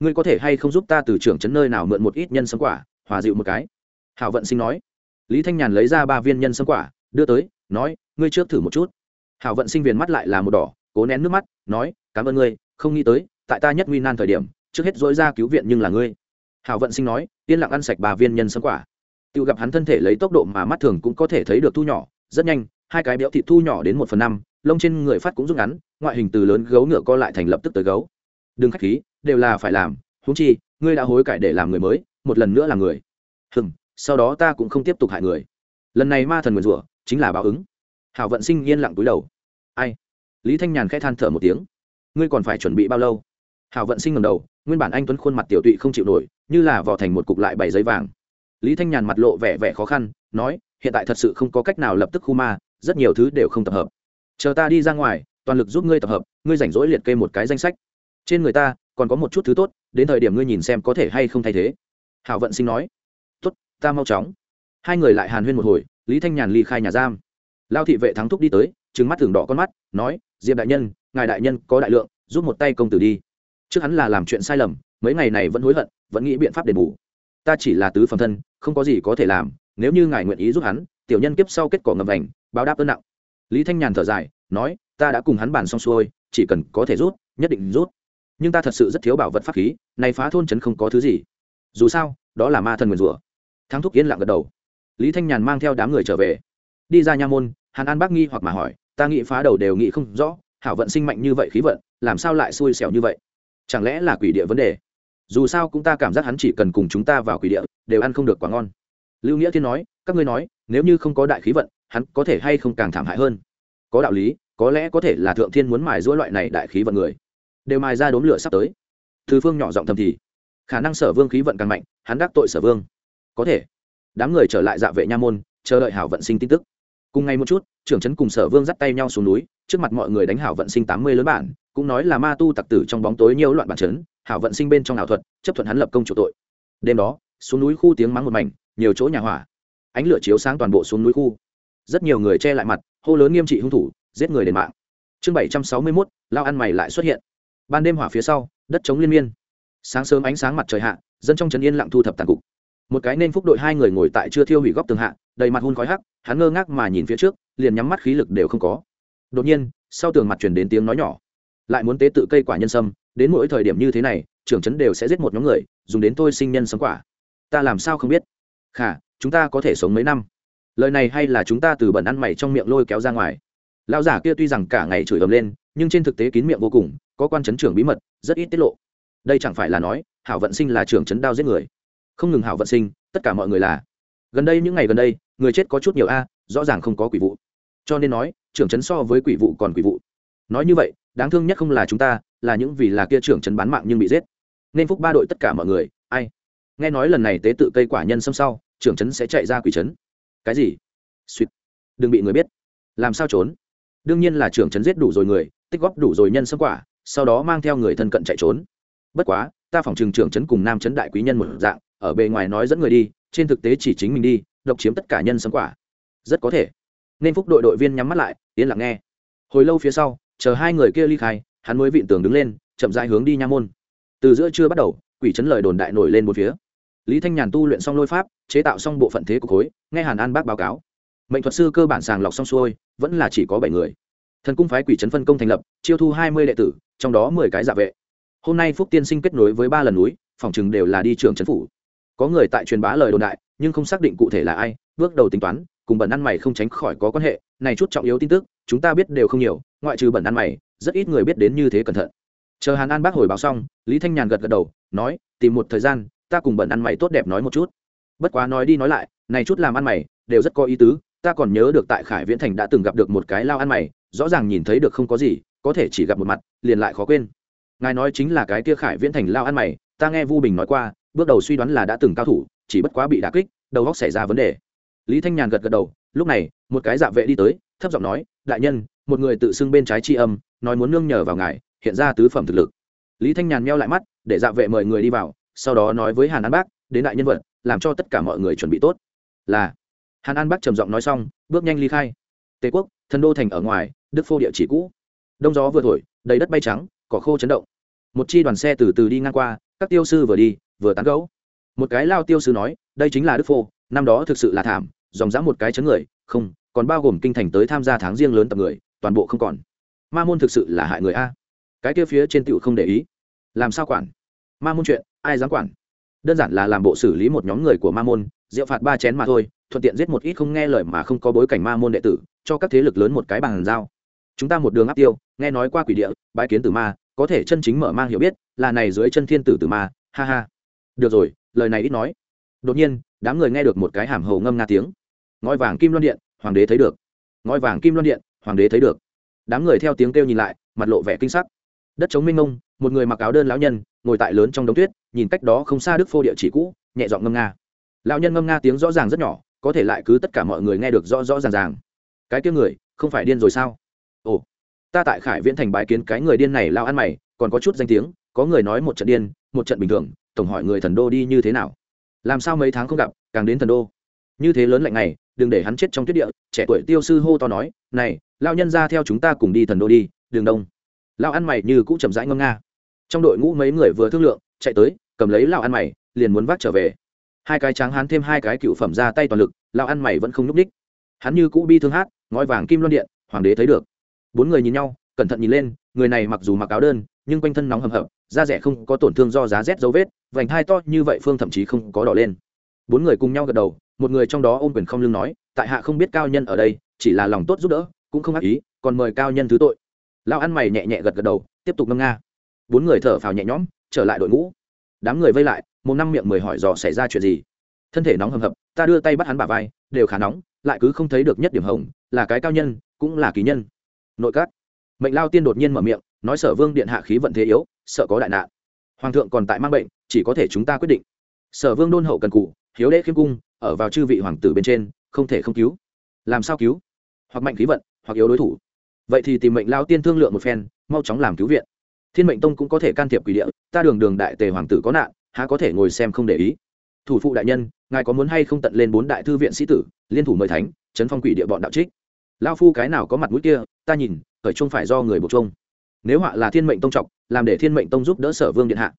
Ngươi có thể hay không giúp ta từ trưởng trấn nơi nào mượn một ít nhân sâm quả, hòa dịu một cái? Hảo vận sinh nói. Lý thanh nhàn lấy ra ba viên nhân sâm quả, đưa tới, nói, ngươi trước thử một chút. Hảo vận sinh viền mắt lại là một đỏ, cố nén nước mắt, nói, cảm ơn ngươi, không nghĩ tới, tại ta nhất nguy nan thời điểm, trước hết dối ra cứu viện nhưng là ngươi. Hảo vận sinh nói, yên lặng ăn sạch ba viên nhân sâm quả tự gặp hắn thân thể lấy tốc độ mà mắt thường cũng có thể thấy được thu nhỏ, rất nhanh, hai cái béo thịt thu nhỏ đến một phần năm, lông trên người phát cũng rút ngắn, ngoại hình từ lớn gấu ngựa co lại thành lập tức tới gấu. Đừng khách khí, đều là phải làm húng chi, ngươi đã hối cải để làm người mới, một lần nữa là người. Hừng sau đó ta cũng không tiếp tục hại người. Lần này ma thần nguyền rủa, chính là báo ứng. Hảo vận sinh yên lặng túi đầu. Ai? Lý thanh nhàn khẽ than thở một tiếng. Ngươi còn phải chuẩn bị bao lâu? Hảo vận sinh ngầm đầu, nguyên bản anh tuấn khuôn mặt tiểu tụy không chịu nổi, như là vò thành một cục lại bảy giấy vàng lý thanh nhàn mặt lộ vẻ vẻ khó khăn, nói, hiện tại thật sự không có cách nào lập tức khu ma, rất nhiều thứ đều không tập hợp. Chờ ta đi ra ngoài, toàn lực giúp ngươi tập hợp, ngươi rảnh rỗi liệt kê một cái danh sách. Trên người ta, còn có một chút thứ tốt, đến thời điểm ngươi nhìn xem có thể hay không thay thế. Hảo vận sinh nói, tốt, ta mau chóng. Hai người lại hàn huyên một hồi, lý thanh nhàn ly khai nhà giam. Lao thị vệ thắng thúc đi tới trứng mắt thường đỏ con mắt, nói, diệp đại nhân, ngài đại nhân có đại lượng, giúp một tay công tử đi. Trước hắn là làm chuyện sai lầm, mấy ngày này vẫn hối hận, vẫn nghĩ biện pháp đền bù ta chỉ là tứ phẩm thân, không có gì có thể làm, nếu như ngài nguyện ý giúp hắn, tiểu nhân kiếp sau kết quả ngầm ảnh báo đáp ơn nặng. Lý thanh nhàn thở dài, nói, ta đã cùng hắn bàn xong xuôi, chỉ cần có thể rút, nhất định rút. Nhưng ta thật sự rất thiếu bảo vật pháp khí, này phá thôn trấn không có thứ gì. Dù sao, đó là ma thần nguyền rủa. Thắng thúc yên lặng gật đầu. Lý thanh nhàn mang theo đám người trở về. Đi ra nha môn, hàn an bác nghi hoặc mà hỏi, ta nghĩ phá đầu đều nghĩ không rõ, hảo vận sinh mạnh như vậy khí vận, làm sao lại xui xẻo như vậy? Chẳng lẽ là quỷ địa vấn đề? Dù sao cũng ta cảm giác hắn chỉ cần cùng chúng ta vào quỷ địa, đều ăn không được quá ngon. Lưu nghĩa thiên nói, các ngươi nói, nếu như không có đại khí vận, hắn có thể hay không càng thảm hại hơn? Có đạo lý, có lẽ có thể là thượng thiên muốn mài giũa loại này đại khí vận người. Đều mài ra đốm lửa sắp tới. Thư phương nhỏ giọng thầm thì, khả năng sở vương khí vận càng mạnh, hắn đắc tội sở vương. Có thể. Đám người trở lại dạ vệ nha môn, chờ đợi hảo vận sinh tin tức. Cùng ngay một chút, trưởng trấn cùng sở vương dắt tay nhau xuống núi, trước mặt mọi người đánh hảo vận sinh tám mươi lớn bản, cũng nói là ma tu tặc tử trong bóng tối nhiều loạn bản trấn hảo vận sinh bên trong ảo thuật, chấp thuận hắn lập công chủ tội. Đêm đó, xuống núi khu tiếng mắng một mảnh, nhiều chỗ nhà hỏa. Ánh lửa chiếu sáng toàn bộ xuống núi khu. Rất nhiều người che lại mặt, hô lớn nghiêm trị hung thủ, giết người đền mạng. Chương bảy trăm sáu mươi mốt, lao ăn mày lại xuất hiện. Ban đêm hỏa phía sau, đất chống liên miên. Sáng sớm ánh sáng mặt trời hạ, dân trong trấn yên lặng thu thập tàn cục. Một cái nên phúc đội hai người ngồi tại chưa thiêu hủy góc tường hạ, đầy mặt hun khói hắc, hắn ngơ ngác mà nhìn phía trước, liền nhắm mắt khí lực đều không có. Đột nhiên, sau tường mặt chuyển đến tiếng nói nhỏ. Lại muốn tế tự cây quả nhân sâm đến mỗi thời điểm như thế này, trưởng trấn đều sẽ giết một nhóm người, dùng đến tôi sinh nhân sống quả. Ta làm sao không biết? Khả, chúng ta có thể sống mấy năm? Lời này hay là chúng ta từ bẩn ăn mày trong miệng lôi kéo ra ngoài? Lão giả kia tuy rằng cả ngày chửi ầm lên, nhưng trên thực tế kín miệng vô cùng, có quan chấn trưởng bí mật, rất ít tiết lộ. Đây chẳng phải là nói, hảo vận sinh là trưởng chấn đao giết người. Không ngừng hảo vận sinh, tất cả mọi người là. Gần đây, những ngày gần đây, người chết có chút nhiều a, rõ ràng không có quỷ vụ. Cho nên nói, trưởng chấn so với quỷ vụ còn quỷ vụ. Nói như vậy, đáng thương nhất không là chúng ta là những vì là kia trưởng chấn bán mạng nhưng bị giết. Nên phúc ba đội tất cả mọi người, ai? Nghe nói lần này tế tự cây quả nhân xâm sau, trưởng chấn sẽ chạy ra quỷ chấn cái gì? Suýt. Đừng bị người biết. Làm sao trốn? Đương nhiên là trưởng chấn giết đủ rồi người, tích góp đủ rồi nhân xâm quả, sau đó mang theo người thân cận chạy trốn. Bất quá, ta phòng trường trưởng chấn cùng nam chấn đại quý nhân một dạng, ở bề ngoài nói dẫn người đi, trên thực tế chỉ chính mình đi, độc chiếm tất cả nhân xâm quả. Rất có thể. Nên phúc đội đội viên nhắm mắt lại, yên lặng nghe. Hồi lâu phía sau, chờ hai người kia ly khai hắn mới vịn tường đứng lên, chậm rãi hướng đi nha môn. Từ giữa trưa bắt đầu, quỷ chấn lời đồn đại nổi lên một phía. Lý thanh nhàn tu luyện xong lôi pháp, chế tạo xong bộ phận thế của khối, nghe hàn an bác báo cáo. Mệnh thuật sư cơ bản sàng lọc xong xuôi, vẫn là chỉ có bảy người. Thần cung phái quỷ trấn phân công thành lập, chiêu thu hai mươi đệ tử, trong đó mười cái giả vệ. Hôm nay phúc tiên sinh kết nối với ba lần núi, phòng chừng đều là đi trường trấn phủ. Có người tại truyền bá lời đồn đại, nhưng không xác định cụ thể là ai, bước đầu tính toán, cùng bẩn ăn mày không tránh khỏi có quan hệ, này chút trọng yếu tin tức, chúng ta biết đều không nhiều, ngoại trừ bẩn ăn mày rất ít người biết đến như thế cẩn thận. Chờ hàn an bác hồi báo xong, lý thanh nhàn gật gật đầu, nói, tìm một thời gian, ta cùng bận ăn mày tốt đẹp nói một chút. Bất quá nói đi nói lại, này chút làm ăn mày, đều rất có ý tứ, ta còn nhớ được tại khải viễn thành đã từng gặp được một cái lao ăn mày, rõ ràng nhìn thấy được không có gì, có thể chỉ gặp một mặt, liền lại khó quên. Ngài nói chính là cái kia khải viễn thành lao ăn mày, ta nghe vu bình nói qua, bước đầu suy đoán là đã từng cao thủ, chỉ bất quá bị đà kích, đầu góc xảy ra vấn đề. Lý thanh nhàn gật gật đầu, lúc này, một cái dạ vệ đi tới, thấp giọng nói, đại nhân, một người tự xưng bên trái tri âm nói muốn nương nhờ vào ngài, hiện ra tứ phẩm thực lực. Lý thanh nhàn meo lại mắt, để dạ vệ mời người đi vào, sau đó nói với hàn an bác, đến đại nhân vật, làm cho tất cả mọi người chuẩn bị tốt. Là, hàn an bác trầm giọng nói xong, bước nhanh ly khai. Tề quốc, thần đô thành ở ngoài, đức phô địa chỉ cũ. Đông gió vừa thổi, đầy đất bay trắng, cỏ khô chấn động. Một chi đoàn xe từ từ đi ngang qua, các tiêu sư vừa đi, vừa tán gấu một cái lao tiêu sư nói, đây chính là đức phô, năm đó thực sự là thảm, dòng dã một cái chấn người, không, còn bao gồm kinh thành tới tham gia tháng riêng lớn tập người, toàn bộ không còn ma môn thực sự là hại người a. Cái kia phía trên tựu không để ý. Làm sao quản? Ma môn chuyện, ai dám quản? Đơn giản là làm bộ xử lý một nhóm người của ma môn diệu phạt ba chén mà thôi, thuận tiện giết một ít không nghe lời mà không có bối cảnh ma môn đệ tử, cho các thế lực lớn một cái bàn giao. Chúng ta một đường áp tiêu, nghe nói qua quỷ địa bãi kiến tử ma, có thể chân chính mở mang hiểu biết, là này dưới chân thiên tử tử ma, ha ha. Được rồi, lời này ít nói. Đột nhiên, đám người nghe được một cái hàm hầu ngâm nga tiếng. Ngói vàng kim loan điện, hoàng đế thấy được. Ngói vàng kim loan điện, hoàng đế thấy được đám người theo tiếng kêu nhìn lại, mặt lộ vẻ kinh sắc. Đất chống minh ngông một người mặc áo đơn lão nhân, ngồi tại lớn trong đống tuyết, nhìn cách đó không xa đức phô địa chỉ cũ, nhẹ giọng ngâm nga. Lão nhân ngâm nga tiếng rõ ràng rất nhỏ, có thể lại cứ tất cả mọi người nghe được rõ rõ ràng ràng. Cái kia người, không phải điên rồi sao? Ồ, ta tại khải viễn thành bái kiến cái người điên này lao ăn mày, còn có chút danh tiếng, có người nói một trận điên, một trận bình thường, tổng hỏi người thần đô đi như thế nào? Làm sao mấy tháng không gặp, càng đến thần đô? Như thế lớn lạnh này đừng để hắn chết trong tuyết địa, trẻ tuổi tiêu sư hô to nói, này lao nhân ra theo chúng ta cùng đi thần đô đi, đường đông. Lao ăn mày như cũ chậm rãi ngâm nga. Trong đội ngũ mấy người vừa thương lượng, chạy tới, cầm lấy lao ăn mày, liền muốn vác trở về. Hai cái tráng hắn thêm hai cái cựu phẩm ra tay toàn lực lao ăn mày vẫn không nhúc ních hắn như cũ bi thương hát, ngói vàng kim loan điện, hoàng đế thấy được. Bốn người nhìn nhau, cẩn thận nhìn lên, người này mặc dù mặc áo đơn, nhưng quanh thân nóng hầm hập, da rẻ không có tổn thương do giá rét dấu vết, vành hai to như vậy phương thậm chí không có đỏ lên. Bốn người cùng nhau gật đầu, một người trong đó ôm quyền không lưng nói, tại hạ không biết cao nhân ở đây, chỉ là lòng tốt giúp đỡ cũng không ác ý, còn mời cao nhân thứ tội. Lao ăn mày nhẹ nhẹ gật gật đầu, tiếp tục ngâm nga. Bốn người thở phào nhẹ nhõm, trở lại đội ngũ. Đám người vây lại, một năm miệng mười hỏi dò xảy ra chuyện gì. Thân thể nóng hầm hập, ta đưa tay bắt hắn bả vai, đều khá nóng, lại cứ không thấy được nhất điểm hồng, là cái cao nhân, cũng là kỳ nhân. Nội các. Mệnh lao tiên đột nhiên mở miệng, nói sở vương điện hạ khí vận thế yếu, sợ có đại nạn. Hoàng thượng còn tại mang bệnh, chỉ có thể chúng ta quyết định. Sở vương đôn hậu cần cụ, hiếu đễ khiêm cung, ở vào chư vị hoàng tử bên trên, không thể không cứu. Làm sao cứu? Hoặc mạnh khí vận hoặc yếu đối thủ. Vậy thì tìm mệnh lao tiên thương lượng một phen, mau chóng làm cứu viện. Thiên mệnh tông cũng có thể can thiệp quỷ địa, ta đường đường đại tề hoàng tử có nạn, há có thể ngồi xem không để ý. Thủ phụ đại nhân, ngài có muốn hay không tận lên bốn đại thư viện sĩ tử, liên thủ mời thánh, chấn phong quỷ địa bọn đạo trích? Lao phu cái nào có mặt mũi kia, ta nhìn, khởi chung phải do người buộc chung nếu họa là thiên mệnh tông trọng làm để thiên mệnh tông giúp đỡ sở vương điện hạ.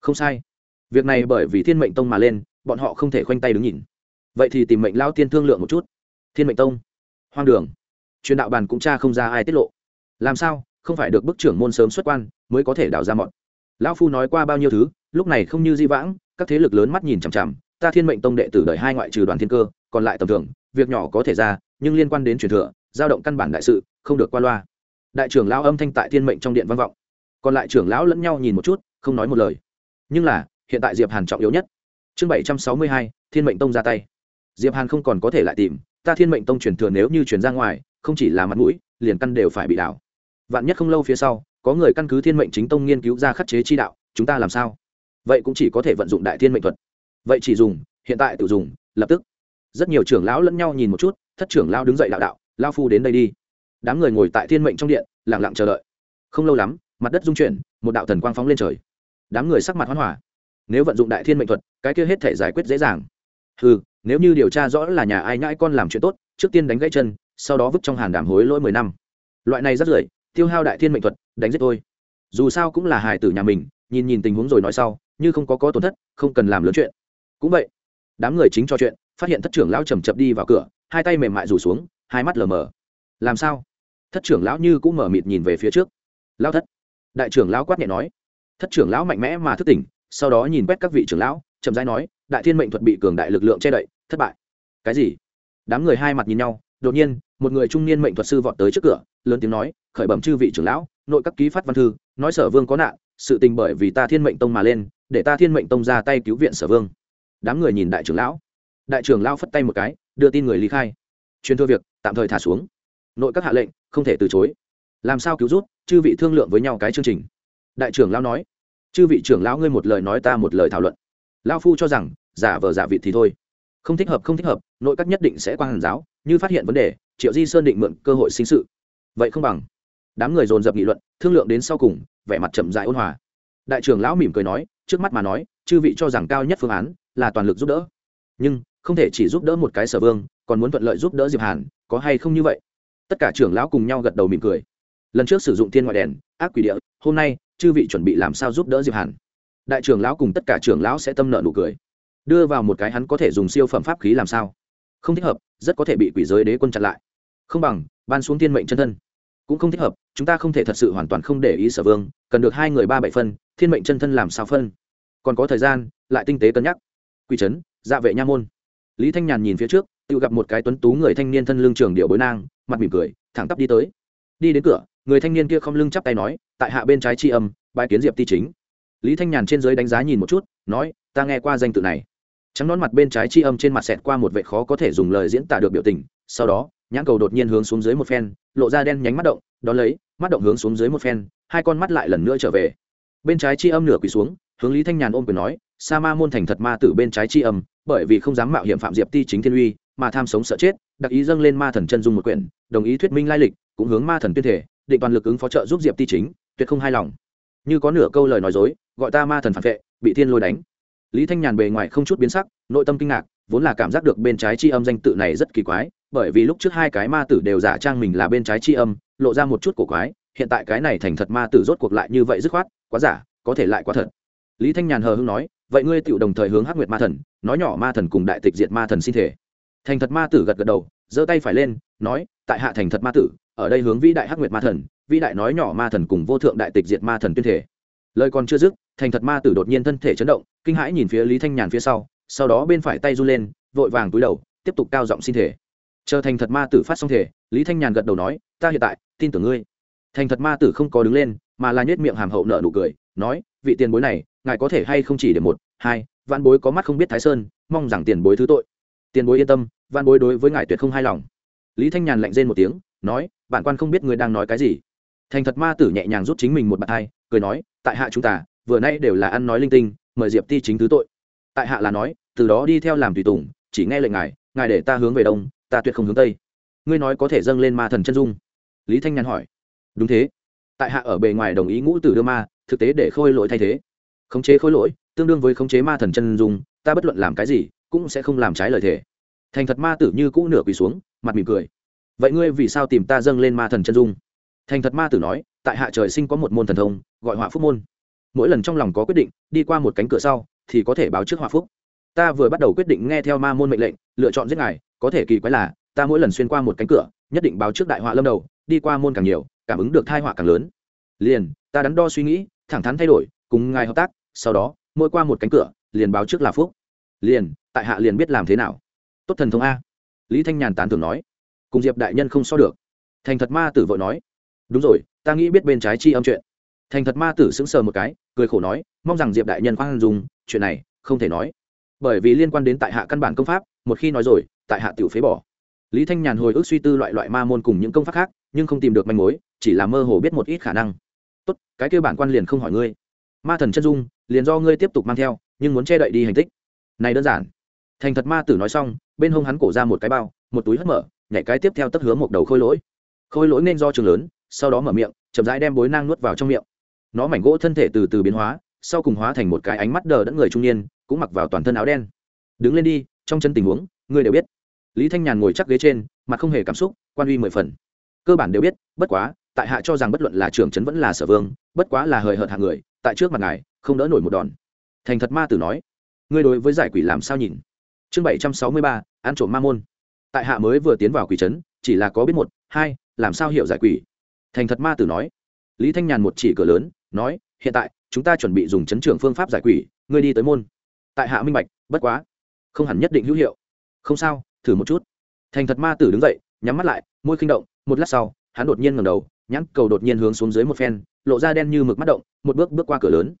Không sai. Việc này bởi vì thiên mệnh tông mà lên, bọn họ không thể khoanh tay đứng nhìn. Vậy thì tìm mệnh lao tiên thương lượng một chút. Thiên mệnh tông. Hoang đường truyền đạo bàn cũng tra không ra ai tiết lộ. Làm sao, không phải được bức trưởng môn sớm xuất quan, mới có thể đào ra mọn lão phu nói qua bao nhiêu thứ, lúc này không như di vãng, các thế lực lớn mắt nhìn chằm chằm, ta thiên mệnh tông đệ tử đời hai ngoại trừ đoàn thiên cơ, còn lại tầm thường, việc nhỏ có thể ra, nhưng liên quan đến truyền thừa, giao động căn bản đại sự, không được qua loa. Đại trưởng lão âm thanh tại thiên mệnh trong điện vang vọng. Còn lại trưởng lão lẫn nhau nhìn một chút, không nói một lời. Nhưng là, hiện tại diệp hàn trọng yếu nhất. Chương bảy trăm sáu mươi hai, thiên mệnh tông ra tay. Diệp hàn không còn có thể lại tìm, ta thiên mệnh tông truyền thừa nếu như truyền ra ngoài không chỉ là mặt mũi, liền căn đều phải bị đảo. Vạn nhất không lâu phía sau, có người căn cứ thiên mệnh chính tông nghiên cứu ra khắc chế chi đạo, chúng ta làm sao? Vậy cũng chỉ có thể vận dụng đại thiên mệnh thuật. Vậy chỉ dùng, hiện tại tự dùng, lập tức. Rất nhiều trưởng lão lẫn nhau nhìn một chút, thất trưởng lao đứng dậy đạo đạo, lao phu đến đây đi. Đám người ngồi tại thiên mệnh trong điện lẳng lặng chờ đợi. Không lâu lắm, mặt đất dung chuyển, một đạo thần quang phóng lên trời. Đám người sắc mặt hoan hỏa. Nếu vận dụng đại thiên mệnh thuật, cái kia hết thể giải quyết dễ dàng. Ừ nếu như điều tra rõ là nhà ai nhãi con làm chuyện tốt, trước tiên đánh gãy chân sau đó vứt trong hàn đàm hối lỗi mười năm. Loại này rất rưởi, tiêu hao đại thiên mệnh thuật, đánh giết tôi dù sao cũng là hài tử nhà mình, nhìn nhìn tình huống rồi nói sau, như không có có tổn thất, không cần làm lớn chuyện. Cũng vậy, đám người chính cho chuyện, phát hiện thất trưởng lão chầm chập đi vào cửa, hai tay mềm mại rủ xuống, hai mắt lờ mờ. Làm sao? Thất trưởng lão như cũng mở mịt nhìn về phía trước. Lao thất. Đại trưởng lão quát nhẹ nói. Thất trưởng lão mạnh mẽ mà thức tỉnh, sau đó nhìn quét các vị trưởng lão, chậm rãi nói, đại thiên mệnh thuật bị cường đại lực lượng che đậy, thất bại. Cái gì? Đám người hai mặt nhìn nhau đột nhiên, một người trung niên mệnh thuật sư vọt tới trước cửa, lớn tiếng nói, khởi bẩm chư vị trưởng lão, nội các ký phát văn thư, nói sở vương có nạn, sự tình bởi vì ta thiên mệnh tông mà lên, để ta thiên mệnh tông ra tay cứu viện sở vương. Đám người nhìn đại trưởng lão. Đại trưởng lão phất tay một cái, đưa tin người lý khai. Truyền thua việc, tạm thời thả xuống. Nội các hạ lệnh, không thể từ chối. Làm sao cứu rút, chư vị thương lượng với nhau cái chương trình. Đại trưởng lão nói. Chư vị trưởng lão, ngươi một lời nói ta một lời thảo luận. Lão phu cho rằng, giả vờ giả vị thì thôi không thích hợp, không thích hợp, nội các nhất định sẽ qua hàn giáo, như phát hiện vấn đề, triệu di sơn định mượn cơ hội sinh sự. Vậy không bằng. Đám người dồn dập nghị luận, thương lượng đến sau cùng, vẻ mặt chậm dại ôn hòa. Đại trưởng lão mỉm cười nói, trước mắt mà nói, chư vị cho rằng cao nhất phương án là toàn lực giúp đỡ. Nhưng, không thể chỉ giúp đỡ một cái sở vương, còn muốn thuận lợi giúp đỡ diệp hàn, có hay không như vậy? Tất cả trưởng lão cùng nhau gật đầu mỉm cười. Lần trước sử dụng thiên ngoại đèn, ác quỷ địa, hôm nay, chư vị chuẩn bị làm sao giúp đỡ diệp hàn? Đại trưởng lão cùng tất cả trưởng lão sẽ tâm nợ nụ cười đưa vào một cái hắn có thể dùng siêu phẩm pháp khí làm sao? Không thích hợp, rất có thể bị quỷ giới đế quân chặn lại. Không bằng, ban xuống thiên mệnh chân thân. Cũng không thích hợp, chúng ta không thể thật sự hoàn toàn không để ý sở vương, cần được hai người ba bảy phân, thiên mệnh chân thân làm sao phân? Còn có thời gian, lại tinh tế cân nhắc. Quy trấn dạ vệ nha môn. Lý thanh nhàn nhìn phía trước, tự gặp một cái tuấn tú người thanh niên thân lương trường điệu bối nang, mặt mỉm cười, thẳng tắp đi tới. Đi đến cửa, người thanh niên kia không lưng chắp tay nói, tại hạ bên trái tri âm bãi kiến diệp ti chính. Lý thanh nhàn trên dưới đánh giá nhìn một chút, nói, ta nghe qua danh tự này trắng nón mặt bên trái chi âm trên mặt xẹt qua một vệ khó có thể dùng lời diễn tả được biểu tình, sau đó, nhãn cầu đột nhiên hướng xuống dưới một phen, lộ ra đen nhánh mắt động đón lấy, mắt động hướng xuống dưới một phen, hai con mắt lại lần nữa trở về. Bên trái chi âm nửa quỳ xuống, hướng lý thanh nhàn ôm quyền nói, sa ma môn thành thật ma tử bên trái chi âm, bởi vì không dám mạo hiểm phạm diệp ti chính thiên uy, mà tham sống sợ chết, đặc ý dâng lên ma thần chân dung một quyển, đồng ý thuyết minh lai lịch, cũng hướng ma thần tuyên thể, định toàn lực ứng phó trợ giúp diệp ti chính, tuyệt không hài lòng. Như có nửa câu lời nói dối, gọi ta ma thần phản vệ, bị thiên lôi đánh lý thanh nhàn bề ngoài không chút biến sắc, nội tâm kinh ngạc, vốn là cảm giác được bên trái chi âm danh tự này rất kỳ quái, bởi vì lúc trước hai cái ma tử đều giả trang mình là bên trái chi âm, lộ ra một chút cổ quái, hiện tại cái này thành thật ma tử rốt cuộc lại như vậy dứt khoát, quá giả, có thể lại quá thật. Lý thanh nhàn hờ hưng nói, vậy ngươi tựu đồng thời hướng hắc nguyệt ma thần, nói nhỏ ma thần cùng đại tịch diệt ma thần xin thể. Thành thật ma tử gật gật đầu, giơ tay phải lên, nói, tại hạ thành thật ma tử, ở đây hướng vĩ đại hắc nguyệt ma thần, vĩ đại nói nhỏ ma thần cùng vô thượng đại tịch diệt ma thần tuyên thể lời còn chưa dứt, thành thật ma tử đột nhiên thân thể chấn động, kinh hãi nhìn phía lý thanh nhàn phía sau sau đó bên phải tay run lên, vội vàng túi đầu, tiếp tục cao giọng xin thể chờ thành thật ma tử phát xong thể lý thanh nhàn gật đầu nói, ta hiện tại, tin tưởng ngươi. Thành thật ma tử không có đứng lên, mà là nhét miệng hàm hậu nợ nụ cười, nói, vị tiền bối này, ngài có thể hay không chỉ để một, hai văn bối có mắt không biết thái sơn, mong rằng tiền bối thứ tội. Tiền bối yên tâm văn bối đối với ngài tuyệt không hài lòng. Lý thanh nhàn lạnh rên một tiếng, nói, bản quan không biết ngươi đang nói cái gì thành thật ma tử nhẹ nhàng rút chính mình một bàn tay cười nói, tại hạ chúng ta, vừa nay đều là ăn nói linh tinh, mời diệp ti chính thứ tội. Tại hạ là nói, từ đó đi theo làm tùy tùng, chỉ nghe lệnh ngài ngài để ta hướng về đông, ta tuyệt không hướng tây. Ngươi nói có thể dâng lên ma thần chân dung? Lý thanh nhàn hỏi. Đúng thế. Tại hạ ở bề ngoài đồng ý ngũ tử đưa ma, thực tế để khôi lỗi thay thế. Khống chế khôi lỗi, tương đương với khống chế ma thần chân dung, ta bất luận làm cái gì, cũng sẽ không làm trái lời thề. Thành thật ma tử như cũ nửa quỳ xuống, mặt mỉm cười. Vậy ngươi vì sao tìm ta dâng lên ma thần chân dung? Thành thật ma tử nói, tại hạ trời sinh có một môn thần thông, gọi họa phúc môn. Mỗi lần trong lòng có quyết định, đi qua một cánh cửa sau, thì có thể báo trước họa phúc. Ta vừa bắt đầu quyết định nghe theo ma môn mệnh lệnh, lựa chọn giết ngài, có thể kỳ quái là, ta mỗi lần xuyên qua một cánh cửa, nhất định báo trước đại họa lâm đầu, đi qua môn càng nhiều, cảm ứng được thai họa càng lớn. Liền, ta đắn đo suy nghĩ, thẳng thắn thay đổi, cùng ngài hợp tác, sau đó, mỗi qua một cánh cửa, liền báo trước là phúc. Liền, tại hạ liền biết làm thế nào. Tốt thần thông a. Lý thanh nhàn tán thường nói. Cùng diệp đại nhân không so được. Thành thật ma tử vội nói đúng rồi, ta nghĩ biết bên trái chi âm chuyện. Thành thật ma tử sững sờ một cái, cười khổ nói, mong rằng diệp đại nhân khoan dùng chuyện này không thể nói. Bởi vì liên quan đến tại hạ căn bản công pháp, một khi nói rồi, tại hạ tiểu phế bỏ. Lý thanh nhàn hồi ức suy tư loại loại ma môn cùng những công pháp khác, nhưng không tìm được manh mối, chỉ là mơ hồ biết một ít khả năng. Tốt, cái kêu bản quan liền không hỏi ngươi. Ma thần chân dung, liền do ngươi tiếp tục mang theo, nhưng muốn che đậy đi hành tích. Này đơn giản. Thành thật ma tử nói xong, bên hông hắn cổ ra một cái bao, một túi hất mở, nhảy cái tiếp theo tất hướng một đầu khôi lỗi. Khôi lỗi nên do trường lớn sau đó mở miệng, chậm rãi đem bối nang nuốt vào trong miệng. Nó mảnh gỗ thân thể từ từ biến hóa, sau cùng hóa thành một cái ánh mắt đờ đẫn người trung niên, cũng mặc vào toàn thân áo đen. Đứng lên đi, trong chân tình huống, ngươi đều biết. Lý thanh nhàn ngồi chắc ghế trên, mặt không hề cảm xúc, quan uy mười phần. Cơ bản đều biết, bất quá, tại hạ cho rằng bất luận là trưởng trấn vẫn là sở vương, bất quá là hời hợt hạng người, tại trước mặt ngài, không đỡ nổi một đòn. Thành thật ma tử nói, ngươi đối với giải quỷ làm sao nhìn? Chương bảy trăm sáu mươi ba, ăn trộm ma môn. Tại hạ mới vừa tiến vào quỷ trấn, chỉ là có biết một, hai, làm sao hiểu giải quỷ? Thành thật ma tử nói. Lý thanh nhàn một chỉ cửa lớn, nói, hiện tại, chúng ta chuẩn bị dùng chấn trưởng phương pháp giải quỷ, ngươi đi tới môn. Tại hạ minh bạch, bất quá, không hẳn nhất định hữu hiệu. Không sao, thử một chút. Thành thật ma tử đứng dậy, nhắm mắt lại, môi khinh động, một lát sau, hắn đột nhiên ngầm đầu, nhãn cầu đột nhiên hướng xuống dưới một phen, lộ ra đen như mực mắt động, một bước bước qua cửa lớn.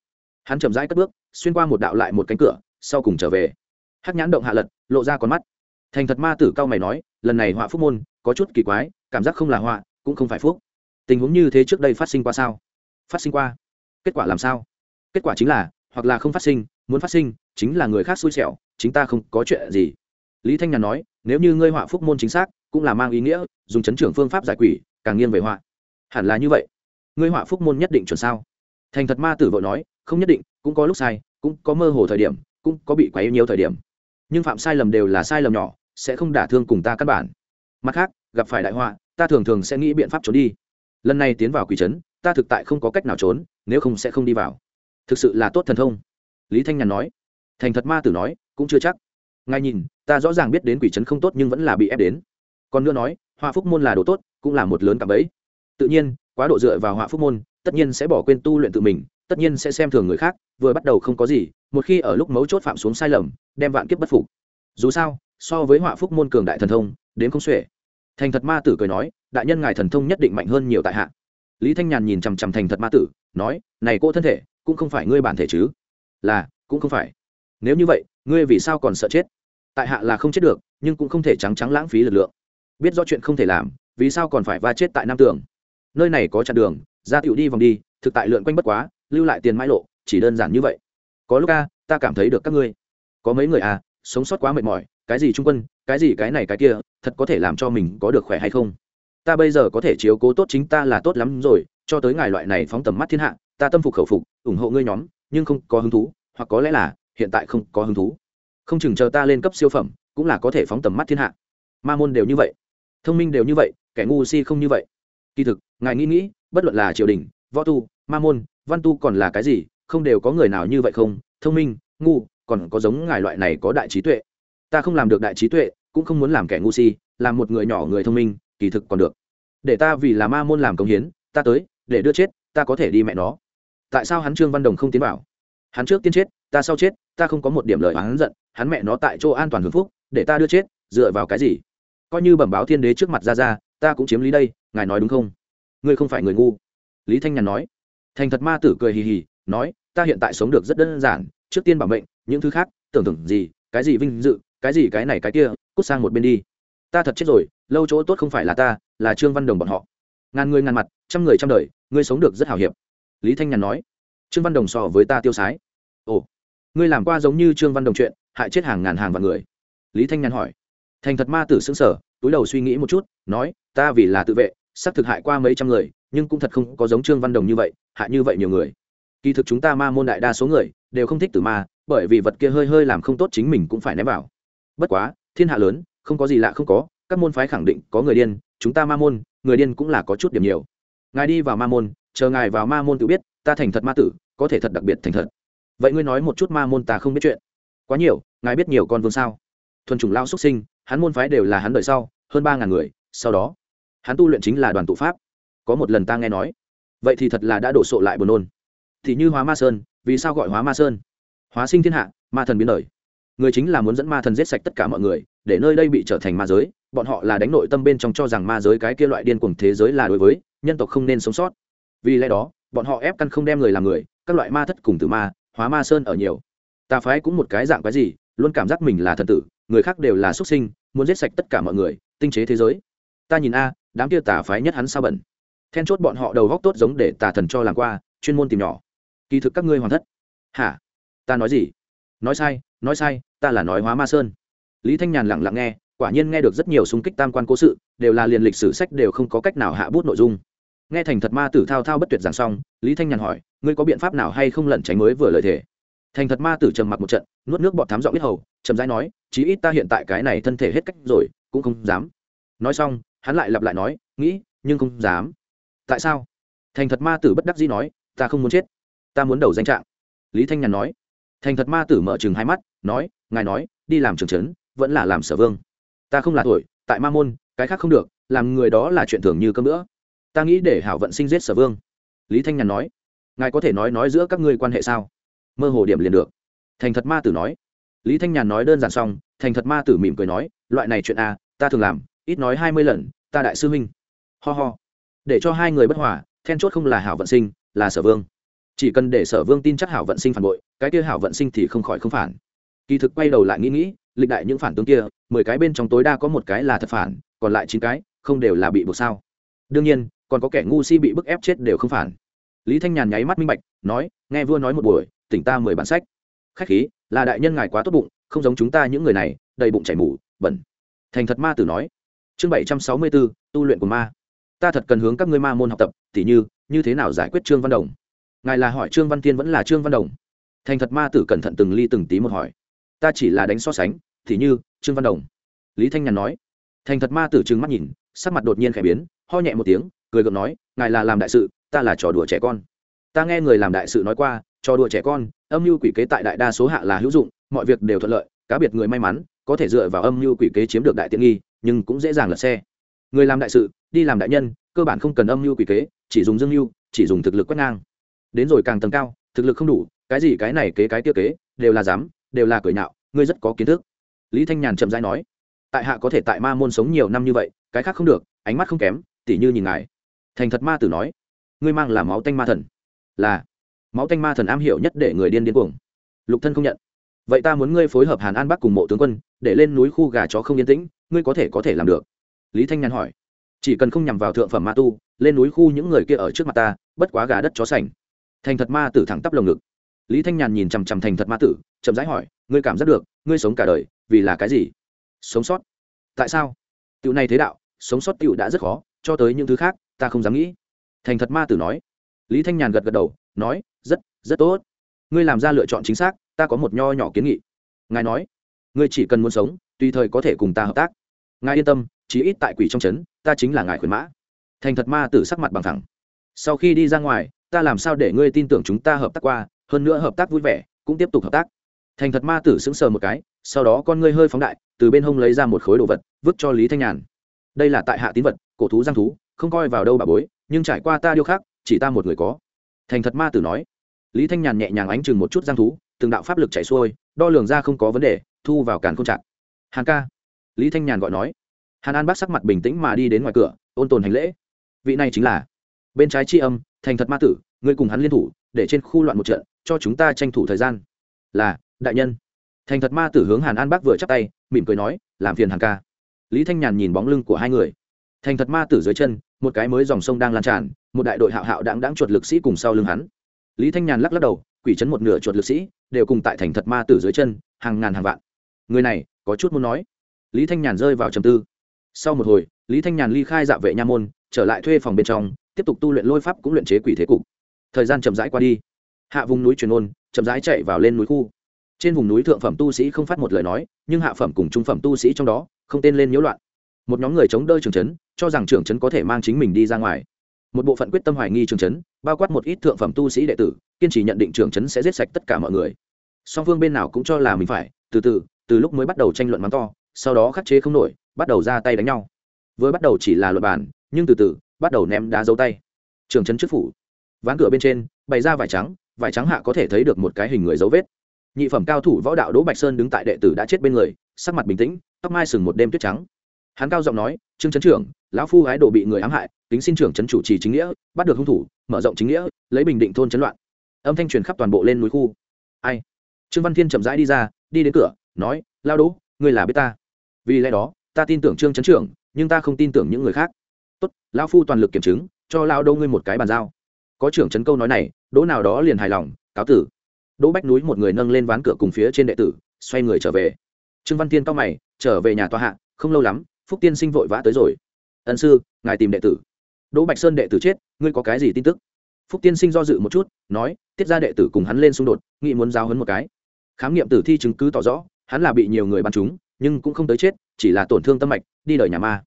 Hắn chậm rãi cất bước, xuyên qua một đạo lại một cánh cửa, sau cùng trở về. Hắc nhãn động hạ lật, lộ ra con mắt. Thành thật ma tử cao mày nói, lần này họa phúc môn, có chút kỳ quái, cảm giác không là họa, cũng không phải phúc tình huống như thế trước đây phát sinh qua sao? Phát sinh qua. Kết quả làm sao? Kết quả chính là, hoặc là không phát sinh, muốn phát sinh, chính là người khác xui xẻo, chính ta không có chuyện gì. Lý thanh nhàn nói, nếu như ngươi họa phúc môn chính xác, cũng là mang ý nghĩa, dùng chấn trưởng phương pháp giải quỷ, càng nghiêng về họa. Hẳn là như vậy. Ngươi họa phúc môn nhất định chuẩn sao? Thành thật ma tử vội nói, không nhất định, cũng có lúc sai, cũng có mơ hồ thời điểm, cũng có bị quấy nhiều thời điểm. Nhưng phạm sai lầm đều là sai lầm nhỏ, sẽ không đả thương cùng ta căn bản. Mặt khác, gặp phải đại họa, ta thường thường sẽ nghĩ biện pháp trốn đi lần này tiến vào quỷ trấn, ta thực tại không có cách nào trốn, nếu không sẽ không đi vào. Thực sự là tốt thần thông. Lý thanh nhàn nói. Thành thật ma tử nói, cũng chưa chắc. Ngay nhìn, ta rõ ràng biết đến quỷ trấn không tốt nhưng vẫn là bị ép đến. Còn nữa nói, họa phúc môn là đồ tốt, cũng là một lớn cặp ấy tự nhiên, quá độ dựa vào họa phúc môn, tất nhiên sẽ bỏ quên tu luyện tự mình, tất nhiên sẽ xem thường người khác, vừa bắt đầu không có gì, một khi ở lúc mấu chốt phạm xuống sai lầm, đem vạn kiếp bất phục. Dù sao, so với họa phúc môn cường đại thần thông, đến không xuể. Thành thật ma tử cười nói đại nhân ngài thần thông nhất định mạnh hơn nhiều tại hạ. Lý thanh nhàn nhìn chằm chằm thành thật ma tử, nói, này cô thân thể, cũng không phải ngươi bản thể chứ? Là, cũng không phải. Nếu như vậy, ngươi vì sao còn sợ chết? Tại hạ là không chết được, nhưng cũng không thể trắng trắng lãng phí lực lượng. Biết rõ chuyện không thể làm, vì sao còn phải va chết tại nam tường? Nơi này có chặn đường, ra tiểu đi vòng đi, thực tại lượn quanh bất quá, lưu lại tiền mãi lộ, chỉ đơn giản như vậy. Có lúc a, ta cảm thấy được các ngươi. Có mấy người à sống sót quá mệt mỏi, cái gì trung quân, cái gì cái này cái kia, thật có thể làm cho mình có được khỏe hay không? Ta bây giờ có thể chiếu cố tốt chính ta là tốt lắm rồi, cho tới ngài loại này phóng tầm mắt thiên hạ, ta tâm phục khẩu phục, ủng hộ ngươi nhóm, nhưng không có hứng thú, hoặc có lẽ là, hiện tại không có hứng thú. Không chừng chờ ta lên cấp siêu phẩm, cũng là có thể phóng tầm mắt thiên hạ. Ma môn đều như vậy, thông minh đều như vậy, kẻ ngu si không như vậy. Kỳ thực, ngài nghĩ nghĩ, bất luận là triều đình, võ tu, ma môn, văn tu còn là cái gì, không đều có người nào như vậy không? Thông minh, ngu, còn có giống ngài loại này có đại trí tuệ. Ta không làm được đại trí tuệ, cũng không muốn làm kẻ ngu si, làm một người nhỏ người thông minh kỳ thực còn được. Để ta vì là ma môn làm công hiến, ta tới, để đưa chết, ta có thể đi mẹ nó. Tại sao hắn trương văn đồng không tiến vào? Hắn trước tiên chết, ta sau chết, ta không có một điểm lời hắn giận, hắn mẹ nó tại chỗ an toàn hưởng phúc, để ta đưa chết, dựa vào cái gì? Coi như bẩm báo thiên đế trước mặt ra ra, ta cũng chiếm lý đây, ngài nói đúng không? Ngươi không phải người ngu. Lý thanh nhàn nói. Thành thật ma tử cười hì hì, nói, ta hiện tại sống được rất đơn giản, trước tiên bảo mệnh, những thứ khác, tưởng tượng gì, cái gì vinh dự, cái gì cái này cái kia, cút sang một bên đi. Ta thật chết rồi lâu chỗ tốt không phải là ta, là trương văn đồng bọn họ. Ngàn người ngàn mặt, trăm người trăm đời, ngươi sống được rất hào hiệp. Lý thanh nhàn nói. Trương văn đồng so với ta tiêu sái. Ồ, ngươi làm qua giống như trương văn đồng chuyện, hại chết hàng ngàn hàng vạn người. Lý thanh nhàn hỏi. Thành thật ma tử xứng sở túi đầu suy nghĩ một chút, nói, ta vì là tự vệ sắp thực hại qua mấy trăm người, nhưng cũng thật không có giống trương văn đồng như vậy, hại như vậy nhiều người. Kỳ thực chúng ta ma môn đại đa số người, đều không thích tử ma, bởi vì vật kia hơi hơi làm không tốt chính mình cũng phải ném vào. Bất quá, thiên hạ lớn, không có gì lạ không có các môn phái khẳng định có người điên, chúng ta ma môn, người điên cũng là có chút điểm nhiều. Ngài đi vào ma môn, chờ ngài vào ma môn tự biết, ta thành thật ma tử, có thể thật đặc biệt thành thật. Vậy ngươi nói một chút ma môn ta không biết chuyện. Quá nhiều, ngài biết nhiều con vương sao? Thuần chủng lao xuất sinh, hắn môn phái đều là hắn đời sau, hơn ba ngàn người, sau đó, hắn tu luyện chính là đoàn tụ pháp. Có một lần ta nghe nói, vậy thì thật là đã đổ sộ lại buồn nôn. Thì như hóa ma sơn, vì sao gọi hóa ma sơn? Hóa sinh thiên hạ, ma thần biến đời. Người chính là muốn dẫn ma thần giết sạch tất cả mọi người, để nơi đây bị trở thành ma giới bọn họ là đánh nội tâm bên trong cho rằng ma giới cái kia loại điên cuồng thế giới là đối với, nhân tộc không nên sống sót. Vì lẽ đó, bọn họ ép căn không đem người làm người, các loại ma thất cùng tử ma, hóa ma sơn ở nhiều. Tà phái cũng một cái dạng cái gì, luôn cảm giác mình là thần tử, người khác đều là xuất sinh, muốn giết sạch tất cả mọi người, tinh chế thế giới. Ta nhìn a, đám kia tà phái nhất hắn sao bẩn. Then chốt bọn họ đầu góc tốt giống để tà thần cho làm qua, chuyên môn tìm nhỏ. Kỳ thực các ngươi hoàn thất. Hả? Ta nói gì? Nói sai nói sai, ta là nói hóa ma sơn. Lý thanh nhàn lặng lặng nghe quả nhiên nghe được rất nhiều xung kích tam quan cố sự, đều là liền lịch sử sách đều không có cách nào hạ bút nội dung. Nghe thành thật ma tử thao thao bất tuyệt giảng xong, lý thanh nhàn hỏi, ngươi có biện pháp nào hay không lẩn tránh mới vừa lời thể? thành thật ma tử trầm mặc một trận, nuốt nước bọt thám giọng biết hầu trầm rãi nói, chí ít ta hiện tại cái này thân thể hết cách rồi, cũng không dám. Nói xong, hắn lại lặp lại nói, nghĩ, nhưng không dám. Tại sao? Thành thật ma tử bất đắc dĩ nói, ta không muốn chết, ta muốn đầu danh trạng. Lý thanh nhàn nói. Thành thật ma tử mở chừng hai mắt, nói, ngài nói, đi làm trường trấn, vẫn là làm sở vương ta không là tuổi tại ma môn cái khác không được làm người đó là chuyện thường như cơm nữa ta nghĩ để hảo vận sinh giết sở vương. Lý thanh nhàn nói. Ngài có thể nói nói giữa các ngươi quan hệ sao? Mơ hồ điểm liền được. Thành thật ma tử nói. Lý thanh nhàn nói đơn giản xong thành thật ma tử mỉm cười nói loại này chuyện a à, ta thường làm ít nói hai mươi lần ta đại sư huynh. Ho ho. Để cho hai người bất hòa then chốt không là hảo vận sinh là sở vương. Chỉ cần để sở vương tin chắc hảo vận sinh phản bội cái kia hảo vận sinh thì không khỏi không phản. Kỳ thực quay đầu lại nghĩ nghĩ lịch đại những phản tướng kia, mười cái bên trong tối đa có một cái là thật phản, còn lại chín cái không đều là bị buộc sao? Đương nhiên, còn có kẻ ngu si bị bức ép chết đều không phản. Lý thanh nhàn nháy mắt minh bạch, nói, nghe vua nói một buổi, tỉnh ta mười bản sách. Khách khí, là đại nhân ngài quá tốt bụng, không giống chúng ta những người này, đầy bụng chảy mủ bẩn. Thành thật ma tử nói. Chương bảy trăm sáu mươi bốn tu luyện của ma. Ta thật cần hướng các ngươi ma môn học tập, tỉ như như thế nào giải quyết trương văn đồng? Ngài là hỏi trương văn tiên vẫn là trương văn đồng. Thành thật ma tử cẩn thận từng ly từng tí một hỏi ta chỉ là đánh so sánh, thì như trương văn đồng. Lý thanh nhàn nói. Thành thật ma tử trừng mắt nhìn, sắc mặt đột nhiên khẽ biến, ho nhẹ một tiếng, cười gượng nói, ngài là làm đại sự, ta là trò đùa trẻ con. Ta nghe người làm đại sự nói qua, trò đùa trẻ con, âm mưu quỷ kế tại đại đa số hạ là hữu dụng, mọi việc đều thuận lợi, cá biệt người may mắn, có thể dựa vào âm mưu quỷ kế chiếm được đại tiện nghi, nhưng cũng dễ dàng lật xe. Người làm đại sự, đi làm đại nhân, cơ bản không cần âm mưu quỷ kế, chỉ dùng dương mưu, chỉ dùng thực lực quét ngang. Đến rồi càng tầng cao, thực lực không đủ, cái gì cái này kế cái kia kế, đều là dám đều là cười nhạo, ngươi rất có kiến thức. Lý thanh nhàn chậm rãi nói, tại hạ có thể tại ma môn sống nhiều năm như vậy, cái khác không được, ánh mắt không kém, tỉ như nhìn ngài. Thành thật ma tử nói, ngươi mang là máu tanh ma thần. Là, máu tanh ma thần am hiểu nhất để người điên điên cuồng. Lục thân không nhận. Vậy ta muốn ngươi phối hợp hàn an bắc cùng mộ tướng quân, để lên núi khu gà chó không yên tĩnh, ngươi có thể có thể làm được. Lý thanh nhàn hỏi, chỉ cần không nhằm vào thượng phẩm ma tu, lên núi khu những người kia ở trước mặt ta, bất quá gà đất chó sành. Thành thật ma tử thẳng tắp lồng ngực lý thanh nhàn nhìn chằm chằm thành thật ma tử, chậm rãi hỏi, ngươi cảm giác được, ngươi sống cả đời, vì là cái gì? Sống sót. Tại sao? Tựu này thế đạo, sống sót tựu đã rất khó, cho tới những thứ khác, ta không dám nghĩ. Thành thật ma tử nói. Lý thanh nhàn gật gật đầu, nói, rất rất tốt. Ngươi làm ra lựa chọn chính xác, ta có một nho nhỏ kiến nghị. Ngài nói, ngươi chỉ cần muốn sống, tùy thời có thể cùng ta hợp tác. Ngài yên tâm, chí ít tại quỷ trong trấn, ta chính là ngài khuyến mã. Thành thật ma tử sắc mặt bằng thẳng. Sau khi đi ra ngoài, ta làm sao để ngươi tin tưởng chúng ta hợp tác qua hơn nữa hợp tác vui vẻ, cũng tiếp tục hợp tác. Thành thật ma tử sững sờ một cái, sau đó con ngươi hơi phóng đại, từ bên hông lấy ra một khối đồ vật, vứt cho lý thanh nhàn. Đây là tại hạ tín vật, cổ thú giang thú, không coi vào đâu bà bối, nhưng trải qua ta điêu khắc, chỉ ta một người có. Thành thật ma tử nói. Lý thanh nhàn nhẹ nhàng ánh chừng một chút giang thú, từng đạo pháp lực chạy xuôi, đo lường ra không có vấn đề, thu vào càn không chặt hàn ca. Lý thanh nhàn gọi nói. Hàn an bác sắc mặt bình tĩnh mà đi đến ngoài cửa, ôn tồn hành lễ. Vị này chính là bên trái tri âm, thành thật ma tử, ngươi cùng hắn liên thủ, để trên khu loạn một trận cho chúng ta tranh thủ thời gian. Là, đại nhân. Thành thật ma tử hướng hàn an bác vừa chắp tay, mỉm cười nói, làm phiền hàn ca. Lý thanh nhàn nhìn bóng lưng của hai người. Thành thật ma tử dưới chân, một cái mới dòng sông đang lan tràn, một đại đội hạo hạo đáng đáng chuột lực sĩ cùng sau lưng hắn. Lý thanh nhàn lắc lắc đầu, quỷ chấn một nửa chuột lực sĩ, đều cùng tại thành thật ma tử dưới chân, hàng ngàn hàng vạn. Người này, có chút muốn nói. Lý thanh nhàn rơi vào trầm tư. Sau một hồi, lý thanh nhàn ly khai dạ vệ nha môn, trở lại thuê phòng bên trong, tiếp tục tu luyện lôi pháp cũng luyện chế quỷ thế cục. Thời gian chậm rãi qua đi hạ vùng núi truyền ôn, chậm rãi chạy vào lên núi khu. Trên vùng núi thượng phẩm tu sĩ không phát một lời nói, nhưng hạ phẩm cùng trung phẩm tu sĩ trong đó, không tên lên nhiễu loạn. Một nhóm người chống đỡ trường trấn, cho rằng trưởng trấn có thể mang chính mình đi ra ngoài. Một bộ phận quyết tâm hoài nghi trường trấn, bao quát một ít thượng phẩm tu sĩ đệ tử, kiên trì nhận định trường trấn sẽ giết sạch tất cả mọi người. Song phương bên nào cũng cho là mình phải, từ từ từ lúc mới bắt đầu tranh luận mắng to, sau đó khắc chế không nổi, bắt đầu ra tay đánh nhau. Vừa bắt đầu chỉ là luật bàn, nhưng từ từ, bắt đầu ném đá dấu tay. Trường trấn trước phủ. Ván cửa bên trên, bày ra vải trắng vải trắng hạ có thể thấy được một cái hình người dấu vết. Nhị phẩm cao thủ võ đạo đỗ bạch sơn đứng tại đệ tử đã chết bên người, sắc mặt bình tĩnh, tóc mai sừng một đêm tuyết trắng. Hắn cao giọng nói, trương trấn trưởng, lão phu gái đồ bị người ám hại tính xin trưởng trấn chủ trì chính nghĩa, bắt được hung thủ, mở rộng chính nghĩa, lấy bình định thôn chấn loạn. Âm thanh truyền khắp toàn bộ lên núi khu. Ai? Trương văn thiên chậm rãi đi ra, đi đến cửa, nói, lao đỗ, ngươi là biết ta. Vì lẽ đó, ta tin tưởng trương trấn trưởng, nhưng ta không tin tưởng những người khác. Tốt, lão phu toàn lực kiểm chứng, cho lao đô ngươi một cái bàn giao có trưởng trấn câu nói này, đỗ nào đó liền hài lòng, cáo tử. Đỗ bách núi một người nâng lên ván cửa cùng phía trên đệ tử, xoay người trở về. Trương văn tiên cao mày, trở về nhà tòa hạ, không lâu lắm, phúc tiên sinh vội vã tới rồi. Ân sư, ngài tìm đệ tử. Đỗ bạch sơn đệ tử chết, ngươi có cái gì tin tức? Phúc tiên sinh do dự một chút, nói, tiết ra đệ tử cùng hắn lên xung đột nghĩ muốn giao hấn một cái. Khám nghiệm tử thi chứng cứ tỏ rõ, hắn là bị nhiều người bắn trúng, nhưng cũng không tới chết, chỉ là tổn thương tâm mạch, đi đời nhà ma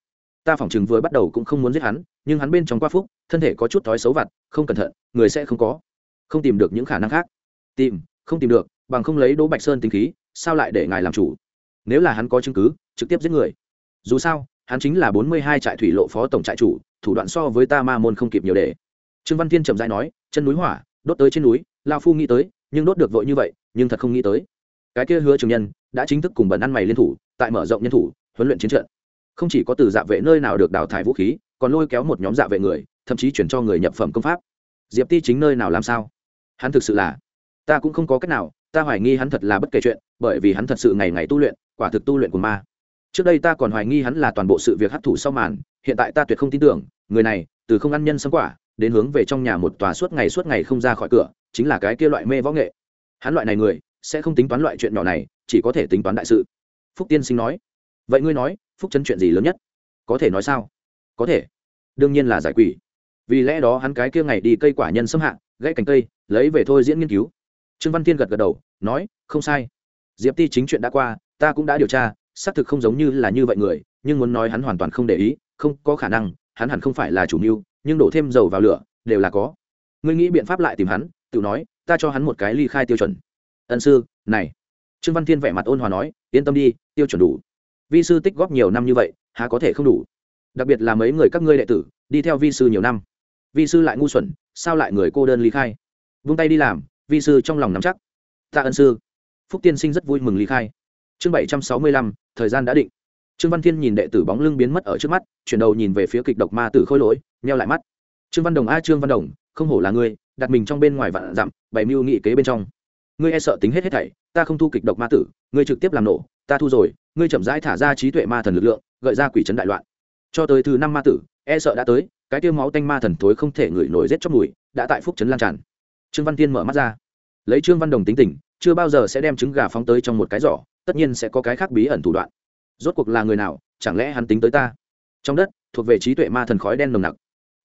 ta phỏng chừng vừa bắt đầu cũng không muốn giết hắn, nhưng hắn bên trong qua phúc, thân thể có chút thói xấu vặt, không cẩn thận, người sẽ không có. Không tìm được những khả năng khác. Tìm, không tìm được, bằng không lấy đỗ bạch sơn tính khí, sao lại để ngài làm chủ? Nếu là hắn có chứng cứ, trực tiếp giết người. Dù sao, hắn chính là bốn mươi hai trại thủy lộ phó tổng trại chủ, thủ đoạn so với ta ma môn không kịp nhiều để. Trương văn thiên trầm dai nói, chân núi hỏa, đốt tới trên núi, lao phu nghĩ tới, nhưng đốt được vội như vậy, nhưng thật không nghĩ tới. Cái kia hứa trường nhân, đã chính thức cùng bẩn ăn mày liên thủ, tại mở rộng nhân thủ, huấn luyện chiến trận không chỉ có từ dạ vệ nơi nào được đào thải vũ khí, còn lôi kéo một nhóm dạ vệ người, thậm chí chuyển cho người nhập phẩm công pháp. Diệp ti chính nơi nào làm sao? Hắn thực sự là, ta cũng không có cách nào, ta hoài nghi hắn thật là bất kể chuyện, bởi vì hắn thật sự ngày ngày tu luyện, quả thực tu luyện của ma. Trước đây ta còn hoài nghi hắn là toàn bộ sự việc hấp thụ sau màn, hiện tại ta tuyệt không tin tưởng, người này, từ không ăn nhân sâm quả, đến hướng về trong nhà một tòa suốt ngày suốt ngày không ra khỏi cửa, chính là cái kia loại mê võ nghệ. Hắn loại này người, sẽ không tính toán loại chuyện nhỏ này, chỉ có thể tính toán đại sự. Phúc tiên sinh nói vậy ngươi nói, phúc chấn chuyện gì lớn nhất? Có thể nói sao? Có thể. Đương nhiên là giải quỷ. Vì lẽ đó hắn cái kia ngày đi cây quả nhân xâm hạ gãy cành cây, lấy về thôi diễn nghiên cứu. Trương văn thiên gật gật đầu, nói, không sai. Diệp ti chính chuyện đã qua, ta cũng đã điều tra, xác thực không giống như là như vậy người, nhưng muốn nói hắn hoàn toàn không để ý, không có khả năng, hắn hẳn không phải là chủ mưu, nhưng đổ thêm dầu vào lửa, đều là có. Ngươi nghĩ biện pháp lại tìm hắn, tự nói, ta cho hắn một cái ly khai tiêu chuẩn. Ân sư, này. Trương văn thiên vẻ mặt ôn hòa nói, yên tâm đi, tiêu chuẩn đủ vi sư tích góp nhiều năm như vậy, há có thể không đủ. Đặc biệt là mấy người các ngươi đệ tử, đi theo vi sư nhiều năm. Vi sư lại ngu xuẩn, sao lại người cô đơn ly khai? Vung tay đi làm, vi sư trong lòng nắm chắc. Ta ân sư. Phúc tiên sinh rất vui mừng ly khai. Chương bảy trăm sáu mươi lăm, thời gian đã định. Trương văn thiên nhìn đệ tử bóng lưng biến mất ở trước mắt, chuyển đầu nhìn về phía kịch độc ma tử khôi lỗi neo lại mắt. Trương văn đồng a, trương văn đồng, không hổ là ngươi, đặt mình trong bên ngoài vạn dặm, bày mưu nghị kế bên trong. Ngươi e sợ tính hết hết thảy, ta không thu kịch độc ma tử, ngươi trực tiếp làm nổ, ta thu rồi ngươi chậm rãi thả ra trí tuệ ma thần lực lượng, gợi ra quỷ trấn đại loạn. Cho tới thứ năm ma tử e sợ đã tới, cái tiêu máu tanh ma thần thối không thể ngửi nổi rết chóc mùi, đã tại phúc trấn lan tràn. Trương văn tiên mở mắt ra. Lấy trương văn đồng tính tình, chưa bao giờ sẽ đem trứng gà phóng tới trong một cái giỏ, tất nhiên sẽ có cái khác bí ẩn thủ đoạn. Rốt cuộc là người nào, chẳng lẽ hắn tính tới ta? Trong đất, thuộc về trí tuệ ma thần khói đen nồng nặc.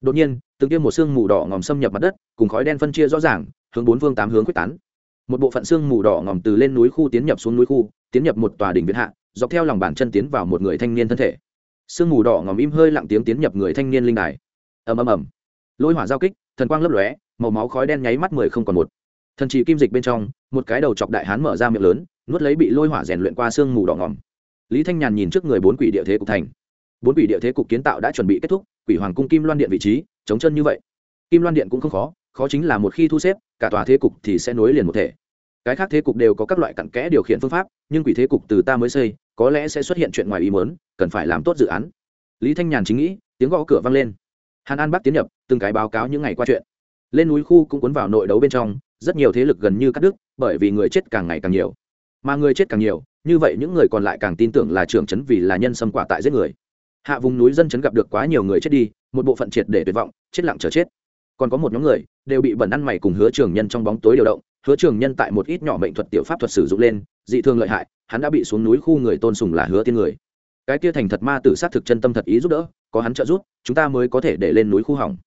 Đột nhiên, từng tiêm một sương mù đỏ ngòm xâm nhập mặt đất, cùng khói đen phân chia rõ ràng, hướng bốn phương tám hướng quyết tán. Một bộ phận sương mù đỏ ngòm từ lên núi khu tiến nhập xuống núi khu, tiến nhập một tòa đỉnh viện hạ dọc theo lòng bàn chân tiến vào một người thanh niên thân thể. Sương mù đỏ ngòm im hơi lặng tiếng tiến nhập người thanh niên linh đài. Ầm ầm ầm. Lôi hỏa giao kích, thần quang lấp lóe, màu máu khói đen nháy mắt mười không còn một. Thần trì kim dịch bên trong, một cái đầu chọc đại hán mở ra miệng lớn, nuốt lấy bị lôi hỏa rèn luyện qua sương mù đỏ ngòm. Lý thanh nhàn nhìn trước người bốn quỷ địa thế cục thành. Bốn quỷ địa thế cục kiến tạo đã chuẩn bị kết thúc, quỷ hoàng cung kim loan điện vị trí, chống chân như vậy. Kim loan điện cũng không khó khó chính là một khi thu xếp, cả tòa thế cục thì sẽ nối liền một thể. Cái khác thế cục đều có các loại cặn kẽ điều khiển phương pháp, nhưng quỷ thế cục từ ta mới xây có lẽ sẽ xuất hiện chuyện ngoài ý muốn, cần phải làm tốt dự án. Lý thanh nhàn chính nghĩ, tiếng gõ cửa vang lên. Hàn an bắc tiến nhập, từng cái báo cáo những ngày qua chuyện. Lên núi khu cũng cuốn vào nội đấu bên trong, rất nhiều thế lực gần như cắt đứt, bởi vì người chết càng ngày càng nhiều. Mà người chết càng nhiều, như vậy những người còn lại càng tin tưởng là trưởng chấn vì là nhân xâm quả tại giết người. Hạ vùng núi dân chấn gặp được quá nhiều người chết đi, một bộ phận triệt để tuyệt vọng, chết lặng chờ chết. Còn có một nhóm người, đều bị bẩn ăn mày cùng hứa trường nhân trong bóng tối điều động, hứa trường nhân tại một ít nhỏ mệnh thuật tiểu pháp thuật sử dụng lên, dị thương lợi hại hắn đã bị xuống núi khu người tôn sùng là hứa tiên người. Cái kia thành thật ma tử sát thực chân tâm thật ý giúp đỡ, có hắn trợ giúp, chúng ta mới có thể để lên núi khu hỏng.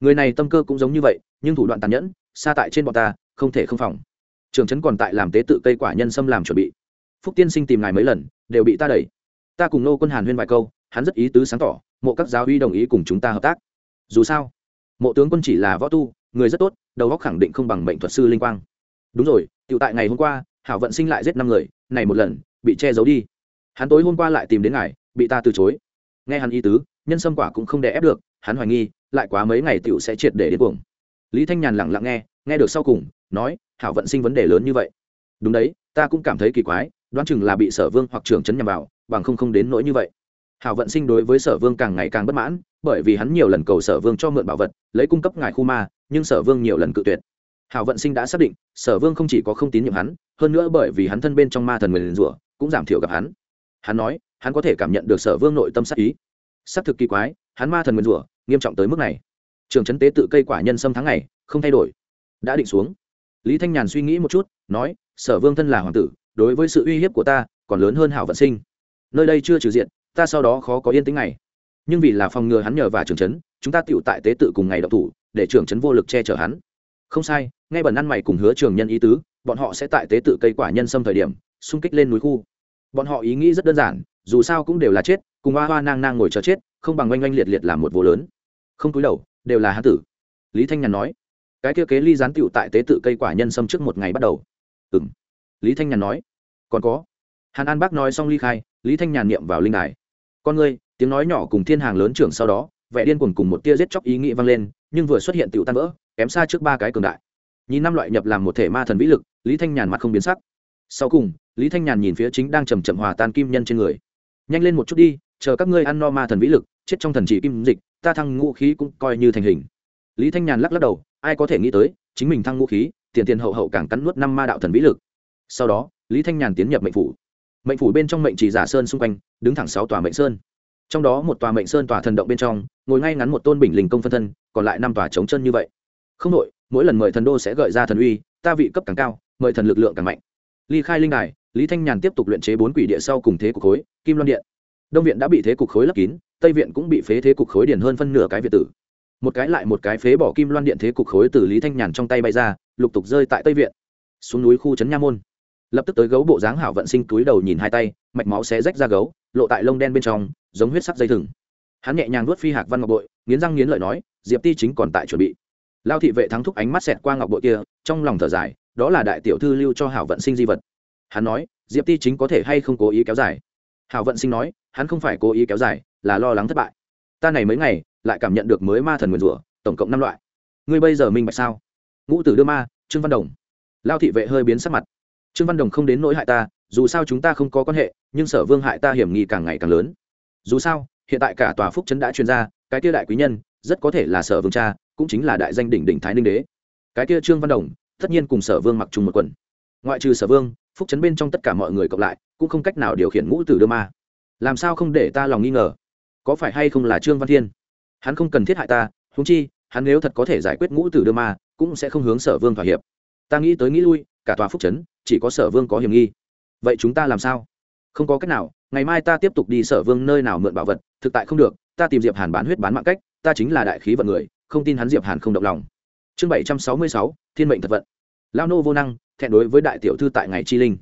Người này tâm cơ cũng giống như vậy, nhưng thủ đoạn tàn nhẫn, xa tại trên bọn ta, không thể không phòng. Trường trấn còn tại làm tế tự cây quả nhân xâm làm chuẩn bị. Phúc tiên sinh tìm ngài mấy lần, đều bị ta đẩy. Ta cùng nô quân hàn huyên vài câu, hắn rất ý tứ sáng tỏ, mộ các giáo uy đồng ý cùng chúng ta hợp tác. Dù sao, mộ tướng quân chỉ là võ tu, người rất tốt, đầu óc khẳng định không bằng mệnh thuật sư linh quang. Đúng rồi tự tại ngày hôm qua, hảo vận sinh lại giết năm người này một lần, bị che giấu đi. Hắn tối hôm qua lại tìm đến ngài, bị ta từ chối. Nghe hắn ý tứ, nhân sâm quả cũng không đè ép được, hắn hoài nghi, lại quá mấy ngày tiểu sẽ triệt để đến cuồng. Lý thanh nhàn lặng lặng nghe nghe được sau cùng, nói, hảo vận sinh vấn đề lớn như vậy. Đúng đấy, ta cũng cảm thấy kỳ quái, đoán chừng là bị sở vương hoặc trưởng trấn nhằm vào, bằng không không đến nỗi như vậy. Hảo vận sinh đối với sở vương càng ngày càng bất mãn, bởi vì hắn nhiều lần cầu sở vương cho mượn bảo vật, lấy cung cấp ngài khu ma, nhưng sở vương nhiều lần cự tuyệt hảo vận sinh đã xác định, sở vương không chỉ có không tín nhiệm hắn, hơn nữa bởi vì hắn thân bên trong ma thần người liền rủa, cũng giảm thiểu gặp hắn. Hắn nói, hắn có thể cảm nhận được sở vương nội tâm sắc ý. Xác thực kỳ quái, hắn ma thần nguyên rủa, nghiêm trọng tới mức này. Trường trấn tế tự cây quả nhân sâm tháng này không thay đổi. Đã định xuống. Lý thanh nhàn suy nghĩ một chút, nói, sở vương thân là hoàng tử, đối với sự uy hiếp của ta, còn lớn hơn hảo vận sinh. Nơi đây chưa trừ diện, ta sau đó khó có yên tĩnh ngày. Nhưng vì là phòng ngừa hắn nhờ và trường trấn chúng ta tựu tại tế tự cùng ngày đậu thủ, để trưởng trấn vô lực che chở hắn không sai ngay bẩn ăn mày cùng hứa trường nhân ý tứ, bọn họ sẽ tại tế tự cây quả nhân sâm thời điểm, xung kích lên núi khu. Bọn họ ý nghĩ rất đơn giản, dù sao cũng đều là chết, cùng hoa hoa nang nang ngồi chờ chết, không bằng oanh oanh liệt liệt làm một vô lớn. Không túi đầu, đều là hán tử. Lý thanh nhàn nói, cái kia kế ly gián tựu tại tế tự cây quả nhân sâm trước một ngày bắt đầu. Ừ m lý thanh nhàn nói, còn có. Hàn an bác nói xong ly khai, lý thanh nhàn niệm vào linh đài. Con ngươi, tiếng nói nhỏ cùng thiên hàng lớn trưởng sau đó vẻ điên cuồng cùng một tia giết chóc ý nghĩ vang lên, nhưng vừa xuất hiện tựu tan vỡ, kém xa trước ba cái cường đại. Nhìn năm loại nhập làm một thể ma thần vĩ lực, lý thanh nhàn mặt không biến sắc. Sau cùng, lý thanh nhàn nhìn phía chính đang chầm chậm hòa tan kim nhân trên người. Nhanh lên một chút đi, chờ các ngươi ăn no ma thần vĩ lực, chết trong thần chỉ kim dịch, ta thăng ngũ khí cũng coi như thành hình. Lý thanh nhàn lắc lắc đầu, ai có thể nghĩ tới, chính mình thăng ngũ khí, tiền tiền hậu hậu càng cắn nuốt năm ma đạo thần vĩ lực. Sau đó, lý thanh nhàn tiến nhập mệnh phủ. Mệnh phủ bên trong mệnh chỉ giả sơn xung quanh, đứng thẳng sáu tòa mệnh sơn trong đó một tòa mệnh sơn tòa thần động bên trong, ngồi ngay ngắn một tôn bình linh công phân thân, còn lại năm tòa chống chân như vậy. Không đội mỗi lần mời thần đô sẽ gợi ra thần uy, ta vị cấp càng cao, mời thần lực lượng càng mạnh. Ly khai linh đài, lý thanh nhàn tiếp tục luyện chế bốn quỷ địa sau cùng thế cục khối, kim loan điện. Đông viện đã bị thế cục khối lấp kín, tây viện cũng bị phế thế cục khối điển hơn phân nửa cái việt tử. Một cái lại một cái phế bỏ kim loan điện thế cục khối từ lý thanh nhàn trong tay bay ra, lục tục rơi tại tây viện. Xuống núi khu trấn nha môn. Lập tức tới gấu bộ dáng hảo vận sinh túi đầu nhìn hai tay, mạch máu xé rách ra gấu lộ tại lông đen bên trong, giống huyết sắc dây thừng. Hắn nhẹ nhàng nuốt phi hạc văn ngọc bội, nghiến răng nghiến lợi nói, diệp ti chính còn tại chuẩn bị. Lao thị vệ thắng thúc ánh mắt xẹt qua ngọc bội kia, trong lòng thở dài, đó là đại tiểu thư lưu cho hảo vận sinh di vật. Hắn nói, diệp ti chính có thể hay không cố ý kéo dài? Hảo vận sinh nói, hắn không phải cố ý kéo dài, là lo lắng thất bại. Ta này mấy ngày, lại cảm nhận được mới ma thần nguyền rủa, tổng cộng năm loại. Ngươi bây giờ minh bạch sao? Ngũ tử đưa ma, trương văn đồng. Lao thị vệ hơi biến sắc mặt. Trương văn đồng không đến nỗi hại ta dù sao chúng ta không có quan hệ, nhưng sở vương hại ta hiểm nghi càng ngày càng lớn. Dù sao, hiện tại cả tòa phúc trấn đã chuyên ra, cái kia đại quý nhân, rất có thể là sở vương cha, cũng chính là đại danh đỉnh đỉnh thái ninh đế. Cái kia trương văn đồng, tất nhiên cùng sở vương mặc chung một quần. Ngoại trừ sở vương, phúc trấn bên trong tất cả mọi người cộng lại, cũng không cách nào điều khiển ngũ tử đưa ma. Làm sao không để ta lòng nghi ngờ? Có phải hay không là trương văn thiên? Hắn không cần thiết hại ta húng chi, hắn nếu thật có thể giải quyết ngũ tử đưa ma, cũng sẽ không hướng sở vương thỏa hiệp. Ta nghĩ tới nghĩ lui, cả tòa phúc trấn, chỉ có sở vương có hiểm nghi vậy chúng ta làm sao? Không có cách nào, ngày mai ta tiếp tục đi sở vương nơi nào mượn bảo vật, thực tại không được, ta tìm diệp hàn bán huyết bán mạng cách, ta chính là đại khí vận người, không tin hắn diệp hàn không động lòng. Chương bảy trăm sáu mươi sáu, thiên mệnh thật vận. Lao nô vô năng, thẹn đối với đại tiểu thư tại ngày chi linh.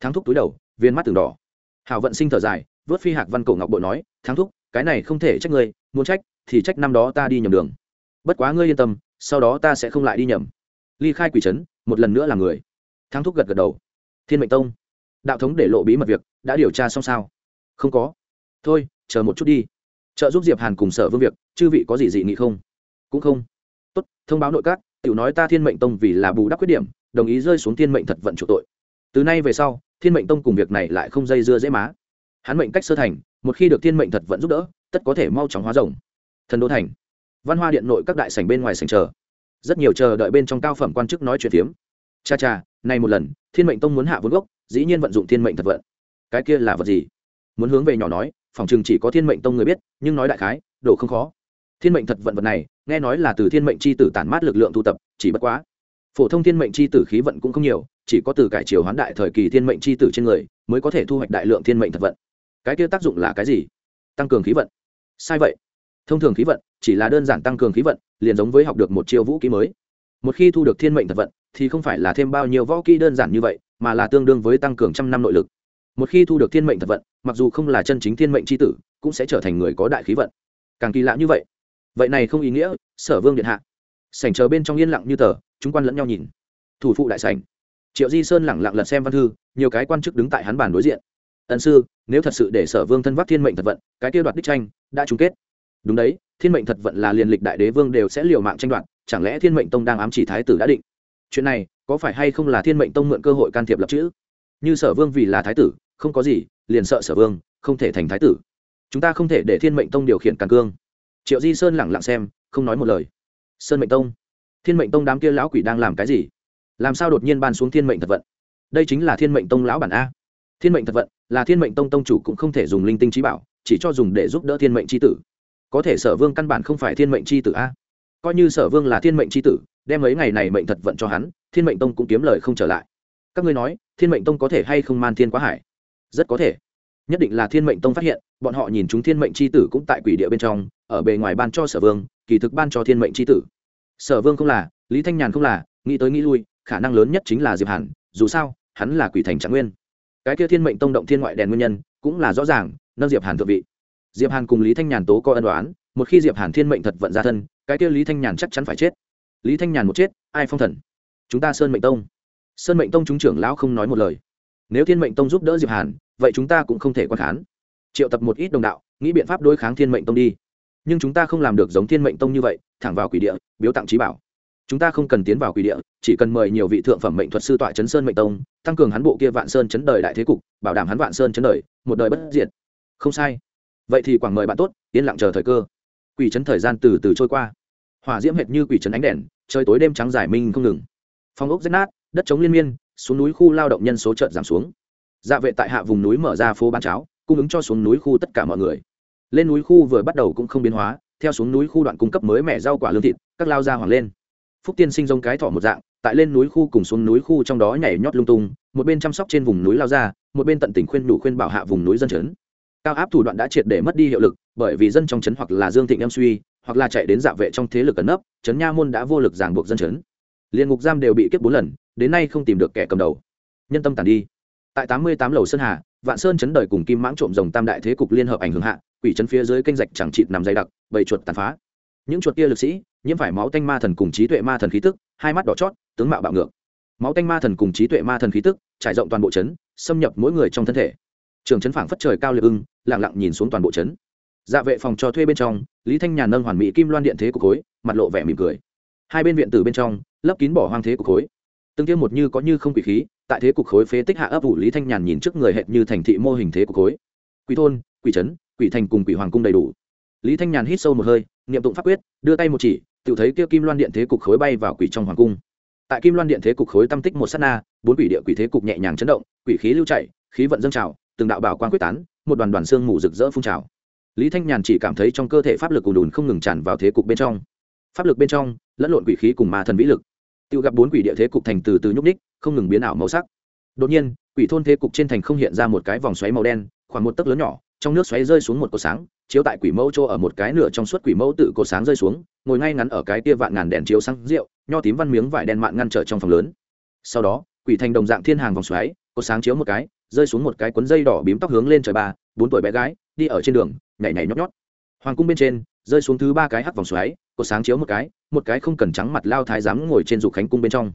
Thắng thúc túi đầu, viên mắt từng đỏ. Hảo vận sinh thở dài, vớt phi hạc văn cổ ngọc bội nói, thắng thúc, cái này không thể trách ngươi, muốn trách, thì trách năm đó ta đi nhầm đường. Bất quá ngươi yên tâm, sau đó ta sẽ không lại đi nhầm. Ly khai quỷ trấn, một lần nữa là người. Thắng thúc gật gật đầu. Thiên mệnh tông đạo thống để lộ bí mật việc, đã điều tra xong sao? Không có. Thôi, chờ một chút đi. Trợ giúp diệp hàn cùng sở vương việc, chư vị có gì dị nghị không? Cũng không. Tốt, thông báo nội các, tiểu nói ta thiên mệnh tông vì là bù đắp khuyết điểm, đồng ý rơi xuống thiên mệnh thật vận chủ tội. Từ nay về sau, thiên mệnh tông cùng việc này lại không dây dưa dễ má. Hắn mệnh cách sơ thành, một khi được thiên mệnh thật vận giúp đỡ, tất có thể mau chóng hóa rồng. Thần đô thành. Văn hoa điện nội các đại sảnh bên ngoài sảnh chờ. Rất nhiều chờ đợi bên trong cao phẩm quan chức nói chuyện phiếm cha cha này một lần, thiên mệnh tông muốn hạ vốn gốc, dĩ nhiên vận dụng thiên mệnh thật vận. Cái kia là vật gì? Muốn hướng về nhỏ nói, phòng chừng chỉ có thiên mệnh tông người biết, nhưng nói đại khái, đồ không khó. Thiên mệnh thật vận vật này, nghe nói là từ thiên mệnh c h i tử tản mát lực lượng thu tập, chỉ bất quá. Phổ thông thiên mệnh c h i tử khí vận cũng không nhiều, chỉ có từ cải chiều hoán đại thời kỳ thiên mệnh c h i tử trên người, mới có thể thu hoạch đại lượng thiên mệnh thật vận. Cái kia tác dụng là cái gì? Tăng cường khí vận. Sai vậy. Thông thường khí vận, chỉ là đơn giản tăng cường khí vận, liền giống với học được một chiêu vũ ký mới. Một khi thu được thiên mệnh thật vận thì không phải là thêm bao nhiêu võ kỹ đơn giản như vậy, mà là tương đương với tăng cường trăm năm nội lực. Một khi thu được thiên mệnh thật vận, mặc dù không là chân chính thiên mệnh c h i tử, cũng sẽ trở thành người có đại khí vận. Càng kỳ lạ như vậy. Vậy này không ý nghĩa, sở vương điện hạ. Sảnh chờ bên trong yên lặng như tờ, chúng quan lẫn nhau nhìn. Thủ phụ đại sảnh. Triệu di sơn lẳng lặng lật xem văn thư, nhiều cái quan chức đứng tại hắn bàn đối diện. Ẩn sư, nếu thật sự để sở vương thân vác thiên mệnh thật vận, cái tiêu đoạt đích tranh đã chung kết. Đúng đấy, thiên mệnh thật vận là liền lịch đại đế vương đều sẽ liều mạng tranh đoạt, chẳng lẽ thiên mệnh tông đang ám chỉ thái tử đã định? Chuyện này có phải hay không là thiên mệnh tông mượn cơ hội can thiệp lập chữ? Như sở vương vì là thái tử, không có gì, liền sợ sở vương, không thể thành thái tử. Chúng ta không thể để thiên mệnh tông điều khiển càng cương. Triệu di sơn lẳng lặng xem, không nói một lời. Sơn mệnh tông? Thiên mệnh tông đám kia lão quỷ đang làm cái gì? Làm sao đột nhiên ban xuống thiên mệnh thật vận? Đây chính là thiên mệnh tông lão bản a. Thiên mệnh thật vận là thiên mệnh tông tông chủ cũng không thể dùng linh tinh trí bảo, chỉ cho dùng để giúp đỡ thiên mệnh c h i tử. Có thể sở vương căn bản không phải thiên mệnh c h i tử a. Coi như sở vương là thiên mệnh c h i tử đem mấy ngày này mệnh thật vận cho hắn, thiên mệnh tông cũng kiếm lời không trở lại. Các ngươi nói, thiên mệnh tông có thể hay không man thiên quá hải? Rất có thể. Nhất định là thiên mệnh tông phát hiện, bọn họ nhìn chúng thiên mệnh c h i tử cũng tại quỷ địa bên trong, ở bề ngoài ban cho sở vương, kỳ thực ban cho thiên mệnh c h i tử. Sở vương không là, lý thanh nhàn không là, nghĩ tới nghĩ lui, khả năng lớn nhất chính là diệp hàn, dù sao, hắn là quỷ thành trạng nguyên. Cái kia thiên mệnh tông động thiên ngoại đèn nguyên nhân, cũng là rõ ràng, nâng diệp hàn thượng vị. Diệp hàn cùng lý thanh nhàn tố có ân đoán một khi diệp hàn thiên mệnh thật vận ra thân, cái kia lý thanh nhàn chắc chắn phải chết lý thanh nhàn một chết, ai phong thần? Chúng ta sơn mệnh tông. Sơn mệnh tông chúng trưởng lão không nói một lời. Nếu thiên mệnh tông giúp đỡ diệp hàn, vậy chúng ta cũng không thể quan khán. Triệu tập một ít đồng đạo, nghĩ biện pháp đối kháng thiên mệnh tông đi. Nhưng chúng ta không làm được giống thiên mệnh tông như vậy, thẳng vào quỷ địa, biếu tặng trí bảo. Chúng ta không cần tiến vào quỷ địa, chỉ cần mời nhiều vị thượng phẩm mệnh thuật sư tọa chấn sơn mệnh tông, tăng cường hắn bộ kia vạn sơn chấn đời đại thế cục, bảo đảm hắn vạn sơn chấn đời, một đời bất diệt. Không sai. Vậy thì quảng mời bạn tốt, yên lặng chờ thời cơ. Quỷ chấn thời gian từ từ trôi qua. Hỏa diễm hệt như quỷ chấn ánh đèn trời tối đêm trắng giải minh không ngừng. Phong ốc rách nát, đất chống liên miên, xuống núi khu lao động nhân số chợt giảm xuống. Dạ vệ tại hạ vùng núi mở ra phố bán cháo, cung ứng cho xuống núi khu tất cả mọi người. Lên núi khu vừa bắt đầu cũng không biến hóa, theo xuống núi khu đoạn cung cấp mới mẻ rau quả lương thịt, các lao ra hoàng lên. Phúc tiên sinh giống cái thỏ một dạng, tại lên núi khu cùng xuống núi khu trong đó nhảy nhót lung tung, một bên chăm sóc trên vùng núi lao ra một bên tận tình khuyên đủ khuyên bảo hạ vùng núi dân chấn. Cao áp thủ đoạn đã triệt để mất đi hiệu lực, bởi vì dân trong chấn hoặc là dương thịnh em suy hoặc là chạy đến dạ vệ trong thế lực ẩn nấp chấn nha môn đã vô lực giảng buộc dân chấn. Liên ngục giam đều bị kiếp bốn lần, đến nay không tìm được kẻ cầm đầu. Nhân tâm tàn đi. Tại tám mươi tám lầu sơn hà, vạn sơn chấn đời cùng kim mãng trộm rồng tam đại thế cục liên hợp ảnh hưởng hạ, quỷ chấn phía dưới kênh rạch chẳng chịt nằm dày đặc, bầy chuột tàn phá. Những chuột kia lực sĩ, nhiễm phải máu tanh ma thần cùng trí tuệ ma thần khí tức, hai mắt đỏ chót, tướng mạo bạo ngược. Máu tanh ma thần cùng trí tuệ ma thần khí tức, trải rộng toàn bộ chấn, xâm nhập mỗi người trong thân thể. Trường chấn phảng phất trời cao liệt ưng, lặng lặng nhìn xuống toàn bộ chấn dạ vệ phòng cho thuê bên trong, lý thanh nhàn nâng hoàn mỹ kim loan điện thế cục khối, mặt lộ vẻ mỉm cười. Hai bên viện tử bên trong, lấp kín bỏ hoang thế cục khối. Từng tiêm một như có như không quỷ khí, tại thế cục khối phế tích hạ ấp ủ lý thanh nhàn nhìn trước người hệt như thành thị mô hình thế cục khối. Quỷ thôn, quỷ trấn, quỷ thành cùng quỷ hoàng cung đầy đủ. Lý thanh nhàn hít sâu một hơi, niệm tụng pháp quyết, đưa tay một chỉ, tự thấy kia kim loan điện thế cục khối bay vào quỷ trong hoàng cung. Tại kim loan điện thế cục khối tâm tích một s á t na, bốn quỷ địa quỷ thế cục nhẹ nhàng chấn động, quỷ khí lưu chạy khí vận dâng trào, từng đạo bảo quan quyết tán, một đoàn đoàn xương mù rực rỡ phun trào lý thanh nhàn chỉ cảm thấy trong cơ thể pháp lực ùn ùn không ngừng tràn vào thế cục bên trong. Pháp lực bên trong, lẫn lộn quỷ khí cùng ma thần vĩ lực. Tự gặp bốn quỷ địa thế cục thành từ từ nhúc ních không ngừng biến ảo màu sắc. Đột nhiên, quỷ thôn thế cục trên thành không hiện ra một cái vòng xoáy màu đen, khoảng một tấc lớn nhỏ, trong nước xoáy rơi xuống một cột sáng, chiếu tại quỷ mẫu chỗ ở một cái nửa trong suốt quỷ mẫu tự cột sáng rơi xuống, ngồi ngay ngắn ở cái tia vạn ngàn đèn chiếu sáng rượu, nho tím văn miếng vải đen mạn ngăn trở trong phòng lớn. Sau đó, quỷ thành đồng dạng thiên hàng vòng xoáy cột sáng chiếu một cái, rơi xuống một cái cuốn dây đỏ bím tóc hướng lên trời ba, bốn tuổi bé gái đi ở trên đường, nhảy nhảy nhót nhót. Hoàng cung bên trên, rơi xuống thứ ba cái hắc vòng xoáy, có sáng chiếu một cái một cái không cần trắng mặt lao thái giám ngồi trên dục khánh cung bên trong.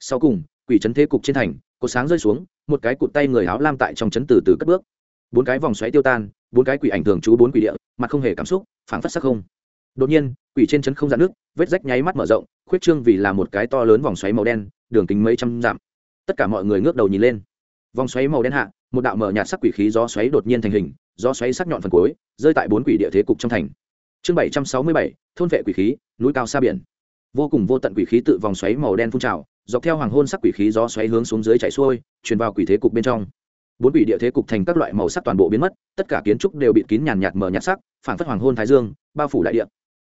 Sau cùng, quỷ trấn thế cục trên thành, có sáng rơi xuống, một cái cụt tay người áo lam tại trong trấn từ từ cất bước. Bốn cái vòng xoáy tiêu tan, bốn cái quỷ ảnh thường trú bốn quỷ địa, mặt không hề cảm xúc, phảng phất sắc không. Đột nhiên, quỷ trên trấn không dạn nước, vết rách nháy mắt mở rộng, khuyết trương vì là một cái to lớn vòng xoáy màu đen, đường kính mấy trăm dặm. Tất cả mọi người ngước đầu nhìn lên. Vòng xoáy màu đen hạ một đạo mở nhạt sắc quỷ khí gió xoáy đột nhiên thành hình, gió xoáy sắc nhọn phần cuối, rơi tại bốn quỷ địa thế cục trong thành. Chương bảy trăm sáu mươi bảy, thôn vệ quỷ khí, núi cao xa biển. Vô cùng vô tận quỷ khí tự vòng xoáy màu đen phun trào, dọc theo hoàng hôn sắc quỷ khí gió xoáy hướng xuống dưới chạy xuôi, truyền vào quỷ thế cục bên trong. Bốn quỷ địa thế cục thành các loại màu sắc toàn bộ biến mất, tất cả kiến trúc đều bị kín nhàn nhạt mờ nhạt sắc phản phất hoàng hôn thái dương, bao phủ đại địa.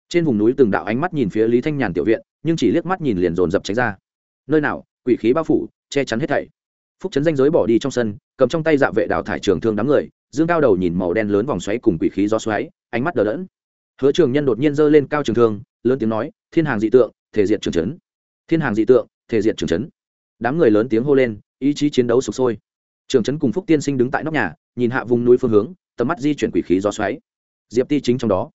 Trên vùng núi từng đạo ánh mắt nhìn phía lý thanh nhàn tiểu viện, nhưng chỉ liếc mắt nhìn liền dồn dập tránh ra. Nơi nào, quỷ khí bao phủ, che chắn hết thảy phúc chấn danh giới bỏ đi trong sân, cầm trong tay dạ vệ đào thải trường thương đám người, dương cao đầu nhìn màu đen lớn vòng xoáy cùng quỷ khí gió xoáy, ánh mắt đờ đẫn. Hứa trường nhân đột nhiên giơ lên cao trường thương, lớn tiếng nói, thiên hàng dị tượng, thể diện trường trấn thiên hàng dị tượng, thể diện trường trấn đám người lớn tiếng hô lên, ý chí chiến đấu sụp sôi. Trường trấn cùng phúc tiên sinh đứng tại nóc nhà, nhìn hạ vùng núi phương hướng, tầm mắt di chuyển quỷ khí gió xoáy. Diệp ti chính trong đó.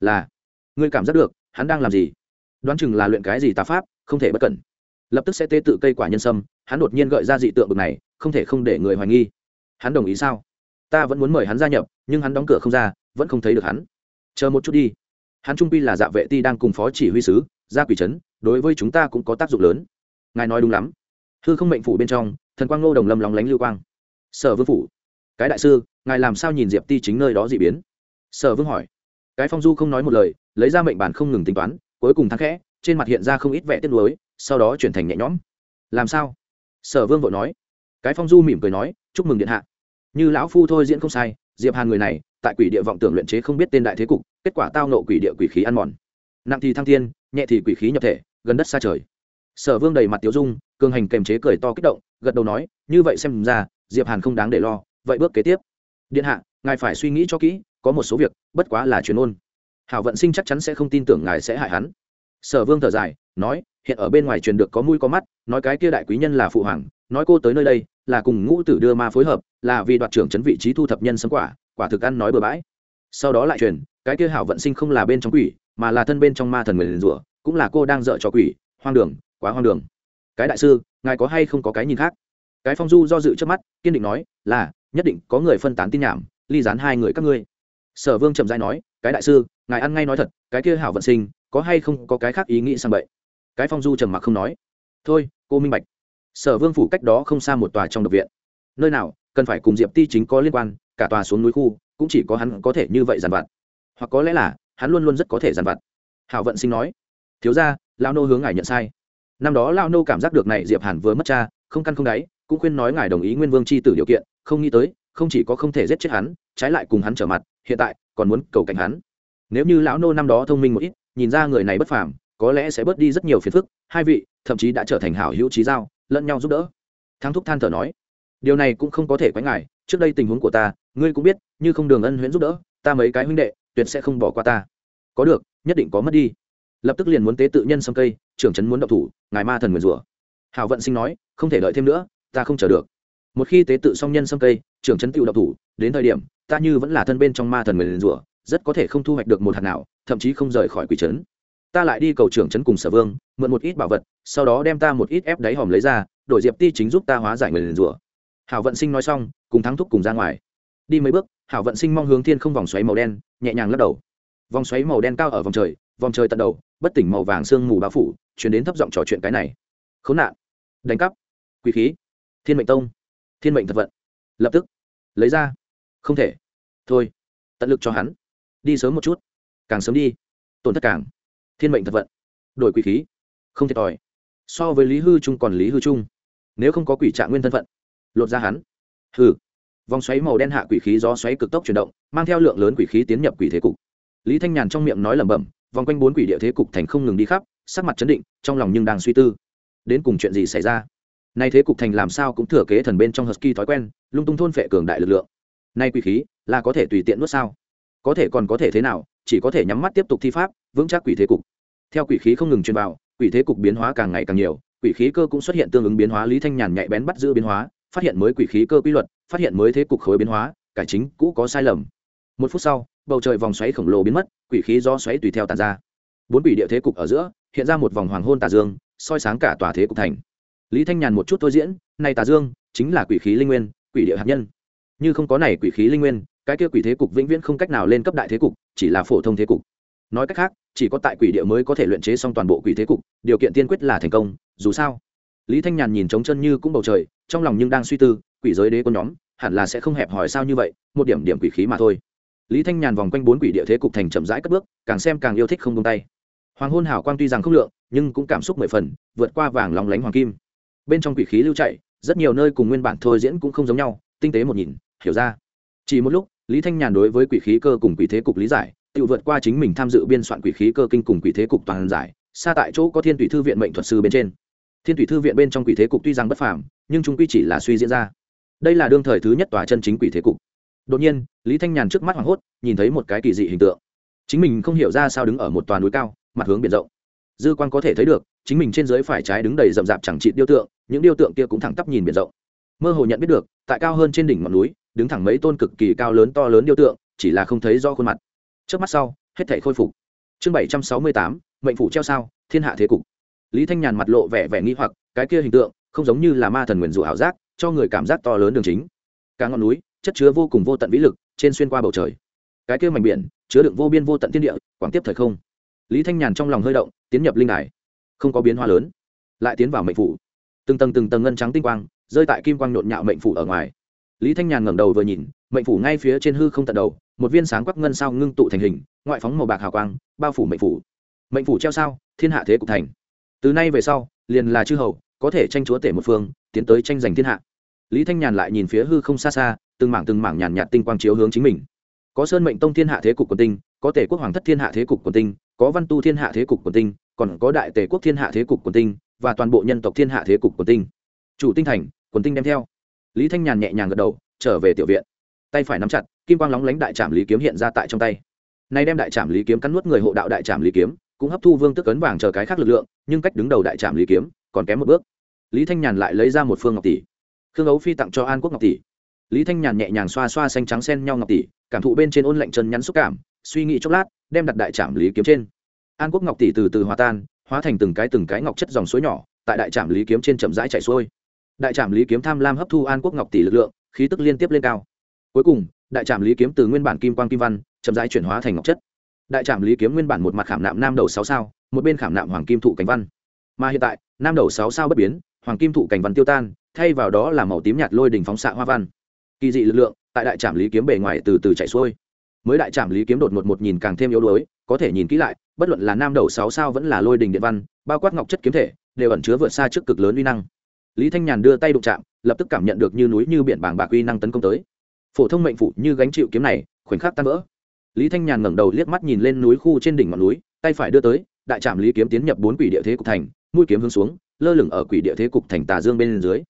Là, ngươi cảm giác được, hắn đang làm gì? Đoán chừng là luyện cái gì tà pháp, không thể bất cẩn lập tức sẽ tế tự cây quả nhân sâm, hắn đột nhiên gợi ra dị tượng bực này, không thể không để người hoài nghi. Hắn đồng ý sao? Ta vẫn muốn mời hắn gia nhập, nhưng hắn đóng cửa không ra, vẫn không thấy được hắn. Chờ một chút đi. Hắn trung pi là dạ vệ ti đang cùng phó chỉ huy sứ ra quỷ trấn, đối với chúng ta cũng có tác dụng lớn. Ngài nói đúng lắm. Hư không mệnh phủ bên trong, thần quang ngô đồng lâm lóng lánh lưu quang. Sở vương phủ. Cái đại sư, ngài làm sao nhìn diệp ti chính nơi đó dị biến? Sở vương hỏi. Cái phong du không nói một lời, lấy ra mệnh bản không ngừng tính toán, cuối cùng thắng khẽ, trên mặt hiện ra không ít vẻ tiếc nuối sau đó chuyển thành nhẹ nhõm. Làm sao? Sở vương vội nói. Cái phong du mỉm cười nói, chúc mừng điện hạ. Như lão phu thôi diễn không sai, diệp hàn người này, tại quỷ địa vọng tưởng luyện chế không biết tên đại thế cục, kết quả tao nộ quỷ địa quỷ khí ăn mòn. Nặng thì thăng thiên, nhẹ thì quỷ khí nhập thể, gần đất xa trời. Sở vương đầy mặt tiếu dung, cường hành kềm chế cười to kích động, gật đầu nói, như vậy xem ra, diệp hàn không đáng để lo, vậy bước kế tiếp. Điện hạ, ngài phải suy nghĩ cho kỹ, có một số việc, bất quá là truyền ôn. Hảo vận sinh chắc chắn sẽ không tin tưởng ngài sẽ hại hắn. Sở vương thở dài, nói hiện ở bên ngoài truyền được có mũi có mắt, nói cái kia đại quý nhân là phụ hoàng, nói cô tới nơi đây, là cùng ngũ tử đưa ma phối hợp, là vì đoạt trưởng chấn vị trí thu thập nhân sấm quả quả thực ăn nói bừa bãi. Sau đó lại truyền, cái kia hảo vận sinh không là bên trong quỷ, mà là thân bên trong ma thần người liền rủa, cũng là cô đang dợ cho quỷ, hoang đường, quá hoang đường. Cái đại sư, ngài có hay không có cái nhìn khác? Cái phong du do dự trước mắt, kiên định nói, là, nhất định có người phân tán tin nhảm, ly dán hai người các ngươi. Sở vương trầm dai nói, cái đại sư, ngài ăn ngay nói thật, cái kia hảo vận sinh, có hay không có cái khác ý nghĩ sang vậy cái phong du trầm mặc không nói. Thôi, cô minh bạch. Sở vương phủ cách đó không xa một tòa trong độc viện. Nơi nào, cần phải cùng diệp ti chính có liên quan, cả tòa xuống núi khu, cũng chỉ có hắn có thể như vậy dàn vặt. Hoặc có lẽ là, hắn luôn luôn rất có thể dàn vặt. Hảo vận sinh nói. Thiếu ra lao nô hướng ngài nhận sai. Năm đó lao nô cảm giác được này diệp hàn vừa mất cha, không căn không đáy, cũng khuyên nói ngài đồng ý nguyên vương c h i tử điều kiện, không nghĩ tới, không chỉ có không thể giết chết hắn, trái lại cùng hắn trở mặt, hiện tại còn muốn cầu cảnh hắn. Nếu như lão nô năm đó thông minh một ít, nhìn ra người này bất phàm có lẽ sẽ bớt đi rất nhiều phiền phức, hai vị thậm chí đã trở thành hảo hữu trí giao, lẫn nhau giúp đỡ. Thắng thúc than thở nói, điều này cũng không có thể quánh ngại, trước đây tình huống của ta, ngươi cũng biết, như không đường ân huyễn giúp đỡ, ta mấy cái huynh đệ, tuyệt sẽ không bỏ qua ta. Có được, nhất định có mất đi. Lập tức liền muốn tế tự nhân sâm cây, trưởng trấn muốn động thủ, ngài ma thần nguyền rủa. Hảo vận sinh nói, không thể đợi thêm nữa, ta không chờ được. Một khi tế tự xong nhân sâm cây, trưởng trấn tự động thủ, đến thời điểm, ta như vẫn là thân bên trong ma thần nguyền rủa, rất có thể không thu hoạch được một hạt nào, thậm chí không rời khỏi quỷ trấn ta lại đi cầu trưởng trấn cùng sở vương, mượn một ít bảo vật, sau đó đem ta một ít ép đáy hòm lấy ra, đổi diệp ti chính giúp ta hóa giải người liền rủa. Hảo vận sinh nói xong, cùng thắng thúc cùng ra ngoài. Đi mấy bước, hảo vận sinh mong hướng thiên không vòng xoáy màu đen, nhẹ nhàng lắc đầu. Vòng xoáy màu đen cao ở vòng trời vòng trời tận đầu, bất tỉnh màu vàng sương mù bao phủ chuyển đến thấp giọng trò chuyện cái này. Khốn nạn. Đánh cắp. Quỷ khí. Thiên mệnh tông. Thiên mệnh thật vận. Lập tức. Lấy ra. Không thể. Thôi. Tận lực cho hắn. Đi sớm một chút. Càng sớm đi, tổn thất càng thiên mệnh thật vận. Đổi quỷ khí. Không thiệt thòi. So với lý hư trung còn lý hư trung. Nếu không có quỷ trạng nguyên thân phận. Lột ra hắn. Hư vòng xoáy màu đen hạ quỷ khí do xoáy cực tốc chuyển động, mang theo lượng lớn quỷ khí tiến nhập quỷ thế cục. Lý thanh nhàn trong miệng nói lẩm bẩm, vòng quanh bốn quỷ địa thế cục thành không ngừng đi khắp, sắc mặt chấn định, trong lòng nhưng đang suy tư. Đến cùng chuyện gì xảy ra? Nay thế cục thành làm sao cũng thừa kế thần bên trong husky thói quen, lung tung thôn phệ cường đại lực lượng. Nay quỷ khí là có thể tùy tiện nuốt sao? Có thể còn có thể thế nào? Chỉ có thể nhắm mắt tiếp tục thi pháp, vững chắc quỷ thế cục. Theo quỷ khí không ngừng truyền vào, quỷ thế cục biến hóa càng ngày càng nhiều, quỷ khí cơ cũng xuất hiện tương ứng biến hóa, lý thanh nhàn nhạy bén bắt giữ biến hóa, phát hiện mới quỷ khí cơ quy luật, phát hiện mới thế cục khối biến hóa, cải chính cũ có sai lầm. Một phút sau, bầu trời vòng xoáy khổng lồ biến mất, quỷ khí do xoáy tùy theo tàn ra. Bốn quỷ địa thế cục ở giữa, hiện ra một vòng hoàng hôn tà dương, soi sáng cả tòa thế cục thành. Lý thanh nhàn một chút thôi diễn nay tà dương chính là quỷ khí linh nguyên, quỷ địa hạt nhân. Như không có này quỷ khí linh nguyên, cái kia quỷ thế cục vĩnh viễn không cách nào lên cấp đại thế cục chỉ là phổ thông thế cục. Nói cách khác, chỉ có tại quỷ địa mới có thể luyện chế xong toàn bộ quỷ thế cục, điều kiện tiên quyết là thành công, dù sao. Lý thanh nhàn nhìn trống chân như cũng bầu trời, trong lòng nhưng đang suy tư, quỷ giới đế có nhóm, hẳn là sẽ không hẹp hỏi sao như vậy, một điểm điểm quỷ khí mà thôi. Lý thanh nhàn vòng quanh bốn quỷ địa thế cục thành chậm rãi cất bước, càng xem càng yêu thích không tung tay. Hoàng hôn hảo quang tuy rằng không lượng, nhưng cũng cảm xúc mười phần, vượt qua vàng lóng lánh hoàng kim. Bên trong quỷ khí lưu chạy, rất nhiều nơi cùng nguyên bản thôi diễn cũng không giống nhau, tinh tế một nhìn, hiểu ra. Chỉ một lúc lý thanh nhàn đối với quỷ khí cơ cùng quỷ thế cục lý giải, tự vượt qua chính mình tham dự biên soạn quỷ khí cơ kinh cùng quỷ thế cục toàn giải, xa tại chỗ có thiên thủy thư viện mệnh thuật sư bên trên. Thiên thủy thư viện bên trong quỷ thế cục tuy rằng bất phàm, nhưng chúng quy chỉ là suy diễn ra. Đây là đương thời thứ nhất tòa chân chính quỷ thế cục. Đột nhiên, lý thanh nhàn trước mắt hoảng hốt, nhìn thấy một cái kỳ dị hình tượng. Chính mình không hiểu ra sao đứng ở một tòa núi cao, mặt hướng biển rộng. Dư quan có thể thấy được, chính mình trên dưới phải trái đứng đầy rậm rạp chẳng trị điêu tượng, những điêu tượng kia cũng thẳng tắp nhìn biển rộng. Mơ hồ nhận biết được, tại cao hơn trên đỉnh ngọn núi đứng thẳng mấy tôn cực kỳ cao lớn to lớn điêu tượng, chỉ là không thấy do khuôn mặt. Trước mắt sau, hết thể khôi phục. Chương bảy trăm sáu mươi tám, mệnh phủ treo sao, thiên hạ thế cục. Lý thanh nhàn mặt lộ vẻ vẻ nghi hoặc, cái kia hình tượng, không giống như là ma thần nguyền rủa ảo giác, cho người cảm giác to lớn đường chính. Cả ngọn núi, chất chứa vô cùng vô tận vĩ lực, trên xuyên qua bầu trời. Cái kia mảnh biển, chứa đựng vô biên vô tận thiên địa, quảng tiếp thời không. Lý thanh nhàn trong lòng hơi động, tiến nhập linh đài. Không có biến hóa lớn, lại tiến vào mệnh phủ. Từng tầng từng tầng ngân trắng tinh quang, rơi tại kim quang nhộn nhạo mệnh phủ ở ngoài lý thanh nhàn ngẩng đầu vừa nhìn, mệnh phủ ngay phía trên hư không tận đầu, một viên sáng quắc ngân sao ngưng tụ thành hình, ngoại phóng màu bạc hào quang, bao phủ mệnh phủ. Mệnh phủ treo sao? Thiên hạ thế cục thành. Từ nay về sau, liền là chư hầu, có thể tranh chúa tể một phương, tiến tới tranh giành thiên hạ. Lý thanh nhàn lại nhìn phía hư không xa xa, từng mảng từng mảng nhàn nhạt tinh quang chiếu hướng chính mình. Có sơn mệnh tông thiên hạ thế cục quần tinh, có tể quốc hoàng thất thiên hạ thế cục quần tinh, có văn tu thiên hạ thế cục quần tinh, còn có đại tể quốc thiên hạ thế cục quần tinh, và toàn bộ nhân tộc thiên hạ thế cục quần tinh. Chủ tinh thành, quần tinh đem theo lý thanh nhàn nhẹ nhàng gật đầu, trở về tiểu viện. Tay phải nắm chặt, kim quang lóng lánh đại trạm lý kiếm hiện ra tại trong tay. Nay đem đại trạm lý kiếm cắn nuốt người hộ đạo đại trạm lý kiếm, cũng hấp thu vương tức cấn vàng chờ cái khác lực lượng, nhưng cách đứng đầu đại trạm lý kiếm còn kém một bước. Lý thanh nhàn lại lấy ra một phương ngọc tỷ. Khương ấu phi tặng cho an quốc ngọc tỷ. Lý thanh nhàn nhẹ nhàng xoa xoa xanh trắng sen nhau ngọc tỷ, cảm thụ bên trên ôn lạnh chân nhắn xúc cảm, suy nghĩ chốc lát, đem đặt đại trạm lý kiếm trên. An quốc ngọc tỷ từ từ hòa tan, hóa thành từng cái từng cái ngọc chất dòng suối nhỏ, tại đại trạm lý kiếm trên chậm rãi chạy xuôi đại trạm lý kiếm tham lam hấp thu an quốc ngọc tỷ lực lượng, khí tức liên tiếp lên cao. Cuối cùng, đại trạm lý kiếm từ nguyên bản kim quang kim văn, chậm rãi chuyển hóa thành ngọc chất. Đại trạm lý kiếm nguyên bản một mặt khảm nạm nam đầu sáu sao, một bên khảm nạm hoàng kim thụ cảnh văn. Mà hiện tại, nam đầu sáu sao bất biến, hoàng kim thụ cảnh văn tiêu tan, thay vào đó là màu tím nhạt lôi đỉnh phóng xạ hoa văn. Kỳ dị lực lượng, tại đại trạm lý kiếm bề ngoài từ từ chạy xuôi. Mới đại trạm lý kiếm đột một một nhìn càng thêm yếu đuối, có thể nhìn kỹ lại, bất luận là nam đầu sáu sao vẫn là lôi đình điện văn, bao quát ngọc chất kiếm thể, đều ẩn chứa vượt xa trước cực lớn uy năng lý thanh nhàn đưa tay đụng chạm, lập tức cảm nhận được như núi như biển bảng bạc uy năng tấn công tới. Phổ thông mệnh phụ như gánh chịu kiếm này, khoảnh khắc tan vỡ. Lý thanh nhàn ngẩng đầu liếc mắt nhìn lên núi khu trên đỉnh ngọn núi, tay phải đưa tới, đại trạm lý kiếm tiến nhập bốn quỷ địa thế cục thành, mũi kiếm hướng xuống, lơ lửng ở quỷ địa thế cục thành tà dương bên dưới.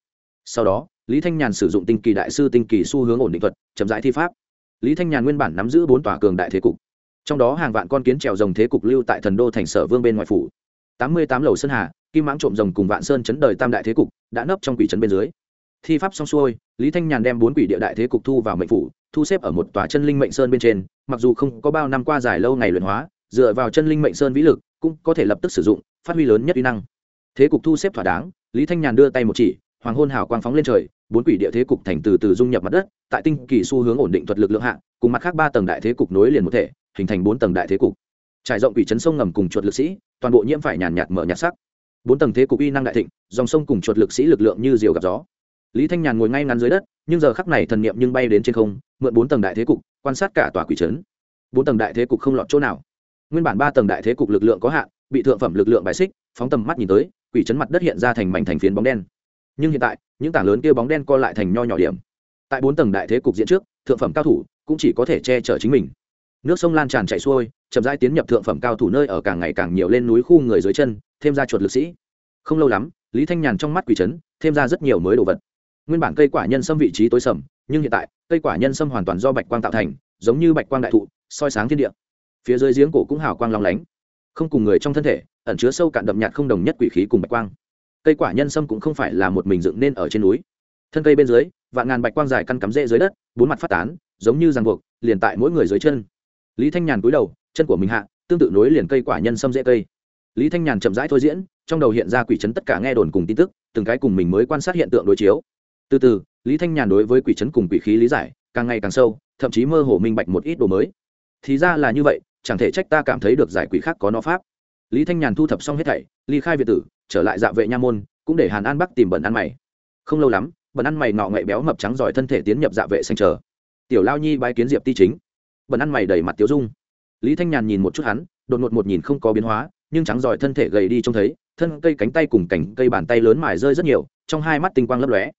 Sau đó, lý thanh nhàn sử dụng tinh kỳ đại sư tinh kỳ xu hướng ổn định thuật, chậm rãi thi pháp. Lý thanh nhàn nguyên bản nắm giữ bốn tòa cường đại thế cục. Trong đó hàng vạn con kiến trèo rồng thế cục lưu tại thần đô thành sở vương bên ngoài phủ tám mươi tám lầu sơn hà, kim mãng trộm rồng cùng vạn sơn chấn đời tam đại thế cục đã nấp trong quỷ trấn bên dưới. Thi pháp xong xuôi, lý thanh nhàn đem bốn quỷ địa đại thế cục thu vào mệnh phủ, thu xếp ở một tòa chân linh mệnh sơn bên trên, mặc dù không có bao năm qua dài lâu ngày luyện hóa, dựa vào chân linh mệnh sơn vĩ lực cũng có thể lập tức sử dụng, phát huy lớn nhất uy năng. Thế cục thu xếp thỏa đáng, lý thanh nhàn đưa tay một chỉ, hoàng hôn hào quang phóng lên trời, bốn quỷ địa thế cục thành từ từ dung nhập mặt đất, tại tinh kỳ xu hướng ổn định thuật lực lượng hạ, cùng mặt khác ba tầng đại thế cục nối liền một thể, hình thành bốn tầng đại thế cục. Trải rộng quỷ trấn sông ngầm cùng chuột lực sĩ toàn bộ nhiễm phải nhàn nhạt mở nhạt sắc. Bốn tầng thế cục uy năng đại thịnh, dòng sông cùng chuột lực sĩ lực lượng như diều gặp gió. Lý thanh nhàn ngồi ngay ngắn dưới đất, nhưng giờ khắc này thần niệm nhưng bay đến trên không, mượn bốn tầng đại thế cục, quan sát cả tòa quỷ trấn. Bốn tầng đại thế cục không lọt chỗ nào. Nguyên bản ba tầng đại thế cục lực lượng có hạn, bị thượng phẩm lực lượng bài xích, phóng tầm mắt nhìn tới, quỷ trấn mặt đất hiện ra thành mảnh thành phiến bóng đen. Nhưng hiện tại, những tảng lớn kia bóng đen co lại thành nho nhỏ điểm. Tại bốn tầng đại thế cục diễn trước, thượng phẩm cao thủ cũng chỉ có thể che chở chính mình nước sông lan tràn chảy xuôi, chậm rãi tiến nhập thượng phẩm cao thủ nơi ở càng ngày càng nhiều lên núi khu người dưới chân, thêm ra chuột lực sĩ. Không lâu lắm, lý thanh nhàn trong mắt quỷ trấn thêm ra rất nhiều mới đồ vật. Nguyên bản cây quả nhân sâm vị trí tối sầm, nhưng hiện tại, cây quả nhân sâm hoàn toàn do bạch quang tạo thành, giống như bạch quang đại thụ, soi sáng thiên địa. Phía dưới giếng cổ cũng hào quang long lánh. Không cùng người trong thân thể, ẩn chứa sâu cạn đậm nhạt không đồng nhất quỷ khí cùng bạch quang. Cây quả nhân sâm cũng không phải là một mình dựng nên ở trên núi. Thân cây bên dưới, vạn ngàn bạch quang dài căn cắm rễ dưới đất, bốn mặt phát tán, giống như ràng buộc, liền tại mỗi người dưới chân lý thanh nhàn cúi đầu, chân của mình hạ, tương tự nối liền cây quả nhân sâm dễ cây. Lý thanh nhàn chậm rãi thôi diễn, trong đầu hiện ra quỷ trấn tất cả nghe đồn cùng tin tức, từng cái cùng mình mới quan sát hiện tượng đối chiếu. Từ từ, lý thanh nhàn đối với quỷ trấn cùng quỷ khí lý giải, càng ngày càng sâu, thậm chí mơ hồ minh bạch một ít đồ mới. Thì ra là như vậy, chẳng thể trách ta cảm thấy được giải quỷ khác có nó pháp. Lý thanh nhàn thu thập xong hết thảy, ly khai việt tử, trở lại dạ vệ nha môn, cũng để hàn an bắc tìm bẩn ăn mày. Không lâu lắm, bẩn ăn mày ngọ ngậy béo mập trắng giỏi thân thể tiến nhập dạ vệ xanh chờ. Tiểu lao nhi bái kiến diệp ti chính bẩn ăn mày đầy mặt tiếu dung. Lý thanh nhàn nhìn một chút hắn, đột ngột một nhìn không có biến hóa, nhưng trắng giỏi thân thể gầy đi trông thấy, thân cây cánh tay cùng cành cây bàn tay lớn mài rơi rất nhiều, trong hai mắt tinh quang lấp lóe.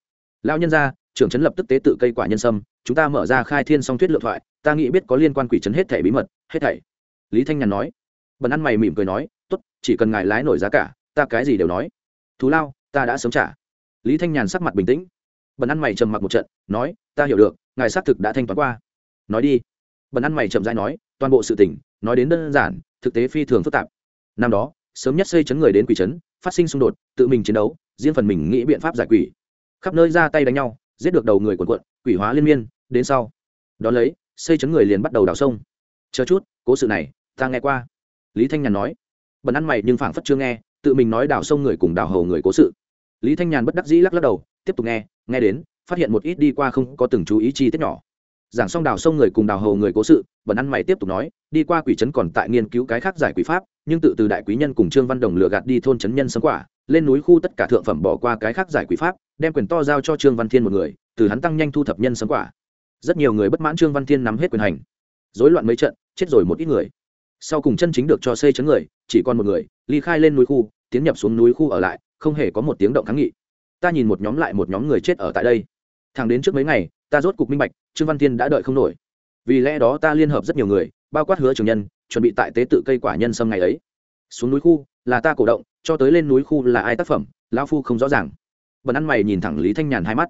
Lao nhân ra trưởng trấn lập tức tế tự cây quả nhân sâm, chúng ta mở ra khai thiên song thuyết lựa thoại, ta nghĩ biết có liên quan quỷ trấn hết thảy bí mật, hết thảy. Lý thanh nhàn nói. Bần ăn mày mỉm cười nói, tốt, chỉ cần ngài lái nổi giá cả, ta cái gì đều nói. Thú lao, ta đã sớm trả. Lý thanh nhàn sắc mặt bình tĩnh. Bần ăn mày trầm mặc một trận, nói, ta hiểu được, ngài xác thực đã thanh toán qua. Nói đi bần ăn mày chậm dãi nói, toàn bộ sự tình, nói đến đơn giản, thực tế phi thường phức tạp. Năm đó, sớm nhất xây chấn người đến quỷ chấn, phát sinh xung đột, tự mình chiến đấu, riêng phần mình nghĩ biện pháp giải quỷ. Khắp nơi ra tay đánh nhau, giết được đầu người quần quận quỷ hóa liên miên, đến sau. Đó lấy, xây chấn người liền bắt đầu đào sông. Chờ chút, cố sự này, ta nghe qua. Lý thanh nhàn nói. Bần ăn mày nhưng phảng phất chưa nghe, tự mình nói đào sông người cùng đào hầu người cố sự. Lý thanh nhàn bất đắc dĩ lắc lắc đầu, tiếp tục nghe nghe đến, phát hiện một ít đi qua không có từng chú ý chi tiết nhỏ giảng xong đào sông người cùng đào hầu người cố sự, bần ăn mày tiếp tục nói, đi qua quỷ trấn còn tại nghiên cứu cái khác giải quỷ pháp, nhưng tự từ đại quý nhân cùng trương văn đồng lừa gạt đi thôn trấn nhân sấm quả, lên núi khu tất cả thượng phẩm bỏ qua cái khác giải quỷ pháp, đem quyền to giao cho trương văn thiên một người, từ hắn tăng nhanh thu thập nhân sấm quả. Rất nhiều người bất mãn trương văn thiên nắm hết quyền hành. Dối loạn mấy trận, chết rồi một ít người. Sau cùng chân chính được cho xây chấn người, chỉ còn một người, ly khai lên núi khu, tiến nhập xuống núi khu ở lại, không hề có một tiếng động kháng nghị. Ta nhìn một nhóm lại một nhóm người chết ở tại đây. Thẳng đến trước mấy ngày ta rốt cục minh bạch, trương văn thiên đã đợi không nổi. Vì lẽ đó ta liên hợp rất nhiều người, bao quát hứa trường nhân, chuẩn bị tại tế tự cây quả nhân sâm ngày ấy. Xuống núi khu, là ta cổ động, cho tới lên núi khu là ai tác phẩm lao phu không rõ ràng. Bần ăn mày nhìn thẳng lý thanh nhàn hai mắt.